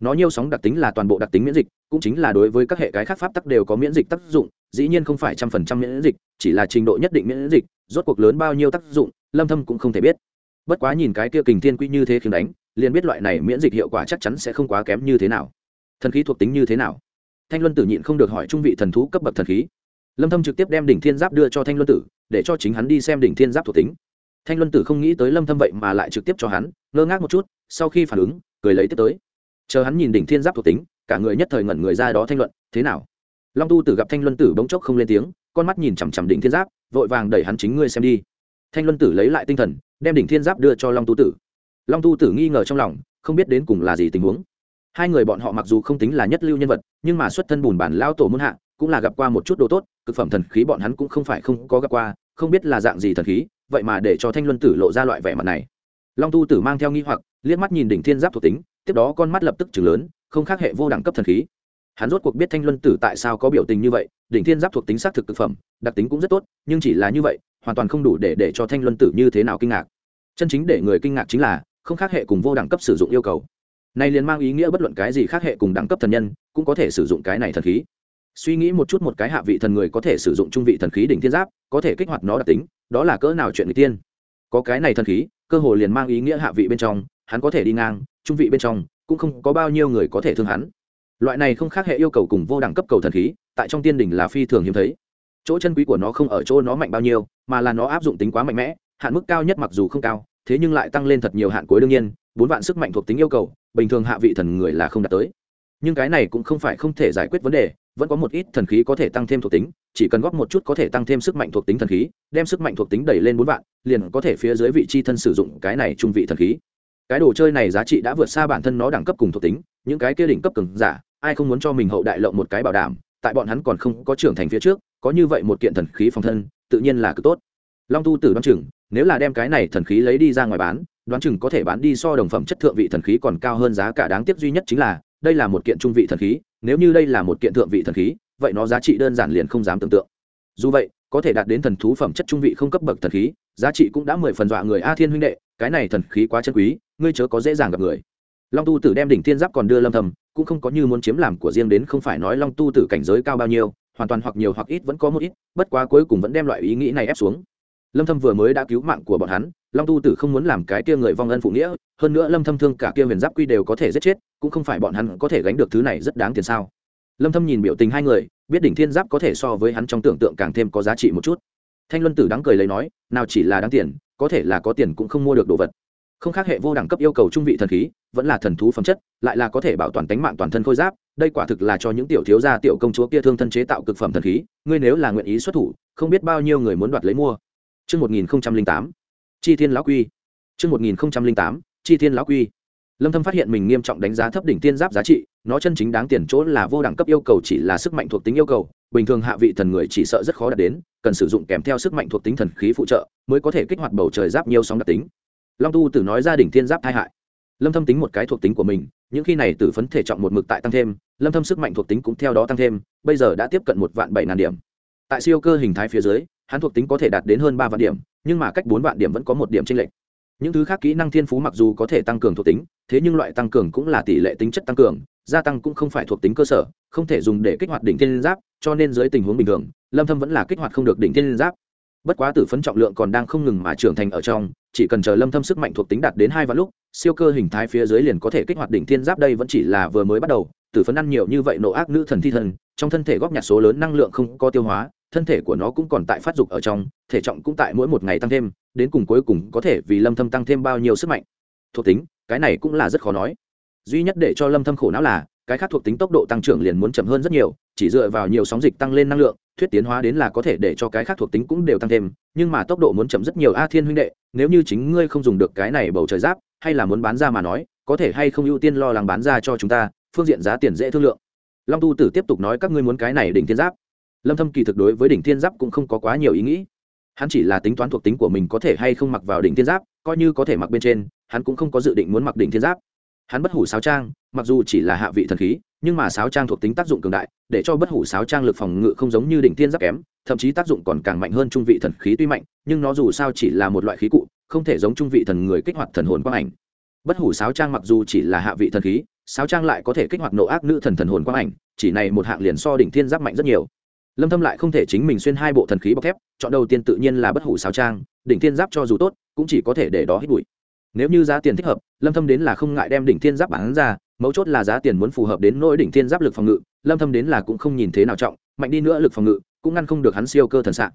nó nhiều sóng đặc tính là toàn bộ đặc tính miễn dịch, cũng chính là đối với các hệ cái khác pháp tắc đều có miễn dịch tác dụng, dĩ nhiên không phải trăm phần trăm miễn dịch, chỉ là trình độ nhất định miễn dịch, rốt cuộc lớn bao nhiêu tác dụng, lâm thâm cũng không thể biết. Bất quá nhìn cái kia kình thiên quy như thế khiến đánh, liền biết loại này miễn dịch hiệu quả chắc chắn sẽ không quá kém như thế nào. Thần khí thuộc tính như thế nào? Thanh luân tử nhịn không được hỏi trung vị thần thú cấp bậc thần khí. Lâm thâm trực tiếp đem đỉnh thiên giáp đưa cho thanh luân tử, để cho chính hắn đi xem đỉnh thiên giáp thuộc tính. Thanh luân tử không nghĩ tới lâm thâm vậy mà lại trực tiếp cho hắn, ngơ ngác một chút, sau khi phản ứng, cười lấy tiếp tới chờ hắn nhìn đỉnh thiên giáp thuộc tính, cả người nhất thời ngẩn người ra đó thanh luận, thế nào? Long tu tử gặp thanh luân tử bỗng chốc không lên tiếng, con mắt nhìn chằm chằm đỉnh thiên giáp, vội vàng đẩy hắn chính ngươi xem đi. Thanh luân tử lấy lại tinh thần, đem đỉnh thiên giáp đưa cho long tu tử. Long tu tử nghi ngờ trong lòng, không biết đến cùng là gì tình huống. Hai người bọn họ mặc dù không tính là nhất lưu nhân vật, nhưng mà xuất thân bùn bản lao tổ muôn hạ, cũng là gặp qua một chút đồ tốt, cực phẩm thần khí bọn hắn cũng không phải không có gặp qua, không biết là dạng gì thần khí, vậy mà để cho thanh luân tử lộ ra loại vẻ mặt này. Long tu tử mang theo nghi hoặc, liếc mắt nhìn đỉnh thiên giáp thuộc tính tiếp đó con mắt lập tức chừng lớn, không khác hệ vô đẳng cấp thần khí. Hắn rốt cuộc biết thanh luân tử tại sao có biểu tình như vậy, đỉnh thiên giáp thuộc tính xác thực thực phẩm, đặc tính cũng rất tốt, nhưng chỉ là như vậy, hoàn toàn không đủ để để cho thanh luân tử như thế nào kinh ngạc. Chân chính để người kinh ngạc chính là, không khác hệ cùng vô đẳng cấp sử dụng yêu cầu. Này liền mang ý nghĩa bất luận cái gì khác hệ cùng đẳng cấp thần nhân, cũng có thể sử dụng cái này thần khí. Suy nghĩ một chút một cái hạ vị thần người có thể sử dụng trung vị thần khí đỉnh thiên giáp, có thể kích hoạt nó đặc tính, đó là cỡ nào chuyện người tiên. Có cái này thần khí, cơ hồ liền mang ý nghĩa hạ vị bên trong, hắn có thể đi ngang trung vị bên trong, cũng không có bao nhiêu người có thể thương hắn. Loại này không khác hệ yêu cầu cùng vô đẳng cấp cầu thần khí, tại trong tiên đỉnh là phi thường hiếm thấy. Chỗ chân quý của nó không ở chỗ nó mạnh bao nhiêu, mà là nó áp dụng tính quá mạnh mẽ, hạn mức cao nhất mặc dù không cao, thế nhưng lại tăng lên thật nhiều hạn cuối đương nhiên, bốn vạn sức mạnh thuộc tính yêu cầu, bình thường hạ vị thần người là không đạt tới. Nhưng cái này cũng không phải không thể giải quyết vấn đề, vẫn có một ít thần khí có thể tăng thêm thuộc tính, chỉ cần góp một chút có thể tăng thêm sức mạnh thuộc tính thần khí, đem sức mạnh thuộc tính đẩy lên bốn vạn, liền có thể phía dưới vị chi thân sử dụng cái này trung vị thần khí cái đồ chơi này giá trị đã vượt xa bản thân nó đẳng cấp cùng thuộc tính, những cái kia đỉnh cấp cường giả, ai không muốn cho mình hậu đại lộng một cái bảo đảm, tại bọn hắn còn không có trưởng thành phía trước, có như vậy một kiện thần khí phòng thân, tự nhiên là cực tốt. Long tu tử đoán chừng, nếu là đem cái này thần khí lấy đi ra ngoài bán, đoán chừng có thể bán đi so đồng phẩm chất thượng vị thần khí còn cao hơn giá cả đáng tiếc duy nhất chính là, đây là một kiện trung vị thần khí, nếu như đây là một kiện thượng vị thần khí, vậy nó giá trị đơn giản liền không dám tưởng tượng. Dù vậy, có thể đạt đến thần thú phẩm chất trung vị không cấp bậc thần khí giá trị cũng đã mười phần dọa người a thiên huynh đệ, cái này thần khí quá chân quý, ngươi chớ có dễ dàng gặp người. Long tu tử đem đỉnh thiên giáp còn đưa lâm thầm, cũng không có như muốn chiếm làm của riêng đến không phải nói long tu tử cảnh giới cao bao nhiêu, hoàn toàn hoặc nhiều hoặc ít vẫn có một ít, bất quá cuối cùng vẫn đem loại ý nghĩ này ép xuống. Lâm thâm vừa mới đã cứu mạng của bọn hắn, long tu tử không muốn làm cái kia người vong ân phụ nghĩa, hơn nữa lâm thâm thương cả kia huyền giáp quy đều có thể giết chết, cũng không phải bọn hắn có thể gánh được thứ này rất đáng tiền sao. Lâm thâm nhìn biểu tình hai người, biết đỉnh thiên giáp có thể so với hắn trong tưởng tượng càng thêm có giá trị một chút thanh luân tử đáng cười lấy nói nào chỉ là đáng tiền có thể là có tiền cũng không mua được đồ vật không khác hệ vô đẳng cấp yêu cầu trung vị thần khí vẫn là thần thú phẩm chất lại là có thể bảo toàn tính mạng toàn thân khôi giáp đây quả thực là cho những tiểu thiếu gia tiểu công chúa kia thương thân chế tạo cực phẩm thần khí ngươi nếu là nguyện ý xuất thủ không biết bao nhiêu người muốn đoạt lấy mua Chương 1008. Chi Thiên lão quy. Chương 1008. Chi Thiên lão quy. Lâm Thâm phát hiện mình nghiêm trọng đánh giá thấp đỉnh tiên giáp giá trị, nó chân chính đáng tiền chỗ là vô đẳng cấp yêu cầu chỉ là sức mạnh thuộc tính yêu cầu, bình thường hạ vị thần người chỉ sợ rất khó đạt đến, cần sử dụng kèm theo sức mạnh thuộc tính thần khí phụ trợ, mới có thể kích hoạt bầu trời giáp nhiều sóng đặc tính. Long Tu Tử nói gia đình tiên giáp tai hại. Lâm Thâm tính một cái thuộc tính của mình, những khi này tử phấn thể trọng một mực tại tăng thêm, Lâm Thâm sức mạnh thuộc tính cũng theo đó tăng thêm, bây giờ đã tiếp cận một vạn bảy ngàn điểm. Tại siêu cơ hình thái phía dưới, hắn thuộc tính có thể đạt đến hơn ba vạn điểm nhưng mà cách bốn vạn điểm vẫn có một điểm tranh lệch những thứ khác kỹ năng thiên phú mặc dù có thể tăng cường thuộc tính thế nhưng loại tăng cường cũng là tỷ lệ tính chất tăng cường gia tăng cũng không phải thuộc tính cơ sở, không thể dùng để kích hoạt đỉnh thiên giáp, cho nên dưới tình huống bình thường, lâm thâm vẫn là kích hoạt không được đỉnh thiên giáp. Bất quá tử phấn trọng lượng còn đang không ngừng mà trưởng thành ở trong, chỉ cần chờ lâm thâm sức mạnh thuộc tính đạt đến hai vạn lúc, siêu cơ hình thái phía dưới liền có thể kích hoạt đỉnh thiên giáp đây vẫn chỉ là vừa mới bắt đầu. Tử phấn ăn nhiều như vậy nộ ác nữ thần thi thần, trong thân thể góp nhặt số lớn năng lượng không có tiêu hóa, thân thể của nó cũng còn tại phát dục ở trong, thể trọng cũng tại mỗi một ngày tăng thêm, đến cùng cuối cùng có thể vì lâm thâm tăng thêm bao nhiêu sức mạnh. Thuộc tính, cái này cũng là rất khó nói duy nhất để cho lâm thâm khổ não là, cái khác thuộc tính tốc độ tăng trưởng liền muốn chậm hơn rất nhiều, chỉ dựa vào nhiều sóng dịch tăng lên năng lượng, thuyết tiến hóa đến là có thể để cho cái khác thuộc tính cũng đều tăng thêm, nhưng mà tốc độ muốn chậm rất nhiều. A thiên huynh đệ, nếu như chính ngươi không dùng được cái này bầu trời giáp, hay là muốn bán ra mà nói, có thể hay không ưu tiên lo lắng bán ra cho chúng ta, phương diện giá tiền dễ thương lượng. Long tu tử tiếp tục nói các ngươi muốn cái này đỉnh thiên giáp. Lâm thâm kỳ thực đối với đỉnh thiên giáp cũng không có quá nhiều ý nghĩ. Hắn chỉ là tính toán thuộc tính của mình có thể hay không mặc vào đỉnh thiên giáp, coi như có thể mặc bên trên, hắn cũng không có dự định muốn mặc đỉnh thiên giáp hắn bất hủ sáo trang, mặc dù chỉ là hạ vị thần khí, nhưng mà sáo trang thuộc tính tác dụng cường đại, để cho bất hủ sáo trang lực phòng ngự không giống như đỉnh tiên giáp kém, thậm chí tác dụng còn càng mạnh hơn trung vị thần khí tuy mạnh, nhưng nó dù sao chỉ là một loại khí cụ, không thể giống trung vị thần người kích hoạt thần hồn quang ảnh. Bất hủ sáo trang mặc dù chỉ là hạ vị thần khí, sáo trang lại có thể kích hoạt nộ ác nữ thần thần hồn quang ảnh, chỉ này một hạng liền so đỉnh thiên giáp mạnh rất nhiều. Lâm thâm lại không thể chính mình xuyên hai bộ thần khí bọc thép, chọn đầu tiên tự nhiên là bất hủ sáo trang, đỉnh thiên giáp cho dù tốt, cũng chỉ có thể để đó hít bụi nếu như giá tiền thích hợp, lâm thâm đến là không ngại đem đỉnh thiên giáp bán ra, mấu chốt là giá tiền muốn phù hợp đến nỗi đỉnh thiên giáp lực phòng ngự, lâm thâm đến là cũng không nhìn thế nào trọng, mạnh đi nữa lực phòng ngự, cũng ngăn không được hắn siêu cơ thần sạng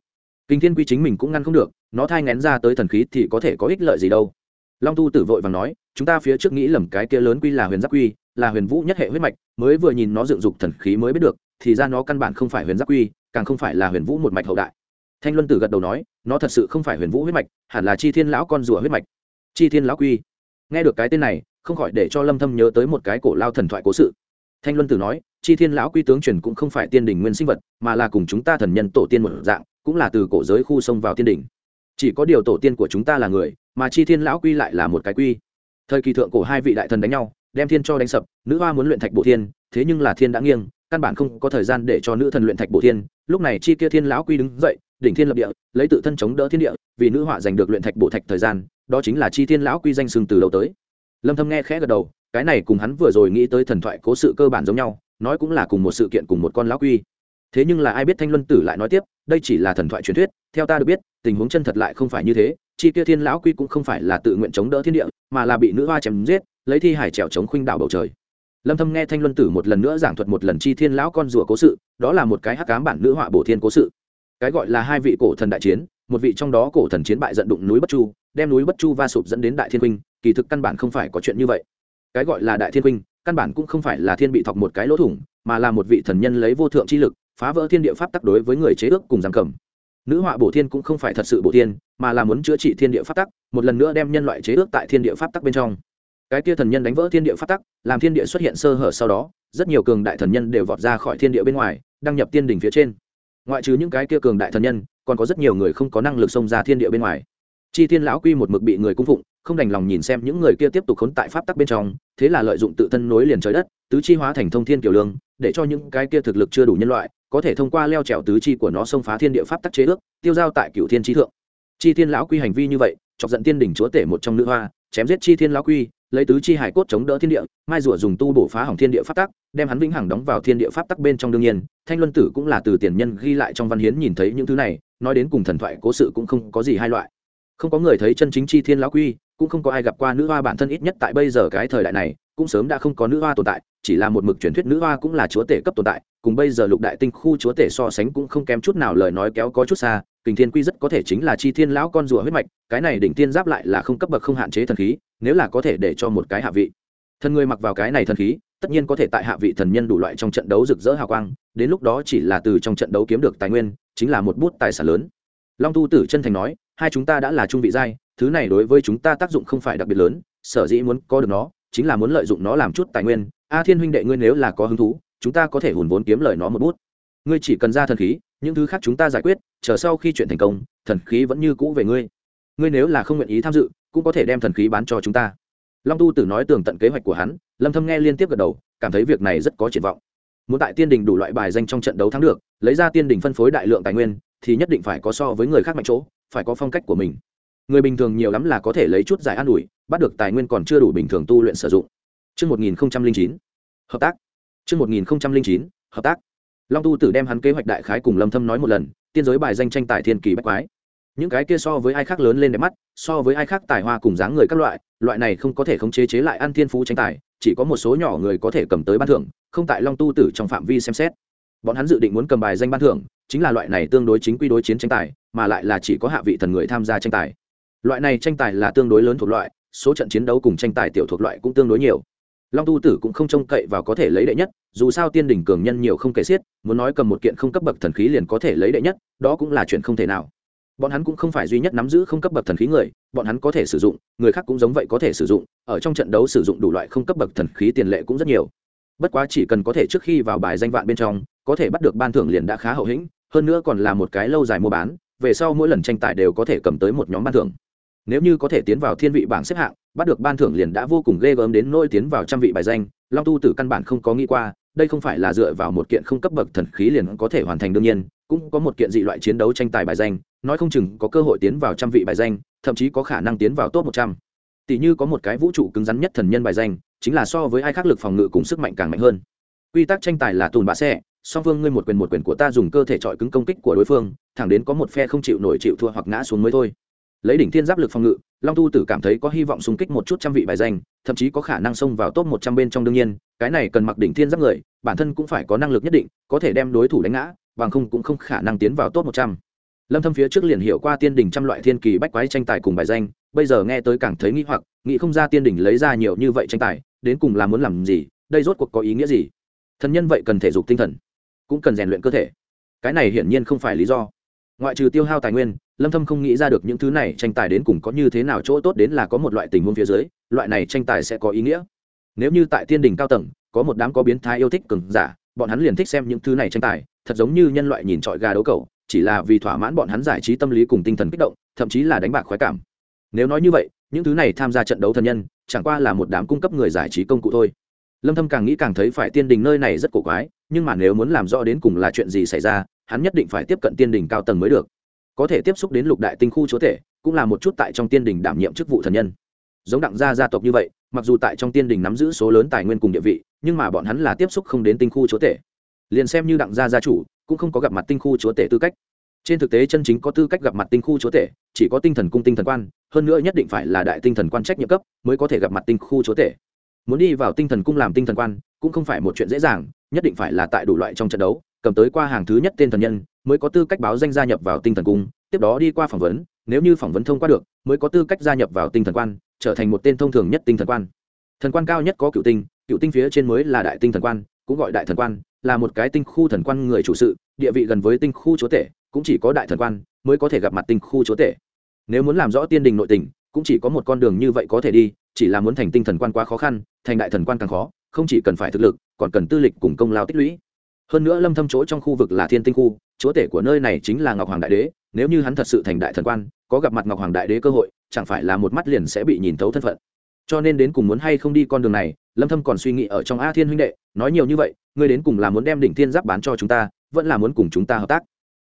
kinh thiên quy chính mình cũng ngăn không được, nó thai ngén ra tới thần khí thì có thể có ích lợi gì đâu. Long tu tử vội vàng nói, chúng ta phía trước nghĩ lầm cái kia lớn quy là huyền giáp quy, là huyền vũ nhất hệ huyết mạch, mới vừa nhìn nó dựng dục thần khí mới biết được, thì ra nó căn bản không phải huyền giáp quy, càng không phải là huyền vũ một mạch hậu đại. Thanh luân tử gật đầu nói, nó thật sự không phải huyền vũ huyết mạch, hẳn là chi thiên lão con rùa huyết mạch chi thiên lão quy. Nghe được cái tên này, không khỏi để cho lâm thâm nhớ tới một cái cổ lao thần thoại cố sự. Thanh luân tử nói, chi thiên lão quy tướng truyền cũng không phải tiên đỉnh nguyên sinh vật, mà là cùng chúng ta thần nhân tổ tiên một dạng, cũng là từ cổ giới khu sông vào tiên đỉnh. chỉ có điều tổ tiên của chúng ta là người, mà chi thiên lão quy lại là một cái quy. Thời kỳ thượng cổ hai vị đại thần đánh nhau, đem thiên cho đánh sập, nữ hoa muốn luyện thạch bộ thiên, thế nhưng là thiên đã nghiêng, căn bản không có thời gian để cho nữ thần luyện thạch bộ thiên. Lúc này chi kia thiên lão quy đứng dậy đỉnh thiên lập địa, lấy tự thân chống đỡ thiên địa, vì nữ họa giành được luyện thạch bộ thạch thời gian, đó chính là chi thiên lão quy danh sừng từ đầu tới. Lâm thâm nghe khẽ gật đầu, cái này cùng hắn vừa rồi nghĩ tới thần thoại cố sự cơ bản giống nhau, nói cũng là cùng một sự kiện cùng một con lão quy. Thế nhưng là ai biết thanh luân tử lại nói tiếp, đây chỉ là thần thoại truyền thuyết, theo ta được biết, tình huống chân thật lại không phải như thế, chi kia thiên lão quy cũng không phải là tự nguyện chống đỡ thiên địa, mà là bị nữ hoa chém giết, lấy thi hải trèo chống khuynh đảo bầu trời. Lâm thâm nghe thanh luân tử một lần nữa giảng thuật một lần chi thiên lão con rùa cố sự, đó là một cái hắc ám bản nữ họa bổ thiên cố sự cái gọi là hai vị cổ thần đại chiến, một vị trong đó cổ thần chiến bại giận đụng núi bất chu, đem núi bất chu va sụp dẫn đến đại thiên huynh kỳ thực căn bản không phải có chuyện như vậy. Cái gọi là đại thiên huynh căn bản cũng không phải là thiên bị thọc một cái lỗ thủng, mà là một vị thần nhân lấy vô thượng chi lực, phá vỡ thiên địa pháp tắc đối với người chế ước cùng giam cầm. Nữ họa bổ thiên cũng không phải thật sự bổ thiên, mà là muốn chữa trị thiên địa pháp tắc, một lần nữa đem nhân loại chế ước tại thiên địa pháp tắc bên trong. Cái kia thần nhân đánh vỡ thiên địa pháp tắc, làm thiên địa xuất hiện sơ hở sau đó, rất nhiều cường đại thần nhân đều vọt ra khỏi thiên địa bên ngoài, đăng nhập tiên đỉnh phía trên ngoại trừ những cái kia cường đại thần nhân, còn có rất nhiều người không có năng lực xông ra thiên địa bên ngoài. Chi thiên lão quy một mực bị người cung phụng, không đành lòng nhìn xem những người kia tiếp tục khốn tại pháp tắc bên trong, thế là lợi dụng tự thân nối liền trời đất, tứ chi hóa thành thông thiên kiểu lương, để cho những cái kia thực lực chưa đủ nhân loại, có thể thông qua leo trèo tứ chi của nó xông phá thiên địa pháp tắc chế ước, tiêu giao tại cựu thiên trí thượng. Chi thiên lão quy hành vi như vậy, chọc giận tiên đỉnh chúa tể một trong nữ hoa, chém giết chi thiên lão quy lấy tứ chi hải cốt chống đỡ thiên địa, mai rùa dùng tu bổ phá hỏng thiên địa pháp tắc, đem hắn vĩnh hằng đóng vào thiên địa pháp tắc bên trong đương nhiên, thanh luân tử cũng là từ tiền nhân ghi lại trong văn hiến nhìn thấy những thứ này, nói đến cùng thần thoại cố sự cũng không có gì hai loại. Không có người thấy chân chính chi thiên lão quy, cũng không có ai gặp qua nữ hoa bản thân ít nhất tại bây giờ cái thời đại này, cũng sớm đã không có nữ hoa tồn tại, chỉ là một mực truyền thuyết nữ hoa cũng là chúa tể cấp tồn tại, cùng bây giờ lục đại tinh khu chúa tể so sánh cũng không kém chút nào lời nói kéo có chút xa, kình thiên quy rất có thể chính là chi thiên lão con rùa huyết mạch, cái này đỉnh tiên giáp lại là không cấp bậc không hạn chế thần khí nếu là có thể để cho một cái hạ vị. Thần người mặc vào cái này thần khí, tất nhiên có thể tại hạ vị thần nhân đủ loại trong trận đấu rực rỡ hào quang, đến lúc đó chỉ là từ trong trận đấu kiếm được tài nguyên, chính là một bút tài sản lớn. Long tu tử chân thành nói, hai chúng ta đã là trung vị giai, thứ này đối với chúng ta tác dụng không phải đặc biệt lớn, sở dĩ muốn có được nó, chính là muốn lợi dụng nó làm chút tài nguyên. A thiên huynh đệ ngươi nếu là có hứng thú, chúng ta có thể hùn vốn kiếm lời nó một bút. Ngươi chỉ cần ra thần khí, những thứ khác chúng ta giải quyết, chờ sau khi chuyện thành công, thần khí vẫn như cũ về ngươi ngươi nếu là không nguyện ý tham dự cũng có thể đem thần khí bán cho chúng ta long tu tử nói tường tận kế hoạch của hắn lâm thâm nghe liên tiếp gật đầu cảm thấy việc này rất có triển vọng muốn tại tiên đình đủ loại bài danh trong trận đấu thắng được lấy ra tiên đình phân phối đại lượng tài nguyên thì nhất định phải có so với người khác mạnh chỗ phải có phong cách của mình người bình thường nhiều lắm là có thể lấy chút giải an ủi bắt được tài nguyên còn chưa đủ bình thường tu luyện sử dụng Trước 1009, hợp tác. Trước 1009, hợp tác. Long Tu Tử đem hắn kế hoạch đại khái cùng Lâm Thâm nói một lần, tiên giới bài danh tranh tài thiên kỳ bách quái. Những cái kia so với ai khác lớn lên đẹp mắt, so với ai khác tài hoa cùng dáng người các loại, loại này không có thể khống chế chế lại ăn thiên phú tranh tài, chỉ có một số nhỏ người có thể cầm tới ban thưởng, không tại Long Tu Tử trong phạm vi xem xét. Bọn hắn dự định muốn cầm bài danh ban thưởng, chính là loại này tương đối chính quy đối chiến tranh tài, mà lại là chỉ có hạ vị thần người tham gia tranh tài. Loại này tranh tài là tương đối lớn thuộc loại, số trận chiến đấu cùng tranh tài tiểu thuộc loại cũng tương đối nhiều long tu tử cũng không trông cậy vào có thể lấy đệ nhất dù sao tiên đỉnh cường nhân nhiều không kể xiết muốn nói cầm một kiện không cấp bậc thần khí liền có thể lấy đệ nhất đó cũng là chuyện không thể nào bọn hắn cũng không phải duy nhất nắm giữ không cấp bậc thần khí người, bọn hắn có thể sử dụng, người khác cũng giống vậy có thể sử dụng, ở trong trận đấu sử dụng đủ loại không cấp bậc thần khí tiền lệ cũng rất nhiều. Bất quá chỉ cần có thể trước khi vào bài danh vạn bên trong, có thể bắt được ban thưởng liền đã khá hậu hĩnh, hơn nữa còn là một cái lâu dài mua bán, về sau mỗi lần tranh tài đều có thể cầm tới một nhóm ban thưởng. Nếu như có thể tiến vào thiên vị bảng xếp hạng, bắt được ban thưởng liền đã vô cùng ghê gớm đến nỗi tiến vào trăm vị bài danh, long tu từ căn bản không có nghĩ qua, đây không phải là dựa vào một kiện không cấp bậc thần khí liền có thể hoàn thành đương nhiên cũng có một kiện dị loại chiến đấu tranh tài bài danh, nói không chừng có cơ hội tiến vào trăm vị bài danh, thậm chí có khả năng tiến vào top một trăm. Tỷ như có một cái vũ trụ cứng rắn nhất thần nhân bài danh, chính là so với ai khác lực phòng ngự cùng sức mạnh càng mạnh hơn. Quy tắc tranh tài là tùn bạ xe, song phương ngươi một quyền một quyền của ta dùng cơ thể chọi cứng công kích của đối phương, thẳng đến có một phe không chịu nổi chịu thua hoặc ngã xuống mới thôi. Lấy đỉnh thiên giáp lực phòng ngự, long tu tử cảm thấy có hy vọng xung kích một chút trăm vị bài danh, thậm chí có khả năng xông vào top một trăm bên trong đương nhiên, cái này cần mặc đỉnh thiên giáp người, bản thân cũng phải có năng lực nhất định, có thể đem đối thủ đánh ngã bằng không cũng không khả năng tiến vào top một trăm. Lâm thâm phía trước liền hiểu qua tiên đỉnh trăm loại thiên kỳ bách quái tranh tài cùng bài danh, bây giờ nghe tới càng thấy nghi hoặc, nghĩ không ra tiên đỉnh lấy ra nhiều như vậy tranh tài, đến cùng là muốn làm gì, đây rốt cuộc có ý nghĩa gì? Thần nhân vậy cần thể dục tinh thần, cũng cần rèn luyện cơ thể. Cái này hiển nhiên không phải lý do. Ngoại trừ tiêu hao tài nguyên, lâm thâm không nghĩ ra được những thứ này tranh tài đến cùng có như thế nào chỗ tốt đến là có một loại tình huống phía dưới, loại này tranh tài sẽ có ý nghĩa. Nếu như tại tiên đỉnh cao tầng, có một đám có biến thái yêu thích cường giả, bọn hắn liền thích xem những thứ này tranh tài thật giống như nhân loại nhìn trọi gà đấu cầu chỉ là vì thỏa mãn bọn hắn giải trí tâm lý cùng tinh thần kích động thậm chí là đánh bạc khoái cảm. Nếu nói như vậy những thứ này tham gia trận đấu thần nhân chẳng qua là một đám cung cấp người giải trí công cụ thôi. Lâm thâm càng nghĩ càng thấy phải tiên đình nơi này rất cổ quái nhưng mà nếu muốn làm rõ đến cùng là chuyện gì xảy ra hắn nhất định phải tiếp cận tiên đình cao tầng mới được. Có thể tiếp xúc đến lục đại tinh khu chúa thể, cũng là một chút tại trong tiên đình đảm nhiệm chức vụ thần nhân. Giống đặng gia gia tộc như vậy mặc dù tại trong tiên đình nắm giữ số lớn tài nguyên cùng địa vị nhưng mà bọn hắn là tiếp xúc không đến tinh khu chúa thể liền xem như đặng gia gia chủ, cũng không có gặp mặt tinh khu chúa tể tư cách. Trên thực tế chân chính có tư cách gặp mặt tinh khu chúa tể, chỉ có tinh thần cung tinh thần quan, hơn nữa nhất định phải là đại tinh thần quan trách nhiệm cấp mới có thể gặp mặt tinh khu chúa tể. Muốn đi vào tinh thần cung làm tinh thần quan, cũng không phải một chuyện dễ dàng, nhất định phải là tại đủ loại trong trận đấu, cầm tới qua hàng thứ nhất tên thần nhân, mới có tư cách báo danh gia nhập vào tinh thần cung, tiếp đó đi qua phỏng vấn, nếu như phỏng vấn thông qua được, mới có tư cách gia nhập vào tinh thần quan, trở thành một tên thông thường nhất tinh thần quan. Thần quan cao nhất có cựu tinh cựu tinh phía trên mới là đại tinh thần quan, cũng gọi đại thần quan là một cái tinh khu thần quan người chủ sự, địa vị gần với tinh khu chúa tể, cũng chỉ có đại thần quan mới có thể gặp mặt tinh khu chúa tể. Nếu muốn làm rõ tiên đình nội tình, cũng chỉ có một con đường như vậy có thể đi, chỉ là muốn thành tinh thần quan quá khó khăn, thành đại thần quan càng khó, không chỉ cần phải thực lực, còn cần tư lịch cùng công lao tích lũy. Hơn nữa lâm thâm chỗ trong khu vực là thiên tinh khu, chúa tể của nơi này chính là ngọc hoàng đại đế, nếu như hắn thật sự thành đại thần quan, có gặp mặt ngọc hoàng đại đế cơ hội, chẳng phải là một mắt liền sẽ bị nhìn thấu thân phận cho nên đến cùng muốn hay không đi con đường này, lâm thâm còn suy nghĩ ở trong a thiên huynh đệ, nói nhiều như vậy, ngươi đến cùng là muốn đem đỉnh thiên giáp bán cho chúng ta, vẫn là muốn cùng chúng ta hợp tác.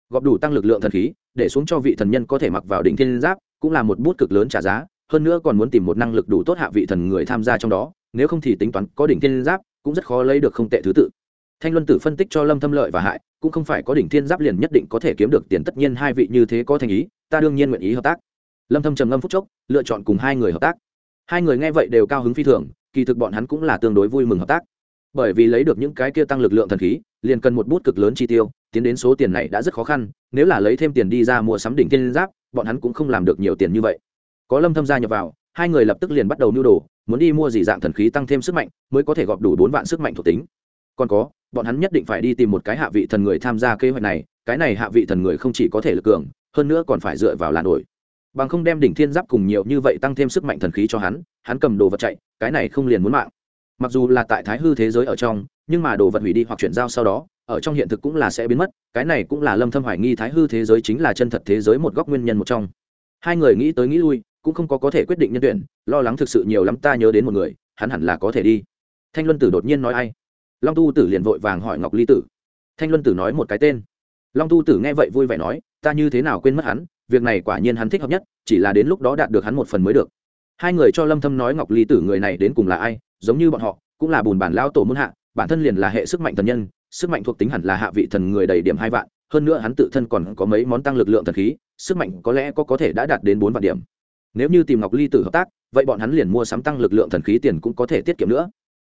Gọp đủ tăng lực lượng thần khí, để xuống cho vị thần nhân có thể mặc vào đỉnh thiên giáp, cũng là một bút cực lớn trả giá, hơn nữa còn muốn tìm một năng lực đủ tốt hạ vị thần người tham gia trong đó, nếu không thì tính toán có đỉnh thiên giáp, cũng rất khó lấy được không tệ thứ tự. Thanh luân tử phân tích cho lâm thâm lợi và hại, cũng không phải có đỉnh thiên giáp liền nhất định có thể kiếm được tiền, tất nhiên hai vị như thế có thành ý, ta đương nhiên nguyện ý hợp tác. Lâm thâm trầm ngâm phút chốc, lựa chọn cùng hai người hợp tác hai người nghe vậy đều cao hứng phi thường, kỳ thực bọn hắn cũng là tương đối vui mừng hợp tác. Bởi vì lấy được những cái kia tăng lực lượng thần khí, liền cần một bút cực lớn chi tiêu, tiến đến số tiền này đã rất khó khăn, nếu là lấy thêm tiền đi ra mua sắm đỉnh thiên giáp, bọn hắn cũng không làm được nhiều tiền như vậy. Có lâm thâm gia nhập vào, hai người lập tức liền bắt đầu nưu đồ, muốn đi mua gì dạng thần khí tăng thêm sức mạnh, mới có thể gọp đủ bốn vạn sức mạnh thuộc tính. Còn có, bọn hắn nhất định phải đi tìm một cái hạ vị thần người tham gia kế hoạch này, cái này hạ vị thần người không chỉ có thể lực cường, hơn nữa còn phải dựa vào làn nổi bằng không đem đỉnh thiên giáp cùng nhiều như vậy tăng thêm sức mạnh thần khí cho hắn hắn cầm đồ vật chạy, cái này không liền muốn mạng. Mặc dù là tại thái hư thế giới ở trong, nhưng mà đồ vật hủy đi hoặc chuyển giao sau đó, ở trong hiện thực cũng là sẽ biến mất, cái này cũng là lâm thâm hoài nghi thái hư thế giới chính là chân thật thế giới một góc nguyên nhân một trong. Hai người nghĩ tới nghĩ lui, cũng không có có thể quyết định nhân tuyển, lo lắng thực sự nhiều lắm ta nhớ đến một người, hắn hẳn là có thể đi. Thanh luân tử đột nhiên nói ai? Long tu tử liền vội vàng hỏi ngọc ly tử. Thanh luân tử nói một cái tên. Long tu tử nghe vậy vui vẻ nói, ta như thế nào quên mất hắn việc này quả nhiên hắn thích hợp nhất, chỉ là đến lúc đó đạt được hắn một phần mới được. Hai người cho lâm thâm nói ngọc ly tử người này đến cùng là ai, giống như bọn họ, cũng là bùn bản lao tổ muôn hạ, bản thân liền là hệ sức mạnh thần nhân, sức mạnh thuộc tính hẳn là hạ vị thần người đầy điểm hai vạn, hơn nữa hắn tự thân còn có mấy món tăng lực lượng thần khí, sức mạnh có lẽ có có thể đã đạt đến bốn vạn điểm. Nếu như tìm ngọc ly tử hợp tác, vậy bọn hắn liền mua sắm tăng lực lượng thần khí tiền cũng có thể tiết kiệm nữa.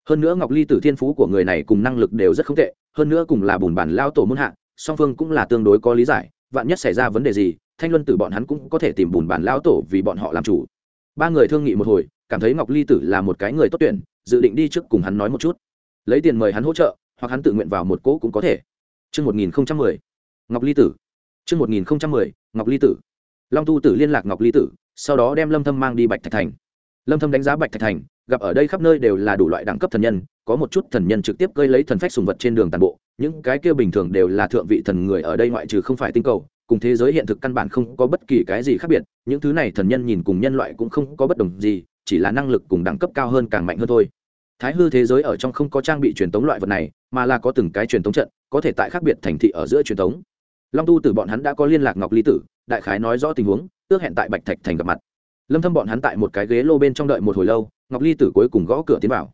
Hơn nữa ngọc ly tử thiên phú của người này cùng năng lực đều rất không tệ, hơn nữa cùng là bùn bản lao tổ muôn hạ, song phương cũng là tương đối có lý giải, vạn nhất xảy ra vấn đề gì thanh luân tử bọn hắn cũng có thể tìm bùn bản lao tổ vì bọn họ làm chủ ba người thương nghị một hồi cảm thấy ngọc ly tử là một cái người tốt tuyển dự định đi trước cùng hắn nói một chút lấy tiền mời hắn hỗ trợ hoặc hắn tự nguyện vào một cỗ cũng có thể Chương 1010. Ngọc Ly Tử. Chương 1010. Ngọc Ly Tử. Long Tu Tử liên lạc Ngọc Ly Tử, sau đó đem Lâm Thâm mang đi Bạch Thạch Thành. Lâm Thâm đánh giá Bạch Thạch Thành, gặp ở đây khắp nơi đều là đủ loại đẳng cấp thần nhân, có một chút thần nhân trực tiếp gây lấy thần phách sùng vật trên đường tàn bộ, những cái kia bình thường đều là thượng vị thần người ở đây ngoại trừ không phải tinh cầu, cùng thế giới hiện thực căn bản không có bất kỳ cái gì khác biệt, những thứ này thần nhân nhìn cùng nhân loại cũng không có bất đồng gì, chỉ là năng lực cùng đẳng cấp cao hơn càng mạnh hơn thôi. Thái hư thế giới ở trong không có trang bị truyền thống loại vật này mà là có từng cái truyền thống trận có thể tại khác biệt thành thị ở giữa truyền thống long tu từ bọn hắn đã có liên lạc ngọc ly tử đại khái nói rõ tình huống ước hẹn tại bạch thạch thành gặp mặt. Lâm thâm bọn hắn tại một cái ghế lô bên trong đợi một hồi lâu ngọc ly tử cuối cùng gõ cửa tiến vào.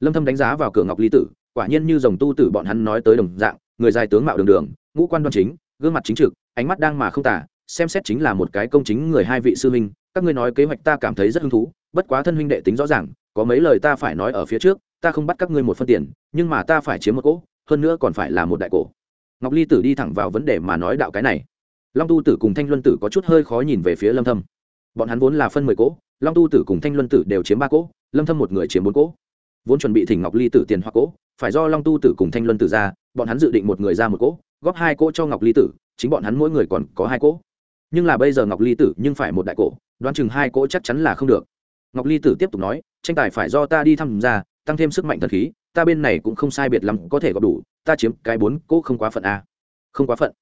Lâm thâm đánh giá vào cửa ngọc ly tử quả nhiên như dòng tu tử bọn hắn nói tới đồng dạng người dài tướng mạo đường đường ngũ quan đoan chính gương mặt chính trực ánh mắt đang mà không tả, xem xét chính là một cái công chính người hai vị sư huynh, các ngươi nói kế hoạch ta cảm thấy rất hứng thú, bất quá thân huynh đệ tính rõ ràng, có mấy lời ta phải nói ở phía trước, ta không bắt các ngươi một phân tiền, nhưng mà ta phải chiếm một cỗ, hơn nữa còn phải là một đại cổ. Ngọc ly tử đi thẳng vào vấn đề mà nói đạo cái này. Long tu tử cùng thanh luân tử có chút hơi khó nhìn về phía lâm thâm. Bọn hắn vốn là phân mười cỗ, long tu tử cùng thanh luân tử đều chiếm ba cỗ, lâm thâm một người chiếm bốn cỗ. Vốn chuẩn bị thỉnh ngọc ly tử tiền hoặc cỗ, phải do long tu tử cùng thanh luân tử ra, bọn hắn dự định một người ra một cỗ, góp hai cỗ cho ngọc ly tử chính bọn hắn mỗi người còn có hai cỗ. Nhưng là bây giờ ngọc ly tử nhưng phải một đại cổ đoán chừng hai cỗ chắc chắn là không được. Ngọc ly tử tiếp tục nói, tranh tài phải do ta đi tham gia tăng thêm sức mạnh thần khí, ta bên này cũng không sai biệt lắm, có thể có đủ, ta chiếm cái bốn cỗ không quá phận a. Không quá phận.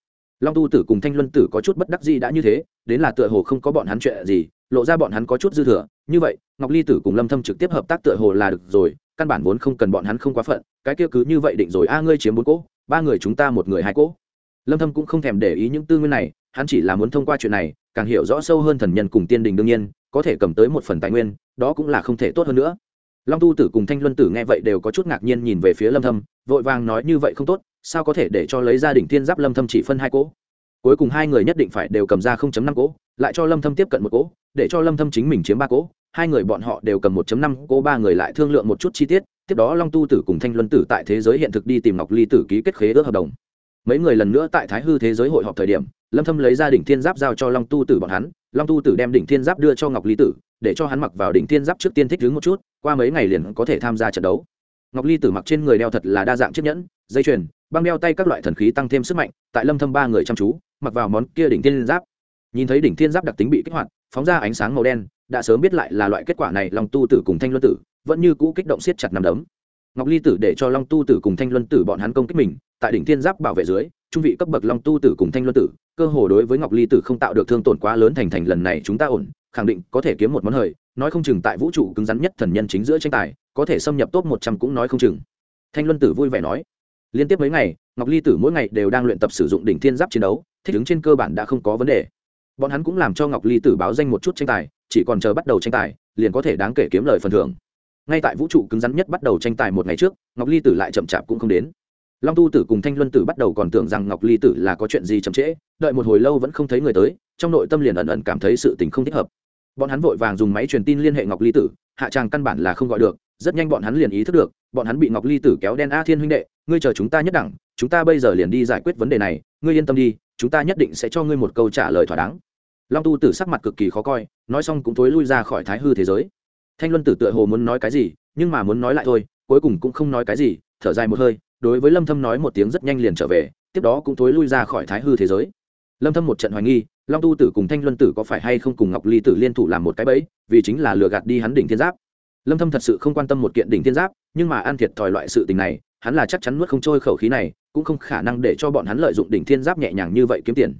Long tu tử cùng thanh luân tử có chút bất đắc gì đã như thế, đến là tựa hồ không có bọn hắn chuyện gì, lộ ra bọn hắn có chút dư thừa. Như vậy, ngọc ly tử cùng lâm thâm trực tiếp hợp tác tựa hồ là được rồi, căn bản vốn không cần bọn hắn không quá phận, cái kia cứ như vậy định rồi, a, ngươi chiếm bốn cỗ, ba người chúng ta một người hai cỗ lâm thâm cũng không thèm để ý những tư nguyên này, hắn chỉ là muốn thông qua chuyện này, càng hiểu rõ sâu hơn thần nhân cùng tiên đình đương nhiên, có thể cầm tới một phần tài nguyên, đó cũng là không thể tốt hơn nữa. Long tu tử cùng thanh luân tử nghe vậy đều có chút ngạc nhiên nhìn về phía lâm thâm, vội vàng nói như vậy không tốt, sao có thể để cho lấy gia đình thiên giáp lâm thâm chỉ phân hai cỗ? Cuối cùng hai người nhất định phải đều cầm ra 0.5 cỗ, lại cho lâm thâm tiếp cận một cỗ, để cho lâm thâm chính mình chiếm ba cỗ, hai người bọn họ đều cầm 1.5 cỗ, ba người lại thương lượng một chút chi tiết, tiếp đó long tu tử cùng thanh luân tử tại thế giới hiện thực đi tìm ngọc ly tử ký kết khế ước hợp đồng mấy người lần nữa tại thái hư thế giới hội họp thời điểm, lâm thâm lấy ra đỉnh thiên giáp giao cho long tu tử bọn hắn, long tu tử đem đỉnh thiên giáp đưa cho ngọc ly tử, để cho hắn mặc vào đỉnh thiên giáp trước tiên thích ứng một chút, qua mấy ngày liền có thể tham gia trận đấu. Ngọc ly tử mặc trên người đeo thật là đa dạng chiếc nhẫn, dây chuyền, băng đeo tay các loại thần khí tăng thêm sức mạnh, tại lâm thâm ba người chăm chú, mặc vào món kia đỉnh thiên giáp. Nhìn thấy đỉnh thiên giáp đặc tính bị kích hoạt, phóng ra ánh sáng màu đen, đã sớm biết lại là loại kết quả này long tu tử cùng thanh luân tử vẫn như cũ kích động siết chặt nằm đấm ngọc ly tử để cho long tu tử cùng thanh luân tử bọn hắn công kích mình, tại đỉnh thiên giáp bảo vệ dưới, trung vị cấp bậc long tu tử cùng thanh luân tử, cơ hồ đối với ngọc ly tử không tạo được thương tổn quá lớn thành thành lần này chúng ta ổn, khẳng định có thể kiếm một món hời, nói không chừng tại vũ trụ cứng rắn nhất thần nhân chính giữa tranh tài, có thể xâm nhập top một trăm cũng nói không chừng. Thanh luân tử vui vẻ nói. Liên tiếp mấy ngày, ngọc ly tử mỗi ngày đều đang luyện tập sử dụng đỉnh thiên giáp chiến đấu, thích ứng trên cơ bản đã không có vấn đề. Bọn hắn cũng làm cho ngọc ly tử báo danh một chút tranh tài, chỉ còn chờ bắt đầu tranh tài, liền có thể đáng kể kiếm lời phần thưởng ngay tại vũ trụ cứng rắn nhất bắt đầu tranh tài một ngày trước, ngọc ly tử lại chậm chạp cũng không đến. Long tu tử cùng thanh luân tử bắt đầu còn tưởng rằng ngọc ly tử là có chuyện gì chậm trễ, đợi một hồi lâu vẫn không thấy người tới, trong nội tâm liền ẩn ẩn cảm thấy sự tình không thích hợp. Bọn hắn vội vàng dùng máy truyền tin liên hệ ngọc ly tử, hạ tràng căn bản là không gọi được, rất nhanh bọn hắn liền ý thức được, bọn hắn bị ngọc ly tử kéo đen a thiên huynh đệ, ngươi chờ chúng ta nhất đẳng, chúng ta bây giờ liền đi giải quyết vấn đề này, ngươi yên tâm đi, chúng ta nhất định sẽ cho ngươi một câu trả lời thỏa đáng. Long tu tử sắc mặt cực kỳ khó coi, nói xong cũng thối lui ra khỏi thái hư thế giới thanh luân tử tựa hồ muốn nói cái gì, nhưng mà muốn nói lại thôi, cuối cùng cũng không nói cái gì, thở dài một hơi, đối với lâm thâm nói một tiếng rất nhanh liền trở về, tiếp đó cũng thối lui ra khỏi thái hư thế giới. Lâm thâm một trận hoài nghi, long tu tử cùng thanh luân tử có phải hay không cùng ngọc ly tử liên thủ làm một cái bẫy, vì chính là lừa gạt đi hắn đỉnh thiên giáp. Lâm thâm thật sự không quan tâm một kiện đỉnh thiên giáp, nhưng mà ăn thiệt thòi loại sự tình này, hắn là chắc chắn nuốt không trôi khẩu khí này, cũng không khả năng để cho bọn hắn lợi dụng đỉnh thiên giáp nhẹ nhàng như vậy kiếm tiền.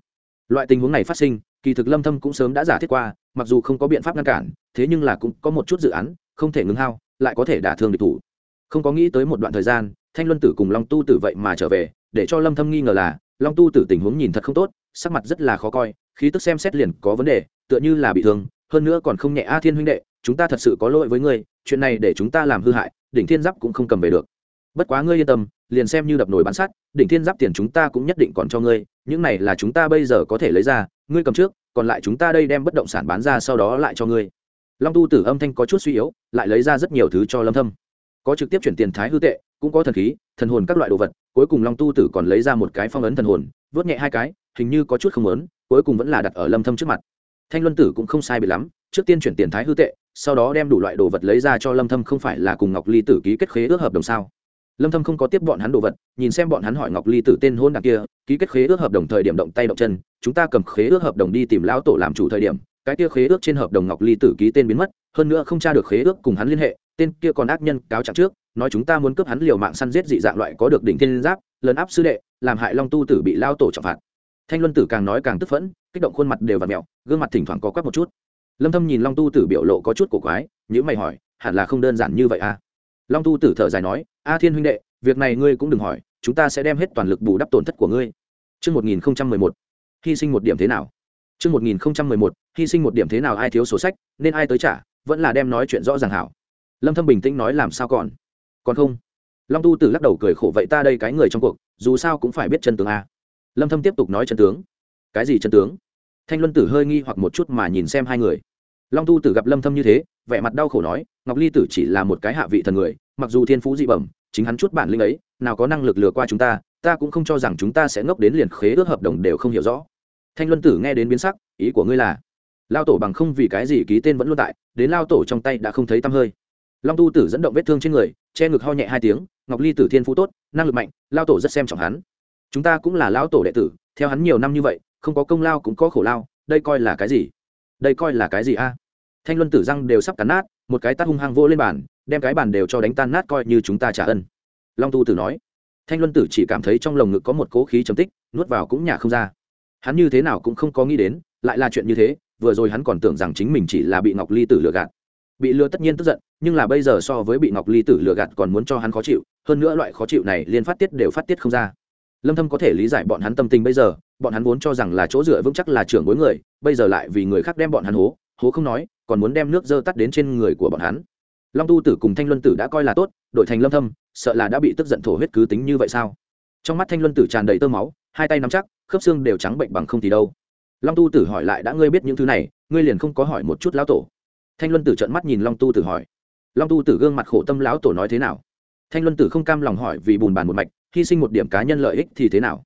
Loại tình huống này phát sinh kỳ thực lâm thâm cũng sớm đã giả thiết qua, mặc dù không có biện pháp ngăn cản, thế nhưng là cũng có một chút dự án, không thể ngừng hao, lại có thể đả thương địch thủ. Không có nghĩ tới một đoạn thời gian, thanh luân tử cùng long tu tử vậy mà trở về, để cho lâm thâm nghi ngờ là, long tu tử tình huống nhìn thật không tốt, sắc mặt rất là khó coi, khí tức xem xét liền có vấn đề, tựa như là bị thương, hơn nữa còn không nhẹ. A thiên huynh đệ, chúng ta thật sự có lỗi với ngươi, chuyện này để chúng ta làm hư hại, đỉnh thiên giáp cũng không cầm về được. Bất quá ngươi yên tâm liền xem như đập nồi bán sắt, đỉnh thiên giáp tiền chúng ta cũng nhất định còn cho ngươi, những này là chúng ta bây giờ có thể lấy ra, ngươi cầm trước, còn lại chúng ta đây đem bất động sản bán ra sau đó lại cho ngươi. Long tu tử âm thanh có chút suy yếu, lại lấy ra rất nhiều thứ cho lâm thâm. Có trực tiếp chuyển tiền thái hư tệ, cũng có thần khí, thần hồn các loại đồ vật, cuối cùng long tu tử còn lấy ra một cái phong ấn thần hồn, vớt nhẹ hai cái, hình như có chút không lớn cuối cùng vẫn là đặt ở lâm thâm trước mặt. Thanh luân tử cũng không sai bị lắm, trước tiên chuyển tiền thái hư tệ, sau đó đem đủ loại đồ vật lấy ra cho lâm thâm không phải là cùng ngọc ly tử ký kết khế ước hợp đồng sao? Lâm thâm không có tiếp bọn hắn đồ vật, nhìn xem bọn hắn hỏi ngọc ly tử tên hôn đặc kia, ký kết khế ước hợp đồng thời điểm động tay động chân, chúng ta cầm khế ước hợp đồng đi tìm lão tổ làm chủ thời điểm, cái kia khế ước trên hợp đồng ngọc ly tử ký tên biến mất, hơn nữa không tra được khế ước cùng hắn liên hệ, tên kia còn ác nhân cáo trạng trước, nói chúng ta muốn cướp hắn liều mạng săn giết dị dạng loại có được đỉnh thiên giáp lớn áp sư đệ, làm hại long tu tử bị lao tổ trọng phạt. Thanh luân tử càng nói càng tức phẫn, kích động khuôn mặt đều và mẹo gương mặt thỉnh thoảng có quắc một chút. Lâm thâm nhìn long tu tử biểu lộ có chút cổ quái nhữ mày hỏi, hẳn là không đơn giản như vậy à? Long tu tử thở dài nói a thiên huynh đệ việc này ngươi cũng đừng hỏi chúng ta sẽ đem hết toàn lực bù đắp tổn thất của ngươi Trước 1011, hy sinh một điểm thế nào? Trước 1011, hy sinh một điểm thế nào ai thiếu sổ sách, nên ai tới trả, vẫn là đem nói chuyện rõ ràng hảo. Lâm Thâm bình tĩnh nói làm sao còn? Còn không? Long Tu Tử lắc đầu cười khổ vậy ta đây cái người trong cuộc, dù sao cũng phải biết chân tướng a. Lâm Thâm tiếp tục nói chân tướng. Cái gì chân tướng? Thanh Luân Tử hơi nghi hoặc một chút mà nhìn xem hai người. Long Tu Tử gặp Lâm Thâm như thế, vẻ mặt đau khổ nói, Ngọc Ly Tử chỉ là một cái hạ vị thần người, mặc dù thiên phú dị bẩm, chính hắn chút bản lĩnh ấy, nào có năng lực lừa qua chúng ta, ta cũng không cho rằng chúng ta sẽ ngốc đến liền khế ước hợp đồng đều không hiểu rõ. Thanh luân tử nghe đến biến sắc ý của ngươi là? Lao tổ bằng không vì cái gì ký tên vẫn luôn tại đến lao tổ trong tay đã không thấy tăm hơi. Long tu tử dẫn động vết thương trên người che ngực ho nhẹ hai tiếng ngọc ly tử thiên phú tốt năng lực mạnh lao tổ rất xem trọng hắn. Chúng ta cũng là lao tổ đệ tử theo hắn nhiều năm như vậy không có công lao cũng có khổ lao đây coi là cái gì? Đây coi là cái gì a? Thanh luân tử răng đều sắp cắn nát, một cái tát hung hăng vô lên bàn, đem cái bàn đều cho đánh tan nát coi như chúng ta trả ân. Long tu tử nói. Thanh luân tử chỉ cảm thấy trong lồng ngực có một cố khí chấm tích, nuốt vào cũng nhả không ra. Hắn như thế nào cũng không có nghĩ đến, lại là chuyện như thế, vừa rồi hắn còn tưởng rằng chính mình chỉ là bị ngọc ly tử lừa gạt. Bị lừa tất nhiên tức giận, nhưng là bây giờ so với bị ngọc ly tử lừa gạt còn muốn cho hắn khó chịu, hơn nữa loại khó chịu này liên phát tiết đều phát tiết không ra. Lâm thâm có thể lý giải bọn hắn tâm tình bây giờ, bọn hắn vốn cho rằng là chỗ dựa vững chắc là trưởng bối người, bây giờ lại vì người khác đem bọn hắn hố hố không nói còn muốn đem nước dơ tắt đến trên người của bọn hắn. Long tu tử cùng thanh luân tử đã coi là tốt, đội thành lâm thâm, sợ là đã bị tức giận thổ huyết cứ tính như vậy sao? Trong mắt thanh luân tử tràn đầy tơ máu, hai tay nắm chắc, khớp xương đều trắng bệnh bằng không thì đâu. Long tu tử hỏi lại, đã ngươi biết những thứ này, ngươi liền không có hỏi một chút lão tổ? Thanh luân tử trợn mắt nhìn long tu tử hỏi. Long tu tử gương mặt khổ tâm lão tổ nói thế nào? Thanh luân tử không cam lòng hỏi vì bùn bàn một mạch, hy sinh một điểm cá nhân lợi ích thì thế nào?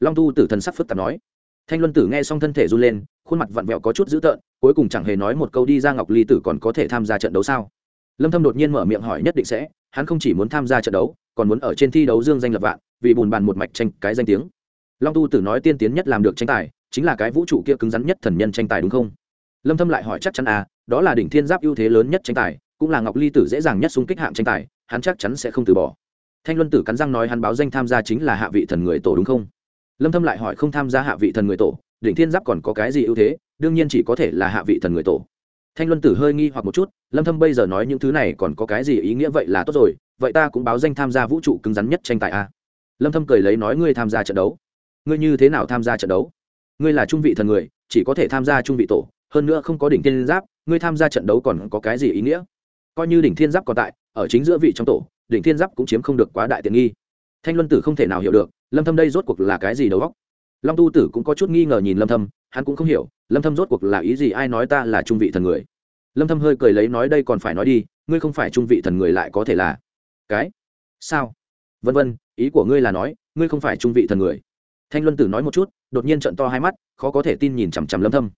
Long tu tử thần sắc phức tạp nói. Thanh luân tử nghe xong thân thể run lên khuôn mặt vặn vẹo có chút dữ tợn, cuối cùng chẳng hề nói một câu đi ra ngọc ly tử còn có thể tham gia trận đấu sao? Lâm thâm đột nhiên mở miệng hỏi nhất định sẽ, hắn không chỉ muốn tham gia trận đấu, còn muốn ở trên thi đấu dương danh lập vạn, vì bùn bàn một mạch tranh cái danh tiếng. Long tu tử nói tiên tiến nhất làm được tranh tài, chính là cái vũ trụ kia cứng rắn nhất thần nhân tranh tài đúng không? Lâm thâm lại hỏi chắc chắn à đó là đỉnh thiên giáp ưu thế lớn nhất tranh tài, cũng là ngọc ly tử dễ dàng nhất xung kích hạng tranh tài, hắn chắc chắn sẽ không từ bỏ. Thanh luân tử cắn răng nói hắn báo danh tham gia chính là hạ vị thần người tổ đúng không? Lâm thâm lại hỏi không tham gia hạ vị thần người tổ đỉnh thiên giáp còn có cái gì ưu thế, đương nhiên chỉ có thể là hạ vị thần người tổ. Thanh luân tử hơi nghi hoặc một chút, lâm thâm bây giờ nói những thứ này còn có cái gì ý nghĩa vậy là tốt rồi, vậy ta cũng báo danh tham gia vũ trụ cứng rắn nhất tranh tài a. Lâm thâm cười lấy nói ngươi tham gia trận đấu. Ngươi như thế nào tham gia trận đấu? Ngươi là trung vị thần người, chỉ có thể tham gia trung vị tổ, hơn nữa không có đỉnh thiên giáp, ngươi tham gia trận đấu còn có cái gì ý nghĩa? Coi như đỉnh thiên giáp còn tại, ở chính giữa vị trong tổ, đỉnh thiên giáp cũng chiếm không được quá đại tiện nghi. Thanh luân tử không thể nào hiểu được, lâm thâm đây rốt cuộc là cái gì đầu óc? Long tu tử cũng có chút nghi ngờ nhìn lâm thâm, hắn cũng không hiểu, lâm thâm rốt cuộc là ý gì ai nói ta là trung vị thần người. Lâm thâm hơi cười lấy nói đây còn phải nói đi, ngươi không phải trung vị thần người lại có thể là cái? Sao? Vân vân, ý của ngươi là nói, ngươi không phải trung vị thần người. Thanh luân tử nói một chút, đột nhiên trận to hai mắt, khó có thể tin nhìn chằm chằm lâm thâm.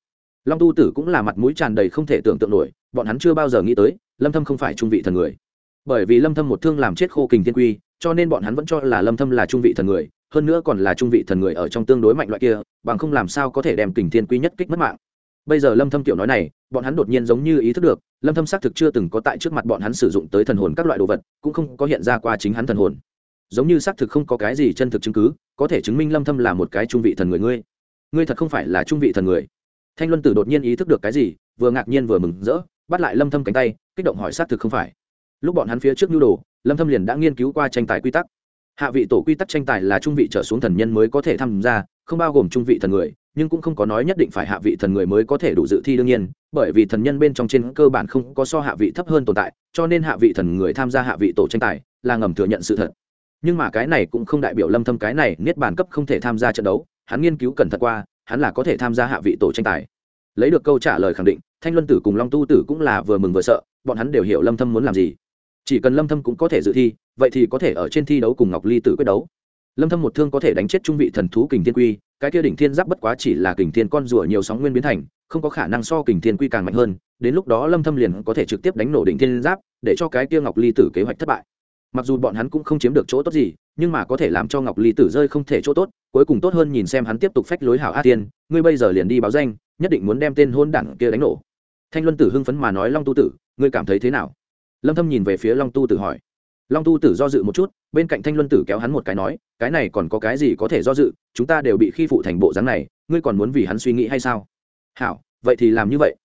Long tu tử cũng là mặt mũi tràn đầy không thể tưởng tượng nổi, bọn hắn chưa bao giờ nghĩ tới, lâm thâm không phải trung vị thần người. Bởi vì lâm thâm một thương làm chết khô kình thiên quy, cho nên bọn hắn vẫn cho là lâm thâm là trung vị thần người hơn nữa còn là trung vị thần người ở trong tương đối mạnh loại kia, bằng không làm sao có thể đem kình thiên quy nhất kích mất mạng. Bây giờ lâm thâm tiểu nói này, bọn hắn đột nhiên giống như ý thức được, lâm thâm xác thực chưa từng có tại trước mặt bọn hắn sử dụng tới thần hồn các loại đồ vật, cũng không có hiện ra qua chính hắn thần hồn. Giống như xác thực không có cái gì chân thực chứng cứ, có thể chứng minh lâm thâm là một cái trung vị thần người ngươi. Ngươi thật không phải là trung vị thần người. Thanh luân tử đột nhiên ý thức được cái gì, vừa ngạc nhiên vừa mừng rỡ, bắt lại lâm thâm cánh tay, kích động hỏi xác thực không phải. Lúc bọn hắn phía trước nhu đồ, lâm thâm liền đã nghiên cứu qua tranh tài quy tắc hạ vị tổ quy tắc tranh tài là trung vị trở xuống thần nhân mới có thể tham gia, không bao gồm trung vị thần người, nhưng cũng không có nói nhất định phải hạ vị thần người mới có thể đủ dự thi đương nhiên, bởi vì thần nhân bên trong trên cơ bản không có so hạ vị thấp hơn tồn tại, cho nên hạ vị thần người tham gia hạ vị tổ tranh tài là ngầm thừa nhận sự thật. Nhưng mà cái này cũng không đại biểu lâm thâm cái này niết bàn cấp không thể tham gia trận đấu, hắn nghiên cứu cẩn thận qua, hắn là có thể tham gia hạ vị tổ tranh tài. Lấy được câu trả lời khẳng định, thanh luân tử cùng long tu tử cũng là vừa mừng vừa sợ, bọn hắn đều hiểu lâm thâm muốn làm gì chỉ cần lâm thâm cũng có thể dự thi, vậy thì có thể ở trên thi đấu cùng ngọc ly tử quyết đấu. Lâm thâm một thương có thể đánh chết trung vị thần thú kình thiên quy, cái kia đỉnh thiên giáp bất quá chỉ là kình thiên con rùa nhiều sóng nguyên biến thành, không có khả năng so kình thiên quy càng mạnh hơn, đến lúc đó lâm thâm liền có thể trực tiếp đánh nổ đỉnh thiên giáp, để cho cái kia ngọc ly tử kế hoạch thất bại. Mặc dù bọn hắn cũng không chiếm được chỗ tốt gì, nhưng mà có thể làm cho ngọc ly tử rơi không thể chỗ tốt, cuối cùng tốt hơn nhìn xem hắn tiếp tục phách lối hảo a tiên ngươi bây giờ liền đi báo danh, nhất định muốn đem tên hôn đảng kia đánh nổ. Thanh luân tử hưng phấn mà nói, long tu tử, ngươi cảm thấy thế nào? Lâm thâm nhìn về phía long tu tử hỏi. Long tu tử do dự một chút, bên cạnh thanh luân tử kéo hắn một cái nói, cái này còn có cái gì có thể do dự, chúng ta đều bị khi phụ thành bộ dáng này, ngươi còn muốn vì hắn suy nghĩ hay sao? Hảo, vậy thì làm như vậy.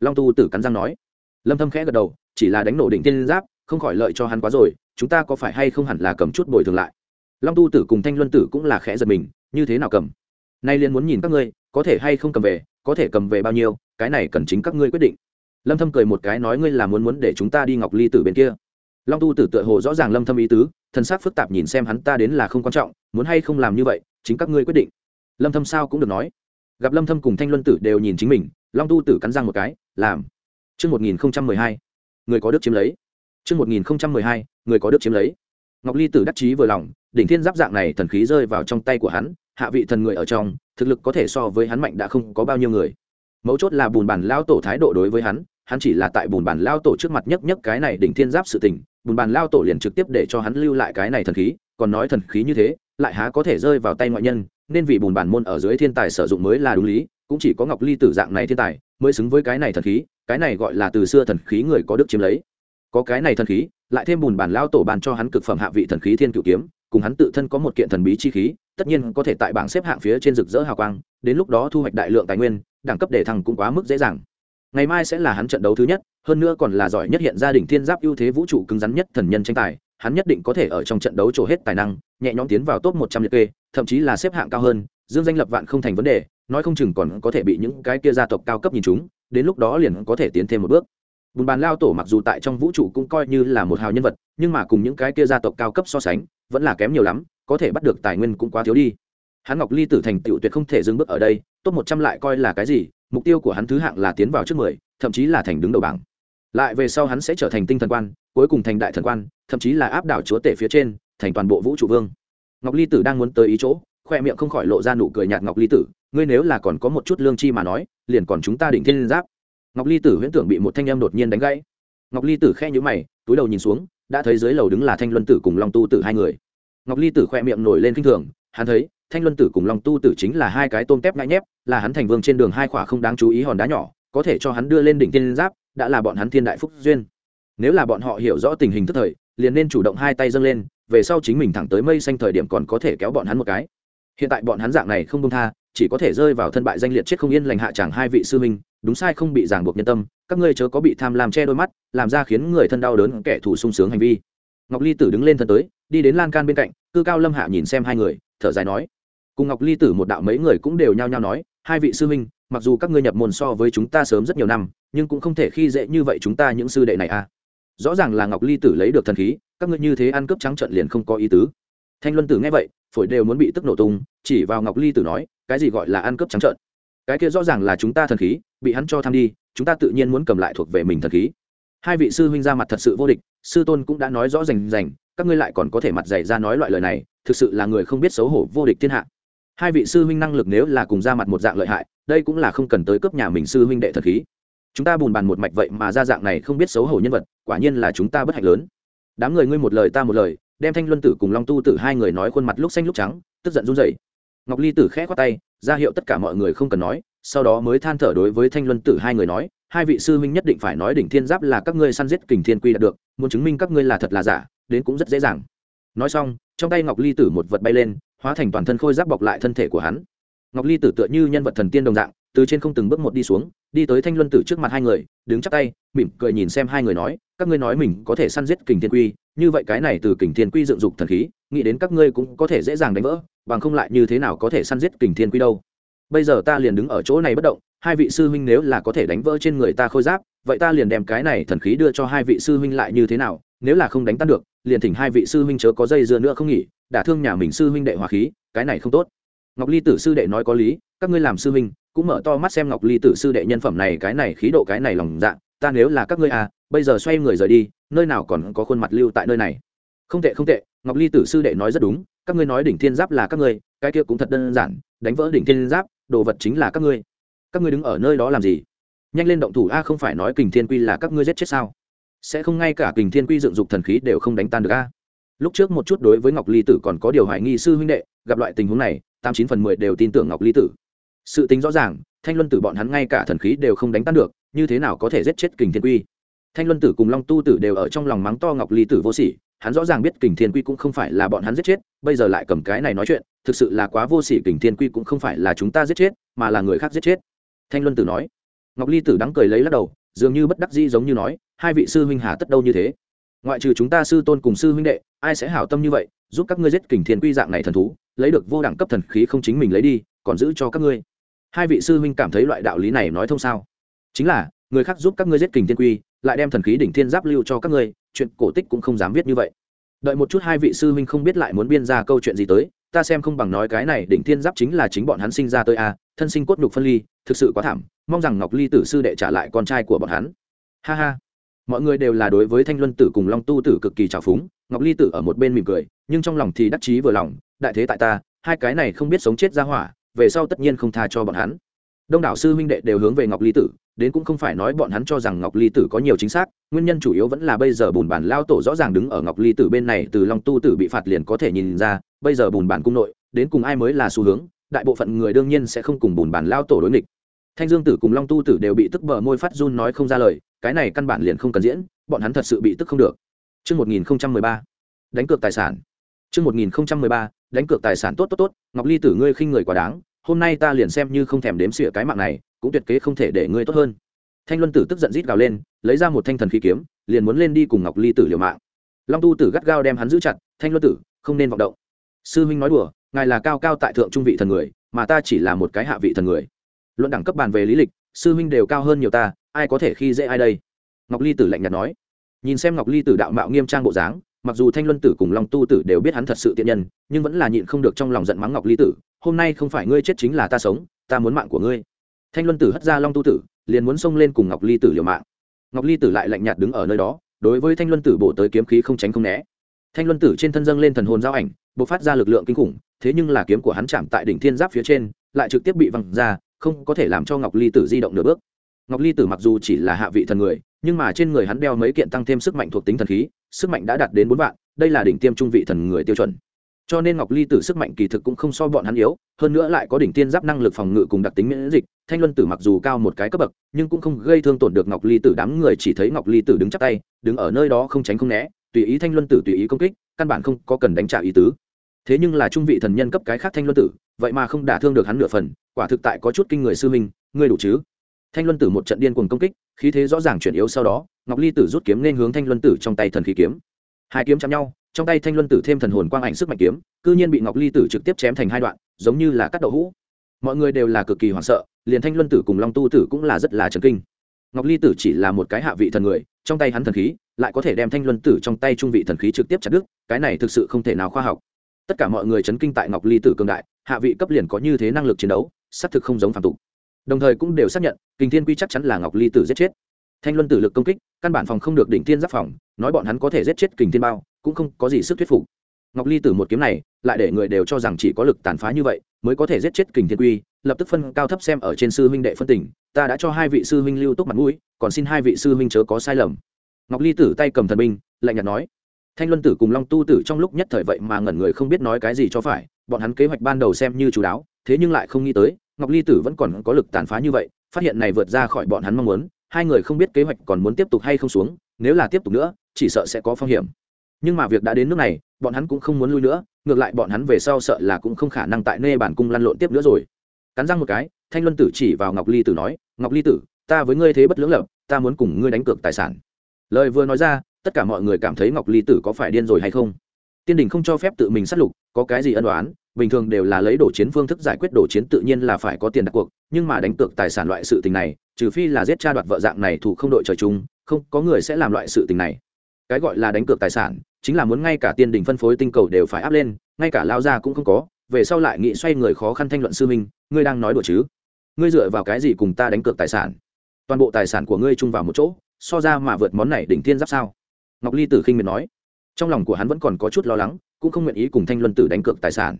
Long tu tử cắn răng nói. Lâm thâm khẽ gật đầu, chỉ là đánh nổ đỉnh tiên giáp, không khỏi lợi cho hắn quá rồi, chúng ta có phải hay không hẳn là cầm chút bồi thường lại? Long tu tử cùng thanh luân tử cũng là khẽ giật mình, như thế nào cầm? Nay liền muốn nhìn các ngươi, có thể hay không cầm về, có thể cầm về bao nhiêu, cái này cần chính các ngươi quyết định lâm thâm cười một cái nói ngươi là muốn muốn để chúng ta đi ngọc ly tử bên kia. Long tu tử tựa hồ rõ ràng lâm thâm ý tứ, thần sắc phức tạp nhìn xem hắn ta đến là không quan trọng, muốn hay không làm như vậy, chính các ngươi quyết định. Lâm thâm sao cũng được nói. Gặp lâm thâm cùng thanh luân tử đều nhìn chính mình, long tu tử cắn răng một cái, làm. Chương 1012 người có đức chiếm lấy. Chương 1012 người có đức chiếm lấy. Ngọc ly tử đắc chí vừa lòng, đỉnh thiên giáp dạng này thần khí rơi vào trong tay của hắn, hạ vị thần người ở trong, thực lực có thể so với hắn mạnh đã không có bao nhiêu người. Mấu chốt là bùn bản lao tổ thái độ đối với hắn hắn chỉ là tại bùn bàn lao tổ trước mặt nhấc nhấc cái này đỉnh thiên giáp sự tình, bùn bàn lao tổ liền trực tiếp để cho hắn lưu lại cái này thần khí, còn nói thần khí như thế, lại há có thể rơi vào tay ngoại nhân, nên vì bùn bàn môn ở dưới thiên tài sử dụng mới là đúng lý, cũng chỉ có ngọc ly tử dạng này thiên tài, mới xứng với cái này thần khí, cái này gọi là từ xưa thần khí người có đức chiếm lấy. Có cái này thần khí, lại thêm bùn bàn lao tổ bàn cho hắn cực phẩm hạ vị thần khí thiên cựu kiếm, cùng hắn tự thân có một kiện thần bí chi khí, tất nhiên có thể tại bảng xếp hạng phía trên rực rỡ hào quang, đến lúc đó thu hoạch đại lượng tài nguyên, đẳng cấp để thăng cũng quá mức dễ dàng ngày mai sẽ là hắn trận đấu thứ nhất, hơn nữa còn là giỏi nhất hiện gia đình thiên giáp ưu thế vũ trụ cứng rắn nhất thần nhân tranh tài, hắn nhất định có thể ở trong trận đấu trổ hết tài năng, nhẹ nhõm tiến vào top một trăm liệt kê, thậm chí là xếp hạng cao hơn, dương danh lập vạn không thành vấn đề, nói không chừng còn có thể bị những cái kia gia tộc cao cấp nhìn chúng, đến lúc đó liền có thể tiến thêm một bước. Bùn bàn lao tổ mặc dù tại trong vũ trụ cũng coi như là một hào nhân vật, nhưng mà cùng những cái kia gia tộc cao cấp so sánh, vẫn là kém nhiều lắm, có thể bắt được tài nguyên cũng quá thiếu đi. Hắn ngọc ly tử thành tựu tuyệt không thể dừng bước ở đây, top một trăm lại coi là cái gì mục tiêu của hắn thứ hạng là tiến vào trước mười, thậm chí là thành đứng đầu bảng. Lại về sau hắn sẽ trở thành tinh thần quan, cuối cùng thành đại thần quan, thậm chí là áp đảo chúa tể phía trên, thành toàn bộ vũ trụ vương. Ngọc ly tử đang muốn tới ý chỗ, khoe miệng không khỏi lộ ra nụ cười nhạt ngọc ly tử, ngươi nếu là còn có một chút lương chi mà nói, liền còn chúng ta định thiên giáp. Ngọc ly tử huyễn tưởng bị một thanh em đột nhiên đánh gãy. Ngọc ly tử khe nhữ mày, túi đầu nhìn xuống, đã thấy dưới lầu đứng là thanh luân tử cùng long tu tử hai người. Ngọc ly tử khoe miệng nổi lên k i n h thường, hắn thấy thanh luân tử cùng long tu tử chính là hai cái tôm tép ngại nhép, là hắn thành vương trên đường hai khỏa không đáng chú ý hòn đá nhỏ, có thể cho hắn đưa lên đỉnh thiên giáp, đã là bọn hắn thiên đại phúc duyên. Nếu là bọn họ hiểu rõ tình hình tức thời, liền nên chủ động hai tay dâng lên, về sau chính mình thẳng tới mây xanh thời điểm còn có thể kéo bọn hắn một cái. Hiện tại bọn hắn dạng này không công tha, chỉ có thể rơi vào thân bại danh liệt chết không yên lành hạ chẳng hai vị sư minh đúng sai không bị ràng buộc nhân tâm, các ngươi chớ có bị tham làm che đôi mắt, làm ra khiến người thân đau đớn kẻ thù sung sướng hành vi. Ngọc ly tử đứng lên thân tới, đi đến lan can bên cạnh, cư cao lâm hạ nhìn xem hai người, thở dài nói cùng ngọc ly tử một đạo mấy người cũng đều nhao nhao nói, hai vị sư huynh, mặc dù các ngươi nhập môn so với chúng ta sớm rất nhiều năm, nhưng cũng không thể khi dễ như vậy chúng ta những sư đệ này à. Rõ ràng là ngọc ly tử lấy được thần khí, các ngươi như thế ăn cướp trắng trận liền không có ý tứ. Thanh luân tử nghe vậy, phổi đều muốn bị tức nổ tung, chỉ vào ngọc ly tử nói, cái gì gọi là ăn cướp trắng trợn? Cái kia rõ ràng là chúng ta thần khí, bị hắn cho tham đi, chúng ta tự nhiên muốn cầm lại thuộc về mình thần khí. Hai vị sư huynh ra mặt thật sự vô địch, sư tôn cũng đã nói rõ rành rành, các ngươi lại còn có thể mặt dày ra nói loại lời này, thực sự là người không biết xấu hổ vô địch thiên hạ hai vị sư huynh năng lực nếu là cùng ra mặt một dạng lợi hại, đây cũng là không cần tới cướp nhà mình sư huynh đệ thật khí. Chúng ta bùn bàn một mạch vậy mà ra dạng này không biết xấu hổ nhân vật, quả nhiên là chúng ta bất hạnh lớn. Đám người ngươi một lời ta một lời, đem thanh luân tử cùng long tu tử hai người nói khuôn mặt lúc xanh lúc trắng, tức giận run rẩy. Ngọc ly tử khẽ khoát tay, ra hiệu tất cả mọi người không cần nói, sau đó mới than thở đối với thanh luân tử hai người nói, hai vị sư huynh nhất định phải nói đỉnh thiên giáp là các ngươi săn giết kình thiên quy đạt được, muốn chứng minh các ngươi là thật là giả, đến cũng rất dễ dàng. Nói xong, trong tay ngọc ly tử một vật bay lên hóa thành toàn thân khôi giáp bọc lại thân thể của hắn. Ngọc ly tử tựa như nhân vật thần tiên đồng dạng, từ trên không từng bước một đi xuống, đi tới thanh luân tử trước mặt hai người, đứng chắp tay, mỉm cười nhìn xem hai người nói, các ngươi nói mình có thể săn giết kình thiên quy, như vậy cái này từ kình thiên quy dựng dục thần khí, nghĩ đến các ngươi cũng có thể dễ dàng đánh vỡ, bằng không lại như thế nào có thể săn giết kình thiên quy đâu. Bây giờ ta liền đứng ở chỗ này bất động, hai vị sư huynh nếu là có thể đánh vỡ trên người ta khôi giáp, vậy ta liền đem cái này thần khí đưa cho hai vị sư huynh lại như thế nào, nếu là không đánh tan được, liền thỉnh hai vị sư huynh chớ có dây dưa nữa không nghỉ đả thương nhà mình sư huynh đệ hòa khí, cái này không tốt. Ngọc ly tử sư đệ nói có lý, các ngươi làm sư huynh, cũng mở to mắt xem ngọc ly tử sư đệ nhân phẩm này, cái này khí độ, cái này lòng dạ ta nếu là các ngươi à bây giờ xoay người rời đi, nơi nào còn có khuôn mặt lưu tại nơi này. Không tệ không tệ, ngọc ly tử sư đệ nói rất đúng, các ngươi nói đỉnh thiên giáp là các ngươi, cái kia cũng thật đơn giản, đánh vỡ đỉnh thiên giáp, đồ vật chính là các ngươi. Các ngươi đứng ở nơi đó làm gì? Nhanh lên động thủ a, không phải nói kình thiên quy là các ngươi giết chết sao? Sẽ không ngay cả kình thiên quy dựng dục thần khí đều không đánh tan được a lúc trước một chút đối với ngọc ly tử còn có điều hoài nghi sư huynh đệ, gặp loại tình huống này, tám chín phần mười đều tin tưởng ngọc ly tử. Sự tính rõ ràng, thanh luân tử bọn hắn ngay cả thần khí đều không đánh tan được, như thế nào có thể giết chết kình thiên quy? Thanh luân tử cùng long tu tử đều ở trong lòng mắng to ngọc ly tử vô sỉ, hắn rõ ràng biết kình thiên quy cũng không phải là bọn hắn giết chết, bây giờ lại cầm cái này nói chuyện, thực sự là quá vô sỉ kình thiên quy cũng không phải là chúng ta giết chết, mà là người khác giết chết. Thanh luân tử nói. Ngọc ly tử đắng cười lấy lắc đầu, dường như bất đắc dĩ giống như nói, hai vị sư huynh hà tất đâu như thế? Ngoại trừ chúng ta sư tôn cùng sư huynh đệ, ai sẽ hảo tâm như vậy, giúp các ngươi giết kình thiên quy dạng này thần thú, lấy được vô đẳng cấp thần khí không chính mình lấy đi, còn giữ cho các ngươi. Hai vị sư huynh cảm thấy loại đạo lý này nói thông sao? Chính là, người khác giúp các ngươi giết kình thiên quy, lại đem thần khí đỉnh thiên giáp lưu cho các ngươi, chuyện cổ tích cũng không dám viết như vậy. Đợi một chút hai vị sư huynh không biết lại muốn biên ra câu chuyện gì tới, ta xem không bằng nói cái này đỉnh thiên giáp chính là chính bọn hắn sinh ra tới a, thân sinh cốt nhục phân ly, thực sự quá thảm, mong rằng ngọc ly tử sư đệ trả lại con trai của bọn hắn. Ha ha mọi người đều là đối với thanh luân tử cùng long tu tử cực kỳ trào phúng, ngọc ly tử ở một bên mỉm cười, nhưng trong lòng thì đắc chí vừa lòng, đại thế tại ta, hai cái này không biết sống chết ra hỏa, về sau tất nhiên không tha cho bọn hắn. Đông đảo sư huynh đệ đều hướng về ngọc ly tử, đến cũng không phải nói bọn hắn cho rằng ngọc ly tử có nhiều chính xác, nguyên nhân chủ yếu vẫn là bây giờ bùn bản lao tổ rõ ràng đứng ở ngọc ly tử bên này từ long tu tử bị phạt liền có thể nhìn ra, bây giờ bùn bản cung nội, đến cùng ai mới là xu hướng, đại bộ phận người đương nhiên sẽ không cùng bùn bản lao tổ đối nghịch. Thanh dương tử cùng long tu tử đều bị tức bờ môi phát run nói không ra lời cái này căn bản liền không cần diễn bọn hắn thật sự bị tức không được Trước 1013, đánh cược tài sản. Trước 1013, đánh cược tài sản tốt tốt tốt, Ngọc Ly tử ngươi khinh người quá đáng, hôm nay ta liền xem như không thèm đếm xỉa cái mạng này, cũng tuyệt kế không thể để ngươi tốt hơn. Thanh Luân tử tức giận rít gào lên, lấy ra một thanh thần khí kiếm, liền muốn lên đi cùng Ngọc Ly tử liều mạng. Long Tu tử gắt gao đem hắn giữ chặt, Thanh Luân tử, không nên vọng động. Sư huynh nói đùa, ngài là cao cao tại thượng trung vị thần người, mà ta chỉ là một cái hạ vị thần người. Luận đẳng cấp bàn về lý lịch, sư huynh đều cao hơn nhiều ta, ai có thể khi dễ ai đây? Ngọc Ly tử lạnh nhạt nói. Nhìn xem Ngọc Ly tử đạo mạo nghiêm trang bộ dáng, mặc dù thanh luân tử cùng long tu tử đều biết hắn thật sự tiện nhân nhưng vẫn là nhịn không được trong lòng giận mắng ngọc ly tử hôm nay không phải ngươi chết chính là ta sống ta muốn mạng của ngươi thanh luân tử hất ra long tu tử liền muốn xông lên cùng ngọc ly tử liều mạng ngọc ly tử lại lạnh nhạt đứng ở nơi đó đối với thanh luân tử bổ tới kiếm khí không tránh không né thanh luân tử trên thân dâng lên thần hồn giao ảnh b ộ c phát ra lực lượng kinh khủng thế nhưng là kiếm của hắn chạm tại đỉnh thiên giáp phía trên lại trực tiếp bị văng ra không có thể làm cho ngọc ly tử di động nửa bước ngọc ly tử mặc dù chỉ là hạ vị thần người, nhưng mà trên người hắn đeo mấy kiện tăng thêm sức mạnh thuộc tính thần khí, sức mạnh đã đạt đến bốn vạn, đây là đỉnh tiêm trung vị thần người tiêu chuẩn. Cho nên ngọc ly tử sức mạnh kỳ thực cũng không so bọn hắn yếu, hơn nữa lại có đỉnh tiên giáp năng lực phòng ngự cùng đặc tính miễn dịch, thanh luân tử mặc dù cao một cái cấp bậc, nhưng cũng không gây thương tổn được ngọc ly tử, đám người chỉ thấy ngọc ly tử đứng chắc tay, đứng ở nơi đó không tránh không né, tùy ý thanh luân tử tùy ý công kích, căn bản không có cần đánh trả ý tứ. Thế nhưng là trung vị thần nhân cấp cái khác thanh luân tử, vậy mà không đả thương được hắn nửa phần, quả thực tại có chút kinh người sư minh ngươi đủ chứ? Thanh luân tử một trận điên cuồng công kích, khí thế rõ ràng chuyển yếu sau đó, ngọc ly tử rút kiếm nên hướng thanh luân tử trong tay thần khí kiếm. Hai kiếm chạm nhau, trong tay thanh luân tử thêm thần hồn quang ảnh sức mạnh kiếm, cư nhiên bị ngọc ly tử trực tiếp chém thành hai đoạn, giống như là cắt đậu hũ. Mọi người đều là cực kỳ hoảng sợ, liền thanh luân tử cùng long tu tử cũng là rất là trần kinh. Ngọc ly tử chỉ là một cái hạ vị thần người, trong tay hắn thần khí lại có thể đem thanh luân tử trong tay trung vị thần khí trực tiếp chặt đứt, cái này thực sự không thể nào khoa học. Tất cả mọi người chấn kinh tại ngọc ly tử cường đại, hạ vị cấp liền có như thế năng lực chiến đấu, xác thực không giống phạm tục đồng thời cũng đều xác nhận, kình thiên quy chắc chắn là ngọc ly tử giết chết. Thanh luân tử lực công kích, căn bản phòng không được đỉnh thiên giáp phòng, nói bọn hắn có thể giết chết kình thiên bao, cũng không có gì sức thuyết phục. Ngọc ly tử một kiếm này, lại để người đều cho rằng chỉ có lực tàn phá như vậy, mới có thể giết chết kình thiên quy, lập tức phân cao thấp xem ở trên sư huynh đệ phân tình, ta đã cho hai vị sư huynh lưu túc mặt mũi, còn xin hai vị sư huynh chớ có sai lầm. Ngọc ly tử tay cầm thần binh, lạnh nhạt nói. Thanh luân tử cùng long tu tử trong lúc nhất thời vậy mà ngẩn người không biết nói cái gì cho phải, bọn hắn kế hoạch ban đầu xem như chú đáo, thế nhưng lại không nghĩ tới ngọc ly tử vẫn còn có lực tàn phá như vậy, phát hiện này vượt ra khỏi bọn hắn mong muốn, hai người không biết kế hoạch còn muốn tiếp tục hay không xuống, nếu là tiếp tục nữa, chỉ sợ sẽ có phong hiểm. Nhưng mà việc đã đến nước này, bọn hắn cũng không muốn lui nữa, ngược lại bọn hắn về sau sợ là cũng không khả năng tại nơi bản cung lăn lộn tiếp nữa rồi. Cắn răng một cái, thanh luân tử chỉ vào ngọc ly tử nói, ngọc ly tử, ta với ngươi thế bất lưỡng lập, ta muốn cùng ngươi đánh cược tài sản. Lời vừa nói ra, tất cả mọi người cảm thấy ngọc ly tử có phải điên rồi hay không? Tiên đình không cho phép tự mình sát lục, có cái gì ân đoán bình thường đều là lấy đổ chiến phương thức giải quyết đổ chiến tự nhiên là phải có tiền đặt cuộc, nhưng mà đánh cược tài sản loại sự tình này, trừ phi là giết cha đoạt vợ dạng này thủ không đội trời chung, không, có người sẽ làm loại sự tình này. Cái gọi là đánh cược tài sản, chính là muốn ngay cả tiên đình phân phối tinh cầu đều phải áp lên, ngay cả lao ra cũng không có, về sau lại nghị xoay người khó khăn thanh luận sư minh ngươi đang nói đùa chứ? Ngươi dựa vào cái gì cùng ta đánh cược tài sản? Toàn bộ tài sản của ngươi chung vào một chỗ, so ra mà vượt món này đỉnh thiên giáp sao? Ngọc ly tử khinh miệt nói. Trong lòng của hắn vẫn còn có chút lo lắng, cũng không nguyện ý cùng thanh luân tử đánh cược tài sản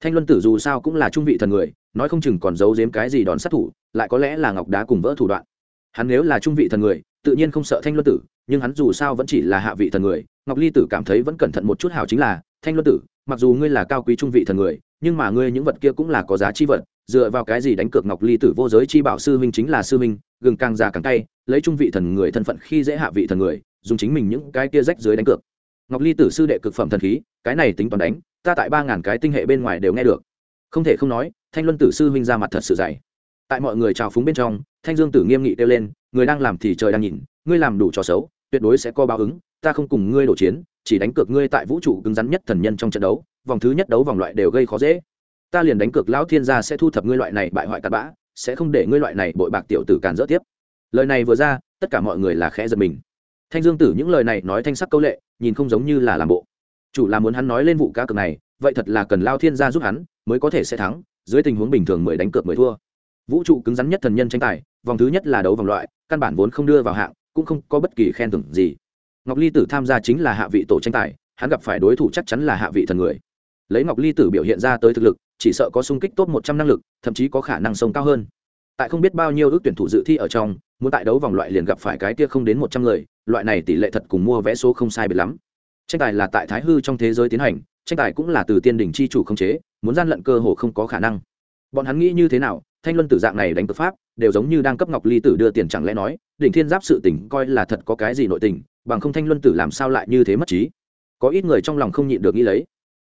thanh luân tử dù sao cũng là trung vị thần người, nói không chừng còn giấu giếm cái gì đòn sát thủ, lại có lẽ là ngọc đá cùng vỡ thủ đoạn. Hắn nếu là trung vị thần người, tự nhiên không sợ thanh luân tử, nhưng hắn dù sao vẫn chỉ là hạ vị thần người, ngọc ly tử cảm thấy vẫn cẩn thận một chút hào chính là, thanh luân tử, mặc dù ngươi là cao quý trung vị thần người, nhưng mà ngươi những vật kia cũng là có giá chi vật, dựa vào cái gì đánh cược ngọc ly tử vô giới chi bảo sư huynh chính là sư huynh, gừng càng già càng tay lấy trung vị thần người thân phận khi dễ hạ vị thần người, dùng chính mình những cái kia rách dưới đánh cược ngọc ly tử sư đệ cực phẩm thần khí, cái này tính toán đánh, ta tại ba ngàn cái tinh hệ bên ngoài đều nghe được. Không thể không nói, thanh luân tử sư huynh ra mặt thật sự dày. Tại mọi người trào phúng bên trong, thanh dương tử nghiêm nghị kêu lên, người đang làm thì trời đang nhìn, ngươi làm đủ trò xấu, tuyệt đối sẽ có báo ứng, ta không cùng ngươi đổ chiến, chỉ đánh cược ngươi tại vũ trụ cứng rắn nhất thần nhân trong trận đấu, vòng thứ nhất đấu vòng loại đều gây khó dễ. Ta liền đánh cược lão thiên gia sẽ thu thập ngươi loại này bại hoại tạt bã, sẽ không để ngươi loại này bội bạc tiểu tử càn dỡ tiếp. Lời này vừa ra, tất cả mọi người là khẽ giật mình thanh dương tử những lời này nói thanh sắc câu lệ, nhìn không giống như là làm bộ. Chủ là muốn hắn nói lên vụ cá cược này, vậy thật là cần lao thiên gia giúp hắn, mới có thể sẽ thắng, dưới tình huống bình thường mới đánh cược mới thua. Vũ trụ cứng rắn nhất thần nhân tranh tài, vòng thứ nhất là đấu vòng loại, căn bản vốn không đưa vào hạng, cũng không có bất kỳ khen thưởng gì. Ngọc ly tử tham gia chính là hạ vị tổ tranh tài, hắn gặp phải đối thủ chắc chắn là hạ vị thần người. Lấy ngọc ly tử biểu hiện ra tới thực lực, chỉ sợ có sung kích tốt một trăm năng lực, thậm chí có khả năng sống cao hơn. Tại không biết bao nhiêu ước tuyển thủ dự thi ở trong, muốn tại đấu vòng loại liền gặp phải cái kia không đến một trăm người loại này tỷ lệ thật cùng mua vé số không sai biệt lắm. Tranh tài là tại thái hư trong thế giới tiến hành, tranh tài cũng là từ tiên đỉnh chi chủ không chế, muốn gian lận cơ hồ không có khả năng. Bọn hắn nghĩ như thế nào, thanh luân tử dạng này đánh cực pháp, đều giống như đang cấp ngọc ly tử đưa tiền chẳng lẽ nói, đỉnh thiên giáp sự tỉnh coi là thật có cái gì nội tình, bằng không thanh luân tử làm sao lại như thế mất trí. Có ít người trong lòng không nhịn được nghĩ lấy.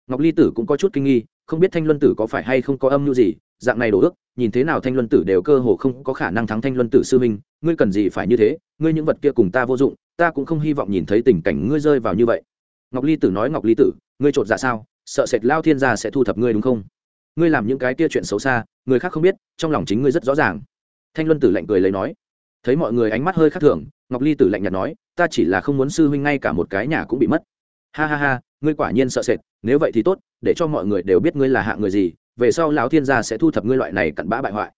Ngọc ly tử cũng có chút kinh nghi, không biết thanh luân tử có phải hay không có âm mưu gì, dạng này đổ ước, nhìn thế nào thanh luân tử đều cơ hồ không có khả năng thắng thanh luân tử sư minh ngươi cần gì phải như thế, ngươi những vật kia cùng ta vô dụng ta cũng không hy vọng nhìn thấy tình cảnh ngươi rơi vào như vậy. Ngọc ly tử nói, ngọc ly tử, ngươi trột dạ sao? Sợ sệt lao thiên gia sẽ thu thập ngươi đúng không? Ngươi làm những cái kia chuyện xấu xa, người khác không biết, trong lòng chính ngươi rất rõ ràng. Thanh luân tử lạnh cười lấy nói. Thấy mọi người ánh mắt hơi khác thường, ngọc ly tử lạnh nhạt nói, ta chỉ là không muốn sư huynh ngay cả một cái nhà cũng bị mất. Ha ha ha, ngươi quả nhiên sợ sệt, nếu vậy thì tốt, để cho mọi người đều biết ngươi là hạng người gì, về sau lão thiên gia sẽ thu thập ngươi loại này cặn bã bại hoại.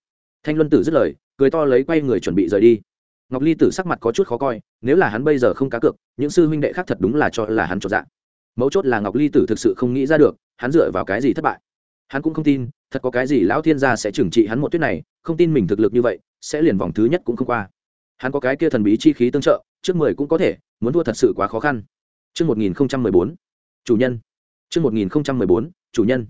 Thanh luân tử dứt lời, cười to lấy quay người chuẩn bị rời đi ngọc ly tử sắc mặt có chút khó coi nếu là hắn bây giờ không cá cược những sư huynh đệ khác thật đúng là cho là hắn trọn dạng mấu chốt là ngọc ly tử thực sự không nghĩ ra được hắn dựa vào cái gì thất bại hắn cũng không tin thật có cái gì lão thiên gia sẽ trừng trị hắn một tuyết này không tin mình thực lực như vậy sẽ liền vòng thứ nhất cũng không qua hắn có cái kia thần bí chi khí tương trợ trước mười cũng có thể muốn thua thật sự quá khó khăn Trước 1014, chủ nhân. Trước 1014, chủ nhân.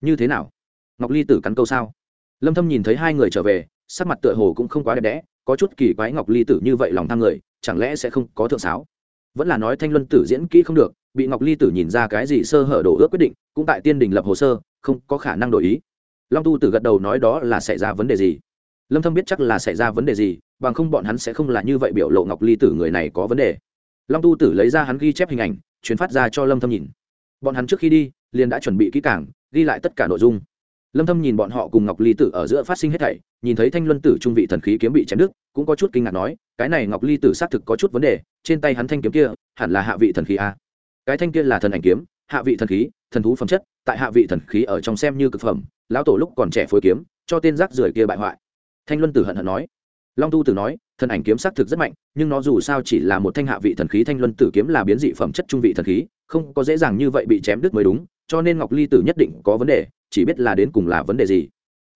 Như thế nào? Ngọc Ly tử cắn câu sao? Lâm Thâm nhìn thấy hai người trở về, sắc mặt tựa hồ cũng không quá đẹp đẽ, có chút kỳ quái Ngọc Ly tử như vậy lòng tham người, chẳng lẽ sẽ không có thượng sáo? Vẫn là nói Thanh Luân tử diễn kỹ không được, bị Ngọc Ly tử nhìn ra cái gì sơ hở đổ ước quyết định, cũng tại tiên đình lập hồ sơ, không có khả năng đổi ý. Long Tu tử gật đầu nói đó là xảy ra vấn đề gì? Lâm Thâm biết chắc là xảy ra vấn đề gì, bằng không bọn hắn sẽ không là như vậy biểu lộ Ngọc Ly tử người này có vấn đề. Long Tu tử lấy ra hắn ghi chép hình ảnh, truyền phát ra cho Lâm Thâm nhìn. Bọn hắn trước khi đi, liền đã chuẩn bị kỹ càng, ghi lại tất cả nội dung lâm thâm nhìn bọn họ cùng ngọc ly tử ở giữa phát sinh hết thảy nhìn thấy thanh luân tử trung vị thần khí kiếm bị chém đứt, cũng có chút kinh ngạc nói, cái này ngọc ly tử xác thực có chút vấn đề, trên tay hắn thanh kiếm kia, hẳn là hạ vị thần khí a cái thanh kia là thần ảnh kiếm, hạ vị thần khí, thần thú phẩm chất, tại hạ vị thần khí ở trong xem như cực phẩm, lão tổ lúc còn trẻ phối kiếm, cho tên rác rưởi kia bại hoại. Thanh luân tử hận hận nói. Long tu tử nói, thần ảnh kiếm xác thực rất mạnh, nhưng nó dù sao chỉ là một thanh hạ vị thần khí, thanh luân tử kiếm là biến dị phẩm chất trung vị thần khí, không có dễ dàng như vậy bị chém đứt mới đúng, cho nên ngọc ly tử nhất định có vấn đề, chỉ biết là đến cùng là vấn đề gì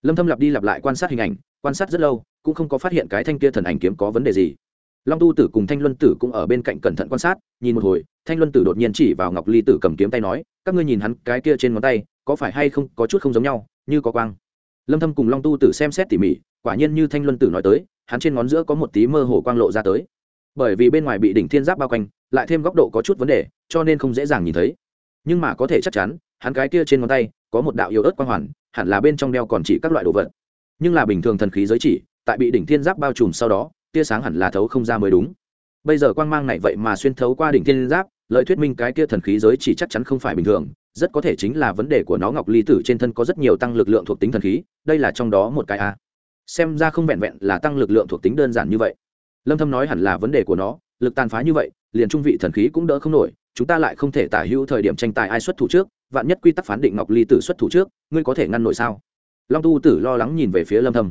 lâm thâm lặp đi lặp lại quan sát hình ảnh quan sát rất lâu cũng không có phát hiện cái thanh kia thần ảnh kiếm có vấn đề gì long tu tử cùng thanh luân tử cũng ở bên cạnh cẩn thận quan sát nhìn một hồi thanh luân tử đột nhiên chỉ vào ngọc ly tử cầm kiếm tay nói các ngươi nhìn hắn cái kia trên ngón tay có phải hay không có chút không giống nhau như có quang lâm thâm cùng long tu tử xem xét tỉ mỉ quả nhiên như thanh luân tử nói tới hắn trên ngón giữa có một tí mơ hồ quang lộ ra tới bởi vì bên ngoài bị đỉnh thiên giáp bao quanh lại thêm góc độ có chút vấn đề cho nên không dễ dàng nhìn thấy nhưng mà có thể chắc chắn hắn cái kia trên ngón tay có một đạo yếu ớt quang hoàn hẳn là bên trong đeo còn chỉ các loại đồ vật. Nhưng là bình thường thần khí giới chỉ, tại bị đỉnh thiên giáp bao trùm sau đó, tia sáng hẳn là thấu không ra mới đúng. Bây giờ quang mang này vậy mà xuyên thấu qua đỉnh thiên giáp lợi thuyết minh cái kia thần khí giới chỉ chắc chắn không phải bình thường, rất có thể chính là vấn đề của nó ngọc ly tử trên thân có rất nhiều tăng lực lượng thuộc tính thần khí, đây là trong đó một cái a. Xem ra không vẹn vẹn là tăng lực lượng thuộc tính đơn giản như vậy. Lâm thâm nói hẳn là vấn đề của nó, lực tàn phá như vậy, liền trung vị thần khí cũng đỡ không nổi, chúng ta lại không thể tả hữu thời điểm tranh tài ai xuất thủ trước vạn nhất quy tắc phán định ngọc ly tử xuất thủ trước, ngươi có thể ngăn nổi sao? Long tu tử lo lắng nhìn về phía lâm thâm.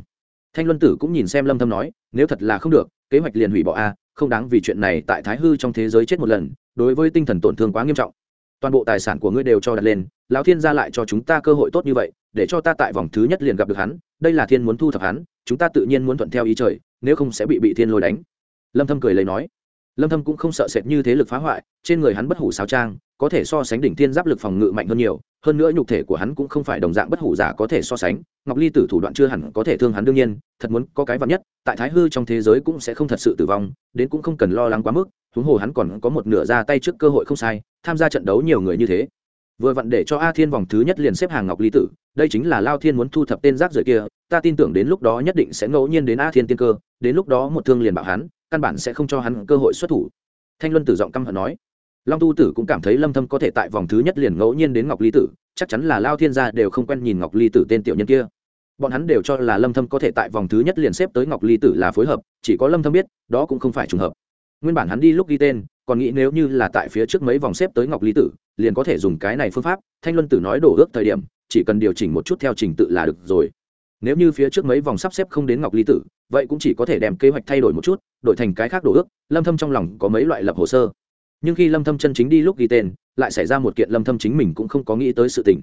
Thanh luân tử cũng nhìn xem lâm thâm nói, nếu thật là không được, kế hoạch liền hủy bỏ a, không đáng vì chuyện này tại thái hư trong thế giới chết một lần, đối với tinh thần tổn thương quá nghiêm trọng. Toàn bộ tài sản của ngươi đều cho đặt lên, lão thiên gia lại cho chúng ta cơ hội tốt như vậy, để cho ta tại vòng thứ nhất liền gặp được hắn, đây là thiên muốn thu thập hắn, chúng ta tự nhiên muốn thuận theo ý trời, nếu không sẽ bị bị thiên lôi đánh. Lâm thâm cười lấy nói. Lâm thâm cũng không sợ sệt như thế lực phá hoại, trên người hắn bất hủ sao trang có thể so sánh đỉnh thiên giáp lực phòng ngự mạnh hơn nhiều, hơn nữa nhục thể của hắn cũng không phải đồng dạng bất hủ giả có thể so sánh, ngọc ly tử thủ đoạn chưa hẳn có thể thương hắn đương nhiên, thật muốn có cái vạn nhất, tại thái hư trong thế giới cũng sẽ không thật sự tử vong, đến cũng không cần lo lắng quá mức, huống hồ hắn còn có một nửa ra tay trước cơ hội không sai, tham gia trận đấu nhiều người như thế. Vừa vặn để cho a thiên vòng thứ nhất liền xếp hàng ngọc ly tử, đây chính là lao thiên muốn thu thập tên rác rưởi kia, ta tin tưởng đến lúc đó nhất định sẽ ngẫu nhiên đến a thiên tiên cơ, đến lúc đó một thương liền bảo hắn, căn bản sẽ không cho hắn cơ hội xuất thủ. Thanh luân tử giọng căm hận nói long tu tử cũng cảm thấy lâm thâm có thể tại vòng thứ nhất liền ngẫu nhiên đến ngọc ly tử, chắc chắn là lao thiên gia đều không quen nhìn ngọc ly tử tên tiểu nhân kia. Bọn hắn đều cho là lâm thâm có thể tại vòng thứ nhất liền xếp tới ngọc ly tử là phối hợp, chỉ có lâm thâm biết, đó cũng không phải trùng hợp. Nguyên bản hắn đi lúc ghi tên, còn nghĩ nếu như là tại phía trước mấy vòng xếp tới ngọc ly tử, liền có thể dùng cái này phương pháp, thanh luân tử nói đổ ước thời điểm, chỉ cần điều chỉnh một chút theo trình tự là được rồi. Nếu như phía trước mấy vòng sắp xếp không đến ngọc ly tử, vậy cũng chỉ có thể đem kế hoạch thay đổi một chút, đổi thành cái khác đổ ước, lâm thâm trong lòng có mấy loại lập hồ sơ nhưng khi lâm thâm chân chính đi lúc ghi tên, lại xảy ra một kiện lâm thâm chính mình cũng không có nghĩ tới sự tình.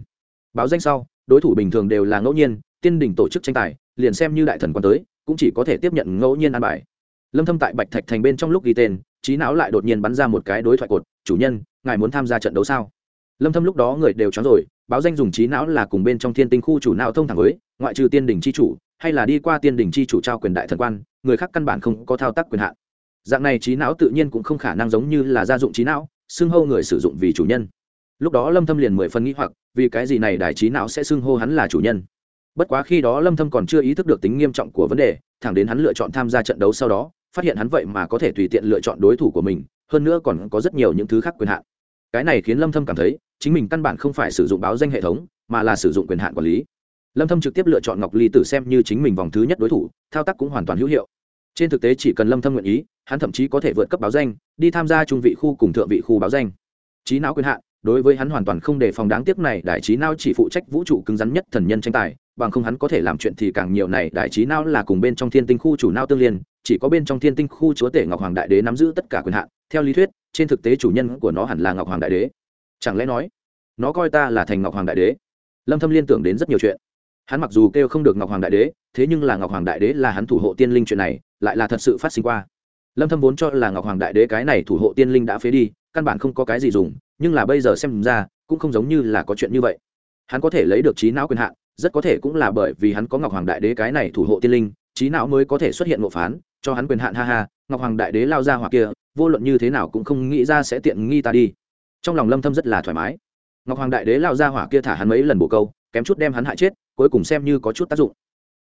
Báo danh sau, đối thủ bình thường đều là ngẫu nhiên, tiên đỉnh tổ chức tranh tài, liền xem như đại thần quan tới, cũng chỉ có thể tiếp nhận ngẫu nhiên an bài. Lâm thâm tại bạch thạch thành bên trong lúc ghi tên, trí não lại đột nhiên bắn ra một cái đối thoại cột, chủ nhân, ngài muốn tham gia trận đấu sao? Lâm thâm lúc đó người đều chán rồi, báo danh dùng trí não là cùng bên trong thiên tinh khu chủ não thông thẳng với, ngoại trừ tiên đỉnh chi chủ, hay là đi qua tiên đỉnh chi chủ trao quyền đại thần quan, người khác căn bản không có thao tác quyền hạn dạng này trí não tự nhiên cũng không khả năng giống như là gia dụng trí não, xưng hô người sử dụng vì chủ nhân. Lúc đó lâm thâm liền mười phần nghĩ hoặc, vì cái gì này đại trí não sẽ xưng hô hắn là chủ nhân? Bất quá khi đó lâm thâm còn chưa ý thức được tính nghiêm trọng của vấn đề, thẳng đến hắn lựa chọn tham gia trận đấu sau đó, phát hiện hắn vậy mà có thể tùy tiện lựa chọn đối thủ của mình, hơn nữa còn có rất nhiều những thứ khác quyền hạn. Cái này khiến lâm thâm cảm thấy, chính mình căn bản không phải sử dụng báo danh hệ thống, mà là sử dụng quyền hạn quản lý. Lâm thâm trực tiếp lựa chọn ngọc ly tử xem như chính mình vòng thứ nhất đối thủ, thao tác cũng hoàn toàn hữu hiệu trên thực tế chỉ cần lâm thâm nguyện ý, hắn thậm chí có thể vượt cấp báo danh, đi tham gia trung vị khu cùng thượng vị khu báo danh. Trí não quyền hạn, đối với hắn hoàn toàn không đề phòng đáng tiếc này, đại trí não chỉ phụ trách vũ trụ cứng rắn nhất thần nhân tranh tài, bằng không hắn có thể làm chuyện thì càng nhiều này, đại trí não là cùng bên trong thiên tinh khu chủ não tương liên, chỉ có bên trong thiên tinh khu chúa tể ngọc hoàng đại đế nắm giữ tất cả quyền hạn, theo lý thuyết, trên thực tế chủ nhân của nó hẳn là ngọc hoàng đại đế. Chẳng lẽ nói, nó coi ta là thành ngọc hoàng đại đế? Lâm thâm liên tưởng đến rất nhiều chuyện. Hắn mặc dù kêu không được ngọc hoàng đại đế, thế nhưng là ngọc hoàng đại đế là hắn thủ hộ tiên linh chuyện này lại là thật sự phát sinh qua. Lâm thâm vốn cho là ngọc hoàng đại đế cái này thủ hộ tiên linh đã phế đi, căn bản không có cái gì dùng, nhưng là bây giờ xem ra, cũng không giống như là có chuyện như vậy. Hắn có thể lấy được trí não quyền hạn, rất có thể cũng là bởi vì hắn có ngọc hoàng đại đế cái này thủ hộ tiên linh, trí não mới có thể xuất hiện ngộ phán, cho hắn quyền hạn, ha ha, ngọc hoàng đại đế lao ra hoặc kia, vô luận như thế nào cũng không nghĩ ra sẽ tiện nghi ta đi. Trong lòng lâm thâm rất là thoải mái. Ngọc hoàng đại đế lao ra hỏa kia thả hắn mấy lần bổ câu, kém chút đem hắn hại chết, cuối cùng xem như có chút tác dụng.